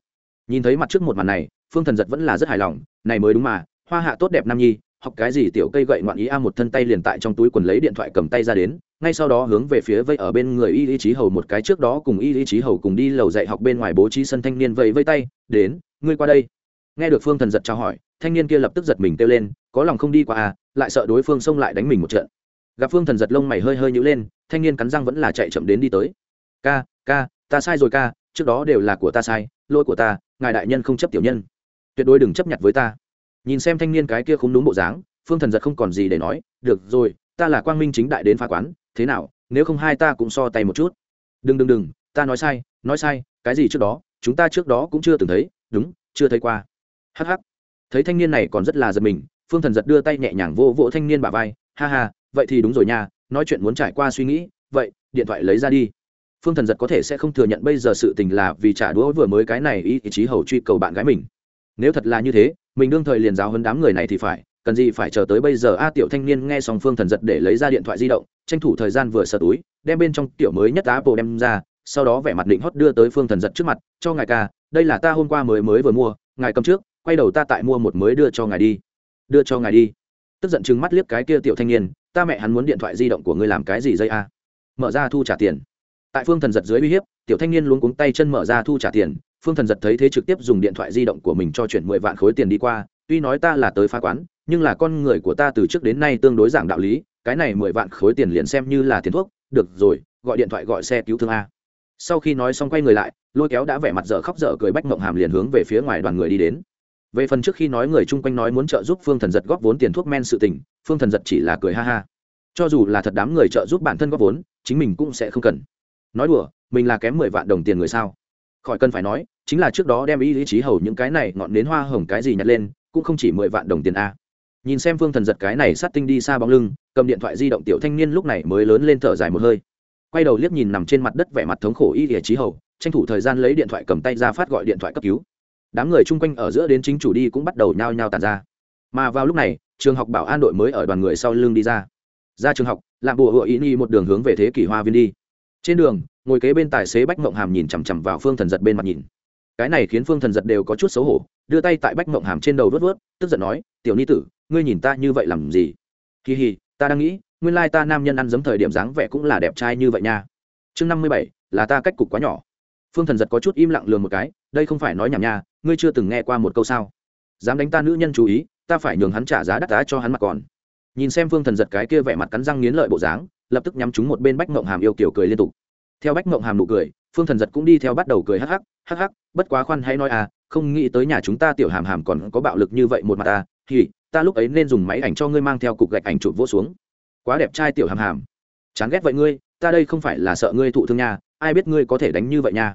Nhìn thấy mặt trước một màn này, phương thần giật vẫn là rất hài lòng, này mới đúng mà, hoa hạ tốt đẹp nam nhi, học cái gì tiểu cây gậy ngoạn ý a một thân tay liền tại trong túi quần lấy điện thoại cầm tay ra đến, ngay sau đó hướng về phía vây ở bên người y lý trí hầu một cái trước đó cùng y lý trí hầu cùng đi lầu dạy học bên ngoài bố trí sân thanh niên vây vây tay, đến, ngươi qua đây. Nghe được phương thần giật chào hỏi, thanh niên kia lập tức giật mình kêu lên có lòng không đi qua à lại sợ đối phương xông lại đánh mình một trận. Gặp phương thần giật lông mày hơi hơi nhữ lên, thanh niên cắn răng vẫn là chạy chậm đến đi tới. Ca ca, ta sai rồi ca, trước đó đều là của ta sai, lỗi của ta, ngài đại nhân không chấp tiểu nhân. Tuyệt đối đừng chấp nhận với ta. Nhìn xem thanh niên cái kia không đúng bộ dáng, phương thần giật không còn gì để nói, được rồi, ta là quang minh chính đại đến phá quán, thế nào, nếu không hai ta cũng so tay một chút. Đừng đừng đừng, ta nói sai nói sai, cái gì trước đó, chúng ta trước đó cũng chưa từng thấy, đúng, chưa thấy qua. Hh ắ c ắ c thấy thanh niên này còn rất là giật mình phương thần giật đưa tay nhẹ nhàng vô vỗ thanh niên bà vai, ha ha, vậy thì đúng rồi nha, nói chuyện muốn trải qua suy nghĩ, vậy, điện thoại lấy ra đi. Phương thần giật có thể sẽ không thừa nhận bây giờ sự tình là vì trả đũa vừa mới cái này ý chí hầu truy cầu bạn gái mình. Nếu thật là như thế, mình đương thời liền giáo hơn đám người này thì phải, cần gì phải chờ tới bây giờ a tiểu thanh niên nghe xong phương thần giật để lấy ra điện thoại di động, tranh thủ thời gian vừa sờ túi, đem bên trong tiểu mới nhất apple đem ra, sau đó vẻ mặt định hót đưa tới phương thần giật trước mặt, cho ngài ca, đây là ta hôm qua mới mới vừa mua, ngài cầm trước, quay đầu ta tại mua một mới đưa cho ngài đi đưa cho ngài đi. Tức giận chừng mắt liếc cái kia tiểu thanh niên, ta mẹ hắn muốn điện thoại di động của ngươi làm cái gì dây a? Mở ra thu trả tiền. Tại phương thần giật dưới uy hiếp, tiểu thanh niên luôn cuống tay chân mở ra thu trả tiền. Phương thần giật thấy thế trực tiếp dùng điện thoại di động của mình cho chuyển mười vạn khối tiền đi qua, tuy nói ta là tới phá quán, nhưng là con người của ta từ trước đến nay tương đối giảng đạo lý, cái này mười vạn khối tiền liền xem như là tiền thuốc. Được rồi, gọi điện thoại gọi xe cứu thương a. Sau khi nói xong quay người lại, lôi kéo đã vẻ mặt dở khóc dở cười bách mộng hàm liền hướng về phía ngoài đoàn người đi đến về phần trước khi nói người chung quanh nói muốn trợ giúp phương thần giật góp vốn tiền thuốc men sự tình, phương thần giật chỉ là cười ha ha. Cho dù là thật đám người trợ giúp bản thân góp vốn, chính mình cũng sẽ không cần. Nói đùa, mình là kém mười vạn đồng tiền người sao? Khỏi cần phải nói, chính là trước đó đem ý lý trí hầu những cái này ngọn nến hoa hồng cái gì nhặt lên, cũng không chỉ mười vạn đồng tiền a. Nhìn xem phương thần giật cái này sát tinh đi xa bóng lưng, cầm điện thoại di động tiểu thanh niên lúc này mới lớn lên thở dài một hơi. Quay đầu liếc nhìn nằm trên mặt đất vẻ mặt thống khổ y địa trí hầu, tranh thủ thời gian lấy điện thoại cầm tay ra phát gọi điện thoại cấp cứu đám người chung quanh ở giữa đến chính chủ đi cũng bắt đầu nhao nhao tàn ra. Mà vào lúc này, trường học bảo an đội mới ở đoàn người sau lưng đi ra. Ra trường học làm bùa hựa ý nhi một đường hướng về thế kỷ hoa viên đi. Trên đường, ngồi kế bên tài xế bách mộng hàm nhìn chằm chằm vào phương thần giật bên mặt nhìn. Cái này khiến phương thần giật đều có chút xấu hổ, đưa tay tại bách mộng hàm trên đầu vớt vớt tức giận nói, tiểu ni tử, ngươi nhìn ta như vậy làm gì? Kỳ hì ta đang nghĩ, nguyên lai ta nam nhân ăn giấm thời điểm dáng vẻ cũng là đẹp trai như vậy nha. Chương năm mươi bảy, là ta cách cục quá nhỏ. Phương thần giật có chút im lặng lường một cái, đây không phải nói nhảm nha ngươi chưa từng nghe qua một câu sao? Dám đánh ta nữ nhân chú ý, ta phải nhường hắn trả giá đắt đá cho hắn mặt còn. Nhìn xem phương thần giật cái kia vẻ mặt cắn răng nghiến lợi bộ dáng, lập tức nhắm chúng một bên bách mộng hàm yêu kiểu cười liên tục. Theo bách mộng hàm nụ cười, phương thần giật cũng đi theo bắt đầu cười hắc hắc hắc hắc, bất quá khoan hay nói à không nghĩ tới nhà chúng ta tiểu hàm hàm còn có bạo lực như vậy một mặt à, ta thì ta lúc ấy nên dùng máy ảnh cho ngươi mang theo cục gạch ảnh chụp vỗ xuống. Quá đẹp trai tiểu hàm hàm. Chán ghét vậy ngươi, ta đây không phải là sợ ngươi thụ thương nha, ai biết ngươi có thể đánh như vậy nha.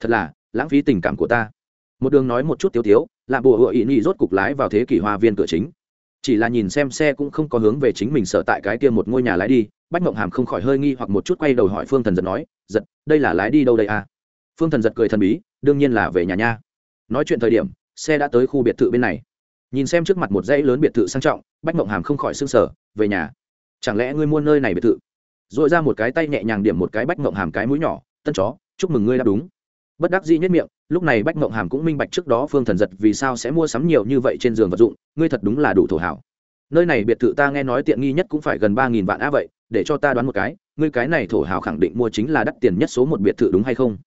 Thật là, lãng phí tình cảm của ta một đường nói một chút tiếu tiếu là bùa hựa ý nhị rốt cục lái vào thế kỷ hoa viên cửa chính. Chỉ là nhìn xem xe cũng không có hướng về chính mình sở tại cái kia một ngôi nhà lái đi, bách mộng hàm không khỏi hơi nghi hoặc một chút quay đầu hỏi phương thần giật nói, giật, đây là lái đi đâu đây à? Phương thần giật cười thần bí, đương nhiên là về nhà nha. Nói chuyện thời điểm, xe đã tới khu biệt thự bên này. Nhìn xem trước mặt một dãy lớn biệt thự sang trọng, bách mộng hàm không khỏi s ư n g sở về nhà? Chẳng lẽ ngươi mua nơi này biệt thự? R ồ i ra một cái tay nhẹ nhàng điểm một cái bách mộng hàm cái mũi nhỏ, tân chó, chúc mừng ngươi đã đúng. Bất đắc dĩ nhất miệng lúc này bách mộng hàm cũng minh bạch trước đó phương thần giật vì sao sẽ mua sắm nhiều như vậy trên giường vật dụng, ngươi thật đúng là đủ thổ hảo. Nơi này biệt thự ta nghe nói tiện nghi nhất cũng phải gần ba nghìn vạn á vậy, để cho ta đoán một cái, ngươi cái này thổ hảo khẳng định mua chính là đắt tiền nhất số một biệt thự đúng hay không?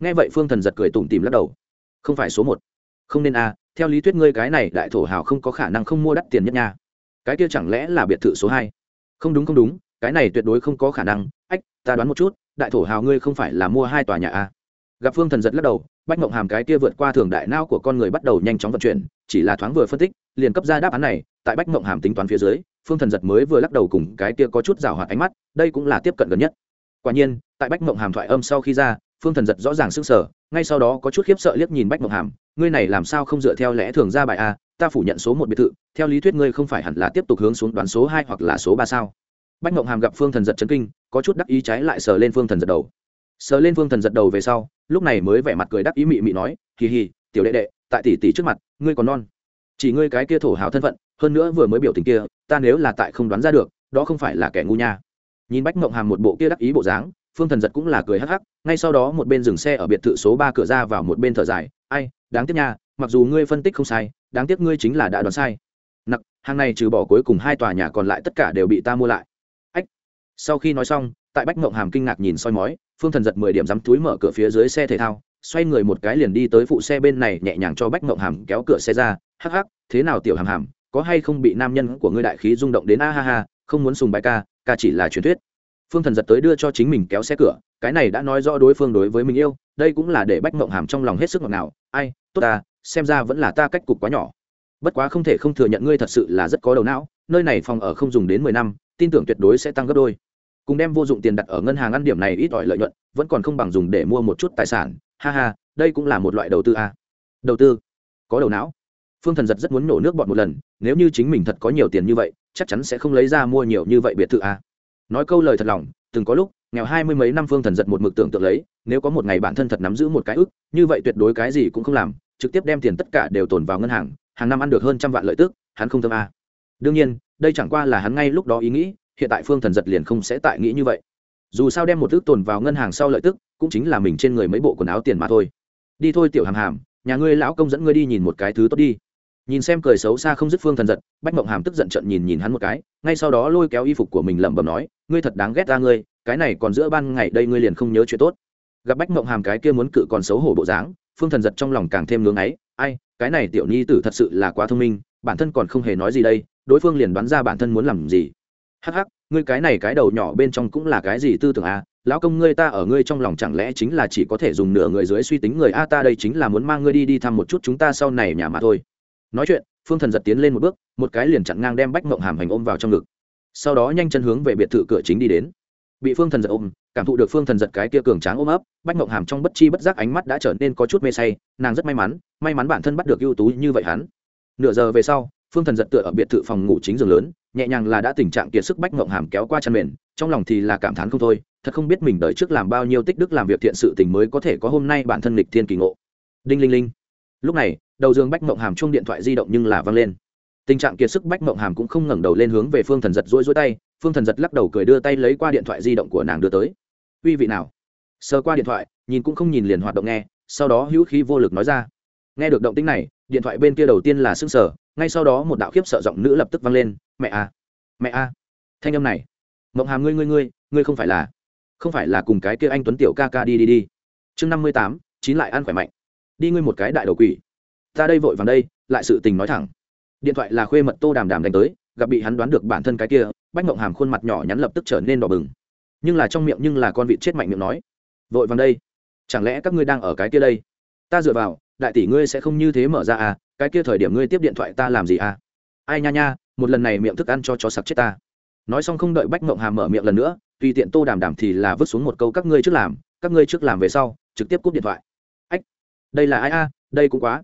Nghe vậy phương thần giật cười tủm tìm lắc đầu. Không phải số một. Không nên a, theo lý thuyết ngươi cái này đại thổ hào không có khả năng không mua đắt tiền nhất nha. Cái kia chẳng lẽ là biệt thự số hai? Không đúng không đúng, cái này tuyệt đối không có khả năng. Ách, ta đoán một chút, đại thổ hào ngươi không phải là mua hai tòa nhà a. Gặp phương thần giật lắc đầu bách mộng hàm cái kia vượt qua thường đại não của con người bắt đầu nhanh chóng vận chuyển chỉ là thoáng vừa phân tích liền cấp ra đáp án này tại bách mộng hàm tính toán phía dưới phương thần giật mới vừa lắc đầu cùng cái kia có chút rào hoạt ánh mắt đây cũng là tiếp cận gần nhất. Quả nhiên tại bách mộng hàm thoại âm sau khi ra phương thần giật rõ ràng s sờ, sở ngay sau đó có chút khiếp sợ liếc nhìn bách mộng hàm ngươi này làm sao không dựa theo lẽ thường ra bài a ta phủ nhận số một biệt thự theo lý thuyết ngươi không phải hẳn là tiếp tục hướng xuống đoán số hai hoặc là số ba sao? Bách mộng hàm gặp phương thần giật chấn kinh có chút đắc ý trái lại sờ lên phương thần giật đầu sờ lên phương thần giật đầu về sau, lúc này mới vẻ mặt cười đắc ý mị mị nói, hì hì, tiểu đệ đệ, tại tỷ tỷ trước mặt, ngươi còn non. Chỉ ngươi cái kia thổ hào thân phận, hơn nữa vừa mới biểu tình kia, ta nếu là tại không đoán ra được, đó không phải là kẻ ngu nha. Nhìn bách mộng hàm một bộ kia đắc ý bộ dáng, phương thần giật cũng là cười hắc hắc, ngay sau đó một bên dừng xe ở biệt thự số ba cửa ra vào một bên thở dài, ai, đáng tiếc nha, mặc dù ngươi phân tích không sai, đáng tiếc ngươi chính là đã đoán sai. Nặc, hàng này trừ bỏ cuối cùng hai tòa nhà còn lại tất cả đều bị ta mua lại. Ách. Sau khi nói xong, tại bách mộng hàm kinh ngạc nhìn soi mói phương thần giật mười điểm dám túi mở cửa phía dưới xe thể thao, xoay người một cái liền đi tới phụ xe bên này nhẹ nhàng cho bách mộng hàm kéo cửa xe ra, hắc hắc, thế nào tiểu hàm hàm, có hay không bị nam nhân của ngươi đại khí rung động đến a ha ha, không muốn sùng bài ca ca chỉ là truyền thuyết. Phương thần giật tới đưa cho chính mình kéo xe cửa, cái này đã nói rõ đối phương đối với mình yêu, đây cũng là để bách mộng hàm trong lòng hết sức ngọt nào ai, tốt ta, xem ra vẫn là ta cách cục quá nhỏ. Bất quá không thể không thừa nhận ngươi thật sự là rất có đầu não, nơi này phòng ở không dùng đến mười năm, tin tưởng tuyệt đối sẽ tăng gấp đôi cùng đem vô dụng tiền đặt ở ngân hàng ăn điểm này ít ỏi lợi nhuận, vẫn còn không bằng dùng để mua một chút tài sản. Ha ha, đây cũng là một loại đầu tư a. À. đầu tư? Có đầu não. Phương thần giật rất muốn nổ nước bọn một lần, nếu như chính mình thật có nhiều tiền như vậy, chắc chắn sẽ không lấy ra mua nhiều như vậy biệt thự a. À nói câu lời thật lòng, từng có lúc, nghèo hai mươi mấy năm phương thần giật một mực tưởng tượng lấy, nếu có một ngày bản thân thật nắm giữ một cái ức, như vậy tuyệt đối cái gì cũng không làm, trực tiếp đem tiền tất cả đều tồn vào ngân hàng hàng năm ăn được hơn trăm vạn lợi tức, hắn không thơm a. Đương nhiên, đây chẳng qua là hắn ngay lúc đó ý nghĩ hiện tại phương thần giật liền không sẽ tại nghĩ như vậy. Dù sao đem một ước tồn vào ngân hàng sau lợi tức, cũng chính là mình trên người mấy bộ quần áo tiền mà thôi. Đi thôi tiểu hàm hàm, nhà ngươi lão công dẫn ngươi đi nhìn một cái thứ tốt đi. Nhìn xem cười xấu xa không dứt phương thần giật, bách mộng hàm tức giận trận nhìn nhìn hắn một cái, ngay sau đó lôi kéo y phục của mình lẩm bẩm nói, ngươi thật đáng ghét ra ngươi, cái này còn giữa ban ngày đây ngươi liền không nhớ chuyện tốt. Gặp bách mộng hàm cái kia muốn cự còn xấu hổ bộ dáng, phương thần giật trong lòng càng thêm ngưỡng ấy, ai, cái này tiểu nhi tử thật sự là quá thông minh, bản thân còn không hề nói gì đây, đối phương liền đoán ra bản thân muốn làm gì hắc hắc, ngươi cái này cái đầu nhỏ bên trong cũng là cái gì tư tưởng à? Lão công ngươi ta ở ngươi trong lòng chẳng lẽ chính là chỉ có thể dùng nửa người dưới suy tính người a? Ta đây chính là muốn mang ngươi đi đi thăm một chút chúng ta sau này nhà mà thôi. Nói chuyện, phương thần giật tiến lên một bước, một cái liền chặn ngang đem bách mộng hàm hành ôm vào trong ngực. Sau đó nhanh chân hướng về biệt thự cửa chính đi đến. Bị phương thần giật ôm, cảm thụ được phương thần giật cái kia cường tráng ôm ấp, bách mộng hàm trong bất chi bất giác ánh mắt đã trở nên có chút mê say, nàng rất may mắn may mắn bản thân bắt được ưu tú như vậy hắn. Nửa giờ về sau, phương thần giật tựa ở biệt thự phòng ngủ chính giường lớn nhẹ nhàng là đã tình trạng kiệt sức bách ngộng hàm kéo qua chăn mền, trong lòng thì là cảm thán không thôi, thật không biết mình đợi trước làm bao nhiêu tích đức làm việc thiện sự tình mới có thể có hôm nay bản thân lịch thiên kỳ ngộ. Đinh linh linh. Lúc này, đầu giường bách mộng hàm chung điện thoại di động nhưng là văng lên. Tình trạng kiệt sức bách mộng hàm cũng không ngẩng đầu lên hướng về phương thần giật rỗi rỗi tay, phương thần giật lắc đầu cười đưa tay lấy qua điện thoại di động của nàng đưa tới. Uy vị nào? Sờ qua điện thoại, nhìn cũng không nhìn liền hoạt động nghe, sau đó hữu khí vô lực nói ra nghe được động tĩnh này điện thoại bên kia đầu tiên là sững sờ, sở ngay sau đó một đạo khiếp sợ giọng nữ lập tức vang lên mẹ a mẹ a thanh âm này mộng hàm ngươi ngươi ngươi ngươi không phải là không phải là cùng cái kia anh tuấn tiểu ca ca đi đi đi. Chương năm mươi tám chín lại ăn khỏe mạnh. Đi ngươi một cái đại đầu quỷ. Ta đây vội vàng đây lại sự tình nói thẳng. Điện thoại là khuê mật tô đàm đàm đánh tới gặp bị hắn đoán được bản thân cái kia bách mộng hàm khuôn mặt nhỏ nhắn lập tức trở nên đỏ bừng. Nhưng là trong miệng nhưng là con vịt chết mạnh miệng nói vội vàng đây chẳng lẽ các ngươi đang ở cái kia đây? Ta dựa vào đại tỷ ngươi sẽ không như thế mở ra à cái kia thời điểm ngươi tiếp điện thoại ta làm gì à? Ai nha nha, một lần này miệng thức ăn cho chó sặc chết ta. Nói xong không đợi bách mộng hàm mở miệng lần nữa, tùy tiện tô đàm đàm thì là vứt xuống một câu các ngươi trước làm, các ngươi trước làm về sau, trực tiếp cúp điện thoại. Ách, đây là ai a, đây cũng quá.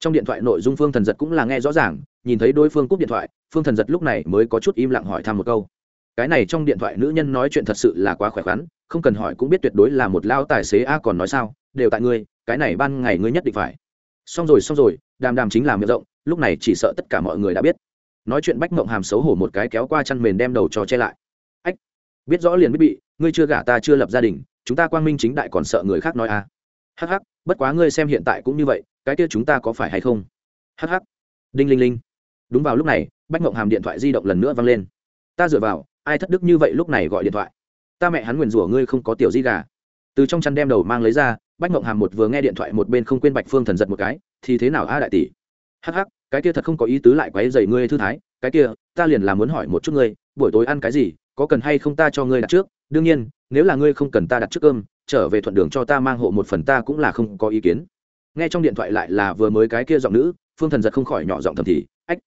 Trong điện thoại nội dung phương thần giật cũng là nghe rõ ràng, nhìn thấy đối phương cúp điện thoại, phương thần giật lúc này mới có chút im lặng hỏi thăm một câu. Cái này trong điện thoại nữ nhân nói chuyện thật sự là quá khỏe khoắn, không cần hỏi cũng biết tuyệt đối là một lao tài xế a còn nói sao? Đều tại ngươi, cái này ban ngày ngươi nhất định phải. Xong rồi xong rồi, đàm đàm chính là miệng rộng, lúc này chỉ sợ tất cả mọi người đã biết. Nói chuyện bách mộng hàm xấu hổ một cái kéo qua chăn mền đem đầu cho che lại. Ách, biết rõ liền biết bị, ngươi chưa gả ta chưa lập gia đình, chúng ta quang minh chính đại còn sợ người khác nói à. Hắc hắc, bất quá ngươi xem hiện tại cũng như vậy, cái kia chúng ta có phải hay không? Hắc hắc. Đinh linh linh. Đúng vào lúc này, bách mộng hàm điện thoại di động lần nữa vang lên. Ta dựa vào, ai thất đức như vậy lúc này gọi điện thoại? Ta mẹ hắn nguyền rủa ngươi không có tiểu di gà. Từ trong chăn đem đầu mang lấy ra bách mộng hàm một vừa nghe điện thoại một bên không quên bạch phương thần giật một cái, thì thế nào a đại tỷ? Hắc hắc, cái kia thật không có ý tứ lại quấy dày ngươi thư thái, cái kia, ta liền là muốn hỏi một chút ngươi, buổi tối ăn cái gì, có cần hay không ta cho ngươi đặt trước? Đương nhiên, nếu là ngươi không cần ta đặt trước cơm, trở về thuận đường cho ta mang hộ một phần ta cũng là không có ý kiến. Nghe trong điện thoại lại là vừa mới cái kia giọng nữ, phương thần giật không khỏi nhỏ giọng thầm thì, ách,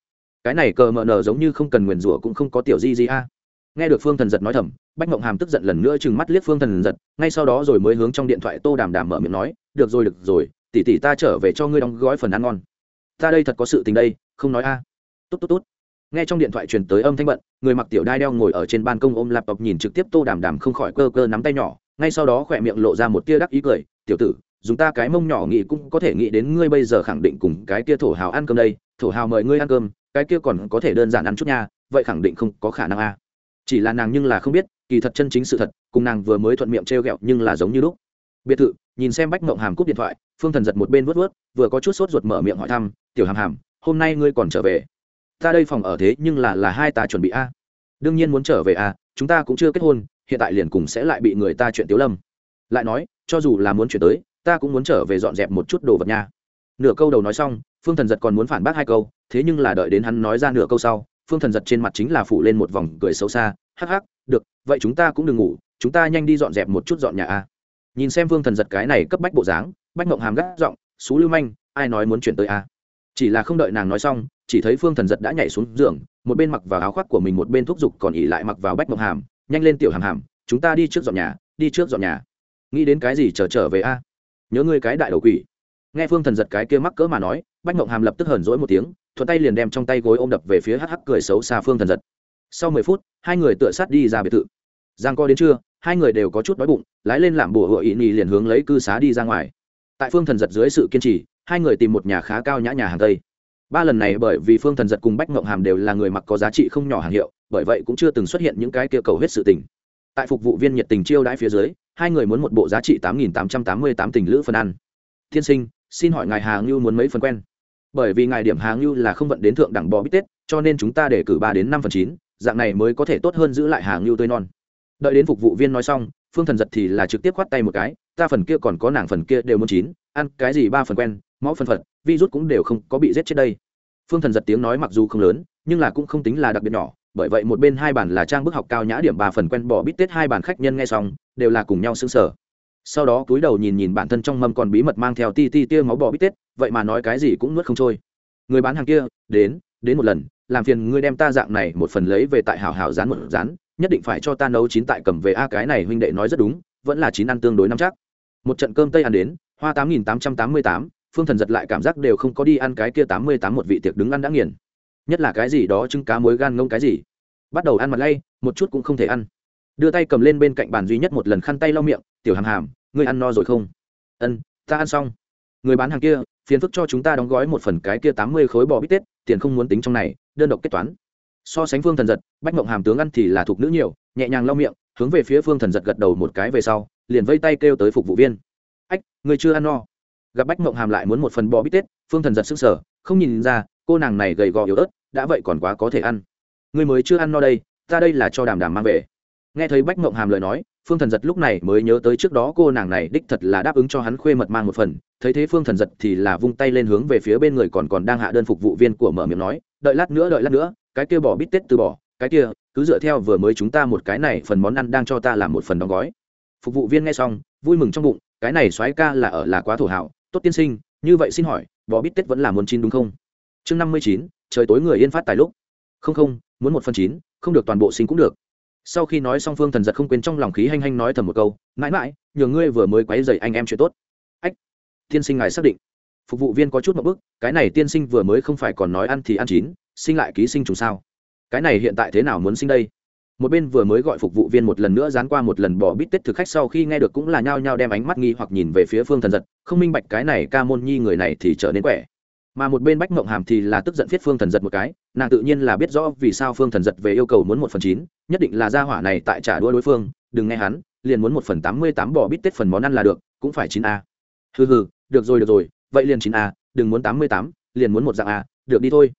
cái này cờ mờ nờ giống như không cần nguyền rủa cũng không có tiểu di gì a. Nghe được phương thần giật nói thầm bách mộng hàm tức giận lần nữa chừng mắt liếc phương thần giật, ngay sau đó rồi mới hướng trong điện thoại tô đàm đàm mở miệng nói, được rồi được rồi tỉ tỉ ta trở về cho ngươi đóng gói phần ăn ngon. Ta đây thật có sự tình đây, không nói a. Tốt tốt tốt. Nghe trong điện thoại truyền tới âm thanh bận, người mặc tiểu đai đeo ngồi ở trên ban công ôm laptop nhìn trực tiếp tô đàm đàm không khỏi cơ cơ nắm tay nhỏ, ngay sau đó khỏe miệng lộ ra một tia đắc ý cười, tiểu tử, dùng ta cái mông nhỏ nghĩ cũng có thể nghĩ đến ngươi bây giờ khẳng định cùng cái kia thổ hào ăn cơm đây, thổ hào mời ngươi ăn cơm, cái kia còn có thể đơn giản ăn chút nha, vậy khẳng định không có khả năng a. Chỉ là nàng nhưng là không biết kỳ thật chân chính sự thật, cùng nàng vừa mới thuận miệng t r e o g ẹ o nhưng là giống như lúc. Biệt thự, nhìn xem bách mộng hàm cúp điện thoại, phương thần giật một bên vớt vớt vừa có chút sốt ruột mở miệng hỏi thăm, tiểu hàm hàm, hôm nay ngươi còn trở về? Ta đây phòng ở thế nhưng là là hai ta chuẩn bị a. Đương nhiên muốn trở về a, chúng ta cũng chưa kết hôn, hiện tại liền cùng sẽ lại bị người ta chuyện tiếu lâm. Lại nói, cho dù là muốn chuyển tới, ta cũng muốn trở về dọn dẹp một chút đồ vật nha. Nửa câu đầu nói xong, phương thần giật còn muốn phản bác hai câu, thế nhưng là đợi đến hắn nói ra nửa câu sau, phương thần giật trên mặt chính là phủ lên một vòng cười xấu xa hắc hắc được vậy chúng ta cũng đừng ngủ chúng ta nhanh đi dọn dẹp một chút dọn nhà a. Nhìn xem Vương thần giật cái này cấp bách bộ dáng bách mộng hàm gác giọng xú lưu manh ai nói muốn chuyển tới a? Chỉ là không đợi nàng nói xong chỉ thấy phương thần giật đã nhảy xuống giường một bên mặc vào áo khoác của mình một bên thúc giục còn ỉ lại mặc vào bách mộng hàm nhanh lên tiểu hàm hàm chúng ta đi trước dọn nhà đi trước dọn nhà. Nghĩ đến cái gì chờ trở, trở về a? Nhớ ngươi cái đại đầu quỷ. Nghe phương thần giật cái kia mắc cỡ mà nói bách mộng hàm lập tức hờn rỗi một tiếng thuận tay liền đem trong tay gối ôm đập về phía hắc hắc cười xấu xa phương thần giật sau mười phút, hai người tựa sát đi ra biệt thự. Giang co đến trưa, hai người đều có chút đói bụng, lái lên làm bùa hựa ý nhì liền hướng lấy cư xá đi ra ngoài. Tại phương thần giật dưới sự kiên trì, hai người tìm một nhà khá cao nhã nhà hàng tây. Ba lần này bởi vì phương thần giật cùng bách ngộng hàm đều là người mặc có giá trị không nhỏ hàng hiệu, bởi vậy cũng chưa từng xuất hiện những cái kia cầu hết sự tình. Tại phục vụ viên nhiệt tình chiêu đãi phía dưới, hai người muốn một bộ giá trị tám nghìn tám trăm tám mươi tám tình lữ phần ăn. Tiên sinh, xin hỏi ngài hàng ngưu muốn mấy phần quen? Bởi vì ngài điểm hàng ngưu là không vận đến thượng đẳng bò bít tết, cho nên chúng ta để cử ba đến năm phần chín dạng này mới có thể tốt hơn giữ lại hàng lưu tươi non. Đợi đến phục vụ viên nói xong, phương thần giật thì là trực tiếp khoát tay một cái, ta phần kia còn có nàng phần kia đều muốn chín, ăn cái gì ba phần quen, máu phần phật vi rút cũng đều không có bị giết chết đây. Phương thần giật tiếng nói mặc dù không lớn, nhưng là cũng không tính là đặc biệt nhỏ, bởi vậy một bên hai bản là trang bức học cao nhã điểm ba phần quen bỏ bít tết hai bản khách nhân nghe xong, đều là cùng nhau xứng sở sau đó cúi đầu nhìn nhìn bản thân trong mâm còn bí mật mang theo ti ti tia máu bò bít tết, vậy mà nói cái gì cũng nuốt không trôi. Người bán hàng kia, đến đến một lần làm phiền ngươi đem ta dạng này một phần lấy về tại hảo hảo rán một rán nhất định phải cho ta nấu chín tại cầm về a cái này huynh đệ nói rất đúng, vẫn là chín ăn tương đối năm chắc. Một trận cơm tây ăn đến, hoa tám nghìn tám trăm tám mươi tám, phương thần giật lại cảm giác đều không có đi ăn cái kia tám mươi tám một vị tiệc đứng ăn đã nghiền. Nhất là cái gì đó trứng cá muối gan ngông cái gì. Bắt đầu ăn mặt lay, một chút cũng không thể ăn. Đưa tay cầm lên bên cạnh bàn duy nhất một lần khăn tay lau miệng, tiểu hàm hàm, ngươi ăn no rồi không? Ân, ta ăn xong. Người bán hàng kia, phiền phức cho chúng ta đóng gói một phần cái kia tám mươi khối bò bít tết tiền không muốn tính trong này, đơn độc kết toán. So sánh phương thần giật, bách mộng hàm tướng ăn thì là thuộc nữ nhiều, nhẹ nhàng lau miệng, hướng về phía phương thần giật gật đầu một cái về sau, liền vây tay kêu tới phục vụ viên. Ách, người chưa ăn no. Gặp bách mộng hàm lại muốn một phần bò bít tết, phương thần giật sức sở không nhìn ra, cô nàng này gầy gò yếu ớt, đã vậy còn quá có thể ăn. Người mới chưa ăn no đây, ta đây là cho đàm đàm mang về. Nghe thấy bách mộng hàm lời nói phương thần giật lúc này mới nhớ tới trước đó cô nàng này đích thật là đáp ứng cho hắn khuê mật mang một phần. Thấy thế phương thần giật thì là vung tay lên hướng về phía bên người còn còn đang hạ đơn phục vụ viên của mở miệng nói, đợi lát nữa, đợi lát nữa, cái kia bỏ bít tết từ bỏ, cái kia, cứ dựa theo vừa mới chúng ta một cái này phần món ăn đang cho ta làm một phần đóng gói. Phục vụ viên nghe xong, vui mừng trong bụng, cái này soái ca là ở là quá thổ hảo, tốt tiên sinh, như vậy xin hỏi, bỏ bít tết vẫn là muốn chín đúng không? Chương năm mươi chín, trời tối người yên phát tài lúc. Không không, muốn một phần chín, không được toàn bộ sinh cũng được sau khi nói xong, phương thần giật không quên trong lòng khí hanh hanh nói thầm một câu, mãi mãi, nhờ ngươi vừa mới quấy dày anh em chuyện tốt. Ách, tiên sinh ngài xác định. Phục vụ viên có chút một bức, cái này tiên sinh vừa mới không phải còn nói ăn thì ăn chín, sinh lại ký sinh trùng sao? Cái này hiện tại thế nào muốn sinh đây? Một bên vừa mới gọi phục vụ viên một lần nữa dán qua một lần bỏ bít tết thực khách, sau khi nghe được cũng là nhao nhao đem ánh mắt nghi hoặc nhìn về phía phương thần giật, không minh bạch cái này ca môn nhi người này thì trở nên quẻ mà một bên bách mộng hàm thì là tức giận viết phương thần giật một cái, nàng tự nhiên là biết rõ vì sao phương thần giật về yêu cầu muốn một phần chín, nhất định là gia hỏa này tại trả đua đối phương, đừng nghe hắn, liền muốn một phần tám mươi tám bỏ bít tết phần món ăn là được, cũng phải chín a. Hừ hừ, được rồi được rồi, vậy liền chín a, đừng muốn tám mươi tám, liền muốn một dạng a, được đi thôi.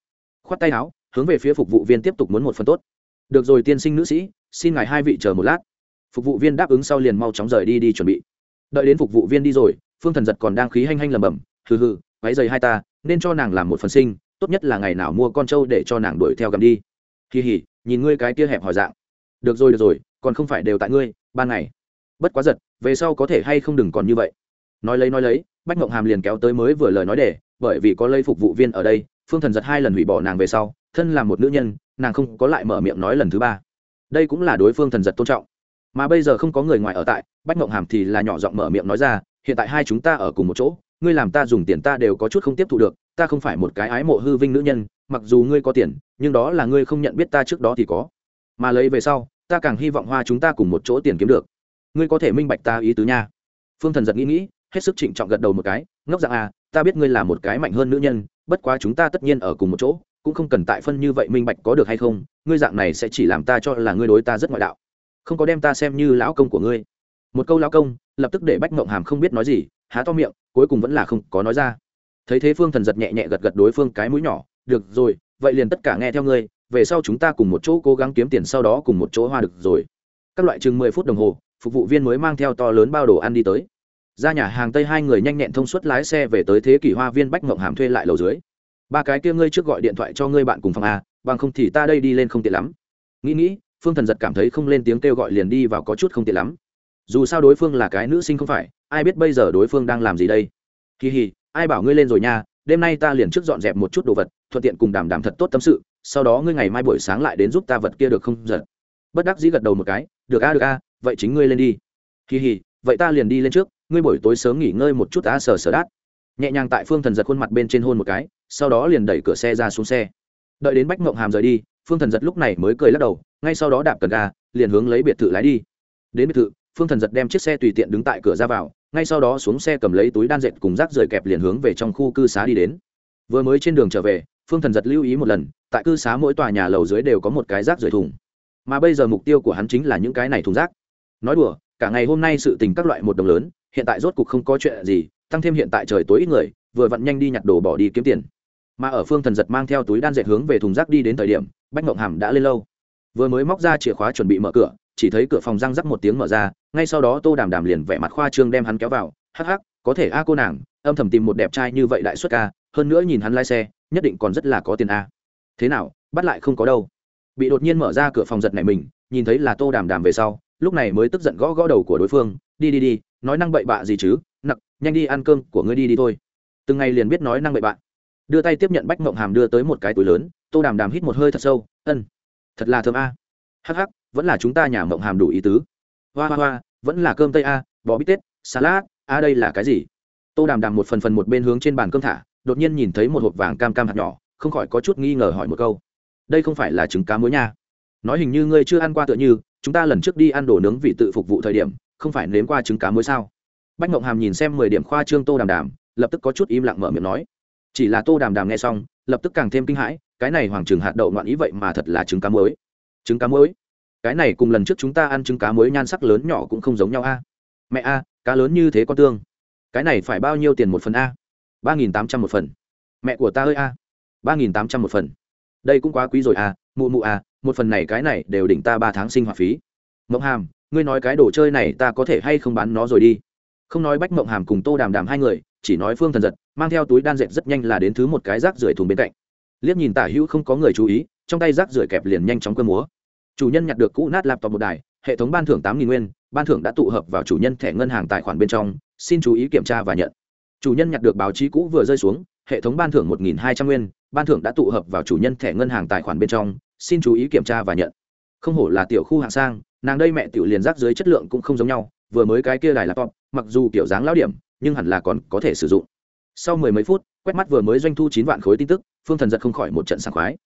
Khoát tay áo, hướng về phía phục vụ viên tiếp tục muốn một phần tốt. Được rồi, tiên sinh nữ sĩ, xin ngài hai vị chờ một lát. Phục vụ viên đáp ứng sau liền mau chóng rời đi đi chuẩn bị. Đợi đến phục vụ viên đi rồi, phương thần giật còn đang khí hanh hanh lầm bầm hừ hừ váy giày hai ta nên cho nàng làm một phần sinh, tốt nhất là ngày nào mua con trâu để cho nàng đuổi theo gầm đi. Kỳ hỉ, nhìn ngươi cái kia hẹp hỏi dạng. Được rồi được rồi, còn không phải đều tại ngươi, ban ngày. Bất quá giật, về sau có thể hay không đừng còn như vậy. Nói lấy nói lấy, bách mộng hàm liền kéo tới mới vừa lời nói để, bởi vì có lây phục vụ viên ở đây, phương thần giật hai lần hủy bỏ nàng về sau, thân là một nữ nhân, nàng không có lại mở miệng nói lần thứ ba. Đây cũng là đối phương thần giật tôn trọng. Mà bây giờ không có người ngoài ở tại, bách mộng hàm thì là nhỏ giọng mở miệng nói ra, hiện tại hai chúng ta ở cùng một chỗ ngươi làm ta dùng tiền ta đều có chút không tiếp thu được, ta không phải một cái ái mộ hư vinh nữ nhân, mặc dù ngươi có tiền, nhưng đó là ngươi không nhận biết ta trước đó thì có. Mà lấy về sau, ta càng hy vọng hoa chúng ta cùng một chỗ tiền kiếm được. Ngươi có thể minh bạch ta ý tứ nha. Phương thần giật nghĩ nghĩ, hết sức trịnh trọng gật đầu một cái, ngốc dạng à ta biết ngươi là một cái mạnh hơn nữ nhân, bất quá chúng ta tất nhiên ở cùng một chỗ, cũng không cần tại phân như vậy minh bạch có được hay không, ngươi dạng này sẽ chỉ làm ta cho là ngươi đối ta rất ngoại đạo. Không có đem ta xem như lão công của ngươi. Một câu lão công, lập tức để bách mộng hàm không biết nói gì há to miệng, cuối cùng vẫn là không có nói ra. Thấy thế phương thần giật nhẹ nhẹ gật gật đối phương cái mũi nhỏ, được rồi, vậy liền tất cả nghe theo ngươi, về sau chúng ta cùng một chỗ cố gắng kiếm tiền sau đó cùng một chỗ hoa được rồi. Các loại chừng mười phút đồng hồ, phục vụ viên mới mang theo to lớn bao đồ ăn đi tới. Ra nhà hàng tây hai người nhanh nhẹn thông suốt lái xe về tới thế kỷ hoa viên bách mộng hàm thuê lại lầu dưới. Ba cái kia ngươi trước gọi điện thoại cho ngươi bạn cùng phòng a, bằng không thì ta đây đi lên không tiện lắm. Nghĩ nghĩ, phương thần giật cảm thấy không lên tiếng kêu gọi liền đi vào có chút không tiện lắm dù sao đối phương là cái nữ sinh không phải, ai biết bây giờ đối phương đang làm gì đây? Kỳ hì, ai bảo ngươi lên rồi nha, đêm nay ta liền trước dọn dẹp một chút đồ vật, thuận tiện cùng đàm đàm thật tốt tâm sự, sau đó ngươi ngày mai buổi sáng lại đến giúp ta vật kia được không? Giật. Bất đắc dĩ gật đầu một cái, được a được a, vậy chính ngươi lên đi. Kỳ hì, vậy ta liền đi lên trước, ngươi buổi tối sớm nghỉ ngơi một chút ta sờ sờ đát. Nhẹ nhàng tại phương thần giật khuôn mặt bên trên hôn một cái, sau đó liền đẩy cửa xe ra xuống xe. Đợi đến bách mộng hàm rời đi, phương thần giật lúc này mới cười lắc đầu, ngay sau đó đạp cần ga, liền hướng lấy biệt thự lái đi. Đến biệt thự phương thần giật đem chiếc xe tùy tiện đứng tại cửa ra vào, ngay sau đó xuống xe cầm lấy túi đan dệt cùng rác rời kẹp liền hướng về trong khu cư xá đi đến. Vừa mới trên đường trở về, phương thần giật lưu ý một lần, tại cư xá mỗi tòa nhà lầu dưới đều có một cái rác rời thùng. Mà bây giờ mục tiêu của hắn chính là những cái này thùng rác. Nói đùa, cả ngày hôm nay sự tình các loại một đồng lớn, hiện tại rốt cục không có chuyện gì, tăng thêm hiện tại trời tối ít người, vừa vặn nhanh đi nhặt đồ bỏ đi kiếm tiền. Mà ở phương thần giật mang theo túi đan dệt hướng về thùng rác đi đến thời điểm, bách mộng hàm đã lên lâu vừa mới móc ra chìa khóa chuẩn bị mở cửa chỉ thấy cửa phòng răng rắc một tiếng mở ra, ngay sau đó tô đàm đàm liền vẻ mặt khoa trương đem hắn kéo vào, hắc hắc, có thể a cô nàng, âm thầm tìm một đẹp trai như vậy đại xuất ca, hơn nữa nhìn hắn lái xe, nhất định còn rất là có tiền a. Thế nào, bắt lại không có đâu. Bị đột nhiên mở ra cửa phòng giật này mình, nhìn thấy là tô đàm đàm về sau, lúc này mới tức giận gõ gõ đầu của đối phương, đi đi đi, nói năng bậy bạ gì chứ? Nặc, nhanh đi ăn cơm của ngươi đi đi thôi. Từng ngày liền biết nói năng bậy bạ. Đưa tay tiếp nhận bách mộng hàm đưa tới một cái túi lớn, tô đàm đàm hít một hơi thật sâu, ân, thật là thơm a. Hắc hắc vẫn là chúng ta nhà mộng hàm đủ ý tứ. Hoa hoa hoa, vẫn là cơm tây a, bò bít tết, salad, a đây là cái gì? Tô đàm đàm một phần phần một bên hướng trên bàn cơm thả, đột nhiên nhìn thấy một hộp vàng cam cam hạt nhỏ, không khỏi có chút nghi ngờ hỏi một câu. Đây không phải là trứng cá muối nha. Nói hình như ngươi chưa ăn qua tựa như, chúng ta lần trước đi ăn đồ nướng vị tự phục vụ thời điểm, không phải nếm qua trứng cá muối sao? Bách mộng hàm nhìn xem mười điểm khoa trương tô đàm đàm, lập tức có chút im lặng mở miệng nói. Chỉ là tô đàm đàm nghe xong, lập tức càng thêm kinh hãi, cái này hoàng trừng hạt đậu ngoạn ý vậy mà thật là trứng cá muối. Trứng cá muối? Cái này cùng lần trước chúng ta ăn trứng cá muối nhan sắc lớn nhỏ cũng không giống nhau a. Mẹ a, cá lớn như thế con tương. Cái này phải bao nhiêu tiền một phần a? ba nghìn tám trăm một phần. Mẹ của ta ơi a. ba nghìn tám trăm một phần. Đây cũng quá quý rồi a, mụ mụ a, một phần này cái này đều đỉnh ta ba tháng sinh hoạt phí. Mộng hàm, ngươi nói cái đồ chơi này ta có thể hay không bán nó rồi đi? Không nói bách mộng hàm cùng tô đàm đàm hai người, chỉ nói phương thần giật, mang theo túi đan dệt rất nhanh là đến thứ một cái rác rưởi thùng bên cạnh. Liếc nhìn tả hữu không có người chú ý, trong tay rác rưởi kẹp liền nhanh chóng cơ múa chủ nhân nhặt được cũ nát laptop một đài, hệ thống ban thưởng tám nghìn nguyên, ban thưởng đã tụ hợp vào chủ nhân thẻ ngân hàng tài khoản bên trong, xin chú ý kiểm tra và nhận. Chủ nhân nhặt được báo chí cũ vừa rơi xuống, hệ thống ban thưởng một nghìn hai trăm nguyên, ban thưởng đã tụ hợp vào chủ nhân thẻ ngân hàng tài khoản bên trong, xin chú ý kiểm tra và nhận. Không hổ là tiểu khu hạng sang, nàng đây mẹ tiểu liền rác dưới chất lượng cũng không giống nhau, vừa mới cái kia đài laptop, mặc dù kiểu dáng lão điểm, nhưng hẳn là còn có thể sử dụng. Sau mười mấy phút, quét mắt vừa mới doanh thu chín vạn khối tin tức, phương thần giật không khỏi một trận sảng khoái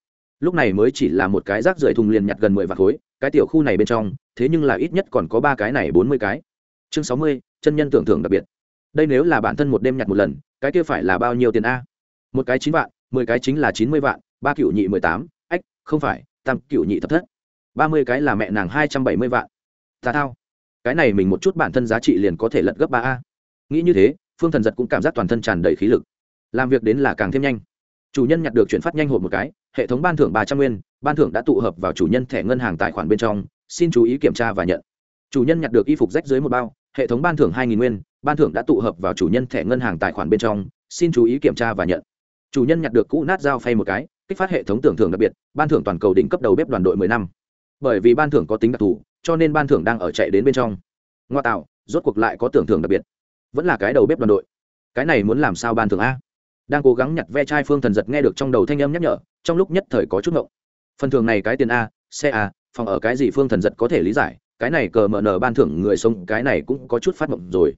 lúc này mới chỉ là một cái rác rưởi thùng liền nhặt gần mười vạn khối, cái tiểu khu này bên trong, thế nhưng là ít nhất còn có ba cái này bốn mươi cái. Chương sáu mươi, chân nhân tưởng thưởng đặc biệt. Đây nếu là bản thân một đêm nhặt một lần, cái kia phải là bao nhiêu tiền a? Một cái chín vạn, mười cái chính là chín mươi vạn, ba cựu nhị mười tám, ách, không phải, tam cựu nhị thập thất. Ba mươi cái là mẹ nàng hai trăm bảy mươi vạn. Ta thao. Cái này mình một chút bản thân giá trị liền có thể lật gấp ba a. Nghĩ như thế, phương thần giật cũng cảm giác toàn thân tràn đầy khí lực. Làm việc đến là càng thêm nhanh. Chủ nhân nhặt được chuyển phát nhanh hộp một cái hệ thống ban thưởng ba trăm nguyên, ban thưởng đã tụ hợp vào chủ nhân thẻ ngân hàng tài khoản bên trong, xin chú ý kiểm tra và nhận. Chủ nhân nhặt được y phục rách dưới một bao, hệ thống ban thưởng hai nghìn nguyên, ban thưởng đã tụ hợp vào chủ nhân thẻ ngân hàng tài khoản bên trong, xin chú ý kiểm tra và nhận. Chủ nhân nhặt được cũ nát dao phay một cái, kích phát hệ thống tưởng thưởng đặc biệt, ban thưởng toàn cầu đỉnh cấp đầu bếp đoàn đội mười năm. Bởi vì ban thưởng có tính đặc thù, cho nên ban thưởng đang ở chạy đến bên trong. Ngoa tạo, rốt cuộc lại có tưởng thưởng đặc biệt. Vẫn là cái đầu bếp đoàn đội. Cái này muốn làm sao ban thưởng a? Đang cố gắng nhặt ve chai phương thần giật nghe được trong đầu thanh âm nhắc nhở, trong lúc nhất thời có chút ngộng. Phần thường này cái tiền a, xe a, phòng ở cái gì phương thần giật có thể lý giải, cái này cờ mở nở ban thưởng người sống, cái này cũng có chút phát mộng rồi.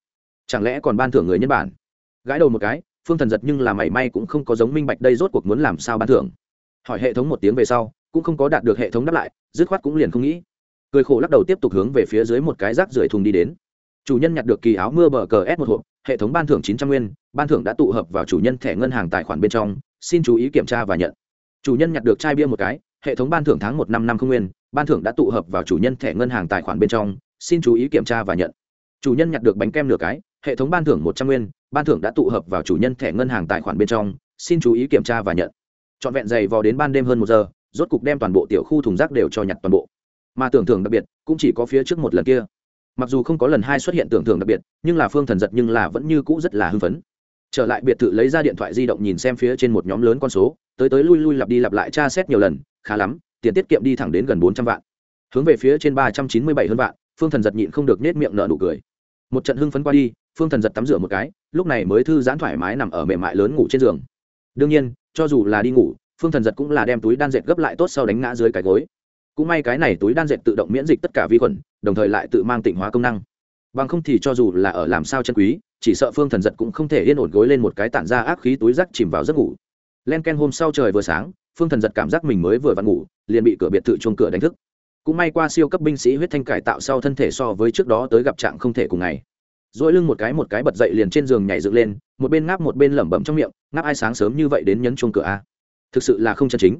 Chẳng lẽ còn ban thưởng người nhân bản? Gãi đầu một cái, phương thần giật nhưng là mảy may cũng không có giống minh bạch đây rốt cuộc muốn làm sao ban thưởng. Hỏi hệ thống một tiếng về sau, cũng không có đạt được hệ thống đáp lại, dứt khoát cũng liền không nghĩ. Cười khổ lắc đầu tiếp tục hướng về phía dưới một cái rác rưởi thùng đi đến. Chủ nhân nhặt được kỳ áo mưa bờ cờ s một hộp hệ thống ban thưởng chín trăm nguyên, ban thưởng đã tụ hợp vào chủ nhân thẻ ngân hàng tài khoản bên trong, xin chú ý kiểm tra và nhận. Chủ nhân nhặt được chai bia một cái, hệ thống ban thưởng tháng một năm năm không nguyên, ban thưởng đã tụ hợp vào chủ nhân thẻ ngân hàng tài khoản bên trong, xin chú ý kiểm tra và nhận. Chủ nhân nhặt được bánh kem nửa cái, hệ thống ban thưởng một trăm nguyên, ban thưởng đã tụ hợp vào chủ nhân thẻ ngân hàng tài khoản bên trong, xin chú ý kiểm tra và nhận. Trọn vẹn dày vò đến ban đêm hơn một giờ, rốt cục đem toàn bộ tiểu khu thùng rác đều cho nhặt toàn bộ. Mà tưởng thưởng đặc biệt, cũng chỉ có phía trước một lần kia mặc dù không có lần hai xuất hiện tưởng thưởng đặc biệt, nhưng là phương thần giật nhưng là vẫn như cũ rất là hưng phấn. Trở lại biệt thự lấy ra điện thoại di động nhìn xem phía trên một nhóm lớn con số, tới tới lui lui lặp đi lặp lại tra xét nhiều lần, khá lắm, tiền tiết kiệm đi thẳng đến gần bốn trăm vạn. Hướng về phía trên ba trăm chín mươi bảy hơn vạn, phương thần giật nhịn không được nết miệng nở nụ cười. Một trận hưng phấn qua đi, phương thần giật tắm rửa một cái, lúc này mới thư giãn thoải mái nằm ở mềm mại lớn ngủ trên giường. Đương nhiên, cho dù là đi ngủ, phương thần giật cũng là đem túi đan dệt gấp lại tốt sau đánh ngã dưới cái gối cũng may cái này túi đan dệt tự động miễn dịch tất cả vi khuẩn, đồng thời lại tự mang tịnh hóa công năng. Bằng không thì cho dù là ở làm sao chân quý, chỉ sợ phương thần giật cũng không thể yên ổn gối lên một cái tản ra ác khí túi rắc chìm vào giấc ngủ. Len ken hôm sau trời vừa sáng, phương thần giật cảm giác mình mới vừa vặn ngủ, liền bị cửa biệt thự chuông cửa đánh thức. Cũng may qua siêu cấp binh sĩ huyết thanh cải tạo sau thân thể so với trước đó tới gặp trạng không thể cùng ngày. Dỗi lưng một cái một cái bật dậy liền trên giường nhảy dựng lên, một bên ngáp một bên lẩm bẩm trong miệng, ngáp ai sáng sớm như vậy đến nhấn chuông cửa a? Thực sự là không chân chính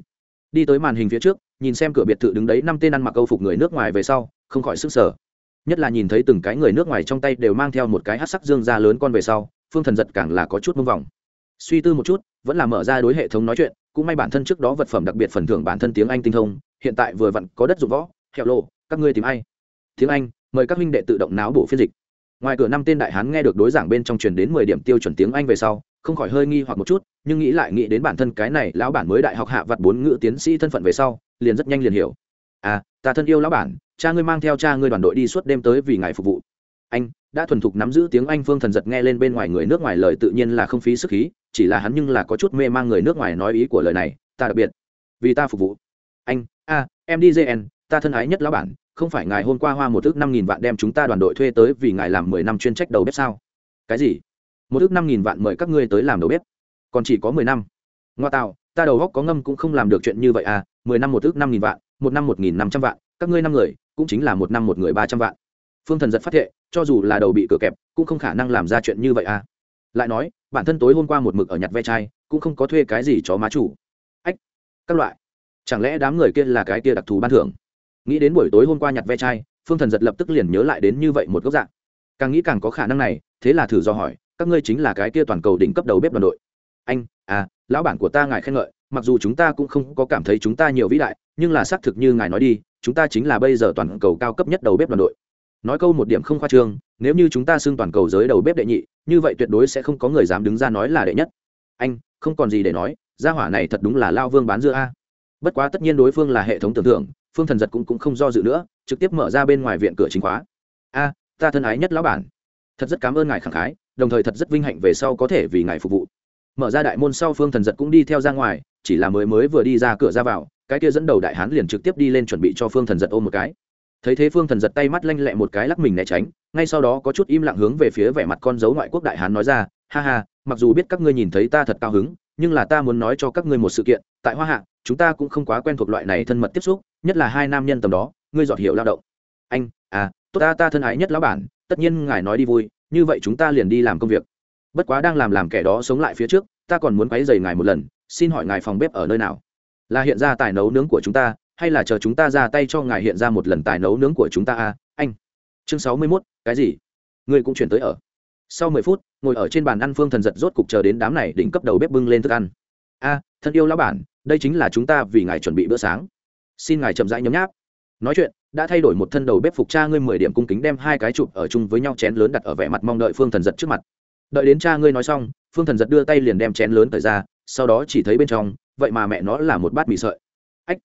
đi tới màn hình phía trước, nhìn xem cửa biệt thự đứng đấy năm tên ăn mặc câu phục người nước ngoài về sau, không khỏi sức sở nhất là nhìn thấy từng cái người nước ngoài trong tay đều mang theo một cái hát sắc dương da lớn con về sau, phương thần giật càng là có chút mông vòng. Suy tư một chút, vẫn là mở ra đối hệ thống nói chuyện, cũng may bản thân trước đó vật phẩm đặc biệt phần thưởng bản thân tiếng anh tinh thông, hiện tại vừa vặn có đất dụng võ, hẹo lộ, các ngươi tìm ai? Tiếng anh, mời các huynh đệ tự động náo bổ phiên dịch. Ngoài cửa năm tên đại hán nghe được đối giảng bên trong truyền đến mười điểm tiêu chuẩn tiếng anh về sau không khỏi hơi nghi hoặc một chút, nhưng nghĩ lại nghĩ đến bản thân cái này, lão bản mới đại học hạ vặt bốn ngữ tiến sĩ thân phận về sau, liền rất nhanh liền hiểu. À ta thân yêu lão bản, cha ngươi mang theo cha ngươi đoàn đội đi suốt đêm tới vì ngài phục vụ. Anh, đã thuần thục nắm giữ tiếng anh phương thần giật nghe lên bên ngoài người nước ngoài lời tự nhiên là không phí sức khí, chỉ là hắn nhưng là có chút mê mang người nước ngoài nói ý của lời này, ta đặc biệt. Vì ta phục vụ. Anh, a, em đi jn ta thân ái nhất lão bản, không phải ngài hôm qua hoa một thước năm nghìn vạn đem chúng ta đoàn đội thuê tới vì ngài làm mười năm chuyên trách đầu bếp sao? Cái gì? Một ước năm nghìn vạn mời các ngươi tới làm đầu bếp. Còn chỉ có mười năm. Ngoa tạo, ta đầu góc có ngâm cũng không làm được chuyện như vậy à? Mười năm một ước năm nghìn vạn, một năm một nghìn năm trăm vạn, các ngươi năm người, cũng chính là một năm một người ba trăm vạn. Phương thần giật phát hiện cho dù là đầu bị cửa kẹp, cũng không khả năng làm ra chuyện như vậy à? Lại nói, bản thân tối hôm qua một mực ở nhặt ve chai, cũng không có thuê cái gì cho má chủ. Ách, các loại. Chẳng lẽ đám người kia là cái kia đặc thù ban thưởng? Nghĩ đến buổi tối hôm qua nhặt ve chai, phương thần giật lập tức liền nhớ lại đến như vậy một góc dạng càng nghĩ càng có khả năng này thế là thử do hỏi các ngươi chính là cái kia toàn cầu đỉnh cấp đầu bếp đoàn đội. Anh à lão bản của ta ngài khen ngợi mặc dù chúng ta cũng không có cảm thấy chúng ta nhiều vĩ đại nhưng là xác thực như ngài nói đi chúng ta chính là bây giờ toàn cầu cao cấp nhất đầu bếp đoàn đội. Nói câu một điểm không khoa trương nếu như chúng ta xưng toàn cầu giới đầu bếp đệ nhị như vậy tuyệt đối sẽ không có người dám đứng ra nói là đệ nhất. Anh không còn gì để nói gia hỏa này thật đúng là lao vương bán dưa a. Bất quá tất nhiên đối phương là hệ thống tưởng tượng phương thần giật cũng, cũng không do dự nữa trực tiếp mở ra bên ngoài viện cửa chính khóa. A ta thân ái nhất lão bản. Thật rất cảm ơn ngài khẳng khái, đồng thời thật rất vinh hạnh về sau có thể vì ngài phục vụ. Mở ra đại môn sau phương thần giật cũng đi theo ra ngoài, chỉ là mới mới vừa đi ra cửa ra vào, cái kia dẫn đầu đại hán liền trực tiếp đi lên chuẩn bị cho phương thần giật ôm một cái. Thấy thế phương thần giật tay mắt lanh lẹ một cái lắc mình né tránh, ngay sau đó có chút im lặng hướng về phía vẻ mặt con dấu ngoại quốc đại hán nói ra, ha ha, mặc dù biết các ngươi nhìn thấy ta thật cao hứng, nhưng là ta muốn nói cho các ngươi một sự kiện, tại hoa hạ, chúng ta cũng không quá quen thuộc loại này thân mật tiếp xúc, nhất là hai nam nhân tầm đó, ngươi dọn hiệu lao động. Anh à tốt ta ta thân ái nhất lão bản, tất nhiên ngài nói đi vui, như vậy chúng ta liền đi làm công việc. Bất quá đang làm làm kẻ đó sống lại phía trước, ta còn muốn quấy dày ngài một lần, xin hỏi ngài phòng bếp ở nơi nào? Là hiện ra tài nấu nướng của chúng ta, hay là chờ chúng ta ra tay cho ngài hiện ra một lần tài nấu nướng của chúng ta à anh? Chương sáu mươi mốt, cái gì? Ngươi cũng chuyển tới ở. Sau mười phút, ngồi ở trên bàn ăn phương thần giật rốt cục chờ đến đám này đỉnh cấp đầu bếp bưng lên thức ăn. A, thân yêu lão bản, đây chính là chúng ta vì ngài chuẩn bị bữa sáng. Xin ngài chậm rãi nhấm nháp. Nói chuyện đã thay đổi một thân đầu bếp phục cha ngươi mười điểm cung kính đem hai cái chụp ở chung với nhau chén lớn đặt ở vẻ mặt mong đợi phương thần giật trước mặt. Đợi đến cha ngươi nói xong, phương thần giật đưa tay liền đem chén lớn thời ra, sau đó chỉ thấy bên trong, vậy mà mẹ nó là một bát mì sợi. Ách,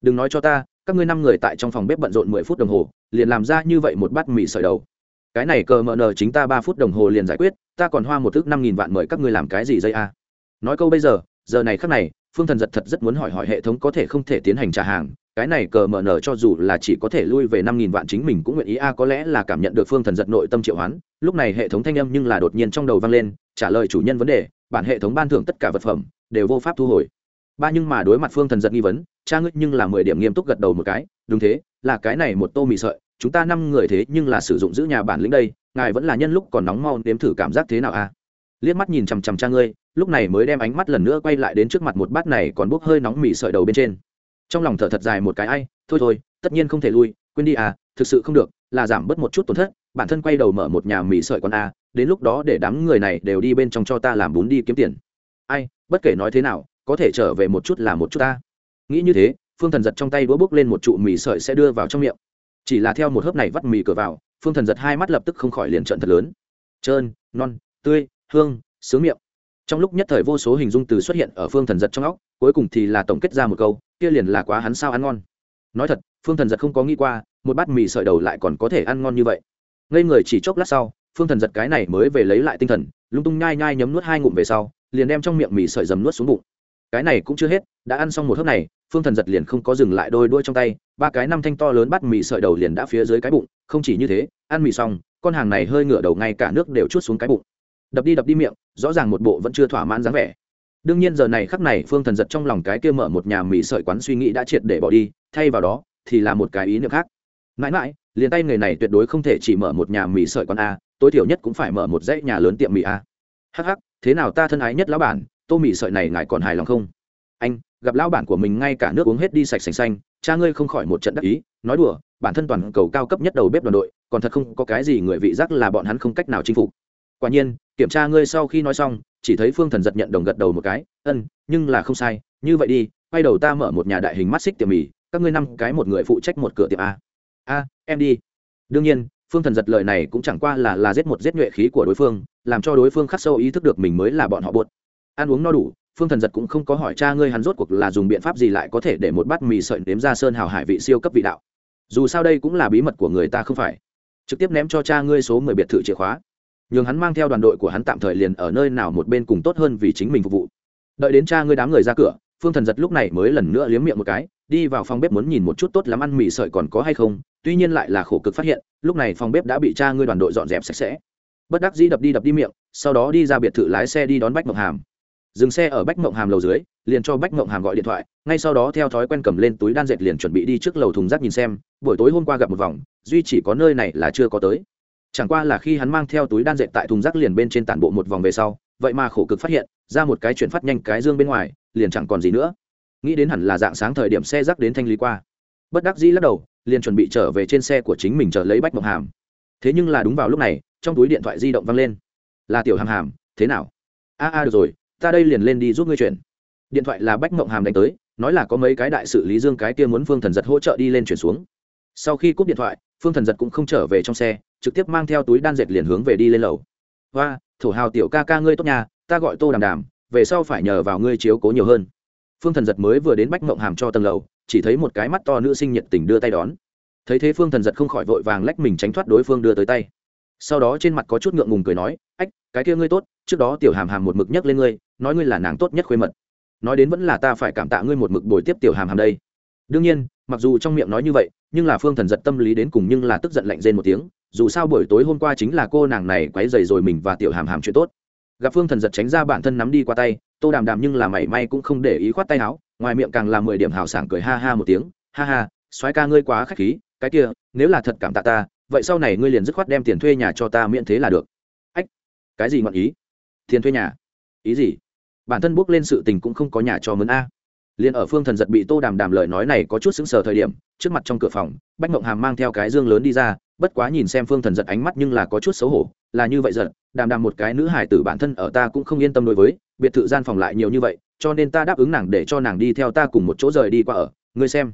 đừng nói cho ta, các ngươi năm người tại trong phòng bếp bận rộn mười phút đồng hồ, liền làm ra như vậy một bát mì sợi đầu. Cái này cờ mờ nờ chính ta ba phút đồng hồ liền giải quyết, ta còn hoa một thước năm nghìn vạn mời các ngươi làm cái gì dây a? Nói câu bây giờ giờ này khắc này, phương thần giật thật rất muốn hỏi hỏi hệ thống có thể không thể tiến hành trả hàng cái này cờ mở nở cho dù là chỉ có thể lui về năm nghìn vạn chính mình cũng nguyện ý. A, có lẽ là cảm nhận được phương thần giật nội tâm triệu hoán. Lúc này hệ thống thanh âm nhưng là đột nhiên trong đầu vang lên, trả lời chủ nhân vấn đề, bản hệ thống ban thưởng tất cả vật phẩm, đều vô pháp thu hồi. Ba nhưng mà đối mặt phương thần giật nghi vấn, cha ngươi nhưng là mười điểm nghiêm túc gật đầu một cái, đúng thế, là cái này một tô mì sợi, chúng ta năm người thế nhưng là sử dụng giữ nhà bản lĩnh đây, ngài vẫn là nhân lúc còn nóng mau nếm thử cảm giác thế nào a? Liếc mắt nhìn chằm chằm cha ngươi, lúc này mới đem ánh mắt lần nữa quay lại đến trước mặt một bát này còn bốc hơi nóng mì sợi đầu bên trên trong lòng thở thật dài một cái ai, thôi thôi, tất nhiên không thể lui, quên đi à thực sự không được, là giảm bớt một chút tổn thất, bản thân quay đầu mở một nhà mì sợi con a, đến lúc đó để đám người này đều đi bên trong cho ta làm bún đi kiếm tiền. Ai, bất kể nói thế nào, có thể trở về một chút là một chút ta. Nghĩ như thế, phương thần giật trong tay đũa bốc lên một trụ mì sợi sẽ đưa vào trong miệng. Chỉ là theo một hớp này vắt mì cửa vào, phương thần giật hai mắt lập tức không khỏi liền trận thật lớn. Trơn, non, tươi, hương, sướng miệng. Trong lúc nhất thời vô số hình dung từ xuất hiện ở phương thần giật trong óc, cuối cùng thì là tổng kết ra một câu kia liền là quá hắn sao ăn ngon. Nói thật, phương thần giật không có nghĩ qua, một bát mì sợi đầu lại còn có thể ăn ngon như vậy. Ngây người chỉ chốc lát sau, phương thần giật cái này mới về lấy lại tinh thần, lung tung nhai nhai nhấm nuốt hai ngụm về sau, liền đem trong miệng mì sợi dầm nuốt xuống bụng. Cái này cũng chưa hết, đã ăn xong một hớp này, phương thần giật liền không có dừng lại đôi đuôi trong tay, ba cái năm thanh to lớn bắt mì sợi đầu liền đã phía dưới cái bụng, không chỉ như thế, ăn mì xong, con hàng này hơi ngửa đầu ngay cả nước đều chút xuống cái bụng. Đập đi đập đi miệng, rõ ràng một bộ vẫn chưa thỏa mãn dáng vẻ đương nhiên giờ này khắc này phương thần giật trong lòng cái kia mở một nhà mì sợi quán suy nghĩ đã triệt để bỏ đi, thay vào đó thì là một cái ý niệm khác. Mãi mãi, liền tay người này tuyệt đối không thể chỉ mở một nhà mì sợi quán a, tối thiểu nhất cũng phải mở một dãy nhà lớn tiệm mì a. Hh thế nào ta thân ái nhất lão bản, tô mì sợi này ngài còn hài lòng không? Anh, gặp lão bản của mình ngay cả nước uống hết đi sạch sành xanh, cha ngươi không khỏi một trận đắc ý, nói đùa, bản thân toàn cầu cao cấp nhất đầu bếp đoàn đội, còn thật không có cái gì người vị giác là bọn hắn không cách nào chinh phục. Quả nhiên, kiểm tra ngươi sau khi nói xong chỉ thấy phương thần giật nhận đồng gật đầu một cái, ân, nhưng là không sai, như vậy đi, quay đầu ta mở một nhà đại hình mắt xích tiệm mì, các ngươi năm cái một người phụ trách một cửa tiệm a. A, em đi. Đương nhiên, phương thần giật lời này cũng chẳng qua là là giết một giết nhuệ khí của đối phương, làm cho đối phương khắc sâu ý thức được mình mới là bọn họ buột. Ăn uống no đủ, phương thần giật cũng không có hỏi cha ngươi hắn rốt cuộc là dùng biện pháp gì lại có thể để một bát mì sợi nếm ra sơn hào hải vị siêu cấp vị đạo. Dù sao đây cũng là bí mật của người ta không phải. Trực tiếp ném cho cha ngươi số mười biệt thự chìa khóa nhường hắn mang theo đoàn đội của hắn tạm thời liền ở nơi nào một bên cùng tốt hơn vì chính mình phục vụ. Đợi đến cha ngươi đám người ra cửa, phương thần giật lúc này mới lần nữa liếm miệng một cái, đi vào phòng bếp muốn nhìn một chút tốt lắm ăn mì sợi còn có hay không, tuy nhiên lại là khổ cực phát hiện, lúc này phòng bếp đã bị cha ngươi đoàn đội dọn dẹp sạch sẽ. Bất đắc dĩ đập đi đập đi miệng, sau đó đi ra biệt thự lái xe đi đón bách mộng hàm. Dừng xe ở bách mộng hàm lầu dưới, liền cho bách mộng hàm gọi điện thoại, ngay sau đó theo thói quen cầm lên túi đan dệt liền chuẩn bị đi trước lầu thùng rác nhìn xem, buổi tối hôm qua gặp một vòng, duy chỉ có nơi này là chưa có tới chẳng qua là khi hắn mang theo túi đan dệt tại thùng rác liền bên trên tản bộ một vòng về sau, vậy mà khổ cực phát hiện, ra một cái chuyển phát nhanh cái dương bên ngoài, liền chẳng còn gì nữa. Nghĩ đến hẳn là dạng sáng thời điểm xe rác đến thanh lý qua. Bất đắc dĩ lắc đầu, liền chuẩn bị trở về trên xe của chính mình chờ lấy bách mộc hàm. Thế nhưng là đúng vào lúc này, trong túi điện thoại di động văng lên. Là tiểu hàm hàm, thế nào? A a, được rồi, ta đây liền lên đi giúp ngươi chuyển. Điện thoại là bách mộng hàm đánh tới, nói là có mấy cái đại sự lý dương cái kia muốn phương thần giật hỗ trợ đi lên chuyển xuống. Sau khi cúp điện thoại phương thần giật cũng không trở về trong xe, trực tiếp mang theo túi đan dệt liền hướng về đi lên lầu. Và thổ hào tiểu ca ca ngươi tốt nhà ta gọi tô đàm đàm, về sau phải nhờ vào ngươi chiếu cố nhiều hơn. Phương thần giật mới vừa đến bách mộng hàm cho tầng lầu, chỉ thấy một cái mắt to nữ sinh nhiệt tình đưa tay đón. Thấy thế phương thần giật không khỏi vội vàng lách mình tránh thoát đối phương đưa tới tay. Sau đó trên mặt có chút ngượng ngùng cười nói, ách, cái kia ngươi tốt, trước đó tiểu hàm hàm một mực nhấc lên ngươi, nói ngươi là nàng tốt nhất khuê mật. Nói đến vẫn là ta phải cảm tạ ngươi một mực bồi tiếp tiểu hàm hàm đây. Đương nhiên mặc dù trong miệng nói như vậy, nhưng là phương thần giật tâm lý đến cùng nhưng là tức giận lạnh rên một tiếng, dù sao buổi tối hôm qua chính là cô nàng này quấy dày rồi mình và tiểu hàm hàm chuyện tốt. Gặp phương thần giật tránh ra bản thân nắm đi qua tay, tô đàm đàm nhưng là mảy may cũng không để ý khoát tay áo, ngoài miệng càng là mười điểm hào sảng cười ha ha một tiếng, ha ha, soái ca ngươi quá k h á c h khí, cái kia, nếu là thật cảm tạ ta, vậy sau này ngươi liền dứt khoát đem tiền thuê nhà cho ta miễn thế là được. Ách, cái gì ngọn ý? Tiền thuê nhà. Ý gì? Bản thân bước lên sự tình cũng không có nhà cho mướn a liền ở phương thần giật bị tô đàm đàm lời nói này có chút xứng sờ thời điểm, trước mặt trong cửa phòng, bách mộng hàm mang theo cái dương lớn đi ra, bất quá nhìn xem phương thần giật ánh mắt nhưng là có chút xấu hổ, là như vậy giật đàm đàm một cái nữ hải tử bản thân ở ta cũng không yên tâm đối với, biệt thự gian phòng lại nhiều như vậy, cho nên ta đáp ứng nàng để cho nàng đi theo ta cùng một chỗ rời đi qua ở, ngươi xem.